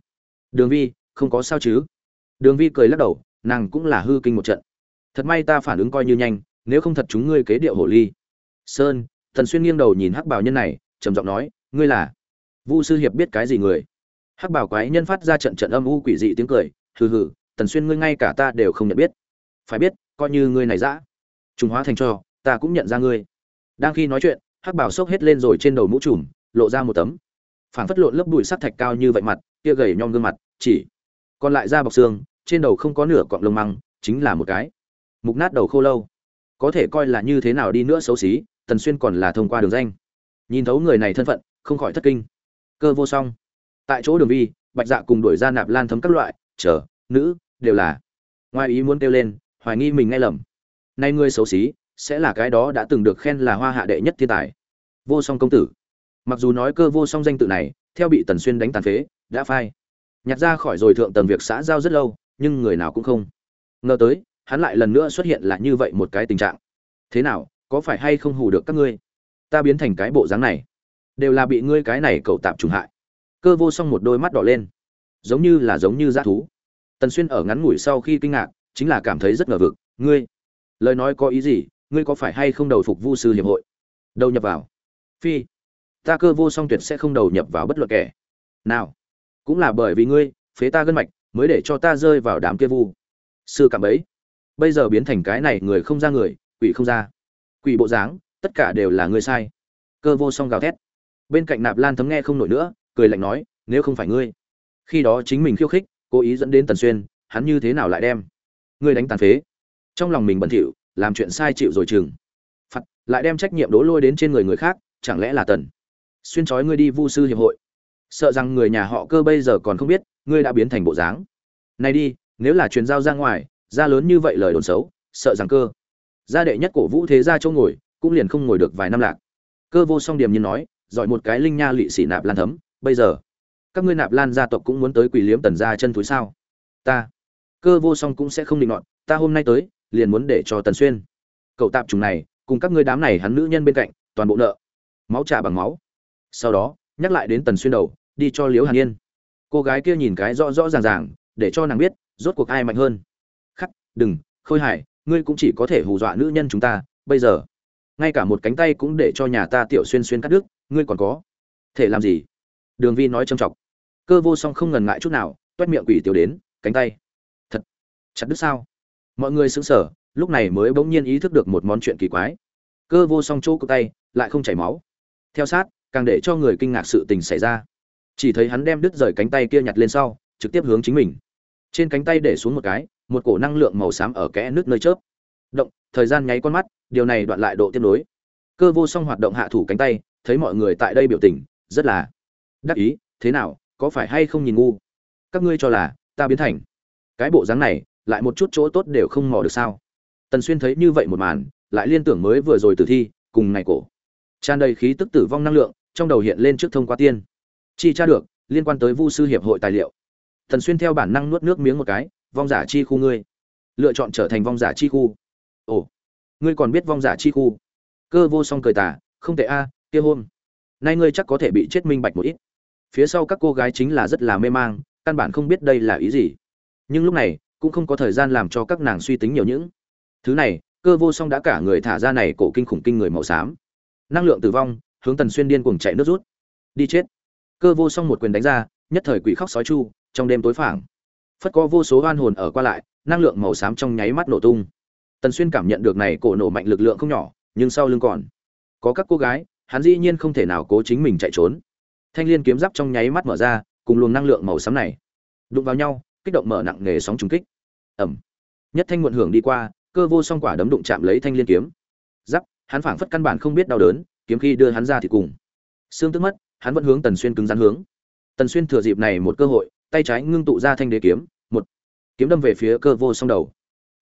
Đường vi, không có sao chứ? Đường vi cười lắc đầu, nàng cũng là hư kinh một trận. Thật may ta phản ứng coi như nhanh, nếu không thật chúng ngươi kế điệu hồ ly. Sơn, thần xuyên nghiêng đầu nhìn hắc bảo nhân này, trầm giọng nói, ngươi là? Vu sư hiệp biết cái gì người? Hắc bảo quái nhân phát ra trận trận âm u quỷ dị tiếng cười, hừ hừ tần xuyên ngươi ngay cả ta đều không nhận biết. Phải biết coi như ngươi này dã. Trùng hóa thành cho, ta cũng nhận ra ngươi. Đang khi nói chuyện, hắc bảo sốc hết lên rồi trên đầu mũ trùm, lộ ra một tấm. Phảng phất lộn lớp bụi sắt thạch cao như vậy mặt, kia gầy nhom gương mặt, chỉ còn lại da bọc xương, trên đầu không có nửa cọng lông măng, chính là một cái. Mục nát đầu khô lâu. Có thể coi là như thế nào đi nữa xấu xí, tần xuyên còn là thông qua đường danh. Nhìn thấu người này thân phận, không khỏi thất kinh. Cơ vô song. Tại chỗ đường vi, bạch dạ cùng đuổi ra nạp lan thấm các loại, chờ, nữ, đều là. Ngoài ý muốn kêu lên hoài nghi mình nghe lầm. Nay ngươi xấu xí, sẽ là cái đó đã từng được khen là hoa hạ đệ nhất thiên tài. Vô song công tử. Mặc dù nói cơ vô song danh tự này, theo bị tần xuyên đánh tàn phế, đã phai. Nhặt ra khỏi rồi thượng tầng việc xã giao rất lâu, nhưng người nào cũng không. Ngờ tới, hắn lại lần nữa xuất hiện là như vậy một cái tình trạng. Thế nào, có phải hay không hù được các ngươi? Ta biến thành cái bộ dáng này, đều là bị ngươi cái này cậu tạm trùng hại. Cơ vô song một đôi mắt đỏ lên. Giống như là giống như dã thú. Tần xuyên ở ngắn ngủi sau khi kinh ngạc chính là cảm thấy rất ngờ vực. Ngươi, lời nói có ý gì? Ngươi có phải hay không đầu phục vu sư hiệp hội? Đầu nhập vào. Phi, ta cơ vô song tuyệt sẽ không đầu nhập vào bất luận kẻ. Nào, cũng là bởi vì ngươi, phế ta gân mạch, mới để cho ta rơi vào đám kia vu. Sư cảm ấy bây giờ biến thành cái này người không ra người, quỷ không ra. Quỷ bộ dáng, tất cả đều là ngươi sai. Cơ vô song gào thét. Bên cạnh nạp lan thấm nghe không nổi nữa, cười lạnh nói, nếu không phải ngươi, khi đó chính mình khiêu khích, cố ý dẫn đến tần xuyên, hắn như thế nào lại đem ngươi đánh tàn phế. Trong lòng mình bẩn thỉu, làm chuyện sai chịu rồi chừng. Phạt lại đem trách nhiệm đố lôi đến trên người người khác, chẳng lẽ là tần? Xuyên trói ngươi đi vu sư hiệp hội. Sợ rằng người nhà họ cơ bây giờ còn không biết, ngươi đã biến thành bộ dáng. Này đi, nếu là truyền giao ra ngoài, ra lớn như vậy lời đồn xấu, sợ rằng cơ. Gia đệ nhất cổ vũ thế gia châu ngồi, cũng liền không ngồi được vài năm lạc. Cơ vô song điềm nhiên nói, giỏi một cái linh nha lị xỉ nạp lan thấm, bây giờ, các ngươi nạp lan gia tộc cũng muốn tới quỷ liếm tần gia chân túi sao? Ta cơ vô song cũng sẽ không định nọt, ta hôm nay tới, liền muốn để cho tần xuyên. Cậu tạp trùng này, cùng các ngươi đám này hắn nữ nhân bên cạnh, toàn bộ nợ. Máu trả bằng máu. Sau đó, nhắc lại đến tần xuyên đầu, đi cho liễu hàn yên. Cô gái kia nhìn cái rõ rõ ràng ràng, để cho nàng biết, rốt cuộc ai mạnh hơn. Khắc, đừng, khôi hài ngươi cũng chỉ có thể hù dọa nữ nhân chúng ta, bây giờ. Ngay cả một cánh tay cũng để cho nhà ta tiểu xuyên xuyên cắt đứt, ngươi còn có. Thể làm gì? Đường vi nói trầm trọng cơ vô song không ngần ngại chút nào, toét miệng quỷ tiểu đến, cánh tay chặt đứt sao? Mọi người sững sờ, lúc này mới bỗng nhiên ý thức được một món chuyện kỳ quái. Cơ vô song chỗ cụ tay, lại không chảy máu. Theo sát, càng để cho người kinh ngạc sự tình xảy ra. Chỉ thấy hắn đem đứt rời cánh tay kia nhặt lên sau, trực tiếp hướng chính mình. Trên cánh tay để xuống một cái, một cổ năng lượng màu xám ở kẽ nước nơi chớp. Động, thời gian nháy con mắt, điều này đoạn lại độ tiếp nối. Cơ vô song hoạt động hạ thủ cánh tay, thấy mọi người tại đây biểu tình, rất là đắc ý, thế nào, có phải hay không nhìn ngu? Các ngươi cho là ta biến thành cái bộ dáng này lại một chút chỗ tốt đều không mò được sao? Tần xuyên thấy như vậy một màn, lại liên tưởng mới vừa rồi tử thi, cùng ngày cổ. Tràn đầy khí tức tử vong năng lượng, trong đầu hiện lên trước thông qua tiên. Chi tra được, liên quan tới vu sư hiệp hội tài liệu. Tần xuyên theo bản năng nuốt nước miếng một cái, vong giả chi khu ngươi. Lựa chọn trở thành vong giả chi khu. Ồ, ngươi còn biết vong giả chi khu? Cơ vô song cười tả không tệ a, kia hôn nay ngươi chắc có thể bị chết minh bạch một ít. Phía sau các cô gái chính là rất là mê mang, căn bản không biết đây là ý gì. Nhưng lúc này cũng không có thời gian làm cho các nàng suy tính nhiều những. Thứ này, cơ vô song đã cả người thả ra này cổ kinh khủng kinh người màu xám. Năng lượng tử vong, hướng tần xuyên điên cuồng chạy nước rút. Đi chết. Cơ vô song một quyền đánh ra, nhất thời quỷ khóc sói chu, trong đêm tối phảng. Phất có vô số oan hồn ở qua lại, năng lượng màu xám trong nháy mắt nổ tung. Tần xuyên cảm nhận được này cổ nổ mạnh lực lượng không nhỏ, nhưng sau lưng còn có các cô gái, hắn dĩ nhiên không thể nào cố chính mình chạy trốn. Thanh liên kiếm giáp trong nháy mắt mở ra, cùng luồng năng lượng màu xám này đụng vào nhau kích động mở nặng nghề sóng trùng kích. Ẩm nhất thanh muộn hưởng đi qua, cơ vô song quả đấm đụng chạm lấy thanh liên kiếm. Giáp, hắn phảng phất căn bản không biết đau đớn, kiếm khi đưa hắn ra thì cùng. Xương tức mất, hắn vẫn hướng tần xuyên cứng rắn hướng. Tần xuyên thừa dịp này một cơ hội, tay trái ngưng tụ ra thanh đế kiếm, một kiếm đâm về phía cơ vô song đầu.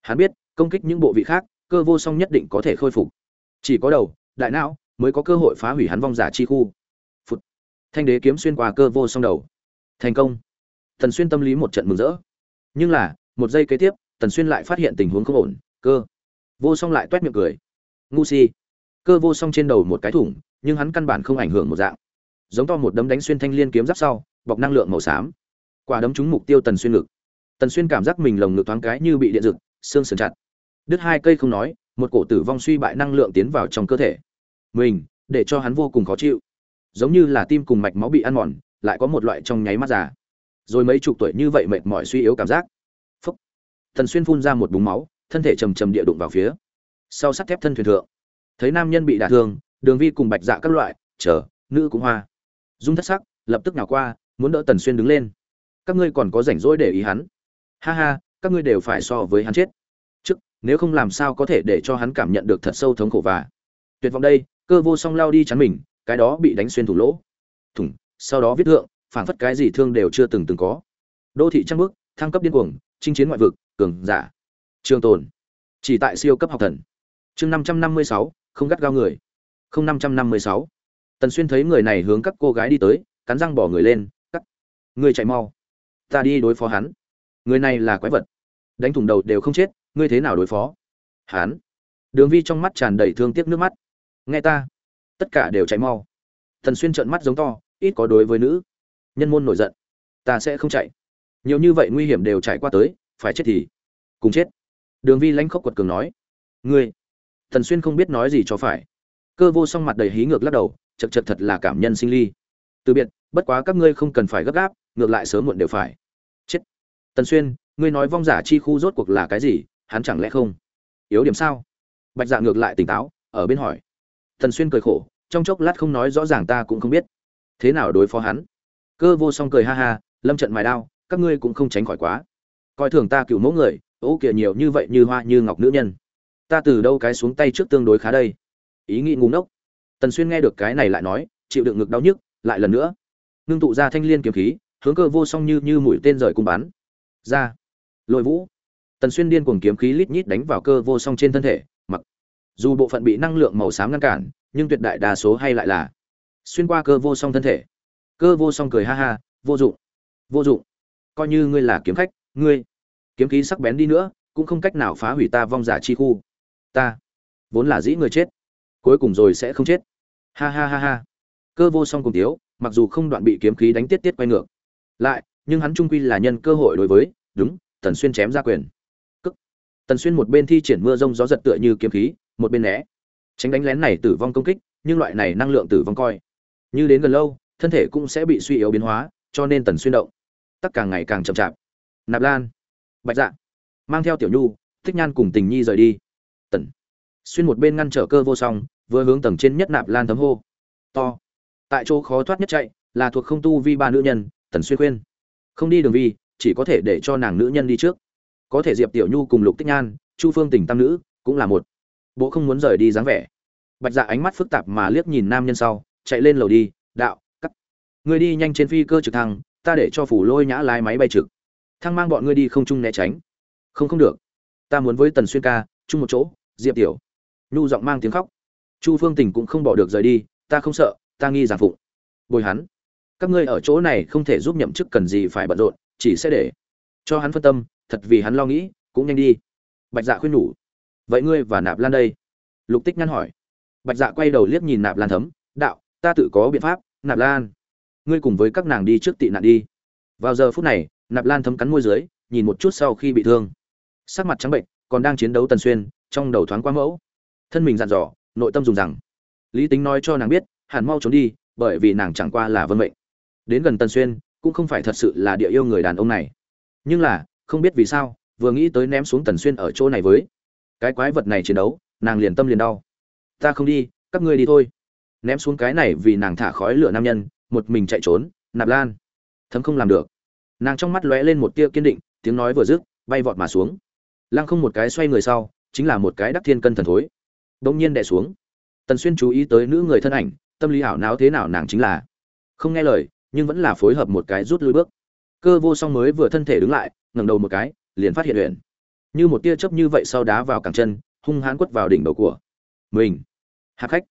Hắn biết, công kích những bộ vị khác, cơ vô song nhất định có thể khôi phục. Chỉ có đầu, đại não mới có cơ hội phá hủy hắn vong giả chi khu. Phụt. thanh đế kiếm xuyên qua cơ vô song đầu. Thành công tần xuyên tâm lý một trận mừng rỡ. Nhưng là một giây kế tiếp tần xuyên lại phát hiện tình huống không ổn cơ. Vô song lại toét miệng cười. Ngu si. Cơ vô song trên đầu một cái thủng nhưng hắn căn bản không ảnh hưởng một dạng. Giống to một đấm đánh xuyên thanh liên kiếm giáp sau bọc năng lượng màu xám. Quả đấm trúng mục tiêu tần xuyên ngực. Tần xuyên cảm giác mình lồng ngực thoáng cái như bị điện giật, xương sườn chặt. Đứt hai cây không nói một cổ tử vong suy bại năng lượng tiến vào trong cơ thể. Mình để cho hắn vô cùng khó chịu. Giống như là tim cùng mạch máu bị ăn mòn lại có một loại trong nháy mắt già rồi mấy chục tuổi như vậy mệt mỏi suy yếu cảm giác. Phúc. Thần xuyên phun ra một búng máu, thân thể trầm trầm địa đụng vào phía sau sắt thép thân thuyền thượng. Thấy nam nhân bị đả thương, đường vi cùng bạch dạ các loại, chờ, nữ cũng hoa. Dung thất sắc, lập tức nào qua, muốn đỡ tần xuyên đứng lên. Các ngươi còn có rảnh rỗi để ý hắn. Ha ha, các ngươi đều phải so với hắn chết. Trước, nếu không làm sao có thể để cho hắn cảm nhận được thật sâu thống khổ và tuyệt vọng đây, cơ vô song lao đi chắn mình, cái đó bị đánh xuyên thủ lỗ. Thủng, sau đó viết thượng phảng phất cái gì thương đều chưa từng từng có. Đô thị trăng bước, thăng cấp điên cuồng, chinh chiến ngoại vực, cường giả. Trường tồn. Chỉ tại siêu cấp học thần. Chương năm trăm năm mươi sáu, không gắt gao người. Không năm trăm năm mươi sáu. Tần xuyên thấy người này hướng các cô gái đi tới, cắn răng bỏ người lên, cắt. Người chạy mau. Ta đi đối phó hắn. Người này là quái vật. Đánh thủng đầu đều không chết, ngươi thế nào đối phó? Hắn. Đường vi trong mắt tràn đầy thương tiếc nước mắt. Nghe ta. Tất cả đều chạy mau. Tần xuyên trợn mắt giống to, ít có đối với nữ nhân môn nổi giận. Ta sẽ không chạy. Nhiều như vậy nguy hiểm đều trải qua tới, phải chết thì cùng chết. Đường vi lãnh khóc quật cường nói. Ngươi thần xuyên không biết nói gì cho phải. Cơ vô song mặt đầy hí ngược lắc đầu, chật chật thật là cảm nhân sinh ly. Từ biệt, bất quá các ngươi không cần phải gấp gáp, ngược lại sớm muộn đều phải. Chết. Tần xuyên, ngươi nói vong giả chi khu rốt cuộc là cái gì, hắn chẳng lẽ không? Yếu điểm sao? Bạch dạ ngược lại tỉnh táo, ở bên hỏi. Tần xuyên cười khổ, trong chốc lát không nói rõ ràng ta cũng không biết. Thế nào đối phó hắn? Cơ vô song cười ha ha, lâm trận mài đao, các ngươi cũng không tránh khỏi quá. Coi thường ta cựu mẫu người, ố kìa nhiều như vậy như hoa như ngọc nữ nhân. Ta từ đâu cái xuống tay trước tương đối khá đây? Ý nghĩ ngu ngốc. Tần xuyên nghe được cái này lại nói, chịu đựng ngực đau nhức, lại lần nữa. Ngưng tụ ra thanh liên kiếm khí, hướng cơ vô song như như mũi tên rời cung bắn. Ra. Lội vũ. Tần xuyên điên cuồng kiếm khí lít nhít đánh vào cơ vô song trên thân thể, mặc. Dù bộ phận bị năng lượng màu xám ngăn cản, nhưng tuyệt đại đa số hay lại là xuyên qua cơ vô song thân thể cơ vô song cười ha ha, vô dụng vô dụng. Coi như ngươi là kiếm khách, ngươi kiếm khí sắc bén đi nữa, cũng không cách nào phá hủy ta vong giả chi khu. Ta vốn là dĩ người chết, cuối cùng rồi sẽ không chết. Ha ha ha ha. Cơ vô song cùng tiếu, mặc dù không đoạn bị kiếm khí đánh tiết tiết quay ngược, lại, nhưng hắn trung quy là nhân cơ hội đối với, đúng, tần xuyên chém ra quyền. Cức tần xuyên một bên thi triển mưa rông gió giật tựa như kiếm khí, một bên né. Tránh đánh lén này tử vong công kích, nhưng loại này năng lượng tử vong coi như đến gần lâu thân thể cũng sẽ bị suy yếu biến hóa, cho nên tần xuyên động. Tất càng ngày càng chậm chạp. Nạp lan. Bạch dạ. Mang theo tiểu nhu, thích nhan cùng tình nhi rời đi. Tần xuyên một bên ngăn trở cơ vô song, vừa hướng tầng trên nhất nạp lan thấm hô. To. Tại chỗ khó thoát nhất chạy, là thuộc không tu vi ba nữ nhân, tần xuyên khuyên. Không đi đường vi, chỉ có thể để cho nàng nữ nhân đi trước. Có thể diệp tiểu nhu cùng lục tích nhan, chu phương tình tam nữ, cũng là một. Bộ không muốn rời đi dáng vẻ. Bạch dạ ánh mắt phức tạp mà liếc nhìn nam nhân sau, chạy lên lầu đi, đạo Ngươi đi nhanh trên phi cơ trực thăng, ta để cho phủ lôi nhã lái máy bay trực. Thăng mang bọn ngươi đi không chung né tránh. Không không được. Ta muốn với tần xuyên ca, chung một chỗ, diệp tiểu. Nhu giọng mang tiếng khóc. Chu phương tình cũng không bỏ được rời đi, ta không sợ, ta nghi giảng phụng. Bồi hắn. Các ngươi ở chỗ này không thể giúp nhậm chức cần gì phải bận rộn, chỉ sẽ để cho hắn phân tâm, thật vì hắn lo nghĩ, cũng nhanh đi. Bạch dạ khuyên nhủ. Vậy ngươi và nạp lan đây? Lục tích ngăn hỏi. Bạch dạ quay đầu liếc nhìn nạp lan thấm. Đạo, ta tự có biện pháp, nạp lan ngươi cùng với các nàng đi trước tị nạn đi. Vào giờ phút này, nạp lan thấm cắn môi dưới, nhìn một chút sau khi bị thương. Sắc mặt trắng bệnh, còn đang chiến đấu tần xuyên, trong đầu thoáng qua mẫu. Thân mình dặn dò, nội tâm dùng rằng, lý tính nói cho nàng biết, hẳn mau trốn đi, bởi vì nàng chẳng qua là vân mệnh. Đến gần tần xuyên, cũng không phải thật sự là địa yêu người đàn ông này. Nhưng là, không biết vì sao, vừa nghĩ tới ném xuống tần xuyên ở chỗ này với cái quái vật này chiến đấu, nàng liền tâm liền đau. Ta không đi, các ngươi đi thôi. Ném xuống cái này vì nàng thả khói lửa nam nhân một mình chạy trốn, nạp lan. Thấm không làm được. Nàng trong mắt lóe lên một tia kiên định, tiếng nói vừa dứt, bay vọt mà xuống. Lăng không một cái xoay người sau, chính là một cái đắc thiên cân thần thối. Đông nhiên đè xuống. Tần xuyên chú ý tới nữ người thân ảnh, tâm lý ảo não thế nào nàng chính là không nghe lời, nhưng vẫn là phối hợp một cái rút lui bước. Cơ vô song mới vừa thân thể đứng lại, ngẩng đầu một cái, liền phát hiện huyện như một tia chớp như vậy sau đá vào cẳng chân, hung hãn quất vào đỉnh đầu của mình. Hạ khách.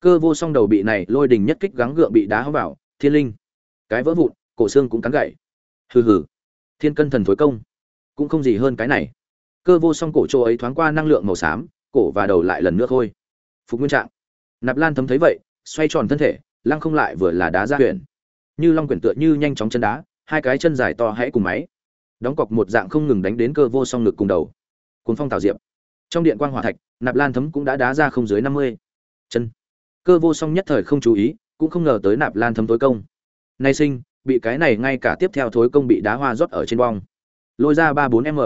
Cơ vô song đầu bị này lôi đình nhất kích gắng gượng bị đá vào thiên linh. Cái vỡ vụn, cổ xương cũng cắn gãy. Hừ hừ. Thiên cân thần thối công. Cũng không gì hơn cái này. Cơ vô song cổ chỗ ấy thoáng qua năng lượng màu xám, cổ và đầu lại lần nữa thôi phục nguyên trạng. Nạp lan thấm thấy vậy, xoay tròn thân thể, lăng không lại vừa là đá ra huyện như long quyển tựa như nhanh chóng chân đá, hai cái chân dài to hãy cùng máy. Đóng cọc một dạng không ngừng đánh đến cơ vô song ngực cùng đầu. Cuốn phong tào diệp. Trong điện quang hỏa thạch, nạp lan thấm cũng đã đá ra không dưới năm mươi. Chân. Cơ vô song nhất thời không chú ý cũng không ngờ tới nạp lan thấm tối công. Nay sinh, bị cái này ngay cả tiếp theo thối công bị đá hoa rót ở trên bong. Lôi ra ba bốn m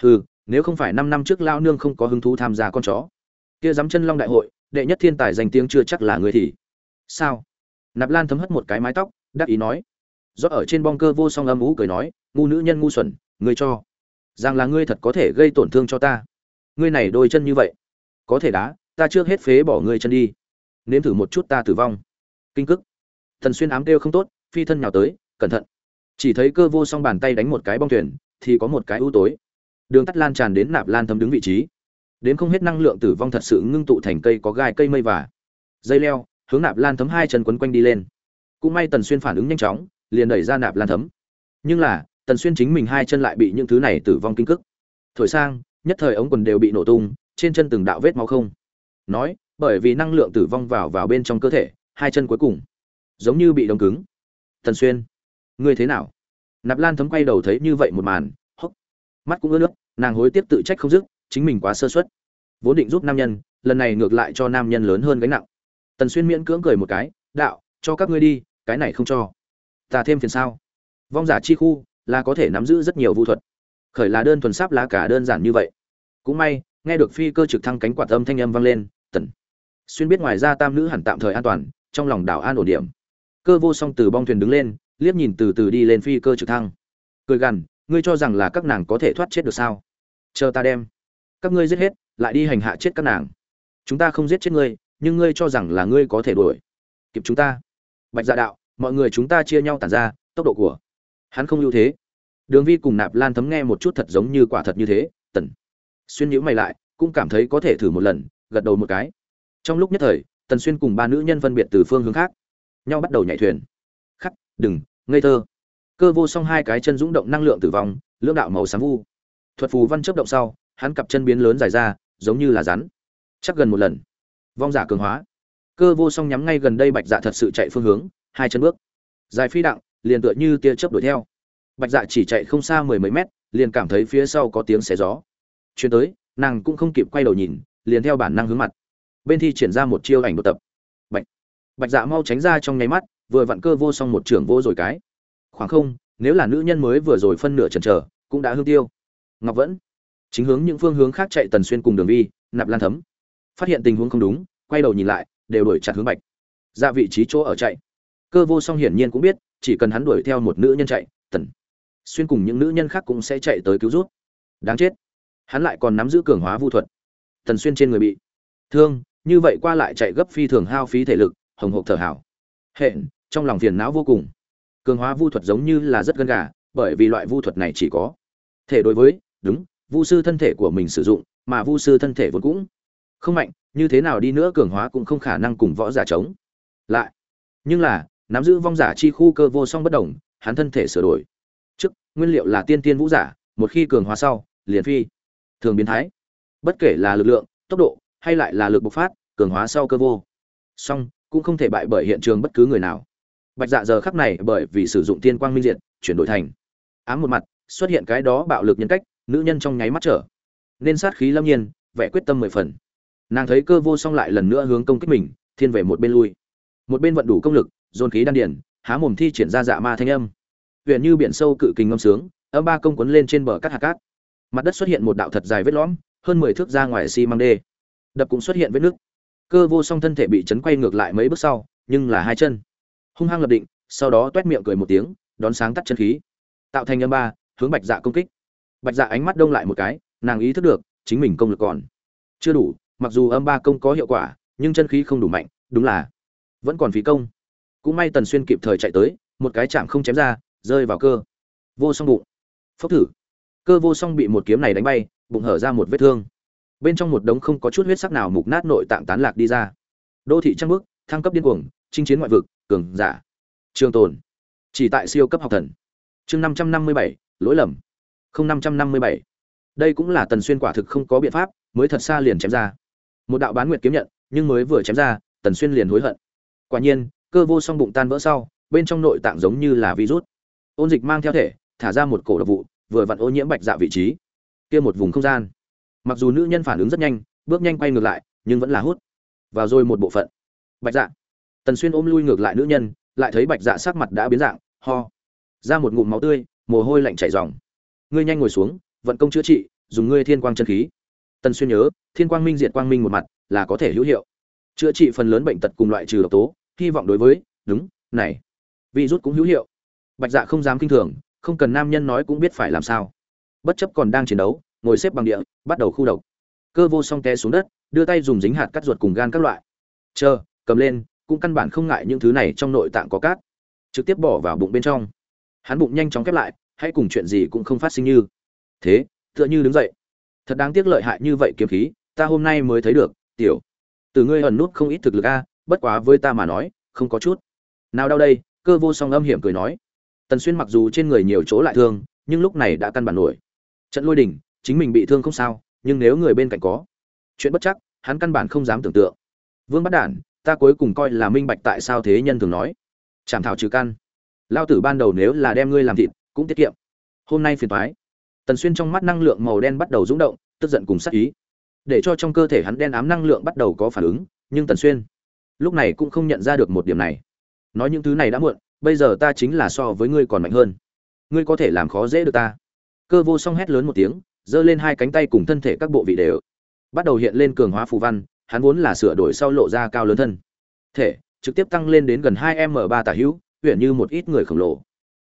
hừ, nếu không phải năm năm trước lao nương không có hứng thú tham gia con chó. Kia dám chân long đại hội, đệ nhất thiên tài danh tiếng chưa chắc là người thì. Sao? Nạp lan thấm hất một cái mái tóc, đắc ý nói. Rót ở trên bong cơ vô song âm ú cười nói, ngu nữ nhân ngu xuẩn, ngươi cho. Rằng là ngươi thật có thể gây tổn thương cho ta. Ngươi này đôi chân như vậy. Có thể đá, ta trước hết phế bỏ ngươi chân đi. Nếm thử một chút ta tử vong kinh cức. Thần xuyên ám kêu không tốt, phi thân nhào tới, cẩn thận. Chỉ thấy cơ vô song bàn tay đánh một cái bong thuyền, thì có một cái ưu tối. Đường tắt lan tràn đến nạp lan thấm đứng vị trí. Đến không hết năng lượng tử vong thật sự ngưng tụ thành cây có gai cây mây và dây leo, hướng nạp lan thấm hai chân quấn quanh đi lên. Cũng may tần xuyên phản ứng nhanh chóng, liền đẩy ra nạp lan thấm. Nhưng là, tần xuyên chính mình hai chân lại bị những thứ này tử vong kinh cức. Thổi sang, nhất thời ống quần đều bị nổ tung, trên chân từng đạo vết máu không. Nói, bởi vì năng lượng tử vong vào vào bên trong cơ thể hai chân cuối cùng, giống như bị đông cứng. Tần xuyên, ngươi thế nào? Nạp lan thấm quay đầu thấy như vậy một màn, hốc, mắt cũng ướt nước, nàng hối tiếc tự trách không dứt, chính mình quá sơ suất. Vốn định giúp nam nhân, lần này ngược lại cho nam nhân lớn hơn gánh nặng. Tần xuyên miễn cưỡng cười một cái, đạo, cho các ngươi đi, cái này không cho. Ta thêm phiền sao? Vong giả chi khu là có thể nắm giữ rất nhiều vũ thuật. Khởi là đơn thuần sáp lá cả đơn giản như vậy. Cũng may, nghe được phi cơ trực thăng cánh quạt âm thanh âm vang lên, tần xuyên biết ngoài ra tam nữ hẳn tạm thời an toàn trong lòng đảo an ổn điểm. Cơ vô song từ bong thuyền đứng lên, liếc nhìn từ từ đi lên phi cơ trực thăng. Cười gằn, ngươi cho rằng là các nàng có thể thoát chết được sao? Chờ ta đem. Các ngươi giết hết, lại đi hành hạ chết các nàng. Chúng ta không giết chết ngươi, nhưng ngươi cho rằng là ngươi có thể đuổi. Kịp chúng ta. Bạch dạ đạo, mọi người chúng ta chia nhau tản ra, tốc độ của hắn không ưu thế. Đường vi cùng nạp lan thấm nghe một chút thật giống như quả thật như thế, tần. Xuyên nhíu mày lại, cũng cảm thấy có thể thử một lần, gật đầu một cái. Trong lúc nhất thời tần xuyên cùng ba nữ nhân phân biệt từ phương hướng khác. Nhau bắt đầu nhảy thuyền. Khắc, đừng, ngây thơ. Cơ vô song hai cái chân rung động năng lượng tử vong, lưỡng đạo màu xám vu. Thuật phù văn chấp động sau, hắn cặp chân biến lớn dài ra, giống như là rắn. Chắc gần một lần. Vong giả cường hóa. Cơ vô song nhắm ngay gần đây bạch dạ thật sự chạy phương hướng, hai chân bước. Dài phi đặng, liền tựa như tia chớp đuổi theo. Bạch dạ chỉ chạy không xa mười mấy mét, liền cảm thấy phía sau có tiếng xé gió. Chuyến tới, nàng cũng không kịp quay đầu nhìn, liền theo bản năng hướng mặt bên thi triển ra một chiêu ảnh đột tập. Bạch. Bạch dạ mau tránh ra trong nháy mắt, vừa vặn cơ vô song một trưởng vô rồi cái. Khoảng không, nếu là nữ nhân mới vừa rồi phân nửa chần chờ, cũng đã hư tiêu. Ngọc vẫn. Chính hướng những phương hướng khác chạy tần xuyên cùng đường vi, nạp lan thấm. Phát hiện tình huống không đúng, quay đầu nhìn lại, đều đuổi chặt hướng bạch. Ra vị trí chỗ ở chạy. Cơ vô song hiển nhiên cũng biết, chỉ cần hắn đuổi theo một nữ nhân chạy, tần. Xuyên cùng những nữ nhân khác cũng sẽ chạy tới cứu rút đáng chết. Hắn lại còn nắm giữ cường hóa vu thuật. Tần xuyên trên người bị thương như vậy qua lại chạy gấp phi thường hao phí thể lực, hồng hộc thở hảo hẹn, trong lòng phiền não vô cùng. Cường hóa vu thuật giống như là rất gân gà, bởi vì loại vu thuật này chỉ có thể đối với, đúng, vu sư thân thể của mình sử dụng, mà vu sư thân thể vốn cũng không mạnh, như thế nào đi nữa cường hóa cũng không khả năng cùng võ giả chống lại. Nhưng là, nắm giữ vong giả chi khu cơ vô song bất đồng, hắn thân thể sửa đổi. Trước, nguyên liệu là tiên tiên vũ giả, một khi cường hóa sau, liền phi thường biến thái. Bất kể là lực lượng, tốc độ hay lại là lực bộc phát, cường hóa sau cơ vô. Song, cũng không thể bại bởi hiện trường bất cứ người nào. Bạch dạ giờ khắc này bởi vì sử dụng tiên quang minh diện chuyển đổi thành ám một mặt, xuất hiện cái đó bạo lực nhân cách, nữ nhân trong nháy mắt trở nên sát khí lâm nhiên, vẻ quyết tâm mười phần. Nàng thấy cơ vô song lại lần nữa hướng công kích mình, thiên về một bên lui. Một bên vận đủ công lực, dồn khí đan điển há mồm thi triển ra dạ ma thanh âm. Huyện như biển sâu cự kình ngâm sướng, âm ba công quấn lên trên bờ cát hạt cát. Mặt đất xuất hiện một đạo thật dài vết lõm, hơn mười thước ra ngoài xi măng đê đập cũng xuất hiện vết nước. Cơ vô song thân thể bị chấn quay ngược lại mấy bước sau, nhưng là hai chân. Hung hăng lập định, sau đó t miệng cười một tiếng, đón sáng tắt chân khí. Tạo thành âm ba, hướng bạch dạ công kích. Bạch dạ ánh mắt đông lại một cái, nàng ý thức được, chính mình công lực còn chưa đủ, mặc dù âm ba công có hiệu quả, nhưng chân khí không đủ mạnh, đúng là vẫn còn phí công. Cũng may tần xuyên kịp thời chạy tới, một cái chạm không chém ra, rơi vào cơ vô song bụng. Phốc thử. Cơ vô song bị một kiếm này đánh bay, bụng hở ra một vết thương bên trong một đống không có chút huyết sắc nào mục nát nội tạng tán lạc đi ra. Đô thị trăng bước thăng cấp điên cuồng, chinh chiến ngoại vực, cường giả. Trường tồn. Chỉ tại siêu cấp học thần. Chương năm trăm năm mươi bảy, lỗi lầm. Không năm trăm năm mươi bảy. Đây cũng là tần xuyên quả thực không có biện pháp, mới thật xa liền chém ra. Một đạo bán nguyệt kiếm nhận, nhưng mới vừa chém ra, tần xuyên liền hối hận. Quả nhiên, cơ vô song bụng tan vỡ sau, bên trong nội tạng giống như là virus. Ôn dịch mang theo thể, thả ra một cổ độc vụ, vừa vặn ô nhiễm bạch dạ vị trí. Kia một vùng không gian mặc dù nữ nhân phản ứng rất nhanh, bước nhanh quay ngược lại, nhưng vẫn là hút vào rồi một bộ phận. Bạch dạ. Tần xuyên ôm lui ngược lại nữ nhân, lại thấy bạch dạ sắc mặt đã biến dạng, ho. Ra một ngụm máu tươi, mồ hôi lạnh chảy ròng. Ngươi nhanh ngồi xuống, vận công chữa trị, dùng ngươi thiên quang chân khí. Tần xuyên nhớ, thiên quang minh diệt quang minh một mặt, là có thể hữu hiệu. Chữa trị phần lớn bệnh tật cùng loại trừ độc tố, hy vọng đối với, đúng, này virus cũng hữu hiệu. Bạch dạ không dám kinh thường, không cần nam nhân nói cũng biết phải làm sao. Bất chấp còn đang chiến đấu ngồi xếp bằng địa, bắt đầu khu độc. Cơ vô song té xuống đất, đưa tay dùng dính hạt cắt ruột cùng gan các loại. Chờ, cầm lên, cũng căn bản không ngại những thứ này trong nội tạng có cát. Trực tiếp bỏ vào bụng bên trong. Hắn bụng nhanh chóng khép lại hãy cùng chuyện gì cũng không phát sinh như. Thế, tựa như đứng dậy. Thật đáng tiếc lợi hại như vậy kiếm khí, ta hôm nay mới thấy được, tiểu. Từ ngươi ẩn nút không ít thực lực a, bất quá với ta mà nói, không có chút. Nào đau đây, cơ vô song âm hiểm cười nói. Tần xuyên mặc dù trên người nhiều chỗ lại thương, nhưng lúc này đã căn bản nổi. Trận lôi đỉnh chính mình bị thương không sao, nhưng nếu người bên cạnh có chuyện bất chắc, hắn căn bản không dám tưởng tượng. Vương bắt đản, ta cuối cùng coi là minh bạch tại sao thế nhân thường nói, chảm thảo trừ căn. Lao tử ban đầu nếu là đem ngươi làm thịt, cũng tiết kiệm. Hôm nay phiền thoái tần xuyên trong mắt năng lượng màu đen bắt đầu rúng động, tức giận cùng sắc ý. Để cho trong cơ thể hắn đen ám năng lượng bắt đầu có phản ứng, nhưng tần xuyên lúc này cũng không nhận ra được một điểm này. Nói những thứ này đã muộn, bây giờ ta chính là so với ngươi còn mạnh hơn. Ngươi có thể làm khó dễ được ta. Cơ vô song hét lớn một tiếng giơ lên hai cánh tay cùng thân thể các bộ vị đều. Bắt đầu hiện lên cường hóa phù văn, hắn vốn là sửa đổi sau lộ ra cao lớn thân. Thể, trực tiếp tăng lên đến gần hai m ba tả hữu huyện như một ít người khổng lồ.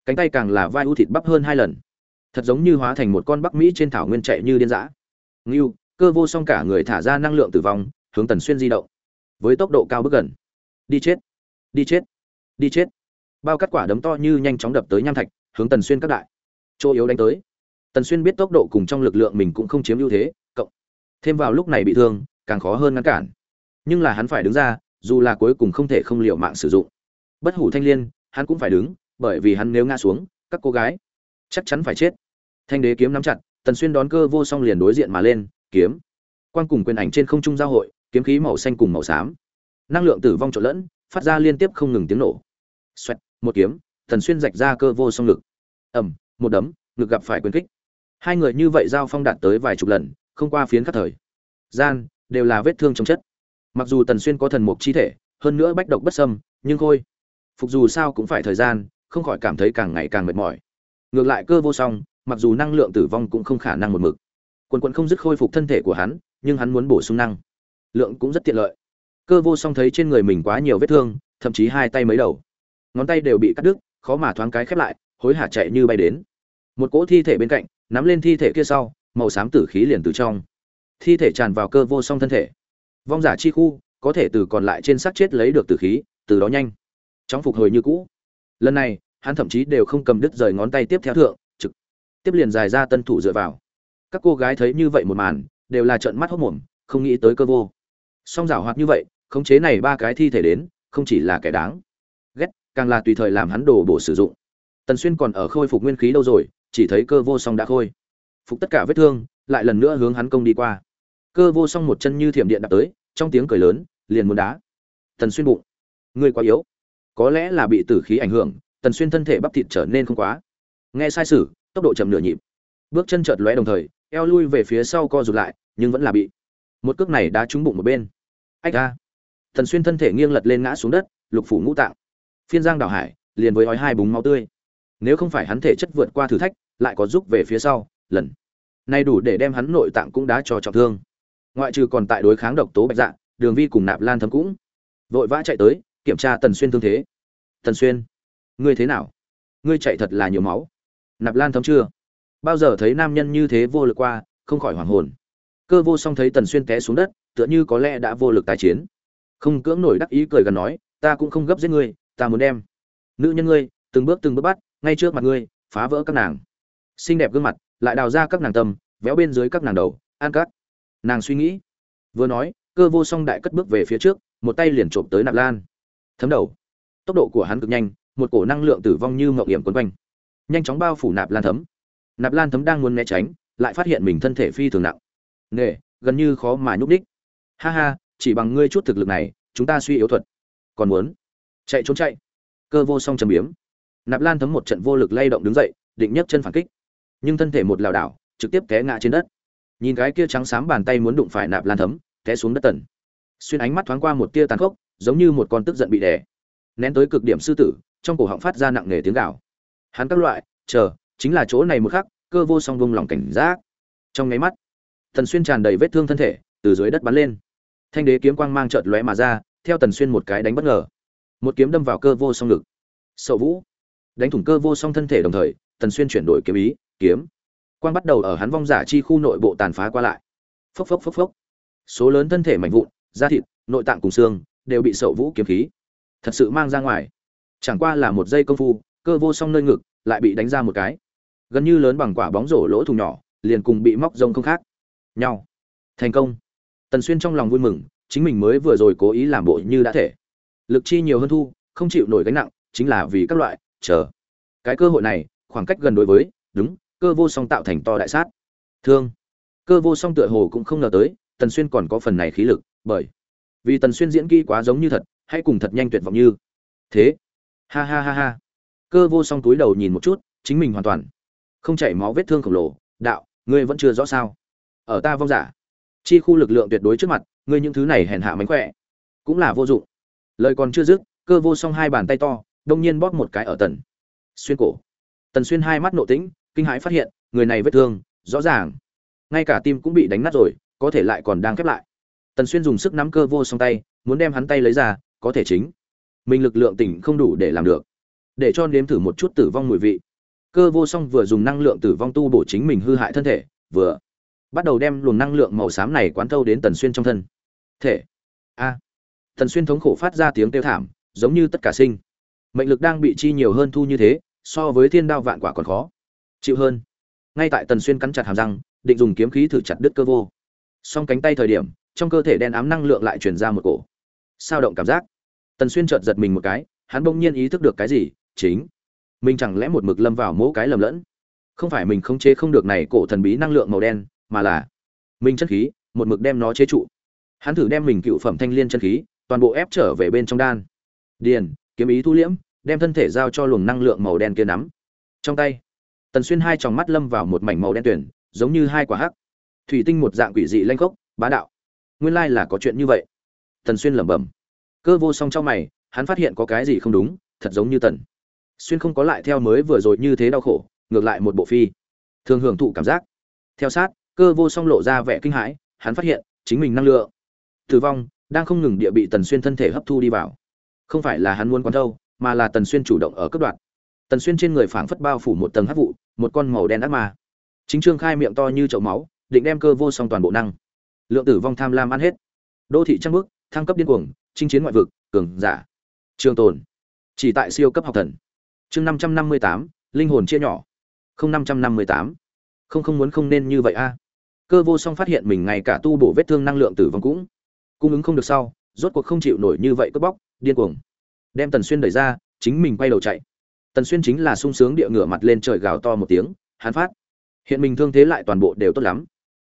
Cánh tay càng là vai ưu thịt bắp hơn hai lần. Thật giống như hóa thành một con bắc mỹ trên thảo nguyên chạy như điên dã. Ngưu, cơ vô song cả người thả ra năng lượng tử vong, hướng tần xuyên di động. Với tốc độ cao bước gần. Đi chết. Đi chết. Đi chết. Bao cắt quả đấm to như nhanh chóng đập tới nham thạch, hướng tần xuyên các đại. Chỗ yếu đánh tới tần xuyên biết tốc độ cùng trong lực lượng mình cũng không chiếm ưu thế, cộng thêm vào lúc này bị thương, càng khó hơn ngăn cản. Nhưng là hắn phải đứng ra, dù là cuối cùng không thể không liệu mạng sử dụng. Bất hủ thanh liên, hắn cũng phải đứng, bởi vì hắn nếu ngã xuống, các cô gái chắc chắn phải chết. Thanh đế kiếm nắm chặt, tần xuyên đón cơ vô song liền đối diện mà lên, kiếm. Quan cùng quyền ảnh trên không trung giao hội, kiếm khí màu xanh cùng màu xám. Năng lượng tử vong trộn lẫn, phát ra liên tiếp không ngừng tiếng nổ. Xoẹt, một kiếm, tần xuyên rạch ra cơ vô song lực. Ẩm một đấm, ngực gặp phải quyền kích hai người như vậy giao phong đạt tới vài chục lần, không qua phiến khắc thời. Gian, đều là vết thương trong chất. Mặc dù tần xuyên có thần mục chi thể, hơn nữa bách độc bất sâm nhưng thôi phục dù sao cũng phải thời gian, không khỏi cảm thấy càng ngày càng mệt mỏi. Ngược lại cơ vô song, mặc dù năng lượng tử vong cũng không khả năng một mực. Quần quần không dứt khôi phục thân thể của hắn, nhưng hắn muốn bổ sung năng. Lượng cũng rất tiện lợi. Cơ vô song thấy trên người mình quá nhiều vết thương, thậm chí hai tay mấy đầu. Ngón tay đều bị cắt đứt, khó mà thoáng cái khép lại, hối hả chạy như bay đến. Một cỗ thi thể bên cạnh nắm lên thi thể kia sau, màu xám tử khí liền từ trong. Thi thể tràn vào cơ vô song thân thể. Vong giả chi khu, có thể từ còn lại trên xác chết lấy được tử khí, từ đó nhanh. Chóng phục hồi như cũ. Lần này, hắn thậm chí đều không cầm đứt rời ngón tay tiếp theo thượng, trực tiếp liền dài ra tân thủ dựa vào. Các cô gái thấy như vậy một màn, đều là trợn mắt hốc mồm, không nghĩ tới cơ vô. Song giả hoạt như vậy, khống chế này ba cái thi thể đến, không chỉ là kẻ đáng. Ghét, càng là tùy thời làm hắn đổ bổ sử dụng. Tần xuyên còn ở khôi phục nguyên khí đâu rồi chỉ thấy cơ vô song đã khôi. Phục tất cả vết thương, lại lần nữa hướng hắn công đi qua. Cơ vô song một chân như thiểm điện đạp tới, trong tiếng cười lớn, liền muốn đá. Tần xuyên bụng. Ngươi quá yếu. Có lẽ là bị tử khí ảnh hưởng, tần xuyên thân thể bắp thịt trở nên không quá. Nghe sai sử, tốc độ chậm nửa nhịp. Bước chân chợt lóe đồng thời, eo lui về phía sau co rụt lại, nhưng vẫn là bị. Một cước này đã trúng bụng một bên. Ách ra tần xuyên thân thể nghiêng lật lên ngã xuống đất, lục phủ ngũ tạng. Phiên giang đảo hải, liền với ói hai búng máu tươi. Nếu không phải hắn thể chất vượt qua thử thách lại có giúp về phía sau, lần. Này đủ để đem hắn nội tạng cũng đã cho trọng thương. Ngoại trừ còn tại đối kháng độc tố bạch dạ đường vi cùng nạp lan thấm cũng vội vã chạy tới, kiểm tra tần xuyên thương thế. Tần xuyên, ngươi thế nào? Ngươi chạy thật là nhiều máu. Nạp lan thấm chưa? Bao giờ thấy nam nhân như thế vô lực qua, không khỏi hoảng hồn. Cơ vô song thấy tần xuyên té xuống đất, tựa như có lẽ đã vô lực tái chiến. Không cưỡng nổi đắc ý cười gần nói, ta cũng không gấp giết ngươi, ta muốn đem. Nữ nhân ngươi, từng bước từng bước bắt, ngay trước mặt ngươi, phá vỡ các nàng xinh đẹp gương mặt, lại đào ra các nàng tâm, véo bên dưới các nàng đầu, ăn cắt nàng suy nghĩ, vừa nói, cơ vô song đại cất bước về phía trước, một tay liền trộm tới nạp lan. Thấm đầu. Tốc độ của hắn cực nhanh, một cổ năng lượng tử vong như mậu hiểm quấn quanh. Nhanh chóng bao phủ nạp lan thấm. Nạp lan thấm đang muốn né tránh, lại phát hiện mình thân thể phi thường nặng. Nề, gần như khó mà nhúc đích ha ha, chỉ bằng ngươi chút thực lực này, chúng ta suy yếu thuật. Còn muốn chạy trốn chạy. Cơ vô song trầm biếm. Nạp lan thấm một trận vô lực lay động đứng dậy, định nhấc chân phản kích nhưng thân thể một lảo đảo, trực tiếp té ngã trên đất. Nhìn cái kia trắng xám bàn tay muốn đụng phải nạp lan thấm, té xuống đất tần. Xuyên ánh mắt thoáng qua một tia tàn khốc, giống như một con tức giận bị đè. Nén tới cực điểm sư tử, trong cổ họng phát ra nặng nề tiếng gào. Hắn các loại, chờ, chính là chỗ này một khắc, cơ vô song vung lòng cảnh giác. Trong nháy mắt, tần xuyên tràn đầy vết thương thân thể, từ dưới đất bắn lên. Thanh đế kiếm quang mang chợt lóe mà ra, theo tần xuyên một cái đánh bất ngờ. Một kiếm đâm vào cơ vô song ngực. Sậu vũ, đánh thủng cơ vô song thân thể đồng thời, tần xuyên chuyển đổi kiếm ý kiếm. Quang bắt đầu ở hắn vong giả chi khu nội bộ tàn phá qua lại. Phốc phốc phốc phốc. Số lớn thân thể mảnh vụn, da thịt, nội tạng cùng xương, đều bị sậu vũ kiếm khí. Thật sự mang ra ngoài. Chẳng qua là một giây công phu, cơ vô song nơi ngực lại bị đánh ra một cái. Gần như lớn bằng quả bóng rổ lỗ thùng nhỏ, liền cùng bị móc rông không khác. Nhau. Thành công. Tần xuyên trong lòng vui mừng, chính mình mới vừa rồi cố ý làm bộ như đã thể. Lực chi nhiều hơn thu, không chịu nổi gánh nặng, chính là vì các loại, chờ. Cái cơ hội này, khoảng cách gần đối với, đúng cơ vô song tạo thành to đại sát. Thương. Cơ vô song tựa hồ cũng không ngờ tới, tần xuyên còn có phần này khí lực, bởi vì tần xuyên diễn kỹ quá giống như thật, hãy cùng thật nhanh tuyệt vọng như thế. Ha ha ha ha. Cơ vô song túi đầu nhìn một chút, chính mình hoàn toàn không chảy máu vết thương khổng lồ. Đạo, ngươi vẫn chưa rõ sao? Ở ta vong giả. Chi khu lực lượng tuyệt đối trước mặt, ngươi những thứ này hèn hạ mánh khỏe, cũng là vô dụng. Lời còn chưa dứt, cơ vô song hai bàn tay to, đông nhiên bóp một cái ở tần xuyên cổ. Tần xuyên hai mắt nộ tĩnh kinh hãi phát hiện, người này vết thương, rõ ràng. Ngay cả tim cũng bị đánh nát rồi, có thể lại còn đang khép lại. Tần xuyên dùng sức nắm cơ vô song tay, muốn đem hắn tay lấy ra, có thể chính. Mình lực lượng tỉnh không đủ để làm được. Để cho nếm thử một chút tử vong mùi vị. Cơ vô song vừa dùng năng lượng tử vong tu bổ chính mình hư hại thân thể, vừa bắt đầu đem luồng năng lượng màu xám này quán thâu đến tần xuyên trong thân. Thể. A. Tần xuyên thống khổ phát ra tiếng kêu thảm, giống như tất cả sinh. Mệnh lực đang bị chi nhiều hơn thu như thế, so với thiên đao vạn quả còn khó chịu hơn. Ngay tại tần xuyên cắn chặt hàm răng, định dùng kiếm khí thử chặt đứt cơ vô. Song cánh tay thời điểm, trong cơ thể đen ám năng lượng lại truyền ra một cổ. Sao động cảm giác. Tần xuyên chợt giật mình một cái, hắn bỗng nhiên ý thức được cái gì, chính. Mình chẳng lẽ một mực lâm vào mỗi cái lầm lẫn? Không phải mình không chế không được này cổ thần bí năng lượng màu đen, mà là mình chân khí, một mực đem nó chế trụ. Hắn thử đem mình cựu phẩm thanh liên chân khí, toàn bộ ép trở về bên trong đan. Điền, kiếm ý thu liễm, đem thân thể giao cho luồng năng lượng màu đen kia nắm. Trong tay tần xuyên hai tròng mắt lâm vào một mảnh màu đen tuyển giống như hai quả hắc. Thủy tinh một dạng quỷ dị lanh khốc, bá đạo. Nguyên lai là có chuyện như vậy. Tần xuyên lẩm bẩm. Cơ vô song trong mày, hắn phát hiện có cái gì không đúng, thật giống như tần. Xuyên không có lại theo mới vừa rồi như thế đau khổ, ngược lại một bộ phi. Thường hưởng thụ cảm giác. Theo sát, cơ vô song lộ ra vẻ kinh hãi, hắn phát hiện, chính mình năng lượng. Tử vong, đang không ngừng địa bị tần xuyên thân thể hấp thu đi vào. Không phải là hắn muốn quán thâu, mà là tần xuyên chủ động ở cấp đoạn. Tần xuyên trên người phảng phất bao phủ một tầng hấp vụ một con màu đen ác ma. Chính trương khai miệng to như chậu máu, định đem cơ vô song toàn bộ năng. Lượng tử vong tham lam ăn hết. Đô thị trăng bước, thăng cấp điên cuồng, chinh chiến ngoại vực, cường giả. Trường tồn. Chỉ tại siêu cấp học thần. Chương năm trăm năm mươi tám, linh hồn chia nhỏ. Không năm trăm năm mươi tám. Không không muốn không nên như vậy a. Cơ vô song phát hiện mình ngày cả tu bổ vết thương năng lượng tử vong cũng cung ứng không được sau, rốt cuộc không chịu nổi như vậy cướp bóc, điên cuồng. Đem tần xuyên đẩy ra, chính mình quay đầu chạy tần xuyên chính là sung sướng địa ngửa mặt lên trời gào to một tiếng, hắn phát. Hiện mình thương thế lại toàn bộ đều tốt lắm.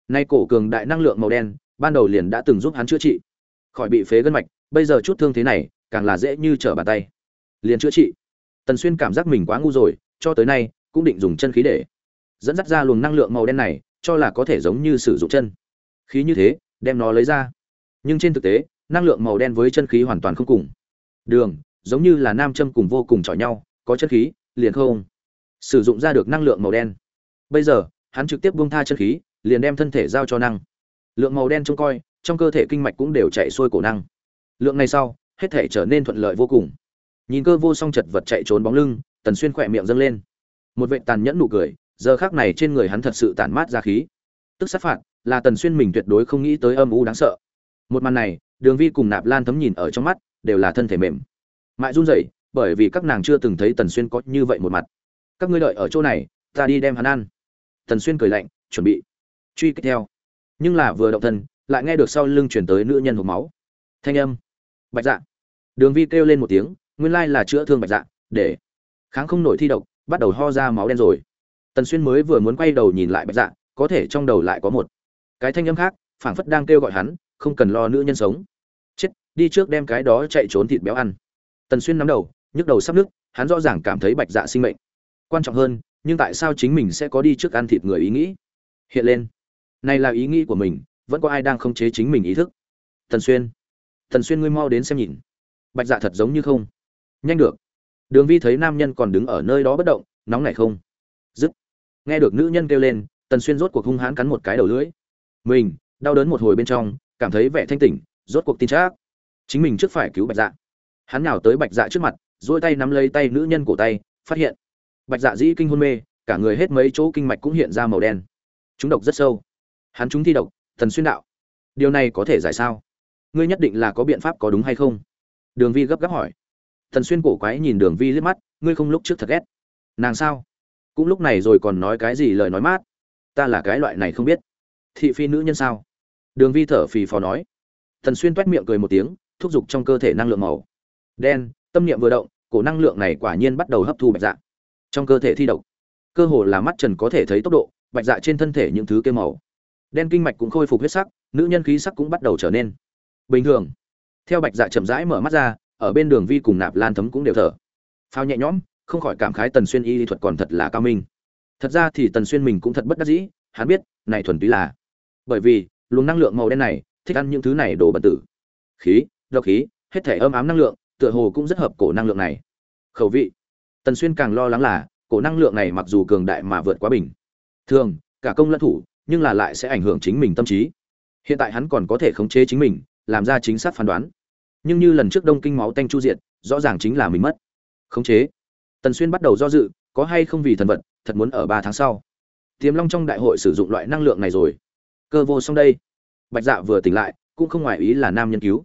Nay cổ cường đại năng lượng màu đen, ban đầu liền đã từng giúp hắn chữa trị. Khỏi bị phế gân mạch, bây giờ chút thương thế này, càng là dễ như trở bàn tay. Liền chữa trị. Tần xuyên cảm giác mình quá ngu rồi, cho tới nay, cũng định dùng chân khí để dẫn dắt ra luồng năng lượng màu đen này, cho là có thể giống như sử dụng chân. Khí như thế, đem nó lấy ra. Nhưng trên thực tế, năng lượng màu đen với chân khí hoàn toàn không cùng. Đường, giống như là nam châm cùng vô cùng chọi nhau có chân khí, liền không sử dụng ra được năng lượng màu đen. Bây giờ, hắn trực tiếp buông tha chân khí, liền đem thân thể giao cho năng. Lượng màu đen trông coi, trong cơ thể kinh mạch cũng đều chạy xuôi cổ năng. Lượng này sau, hết thể trở nên thuận lợi vô cùng. Nhìn cơ vô song chật vật chạy trốn bóng lưng, tần xuyên khỏe miệng dâng lên. Một vệ tàn nhẫn nụ cười, giờ khác này trên người hắn thật sự tản mát ra khí. Tức sát phạt, là tần xuyên mình tuyệt đối không nghĩ tới âm u đáng sợ. Một màn này, đường vi cùng nạp lan thấm nhìn ở trong mắt, đều là thân thể mềm. Mại run rẩy bởi vì các nàng chưa từng thấy tần xuyên có như vậy một mặt. Các ngươi đợi ở chỗ này, ta đi đem hắn ăn. Tần xuyên cười lạnh, chuẩn bị. Truy kích theo. Nhưng là vừa động thân, lại nghe được sau lưng chuyển tới nữ nhân hộp máu. Thanh âm. Bạch dạ. Đường vi kêu lên một tiếng, nguyên lai là chữa thương bạch dạ để. Kháng không nổi thi độc, bắt đầu ho ra máu đen rồi. Tần xuyên mới vừa muốn quay đầu nhìn lại bạch dạ có thể trong đầu lại có một. Cái thanh âm khác, phảng phất đang kêu gọi hắn, không cần lo nữ nhân sống. Chết, đi trước đem cái đó chạy trốn thịt béo ăn. Tần xuyên nắm đầu nhức đầu sắp nứt, hắn rõ ràng cảm thấy bạch dạ sinh mệnh. Quan trọng hơn, nhưng tại sao chính mình sẽ có đi trước ăn thịt người ý nghĩ? Hiện lên. Này là ý nghĩ của mình, vẫn có ai đang khống chế chính mình ý thức? Tần xuyên. Tần xuyên ngươi mau đến xem nhìn. Bạch dạ thật giống như không. Nhanh được. Đường vi thấy nam nhân còn đứng ở nơi đó bất động, nóng này không. Dứt. Nghe được nữ nhân kêu lên, tần xuyên rốt cuộc hung hãn cắn một cái đầu lưỡi. Mình, đau đớn một hồi bên trong, cảm thấy vẻ thanh tỉnh, rốt cuộc tin chắc. Chính mình trước phải cứu bạch dạ. Hắn nhào tới bạch dạ trước mặt dỗi tay nắm lấy tay nữ nhân cổ tay, phát hiện, bạch dạ dĩ kinh hôn mê, cả người hết mấy chỗ kinh mạch cũng hiện ra màu đen. Chúng độc rất sâu. Hắn chúng thi độc, thần xuyên đạo. Điều này có thể giải sao? Ngươi nhất định là có biện pháp có đúng hay không? Đường vi gấp gáp hỏi. Thần xuyên cổ quái nhìn đường vi liếc mắt, ngươi không lúc trước thật ghét. Nàng sao? Cũng lúc này rồi còn nói cái gì lời nói mát? Ta là cái loại này không biết. Thị phi nữ nhân sao? Đường vi thở phì phò nói. Thần xuyên toét miệng cười một tiếng, thúc giục trong cơ thể năng lượng màu. Đen, tâm niệm vừa động cổ năng lượng này quả nhiên bắt đầu hấp thu bạch dạ. Trong cơ thể thi độc, cơ hồ là mắt trần có thể thấy tốc độ, bạch dạ trên thân thể những thứ kêu màu. Đen kinh mạch cũng khôi phục huyết sắc, nữ nhân khí sắc cũng bắt đầu trở nên bình thường. Theo bạch dạ chậm rãi mở mắt ra, ở bên đường vi cùng nạp lan thấm cũng đều thở. Phao nhẹ nhõm, không khỏi cảm khái tần xuyên y lý thuật còn thật là cao minh. Thật ra thì tần xuyên mình cũng thật bất đắc dĩ, hắn biết, này thuần túy là bởi vì, luồng năng lượng màu đen này, thích ăn những thứ này đồ bẩn tử. Khí, độc khí, hết thể âm ám năng lượng tựa hồ cũng rất hợp cổ năng lượng này. Khẩu vị. Tần xuyên càng lo lắng là, cổ năng lượng này mặc dù cường đại mà vượt quá bình. Thường, cả công lẫn thủ, nhưng là lại sẽ ảnh hưởng chính mình tâm trí. Hiện tại hắn còn có thể khống chế chính mình, làm ra chính xác phán đoán. Nhưng như lần trước đông kinh máu tanh chu diệt, rõ ràng chính là mình mất. Khống chế. Tần xuyên bắt đầu do dự, có hay không vì thần vật, thật muốn ở ba tháng sau. Tiềm long trong đại hội sử dụng loại năng lượng này rồi. Cơ vô xong đây. Bạch dạ vừa tỉnh lại, cũng không ngoài ý là nam nhân cứu.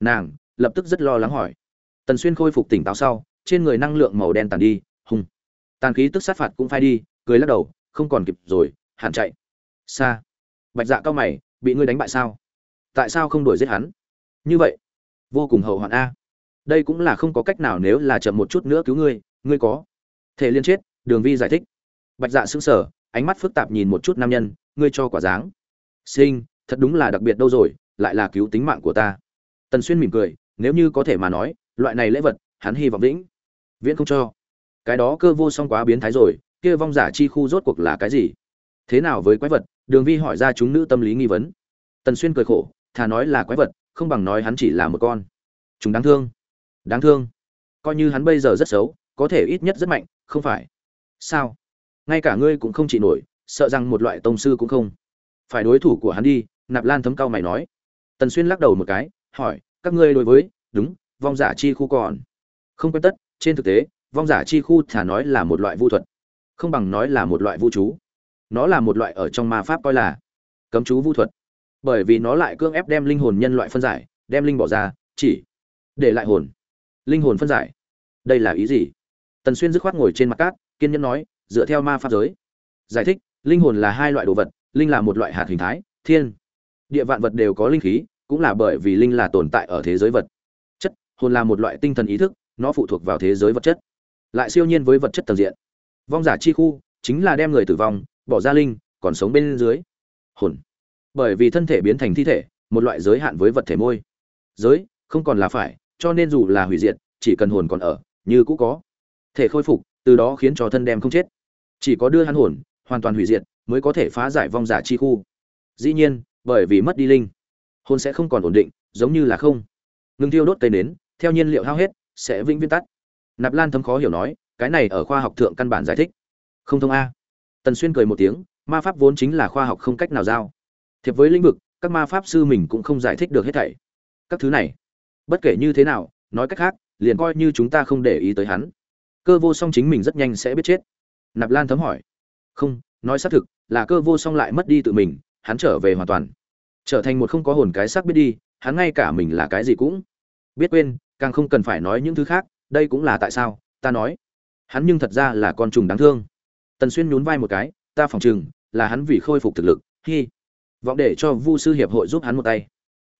Nàng, lập tức rất lo lắng hỏi tần xuyên khôi phục tỉnh táo sau, trên người năng lượng màu đen tàn đi, hùng. Tàn khí tức sát phạt cũng phai đi, cười lắc đầu, không còn kịp rồi, hẳn chạy. Xa bạch dạ cao mày, bị ngươi đánh bại sao? Tại sao không đuổi giết hắn? Như vậy, vô cùng hậu hoạn a. Đây cũng là không có cách nào nếu là chậm một chút nữa cứu ngươi ngươi có thể liên chết, đường vi giải thích. Bạch dạ sững sờ, ánh mắt phức tạp nhìn một chút nam nhân, ngươi cho quả dáng. Sinh, thật đúng là đặc biệt đâu rồi, lại là cứu tính mạng của ta. Tần xuyên mỉm cười, nếu như có thể mà nói loại này lễ vật, hắn hy vọng vĩnh viễn không cho. Cái đó cơ vô song quá biến thái rồi, kia vong giả chi khu rốt cuộc là cái gì? Thế nào với quái vật? Đường vi hỏi ra chúng nữ tâm lý nghi vấn. Tần xuyên cười khổ, thà nói là quái vật, không bằng nói hắn chỉ là một con. Chúng đáng thương. Đáng thương. Coi như hắn bây giờ rất xấu, có thể ít nhất rất mạnh, không phải. Sao? Ngay cả ngươi cũng không chịu nổi, sợ rằng một loại tông sư cũng không. Phải đối thủ của hắn đi, nạp lan thấm cao mày nói. Tần xuyên lắc đầu một cái, hỏi, các ngươi đối với, đúng vong giả chi khu còn. Không quen tất, trên thực tế, vong giả chi khu thả nói là một loại vu thuật, không bằng nói là một loại vu chú. Nó là một loại ở trong ma pháp coi là cấm chú vu thuật, bởi vì nó lại cưỡng ép đem linh hồn nhân loại phân giải, đem linh bỏ ra, chỉ để lại hồn. Linh hồn phân giải, đây là ý gì? Tần xuyên dứt khoát ngồi trên mặt cát, kiên nhẫn nói, dựa theo ma pháp giới. Giải thích, linh hồn là hai loại đồ vật, linh là một loại hạt hình thái, thiên. Địa vạn vật đều có linh khí, cũng là bởi vì linh là tồn tại ở thế giới vật hồn là một loại tinh thần ý thức, nó phụ thuộc vào thế giới vật chất. Lại siêu nhiên với vật chất tầng diện. Vong giả chi khu chính là đem người tử vong, bỏ ra linh, còn sống bên dưới. Hồn. Bởi vì thân thể biến thành thi thể, một loại giới hạn với vật thể môi. Giới, không còn là phải, cho nên dù là hủy diệt, chỉ cần hồn còn ở, như cũ có. Thể khôi phục, từ đó khiến cho thân đem không chết. Chỉ có đưa hắn hồn, hoàn toàn hủy diệt, mới có thể phá giải vong giả chi khu. Dĩ nhiên, bởi vì mất đi linh, hồn sẽ không còn ổn định, giống như là không. Ngừng thiêu đốt cây nến theo nhiên liệu hao hết, sẽ vĩnh viễn tắt. Nạp lan thấm khó hiểu nói, cái này ở khoa học thượng căn bản giải thích. Không thông a. Tần xuyên cười một tiếng, ma pháp vốn chính là khoa học không cách nào giao. Thiệp với lĩnh vực, các ma pháp sư mình cũng không giải thích được hết thảy. Các thứ này, bất kể như thế nào, nói cách khác, liền coi như chúng ta không để ý tới hắn. Cơ vô song chính mình rất nhanh sẽ biết chết. Nạp lan thấm hỏi. Không, nói xác thực, là cơ vô song lại mất đi tự mình, hắn trở về hoàn toàn. Trở thành một không có hồn cái xác biết đi, hắn ngay cả mình là cái gì cũng biết quên càng không cần phải nói những thứ khác, đây cũng là tại sao, ta nói. Hắn nhưng thật ra là con trùng đáng thương. Tần xuyên nhún vai một cái, ta phỏng chừng là hắn vì khôi phục thực lực, hi. Vọng để cho vu sư hiệp hội giúp hắn một tay.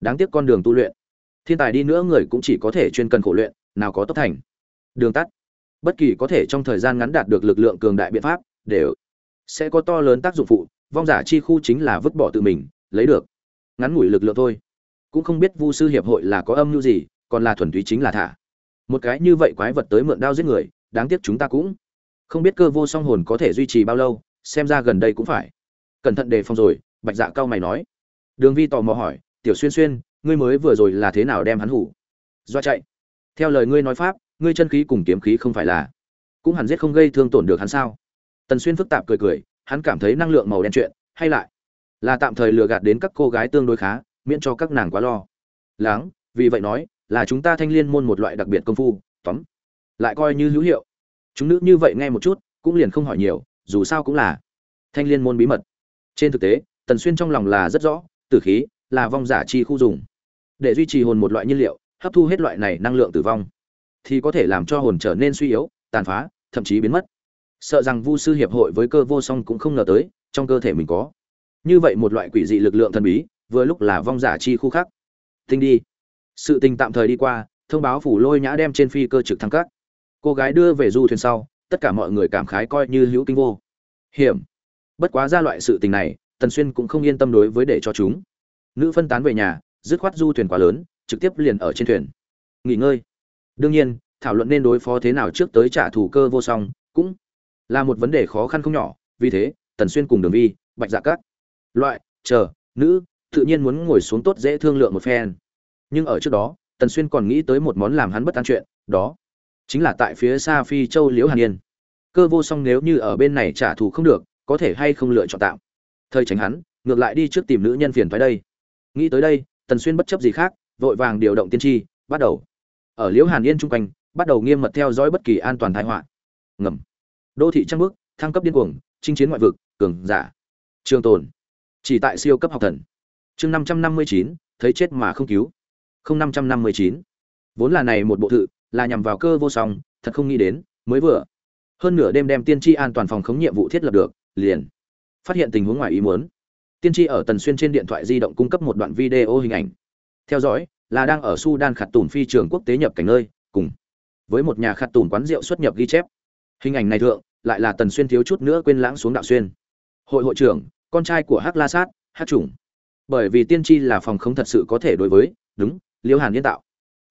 Đáng tiếc con đường tu luyện. Thiên tài đi nữa người cũng chỉ có thể chuyên cần khổ luyện, nào có tốc thành. Đường tắt. Bất kỳ có thể trong thời gian ngắn đạt được lực lượng cường đại biện pháp, đều sẽ có to lớn tác dụng phụ, vong giả chi khu chính là vứt bỏ tự mình, lấy được. Ngắn ngủi lực lượng thôi. Cũng không biết vu sư hiệp hội là có âm mưu gì còn là thuần túy chính là thả. Một cái như vậy quái vật tới mượn đao giết người, đáng tiếc chúng ta cũng không biết cơ vô song hồn có thể duy trì bao lâu, xem ra gần đây cũng phải. Cẩn thận đề phòng rồi, bạch dạ cao mày nói. Đường vi tò mò hỏi, tiểu xuyên xuyên, ngươi mới vừa rồi là thế nào đem hắn hủ? Do chạy. Theo lời ngươi nói pháp, ngươi chân khí cùng kiếm khí không phải là, cũng hẳn giết không gây thương tổn được hắn sao? Tần xuyên phức tạp cười cười, hắn cảm thấy năng lượng màu đen chuyện, hay lại là tạm thời lừa gạt đến các cô gái tương đối khá, miễn cho các nàng quá lo. Láng, vì vậy nói là chúng ta thanh liên môn một loại đặc biệt công phu, tóm lại coi như hữu hiệu. Chúng nữ như vậy nghe một chút, cũng liền không hỏi nhiều, dù sao cũng là thanh liên môn bí mật. Trên thực tế, tần xuyên trong lòng là rất rõ, tử khí là vong giả chi khu dùng. Để duy trì hồn một loại nhiên liệu, hấp thu hết loại này năng lượng tử vong, thì có thể làm cho hồn trở nên suy yếu, tàn phá, thậm chí biến mất. Sợ rằng vu sư hiệp hội với cơ vô song cũng không ngờ tới, trong cơ thể mình có như vậy một loại quỷ dị lực lượng thần bí, vừa lúc là vong giả chi khu khác. Tinh đi sự tình tạm thời đi qua, thông báo phủ lôi nhã đem trên phi cơ trực thăng cát cô gái đưa về du thuyền sau, tất cả mọi người cảm khái coi như hữu kinh vô. Hiểm. Bất quá ra loại sự tình này, tần xuyên cũng không yên tâm đối với để cho chúng. Nữ phân tán về nhà, dứt khoát du thuyền quá lớn, trực tiếp liền ở trên thuyền. Nghỉ ngơi. Đương nhiên, thảo luận nên đối phó thế nào trước tới trả thù cơ vô song, cũng là một vấn đề khó khăn không nhỏ. Vì thế, tần xuyên cùng đường vi, bạch dạ cắt loại, chờ, nữ, tự nhiên muốn ngồi xuống tốt dễ thương lượng một phen nhưng ở trước đó, tần xuyên còn nghĩ tới một món làm hắn bất an chuyện, đó chính là tại phía xa phi châu liễu hàn yên. Cơ vô song nếu như ở bên này trả thù không được, có thể hay không lựa chọn tạm. Thời tránh hắn, ngược lại đi trước tìm nữ nhân phiền phái đây. Nghĩ tới đây, tần xuyên bất chấp gì khác, vội vàng điều động tiên tri, bắt đầu. Ở liễu hàn yên chung quanh, bắt đầu nghiêm mật theo dõi bất kỳ an toàn thái họa. Ngầm. Đô thị trăng bước thăng cấp điên cuồng, chinh chiến ngoại vực, cường giả. Trường tồn. Chỉ tại siêu cấp học thần. Chương năm trăm năm mươi chín, thấy chết mà không cứu năm trăm năm mươi chín. Vốn là này một bộ thự, là nhằm vào cơ vô song, thật không nghĩ đến, mới vừa. Hơn nửa đêm đem tiên tri an toàn phòng khống nhiệm vụ thiết lập được, liền phát hiện tình huống ngoài ý muốn. Tiên tri ở tần xuyên trên điện thoại di động cung cấp một đoạn video hình ảnh. Theo dõi, là đang ở sudan khạt tùn phi trường quốc tế nhập cảnh nơi, cùng với một nhà khạt tùn quán rượu xuất nhập ghi chép. Hình ảnh này thượng, lại là tần xuyên thiếu chút nữa quên lãng xuống đạo xuyên. Hội hội trưởng, con trai của hắc la sát, hắc trùng. Bởi vì tiên tri là phòng không thật sự có thể đối với, đúng liêu hàn yên tạo.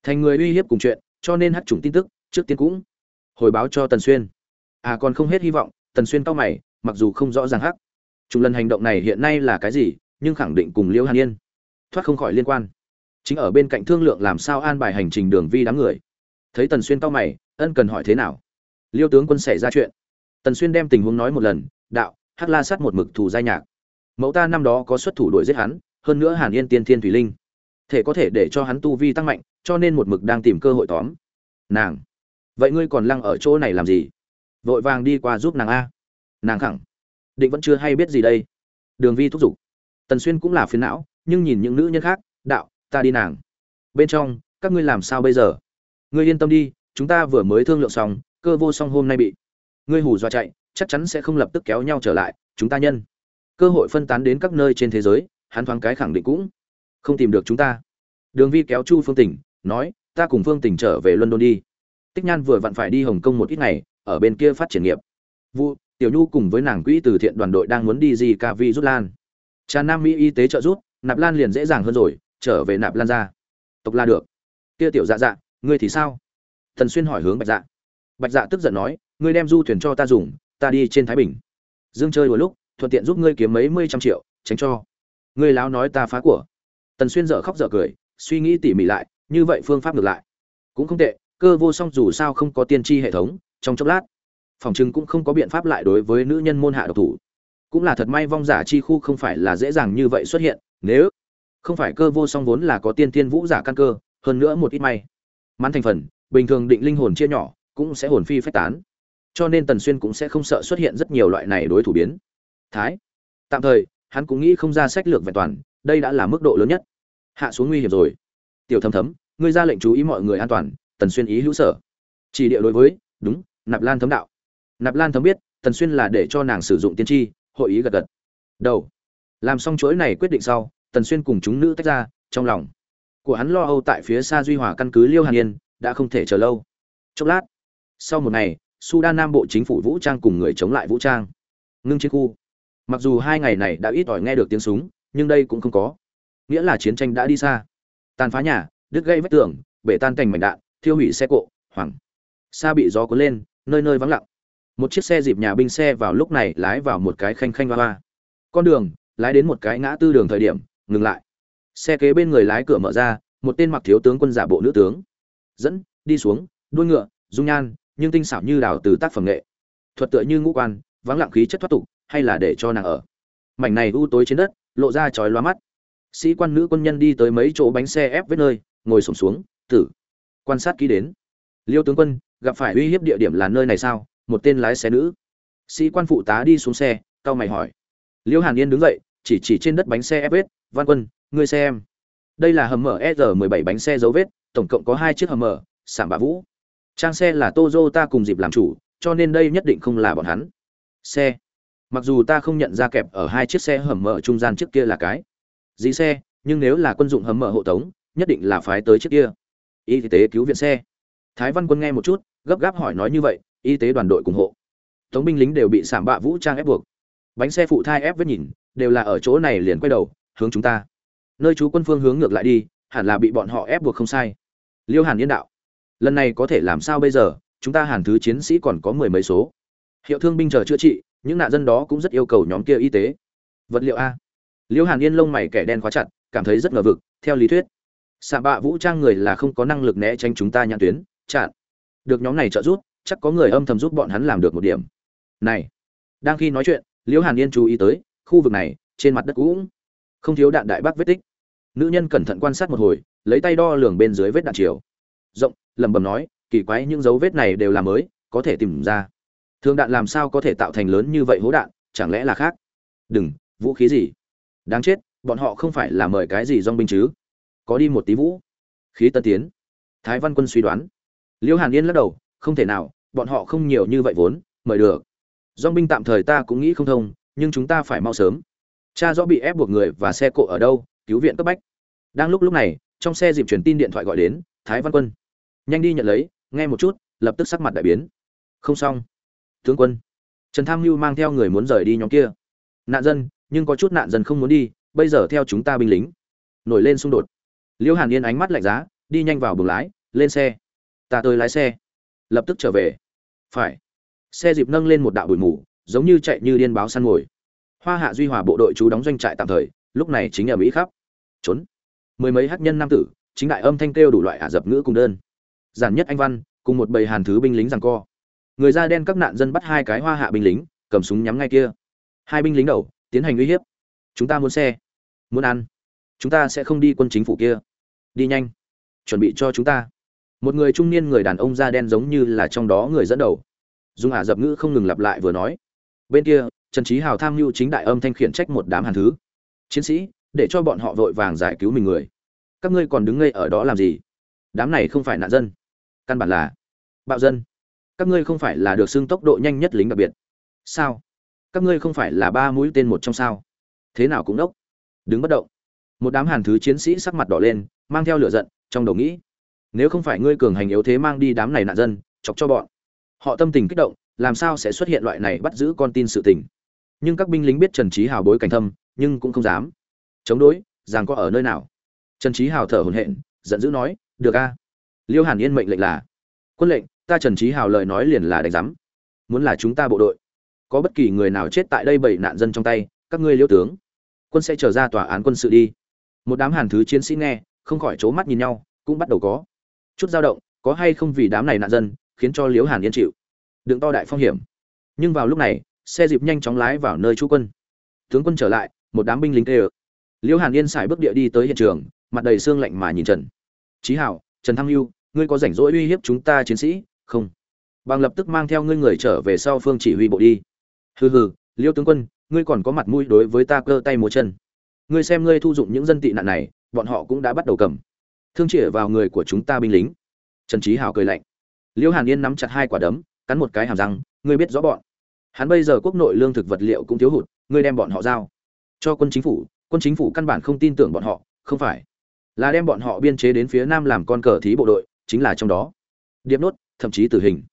Thành người uy hiếp cùng chuyện, cho nên hắc trùng tin tức, trước tiên cũng hồi báo cho tần xuyên. À còn không hết hy vọng, tần xuyên cao mày, mặc dù không rõ ràng hắc trùng lần hành động này hiện nay là cái gì, nhưng khẳng định cùng liêu hàn yên thoát không khỏi liên quan. Chính ở bên cạnh thương lượng làm sao an bài hành trình đường vi đám người. Thấy tần xuyên cao mày, ân cần hỏi thế nào? Liêu tướng quân xảy ra chuyện. Tần xuyên đem tình huống nói một lần, đạo, hắc la sát một mực thủ giai nhạc. Mẫu ta năm đó có xuất thủ đuổi giết hắn, hơn nữa hàn yên tiên thiên thủy linh thể có thể để cho hắn tu vi tăng mạnh, cho nên một mực đang tìm cơ hội tóm. Nàng, vậy ngươi còn lăng ở chỗ này làm gì? Vội vàng đi qua giúp nàng a. Nàng khẳng định vẫn chưa hay biết gì đây. Đường vi thúc giục. Tần xuyên cũng là phiền não, nhưng nhìn những nữ nhân khác, đạo, ta đi nàng. Bên trong, các ngươi làm sao bây giờ? Ngươi yên tâm đi, chúng ta vừa mới thương lượng xong, cơ vô song hôm nay bị ngươi hù dọa chạy, chắc chắn sẽ không lập tức kéo nhau trở lại, chúng ta nhân. Cơ hội phân tán đến các nơi trên thế giới, hắn thoáng cái khẳng định cũng không tìm được chúng ta. Đường vi kéo chu phương tỉnh, nói, ta cùng phương tỉnh trở về london đi. Tích nhan vừa vặn phải đi hồng kông một ít ngày, ở bên kia phát triển nghiệp. Vu, tiểu nhu cùng với nàng quỹ từ thiện đoàn đội đang muốn đi gì ca vi rút lan. Cha nam mỹ y tế trợ rút nạp lan liền dễ dàng hơn rồi, trở về nạp lan ra. Tộc la được. Kia tiểu dạ dạ ngươi thì sao? Thần xuyên hỏi hướng bạch dạ. Bạch dạ tức giận nói, ngươi đem du thuyền cho ta dùng, ta đi trên thái bình. Dương chơi đôi lúc, thuận tiện giúp ngươi kiếm mấy mươi trăm triệu, tránh cho. Ngươi láo nói ta phá của tần xuyên dở khóc dở cười, suy nghĩ tỉ mỉ lại, như vậy phương pháp ngược lại. Cũng không tệ, cơ vô song dù sao không có tiên tri hệ thống, trong chốc lát, phòng chừng cũng không có biện pháp lại đối với nữ nhân môn hạ độc thủ. Cũng là thật may vong giả chi khu không phải là dễ dàng như vậy xuất hiện, nếu không phải cơ vô song vốn là có tiên tiên vũ giả căn cơ, hơn nữa một ít may. Mắn thành phần, bình thường định linh hồn chia nhỏ, cũng sẽ hồn phi phách tán. Cho nên tần xuyên cũng sẽ không sợ xuất hiện rất nhiều loại này đối thủ biến. Thái, tạm thời, hắn cũng nghĩ không ra sách lược vẹn toàn đây đã là mức độ lớn nhất. Hạ xuống nguy hiểm rồi. Tiểu thấm thấm, ngươi ra lệnh chú ý mọi người an toàn, tần xuyên ý hữu sở. Chỉ địa đối với, đúng, nạp lan thấm đạo. Nạp lan thấm biết, tần xuyên là để cho nàng sử dụng tiên tri, hội ý gật gật. Đầu. Làm xong chuỗi này quyết định sau, tần xuyên cùng chúng nữ tách ra, trong lòng của hắn lo âu tại phía xa duy hòa căn cứ liêu hàn yên, đã không thể chờ lâu. Chốc lát, sau một ngày, sudan nam bộ chính phủ vũ trang cùng người chống lại vũ trang. Ngưng chiến khu. Mặc dù hai ngày này đã ít ỏi nghe được tiếng súng nhưng đây cũng không có. Nghĩa là chiến tranh đã đi xa. Tàn phá nhà, đứt gây vách tường, bể tan cành mảnh đạn, thiêu hủy xe cộ, hoảng. Xa bị gió cuốn lên, nơi nơi vắng lặng. Một chiếc xe dịp nhà binh xe vào lúc này lái vào một cái khanh khanh va va con đường, lái đến một cái ngã tư đường thời điểm, ngừng lại. Xe kế bên người lái cửa mở ra, một tên mặc thiếu tướng quân giả bộ nữ tướng. Dẫn, đi xuống, đuôi ngựa, dung nhan, nhưng tinh xảo như đào từ tác phẩm nghệ. Thuật tựa như ngũ quan, vắng lặng khí chất thoát tục, hay là để cho nàng ở. Mảnh này u tối trên đất lộ ra chói loa mắt. Sĩ quan nữ quân nhân đi tới mấy chỗ bánh xe ép vết nơi, ngồi sổm xuống, tử, quan sát kỹ đến. Liêu tướng quân, gặp phải uy hiếp địa điểm là nơi này sao? Một tên lái xe nữ. Sĩ quan phụ tá đi xuống xe, cau mày hỏi. Liêu hàn yên đứng dậy, chỉ chỉ trên đất bánh xe ép vết, văn quân, ngươi xem. Đây là hầm mở r 17 bánh xe dấu vết, tổng cộng có hai chiếc hầm mở, sảm bà vũ. Trang xe là ta cùng dịp làm chủ, cho nên đây nhất định không là bọn hắn. Xe mặc dù ta không nhận ra kẹp ở hai chiếc xe hầm mở trung gian trước kia là cái gì xe, nhưng nếu là quân dụng hầm mở hộ tống, nhất định là phái tới chiếc kia. Y tế cứu viện xe. Thái văn quân nghe một chút, gấp gáp hỏi nói như vậy, y tế đoàn đội ủng hộ. Tống binh lính đều bị sảm bạ vũ trang ép buộc. Bánh xe phụ thai ép vết nhìn, đều là ở chỗ này liền quay đầu, hướng chúng ta. Nơi chú quân phương hướng ngược lại đi, hẳn là bị bọn họ ép buộc không sai. Liêu hàn yên đạo. Lần này có thể làm sao bây giờ? Chúng ta hàn thứ chiến sĩ còn có mười mấy số. Hiệu thương binh chờ chữa trị những nạn dân đó cũng rất yêu cầu nhóm kia y tế. Vật liệu a. Liễu hàn yên lông mày kẻ đen khóa chặt, cảm thấy rất ngờ vực, theo lý thuyết. Xạ bạ vũ trang người là không có năng lực né tránh chúng ta nhãn tuyến, chặn. Được nhóm này trợ giúp, chắc có người âm thầm giúp bọn hắn làm được một điểm. Này. Đang khi nói chuyện liễu hàn yên chú ý tới, khu vực này, trên mặt đất cũng không thiếu đạn đại bác vết tích. Nữ nhân cẩn thận quan sát một hồi, lấy tay đo lường bên dưới vết đạn chiều. Rộng, lẩm bẩm nói, kỳ quái những dấu vết này đều là mới, có thể tìm ra thương đạn làm sao có thể tạo thành lớn như vậy hố đạn, chẳng lẽ là khác? Đừng, vũ khí gì? Đáng chết, bọn họ không phải là mời cái gì dong binh chứ? Có đi một tí vũ. Khí tân tiến. Thái văn quân suy đoán. Liêu hàn yên lắc đầu, không thể nào, bọn họ không nhiều như vậy vốn, mời được. Dong binh tạm thời ta cũng nghĩ không thông, nhưng chúng ta phải mau sớm. Cha rõ bị ép buộc người và xe cộ ở đâu, cứu viện cấp bách. Đang lúc lúc này, trong xe dịp truyền tin điện thoại gọi đến, thái văn quân. Nhanh đi nhận lấy, nghe một chút, lập tức sắc mặt đại biến. Không xong tướng quân. Trần tham mưu mang theo người muốn rời đi nhóm kia. Nạn dân, nhưng có chút nạn dân không muốn đi, bây giờ theo chúng ta binh lính. Nổi lên xung đột. Liêu hàn yên ánh mắt lạnh giá, đi nhanh vào buồng lái, lên xe. Ta tới lái xe. Lập tức trở về. Phải. Xe dịp nâng lên một đạo bụi mù, giống như chạy như điên báo săn ngồi hoa hạ duy hòa bộ đội chú đóng doanh trại tạm thời, lúc này chính ở mỹ khắp. Trốn. Mười mấy hắc nhân nam tử, chính đại âm thanh kêu đủ loại ả dập ngữ cùng đơn. Giản nhất anh văn, cùng một bầy hàn thứ binh lính rằng co người da đen các nạn dân bắt hai cái hoa hạ binh lính, cầm súng nhắm ngay kia. Hai binh lính đầu, tiến hành uy hiếp. Chúng ta muốn xe. Muốn ăn. Chúng ta sẽ không đi quân chính phủ kia. Đi nhanh. Chuẩn bị cho chúng ta. Một người trung niên người đàn ông da đen giống như là trong đó người dẫn đầu. Dùng ả dập ngữ không ngừng lặp lại vừa nói. Bên kia, trần trí hào tham mưu chính đại âm thanh khiển trách một đám hàn thứ. Chiến sĩ, để cho bọn họ vội vàng giải cứu mình người. Các ngươi còn đứng ngây ở đó làm gì? Đám này không phải nạn dân. Căn bản là bạo dân các ngươi không phải là được xưng tốc độ nhanh nhất lính đặc biệt. Sao? Các ngươi không phải là ba mũi tên một trong sao? Thế nào cũng đốc. Đứng bất động. Một đám hàn thứ chiến sĩ sắc mặt đỏ lên, mang theo lửa giận, trong đầu nghĩ, nếu không phải ngươi cường hành yếu thế mang đi đám này nạn dân, chọc cho bọn. Họ tâm tình kích động, làm sao sẽ xuất hiện loại này bắt giữ con tin sự tình? Nhưng các binh lính biết trần trí hào bối cảnh thâm, nhưng cũng không dám. Chống đối rằng có ở nơi nào? Trần trí hào thở hổn hển, giận dữ nói, được a. Liêu hàn yên mệnh lệnh là, quân lệnh ta trần trí hào lời nói liền là đánh giám. Muốn là chúng ta bộ đội, có bất kỳ người nào chết tại đây bảy nạn dân trong tay, các ngươi liêu tướng, quân sẽ trở ra tòa án quân sự đi. Một đám hàn thứ chiến sĩ nghe, không khỏi c mắt nhìn nhau, cũng bắt đầu có chút dao động, có hay không vì đám này nạn dân, khiến cho liếu hàn yên chịu. Đựng to đại phong hiểm. Nhưng vào lúc này, xe dịp nhanh chóng lái vào nơi chú quân. Tướng quân trở lại, một đám binh lính tê ơ liễu hàn yên xài bước địa đi tới hiện trường, mặt đầy xương lạnh mà nhìn trần trí hảo trần thăng lưu, ngươi có rảnh rỗi uy hiếp chúng ta chiến sĩ không. Bằng lập tức mang theo ngươi người trở về sau phương chỉ huy bộ đi. Hừ hừ, liêu tướng quân, ngươi còn có mặt mũi đối với ta cơ tay múa chân. Ngươi xem ngươi thu dụng những dân tị nạn này, bọn họ cũng đã bắt đầu cầm. Thương chĩa vào người của chúng ta binh lính. Trần trí hào cười lạnh. Liêu hàn yên nắm chặt hai quả đấm, cắn một cái hàm răng, ngươi biết rõ bọn. Hắn bây giờ quốc nội lương thực vật liệu cũng thiếu hụt, ngươi đem bọn họ giao. Cho quân chính phủ, quân chính phủ căn bản không tin tưởng bọn họ, không phải. Là đem bọn họ biên chế đến phía nam làm con cờ thí bộ đội, chính là trong đó. Điệp nốt thậm chí tử hình.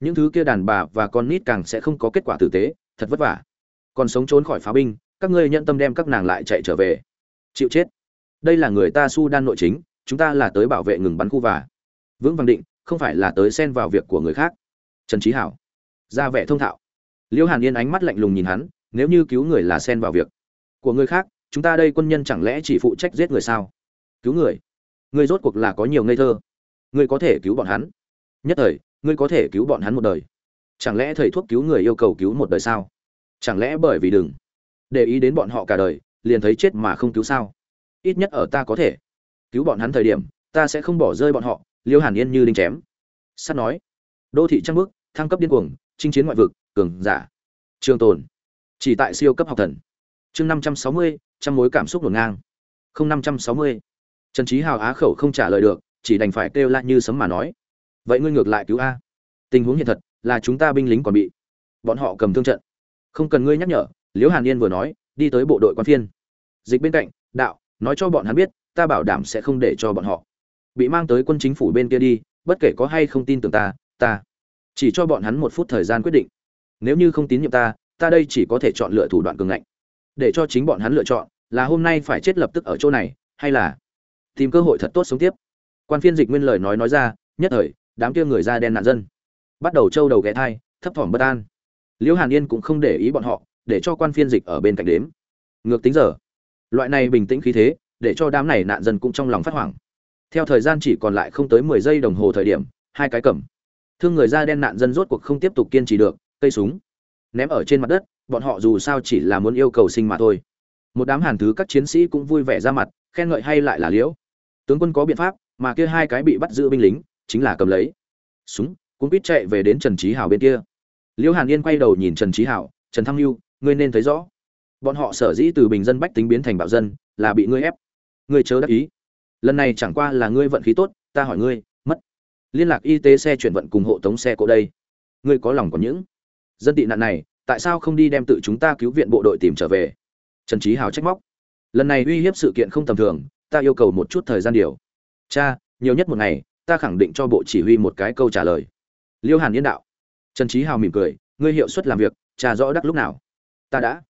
Những thứ kia đàn bà và con nít càng sẽ không có kết quả tử tế, thật vất vả. Còn sống trốn khỏi pháo binh, các ngươi nhận tâm đem các nàng lại chạy trở về. Chịu chết. Đây là người ta su đan nội chính, chúng ta là tới bảo vệ ngừng bắn khu và. Vững vàng định, không phải là tới xen vào việc của người khác. Trần trí hảo. Ra vẻ thông thạo. Liêu hàn yên ánh mắt lạnh lùng nhìn hắn, nếu như cứu người là xen vào việc của người khác, chúng ta đây quân nhân chẳng lẽ chỉ phụ trách giết người sao? Cứu người? Người rốt cuộc là có nhiều ngây thơ. Ngươi có thể cứu bọn hắn nhất thời, ngươi có thể cứu bọn hắn một đời. Chẳng lẽ thầy thuốc cứu người yêu cầu cứu một đời sao? Chẳng lẽ bởi vì đừng để ý đến bọn họ cả đời, liền thấy chết mà không cứu sao? Ít nhất ở ta có thể cứu bọn hắn thời điểm, ta sẽ không bỏ rơi bọn họ, liêu hàn yên như đinh chém. Sắt nói, đô thị trăng bước, thăng cấp điên cuồng, chinh chiến ngoại vực, cường giả, trường tồn, chỉ tại siêu cấp học thần. Chương năm trăm sáu mươi, trăm mối cảm xúc ngổn ngang. Không năm trăm sáu mươi. Trần trí hào á khẩu không trả lời được, chỉ đành phải kêu lại như sấm mà nói vậy ngươi ngược lại cứu a. Tình huống hiện thật là chúng ta binh lính còn bị bọn họ cầm thương trận. Không cần ngươi nhắc nhở, liễu hàn yên vừa nói, đi tới bộ đội quan phiên. Dịch bên cạnh, đạo, nói cho bọn hắn biết, ta bảo đảm sẽ không để cho bọn họ bị mang tới quân chính phủ bên kia đi, bất kể có hay không tin tưởng ta ta chỉ cho bọn hắn một phút thời gian quyết định. Nếu như không tín nhiệm ta ta đây chỉ có thể chọn lựa thủ đoạn cường ngạnh. Để cho chính bọn hắn lựa chọn, là hôm nay phải chết lập tức ở chỗ này, hay là tìm cơ hội thật tốt sống tiếp? Quan phiên dịch nguyên lời nói nói ra, nhất thời đám kia người da đen nạn dân. Bắt đầu trâu đầu ghé thai, thấp thỏm bất an. Liễu hàn yên cũng không để ý bọn họ, để cho quan phiên dịch ở bên cạnh đếm. Ngược tính giờ, loại này bình tĩnh khí thế, để cho đám này nạn dân cũng trong lòng phát hoảng. Theo thời gian chỉ còn lại không tới mười giây đồng hồ thời điểm, hai cái cầm. Thương người da đen nạn dân rốt cuộc không tiếp tục kiên trì được, cây súng ném ở trên mặt đất, bọn họ dù sao chỉ là muốn yêu cầu sinh mà thôi. Một đám hàn thứ các chiến sĩ cũng vui vẻ ra mặt, khen ngợi hay lại là liễu. Tướng quân có biện pháp, mà kia hai cái bị bắt giữ binh lính chính là cầm lấy. Súng cũng biết chạy về đến trần trí hào bên kia. Liễu hàn yên quay đầu nhìn trần trí hào trần thăng lưu, ngươi nên thấy rõ. Bọn họ sở dĩ từ bình dân bách tính biến thành bạo dân, là bị ngươi ép. Ngươi chớ đắc ý. Lần này chẳng qua là ngươi vận khí tốt, ta hỏi ngươi, mất. Liên lạc y tế xe chuyển vận cùng hộ tống xe cổ đây. Ngươi có lòng có những dân tị nạn này, tại sao không đi đem tự chúng ta cứu viện bộ đội tìm trở về? Trần trí hào trách móc. Lần này uy hiếp sự kiện không tầm thường, ta yêu cầu một chút thời gian điều. Cha, nhiều nhất một ngày ta khẳng định cho bộ chỉ huy một cái câu trả lời. Liêu hàn yên đạo. Trần trí hào mỉm cười, ngươi hiệu suất làm việc trà rõ đắc lúc nào? Ta đã.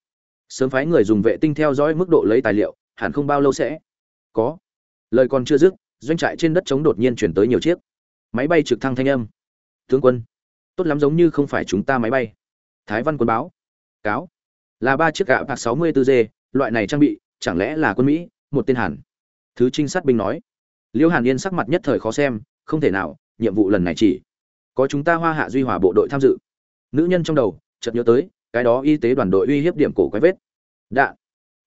Sớm phái người dùng vệ tinh theo dõi mức độ lấy tài liệu, hẳn không bao lâu sẽ có. Lời còn chưa dứt, doanh trại trên đất trống đột nhiên chuyển tới nhiều chiếc. Máy bay trực thăng thanh âm. Tướng quân, tốt lắm giống như không phải chúng ta máy bay. Thái văn quân báo. Cáo. Là ba chiếc gạo bạc sáu mươi 64 g, loại này trang bị, chẳng lẽ là quân mỹ? Một tên hàn. Thứ trinh sát binh nói. Liễu hàn yên sắc mặt nhất thời khó xem, không thể nào, nhiệm vụ lần này chỉ có chúng ta hoa hạ duy hòa bộ đội tham dự. Nữ nhân trong đầu, chợt nhớ tới, cái đó y tế đoàn đội uy hiếp điểm cổ quái vết. Đạn.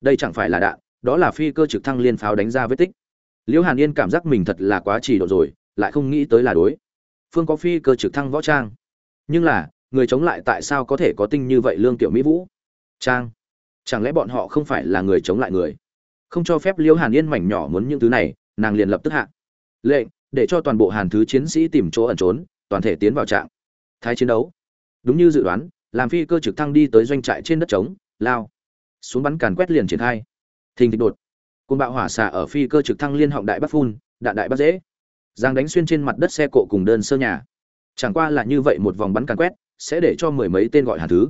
Đây chẳng phải là đạn, đó là phi cơ trực thăng liên pháo đánh ra vết tích. Liễu hàn yên cảm giác mình thật là quá chỉ độ rồi, lại không nghĩ tới là đối. Phương có phi cơ trực thăng võ trang. Nhưng là, người chống lại tại sao có thể có tinh như vậy lương tiểu mỹ vũ? Trang. Chẳng lẽ bọn họ không phải là người chống lại người? Không cho phép liễu hàn yên mảnh nhỏ muốn những thứ này nàng liền lập tức hạ. Lệnh, để cho toàn bộ hàn thứ chiến sĩ tìm chỗ ẩn trốn, toàn thể tiến vào trạng thái chiến đấu. Đúng như dự đoán, làm phi cơ trực thăng đi tới doanh trại trên đất trống, lao. Xuống bắn càn quét liền triển khai. Thình thịch đột. Côn bạo hỏa xạ ở phi cơ trực thăng liên họng đại bắc phun, đạn đại bắc dễ. Giang đánh xuyên trên mặt đất xe cộ cùng đơn sơ nhà. Chẳng qua là như vậy một vòng bắn càn quét, sẽ để cho mười mấy tên gọi hàn thứ.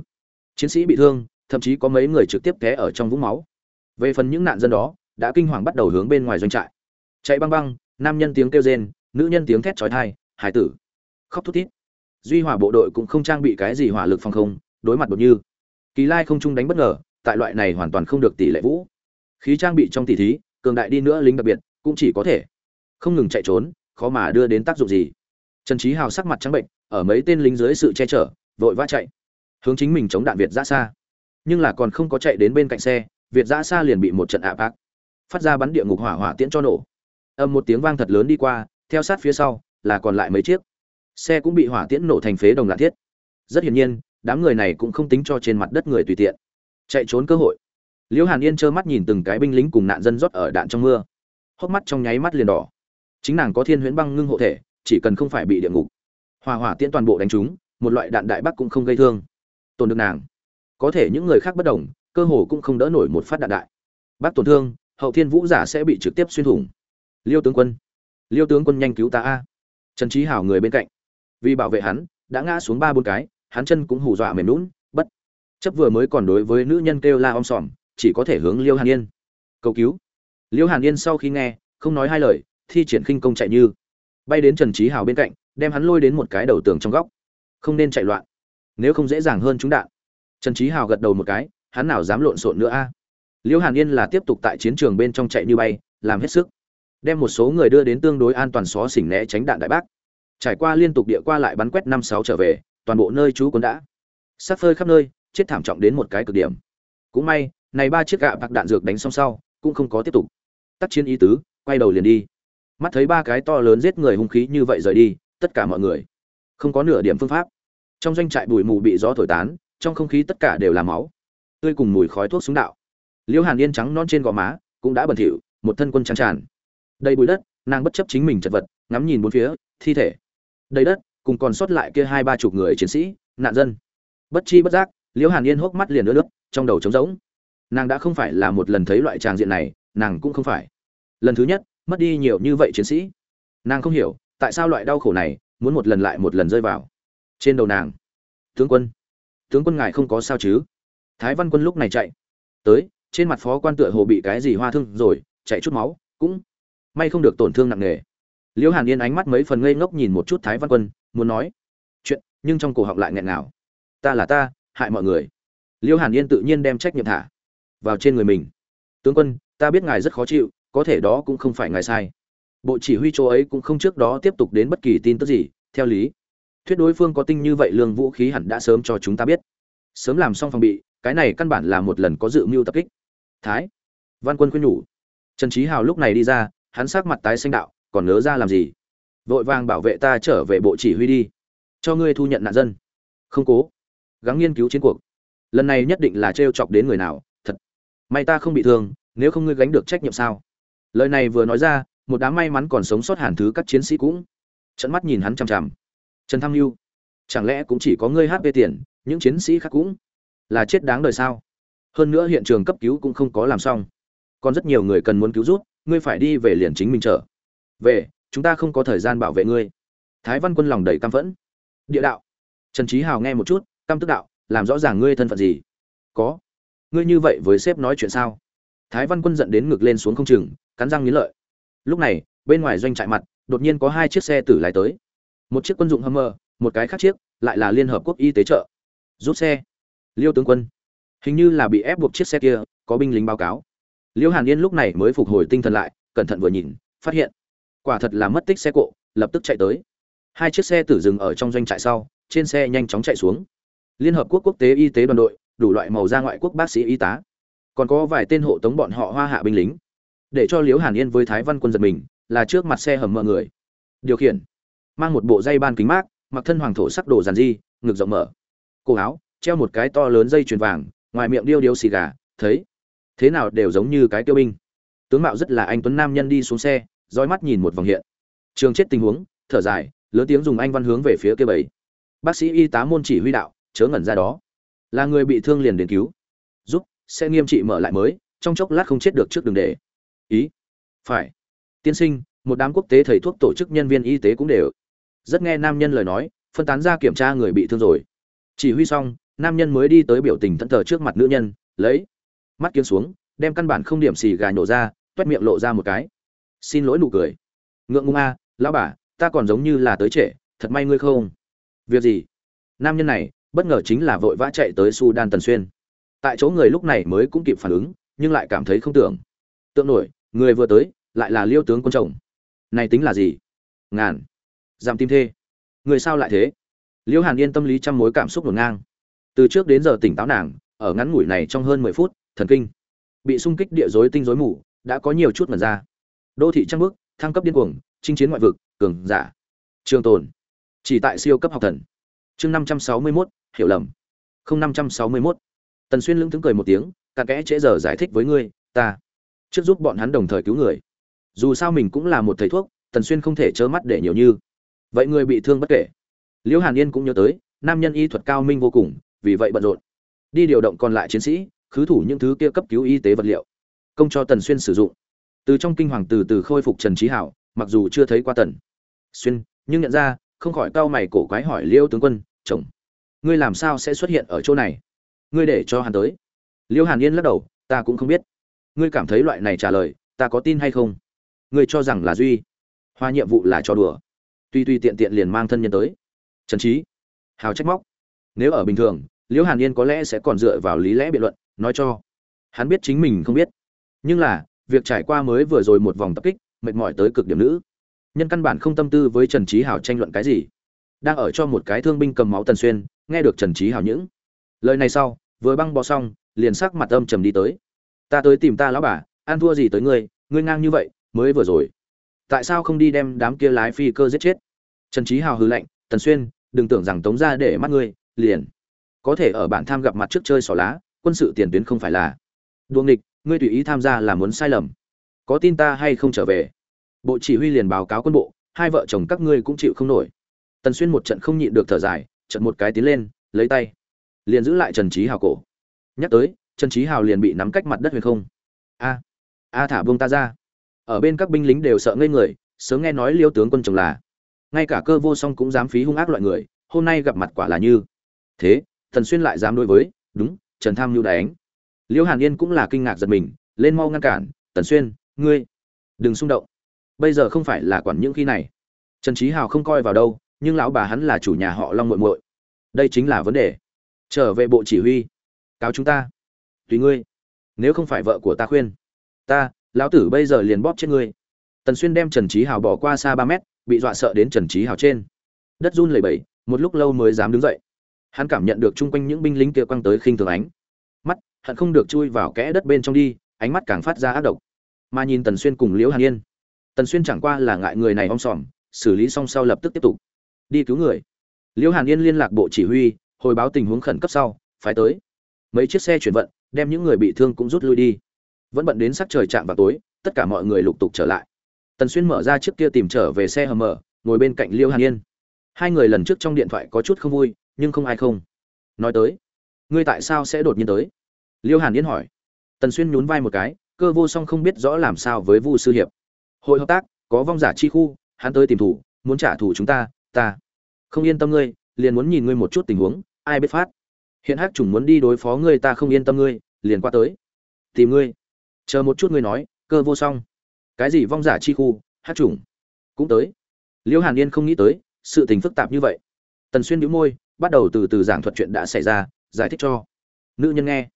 Chiến sĩ bị thương, thậm chí có mấy người trực tiếp té ở trong vũng máu. Về phần những nạn dân đó, đã kinh hoàng bắt đầu hướng bên ngoài doanh trại chạy băng băng, nam nhân tiếng kêu rên, nữ nhân tiếng thét chói tai, hải tử. Khóc thút thít. Duy hỏa bộ đội cũng không trang bị cái gì hỏa lực phòng không, đối mặt đột như. Kỳ lai không trung đánh bất ngờ, tại loại này hoàn toàn không được tỷ lệ vũ. Khí trang bị trong tỷ thí, cường đại đi nữa lính đặc biệt, cũng chỉ có thể không ngừng chạy trốn, khó mà đưa đến tác dụng gì. Trần trí hào sắc mặt trắng bệnh, ở mấy tên lính dưới sự che chở, vội vã chạy. Hướng chính mình chống đạn việt ra xa nhưng là còn không có chạy đến bên cạnh xe, việt ra xa liền bị một trận ạ bác. Phát ra bắn địa ngục hỏa hỏa tiễn cho nổ âm một tiếng vang thật lớn đi qua, theo sát phía sau, là còn lại mấy chiếc. Xe cũng bị hỏa tiễn nổ thành phế đồng lạ thiết. Rất hiển nhiên, đám người này cũng không tính cho trên mặt đất người tùy tiện. Chạy trốn cơ hội. Liễu hàn yên trơ mắt nhìn từng cái binh lính cùng nạn dân rót ở đạn trong mưa. Hốc mắt trong nháy mắt liền đỏ. Chính nàng có thiên huyễn băng ngưng hộ thể, chỉ cần không phải bị địa ngục. Hỏa hỏa tiễn toàn bộ đánh trúng, một loại đạn đại bác cũng không gây thương. Tổn được nàng. Có thể những người khác bất đồng, cơ hồ cũng không đỡ nổi một phát đạn đại. Bác tổn thương, hậu thiên vũ giả sẽ bị trực tiếp xuyên thủng liêu tướng quân. Liêu tướng quân nhanh cứu ta a. Trần trí hảo người bên cạnh. Vì bảo vệ hắn, đã ngã xuống ba bốn cái, hắn chân cũng hù dọa mềm lún bất. Chấp vừa mới còn đối với nữ nhân kêu la om sòm, chỉ có thể hướng liêu hàn yên. Cầu cứu. Liêu hàn yên sau khi nghe, không nói hai lời, thi triển khinh công chạy như. Bay đến trần trí hào bên cạnh, đem hắn lôi đến một cái đầu tường trong góc. Không nên chạy loạn. Nếu không dễ dàng hơn chúng đạn. Trần trí hào gật đầu một cái, hắn nào dám lộn xộn nữa a. Liêu hàn yên là tiếp tục tại chiến trường bên trong chạy như bay, làm hết sức đem một số người đưa đến tương đối an toàn xó xỉnh né tránh đạn đại bác. Trải qua liên tục địa qua lại bắn quét năm sáu trở về, toàn bộ nơi chú quân đã. Sát phơi khắp nơi, chết thảm trọng đến một cái cực điểm. Cũng may, này ba chiếc gạ bạc đạn dược đánh xong sau, cũng không có tiếp tục. Tắt chiến ý tứ, quay đầu liền đi. Mắt thấy ba cái to lớn giết người hung khí như vậy rời đi, tất cả mọi người. Không có nửa điểm phương pháp. Trong doanh trại bụi mù bị gió thổi tán, trong không khí tất cả đều là máu. Tươi cùng mùi khói thuốc súng đạo. Liễu hàn yên trắng non trên gò má, cũng đã bẩn thỉu, một thân quân trắng tràn đầy bụi đất, nàng bất chấp chính mình chật vật, ngắm nhìn bốn phía, thi thể. Đầy đất, cùng còn sót lại kia hai ba chục người chiến sĩ, nạn dân. Bất chi bất giác, liễu hàn yên hốc mắt liền nữa nước, trong đầu trống rỗng. Nàng đã không phải là một lần thấy loại tràng diện này, nàng cũng không phải. Lần thứ nhất, mất đi nhiều như vậy chiến sĩ. Nàng không hiểu, tại sao loại đau khổ này, muốn một lần lại một lần rơi vào. Trên đầu nàng. Tướng quân. Tướng quân ngài không có sao chứ? Thái văn quân lúc này chạy. Tới, trên mặt phó quan tựa hồ bị cái gì hoa thương rồi, chạy chút máu, cũng may không được tổn thương nặng nề. Liễu hàn yên ánh mắt mấy phần ngây ngốc nhìn một chút thái văn quân, muốn nói, chuyện, nhưng trong cổ họng lại nghẹn ngào. Ta là ta, hại mọi người. Liễu hàn yên tự nhiên đem trách nhiệm thả vào trên người mình. Tướng quân, ta biết ngài rất khó chịu, có thể đó cũng không phải ngài sai. Bộ chỉ huy chỗ ấy cũng không trước đó tiếp tục đến bất kỳ tin tức gì, theo lý, thuyết đối phương có tinh như vậy lương vũ khí hẳn đã sớm cho chúng ta biết. Sớm làm xong phòng bị, cái này căn bản là một lần có dự mưu tập kích. Thái văn quân khuyên nhủ. Trần trí hào lúc này đi ra hắn sắc mặt tái xanh đạo, còn nhớ ra làm gì? Vội vàng bảo vệ ta trở về bộ chỉ huy đi. Cho ngươi thu nhận nạn dân. Không cố. Gắng nghiên cứu chiến cuộc. Lần này nhất định là t chọc đến người nào, thật. May ta không bị thương, nếu không ngươi gánh được trách nhiệm sao? Lời này vừa nói ra, một đám may mắn còn sống sót hàn thứ các chiến sĩ cũng trận mắt nhìn hắn chằm chằm. Trần thăng lưu, chẳng lẽ cũng chỉ có ngươi hp tiền, những chiến sĩ khác cũng là chết đáng đời sao? Hơn nữa hiện trường cấp cứu cũng không có làm xong. Còn rất nhiều người cần muốn cứu rút ngươi phải đi về liền chính mình trở về, chúng ta không có thời gian bảo vệ ngươi. Thái văn quân lòng đầy căm phẫn. Địa đạo. Trần trí hào nghe một chút, căm tức đạo, làm rõ ràng ngươi thân phận gì. Có. Ngươi như vậy với sếp nói chuyện sao? Thái văn quân giận đến ngực lên xuống không chừng, cắn răng nghiến lợi. Lúc này, bên ngoài doanh trại mặt, đột nhiên có hai chiếc xe tử lái tới. Một chiếc quân dụng hummer, một cái khác chiếc, lại là liên hợp quốc y tế trợ. Rút xe. Liêu tướng quân. Hình như là bị ép buộc chiếc xe kia, có binh lính báo cáo. Liễu hàn yên lúc này mới phục hồi tinh thần lại, cẩn thận vừa nhìn, phát hiện, quả thật là mất tích xe cộ, lập tức chạy tới. Hai chiếc xe tử dừng ở trong doanh trại sau, trên xe nhanh chóng chạy xuống. Liên hợp quốc quốc tế y tế đoàn đội, đủ loại màu da ngoại quốc bác sĩ y tá. Còn có vài tên hộ tống bọn họ hoa hạ binh lính. Để cho liễu hàn yên với thái văn quân giật mình, là trước mặt xe hầm mọi người. Điều khiển, mang một bộ dây ban kính mát, mặc thân hoàng thổ sắc đồ giàn di ngực rộng mở. Cổ áo, treo một cái to lớn dây chuyền vàng, ngoài miệng điêu điêu xì gà, thấy thế nào đều giống như cái tiêu binh. Tướng mạo rất là anh tuấn nam nhân đi xuống xe, dõi mắt nhìn một vòng hiện. Trường chết tình huống, thở dài, lớn tiếng dùng anh văn hướng về phía kia bảy bác sĩ y tá môn chỉ huy đạo, chớ ngẩn ra đó. Là người bị thương liền đến cứu. Giúp, sẽ nghiêm trị mở lại mới, trong chốc lát không chết được trước đường để. Ý, phải. Tiên sinh, một đám quốc tế thầy thuốc tổ chức nhân viên y tế cũng đều. Rất nghe nam nhân lời nói, phân tán ra kiểm tra người bị thương rồi. Chỉ huy xong, nam nhân mới đi tới biểu tình thẫn thờ trước mặt nữ nhân, lấy mắt kiếm xuống, đem căn bản không điểm xì gà nhổ ra, toét miệng lộ ra một cái. Xin lỗi nụ cười. Ngượng ngung a, lão bà, ta còn giống như là tới trễ, thật may ngươi không. Việc gì? Nam nhân này, bất ngờ chính là vội vã chạy tới sudan tần xuyên. Tại chỗ người lúc này mới cũng kịp phản ứng, nhưng lại cảm thấy không tưởng. Tượng nổi, người vừa tới, lại là liêu tướng quân chồng. Này tính là gì? Ngàn. Giảm tim thê. Người sao lại thế? Liêu hàn yên tâm lý trăm mối cảm xúc ngổn ngang. Từ trước đến giờ tỉnh táo nàng, ở ngắn ngủi này trong hơn mười phút thần kinh. Bị sung kích địa rối tinh rối mù, đã có nhiều chút mật ra. Đô thị trăng bước, thăng cấp điên cuồng, chinh chiến ngoại vực, cường giả. Trường tồn. Chỉ tại siêu cấp học thần. Chương năm trăm sáu mươi mốt, hiểu lầm. Không năm trăm sáu mươi mốt. Tần xuyên lững thững cười một tiếng ta kẽ trễ giờ giải thích với ngươi, ta trước giúp bọn hắn đồng thời cứu người. Dù sao mình cũng là một thầy thuốc, tần xuyên không thể trơ mắt để nhiều như. Vậy người bị thương bất kể. Liễu hàn yên cũng nhớ tới, nam nhân y thuật cao minh vô cùng, vì vậy bận rộn. Đi điều động còn lại chiến sĩ khứ thủ những thứ kia cấp cứu y tế vật liệu, công cho tần xuyên sử dụng. Từ trong kinh hoàng từ từ khôi phục trần trí hảo, mặc dù chưa thấy qua tần xuyên, nhưng nhận ra, không khỏi cau mày cổ quái hỏi liêu tướng quân, chồng, ngươi làm sao sẽ xuất hiện ở chỗ này? Ngươi để cho hắn tới. Liêu hàn yên lắc đầu, ta cũng không biết. Ngươi cảm thấy loại này trả lời, ta có tin hay không? Ngươi cho rằng là duy, hoa nhiệm vụ là cho đùa. Tuy tuy tiện tiện liền mang thân nhân tới. Trần trí hào trách móc. Nếu ở bình thường liễu hàn yên có lẽ sẽ còn dựa vào lý lẽ biện luận nói cho. Hắn biết chính mình không biết. Nhưng là, việc trải qua mới vừa rồi một vòng tập kích, mệt mỏi tới cực điểm nữ. Nhân căn bản không tâm tư với trần trí Hảo tranh luận cái gì. Đang ở cho một cái thương binh cầm máu tần xuyên, nghe được trần trí Hảo những lời này sau, vừa băng bó xong, liền sắc mặt âm trầm đi tới. Ta tới tìm ta lão bà, ăn thua gì tới ngươi ngươi ngang như vậy, mới vừa rồi. Tại sao không đi đem đám kia lái phi cơ giết chết? Trần trí hào hư lệnh tần xuyên, đừng tưởng rằng tống ra để mắt ngươi, liền. Có thể ở bản tham gặp mặt trước chơi xỏ lá quân sự tiền tuyến không phải là. Đuông địch ngươi tùy ý tham gia là muốn sai lầm. Có tin ta hay không trở về? Bộ chỉ huy liền báo cáo quân bộ, hai vợ chồng các ngươi cũng chịu không nổi. Tần xuyên một trận không nhịn được thở dài trận một cái tiến lên, lấy tay, liền giữ lại trần trí hào cổ. Nhắc tới, trần trí hào liền bị nắm cách mặt đất huyền không. A a thả buông ta ra. Ở bên các binh lính đều sợ ngây người, sớm nghe nói liêu tướng quân chồng là. Ngay cả cơ vô song cũng dám phí hung ác loại người, hôm nay gặp mặt quả là như. Thế thần xuyên lại dám đối với, đúng trần tham nhu đánh. Liễu hàn yên cũng là kinh ngạc giật mình, lên mau ngăn cản, tần xuyên, ngươi, đừng xung động. Bây giờ không phải là quản những khi này. Trần trí hào không coi vào đâu, nhưng lão bà hắn là chủ nhà họ long muội muội. Đây chính là vấn đề. Trở về bộ chỉ huy. Cáo chúng ta. Tùy ngươi. Nếu không phải vợ của ta khuyên. Ta, lão tử bây giờ liền bóp chết ngươi. Tần xuyên đem trần trí hào bỏ qua xa ba mét, bị dọa sợ đến trần trí hào trên. Đất run lẩy bẩy, một lúc lâu mới dám đứng dậy hắn cảm nhận được chung quanh những binh lính kia quăng tới khinh thường ánh. Mắt, hận không được chui vào kẽ đất bên trong đi, ánh mắt càng phát ra ác độc. Mà nhìn tần xuyên cùng liễu hàn yên, tần xuyên chẳng qua là ngại người này om sòm, xử lý xong sau lập tức tiếp tục. Đi cứu người. Liễu hàn yên liên lạc bộ chỉ huy, hồi báo tình huống khẩn cấp sau phải tới. Mấy chiếc xe chuyển vận, đem những người bị thương cũng rút lui đi. Vẫn bận đến sắc trời chạm vào tối, tất cả mọi người lục tục trở lại. Tần xuyên mở ra chiếc kia tìm trở về xe hầm mở ngồi bên cạnh liêu hàn yên. Hai người lần trước trong điện thoại có chút không vui nhưng không ai không. Nói tới, ngươi tại sao sẽ đột nhiên tới? Liêu hàn yên hỏi. Tần xuyên nhún vai một cái, cơ vô song không biết rõ làm sao với vu sư hiệp. Hội hợp tác, có vong giả chi khu, hắn tới tìm thủ, muốn trả thù chúng ta ta. Không yên tâm ngươi, liền muốn nhìn ngươi một chút tình huống, ai biết phát. Hiện hắc chủng muốn đi đối phó ngươi ta không yên tâm ngươi, liền qua tới. Tìm ngươi. Chờ một chút ngươi nói, cơ vô song. Cái gì vong giả chi khu, hắc chủng? Cũng tới. Liễu hàn yên không nghĩ tới, sự tình phức tạp như vậy. Tần xuyên nhíu môi bắt đầu từ từ giảng thuật chuyện đã xảy ra, giải thích cho nữ nhân nghe.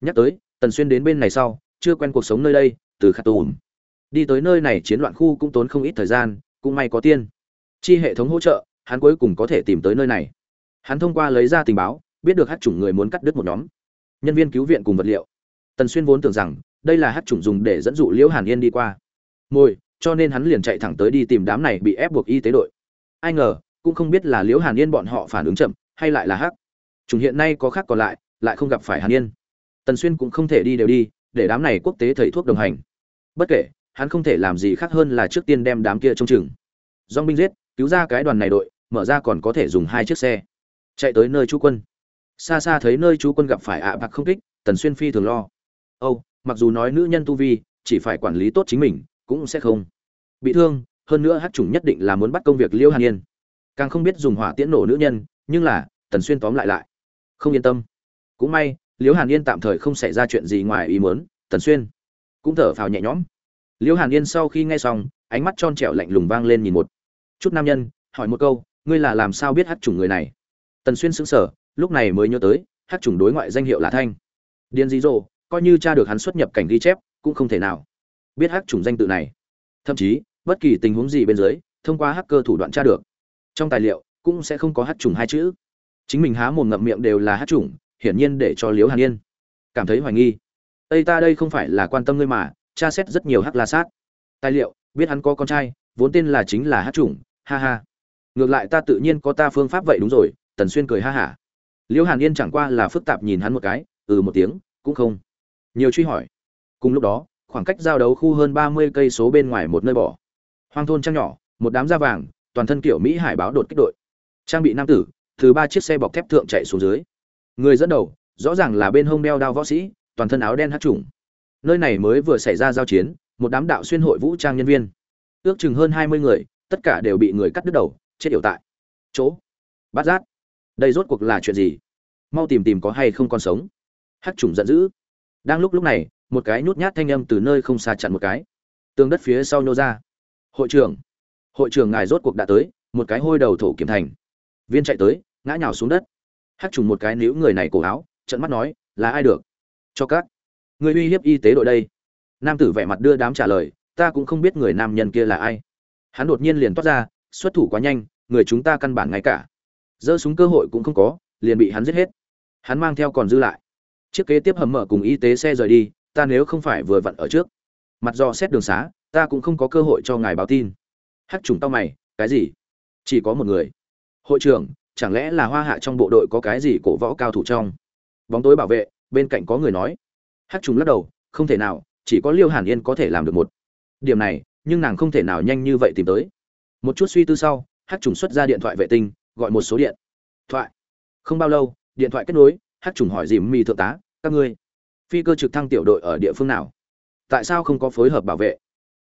Nhắc tới, tần xuyên đến bên này sau, chưa quen cuộc sống nơi đây, từ khát tùm đi tới nơi này chiến loạn khu cũng tốn không ít thời gian, cũng may có tiên. Chi hệ thống hỗ trợ, hắn cuối cùng có thể tìm tới nơi này. Hắn thông qua lấy ra tình báo, biết được hát chủng người muốn cắt đứt một nhóm nhân viên cứu viện cùng vật liệu. Tần xuyên vốn tưởng rằng, đây là hát chủng dùng để dẫn dụ liễu hàn yên đi qua. Môi cho nên hắn liền chạy thẳng tới đi tìm đám này bị ép buộc y tế đội. Ai ngờ, cũng không biết là liễu hàn yên bọn họ phản ứng chậm hay lại là hắc? Chủng hiện nay có khác còn lại lại không gặp phải hàn yên. Tần xuyên cũng không thể đi đều đi, để đám này quốc tế thầy thuốc đồng hành. Bất kể, hắn không thể làm gì khác hơn là trước tiên đem đám kia trông chừng. Dong binh giết, cứu ra cái đoàn này đội, mở ra còn có thể dùng hai chiếc xe. Chạy tới nơi chú quân. Xa xa thấy nơi chú quân gặp phải ạ bạc không kích, tần xuyên phi thường lo. Âu, mặc dù nói nữ nhân tu vi, chỉ phải quản lý tốt chính mình, cũng sẽ không bị thương, hơn nữa hát chủng nhất định là muốn bắt công việc liêu hàn yên. Càng không biết dùng hỏa tiễn nổ nữ nhân nhưng là, tần xuyên tóm lại lại. Không yên tâm. Cũng may, liễu hàn yên tạm thời không xảy ra chuyện gì ngoài ý muốn, tần xuyên cũng thở phào nhẹ nhõm. Liễu hàn yên sau khi nghe xong, ánh mắt tròn trẻo lạnh lùng vang lên nhìn một chút nam nhân, hỏi một câu, ngươi là làm sao biết hát chủng người này? Tần xuyên sững sờ, lúc này mới nhớ tới, hát chủng đối ngoại danh hiệu là thanh. Điên dí dỗ coi như cha được hắn xuất nhập cảnh ghi chép, cũng không thể nào biết hát chủng danh tự này. Thậm chí, bất kỳ tình huống gì bên dưới, thông qua hacker thủ đoạn tra được. Trong tài liệu cũng sẽ không có hát trùng hai chữ. Chính mình há mồm ngậm miệng đều là hát trùng hiển nhiên để cho liếu hàn yên cảm thấy hoài nghi. Tây ta đây không phải là quan tâm ngươi mà, tra xét rất nhiều hát la sát. Tài liệu, biết hắn có con trai, vốn tên là chính là hát trùng ha ha. Ngược lại ta tự nhiên có ta phương pháp vậy đúng rồi, tần xuyên cười ha hả. Liễu hàn yên chẳng qua là phức tạp nhìn hắn một cái ừ một tiếng, cũng không. Nhiều truy hỏi. Cùng lúc đó, khoảng cách giao đấu khu hơn ba mươi cây số bên ngoài một nơi bỏ. Hoang thôn trăng nhỏ, một đám da vàng, toàn thân kiểu mỹ hải báo đột kích đội trang bị nam tử, từ ba chiếc xe bọc thép thượng chạy xuống dưới. Người dẫn đầu, rõ ràng là bên hông đeo đao võ sĩ, toàn thân áo đen hát trùng. Nơi này mới vừa xảy ra giao chiến, một đám đạo xuyên hội vũ trang nhân viên. Ước chừng hơn hai mươi người, tất cả đều bị người cắt đứt đầu, chết yểu tại. Chỗ. Bát giác. Đây rốt cuộc là chuyện gì? Mau tìm tìm có hay không còn sống. Hắc trùng giận dữ. Đang lúc lúc này, một cái nhút nhát thanh âm từ nơi không xa chặn một cái. Tường đất phía sau nhô ra. Hội trưởng. Hội trưởng ngài rốt cuộc đã tới, một cái hôi đầu thổ kiểm thành viên chạy tới, ngã nhào xuống đất. Hát trùng một cái níu người này cổ áo trận mắt nói, là ai được? Cho các người uy hiếp y tế đội đây. Nam tử vẻ mặt đưa đám trả lời, ta cũng không biết người nam nhân kia là ai. Hắn đột nhiên liền toát ra, xuất thủ quá nhanh, người chúng ta căn bản ngay cả giơ súng cơ hội cũng không có, liền bị hắn giết hết. Hắn mang theo còn dư lại. Chiếc kế tiếp hầm mở cùng y tế xe rời đi, ta nếu không phải vừa vặn ở trước. Mặt do xét đường xá, ta cũng không có cơ hội cho ngài báo tin. Hắc trùng tao mày, cái gì? Chỉ có một người hội trưởng, chẳng lẽ là hoa hạ trong bộ đội có cái gì cổ võ cao thủ trong? Bóng tối bảo vệ, bên cạnh có người nói. Hắc trùng lắc đầu, không thể nào, chỉ có liêu hàn yên có thể làm được một. Điểm này, nhưng nàng không thể nào nhanh như vậy tìm tới. Một chút suy tư sau, hắc trùng xuất ra điện thoại vệ tinh, gọi một số điện. Thoại. Không bao lâu, điện thoại kết nối, hắc trùng hỏi dìm mì thượng tá, các ngươi, phi cơ trực thăng tiểu đội ở địa phương nào? Tại sao không có phối hợp bảo vệ?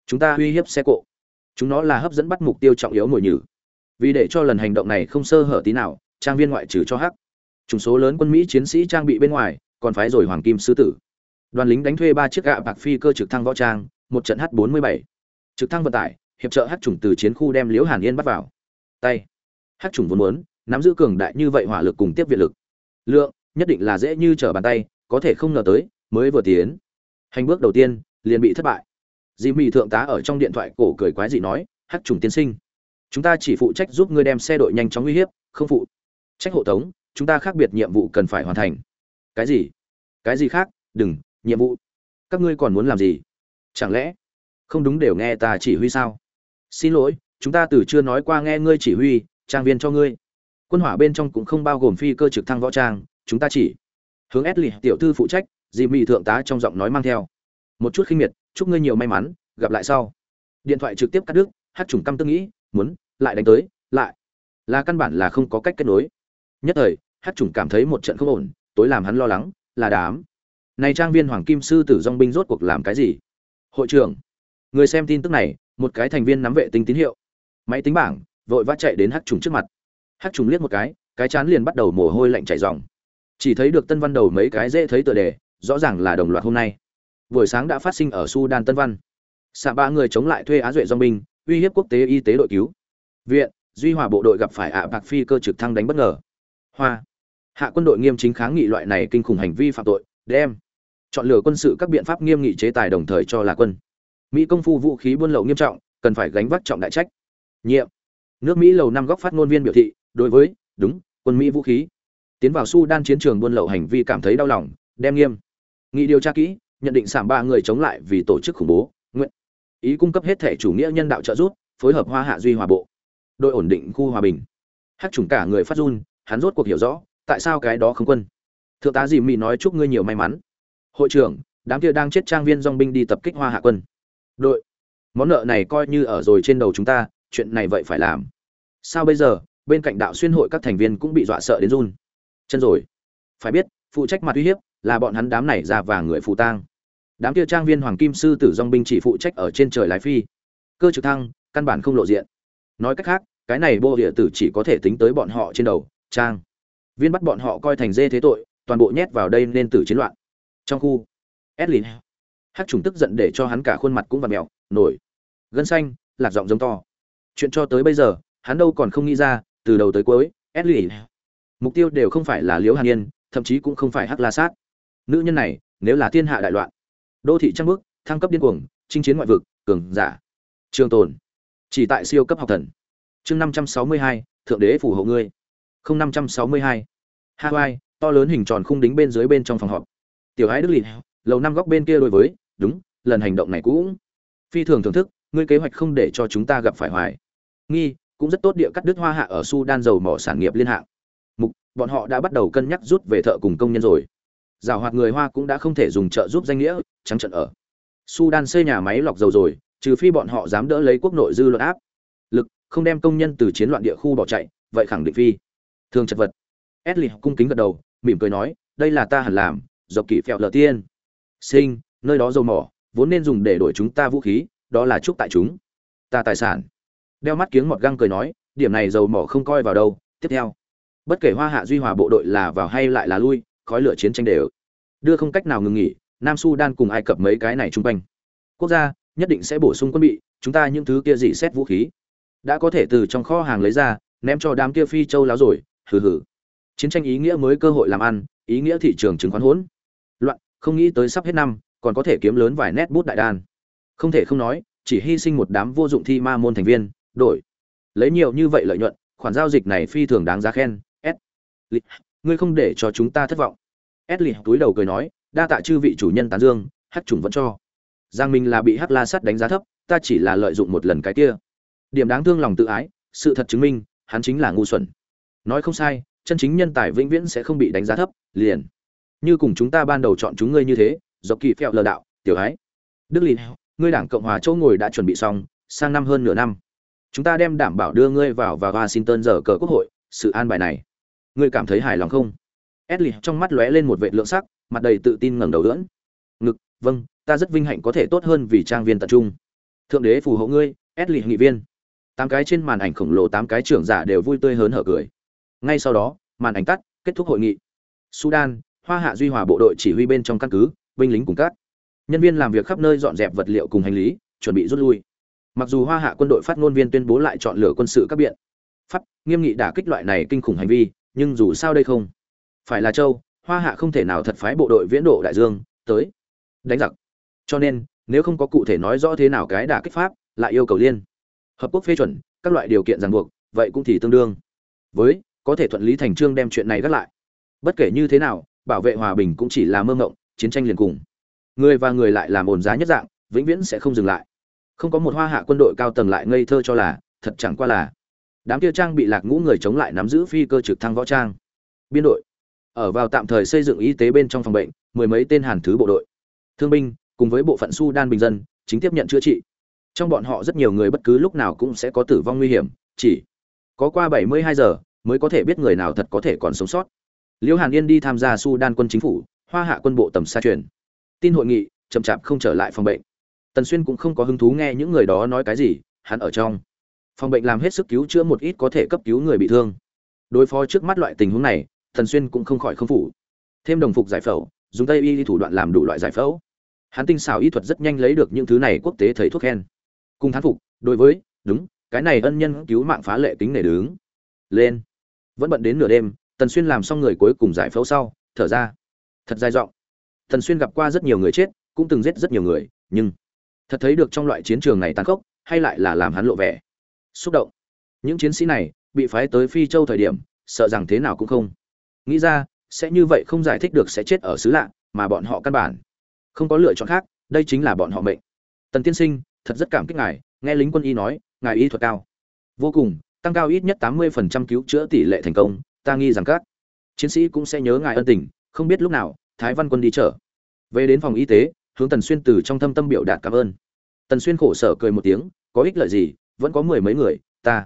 Chúng ta uy hiếp xe cộ. Chúng nó là hấp dẫn bắt mục tiêu trọng yếu mồi nhử vì để cho lần hành động này không sơ hở tí nào, trang viên ngoại trừ cho hắc. Trùng số lớn quân mỹ chiến sĩ trang bị bên ngoài, còn phái rồi hoàng kim sư tử. Đoàn lính đánh thuê ba chiếc gạ bạc phi cơ trực thăng võ trang, một trận h 47 trực thăng vận tải, hiệp trợ hát chủng từ chiến khu đem liễu hàn yên bắt vào. Tay. Hát chủng vốn muốn, nắm giữ cường đại như vậy hỏa lực cùng tiếp viện lực. Lượng, nhất định là dễ như trở bàn tay, có thể không ngờ tới, mới vừa tiến. Hành bước đầu tiên, liền bị thất bại. Dì mị thượng tá ở trong điện thoại cổ cười quái dị nói hát chủng tiên sinh chúng ta chỉ phụ trách giúp ngươi đem xe đội nhanh chóng uy hiếp, không phụ trách hộ tống, chúng ta khác biệt nhiệm vụ cần phải hoàn thành. Cái gì? Cái gì khác? Đừng, nhiệm vụ. Các ngươi còn muốn làm gì? Chẳng lẽ không đúng đều nghe ta chỉ huy sao? Xin lỗi, chúng ta từ chưa nói qua nghe ngươi chỉ huy, trang viên cho ngươi. Quân hỏa bên trong cũng không bao gồm phi cơ trực thăng võ trang, chúng ta chỉ hướng ép lì tiểu thư phụ trách, dì mị thượng tá trong giọng nói mang theo. Một chút khinh miệt, chúc ngươi nhiều may mắn, gặp lại sau. Điện thoại trực tiếp cắt đứt, hát trùng căm tư nghĩ muốn, lại đánh tới, lại. Là căn bản là không có cách kết nối. Nhất thời hát trùng cảm thấy một trận không ổn, tối làm hắn lo lắng, là đám. Này trang viên hoàng kim sư tử dong binh rốt cuộc làm cái gì? Hội trưởng, người xem tin tức này, một cái thành viên nắm vệ tinh tín hiệu. Máy tính bảng, vội vã chạy đến hắc trùng trước mặt. Hắc trùng liếc một cái cái chán liền bắt đầu mồ hôi lạnh chảy ròng. Chỉ thấy được tân văn đầu mấy cái dễ thấy tựa đề, rõ ràng là đồng loạt hôm nay. Buổi sáng đã phát sinh ở sudan tân văn. Xạ ba người chống lại thuê á duệ dong binh uy hiếp quốc tế y tế đội cứu. Viện, duy hòa bộ đội gặp phải ạ bạc phi cơ trực thăng đánh bất ngờ. Hoa. Hạ quân đội nghiêm chính kháng nghị loại này kinh khủng hành vi phạm tội, đem. Chọn lựa quân sự các biện pháp nghiêm nghị chế tài đồng thời cho là quân. Mỹ công phu vũ khí buôn lậu nghiêm trọng, cần phải gánh vác trọng đại trách. Nhiệm. Nước mỹ lầu năm góc phát ngôn viên biểu thị, đối với, đúng, quân mỹ vũ khí. Tiến vào sudan chiến trường buôn lậu hành vi cảm thấy đau lòng, đem nghiêm. Nghị điều tra kỹ, nhận định sảm ba người chống lại vì tổ chức khủng bố ý cung cấp hết thể chủ nghĩa nhân đạo trợ giúp, phối hợp hoa hạ duy hòa bộ. Đội ổn định khu hòa bình. Hát chủng cả người phát run, hắn rốt cuộc hiểu rõ, tại sao cái đó không quân. Thượng tá dì mỹ nói chúc ngươi nhiều may mắn. Hội trưởng, đám kia đang chết trang viên dong binh đi tập kích hoa hạ quân. Đội, món nợ này coi như ở rồi trên đầu chúng ta, chuyện này vậy phải làm. Sao bây giờ, bên cạnh đạo xuyên hội các thành viên cũng bị dọa sợ đến run. Chân rồi. Phải biết, phụ trách mặt uy hiếp là bọn hắn đám này ra vàng người phụ tang đám kia trang viên hoàng kim sư tử dong binh chỉ phụ trách ở trên trời lái phi. Cơ trực thăng, căn bản không lộ diện. Nói cách khác, cái này bô địa tử chỉ có thể tính tới bọn họ trên đầu, trang. Viên bắt bọn họ coi thành dê thế tội, toàn bộ nhét vào đây nên tử chiến loạn. Trong khu, edlin hát trùng tức giận để cho hắn cả khuôn mặt cũng vặt mẹo nổi. Gân xanh, lạc giọng giống to. Chuyện cho tới bây giờ, hắn đâu còn không nghĩ ra, từ đầu tới cuối, edlin mục tiêu đều không phải là liễu hàn yên, thậm chí cũng không phải hắc la sát. Nữ nhân này, nếu là thiên hạ đại loạn đô thị trăng bước thăng cấp điên cuồng, chinh chiến ngoại vực, cường giả. Trường tồn. Chỉ tại siêu cấp học thần. Chương năm trăm sáu mươi hai, thượng đế phù hộ ngươi. Không năm trăm sáu mươi hai. Hawaii, to lớn hình tròn khung đính bên dưới bên trong phòng họp. Tiểu ái đức lì lầu năm góc bên kia đối với, đúng, lần hành động này cũng phi thường thưởng thức, ngươi kế hoạch không để cho chúng ta gặp phải hoài. Nghi, cũng rất tốt địa cắt đứt hoa hạ ở sudan dầu mỏ sản nghiệp liên hạng. Mục, bọn họ đã bắt đầu cân nhắc rút về thợ cùng công nhân rồi giảo hoạt người hoa cũng đã không thể dùng trợ giúp danh nghĩa, trắng trận ở. Sudan xây nhà máy lọc dầu rồi, trừ phi bọn họ dám đỡ lấy quốc nội dư luận áp. Lực, không đem công nhân từ chiến loạn địa khu bỏ chạy, vậy khẳng định phi. Thường chật vật. Edli cung kính gật đầu, mỉm cười nói, đây là ta hẳn làm, dọc kỷ phẹo lờ tiên. Sinh, nơi đó dầu mỏ, vốn nên dùng để đổi chúng ta vũ khí, đó là chúc tại chúng ta tài sản. Đeo mắt kiếng mọt găng cười nói, điểm này dầu mỏ không coi vào đâu, tiếp theo. Bất kể hoa hạ duy hòa bộ đội là vào hay lại là lui khói lửa chiến tranh đều đưa không cách nào ngừng nghỉ, nam sudan cùng ai cập mấy cái này chung quanh. Quốc gia nhất định sẽ bổ sung quân bị, chúng ta những thứ kia gì xét vũ khí đã có thể từ trong kho hàng lấy ra, ném cho đám kia phi châu láo rồi, hừ hừ. Chiến tranh ý nghĩa mới cơ hội làm ăn, ý nghĩa thị trường chứng khoán hỗn loạn, không nghĩ tới sắp hết năm, còn có thể kiếm lớn vài nét bút đại đan. Không thể không nói, chỉ hy sinh một đám vô dụng thi ma môn thành viên, đổi. Lấy nhiều như vậy lợi nhuận, khoản giao dịch này phi thường đáng giá khen. S ngươi không để cho chúng ta thất vọng. Ashley lì túi đầu cười nói, đa tạ chư vị chủ nhân tán dương hắc trùng vẫn cho. Giang minh là bị hắc la sắt đánh giá thấp, ta chỉ là lợi dụng một lần cái kia. Điểm đáng thương lòng tự ái, sự thật chứng minh, hắn chính là ngu xuẩn. Nói không sai, chân chính nhân tài vĩnh viễn sẽ không bị đánh giá thấp, liền. Như cùng chúng ta ban đầu chọn chúng ngươi như thế do kỳ phèo lờ đạo, tiểu ái. Đức lì, ngươi đảng cộng hòa chỗ ngồi đã chuẩn bị xong, sang năm hơn nửa năm. Chúng ta đem đảm bảo đưa ngươi vào và washington giờ cờ quốc hội, sự an bài này ngươi cảm thấy hài lòng không? Edli trong mắt lóe lên một vệt lượng sắc, mặt đầy tự tin ngẩng đầu lưỡn ngực vâng ta rất vinh hạnh có thể tốt hơn vì trang viên tập trung. Thượng đế phù hộ ngươi edli nghị viên. Tám cái trên màn ảnh khổng lồ tám cái trưởng giả đều vui tươi hớn hở cười. Ngay sau đó, màn ảnh tắt, kết thúc hội nghị. Sudan, hoa hạ duy hòa bộ đội chỉ huy bên trong căn cứ, binh lính cùng các nhân viên làm việc khắp nơi dọn dẹp vật liệu cùng hành lý, chuẩn bị rút lui. Mặc dù hoa hạ quân đội phát ngôn viên tuyên bố lại chọn lựa quân sự các biện pháp, nghiêm nghị đả kích loại này kinh khủng hành vi nhưng dù sao đây không phải là châu, hoa hạ không thể nào thật phái bộ đội viễn độ đại dương tới. Đánh giặc. Cho nên, nếu không có cụ thể nói rõ thế nào cái đả kích pháp, lại yêu cầu liên, hợp quốc phê chuẩn, các loại điều kiện ràng buộc, vậy cũng thì tương đương. Với, có thể thuận lý thành trương đem chuyện này gác lại. Bất kể như thế nào, bảo vệ hòa bình cũng chỉ là mơ ngộng chiến tranh liền cùng. Người và người lại làm ổn giá nhất dạng, vĩnh viễn sẽ không dừng lại. Không có một hoa hạ quân đội cao tầng lại ngây thơ cho là, thật chẳng qua là đám kia trang bị lạc ngũ người chống lại nắm giữ phi cơ trực thăng võ trang. Biên đội, ở vào tạm thời xây dựng y tế bên trong phòng bệnh, mười mấy tên hàn thứ bộ đội. Thương binh, cùng với bộ phận sudan bình dân, chính tiếp nhận chữa trị. Trong bọn họ rất nhiều người bất cứ lúc nào cũng sẽ có tử vong nguy hiểm, chỉ có qua 72 giờ mới có thể biết người nào thật có thể còn sống sót. Liễu hàn yên đi tham gia sudan quân chính phủ, hoa hạ quân bộ tầm xa truyền. Tin hội nghị chậm chạp không trở lại phòng bệnh. Tần xuyên cũng không có hứng thú nghe những người đó nói cái gì, hắn ở trong phòng bệnh làm hết sức cứu chữa một ít có thể cấp cứu người bị thương. Đối phó trước mắt loại tình huống này, Thần xuyên cũng không khỏi không phủ. Thêm đồng phục giải phẫu, dùng tay y thủ đoạn làm đủ loại giải phẫu. Hắn tinh xảo y thuật rất nhanh lấy được những thứ này quốc tế thầy thuốc khen. Cùng thán phục, đối với, đúng, cái này ân nhân cứu mạng phá lệ tính nể đứng. Lên. Vẫn bận đến nửa đêm tần xuyên làm xong người cuối cùng giải phẫu sau, thở ra. Thật dài giọng. Tần xuyên gặp qua rất nhiều người chết, cũng từng giết rất nhiều người, nhưng thật thấy được trong loại chiến trường này tàn khốc, hay lại là làm hắn lộ vẻ xúc động. Những chiến sĩ này bị phái tới phi châu thời điểm, sợ rằng thế nào cũng không. Nghĩ ra, sẽ như vậy không giải thích được sẽ chết ở xứ lạ, mà bọn họ căn bản không có lựa chọn khác, đây chính là bọn họ mệnh. Tần tiên sinh, thật rất cảm kích ngài, nghe lính quân y nói, ngài y thuật cao. Vô cùng, tăng cao ít nhất tám mươi phần trăm cứu chữa tỷ lệ thành công, ta nghi rằng các chiến sĩ cũng sẽ nhớ ngài ân tình, không biết lúc nào, thái văn quân đi chở về đến phòng y tế, hướng tần xuyên từ trong thâm tâm biểu đạt cảm ơn. Tần xuyên khổ sở cười một tiếng, có ích lợi gì vẫn có mười mấy người, ta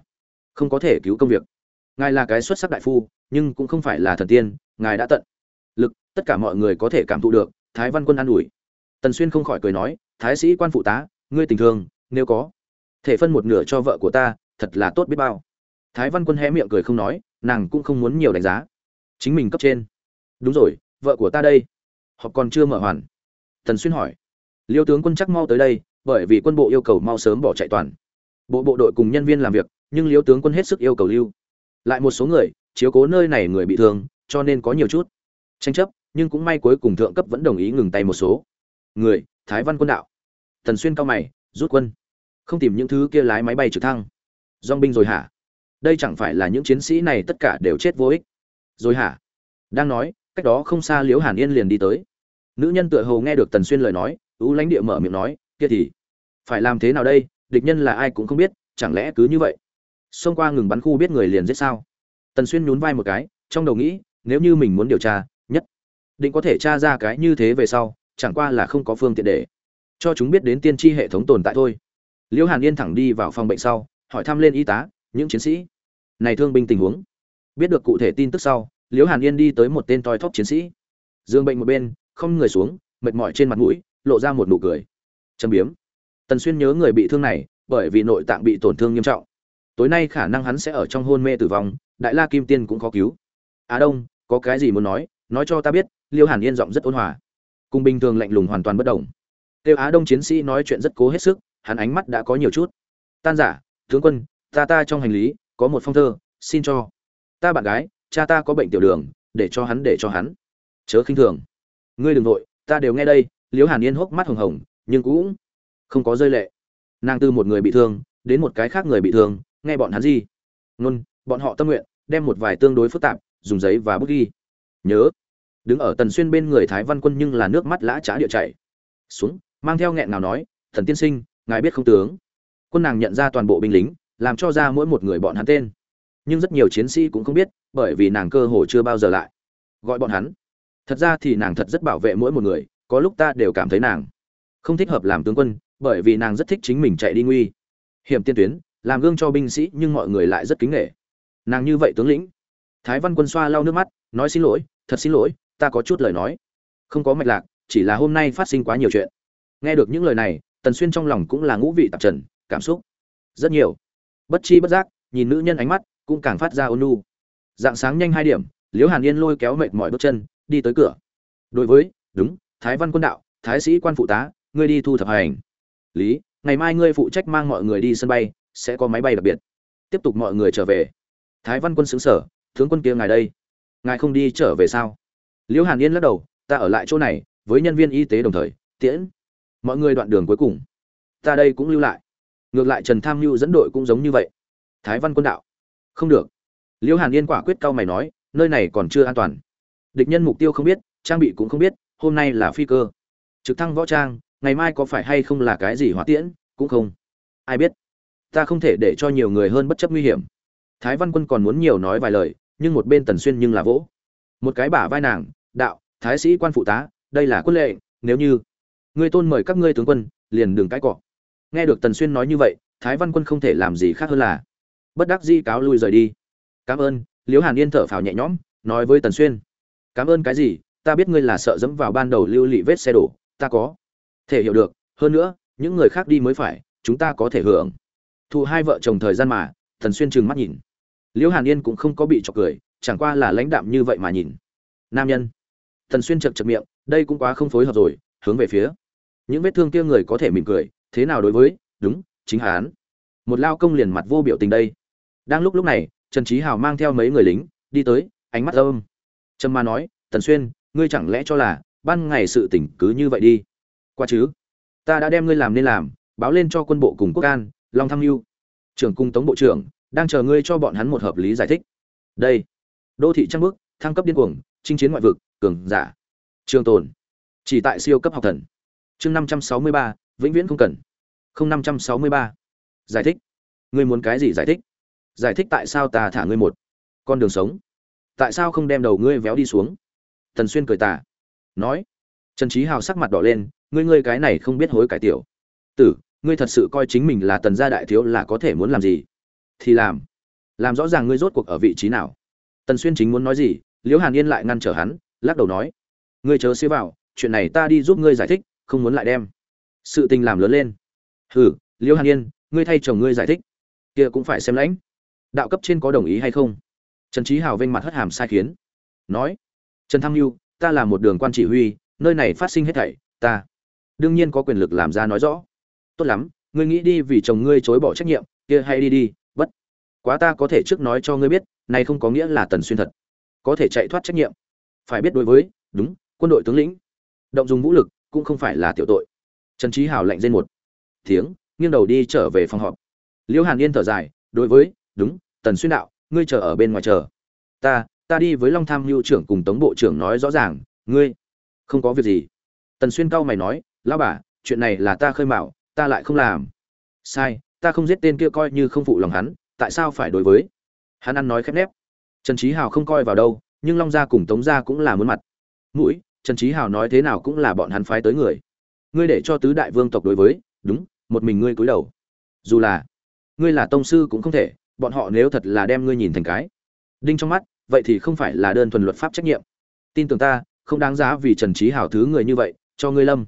không có thể cứu công việc. Ngài là cái xuất sắc đại phu, nhưng cũng không phải là thần tiên, ngài đã tận lực, tất cả mọi người có thể cảm thụ được, thái văn quân an ủi. Tần xuyên không khỏi cười nói, thái sĩ quan phụ tá, ngươi tình thương, nếu có thể phân một nửa cho vợ của ta, thật là tốt biết bao. Thái văn quân hé miệng cười không nói, nàng cũng không muốn nhiều đánh giá. Chính mình cấp trên. Đúng rồi, vợ của ta đây. Họ còn chưa mở hoàn. Tần xuyên hỏi, liêu tướng quân chắc mau tới đây, bởi vì quân bộ yêu cầu mau sớm bỏ chạy toàn bộ bộ đội cùng nhân viên làm việc, nhưng liếu tướng quân hết sức yêu cầu lưu. Lại một số người, chiếu cố nơi này người bị thương, cho nên có nhiều chút tranh chấp, nhưng cũng may cuối cùng thượng cấp vẫn đồng ý ngừng tay một số. Người, thái văn quân đạo. Thần xuyên cao mày, rút quân. Không tìm những thứ kia lái máy bay trực thăng. Dong binh rồi hả? Đây chẳng phải là những chiến sĩ này tất cả đều chết vô ích. Rồi hả? Đang nói, cách đó không xa liễu hàn yên liền đi tới. Nữ nhân tựa hồ nghe được tần xuyên lời nói, ú lãnh địa mở miệng nói, kia thì phải làm thế nào đây? Địch nhân là ai cũng không biết, chẳng lẽ cứ như vậy? Xông qua ngừng bắn khu biết người liền giết sao? Tần xuyên nhún vai một cái, trong đầu nghĩ, nếu như mình muốn điều tra, nhất định có thể tra ra cái như thế về sau, chẳng qua là không có phương tiện để cho chúng biết đến tiên tri hệ thống tồn tại thôi. Liễu hàn yên thẳng đi vào phòng bệnh sau, hỏi thăm lên y tá, những chiến sĩ. Này thương binh tình huống. Biết được cụ thể tin tức sau liễu hàn yên đi tới một tên toi thóp chiến sĩ. Dương bệnh một bên, không người xuống, mệt mỏi trên mặt mũi, lộ ra một nụ cười. Châm biếm tần xuyên nhớ người bị thương này, bởi vì nội tạng bị tổn thương nghiêm trọng. Tối nay khả năng hắn sẽ ở trong hôn mê tử vong, đại la kim tiên cũng khó cứu. Á đông, có cái gì muốn nói? Nói cho ta biết, liêu hàn yên giọng rất ôn hòa. Cùng bình thường lạnh lùng hoàn toàn bất đồng. Tiêu á đông chiến sĩ nói chuyện rất cố hết sức, hắn ánh mắt đã có nhiều chút. Tan giả, tướng quân, ta ta trong hành lý, có một phong thơ, xin cho. Ta bạn gái, cha ta có bệnh tiểu đường, để cho hắn, để cho hắn. Chớ khinh thường. Ngươi đừng vội, ta đều nghe đây. Liễu hàn yên hốc mắt hồng hồng, nhưng cũng không có rơi lệ. Nàng từ một người bị thương, đến một cái khác người bị thương, nghe bọn hắn gì ngôn bọn họ tâm nguyện, đem một vài tương đối phức tạp, dùng giấy và bút ghi. Nhớ, đứng ở tần xuyên bên người thái văn quân nhưng là nước mắt lã trá địa chảy. Xuống, mang theo nghẹn nào nói, thần tiên sinh, ngài biết không tướng? Quân nàng nhận ra toàn bộ binh lính, làm cho ra mỗi một người bọn hắn tên. Nhưng rất nhiều chiến sĩ cũng không biết, bởi vì nàng cơ hồ chưa bao giờ lại gọi bọn hắn. Thật ra thì nàng thật rất bảo vệ mỗi một người, có lúc ta đều cảm thấy nàng không thích hợp làm tướng quân bởi vì nàng rất thích chính mình chạy đi nguy. Hiểm tiên tuyến, làm gương cho binh sĩ nhưng mọi người lại rất kính nghệ nàng như vậy tướng lĩnh. Thái văn quân xoa lau nước mắt, nói xin lỗi, thật xin lỗi, ta có chút lời nói. Không có mạch lạc, chỉ là hôm nay phát sinh quá nhiều chuyện. Nghe được những lời này, tần xuyên trong lòng cũng là ngũ vị tạp trần, cảm xúc rất nhiều. Bất chi bất giác, nhìn nữ nhân ánh mắt cũng càng phát ra ôn nu dạng sáng nhanh hai điểm, liễu hàn yên lôi kéo mệt mỏi bước chân, đi tới cửa. Đối với, đúng, thái văn quân đạo, thái sĩ quan phụ tá, ngươi đi thu thập hành lý, ngày mai ngươi phụ trách mang mọi người đi sân bay, sẽ có máy bay đặc biệt. Tiếp tục mọi người trở về. Thái văn quân xứng sở, tướng quân kia ngài đây, ngài không đi trở về sao? Liễu hàn yên lắc đầu, ta ở lại chỗ này, với nhân viên y tế đồng thời, tiễn mọi người đoạn đường cuối cùng. Ta đây cũng lưu lại. Ngược lại trần tham mưu dẫn đội cũng giống như vậy. Thái văn quân đạo, không được. Liễu hàn yên quả quyết cao mày nói, nơi này còn chưa an toàn. Địch nhân mục tiêu không biết, trang bị cũng không biết, hôm nay là phi cơ. Trực thăng võ trang ngày mai có phải hay không là cái gì hỏa tiễn, cũng không ai biết. Ta không thể để cho nhiều người hơn bất chấp nguy hiểm. Thái văn quân còn muốn nhiều nói vài lời, nhưng một bên tần xuyên nhưng là vỗ. Một cái bả vai nàng, đạo, thái sĩ quan phụ tá, đây là quân lệ nếu như ngươi tôn mời các ngươi tướng quân, liền đừng cãi cọ. Nghe được tần xuyên nói như vậy, thái văn quân không thể làm gì khác hơn là bất đắc di cáo lui rời đi. Cảm ơn. Liễu hàn yên thở phào nhẹ nhõm, nói với tần xuyên, cảm ơn cái gì? Ta biết ngươi là sợ dẫm vào ban đầu lưu lị vết xe đổ, ta có thể hiểu được, hơn nữa, những người khác đi mới phải, chúng ta có thể hưởng. Thụ hai vợ chồng thời gian mà, thần xuyên trừng mắt nhìn. Liễu hàn yên cũng không có bị chọc cười, chẳng qua là lãnh đạm như vậy mà nhìn. Nam nhân. Thần xuyên chật chật miệng, đây cũng quá không phối hợp rồi, hướng về phía. Những vết thương kia người có thể mỉm cười, thế nào đối với? Đúng, chính hán một lao công liền mặt vô biểu tình đây. Đang lúc lúc này, trần trí hào mang theo mấy người lính, đi tới, ánh mắt âm. Trâm ma nói tần xuyên, ngươi chẳng lẽ cho là ban ngày sự tỉnh cứ như vậy đi? Qua chứ? Ta đã đem ngươi làm nên làm, báo lên cho quân bộ cùng quốc an, long tham mưu. Trưởng cung tống bộ trưởng, đang chờ ngươi cho bọn hắn một hợp lý giải thích. Đây. Đô thị trang bước, thăng cấp điên cuồng, chinh chiến ngoại vực, cường giả. Trường tồn. Chỉ tại siêu cấp học thần. Chương năm trăm sáu mươi ba, vĩnh viễn không cần. Không năm trăm sáu mươi ba. Giải thích. Ngươi muốn cái gì giải thích? Giải thích tại sao ta thả ngươi một con đường sống? Tại sao không đem đầu ngươi véo đi xuống? Thần xuyên cười tà. Nói. Trần trí hào sắc mặt đỏ lên ngươi ngươi cái này không biết hối cải tiểu. Tử, ngươi thật sự coi chính mình là tần gia đại thiếu là có thể muốn làm gì? Thì làm. Làm rõ ràng ngươi rốt cuộc ở vị trí nào. Tần xuyên chính muốn nói gì, liễu hàn yên lại ngăn trở hắn, lắc đầu nói, ngươi chớ xế vào, chuyện này ta đi giúp ngươi giải thích, không muốn lại đem sự tình làm lớn lên. Hừ, liễu hàn yên, ngươi thay chồng ngươi giải thích. Kia cũng phải xem lãnh. Đạo cấp trên có đồng ý hay không? Trần trí hào vênh mặt hất hàm sai khiến. Nói, trần thăng lưu ta là một đường quan chỉ huy, nơi này phát sinh hết thảy, ta đương nhiên có quyền lực làm ra nói rõ. Tốt lắm, ngươi nghĩ đi vì chồng ngươi chối bỏ trách nhiệm, kia hay đi đi bất quá ta có thể trước nói cho ngươi biết, này không có nghĩa là tần xuyên thật. Có thể chạy thoát trách nhiệm. Phải biết đối với, đúng, quân đội tướng lĩnh. Động dùng vũ lực, cũng không phải là tiểu tội. Trần trí hào lạnh rên một tiếng, nghiêng đầu đi trở về phòng họp. Liễu hàn yên thở dài, đối với, đúng, tần xuyên đạo, ngươi chờ ở bên ngoài chờ. Ta ta đi với long tham mưu trưởng cùng tống bộ trưởng nói rõ ràng, ngươi, không có việc gì. Tần xuyên cao mày nói lão bà, chuyện này là ta khơi mạo, ta lại không làm. Sai, ta không giết tên kia coi như không phụ lòng hắn, tại sao phải đối với? Hắn ăn nói khép nép. Trần trí hào không coi vào đâu, nhưng long gia cùng tống gia cũng là muốn mặt. Mũi, trần trí hào nói thế nào cũng là bọn hắn phái tới người. Ngươi để cho tứ đại vương tộc đối với, đúng, một mình ngươi cúi đầu. Dù là, ngươi là tông sư cũng không thể, bọn họ nếu thật là đem ngươi nhìn thành cái. Đinh trong mắt, vậy thì không phải là đơn thuần luật pháp trách nhiệm. Tin tưởng ta, không đáng giá vì trần trí Hào thứ người như vậy, cho ngươi lâm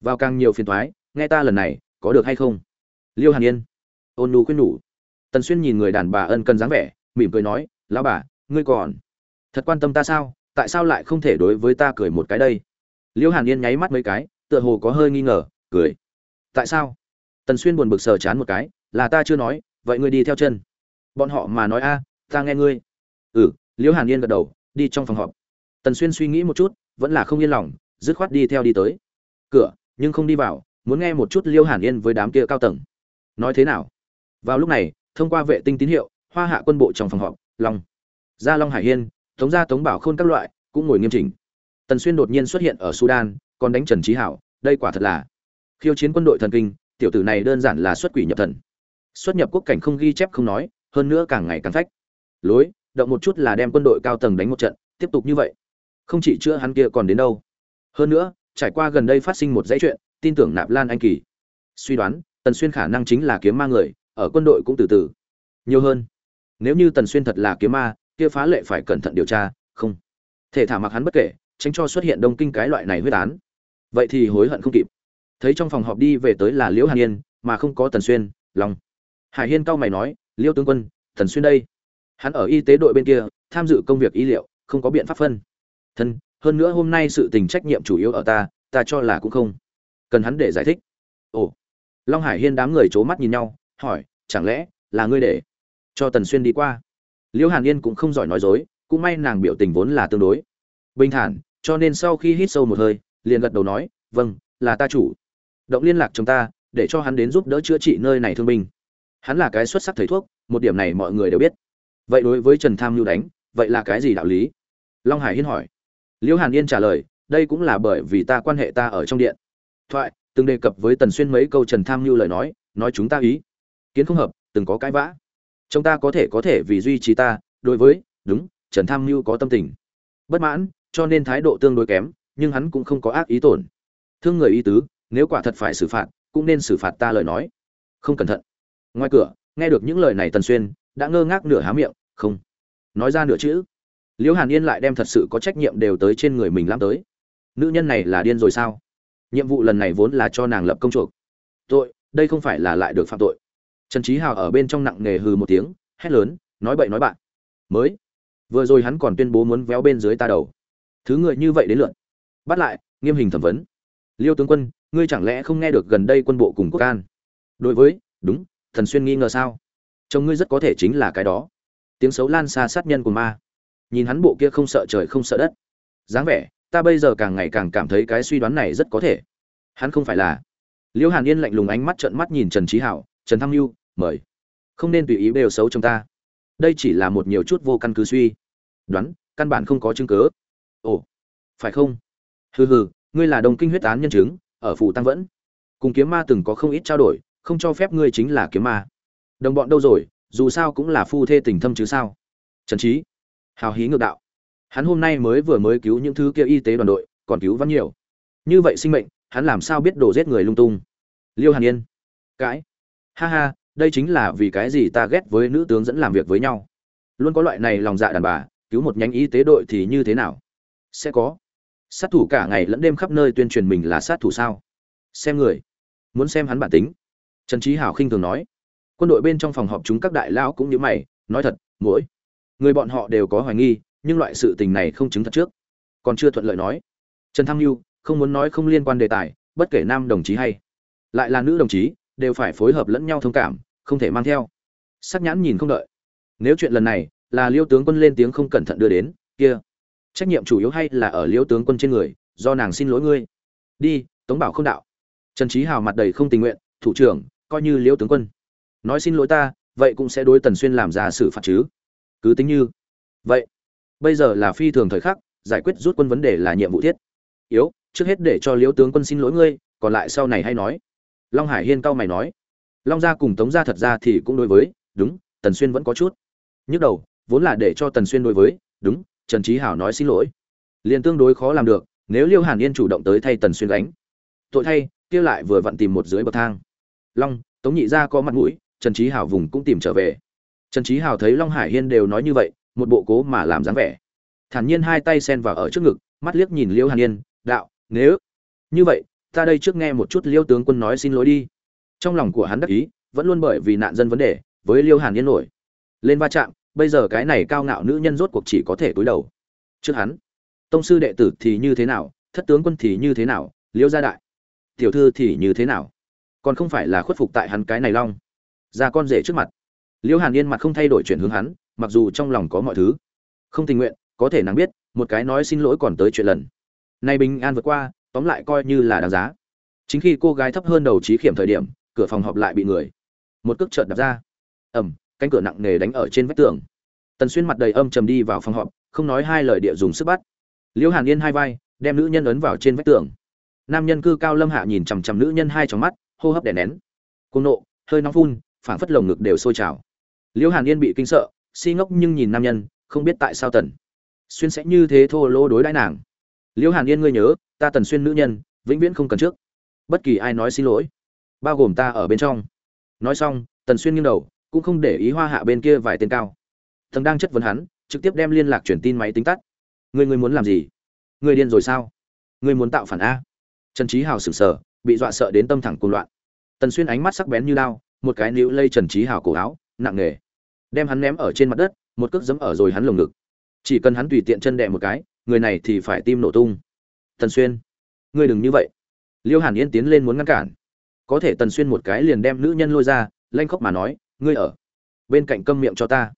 vào càng nhiều phiền thoái nghe ta lần này, có được hay không? Liêu hàn yên. Ôn nu khuyên nhủ. Tần xuyên nhìn người đàn bà ân cần dáng vẻ, mỉm cười nói, lão bà, ngươi còn thật quan tâm ta sao? Tại sao lại không thể đối với ta cười một cái đây? Liêu hàn yên nháy mắt mấy cái, tựa hồ có hơi nghi ngờ, cười. Tại sao? Tần xuyên buồn bực sờ chán một cái, là ta chưa nói, vậy ngươi đi theo chân. Bọn họ mà nói a, ta nghe ngươi. Ừ liêu hàn yên gật đầu, đi trong phòng họp. Tần xuyên suy nghĩ một chút, vẫn là không yên lòng, dứt khoát đi theo đi tới. Cửa nhưng không đi vào, muốn nghe một chút liêu hàn yên với đám kia cao tầng. Nói thế nào? Vào lúc này, thông qua vệ tinh tín hiệu, hoa hạ quân bộ trong phòng họp, long, gia long hải hiên tống gia tống bảo khôn các loại, cũng ngồi nghiêm chỉnh. Tần xuyên đột nhiên xuất hiện ở sudan, còn đánh trần trí hảo, đây quả thật là khiêu chiến quân đội thần kinh, tiểu tử này đơn giản là xuất quỷ nhập thần. Xuất nhập quốc cảnh không ghi chép không nói, hơn nữa càng ngày càng phách. Lối, động một chút là đem quân đội cao tầng đánh một trận, tiếp tục như vậy. Không chỉ chữa hắn kia còn đến đâu. Hơn nữa trải qua gần đây phát sinh một dãy chuyện, tin tưởng nạp lan anh kỳ. Suy đoán, tần xuyên khả năng chính là kiếm ma người, ở quân đội cũng từ từ. Nhiều hơn. Nếu như tần xuyên thật là kiếm ma, kia phá lệ phải cẩn thận điều tra, không. Thể thả mặc hắn bất kể, tránh cho xuất hiện đông kinh cái loại này huyết án. Vậy thì hối hận không kịp. Thấy trong phòng họp đi về tới là liễu hàn yên, mà không có tần xuyên, lòng. Hải hiên cao mày nói liêu tướng quân, tần xuyên đây. Hắn ở y tế đội bên kia, tham dự công việc y liệu, không có biện pháp phân. Thân hơn nữa hôm nay sự tình trách nhiệm chủ yếu ở ta ta cho là cũng không cần hắn để giải thích. Ồ, long hải hiên đám người c h ố mắt nhìn nhau, hỏi, chẳng lẽ là ngươi để cho tần xuyên đi qua? Liễu hàn yên cũng không giỏi nói dối, cũng may nàng biểu tình vốn là tương đối bình thản, cho nên sau khi hít sâu một hơi, liền gật đầu nói vâng là ta chủ. Động liên lạc chúng ta, để cho hắn đến giúp đỡ chữa trị nơi này thương binh. Hắn là cái xuất sắc thầy thuốc, một điểm này mọi người đều biết. Vậy đối với trần tham lưu đánh, vậy là cái gì đạo lý? Long hải hiên hỏi liễu hàn yên trả lời, đây cũng là bởi vì ta quan hệ ta ở trong điện. Thoại, từng đề cập với tần xuyên mấy câu trần tham mưu lời nói nói chúng ta ý. Kiến không hợp, từng có cãi vã. Chúng ta có thể có thể vì duy trì ta, đối với, đúng, trần tham mưu có tâm tình. Bất mãn, cho nên thái độ tương đối kém, nhưng hắn cũng không có ác ý tổn. Thương người ý tứ, nếu quả thật phải xử phạt, cũng nên xử phạt ta lời nói. Không cẩn thận. Ngoài cửa, nghe được những lời này tần xuyên, đã ngơ ngác nửa há miệng, không. Nói ra nửa chữ liễu hàn yên lại đem thật sự có trách nhiệm đều tới trên người mình lắm tới. Nữ nhân này là điên rồi sao? Nhiệm vụ lần này vốn là cho nàng lập công chuộc. Tội, đây không phải là lại được phạm tội. Trần trí hào ở bên trong nặng nề hừ một tiếng, hét lớn, nói bậy nói bạn. Mới. Vừa rồi hắn còn tuyên bố muốn véo bên dưới ta đầu. Thứ người như vậy đến lượn bắt lại, nghiêm hình thẩm vấn. Liêu tướng quân, ngươi chẳng lẽ không nghe được gần đây quân bộ cùng quốc an đối với, đúng, thần xuyên nghi ngờ sao? Chồng ngươi rất có thể chính là cái đó. Tiếng xấu lan xa sát nhân của ma nhìn hắn bộ kia không sợ trời không sợ đất. Dáng vẻ, ta bây giờ càng ngày càng cảm thấy cái suy đoán này rất có thể. Hắn không phải là. Liễu hàn yên lạnh lùng ánh mắt trợn mắt nhìn trần trí hảo, trần thăng lưu mời. Không nên tùy ý bêu xấu chúng ta. Đây chỉ là một nhiều chút vô căn cứ suy. Đoán, căn bản không có chứng cứ. Ồ, phải không? Hừ hừ, ngươi là đồng kinh huyết án nhân chứng, ở phủ tăng vẫn. Cùng kiếm ma từng có không ít trao đổi, không cho phép ngươi chính là kiếm ma. Đồng bọn đâu rồi, dù sao cũng là phu thê tình thâm chứ sao? Trần trí hào hí ngược đạo. Hắn hôm nay mới vừa mới cứu những thứ kia y tế đoàn đội, còn cứu vẫn nhiều. Như vậy sinh mệnh, hắn làm sao biết đổ giết người lung tung? Liêu hàn yên. Cãi ha ha, đây chính là vì cái gì ta ghét với nữ tướng dẫn làm việc với nhau? Luôn có loại này lòng dạ đàn bà, cứu một nhánh y tế đội thì như thế nào? Sẽ có. Sát thủ cả ngày lẫn đêm khắp nơi tuyên truyền mình là sát thủ sao? Xem người. Muốn xem hắn bản tính. Trần trí hảo khinh thường nói. Quân đội bên trong phòng họp chúng các đại lão cũng như mày, nói thật mỗi người bọn họ đều có hoài nghi, nhưng loại sự tình này không chứng thật trước. Còn chưa thuận lợi nói. Trần tham mưu không muốn nói không liên quan đề tài, bất kể nam đồng chí hay lại là nữ đồng chí, đều phải phối hợp lẫn nhau thông cảm, không thể mang theo. Sắc nhãn nhìn không đợi. Nếu chuyện lần này là liêu tướng quân lên tiếng không cẩn thận đưa đến, kia trách nhiệm chủ yếu hay là ở liêu tướng quân trên người, do nàng xin lỗi ngươi. Đi, tống bảo không đạo. Trần trí hào mặt đầy không tình nguyện, thủ trưởng, coi như liêu tướng quân. Nói xin lỗi ta, vậy cũng sẽ đối tần xuyên làm ra xử phạt chứ cứ tính như. Vậy, bây giờ là phi thường thời khắc, giải quyết rút quân vấn đề là nhiệm vụ thiết yếu. Trước hết để cho liễu tướng quân xin lỗi ngươi, còn lại sau này hay nói. Long hải hiên cao mày nói. Long gia cùng tống gia thật ra thì cũng đối với, đúng, tần xuyên vẫn có chút. Nhức đầu, vốn là để cho tần xuyên đối với, đúng, trần trí hảo nói xin lỗi. Liền tương đối khó làm được, nếu liêu hàn yên chủ động tới thay tần xuyên đánh tội thay, kia lại vừa vặn tìm một dưới bậc thang. Long, tống nhị gia có mặt mũi, trần trí hảo vùng cũng tìm trở về trần trí hào thấy long hải hiên đều nói như vậy, một bộ cố mà làm dáng vẻ. Thản nhiên hai tay sen vào ở trước ngực, mắt liếc nhìn liêu hàn yên đạo, nếu như vậy, ta đây trước nghe một chút liêu tướng quân nói xin lỗi đi. Trong lòng của hắn đắc ý, vẫn luôn bởi vì nạn dân vấn đề, với liêu hàn yên nổi. Lên va chạm, bây giờ cái này cao ngạo nữ nhân rốt cuộc chỉ có thể cúi đầu. Trước hắn, tông sư đệ tử thì như thế nào, thất tướng quân thì như thế nào, liêu gia đại, tiểu thư thì như thế nào? Còn không phải là khuất phục tại hắn cái này long ra con rể trước mặt. Liễu hàn yên mặt không thay đổi chuyển hướng hắn, mặc dù trong lòng có mọi thứ. Không tình nguyện, có thể nàng biết, một cái nói xin lỗi còn tới chuyện lần. Nay bình an vượt qua, tóm lại coi như là đáng giá. Chính khi cô gái thấp hơn đầu trí khiểm thời điểm, cửa phòng họp lại bị người. Một cước trợn đập ra. Ẩm cánh cửa nặng nề đánh ở trên vách tường. Tần xuyên mặt đầy âm trầm đi vào phòng họp, không nói hai lời địa dùng sức bắt. Liễu hàn yên hai vai, đem nữ nhân ấn vào trên vách tường. Nam nhân cư cao lâm hạ nhìn chằm chằm nữ nhân hai trong mắt, hô hấp đè nén. Cô nộ, hơi nóng phun, phảng phất lồng ngực đều sôi trào liễu hàn yên bị kinh sợ, si ngốc nhưng nhìn nam nhân, không biết tại sao tần xuyên sẽ như thế thô lỗ đối đãi nàng. Liễu hàn yên ngươi nhớ, ta tần xuyên nữ nhân, vĩnh viễn không cần trước. Bất kỳ ai nói xin lỗi, bao gồm ta ở bên trong. Nói xong, tần xuyên nghiêng đầu, cũng không để ý hoa hạ bên kia vài tên cao. Thần đang chất vấn hắn, trực tiếp đem liên lạc truyền tin máy tính tắt. Người người muốn làm gì? Người điên rồi sao? Người muốn tạo phản a? Trần trí hào sửng sở bị dọa sợ đến tâm thẳng cuồng loạn. Tần xuyên ánh mắt sắc bén như lao một cái níu lây trần trí hào cổ áo nặng nề đem hắn ném ở trên mặt đất, một cước giấm ở rồi hắn lồng ngực. Chỉ cần hắn tùy tiện chân đẹ một cái, người này thì phải tim nổ tung. Tần xuyên, ngươi đừng như vậy. Liêu hàn yên tiến lên muốn ngăn cản. Có thể tần xuyên một cái liền đem nữ nhân lôi ra, lanh khóc mà nói, ngươi ở bên cạnh câm miệng cho ta.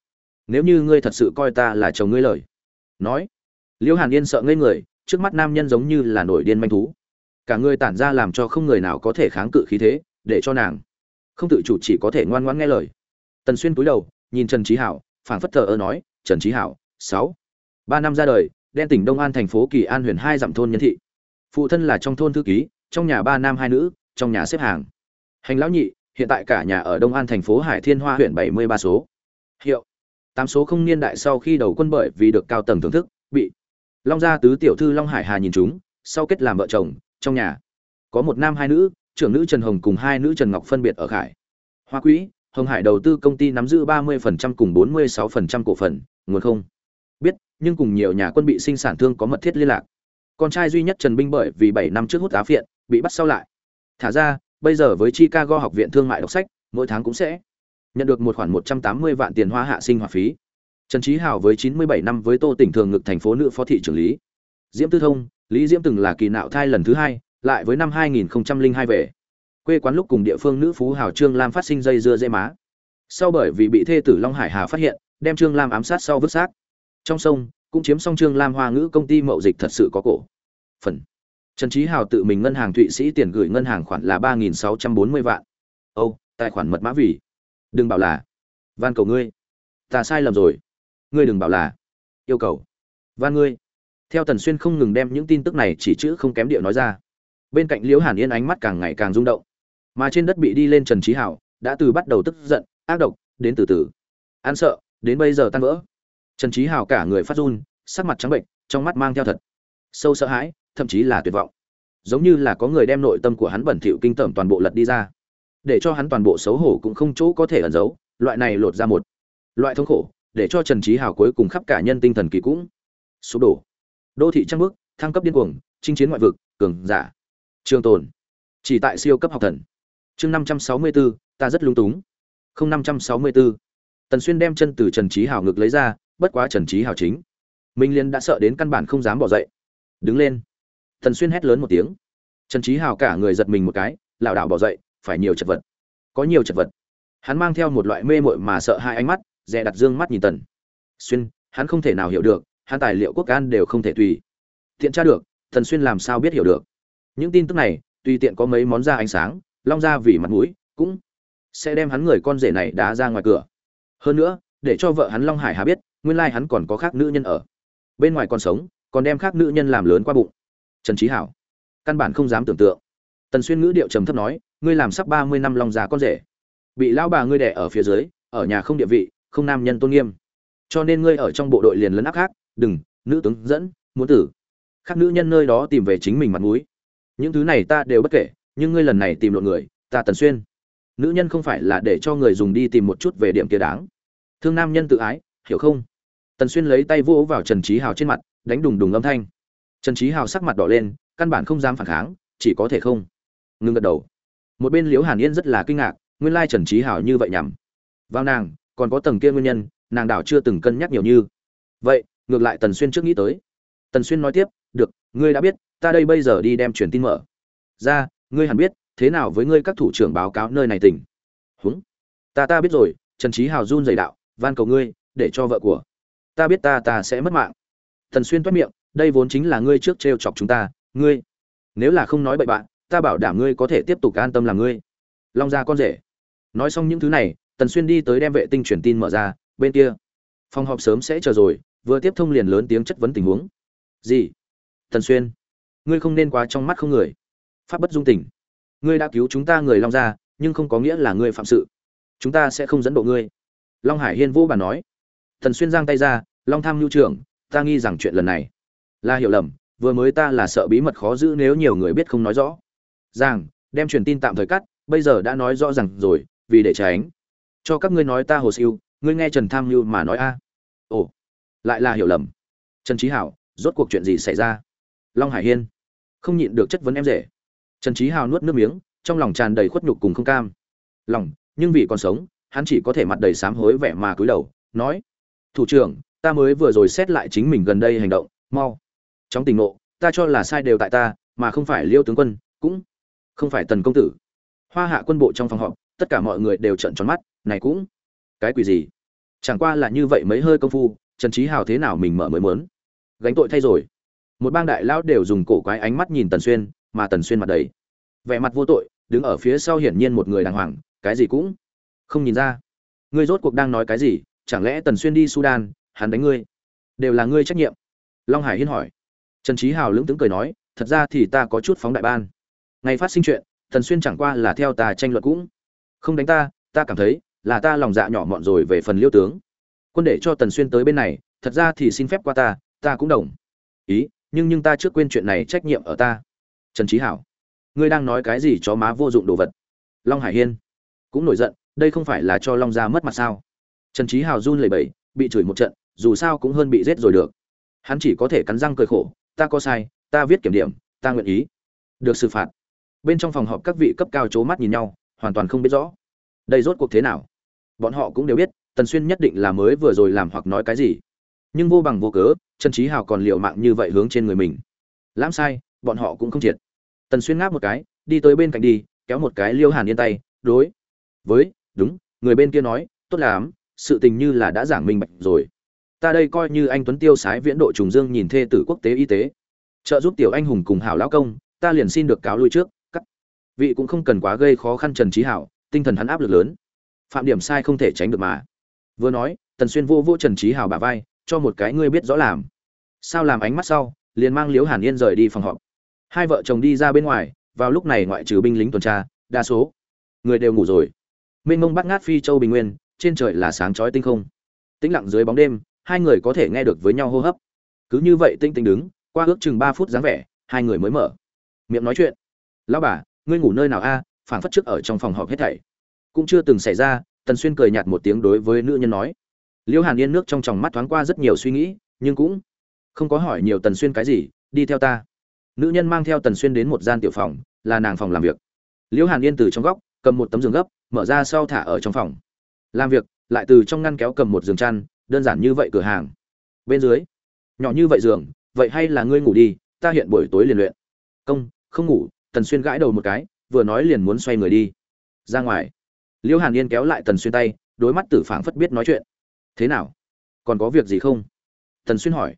Nếu như ngươi thật sự coi ta là chồng ngươi lời. Nói, liêu hàn yên sợ ngây người, trước mắt nam nhân giống như là nổi điên manh thú. Cả người tản ra làm cho không người nào có thể kháng cự khí thế, để cho nàng không tự chủ chỉ có thể ngoan ngoãn nghe lời tần xuyên cúi đầu, nhìn trần trí hảo, phảng phất thờ ơ nói, trần trí hảo, sáu, ba năm ra đời, đen tỉnh đông an thành phố kỳ an huyện hai dặm thôn nhân thị. Phụ thân là trong thôn thư ký, trong nhà ba nam hai nữ, trong nhà xếp hàng. Hành lão nhị, hiện tại cả nhà ở đông an thành phố hải thiên hoa huyện bảy mươi ba số. Hiệu. Tám số không niên đại sau khi đầu quân bởi vì được cao tầng thưởng thức, bị long gia tứ tiểu thư long hải hà nhìn chúng, sau kết làm vợ chồng, trong nhà có một nam hai nữ, trưởng nữ trần hồng cùng hai nữ trần ngọc phân biệt ở khải. Hoa quỹ hồng hải đầu tư công ty nắm giữ ba mươi phần trăm cùng bốn mươi sáu phần trăm cổ phần, nguồn không? Biết, nhưng cùng nhiều nhà quân bị sinh sản thương có mật thiết liên lạc. Con trai duy nhất trần binh bởi vì bảy năm trước hút á phiện, bị bắt sau lại. Thả ra, bây giờ với chicago học viện thương mại đọc sách, mỗi tháng cũng sẽ nhận được một khoản một trăm tám mươi vạn tiền hoa hạ sinh hoạt phí. Trần Chí hào với chín mươi bảy năm với tô tỉnh thường ngực thành phố nữ phó thị trưởng lý. Diễm tư thông, lý diễm từng là kỳ nạo thai lần thứ hai, lại với năm hai nghìn hai về quê quán lúc cùng địa phương nữ phú hào trương lam phát sinh dây dưa dây má. Sau bởi vì bị thê tử long hải hà phát hiện, đem trương lam ám sát sau vứt xác. Trong sông, cũng chiếm xong trương lam hoa ngữ công ty mậu dịch thật sự có cổ. Phần. Trần trí hào tự mình ngân hàng thụy sĩ tiền gửi ngân hàng khoản là ba nghìn sáu trăm bốn mươi vạn. Âu, tài khoản mật mã vì. Đừng bảo là. Van cầu ngươi. Ta sai lầm rồi. Ngươi đừng bảo là. Yêu cầu. Van ngươi. Theo tần xuyên không ngừng đem những tin tức này chỉ chữ không kém điệu nói ra. Bên cạnh liễu hàn yên ánh mắt càng ngày càng rung động mà trên đất bị đi lên trần trí hảo, đã từ bắt đầu tức giận, ác độc, đến từ từ. An sợ, đến bây giờ tan vỡ. Trần trí hảo cả người phát run, sắc mặt trắng bệnh, trong mắt mang theo thật sâu sợ hãi, thậm chí là tuyệt vọng. Giống như là có người đem nội tâm của hắn bẩn thỉu kinh tởm toàn bộ lật đi ra. Để cho hắn toàn bộ xấu hổ cũng không chỗ có thể ẩn giấu, loại này lột ra một loại thống khổ, để cho trần trí hào cuối cùng khắp cả nhân tinh thần kỳ cũng sụp đổ. Đô thị trăng bước, thăng cấp điên cuồng, chinh chiến ngoại vực, cường giả, trường tồn. Chỉ tại siêu cấp học thần chương năm trăm sáu mươi bốn ta rất lung túng. Không, năm trăm sáu mươi bốn tần xuyên đem chân từ trần trí hào ngực lấy ra, bất quá trần trí hào chính. Minh liên đã sợ đến căn bản không dám bỏ dậy. Đứng lên. Tần xuyên hét lớn một tiếng. Trần trí hào cả người giật mình một cái, lảo đảo bỏ dậy, phải nhiều chật vật. Có nhiều chật vật. Hắn mang theo một loại mê mội mà sợ hai ánh mắt, dè đặt dương mắt nhìn tần. Xuyên, hắn không thể nào hiểu được, hắn tài liệu quốc an đều không thể tùy. Tiện tra được, tần xuyên làm sao biết hiểu được? Những tin tức này, tùy tiện có mấy món ra ánh sáng long ra vì mặt mũi, cũng sẽ đem hắn người con rể này đá ra ngoài cửa. Hơn nữa, để cho vợ hắn long hải hà biết, nguyên lai hắn còn có khác nữ nhân ở. Bên ngoài còn sống, còn đem khác nữ nhân làm lớn qua bụng. Trần trí hảo, căn bản không dám tưởng tượng. Tần xuyên ngữ điệu trầm thấp nói, ngươi làm sắp ba mươi năm long già con rể. Bị lão bà ngươi đẻ ở phía dưới, ở nhà không địa vị, không nam nhân tôn nghiêm. Cho nên ngươi ở trong bộ đội liền lấn áp khác, đừng, nữ tướng dẫn, muốn tử. Khác nữ nhân nơi đó tìm về chính mình mặt mũi. Những thứ này ta đều bất kể nhưng ngươi lần này tìm lộn người, ta tần xuyên. Nữ nhân không phải là để cho người dùng đi tìm một chút về điểm kia đáng. Thương nam nhân tự ái, hiểu không? Tần xuyên lấy tay vỗ vào trần trí hào trên mặt, đánh đùng đùng âm thanh. Trần trí hào sắc mặt đỏ lên, căn bản không dám phản kháng, chỉ có thể không. Ngưng gật đầu. Một bên liễu hàn yên rất là kinh ngạc, nguyên lai trần trí hào như vậy nhằm. Vào nàng, còn có tầng kia nguyên nhân, nàng đảo chưa từng cân nhắc nhiều như. Vậy, ngược lại tần xuyên trước nghĩ tới. Tần xuyên nói tiếp, được, ngươi đã biết, ta đây bây giờ đi đem truyền tin mở. Ra ngươi hẳn biết, thế nào với ngươi các thủ trưởng báo cáo nơi này tỉnh? Húng. Ta ta biết rồi, trần trí hào run dày đạo, van cầu ngươi, để cho vợ của ta biết ta ta sẽ mất mạng. Thần xuyên toét miệng, đây vốn chính là ngươi trước t r e o chọc chúng ta, ngươi. Nếu là không nói bậy bạn, ta bảo đảm ngươi có thể tiếp tục an tâm làm ngươi. Long ra con rể. Nói xong những thứ này, tần xuyên đi tới đem vệ tinh truyền tin mở ra, bên kia. Phòng họp sớm sẽ chờ rồi, vừa tiếp thông liền lớn tiếng chất vấn tình huống. Gì? Tần xuyên. Ngươi không nên quá trong mắt không người pháp bất dung tình. Ngươi đã cứu chúng ta người long gia, nhưng không có nghĩa là ngươi phạm sự. Chúng ta sẽ không dẫn độ ngươi. Long hải hiên vô bàn nói. Thần xuyên giang tay ra long tham nhu trưởng ta nghi rằng chuyện lần này là hiểu lầm vừa mới ta là sợ bí mật khó giữ nếu nhiều người biết không nói rõ. Giang đem truyền tin tạm thời cắt bây giờ đã nói rõ rằng rồi vì để tránh cho các ngươi nói ta hồ siêu ngươi nghe trần tham nhu mà nói a. Ồ lại là hiểu lầm. Trần trí hảo rốt cuộc chuyện gì xảy ra? Long hải hiên không nhịn được chất vấn em rể trần trí hào nuốt nước miếng, trong lòng tràn đầy khuất nhục cùng không cam. Lòng, nhưng vì còn sống, hắn chỉ có thể mặt đầy sám hối vẻ mà cúi đầu, nói, thủ trưởng, ta mới vừa rồi xét lại chính mình gần đây hành động, mau. Trong tình nộ ta cho là sai đều tại ta, mà không phải liêu tướng quân, cũng không phải tần công tử. Hoa hạ quân bộ trong phòng họp, tất cả mọi người đều trợn tròn mắt, này cũng, cái quỷ gì? Chẳng qua là như vậy mấy hơi công phu, trần trí hào thế nào mình mở mới mớn gánh tội thay rồi. Một bang đại lão đều dùng cổ quái ánh mắt nhìn tần xuyên mà tần xuyên mặt đầy. Vẻ mặt vô tội, đứng ở phía sau hiển nhiên một người đàng hoàng, cái gì cũng không nhìn ra. Ngươi rốt cuộc đang nói cái gì? Chẳng lẽ tần xuyên đi sudan, hắn đánh ngươi? Đều là ngươi trách nhiệm. Long hải hiên hỏi. Trần trí hào lưỡng tướng cười nói, thật ra thì ta có chút phóng đại ban. Ngày phát sinh chuyện, tần xuyên chẳng qua là theo ta tranh luận cũng không đánh ta ta cảm thấy là ta lòng dạ nhỏ mọn rồi về phần liêu tướng. Quân để cho tần xuyên tới bên này, thật ra thì xin phép qua ta ta cũng đồng ý, nhưng nhưng ta trước quên chuyện này trách nhiệm ở ta trần trí hảo, ngươi đang nói cái gì cho má vô dụng đồ vật? Long hải hiên cũng nổi giận, đây không phải là cho long gia mất mặt sao? Trần trí hào run lẩy bẩy, bị chửi một trận, dù sao cũng hơn bị giết rồi được. Hắn chỉ có thể cắn răng cười khổ, ta có sai, ta viết kiểm điểm, ta nguyện ý. Được xử phạt. Bên trong phòng họp các vị cấp cao c h ố mắt nhìn nhau, hoàn toàn không biết rõ. Đây rốt cuộc thế nào? Bọn họ cũng đều biết, tần xuyên nhất định là mới vừa rồi làm hoặc nói cái gì. Nhưng vô bằng vô cớ, trần trí hào còn liệu mạng như vậy hướng trên người mình. Lãm sai, bọn họ cũng không triệt tần xuyên ngáp một cái, đi tới bên cạnh đi, kéo một cái liêu hàn yên tay, đối với, đúng, người bên kia nói, tốt lắm, sự tình như là đã giảng minh bạch rồi. Ta đây coi như anh tuấn tiêu sái viễn độ trùng dương nhìn thê tử quốc tế y tế. Trợ giúp tiểu anh hùng cùng hảo lão công, ta liền xin được cáo lui trước, cắt. Vị cũng không cần quá gây khó khăn trần trí hảo, tinh thần hắn áp lực lớn. Phạm điểm sai không thể tránh được mà. Vừa nói, tần xuyên vô vô trần trí hảo bả vai, cho một cái ngươi biết rõ làm. Sao làm ánh mắt sau, liền mang liễu hàn yên rời đi phòng họp hai vợ chồng đi ra bên ngoài vào lúc này ngoại trừ binh lính tuần tra đa số người đều ngủ rồi. Mênh mông bắt ngát phi châu bình nguyên trên trời là sáng chói tinh không. Tĩnh lặng dưới bóng đêm hai người có thể nghe được với nhau hô hấp. Cứ như vậy tinh tinh đứng qua ước chừng ba phút dáng vẻ hai người mới mở miệng nói chuyện. Lão bà ngươi ngủ nơi nào a? À, phảng phất trước ở trong phòng họp hết thảy. Cũng chưa từng xảy ra tần xuyên cười nhạt một tiếng đối với nữ nhân nói. Liêu hàn yên nước trong tròng mắt thoáng qua rất nhiều suy nghĩ nhưng cũng không có hỏi nhiều tần xuyên cái gì đi theo ta nữ nhân mang theo tần xuyên đến một gian tiểu phòng, là nàng phòng làm việc. Liễu hàn yên từ trong góc, cầm một tấm giường gấp, mở ra sau thả ở trong phòng. Làm việc, lại từ trong ngăn kéo cầm một giường chăn, đơn giản như vậy cửa hàng. Bên dưới, nhỏ như vậy giường, vậy hay là ngươi ngủ đi, ta hiện buổi tối liền luyện. Công, không ngủ, tần xuyên gãi đầu một cái, vừa nói liền muốn xoay người đi. Ra ngoài, liễu hàn yên kéo lại tần xuyên tay, đối mắt tử phảng phất biết nói chuyện. Thế nào? Còn có việc gì không? Tần xuyên hỏi.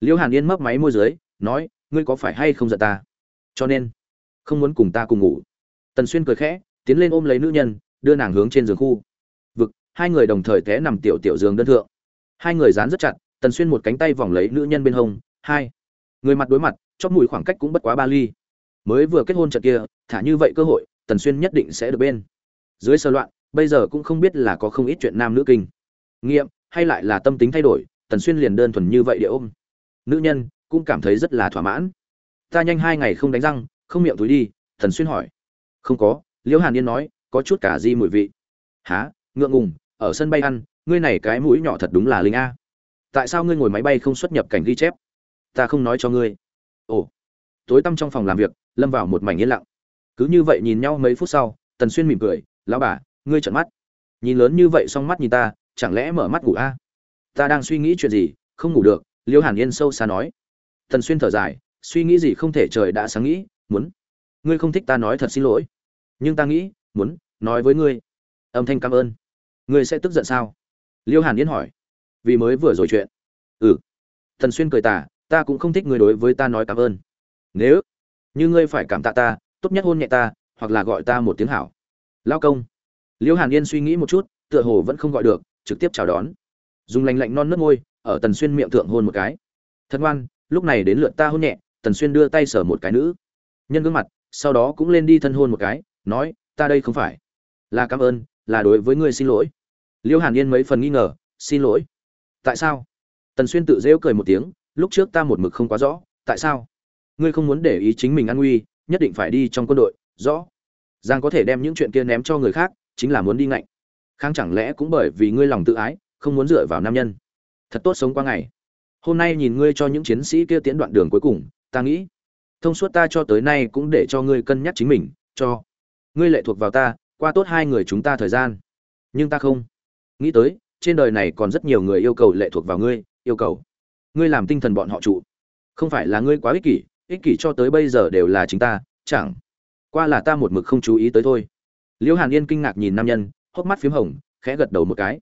Liễu hàn yên mấp máy môi dưới, nói ngươi có phải hay không giận ta? Cho nên, không muốn cùng ta cùng ngủ. Tần xuyên cười khẽ, tiến lên ôm lấy nữ nhân, đưa nàng hướng trên giường khu. Vực, hai người đồng thời té nằm tiểu tiểu giường đơn thượng. Hai người dán rất chặt, tần xuyên một cánh tay vòng lấy nữ nhân bên hông, hai. Người mặt đối mặt, chóp mũi khoảng cách cũng bất quá ba ly. Mới vừa kết hôn trận kia, thả như vậy cơ hội, tần xuyên nhất định sẽ được bên. Dưới sơ loạn, bây giờ cũng không biết là có không ít chuyện nam nữ kinh. Nghiệm, hay lại là tâm tính thay đổi, tần xuyên liền đơn thuần như vậy để ôm. Nữ nhân cũng cảm thấy rất là thỏa mãn. Ta nhanh hai ngày không đánh răng, không miệng túi đi, thần xuyên hỏi. Không có, liễu hàn yên nói, có chút cả di mùi vị. Há ngượng ngùng, ở sân bay ăn, ngươi này cái mũi nhỏ thật đúng là linh a. Tại sao ngươi ngồi máy bay không xuất nhập cảnh ghi chép? Ta không nói cho ngươi. Ồ. Tối tăm trong phòng làm việc, lâm vào một mảnh yên lặng. Cứ như vậy nhìn nhau mấy phút sau tần xuyên mỉm cười, lão bà, ngươi trợn mắt. Nhìn lớn như vậy xong mắt nhìn ta, chẳng lẽ mở mắt ngủ a? Ta đang suy nghĩ chuyện gì, không ngủ được, liễu hàn yên sâu xa nói tần xuyên thở dài, suy nghĩ gì không thể trời đã sáng nghĩ, muốn. Ngươi không thích ta nói thật xin lỗi. Nhưng ta nghĩ, muốn, nói với ngươi. Âm thanh cảm ơn. Ngươi sẽ tức giận sao? Liêu hàn yên hỏi. Vì mới vừa rồi chuyện. Ừ. Thần xuyên cười tả ta cũng không thích người đối với ta nói cảm ơn. Nếu như ngươi phải cảm tạ ta, tốt nhất hôn nhẹ ta, hoặc là gọi ta một tiếng hảo. Lao công. Liêu hàn yên suy nghĩ một chút, tựa hồ vẫn không gọi được, trực tiếp chào đón. Dùng lành lạnh non nớt môi, ở tần xuyên miệng thượng hôn một cái. Thân ngoan lúc này đến lượt ta hôn nhẹ, tần xuyên đưa tay sờ một cái nữ. Nhân gương mặt, sau đó cũng lên đi thân hôn một cái, nói, ta đây không phải. Là cảm ơn, là đối với ngươi xin lỗi. Liêu hàn yên mấy phần nghi ngờ, xin lỗi. Tại sao? Tần xuyên tự rêu cười một tiếng, lúc trước ta một mực không quá rõ, tại sao? Ngươi không muốn để ý chính mình an nguy, nhất định phải đi trong quân đội, rõ? Giang có thể đem những chuyện kia ném cho người khác, chính là muốn đi ngạnh. Khang chẳng lẽ cũng bởi vì ngươi lòng tự ái, không muốn dựa vào nam nhân? Thật tốt sống qua ngày hôm nay nhìn ngươi cho những chiến sĩ kia tiến đoạn đường cuối cùng, ta nghĩ, thông suốt ta cho tới nay cũng để cho ngươi cân nhắc chính mình, cho ngươi lệ thuộc vào ta, qua tốt hai người chúng ta thời gian. Nhưng ta không. Nghĩ tới, trên đời này còn rất nhiều người yêu cầu lệ thuộc vào ngươi, yêu cầu ngươi làm tinh thần bọn họ trụ. Không phải là ngươi quá ích kỷ ích kỷ cho tới bây giờ đều là chính ta, chẳng qua là ta một mực không chú ý tới thôi. Liễu hàn yên kinh ngạc nhìn nam nhân, hốc mắt p h í m hồng, khẽ gật đầu một cái.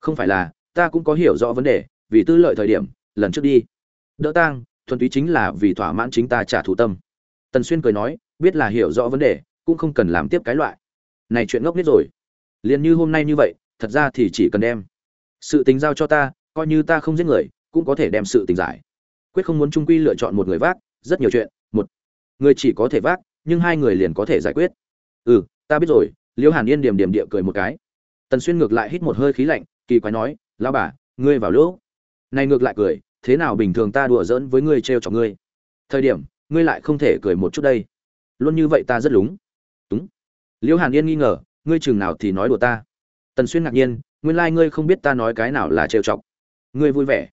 Không phải là, ta cũng có hiểu rõ vấn đề, vì tư lợi thời điểm lần trước đi. Đỡ tang, thuần túy chính là vì thỏa mãn chính ta trả thù tâm. Tần xuyên cười nói, biết là hiểu rõ vấn đề, cũng không cần làm tiếp cái loại. Này chuyện ngốc nít rồi. Liền như hôm nay như vậy, thật ra thì chỉ cần đem sự tình giao cho ta, coi như ta không giết người, cũng có thể đem sự tình giải. Quyết không muốn trung quy lựa chọn một người vác, rất nhiều chuyện. Một, người chỉ có thể vác, nhưng hai người liền có thể giải quyết. Ừ ta biết rồi liễu hàn yên điểm điểm địa cười một cái. Tần xuyên ngược lại hít một hơi khí lạnh, kỳ quái nói lao bà, ngươi vào lỗ này ngược lại cười, thế nào bình thường ta đùa giỡn với ngươi trêu chọc ngươi? Thời điểm, ngươi lại không thể cười một chút đây. Luôn như vậy ta rất lúng. Túng liễu hàn yên nghi ngờ, ngươi chừng nào thì nói đùa ta? Tần xuyên ngạc nhiên, nguyên lai ngươi không biết ta nói cái nào là trêu chọc. Ngươi vui vẻ.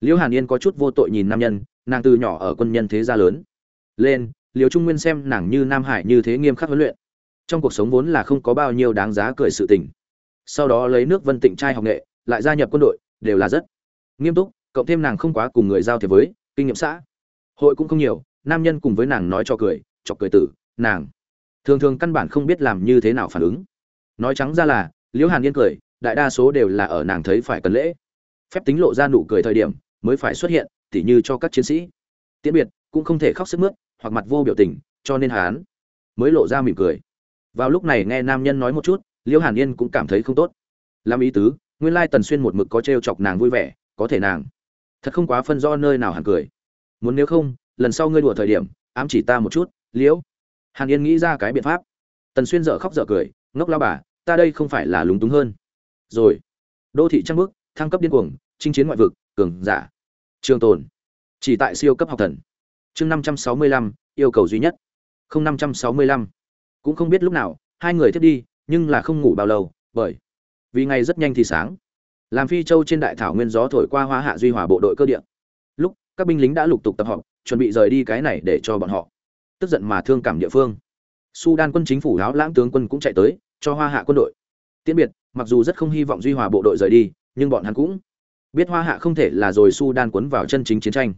Liễu hàn yên có chút vô tội nhìn nam nhân, nàng từ nhỏ ở quân nhân thế gia lớn. Lên liễu trung nguyên xem nàng như nam hải như thế nghiêm khắc huấn luyện. Trong cuộc sống vốn là không có bao nhiêu đáng giá cười sự tình. Sau đó lấy nước vân tịnh trai học nghệ, lại gia nhập quân đội, đều là rất nghiêm túc, cộng thêm nàng không quá cùng người giao thiệp với, kinh nghiệm xã. Hội cũng không nhiều, nam nhân cùng với nàng nói cho cười, chọc cười tử, nàng. Thường thường căn bản không biết làm như thế nào phản ứng. Nói trắng ra là, liễu hàn yên cười, đại đa số đều là ở nàng thấy phải cần lễ. Phép tính lộ ra nụ cười thời điểm, mới phải xuất hiện, tỉ như cho các chiến sĩ. Tiễn biệt, cũng không thể khóc sức mướt, hoặc mặt vô biểu tình, cho nên hán. Mới lộ ra mỉm cười. Vào lúc này nghe nam nhân nói một chút, liễu hàn yên cũng cảm thấy không tốt. Làm ý tứ, nguyên lai tần xuyên một mực có t r e o chọc nàng vui vẻ có thể nàng. Thật không quá phân do nơi nào hàn cười. Muốn nếu không, lần sau ngươi đùa thời điểm, ám chỉ ta một chút, liễu. Hàn yên nghĩ ra cái biện pháp. Tần xuyên dở khóc dở cười, ngốc lao bà, ta đây không phải là lúng túng hơn. Rồi, đô thị trăng bước, thăng cấp điên cuồng, chinh chiến ngoại vực, cường giả, trường tồn. Chỉ tại siêu cấp học thần. Chương năm trăm sáu mươi lăm, yêu cầu duy nhất. Không năm trăm sáu mươi lăm. Cũng không biết lúc nào, hai người thiết đi, nhưng là không ngủ bao lâu, bởi vì ngày rất nhanh thì sáng làm phi châu trên đại thảo nguyên gió thổi qua hoa hạ duy hòa bộ đội cơ điện lúc, các binh lính đã lục tục tập họp, chuẩn bị rời đi cái này để cho bọn họ. Tức giận mà thương cảm địa phương. Sudan quân chính phủ áo lãng tướng quân cũng chạy tới, cho hoa hạ quân đội. Tiễn biệt, mặc dù rất không hy vọng duy hòa bộ đội rời đi, nhưng bọn hắn cũng biết hoa hạ không thể là rồi sudan quấn vào chân chính chiến tranh.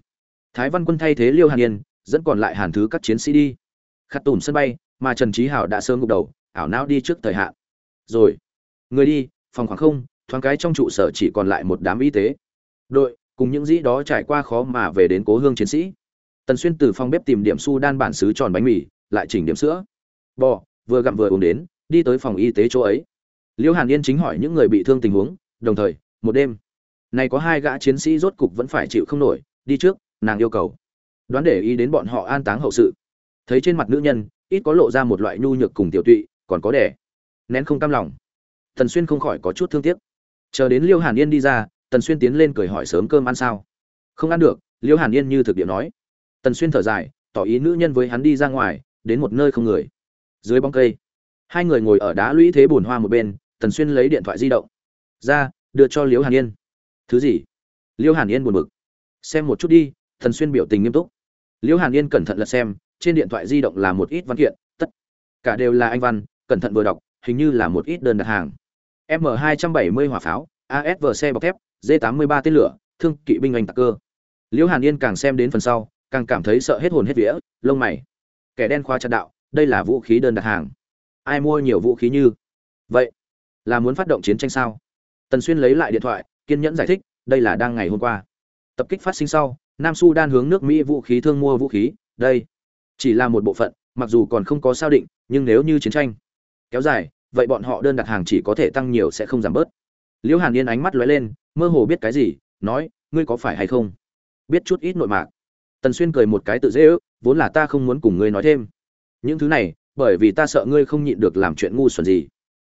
Thái văn quân thay thế liêu hàn yên, dẫn còn lại hàn thứ các chiến sĩ đi. Khát tùm sân bay, mà trần trí hảo đã sớm ngục đầu, ảo não đi trước thời hạn. Rồi, người đi, phòng khoảng không thoáng cái trong trụ sở chỉ còn lại một đám y tế. Đội, cùng những dĩ đó trải qua khó mà về đến cố hương chiến sĩ. Tần xuyên từ phòng bếp tìm điểm su đan bản xứ tròn bánh mì, lại chỉnh điểm sữa. Bò, vừa gặm vừa uống đến, đi tới phòng y tế chỗ ấy. Liễu hàn yên chính hỏi những người bị thương tình huống, đồng thời, một đêm. Này có hai gã chiến sĩ rốt cục vẫn phải chịu không nổi, đi trước, nàng yêu cầu. Đoán để ý đến bọn họ an táng hậu sự. Thấy trên mặt nữ nhân, ít có lộ ra một loại nhu nhược cùng tiểu tụy, còn có đẻ. Nén không cam lòng. Tần xuyên không khỏi có chút thương tiếc chờ đến liêu hàn yên đi ra, tần xuyên tiến lên cười hỏi sớm cơm ăn sao? Không ăn được, liêu hàn yên như thực địa nói. Tần xuyên thở dài, tỏ ý nữ nhân với hắn đi ra ngoài, đến một nơi không người. Dưới bóng cây, hai người ngồi ở đá lũy thế bùn hoa một bên, tần xuyên lấy điện thoại di động. Ra, đưa cho liêu hàn yên. Thứ gì? Liêu hàn yên buồn bực. Xem một chút đi, Tần xuyên biểu tình nghiêm túc. Liêu hàn yên cẩn thận lật xem, trên điện thoại di động là một ít văn kiện, tất cả đều là anh văn, cẩn thận vừa đọc, hình như là một ít đơn đặt hàng m 270 hỏa pháo asv xe bọc thép d 83 tên lửa, thương kỵ binh anh tạc cơ. Liễu hàn yên càng xem đến phần sau, càng cảm thấy sợ hết hồn hết vía, lông mày. Kẻ đen khoa chặt đạo, đây là vũ khí đơn đặt hàng. Ai mua nhiều vũ khí như? Vậy là muốn phát động chiến tranh sao? Tần xuyên lấy lại điện thoại, kiên nhẫn giải thích, đây là đang ngày hôm qua. Tập kích phát sinh sau, nam sudan hướng nước mỹ vũ khí thương mua vũ khí, đây chỉ là một bộ phận, mặc dù còn không có sao định, nhưng nếu như chiến tranh kéo dài vậy bọn họ đơn đặt hàng chỉ có thể tăng nhiều sẽ không giảm bớt. Liễu hàn yên ánh mắt lóe lên, mơ hồ biết cái gì, nói, ngươi có phải hay không? Biết chút ít nội mạc. Tần xuyên cười một cái tự dễ ước, vốn là ta không muốn cùng ngươi nói thêm. Những thứ này, bởi vì ta sợ ngươi không nhịn được làm chuyện ngu xuẩn gì.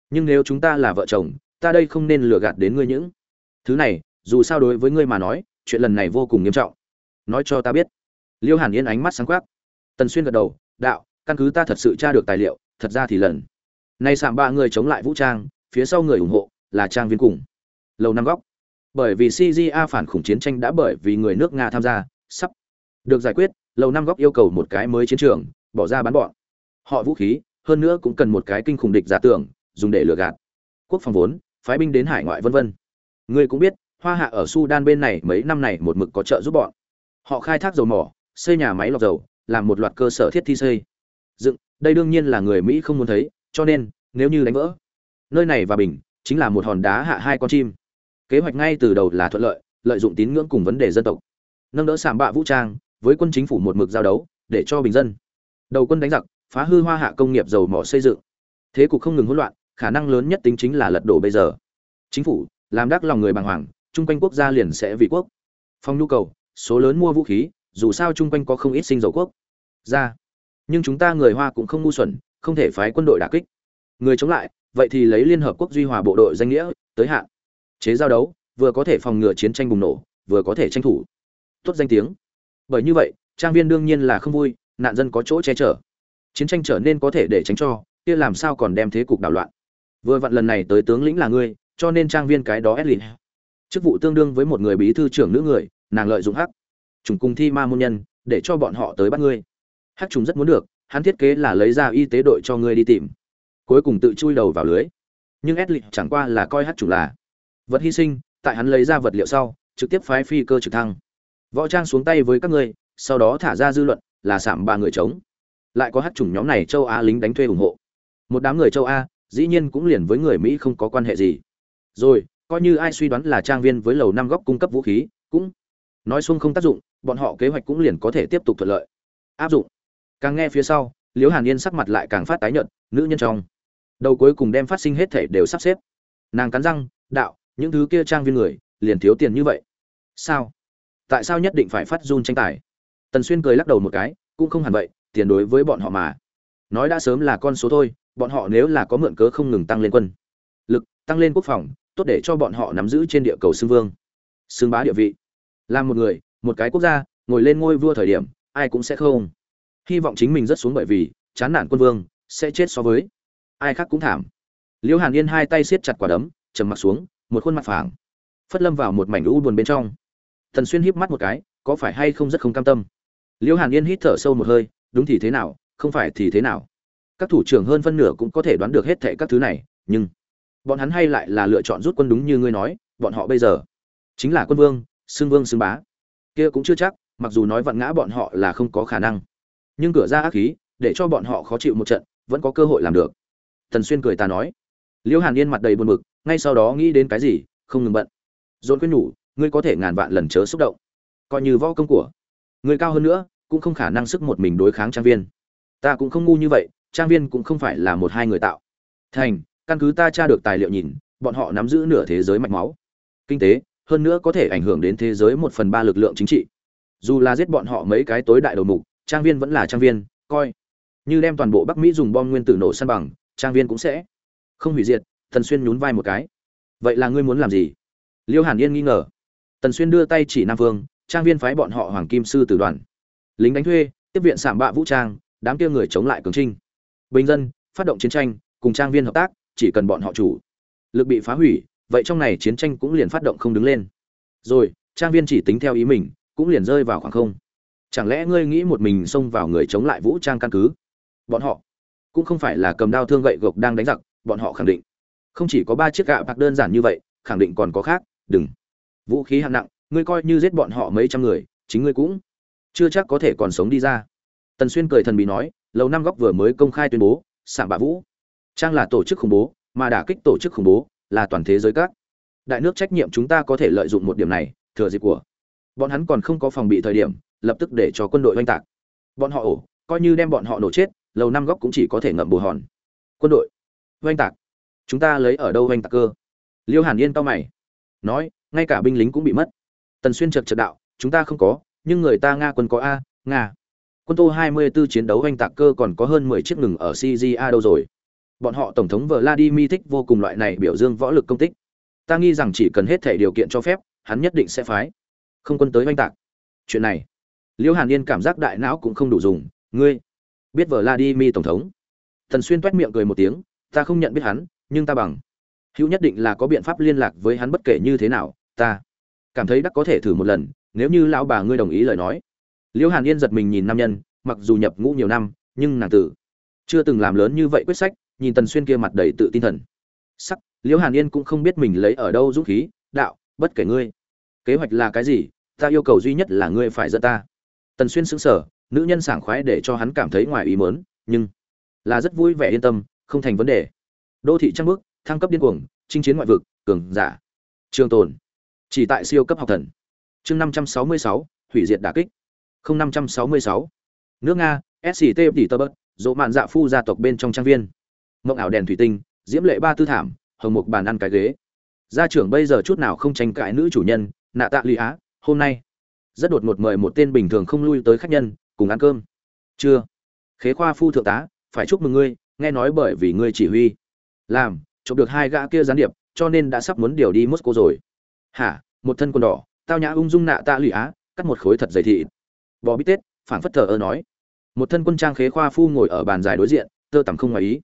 Nhưng nếu chúng ta là vợ chồng, ta đây không nên lừa gạt đến ngươi những thứ này, dù sao đối với ngươi mà nói, chuyện lần này vô cùng nghiêm trọng. Nói cho ta biết. Liêu hàn yên ánh mắt sáng quắc. Tần xuyên gật đầu, đạo, căn cứ ta thật sự tra được tài liệu, thật ra thì lần nay sạm ba người chống lại vũ trang, phía sau người ủng hộ là trang viên cùng. Lầu năm góc. Bởi vì cja phản khủng chiến tranh đã bởi vì người nước nga tham gia, sắp được giải quyết, lầu năm góc yêu cầu một cái mới chiến trường, bỏ ra bán bọn. Họ vũ khí, hơn nữa cũng cần một cái kinh khủng địch giả tưởng, dùng để lừa gạt. Quốc phòng vốn, phái binh đến hải ngoại vân vân. Ngươi cũng biết, hoa hạ ở sudan bên này mấy năm này một mực có trợ giúp bọn. Họ khai thác dầu mỏ, xây nhà máy lọc dầu, làm một loạt cơ sở thiết thi xây. Dựng, đây đương nhiên là người mỹ không muốn thấy cho nên, nếu như đánh vỡ, nơi này và bình chính là một hòn đá hạ hai con chim. Kế hoạch ngay từ đầu là thuận lợi lợi dụng tín ngưỡng cùng vấn đề dân tộc. Nâng đỡ sàm bạ vũ trang, với quân chính phủ một mực giao đấu, để cho bình dân. Đầu quân đánh giặc, phá hư hoa hạ công nghiệp dầu mỏ xây dựng. Thế cục không ngừng hỗn loạn, khả năng lớn nhất tính chính là lật đổ bây giờ. Chính phủ, làm đắc lòng người bàng hoàng, chung quanh quốc gia liền sẽ vì quốc. Phong nhu cầu, số lớn mua vũ khí, dù sao chung quanh có không ít sinh dầu quốc. Ra, nhưng chúng ta người hoa cũng không ngu xuẩn không thể phái quân đội đả kích. Người chống lại, vậy thì lấy liên hợp quốc duy hòa bộ đội danh nghĩa, tới hạn. Chế giao đấu, vừa có thể phòng ngừa chiến tranh bùng nổ, vừa có thể tranh thủ. Tốt danh tiếng. Bởi như vậy, trang viên đương nhiên là không vui, nạn dân có chỗ che chở. Chiến tranh trở nên có thể để tránh cho, kia làm sao còn đem thế cục đảo loạn. Vừa vặn lần này tới tướng lĩnh là ngươi, cho nên trang viên cái đó ép lìn chức vụ tương đương với một người bí thư trưởng nữ người, nàng lợi dụng hắc trùng cùng thi ma môn nhân, để cho bọn họ tới bắt ngươi. Hắc trùng rất muốn được hắn thiết kế là lấy ra y tế đội cho ngươi đi tìm. Cuối cùng tự chui đầu vào lưới. Nhưng ép lịch chẳng qua là coi hát chủ là vật hy sinh, tại hắn lấy ra vật liệu sau, trực tiếp phái phi cơ trực thăng. Võ trang xuống tay với các ngươi, sau đó thả ra dư luận, là sạm ba người chống lại có hát chủng nhóm này châu á lính đánh thuê ủng hộ. Một đám người châu a dĩ nhiên cũng liền với người mỹ không có quan hệ gì. Rồi, coi như ai suy đoán là trang viên với lầu năm góc cung cấp vũ khí, cũng nói xuông không tác dụng, bọn họ kế hoạch cũng liền có thể tiếp tục thuận lợi. Áp dụng càng nghe phía sau, liễu hàn yên sắc mặt lại càng phát tái nhợt, nữ nhân trong. Đầu cuối cùng đem phát sinh hết thể đều sắp xếp. Nàng cắn răng, đạo, những thứ kia trang viên người, liền thiếu tiền như vậy. Sao? Tại sao nhất định phải phát run tranh tài? Tần xuyên cười lắc đầu một cái, cũng không hẳn vậy, tiền đối với bọn họ mà. Nói đã sớm là con số thôi, bọn họ nếu là có mượn cớ không ngừng tăng lên quân lực, tăng lên quốc phòng, tốt để cho bọn họ nắm giữ trên địa cầu xưng vương, xưng bá địa vị. Làm một người, một cái quốc gia, ngồi lên ngôi vua thời điểm, ai cũng sẽ không hy vọng chính mình rất xuống bởi vì, chán nản quân vương, sẽ chết so với. Ai khác cũng thảm. Liễu hàn yên hai tay siết chặt quả đấm, trầm mặt xuống, một khuôn mặt phẳng, phất lâm vào một mảnh lũ buồn bên trong. Thần xuyên híp mắt một cái, có phải hay không rất không cam tâm? Liễu hàn yên hít thở sâu một hơi, đúng thì thế nào, không phải thì thế nào? Các thủ trưởng hơn phân nửa cũng có thể đoán được hết thệ các thứ này, nhưng bọn hắn hay lại là lựa chọn rút quân đúng như ngươi nói, bọn họ bây giờ chính là quân vương, xưng vương xưng bá. Kia cũng chưa chắc, mặc dù nói vặn ngã bọn họ là không có khả năng nhưng cửa ra ác khí, để cho bọn họ khó chịu một trận, vẫn có cơ hội làm được. Thần xuyên cười ta nói. Liễu hàn yên mặt đầy buồn bực, ngay sau đó nghĩ đến cái gì, không ngừng bận. Dồn quyết nhủ, ngươi có thể ngàn vạn lần chớ xúc động. Coi như võ công của người cao hơn nữa, cũng không khả năng sức một mình đối kháng trang viên. Ta cũng không ngu như vậy, trang viên cũng không phải là một hai người tạo. Thành, căn cứ ta tra được tài liệu nhìn, bọn họ nắm giữ nửa thế giới mạch máu. Kinh tế, hơn nữa có thể ảnh hưởng đến thế giới một phần ba lực lượng chính trị. Dù là giết bọn họ mấy cái tối đại đầu mục trang viên vẫn là trang viên, coi. Như đem toàn bộ bắc mỹ dùng bom nguyên tử nổ săn bằng, trang viên cũng sẽ không hủy diệt thần xuyên nhún vai một cái. Vậy là ngươi muốn làm gì? Liêu hàn yên nghi ngờ. Tần xuyên đưa tay chỉ nam vương, trang viên phái bọn họ hoàng kim sư tử đoàn. Lính đánh thuê, tiếp viện sảm bạ vũ trang, đám kia người chống lại cường trinh. Bình dân, phát động chiến tranh, cùng trang viên hợp tác, chỉ cần bọn họ chủ lực bị phá hủy, vậy trong này chiến tranh cũng liền phát động không đứng lên. Rồi, trang viên chỉ tính theo ý mình, cũng liền rơi vào khoảng không chẳng lẽ ngươi nghĩ một mình xông vào người chống lại vũ trang căn cứ? Bọn họ cũng không phải là cầm đao thương gậy gộc đang đánh giặc, bọn họ khẳng định không chỉ có ba chiếc gạ bạc đơn giản như vậy, khẳng định còn có khác, đừng. Vũ khí hạng nặng, ngươi coi như giết bọn họ mấy trăm người, chính ngươi cũng chưa chắc có thể còn sống đi ra. Tần xuyên cười thần bí nói, lầu năm góc vừa mới công khai tuyên bố sảng bạ vũ trang là tổ chức khủng bố, mà đả kích tổ chức khủng bố là toàn thế giới các. Đại nước trách nhiệm chúng ta có thể lợi dụng một điểm này, thừa dịp của bọn hắn còn không có phòng bị thời điểm lập tức để cho quân đội oanh tạc. Bọn họ ổ, coi như đem bọn họ nổ chết, lầu năm góc cũng chỉ có thể ngậm bù hòn. Quân đội, oanh tạc. Chúng ta lấy ở đâu oanh tạc cơ? Liêu hàn yên tao mày. Nói, ngay cả binh lính cũng bị mất. Tần xuyên chật chật đạo, chúng ta không có, nhưng người ta nga quân có a, nga. Quân tô 24 chiến đấu oanh tạc cơ còn có hơn 10 chiếc ngừng ở CGA đâu rồi? Bọn họ tổng thống Vladimir thích vô cùng loại này biểu dương võ lực công tích. Ta nghi rằng chỉ cần hết thể điều kiện cho phép, hắn nhất định sẽ phái không quân tới oanh tạc. Chuyện này liễu hàn yên cảm giác đại não cũng không đủ dùng. Ngươi biết Vladimir tổng thống? Thần xuyên toét miệng cười một tiếng. Ta không nhận biết hắn, nhưng ta bằng. Hữu nhất định là có biện pháp liên lạc với hắn bất kể như thế nào. Ta cảm thấy đắc có thể thử một lần, nếu như lão bà ngươi đồng ý lời nói. Liễu hàn yên giật mình nhìn nam nhân, mặc dù nhập ngũ nhiều năm, nhưng nàng tử chưa từng làm lớn như vậy quyết sách, nhìn tần xuyên kia mặt đầy tự tin thần. Sắc liễu hàn yên cũng không biết mình lấy ở đâu dũng khí, đạo, bất kể ngươi, kế hoạch là cái gì, ta yêu cầu duy nhất là ngươi phải dẫn ta tần xuyên sững sờ, nữ nhân sảng khoái để cho hắn cảm thấy ngoài ý mớn nhưng là rất vui vẻ yên tâm, không thành vấn đề. Đô thị trăng bước thăng cấp điên cuồng, chinh chiến ngoại vực, cường giả. Trường tồn. Chỉ tại siêu cấp học thần. Chương năm trăm sáu mươi sáu, hủy diệt đà kích. Không năm trăm sáu mươi sáu. Nước nga sct tỷ tơ bớt, dỗ mạn dạ phu gia tộc bên trong trang viên. Mộng ảo đèn thủy tinh, diễm lệ ba tư thảm, hồng mục bàn ăn cái ghế. Gia trưởng bây giờ chút nào không tranh cãi nữ chủ nhân nạ tạ lụy á hôm nay rất đột ngột mời một tên bình thường không lui tới khách nhân, cùng ăn cơm. Chưa. Khế khoa phu thượng tá, phải chúc mừng ngươi, nghe nói bởi vì ngươi chỉ huy. Làm, chụp được hai gã kia gián điệp, cho nên đã sắp muốn điều đi moscow rồi. Hả, một thân quần đỏ, tao nhã ung dung nạ tạ lụy á, cắt một khối thật dày thị bò bít tết, phảng phất thờ ơ nói. Một thân quân trang khế khoa phu ngồi ở bàn dài đối diện, tơ tằm không ngoài ý.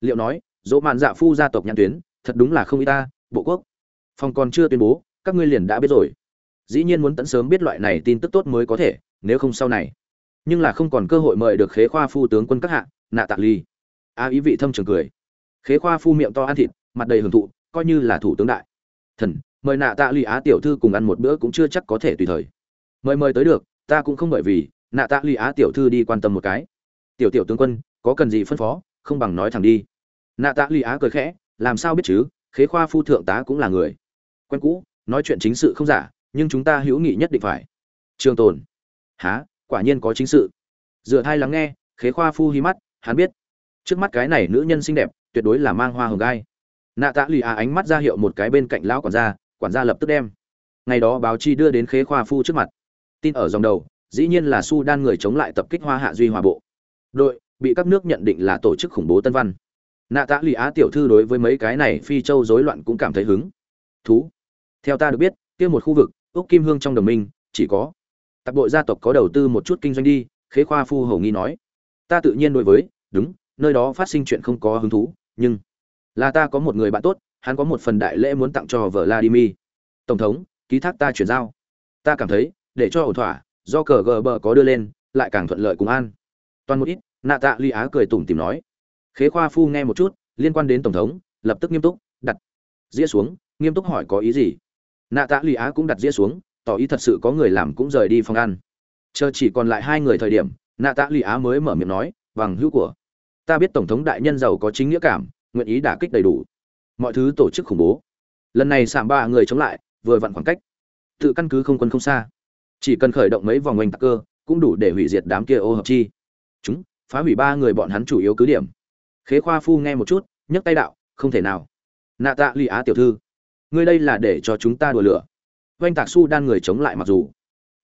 Liệu nói, dỗ mạn dạ phu gia tộc nhãn tuyến, thật đúng là không y ta, bộ quốc. Phòng còn chưa tuyên bố, các ngươi liền đã biết rồi dĩ nhiên muốn tận sớm biết loại này tin tức tốt mới có thể, nếu không sau này. Nhưng là không còn cơ hội mời được khế khoa phu tướng quân các hạ, nạ tạ ly. A ý vị thâm trường cười. Khế khoa phu miệng to ăn thịt, mặt đầy hưởng thụ, coi như là thủ tướng đại. Thần, mời nạ tạ ly á tiểu thư cùng ăn một bữa cũng chưa chắc có thể tùy thời. Mời mời tới được, ta cũng không bởi vì, nạ tạ ly á tiểu thư đi quan tâm một cái. Tiểu tiểu tướng quân, có cần gì phân phó, không bằng nói thẳng đi. Nạ tạ ly á cười khẽ, làm sao biết chứ, khế khoa phu thượng tá cũng là người. Quen cũ, nói chuyện chính sự không giả nhưng chúng ta hữu nghị nhất định phải. Trường tồn. Há quả nhiên có chính sự. Dựa thai lắng nghe, khế khoa phu hi mắt, hắn biết. Trước mắt cái này nữ nhân xinh đẹp, tuyệt đối là mang hoa hồng gai. Nạ tạ lì à ánh mắt ra hiệu một cái bên cạnh lão quản gia quản gia lập tức đem. Ngày đó báo chi đưa đến khế khoa phu trước mặt. Tin ở dòng đầu, dĩ nhiên là su đan người chống lại tập kích hoa hạ duy hòa bộ. Đội, bị các nước nhận định là tổ chức khủng bố tân văn. Nạ tạ lì á tiểu thư đối với mấy cái này phi châu rối loạn cũng cảm thấy hứng. Thú. Theo ta được biết, kia một khu vực úc kim hương trong đồng minh, chỉ có. Tạp bộ gia tộc có đầu tư một chút kinh doanh đi, khế khoa phu hầu nghi nói. Ta tự nhiên đối với, đúng, nơi đó phát sinh chuyện không có hứng thú, nhưng là ta có một người bạn tốt, hắn có một phần đại lễ muốn tặng cho vladimir. Tổng thống, ký thác ta chuyển giao. Ta cảm thấy, để cho ổn thỏa, do cờ gờ bờ có đưa lên, lại càng thuận lợi cùng an. Toàn một ít, nạ tạ ly á cười tủm tìm nói. Khế khoa phu nghe một chút, liên quan đến tổng thống, lập tức nghiêm túc, đặt. Dĩa xuống, nghiêm túc hỏi có ý gì? Nạ tạ Lì á cũng đặt dĩa xuống, tỏ ý thật sự có người làm cũng rời đi phòng ăn. Chờ chỉ còn lại hai người thời điểm, nạ tạ Lì á mới mở miệng nói, bằng hữu của ta biết tổng thống đại nhân giàu có chính nghĩa cảm, nguyện ý đả kích đầy đủ. Mọi thứ tổ chức khủng bố. Lần này sạm ba người chống lại, vừa vặn khoảng cách. Tự căn cứ không quân không xa. Chỉ cần khởi động mấy vòng oanh tạc cơ, cũng đủ để hủy diệt đám kia ô hợp chi. Chúng, phá hủy ba người bọn hắn chủ yếu cứ điểm. Khế khoa phu nghe một chút, nhấc tay đạo, không thể nào. Nạ tạ lụy á tiểu thư ngươi đây là để cho chúng ta đùa lửa. Oanh tạc su đan người chống lại mặc dù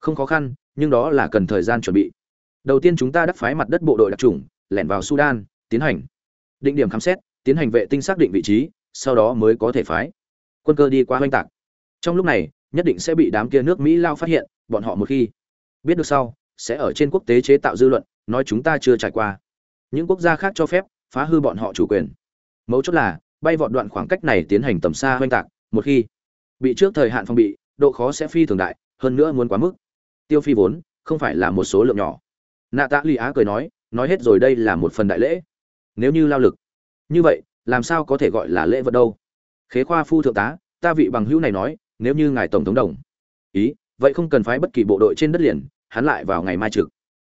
không khó khăn, nhưng đó là cần thời gian chuẩn bị. Đầu tiên chúng ta đắc phái mặt đất bộ đội đặc trùng lẻn vào sudan, tiến hành định điểm khám xét, tiến hành vệ tinh xác định vị trí, sau đó mới có thể phái quân cơ đi qua oanh tạc. Trong lúc này, nhất định sẽ bị đám kia nước mỹ lao phát hiện, bọn họ một khi biết được sau, sẽ ở trên quốc tế chế tạo dư luận, nói chúng ta chưa trải qua. Những quốc gia khác cho phép, phá hư bọn họ chủ quyền. Mấu chốt là, bay vọt đoạn khoảng cách này tiến hành tầm xa oanh tạc một khi bị trước thời hạn phòng bị, độ khó sẽ phi thường đại, hơn nữa muốn quá mức. Tiêu phi vốn không phải là một số lượng nhỏ. Nạ tạ lụy á cười nói nói hết rồi đây là một phần đại lễ. Nếu như lao lực. Như vậy, làm sao có thể gọi là lễ vật đâu? Khế khoa phu thượng tá, ta vị bằng hữu này nói, nếu như ngài tổng thống đồng ý, vậy không cần phái bất kỳ bộ đội trên đất liền, hắn lại vào ngày mai trực.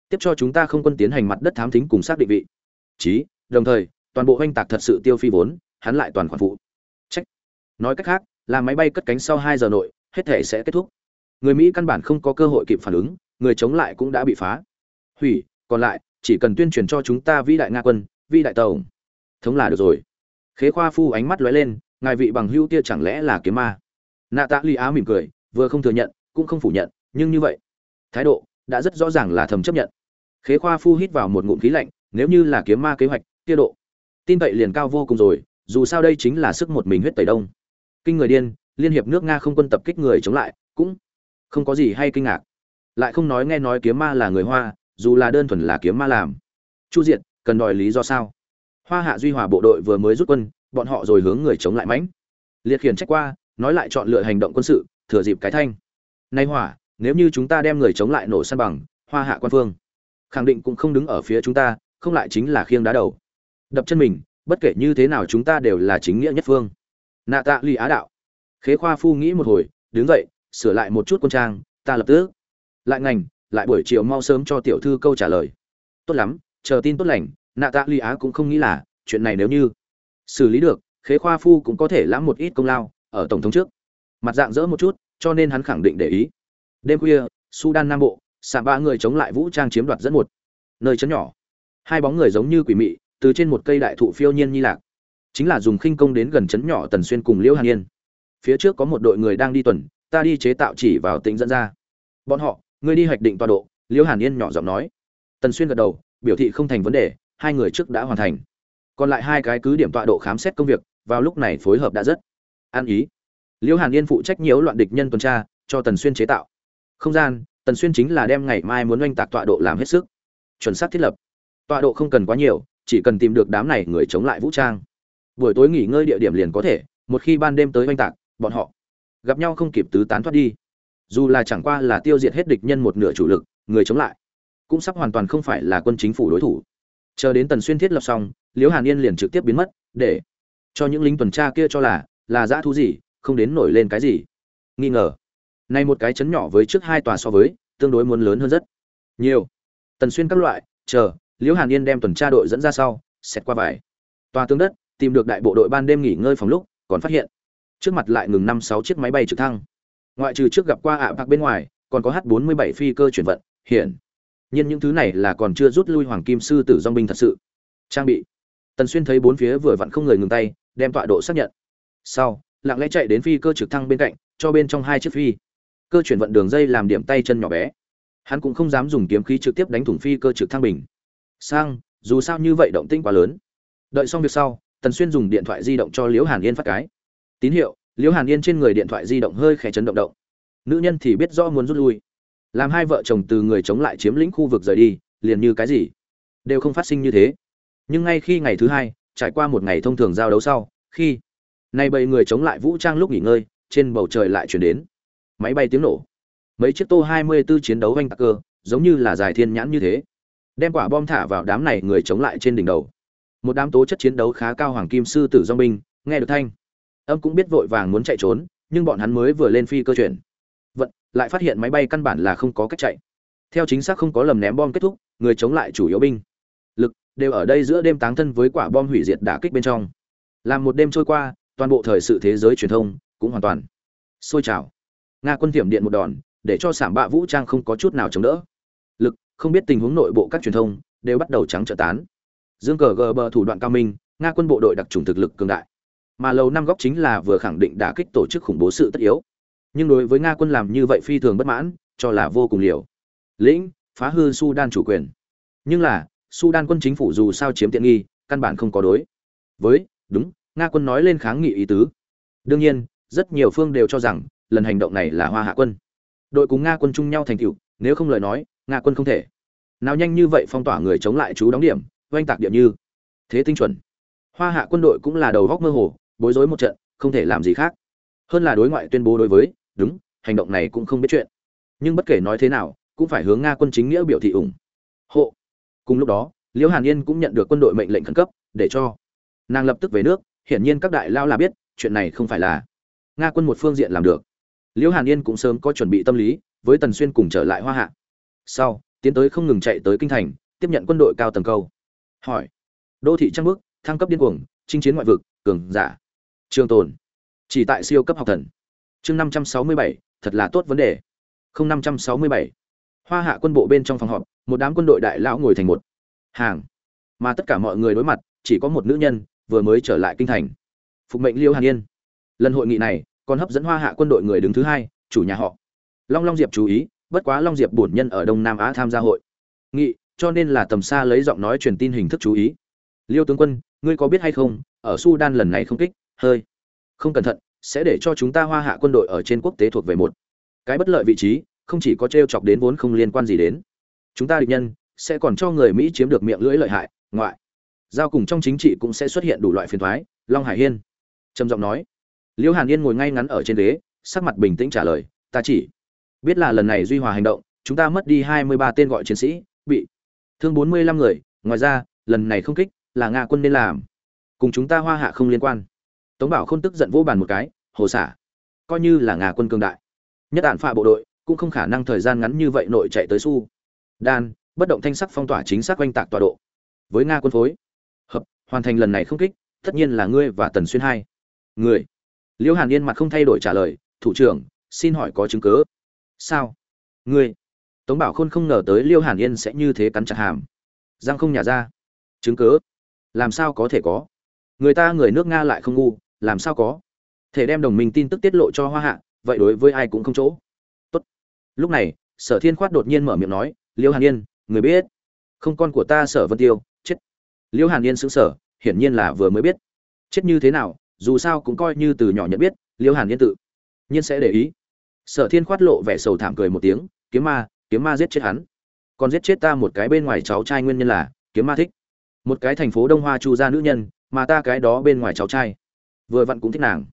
Tiếp cho chúng ta không quân tiến hành mặt đất thám thính cùng xác định vị. Trí đồng thời, toàn bộ oanh tạc thật sự tiêu phi vốn, hắn lại toàn khoản phụ. Trách. Nói cách khác là máy bay cất cánh sau hai giờ nội, hết thể sẽ kết thúc. Người mỹ căn bản không có cơ hội kịp phản ứng, người chống lại cũng đã bị phá. Hủy, còn lại, chỉ cần tuyên truyền cho chúng ta vĩ đại nga quân, vĩ đại tàu. Thống là được rồi. Khế khoa phu ánh mắt lóe lên, ngài vị bằng hữu tia chẳng lẽ là kiếm ma? Nạ tạ ly á mỉm cười, vừa không thừa nhận, cũng không phủ nhận, nhưng như vậy, thái độ đã rất rõ ràng là thầm chấp nhận. Khế khoa phu hít vào một ngụm khí lạnh, nếu như là kiếm ma kế hoạch, kia độ, tin cậy liền cao vô cùng rồi, dù sao đây chính là sức một mình huyết tẩy đông kinh người điên, liên hiệp nước nga không quân tập kích người chống lại, cũng không có gì hay kinh ngạc. Lại không nói nghe nói kiếm ma là người hoa, dù là đơn thuần là kiếm ma làm. Chu diện cần đòi lý do sao? Hoa hạ duy hòa bộ đội vừa mới rút quân, bọn họ rồi hướng người chống lại mãnh. Liệt khiển trách qua, nói lại chọn lựa hành động quân sự, thừa dịp cái thanh. Nay hỏa nếu như chúng ta đem người chống lại nổ săn bằng, hoa hạ quan phương, khẳng định cũng không đứng ở phía chúng ta, không lại chính là khiêng đá đầu. Đập chân mình, bất kể như thế nào chúng ta đều là chính nghĩa nhất phương nạ tạ lì á đạo. Khế khoa phu nghĩ một hồi, đứng dậy, sửa lại một chút quân trang, ta lập tức. Lại ngành, lại buổi chiều mau sớm cho tiểu thư câu trả lời. Tốt lắm, chờ tin tốt lành, nạ tạ lì á cũng không nghĩ là, chuyện này nếu như xử lý được, khế khoa phu cũng có thể lãm một ít công lao, ở tổng thống trước. Mặt dạng dỡ một chút, cho nên hắn khẳng định để ý. Đêm khuya, sudan nam bộ, xạ ba người chống lại vũ trang chiếm đoạt dẫn một nơi chấn nhỏ. Hai bóng người giống như quỷ mị, từ trên một cây đại thụ phiêu nhiên nhi lạc chính là dùng khinh công đến gần chấn nhỏ tần xuyên cùng liễu hàn yên. Phía trước có một đội người đang đi tuần, ta đi chế tạo chỉ vào tỉnh dẫn ra. Bọn họ, ngươi đi hoạch định tọa độ, liễu hàn yên nhỏ giọng nói. Tần xuyên gật đầu, biểu thị không thành vấn đề, hai người trước đã hoàn thành. Còn lại hai cái cứ điểm tọa độ khám xét công việc, vào lúc này phối hợp đã rất an ý. Liễu hàn yên phụ trách nhiễu loạn địch nhân tuần tra, cho tần xuyên chế tạo. Không gian, tần xuyên chính là đem ngày mai muốn oanh tạc tọa độ làm hết sức. Chuẩn xác thiết lập. Tọa độ không cần quá nhiều, chỉ cần tìm được đám này người chống lại vũ trang buổi tối nghỉ ngơi địa điểm liền có thể, một khi ban đêm tới oanh tạc, bọn họ gặp nhau không kịp tứ tán thoát đi. Dù là chẳng qua là tiêu diệt hết địch nhân một nửa chủ lực, người chống lại, cũng sắp hoàn toàn không phải là quân chính phủ đối thủ. Chờ đến tần xuyên thiết lập xong, liễu hàn yên liền trực tiếp biến mất, để cho những lính tuần tra kia cho là là dã thú gì, không đến nổi lên cái gì. Nghi ngờ, nay một cái chấn nhỏ với trước hai tòa so với, tương đối muốn lớn hơn rất nhiều. Tần xuyên các loại, chờ, liễu hàn yên đem tuần tra đội dẫn ra sau xét qua vải tòa tương đất tìm được đại bộ đội ban đêm nghỉ ngơi phòng lúc, còn phát hiện, trước mặt lại ngừng năm sáu chiếc máy bay trực thăng. Ngoại trừ trước gặp qua ạ bạc bên ngoài, còn có h 47 phi cơ chuyển vận, hiện. Nhiên những thứ này là còn chưa rút lui hoàng kim sư tử dong binh thật sự. Trang bị. Tần xuyên thấy bốn phía vừa vặn không người ngừng tay, đem tọa độ xác nhận. Sau, lặng lẽ chạy đến phi cơ trực thăng bên cạnh, cho bên trong hai chiếc phi. Cơ chuyển vận đường dây làm điểm tay chân nhỏ bé. Hắn cũng không dám dùng kiếm khí trực tiếp đánh thủng phi cơ trực thăng bình. Sang, dù sao như vậy động tĩnh quá lớn. Đợi xong việc sau tần xuyên dùng điện thoại di động cho liễu hàn yên phát cái. Tín hiệu, liễu hàn yên trên người điện thoại di động hơi khẽ chấn động động. Nữ nhân thì biết rõ muốn rút lui. Làm hai vợ chồng từ người chống lại chiếm lĩnh khu vực rời đi, liền như cái gì? Đều không phát sinh như thế. Nhưng ngay khi ngày thứ hai, trải qua một ngày thông thường giao đấu sau, khi nay bầy người chống lại vũ trang lúc nghỉ ngơi, trên bầu trời lại chuyển đến. Máy bay tiếng nổ. Mấy chiếc tô 24 chiến đấu oanh tạc cơ, giống như là dài thiên nhãn như thế. Đem quả bom thả vào đám này người chống lại trên đỉnh đầu một đám tố chất chiến đấu khá cao hoàng kim sư tử dong binh, nghe được thanh, âm cũng biết vội vàng muốn chạy trốn, nhưng bọn hắn mới vừa lên phi cơ chuyển. Vận, lại phát hiện máy bay căn bản là không có cách chạy. Theo chính xác không có lầm ném bom kết thúc, người chống lại chủ yếu binh. Lực, đều ở đây giữa đêm táng thân với quả bom hủy diệt đả kích bên trong. Làm một đêm trôi qua, toàn bộ thời sự thế giới truyền thông cũng hoàn toàn sôi trào. Nga quân tiệm điện một đòn, để cho sảm bạ vũ trang không có chút nào chống đỡ. Lực, không biết tình huống nội bộ các truyền thông đều bắt đầu trắng trợ tán dương cờ gờ bờ thủ đoạn cao minh, nga quân bộ đội đặc trùng thực lực cường đại. Mà lầu năm góc chính là vừa khẳng định đã kích tổ chức khủng bố sự tất yếu. Nhưng đối với nga quân làm như vậy phi thường bất mãn, cho là vô cùng liều. Lĩnh, phá hư sudan chủ quyền. Nhưng là, sudan quân chính phủ dù sao chiếm tiện nghi, căn bản không có đối. Với, đúng, nga quân nói lên kháng nghị ý tứ. Đương nhiên, rất nhiều phương đều cho rằng, lần hành động này là hoa hạ quân. Đội cùng nga quân chung nhau thành tựu, nếu không lời nói, nga quân không thể. Nào nhanh như vậy phong tỏa người chống lại chú đóng điểm oanh tạc địa như. Thế tinh chuẩn. Hoa hạ quân đội cũng là đầu góc mơ hồ, bối rối một trận, không thể làm gì khác. Hơn là đối ngoại tuyên bố đối với, đúng, hành động này cũng không biết chuyện. Nhưng bất kể nói thế nào, cũng phải hướng nga quân chính nghĩa biểu thị ủng hộ. Cùng lúc đó, liễu hàn yên cũng nhận được quân đội mệnh lệnh khẩn cấp, để cho nàng lập tức về nước. Hiển nhiên các đại lao là biết, chuyện này không phải là nga quân một phương diện làm được. Liễu hàn yên cũng sớm có chuẩn bị tâm lý, với tần xuyên cùng trở lại hoa hạ. Sau, tiến tới không ngừng chạy tới kinh thành, tiếp nhận quân đội cao tầng câu hỏi. Đô thị trăng bước thăng cấp điên cuồng, chinh chiến ngoại vực, cường giả. Trường tồn. Chỉ tại siêu cấp học thần. Chương năm trăm sáu mươi bảy, thật là tốt vấn đề. Không năm trăm sáu mươi bảy. Hoa hạ quân bộ bên trong phòng họp, một đám quân đội đại lão ngồi thành một hàng. Mà tất cả mọi người đối mặt, chỉ có một nữ nhân, vừa mới trở lại kinh thành. Phục mệnh liêu hàn yên. Lần hội nghị này, còn hấp dẫn hoa hạ quân đội người đứng thứ hai, chủ nhà họ. Long long diệp chú ý, bất quá long diệp bổn nhân ở đông nam á tham gia hội. Nghị cho nên là tầm xa lấy giọng nói truyền tin hình thức chú ý. Liêu tướng quân, ngươi có biết hay không, ở sudan lần này không kích, hơi. Không cẩn thận, sẽ để cho chúng ta hoa hạ quân đội ở trên quốc tế thuộc về một. Cái bất lợi vị trí, không chỉ có t r e o chọc đến vốn không liên quan gì đến. Chúng ta địch nhân, sẽ còn cho người mỹ chiếm được miệng lưỡi lợi hại, ngoại. Giao cùng trong chính trị cũng sẽ xuất hiện đủ loại phiền thoái, long hải hiên. Trầm giọng nói. Liễu hàn yên ngồi ngay ngắn ở trên ghế, sắc mặt bình tĩnh trả lời, ta chỉ biết là lần này duy hòa hành động, chúng ta mất đi hai mươi ba tên gọi chiến sĩ, bị thương bốn mươi lăm người, ngoài ra, lần này không kích, là nga quân nên làm. Cùng chúng ta hoa hạ không liên quan. Tống bảo không tức giận vô bàn một cái, hồ xả. Coi như là nga quân cương đại. Nhất ản phạ bộ đội, cũng không khả năng thời gian ngắn như vậy nội chạy tới su đan, bất động thanh sắc phong tỏa chính xác quanh tạc tọa độ. Với nga quân phối. Hợp, hoàn thành lần này không kích, tất nhiên là ngươi và tần xuyên hai. Người. Liễu hàn yên mặt không thay đổi trả lời, thủ trưởng, xin hỏi có chứng cứ. Sao? Ngươi tống bảo khôn không ngờ tới liêu hàn yên sẽ như thế cắn chặt hàm. Giang không nhả ra. Chứng cứ? Làm sao có thể có? Người ta người nước nga lại không ngu, làm sao có? Thể đem đồng minh tin tức tiết lộ cho hoa hạ, vậy đối với ai cũng không chỗ. Tốt. lúc này, sở thiên khoát đột nhiên mở miệng nói, liêu hàn yên, người biết? Không, con của ta, sở vân tiêu, chết. Liêu hàn yên xứng sở hiển nhiên là vừa mới biết. Chết như thế nào, dù sao cũng coi như từ nhỏ nhận biết, liêu hàn yên tự nhiên sẽ để ý. Sở thiên khoát lộ vẻ sầu thảm cười một tiếng, kiếm ma kiếm ma giết chết hắn. Còn giết chết ta một cái bên ngoài cháu trai nguyên nhân là, kiếm ma thích. Một cái thành phố đông hoa chu gia nữ nhân, mà ta cái đó bên ngoài cháu trai. Vừa vặn cũng thích nàng.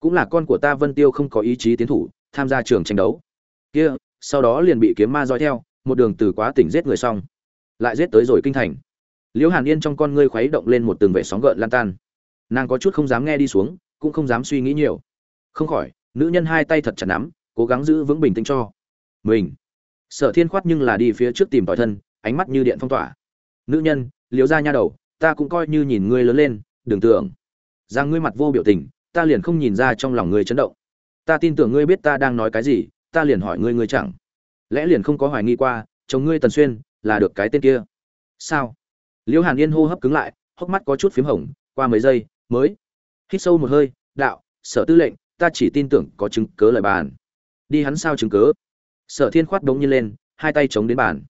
Cũng là con của ta vân tiêu không có ý chí tiến thủ, tham gia trường tranh đấu. Kia, sau đó liền bị kiếm ma dõi theo, một đường từ quá tỉnh giết người xong. Lại giết tới rồi kinh thành. Liễu hàn yên trong con ngươi khuấy động lên một từng vệ sóng gợn lan tan. Nàng có chút không dám nghe đi xuống, cũng không dám suy nghĩ nhiều. Không khỏi, nữ nhân hai tay thật chặt nắm, cố gắng giữ vững bình tĩnh cho mình sở thiên khoát nhưng là đi phía trước tìm tỏi thân, ánh mắt như điện phong tỏa. Nữ nhân liếu ra nha đầu, ta cũng coi như nhìn ngươi lớn lên, đừng tưởng rằng ngươi mặt vô biểu tình, ta liền không nhìn ra trong lòng ngươi chấn động. Ta tin tưởng ngươi biết ta đang nói cái gì, ta liền hỏi ngươi ngươi chẳng. Lẽ liền không có hoài nghi qua, chồng ngươi tần xuyên là được cái tên kia. Sao? Liễu hàn yên hô hấp cứng lại, hốc mắt có chút p h í m hồng, qua mấy giây mới hít sâu một hơi, đạo, sở tư lệnh, ta chỉ tin tưởng có chứng cớ lời bàn. Đi hắn sao chứng cớ sở thiên khoát đống nhiên lên, hai tay chống đến bàn.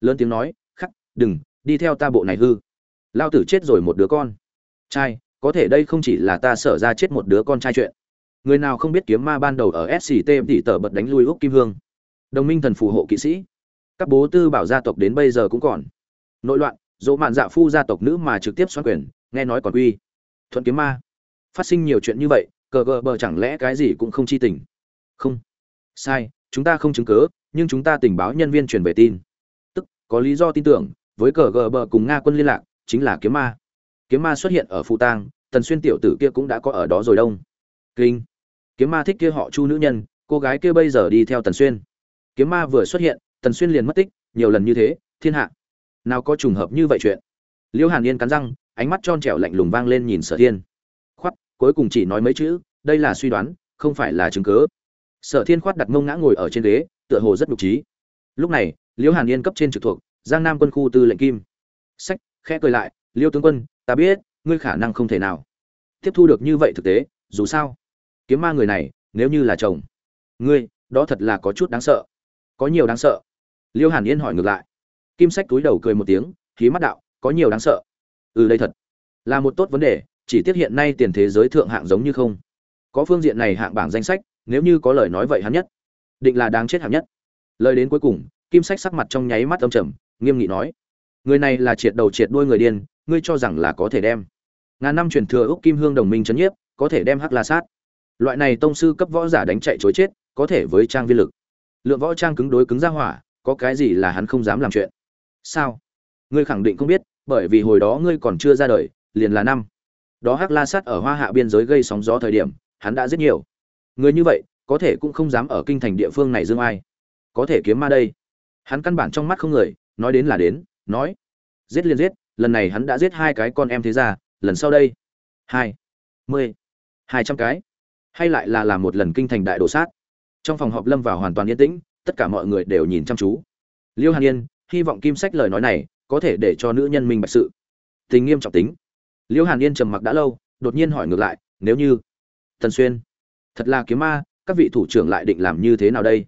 Lớn tiếng nói, khắc, đừng, đi theo ta bộ này hư. Lao tử chết rồi một đứa con. Trai, có thể đây không chỉ là ta sở ra chết một đứa con trai chuyện. Người nào không biết kiếm ma ban đầu ở sct thì tờ bật đánh lui úc kim hương. Đồng minh thần phù hộ kỵ sĩ. Các bố tư bảo gia tộc đến bây giờ cũng còn. Nội loạn, dỗ mạn dạ phu gia tộc nữ mà trực tiếp xoan quyền, nghe nói còn uy. Thuận kiếm ma. Phát sinh nhiều chuyện như vậy, cờ gờ bờ chẳng lẽ cái gì cũng không chi tình. Không. Sai chúng ta không chứng cứ, nhưng chúng ta tình báo nhân viên truyền về tin. Tức, có lý do tin tưởng, với cờ gờ bờ cùng nga quân liên lạc, chính là kiếm ma. Kiếm ma xuất hiện ở phụ tang, tần xuyên tiểu tử kia cũng đã có ở đó rồi đông. Kinh. Kiếm ma thích kia họ chu nữ nhân, cô gái kia bây giờ đi theo tần xuyên. Kiếm ma vừa xuất hiện, tần xuyên liền mất tích, nhiều lần như thế, thiên hạ. Nào có trùng hợp như vậy chuyện. Liễu hàn yên cắn răng, ánh mắt tròn trẻo lạnh lùng vang lên nhìn sở thiên. Khoát, cuối cùng chỉ nói mấy chữ, đây là suy đoán, không phải là chứng cứ sở thiên khoát đặt mông ngã ngồi ở trên ghế, tựa hồ rất nhục trí. Lúc này, liễu hàn yên cấp trên trực thuộc, giang nam quân khu tư lệnh kim. Sách, khẽ cười lại, liêu tướng quân, ta biết, ngươi khả năng không thể nào tiếp thu được như vậy thực tế, dù sao, kiếm ma người này, nếu như là chồng ngươi, đó thật là có chút đáng sợ. Có nhiều đáng sợ? Liêu hàn yên hỏi ngược lại. Kim sách túi đầu cười một tiếng, khí mắt đạo, có nhiều đáng sợ. Ừ đây thật là một tốt vấn đề, chỉ tiếc hiện nay tiền thế giới thượng hạng giống như không. Có phương diện này hạng bảng danh sách nếu như có lời nói vậy hắn nhất định là đáng chết hạng nhất. Lời đến cuối cùng, kim sách sắc mặt trong nháy mắt âm trầm, nghiêm nghị nói, người này là triệt đầu triệt đuôi người điên, ngươi cho rằng là có thể đem ngàn năm truyền thừa úc kim hương đồng minh chấn nhiếp, có thể đem hắc la sát. Loại này tông sư cấp võ giả đánh chạy chối chết, có thể với trang viên lực. Lượng võ trang cứng đối cứng ra hỏa, có cái gì là hắn không dám làm chuyện? Sao? Ngươi khẳng định không biết, bởi vì hồi đó ngươi còn chưa ra đời, liền là năm. Đó hắc la sát ở hoa hạ biên giới gây sóng gió thời điểm, hắn đã rất nhiều người như vậy, có thể cũng không dám ở kinh thành địa phương này dương ai. Có thể kiếm ma đây. Hắn căn bản trong mắt không người, nói đến là đến, nói. Giết liên giết, lần này hắn đã giết hai cái con em thế ra lần sau đây. Hai mươi hai trăm cái. Hay lại là làm một lần kinh thành đại đồ sát. Trong phòng họp lâm vào hoàn toàn yên tĩnh, tất cả mọi người đều nhìn chăm chú. Liêu hàn yên, hy vọng kim sách lời nói này có thể để cho nữ nhân minh bạch sự. Tình nghiêm trọng tính. Liêu hàn yên trầm mặc đã lâu, đột nhiên hỏi ngược lại, nếu như tần xuyên thật là kiếm ma, các vị thủ trưởng lại định làm như thế nào đây?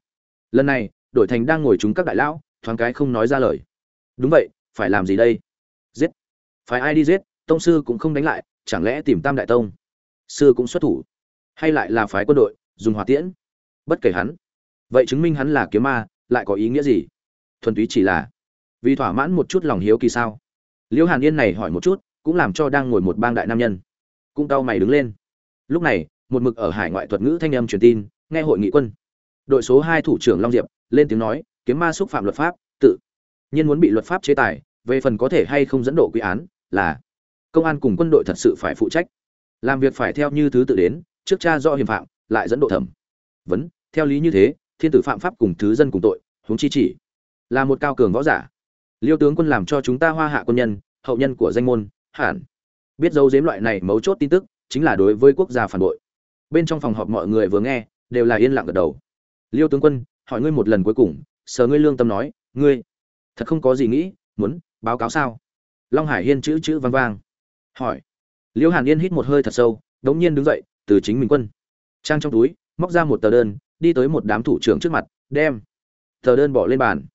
Lần này, đổi thành đang ngồi chúng các đại lão, thoáng cái không nói ra lời. Đúng vậy, phải làm gì đây? Giết. Phải ai đi giết, tông sư cũng không đánh lại, chẳng lẽ tìm tam đại tông? Sư cũng xuất thủ. Hay lại là phái quân đội, dùng hỏa tiễn? Bất kể hắn. Vậy chứng minh hắn là kiếm ma, lại có ý nghĩa gì? Thuần túy chỉ là vì thỏa mãn một chút lòng hiếu kỳ sao? Liễu hàn yên này hỏi một chút, cũng làm cho đang ngồi một bang đại nam nhân. Cũng cau mày đứng lên. Lúc này một mực ở hải ngoại thuật ngữ thanh âm truyền tin, nghe hội nghị quân. Đội số hai thủ trưởng long diệp lên tiếng nói, kiếm ma xúc phạm luật pháp, tự nhiên muốn bị luật pháp chế tài, về phần có thể hay không dẫn độ quy án là công an cùng quân đội thật sự phải phụ trách. Làm việc phải theo như thứ tự đến, trước cha do hiểm phạm, lại dẫn độ thẩm. Vấn, theo lý như thế, thiên tử phạm pháp cùng thứ dân cùng tội, huống chi chỉ là một cao cường võ giả. Liêu tướng quân làm cho chúng ta hoa hạ quân nhân, hậu nhân của danh môn, hẳn biết dấu dếm loại này mấu chốt tin tức, chính là đối với quốc gia phản bội bên trong phòng họp mọi người vừa nghe, đều là yên lặng gật đầu. Liêu tướng quân, hỏi ngươi một lần cuối cùng, sờ ngươi lương tâm nói, ngươi, thật không có gì nghĩ, muốn báo cáo sao? Long hải hiên chữ chữ vang vang. Hỏi. Liêu hàn yên hít một hơi thật sâu, đống nhiên đứng dậy, từ chính mình quân. Trang trong túi, móc ra một tờ đơn, đi tới một đám thủ trưởng trước mặt, đem tờ đơn bỏ lên bàn.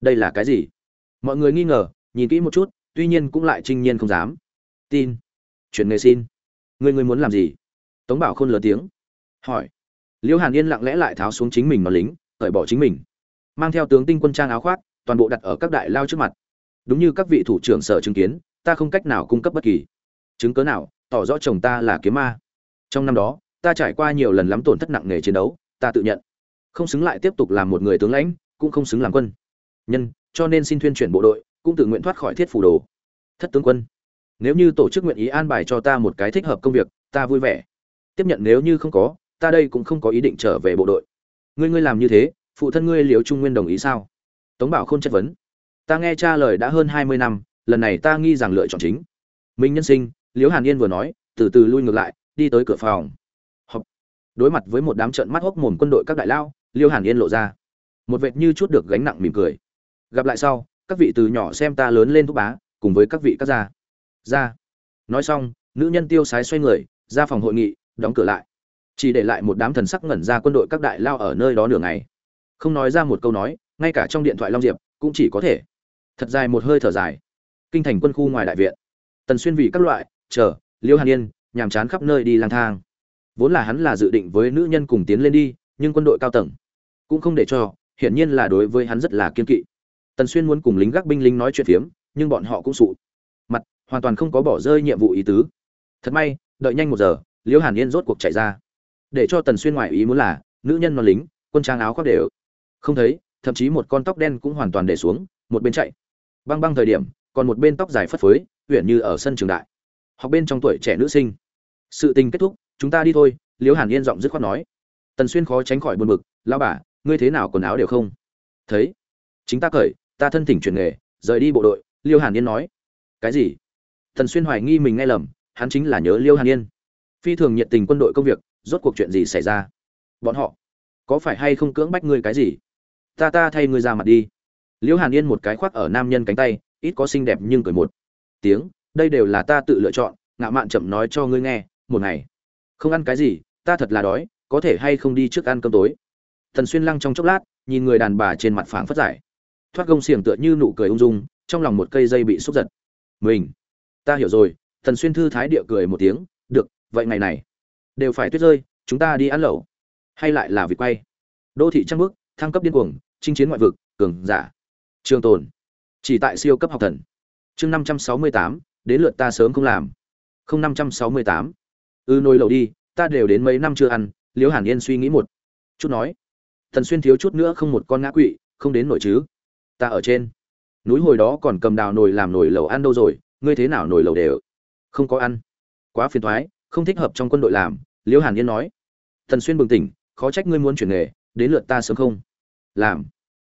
Đây là cái gì? Mọi người nghi ngờ, nhìn kỹ một chút, tuy nhiên cũng lại trinh nhiên không dám. Tin. Chuyển nghề xin. Người người muốn làm gì? Tống bảo khôn lớn tiếng. Hỏi. Liễu hàn yên lặng lẽ lại tháo xuống chính mình mà lính, cởi bỏ chính mình. Mang theo tướng tinh quân trang áo khoác, toàn bộ đặt ở các đại lao trước mặt. Đúng như các vị thủ trưởng sở chứng kiến, ta không cách nào cung cấp bất kỳ chứng cớ nào, tỏ rõ chồng ta là kiếm ma. Trong năm đó, ta trải qua nhiều lần lắm tổn thất nặng nề chiến đấu, ta tự nhận không xứng lại tiếp tục làm một người tướng lãnh, cũng không xứng làm quân. Nhân, cho nên xin thuyên chuyển bộ đội, cũng tự nguyện thoát khỏi thiết phủ đồ. Thất tướng quân, nếu như tổ chức nguyện ý an bài cho ta một cái thích hợp công việc, ta vui vẻ tiếp nhận nếu như không có, ta đây cũng không có ý định trở về bộ đội. Ngươi ngươi làm như thế, phụ thân ngươi liều trung nguyên đồng ý sao? Tống bảo không chất vấn. Ta nghe cha lời đã hơn hai mươi năm, lần này ta nghi rằng lựa chọn chính. Minh nhân sinh, liễu hàn yên vừa nói, từ từ lui ngược lại, đi tới cửa phòng. Học. đối mặt với một đám trận mắt hốc mồm quân đội các đại lao, liễu hàn yên lộ ra. Một vệt như chút được gánh nặng mỉm cười. Gặp lại sau, các vị từ nhỏ xem ta lớn lên thúc bá, cùng với các vị các gia. Ra nói xong, nữ nhân tiêu sái xoay người, ra phòng hội nghị đóng cửa lại. Chỉ để lại một đám thần sắc ngẩn ra quân đội các đại lao ở nơi đó nửa ngày. Không nói ra một câu nói, ngay cả trong điện thoại long diệp cũng chỉ có thể thật dài một hơi thở dài. Kinh thành quân khu ngoài đại viện. Tần xuyên vì các loại, chờ, liêu hàn yên, nhàm chán khắp nơi đi lang thang. Vốn là hắn là dự định với nữ nhân cùng tiến lên đi, nhưng quân đội cao tầng cũng không để cho, hiển nhiên là đối với hắn rất là kiên kỵ. Tần xuyên muốn cùng lính gác binh lính nói chuyện phiếm, nhưng bọn họ cũng sụ. Mặt, hoàn toàn không có bỏ rơi nhiệm vụ ý tứ. Thật may, đợi nhanh một giờ liễu hàn yên rốt cuộc chạy ra. Để cho tần xuyên ngoại ý muốn là, nữ nhân non lính, quân trang áo khoác đều. Không thấy, thậm chí một con tóc đen cũng hoàn toàn để xuống, một bên chạy. Băng băng thời điểm, còn một bên tóc dài phất phới, uyển như ở sân trường đại. Học bên trong tuổi trẻ nữ sinh. Sự tình kết thúc, chúng ta đi thôi, liễu hàn yên giọng dứt khoát nói. Tần xuyên khó tránh khỏi buồn bực lao bà, ngươi thế nào quần áo đều không? Thấy. Chính ta cởi, ta thân thỉnh chuyển nghề, rời đi bộ đội liêu hàn yên nói. Cái gì? Tần xuyên hoài nghi mình nghe lầm, hắn chính là nhớ liêu hàn yên phi thường nhiệt tình quân đội công việc, rốt cuộc chuyện gì xảy ra? Bọn họ, có phải hay không cưỡng bách ngươi cái gì? Ta ta thay ngươi ra mặt đi. Liễu hàn yên một cái khoác ở nam nhân cánh tay, ít có xinh đẹp nhưng cười một tiếng, đây đều là ta tự lựa chọn, ngạo mạn chậm nói cho ngươi nghe, một ngày. Không ăn cái gì, ta thật là đói, có thể hay không đi trước ăn cơm tối? Thần xuyên lăng trong chốc lát, nhìn người đàn bà trên mặt phảng phất giải. Thoát gông xiềng tựa như nụ cười ung dung, trong lòng một cây dây bị xúc giật. Mình, ta hiểu rồi, thần xuyên thư thái địa cười một tiếng vậy ngày này đều phải tuyết rơi, chúng ta đi ăn lẩu. Hay lại là vịt quay. Đô thị trăng bước, thăng cấp điên cuồng, chinh chiến ngoại vực, cường giả. Trường tồn. Chỉ tại siêu cấp học thần. Chương năm trăm sáu mươi tám, đến lượt ta sớm không làm. Không năm trăm sáu mươi tám. Ư nồi lẩu đi, ta đều đến mấy năm chưa ăn, liễu hàn yên suy nghĩ một chút nói. Thần xuyên thiếu chút nữa không một con ngã quỵ, không đến nổi chứ. Ta ở trên. Núi hồi đó còn cầm đào nồi làm nồi lẩu ăn đâu rồi, ngươi thế nào nồi lẩu đều? Không có ăn. Quá phiền thoái không thích hợp trong quân đội làm liễu hàn yên nói. Tần xuyên bừng tỉnh, khó trách ngươi muốn chuyển nghề, đến lượt ta sớm không? Làm.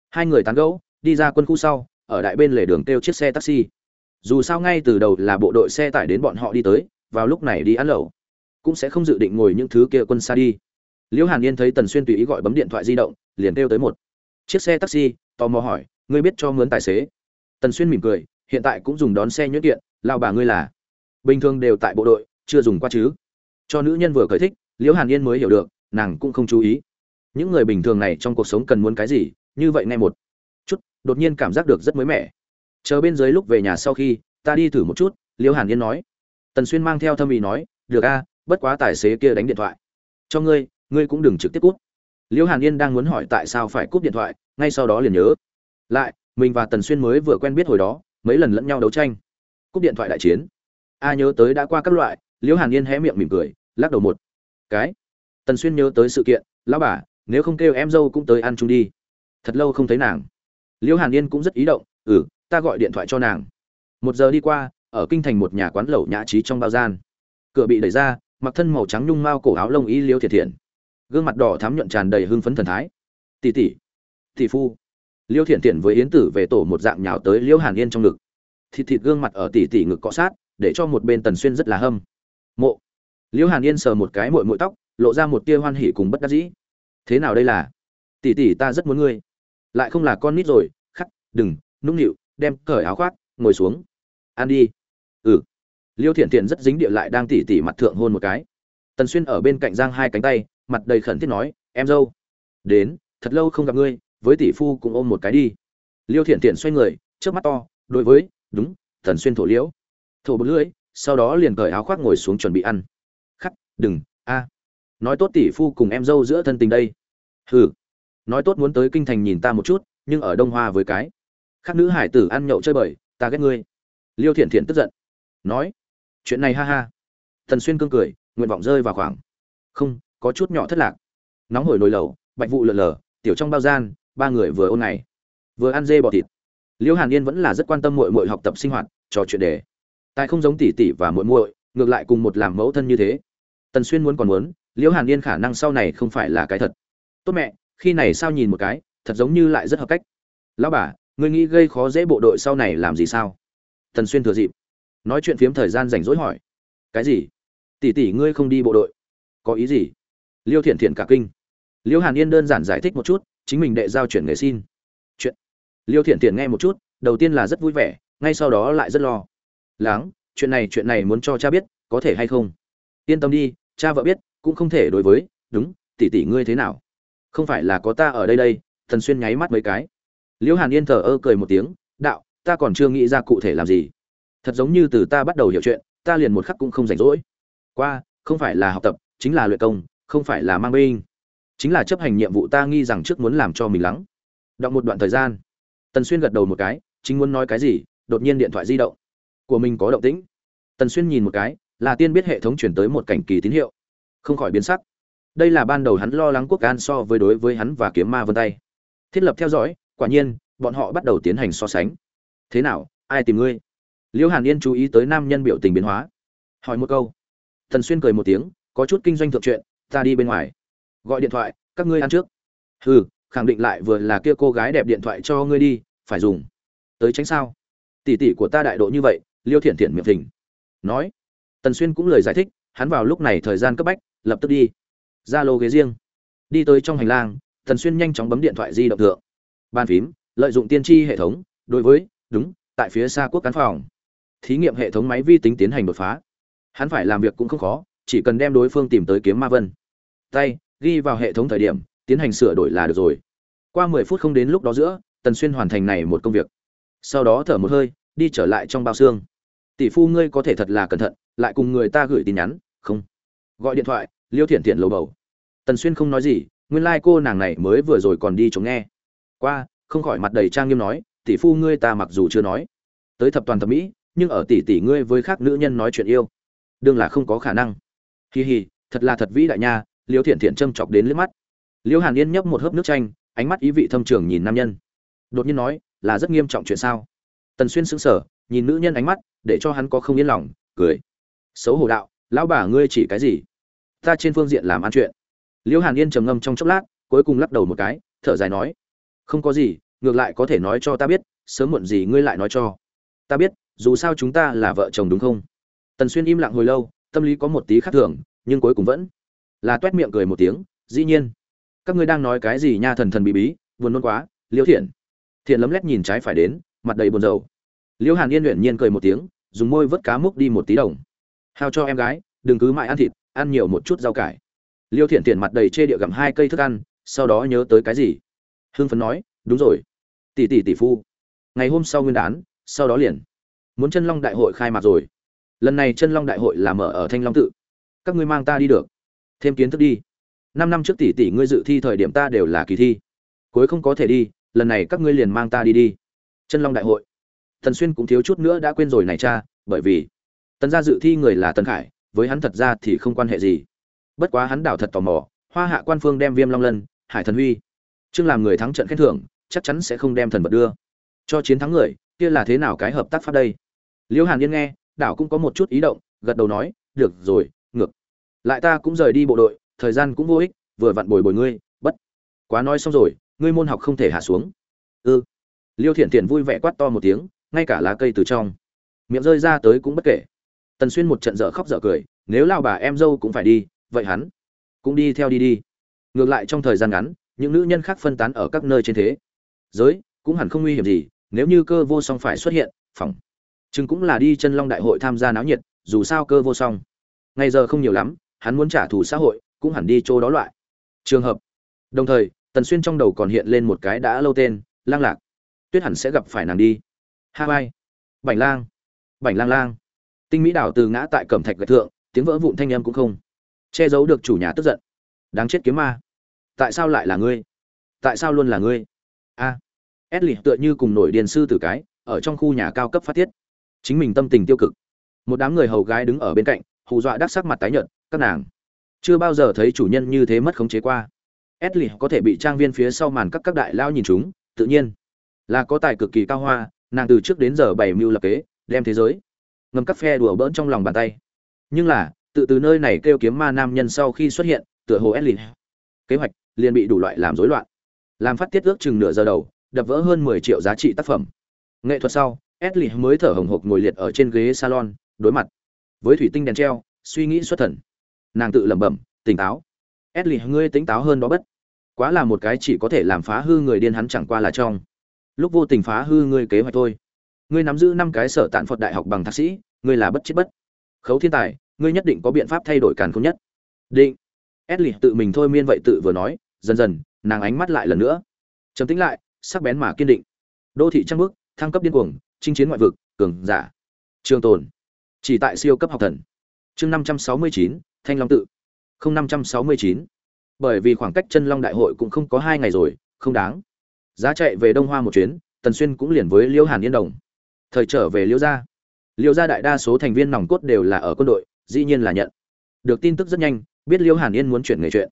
Hai người tán gẫu, đi ra quân khu sau, ở đại bên lề đường kêu chiếc xe taxi. Dù sao ngay từ đầu là bộ đội xe tải đến bọn họ đi tới, vào lúc này đi ăn lẩu. Cũng sẽ không dự định ngồi những thứ kia quân xa đi. Liễu hàn yên thấy tần xuyên tùy ý gọi bấm điện thoại di động, liền kêu tới một. Chiếc xe taxi, tò mò hỏi, ngươi biết cho mướn tài xế? Tần xuyên mỉm cười, hiện tại cũng dùng đón xe nhuyễn kiện, lao bà ngươi là. Bình thường đều tại bộ đội chưa dùng qua chứ? Cho nữ nhân vừa cởi thích, liễu hàn yên mới hiểu được, nàng cũng không chú ý. Những người bình thường này trong cuộc sống cần muốn cái gì, như vậy ngay một chút, đột nhiên cảm giác được rất mới mẻ. Chờ bên dưới lúc về nhà sau khi, ta đi thử một chút, liễu hàn yên nói. Tần xuyên mang theo thâm ý nói, được a, bất quá tài xế kia đánh điện thoại. Cho ngươi ngươi cũng đừng trực tiếp cút liễu hàn yên đang muốn hỏi tại sao phải cúp điện thoại, ngay sau đó liền nhớ. Lại, mình và tần xuyên mới vừa quen biết hồi đó, mấy lần lẫn nhau đấu tranh. Cúp điện thoại đại chiến. A nhớ tới đã qua các loại liễu hàn yên hé miệng mỉm cười, lắc đầu một cái. Tần xuyên nhớ tới sự kiện, lão bà, nếu không kêu em dâu cũng tới ăn chung đi. Thật lâu không thấy nàng. Liễu hàn yên cũng rất ý động ừ ta gọi điện thoại cho nàng. Một giờ đi qua, ở kinh thành một nhà quán lẩu nhã trí trong bao gian. Cửa bị đẩy ra, mặc thân màu trắng nhung mao cổ áo lông y liêu thiệt thiện gương mặt đỏ thắm nhuận tràn đầy hưng phấn thần thái. Tỷ tỷ tỷ phu. Liêu thiện thiện với yến tử về tổ một dạng nhào tới Liễu hàn yên trong ngực. Thịt thịt gương mặt ở tỷ tỷ ngực cọ sát, để cho một bên tần xuyên rất là hâm mộ. Liễu hàn yên sờ một cái mội mội tóc, lộ ra một tia hoan hỉ cùng bất đắc dĩ. Thế nào đây là? Tỷ tỷ ta rất muốn ngươi. Lại không là con nít rồi, khắc, đừng, nũng nịu, đem cởi áo khoác, ngồi xuống. Ăn đi. Ừ. Liêu thiện thiện rất dính địa lại đang tỉ tỉ mặt thượng hôn một cái. Tần xuyên ở bên cạnh giang hai cánh tay, mặt đầy khẩn thiết nói, em dâu, đến, thật lâu không gặp ngươi, với tỷ phu cũng ôm một cái đi. Liêu thiện thiện xoay người trước mắt to, đối với, đúng, tần xuyên thổ liễu. Thổ bực lưỡi sau đó liền cởi áo khoác ngồi xuống chuẩn bị ăn. Khắc, đừng, a. Nói tốt tỷ phu cùng em dâu giữa thân tình đây. Hừ. Nói tốt muốn tới kinh thành nhìn ta một chút, nhưng ở đông hoa với cái. Khắc nữ hải tử ăn nhậu chơi bời, ta ghét ngươi. Liêu thiện thiện tức giận. Nói. Chuyện này ha ha. Thần xuyên cương cười, nguyện vọng rơi vào khoảng. Không, có chút nhỏ thất lạc. Nóng hổi nồi lẩu, bạch vụ lượn lờ, tiểu trong bao gian, ba người vừa ôn này vừa ăn dê bò thịt. Liêu hàn yên vẫn là rất quan tâm muội muội học tập sinh hoạt, trò chuyện đề tại không giống tỷ tỷ và muội muội, ngược lại cùng một làm mẫu thân như thế. Tần xuyên muốn còn muốn, Liễu hàn yên khả năng sau này không phải là cái thật. Tốt mẹ, khi này sao nhìn một cái, thật giống như lại rất hợp cách. Lão bà, ngươi nghĩ gây khó dễ bộ đội sau này làm gì sao? Tần xuyên thừa dịp. Nói chuyện phiếm thời gian rảnh rỗi hỏi. Cái gì? Tỷ tỷ ngươi không đi bộ đội? Có ý gì? Liêu thiện thiện cả kinh. Liêu hàn yên đơn giản giải thích một chút, chính mình đệ giao chuyển nghề xin. Chuyện. Liêu thiện thiện nghe một chút, đầu tiên là rất vui vẻ, ngay sau đó lại rất lo lắng chuyện này chuyện này muốn cho cha biết, có thể hay không? Yên tâm đi, cha vợ biết, cũng không thể đối với, đúng, tỷ tỷ ngươi thế nào? Không phải là có ta ở đây đây? Thần xuyên nháy mắt mấy cái. Liễu hàn yên thờ ơ cười một tiếng, đạo, ta còn chưa nghĩ ra cụ thể làm gì. Thật giống như từ ta bắt đầu hiểu chuyện, ta liền một khắc cũng không rảnh rỗi. Qua, không phải là học tập, chính là luyện công, không phải là mang binh. Chính là chấp hành nhiệm vụ ta nghi rằng trước muốn làm cho mình lắng. Đọng một đoạn thời gian, tần xuyên gật đầu một cái, chính muốn nói cái gì? Đột nhiên điện thoại di động của mình có động tĩnh. Tần xuyên nhìn một cái, là tiên biết hệ thống chuyển tới một cảnh kỳ tín hiệu. Không khỏi biến sắc. Đây là ban đầu hắn lo lắng quốc an so với đối với hắn và kiếm ma vân tay. Thiết lập theo dõi, quả nhiên, bọn họ bắt đầu tiến hành so sánh. Thế nào, ai tìm ngươi? Liễu hàn yên chú ý tới nam nhân biểu tình biến hóa. Hỏi một câu. Tần xuyên cười một tiếng, có chút kinh doanh thượng chuyện, ta đi bên ngoài. Gọi điện thoại, các ngươi ăn trước. Hừ, khẳng định lại vừa là kia cô gái đẹp điện thoại cho ngươi đi, phải dùng. Tới tránh sao? Tỷ tỷ của ta đại độ như vậy liêu thiện thiện miệng thỉnh nói, tần xuyên cũng lời giải thích, hắn vào lúc này thời gian cấp bách, lập tức đi. Ra lô ghế riêng. Đi tới trong hành lang, tần xuyên nhanh chóng bấm điện thoại di động thượng. Bàn phím, lợi dụng tiên tri hệ thống, đối với, đúng, tại phía xa quốc cán phòng. Thí nghiệm hệ thống máy vi tính tiến hành đột phá. Hắn phải làm việc cũng không khó, chỉ cần đem đối phương tìm tới kiếm ma vân. Tay, ghi vào hệ thống thời điểm, tiến hành sửa đổi là được rồi. Qua mười phút không đến lúc đó giữa, tần xuyên hoàn thành này một công việc. Sau đó thở một hơi, đi trở lại trong bao xương tỷ phu ngươi có thể thật là cẩn thận, lại cùng người ta gửi tin nhắn, không? Gọi điện thoại, liêu thiện thiện lầu bầu. Tần xuyên không nói gì, nguyên lai、like、cô nàng này mới vừa rồi còn đi chống nghe. Qua, không khỏi mặt đầy trang nghiêm nói, tỷ phu ngươi ta mặc dù chưa nói tới thập toàn thập mỹ, nhưng ở tỷ tỷ ngươi với khác nữ nhân nói chuyện yêu, đương là không có khả năng. Hì hì thật là thật vĩ đại nha, liêu thiện thiện châm chọc đến liếc mắt. Liêu hàn yên nhấp một hớp nước chanh, ánh mắt ý vị thâm trường nhìn nam nhân. Đột nhiên nói, là rất nghiêm trọng chuyện sao? Tần xuyên sững sờ nhìn nữ nhân ánh mắt, để cho hắn có không yên lòng, cười. Xấu hổ đạo, lão bà ngươi chỉ cái gì? Ta trên phương diện làm ăn chuyện. Liễu hàn yên trầm ngâm trong chốc lát, cuối cùng lắc đầu một cái, thở dài nói, không có gì, ngược lại có thể nói cho ta biết, sớm muộn gì ngươi lại nói cho ta biết, dù sao chúng ta là vợ chồng đúng không? Tần xuyên im lặng hồi lâu, tâm lý có một tí khác thường, nhưng cuối cùng vẫn là t miệng cười một tiếng, dĩ nhiên, các ngươi đang nói cái gì nha thần thần bí bí, buồn nôn quá liêu thiện. Thiện lấm lét nhìn trái phải đến, mặt đầy buồn rầu liêu hàn yên luyện nhiên cười một tiếng, dùng môi vớt cá múc đi một tí đồng. Hao cho em gái, đừng cứ mãi ăn thịt, ăn nhiều một chút rau cải. Liêu thiện thiện mặt đầy chê địa gặm hai cây thức ăn, sau đó nhớ tới cái gì? Hưng phấn nói, đúng rồi. Tỷ tỷ tỷ phu. Ngày hôm sau nguyên đán, sau đó liền. Muốn chân long đại hội khai mạc rồi. Lần này chân long đại hội là mở ở thanh long tự. Các ngươi mang ta đi được. Thêm kiến thức đi. Năm năm trước tỷ tỷ ngươi dự thi thời điểm ta đều là kỳ thi. Cuối không có thể đi, lần này các ngươi liền mang ta đi đi. Chân long đại hội thần xuyên cũng thiếu chút nữa đã quên rồi này cha, bởi vì tần gia dự thi người là tần khải, với hắn thật ra thì không quan hệ gì. Bất quá hắn đảo thật tò mò, hoa hạ quan phương đem viêm long lân, hải thần huy chương làm người thắng trận khen thưởng, chắc chắn sẽ không đem thần vật đưa cho chiến thắng người, kia là thế nào cái hợp tác pháp đây? Liêu hàn yên nghe, đảo cũng có một chút ý động, gật đầu nói, được rồi, ngược. Lại ta cũng rời đi bộ đội, thời gian cũng vô ích, vừa vặn bồi bồi ngươi, bất. Quá nói xong rồi, ngươi môn học không thể hạ xuống. Ư ừ. liêu thiện thiện vui vẻ quát to một tiếng ngay cả lá cây từ trong. Miệng rơi ra tới cũng bất kể. Tần xuyên một trận dở khóc dở cười, nếu lao bà em dâu cũng phải đi, vậy hắn cũng đi theo đi đi. Ngược lại trong thời gian ngắn, những nữ nhân khác phân tán ở các nơi trên thế. Giới cũng hẳn không nguy hiểm gì, nếu như cơ vô song phải xuất hiện phòng chừng cũng là đi chân long đại hội tham gia náo nhiệt, dù sao cơ vô song. Ngày giờ không nhiều lắm, hắn muốn trả thù xã hội, cũng hẳn đi chỗ đó loại. Trường hợp. Đồng thời, tần xuyên trong đầu còn hiện lên một cái đã lâu tên lang lạc. Tuyết hẳn sẽ gặp phải nàng đi hawaii. Bảnh lang. Bảnh lang lang. Tinh mỹ đảo từ ngã tại cẩm thạch gạch thượng tiếng vỡ vụn thanh âm cũng không che giấu được chủ nhà tức giận. Đáng chết kiếm ma. Tại sao lại là ngươi? Tại sao luôn là ngươi? A. À, tựa như cùng nổi điền sư tử cái ở trong khu nhà cao cấp phát tiết. Chính mình tâm tình tiêu cực. Một đám người hầu gái đứng ở bên cạnh hù dọa đắc sắc mặt tái nhợt các nàng. Chưa bao giờ thấy chủ nhân như thế mất khống chế qua. Ashley có thể bị trang viên phía sau màn các các đại lao nhìn chúng tự nhiên là có tài cực kỳ cao hoa nàng từ trước đến giờ bày mưu lập kế, đem thế giới, ngầm các phe đùa bỡn trong lòng bàn tay. Nhưng là, tự từ nơi này kêu kiếm ma nam nhân sau khi xuất hiện, tựa hồ Edley kế hoạch, liền bị đủ loại làm rối loạn. Làm phát tiết ước chừng nửa giờ đầu, đập vỡ hơn 10 triệu giá trị tác phẩm. Nghệ thuật sau Ashley mới thở hồng hộc ngồi liệt ở trên ghế salon, đối mặt với thủy tinh đèn treo, suy nghĩ xuất thần. Nàng tự lẩm bẩm, tỉnh táo. Ashley ngươi tỉnh táo hơn đó bất. Quá là một cái chỉ có thể làm phá hư người điên hắn chẳng qua là trong lúc vô tình phá hư ngươi kế hoạch thôi. Ngươi nắm giữ năm cái sở tạn phật đại học bằng thạc sĩ, ngươi là bất chết bất. Khấu thiên tài, ngươi nhất định có biện pháp thay đổi càn khôn nhất. Định. Ashley tự mình thôi miên vậy tự vừa nói, dần dần, nàng ánh mắt lại lần nữa. Trầm tĩnh lại, sắc bén mà kiên định. Đô thị trăng bước, thăng cấp điên cuồng, chinh chiến ngoại vực, cường giả. Trường tồn. Chỉ tại siêu cấp học thần. Chương năm trăm sáu mươi chín, thanh long tự. Không năm trăm sáu mươi chín. Bởi vì khoảng cách chân long đại hội cũng không có hai ngày rồi, không đáng giá chạy về đông hoa một chuyến, tần xuyên cũng liền với liêu hàn yên đồng. Thời trở về liêu gia. Liêu gia đại đa số thành viên nòng cốt đều là ở quân đội, dĩ nhiên là nhận. Được tin tức rất nhanh, biết liêu hàn yên muốn chuyển nghề chuyện.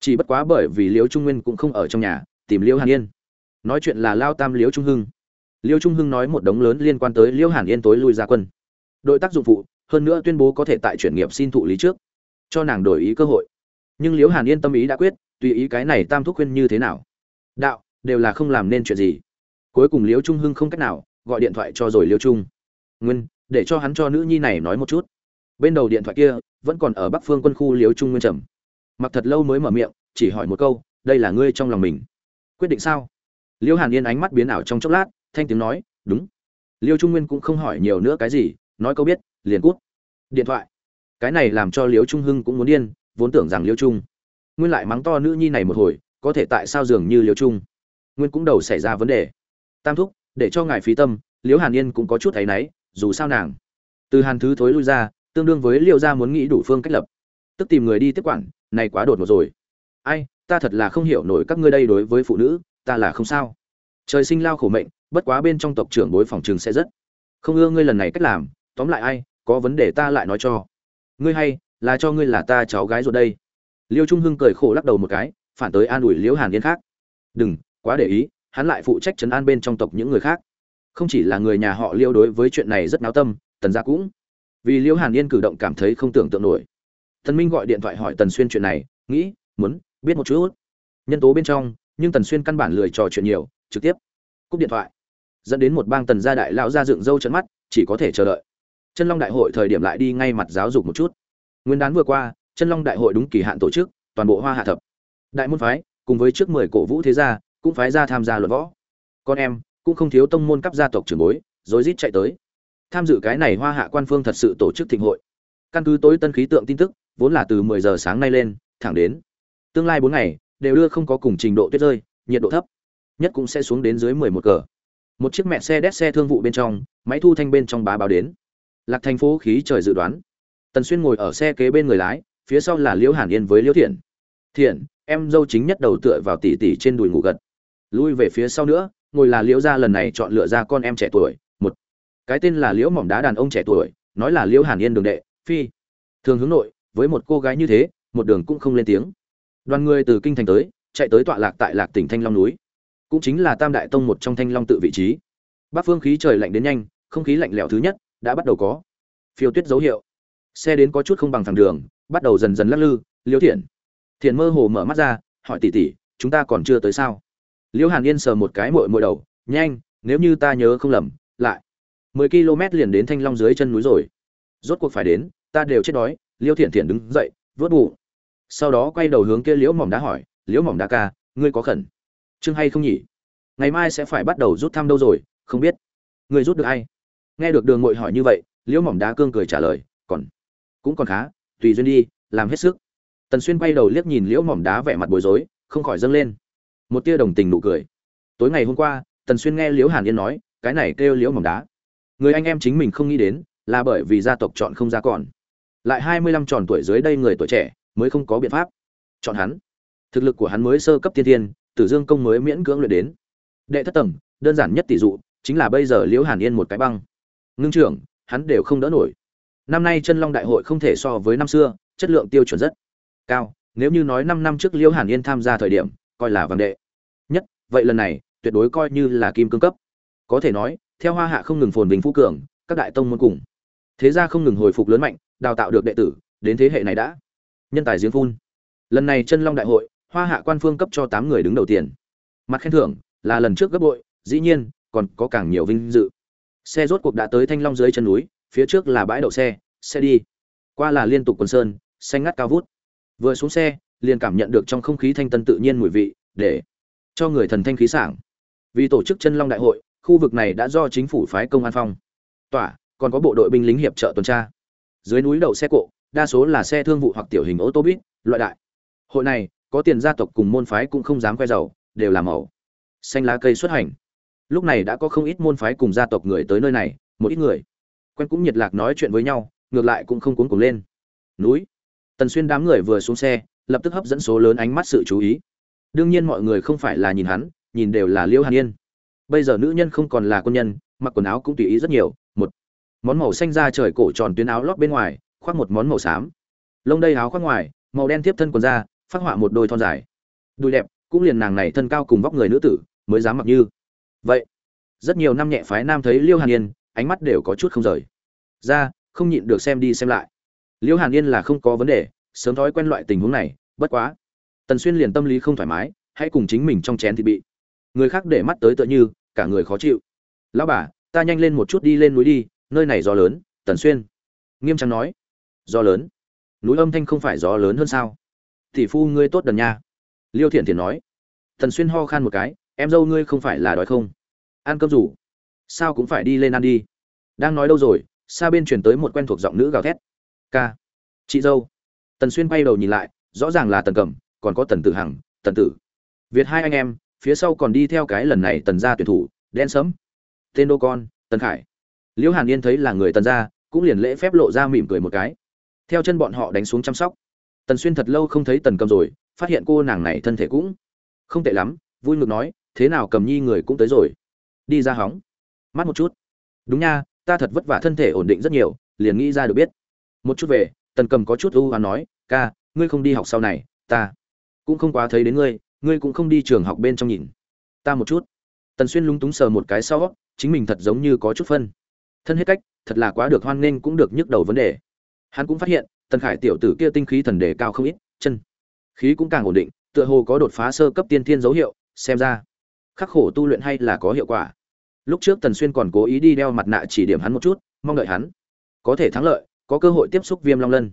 Chỉ bất quá bởi vì liêu trung nguyên cũng không ở trong nhà, tìm liêu hàn yên. Nói chuyện là lao tam liêu trung hưng. Liêu trung hưng nói một đống lớn liên quan tới liêu hàn yên tối lui ra quân. Đội tác dụng phụ, hơn nữa tuyên bố có thể tại chuyển nghiệp xin thụ lý trước, cho nàng đổi ý cơ hội. Nhưng liêu hàn yên tâm ý đã quyết, tùy ý cái này tam thúc khuyên như thế nào? Đạo đều là không làm nên chuyện gì. Cuối cùng liễu trung hưng không cách nào, gọi điện thoại cho rồi liễu trung. Nguyên, để cho hắn cho nữ nhi này nói một chút. Bên đầu điện thoại kia, vẫn còn ở bắc phương quân khu liễu trung nguyên trầm. Mặc thật lâu mới mở miệng, chỉ hỏi một câu, đây là ngươi trong lòng mình? Quyết định sao? Liễu hàn yên ánh mắt biến ảo trong chốc lát, thanh tiếng nói, đúng. Liễu trung nguyên cũng không hỏi nhiều nữa cái gì, nói câu biết, liền cút. Điện thoại. Cái này làm cho Liễu trung hưng cũng muốn điên, vốn tưởng rằng Liễu trung. Nguyên lại mắng to nữ nhi này một hồi, có thể tại sao dường như Liễu trung? Nguyên cũng đầu xảy ra vấn đề. Tam thúc, để cho ngài phí tâm, Liễu hàn yên cũng có chút thấy náy, dù sao nàng. Từ hàn thứ thối lui ra, tương đương với liệu gia muốn nghĩ đủ phương cách lập. Tức tìm người đi tiếp quản, này quá đột ngột rồi. Ai, ta thật là không hiểu nổi các ngươi đây đối với phụ nữ, ta là không sao. Trời sinh lao khổ mệnh, bất quá bên trong tộc trưởng bối phòng trường sẽ rất. Không ưa ngươi lần này cách làm, tóm lại ai, có vấn đề ta lại nói cho. Ngươi hay, là cho ngươi là ta cháu gái rồi đây. Liêu trung hưng cười khổ lắc đầu một cái, phản tới an ủi liễu hàn yên khác. Đừng quá để ý, hắn lại phụ trách trấn an bên trong tộc những người khác. Không chỉ là người nhà họ liêu đối với chuyện này rất náo tâm, tần gia cũng. Vì liêu hàn yên cử động cảm thấy không tưởng tượng nổi. Tần minh gọi điện thoại hỏi tần xuyên chuyện này, nghĩ, muốn biết một chút. Nhân tố bên trong, nhưng tần xuyên căn bản lười trò chuyện nhiều, trực tiếp cúp điện thoại. Dẫn đến một bang tần gia đại lão ra dựng râu trận mắt, chỉ có thể chờ đợi. Chân long đại hội thời điểm lại đi ngay mặt giáo dục một chút. Nguyên đán vừa qua, chân long đại hội đúng kỳ hạn tổ chức, toàn bộ hoa hạ thập. Đại môn phái, cùng với trước mười cổ vũ thế gia cũng phái ra tham gia luận võ. Con em, cũng không thiếu tông môn cấp gia tộc trưởng bối rối rít chạy tới. Tham dự cái này hoa hạ quan phương thật sự tổ chức thịnh hội. Căn cứ tối tân khí tượng tin tức, vốn là từ 10 giờ sáng nay lên, thẳng đến tương lai 4 ngày, đều đưa không có cùng trình độ tuyết rơi, nhiệt độ thấp, nhất cũng sẽ xuống đến dưới 11 cờ. Một chiếc mẹ xe đét xe thương vụ bên trong, máy thu thanh bên trong bá báo đến. Lạc thành phố khí trời dự đoán. Tần xuyên ngồi ở xe kế bên người lái, phía sau là liễu hàn yên với liễu thiện. Thiện, em dâu chính nhất đầu tựa vào tỉ tỉ trên đùi ngủ gật lui về phía sau nữa, ngồi là liễu gia lần này chọn lựa ra con em trẻ tuổi, một. Cái tên là liễu mỏm đá đàn ông trẻ tuổi, nói là liễu hàn yên đường đệ, phi. Thường hướng nội, với một cô gái như thế, một đường cũng không lên tiếng. Đoàn người từ kinh thành tới, chạy tới tọa lạc tại lạc tỉnh thanh long núi. Cũng chính là tam đại tông một trong thanh long tự vị trí. Bắc phương khí trời lạnh đến nhanh, không khí lạnh lẽo thứ nhất, đã bắt đầu có phiêu tuyết dấu hiệu. Xe đến có chút không bằng thẳng đường, bắt đầu dần dần lắc lư, liễu thiện. Thiện mơ hồ mở mắt ra, hỏi tỉ tỉ, chúng ta còn chưa tới sao? Liễu hàn yên sờ một cái mội mội đầu, nhanh, nếu như ta nhớ không lầm, lại. Mười km liền đến thanh long dưới chân núi rồi. Rốt cuộc phải đến, ta đều chết đói liễu thiện thiện đứng dậy vớt bụng. Sau đó quay đầu hướng kia liễu mỏm đá hỏi, liễu mỏm đá ca, ngươi có khẩn chương hay không nhỉ? Ngày mai sẽ phải bắt đầu rút thăm đâu rồi, không biết. Ngươi rút được ai? Nghe được đường ngội hỏi như vậy, liễu mỏm đá cương cười trả lời, còn, cũng còn khá, tùy duyên đi, làm hết sức. Tần xuyên quay đầu liếc nhìn liễu mỏm đá vẻ mặt bối rối, không khỏi dâng lên một tia đồng tình nụ cười. Tối ngày hôm qua, tần xuyên nghe liễu hàn yên nói, cái này kêu liễu mỏng đá. Người anh em chính mình không nghĩ đến, là bởi vì gia tộc chọn không ra còn lại hai mươi lăm tròn tuổi dưới đây người tuổi trẻ, mới không có biện pháp. Chọn hắn. Thực lực của hắn mới sơ cấp tiên thiên, tử dương công mới miễn cưỡng luyện đến. Đệ thất tầng, đơn giản nhất tỷ dụ, chính là bây giờ liễu hàn yên một cái băng. Ngưng trưởng, hắn đều không đỡ nổi. Năm nay chân long đại hội không thể so với năm xưa, chất lượng tiêu chuẩn rất cao. Nếu như nói năm năm trước liễu hàn yên tham gia thời điểm, coi là vàng đệ vậy lần này, tuyệt đối coi như là kim cương cấp. Có thể nói, theo hoa hạ không ngừng phồn vinh phú cường, các đại tông môn cùng. Thế gia không ngừng hồi phục lớn mạnh, đào tạo được đệ tử, đến thế hệ này đã. Nhân tài giếng phun. Lần này chân long đại hội, hoa hạ quan phương cấp cho tám người đứng đầu tiền. Mặt khen thưởng, là lần trước gấp bội, dĩ nhiên, còn có càng nhiều vinh dự. Xe rốt cuộc đã tới thanh long dưới chân núi, phía trước là bãi đậu xe xe đi. Qua là liên tục quần sơn, xanh ngắt cao vút. Vừa xuống xe, liền cảm nhận được trong không khí thanh tân tự nhiên mùi vị, để cho người thần thanh khí sảng. Vì tổ chức chân long đại hội, khu vực này đã do chính phủ phái công an phong. Tỏa còn có bộ đội binh lính hiệp trợ tuần tra. Dưới núi đậu xe cộ, đa số là xe thương vụ hoặc tiểu hình ô tô buýt, loại đại. Hội này, có tiền gia tộc cùng môn phái cũng không dám khoe giàu, đều làm màu xanh lá cây xuất hành. Lúc này đã có không ít môn phái cùng gia tộc người tới nơi này, một ít người. Quen cũng nhiệt lạc nói chuyện với nhau, ngược lại cũng không cuốn cuồng lên. Núi. Tần xuyên đám người vừa xuống xe, lập tức hấp dẫn số lớn ánh mắt sự chú ý đương nhiên mọi người không phải là nhìn hắn, nhìn đều là liễu hàn yên. Bây giờ nữ nhân không còn là quân nhân, mặc quần áo cũng tùy ý rất nhiều. Một, món màu xanh da trời cổ tròn tuyến áo lót bên ngoài, khoác một món màu xám. Lông đây áo khoác ngoài, màu đen tiếp thân quần da, phát họa một đôi thon dài. Đùi đẹp, cũng liền nàng này thân cao cùng vóc người nữ tử, mới dám mặc như. Vậy, rất nhiều năm nhẹ phái nam thấy liêu hàn yên, ánh mắt đều có chút không rời. Ra, không nhịn được xem đi xem lại. Liêu hàn yên là không có vấn đề, sớm thói quen loại tình huống này, bất quá tần xuyên liền tâm lý không thoải mái, hãy cùng chính mình trong chén thì bị. Người khác để mắt tới tựa như, cả người khó chịu. Lão bà, ta nhanh lên một chút đi lên núi đi, nơi này gió lớn, tần xuyên. Nghiêm trang nói. Gió lớn? Núi âm thanh không phải gió lớn hơn sao? Tỷ phu ngươi tốt đần nha. Liêu thiện thiện nói. Tần xuyên ho khan một cái. Em dâu ngươi không phải là đói không? Ăn cơm rủ? Sao cũng phải đi lên ăn đi? Đang nói đâu rồi? Xa bên truyền tới một quen thuộc giọng nữ gào thét. Ca, chị dâu. Tần xuyên bay đầu nhìn lại, rõ ràng là tần cẩm còn có tần tử hằng, tần tử. Việt hai anh em, phía sau còn đi theo cái lần này tần gia tuyển thủ, đen sấm tên đô con, tần khải. Liễu hàn yên thấy là người tần gia, cũng liền lễ phép lộ ra mỉm cười một cái. Theo chân bọn họ đánh xuống chăm sóc. Tần xuyên thật lâu không thấy tần cầm rồi, phát hiện cô nàng này thân thể cũng không tệ lắm, vui ngược nói, thế nào cầm nhi người cũng tới rồi. Đi ra hóng. Mắt một chút. Đúng nha, ta thật vất vả thân thể ổn định rất nhiều, liền nghĩ ra được biết. Một chút về, tần cầm có chút ưu hoán nói, ca, ngươi không đi học sau này, ta cũng không quá thấy đến ngươi ngươi cũng không đi trường học bên trong nhìn. Ta một chút. Tần xuyên lúng túng sờ một cái sau, chính mình thật giống như có chút phân. Thân hết cách, thật là quá được hoan nghênh cũng được nhức đầu vấn đề. Hắn cũng phát hiện, tần khải tiểu tử kia tinh khí thần đề cao không ít, chân, khí cũng càng ổn định, tựa hồ có đột phá sơ cấp tiên thiên dấu hiệu, xem ra, khắc khổ tu luyện hay là có hiệu quả. Lúc trước tần xuyên còn cố ý đi đeo mặt nạ chỉ điểm hắn một chút, mong đợi hắn có thể thắng lợi, có cơ hội tiếp xúc viêm long lân.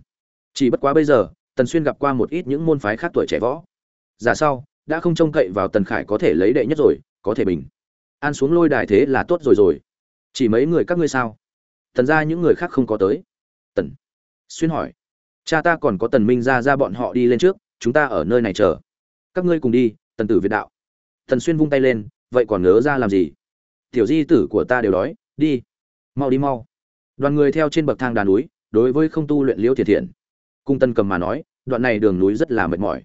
Chỉ bất quá bây giờ tần xuyên gặp qua một ít những môn phái khác tuổi trẻ võ. Giả sau, đã không trông cậy vào tần khải có thể lấy đệ nhất rồi, có thể bình. An xuống lôi đài thế là tốt rồi rồi. Chỉ mấy người các ngươi sao? Tần ra những người khác không có tới. Tần xuyên hỏi. Cha ta còn có tần minh ra ra bọn họ đi lên trước, chúng ta ở nơi này chờ. Các ngươi cùng đi, tần tử việt đạo. Tần xuyên vung tay lên, vậy còn ngớ ra làm gì? Tiểu di tử của ta đều đói, đi. Mau đi mau. Đoàn người theo trên bậc thang đàn núi, đối với không tu luyện liễu thiệt thiện cung tần cầm mà nói đoạn này đường núi rất là mệt mỏi.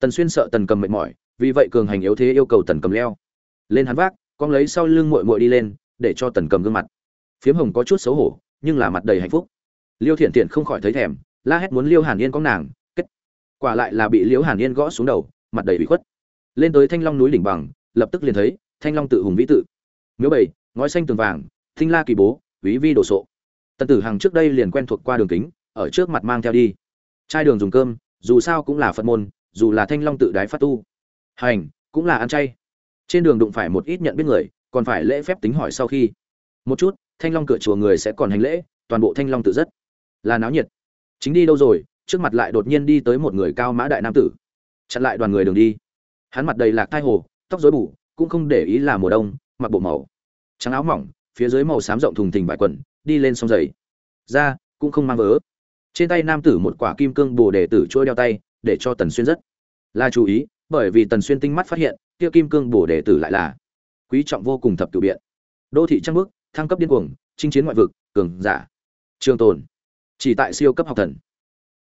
Tần xuyên sợ tần cầm mệt mỏi, vì vậy cường hành yếu thế yêu cầu tần cầm leo. Lên hắn vác, con lấy sau lưng muội muội đi lên, để cho tần cầm gương mặt. Phiếm hồng có chút xấu hổ, nhưng là mặt đầy hạnh phúc. Liêu thiện thiện không khỏi thấy thèm, la hét muốn liêu hàn yên có nàng, kết. Quả lại là bị liễu hàn yên gõ xuống đầu, mặt đầy bị khuất. Lên tới thanh long núi đỉnh bằng, lập tức liền thấy thanh long tự hùng vĩ tự. Miếu bảy, ngói xanh tường vàng, thinh la kỳ bố quý vi đồ sộ. Tần tử hằng trước đây liền quen thuộc qua đường kính, ở trước mặt mang theo đi trai đường dùng cơm, dù sao cũng là phật môn, dù là thanh long tự đái phát tu. Hành, cũng là ăn chay. Trên đường đụng phải một ít nhận biết người, còn phải lễ phép tính hỏi sau khi. Một chút, thanh long cửa chùa người sẽ còn hành lễ, toàn bộ thanh long tự rất là náo nhiệt. Chính đi đâu rồi, trước mặt lại đột nhiên đi tới một người cao mã đại nam tử. Chặn lại đoàn người đường đi. Hắn mặt đầy lạc thai hồ, tóc rối bù, cũng không để ý là mùa đông, mặc bộ màu. Trắng áo mỏng, phía dưới màu xám rộng thùng thình vải quần, đi lên sông giày. Ra, cũng không mang vớ trên tay nam tử một quả kim cương bồ đề tử trôi đeo tay, để cho tần xuyên rất là chú ý, bởi vì tần xuyên tinh mắt phát hiện, kia kim cương bồ đề tử lại là quý trọng vô cùng thập cửu biện. Đô thị trăng bước thăng cấp điên cuồng, chinh chiến ngoại vực, cường giả, trường tồn. Chỉ tại siêu cấp học thần.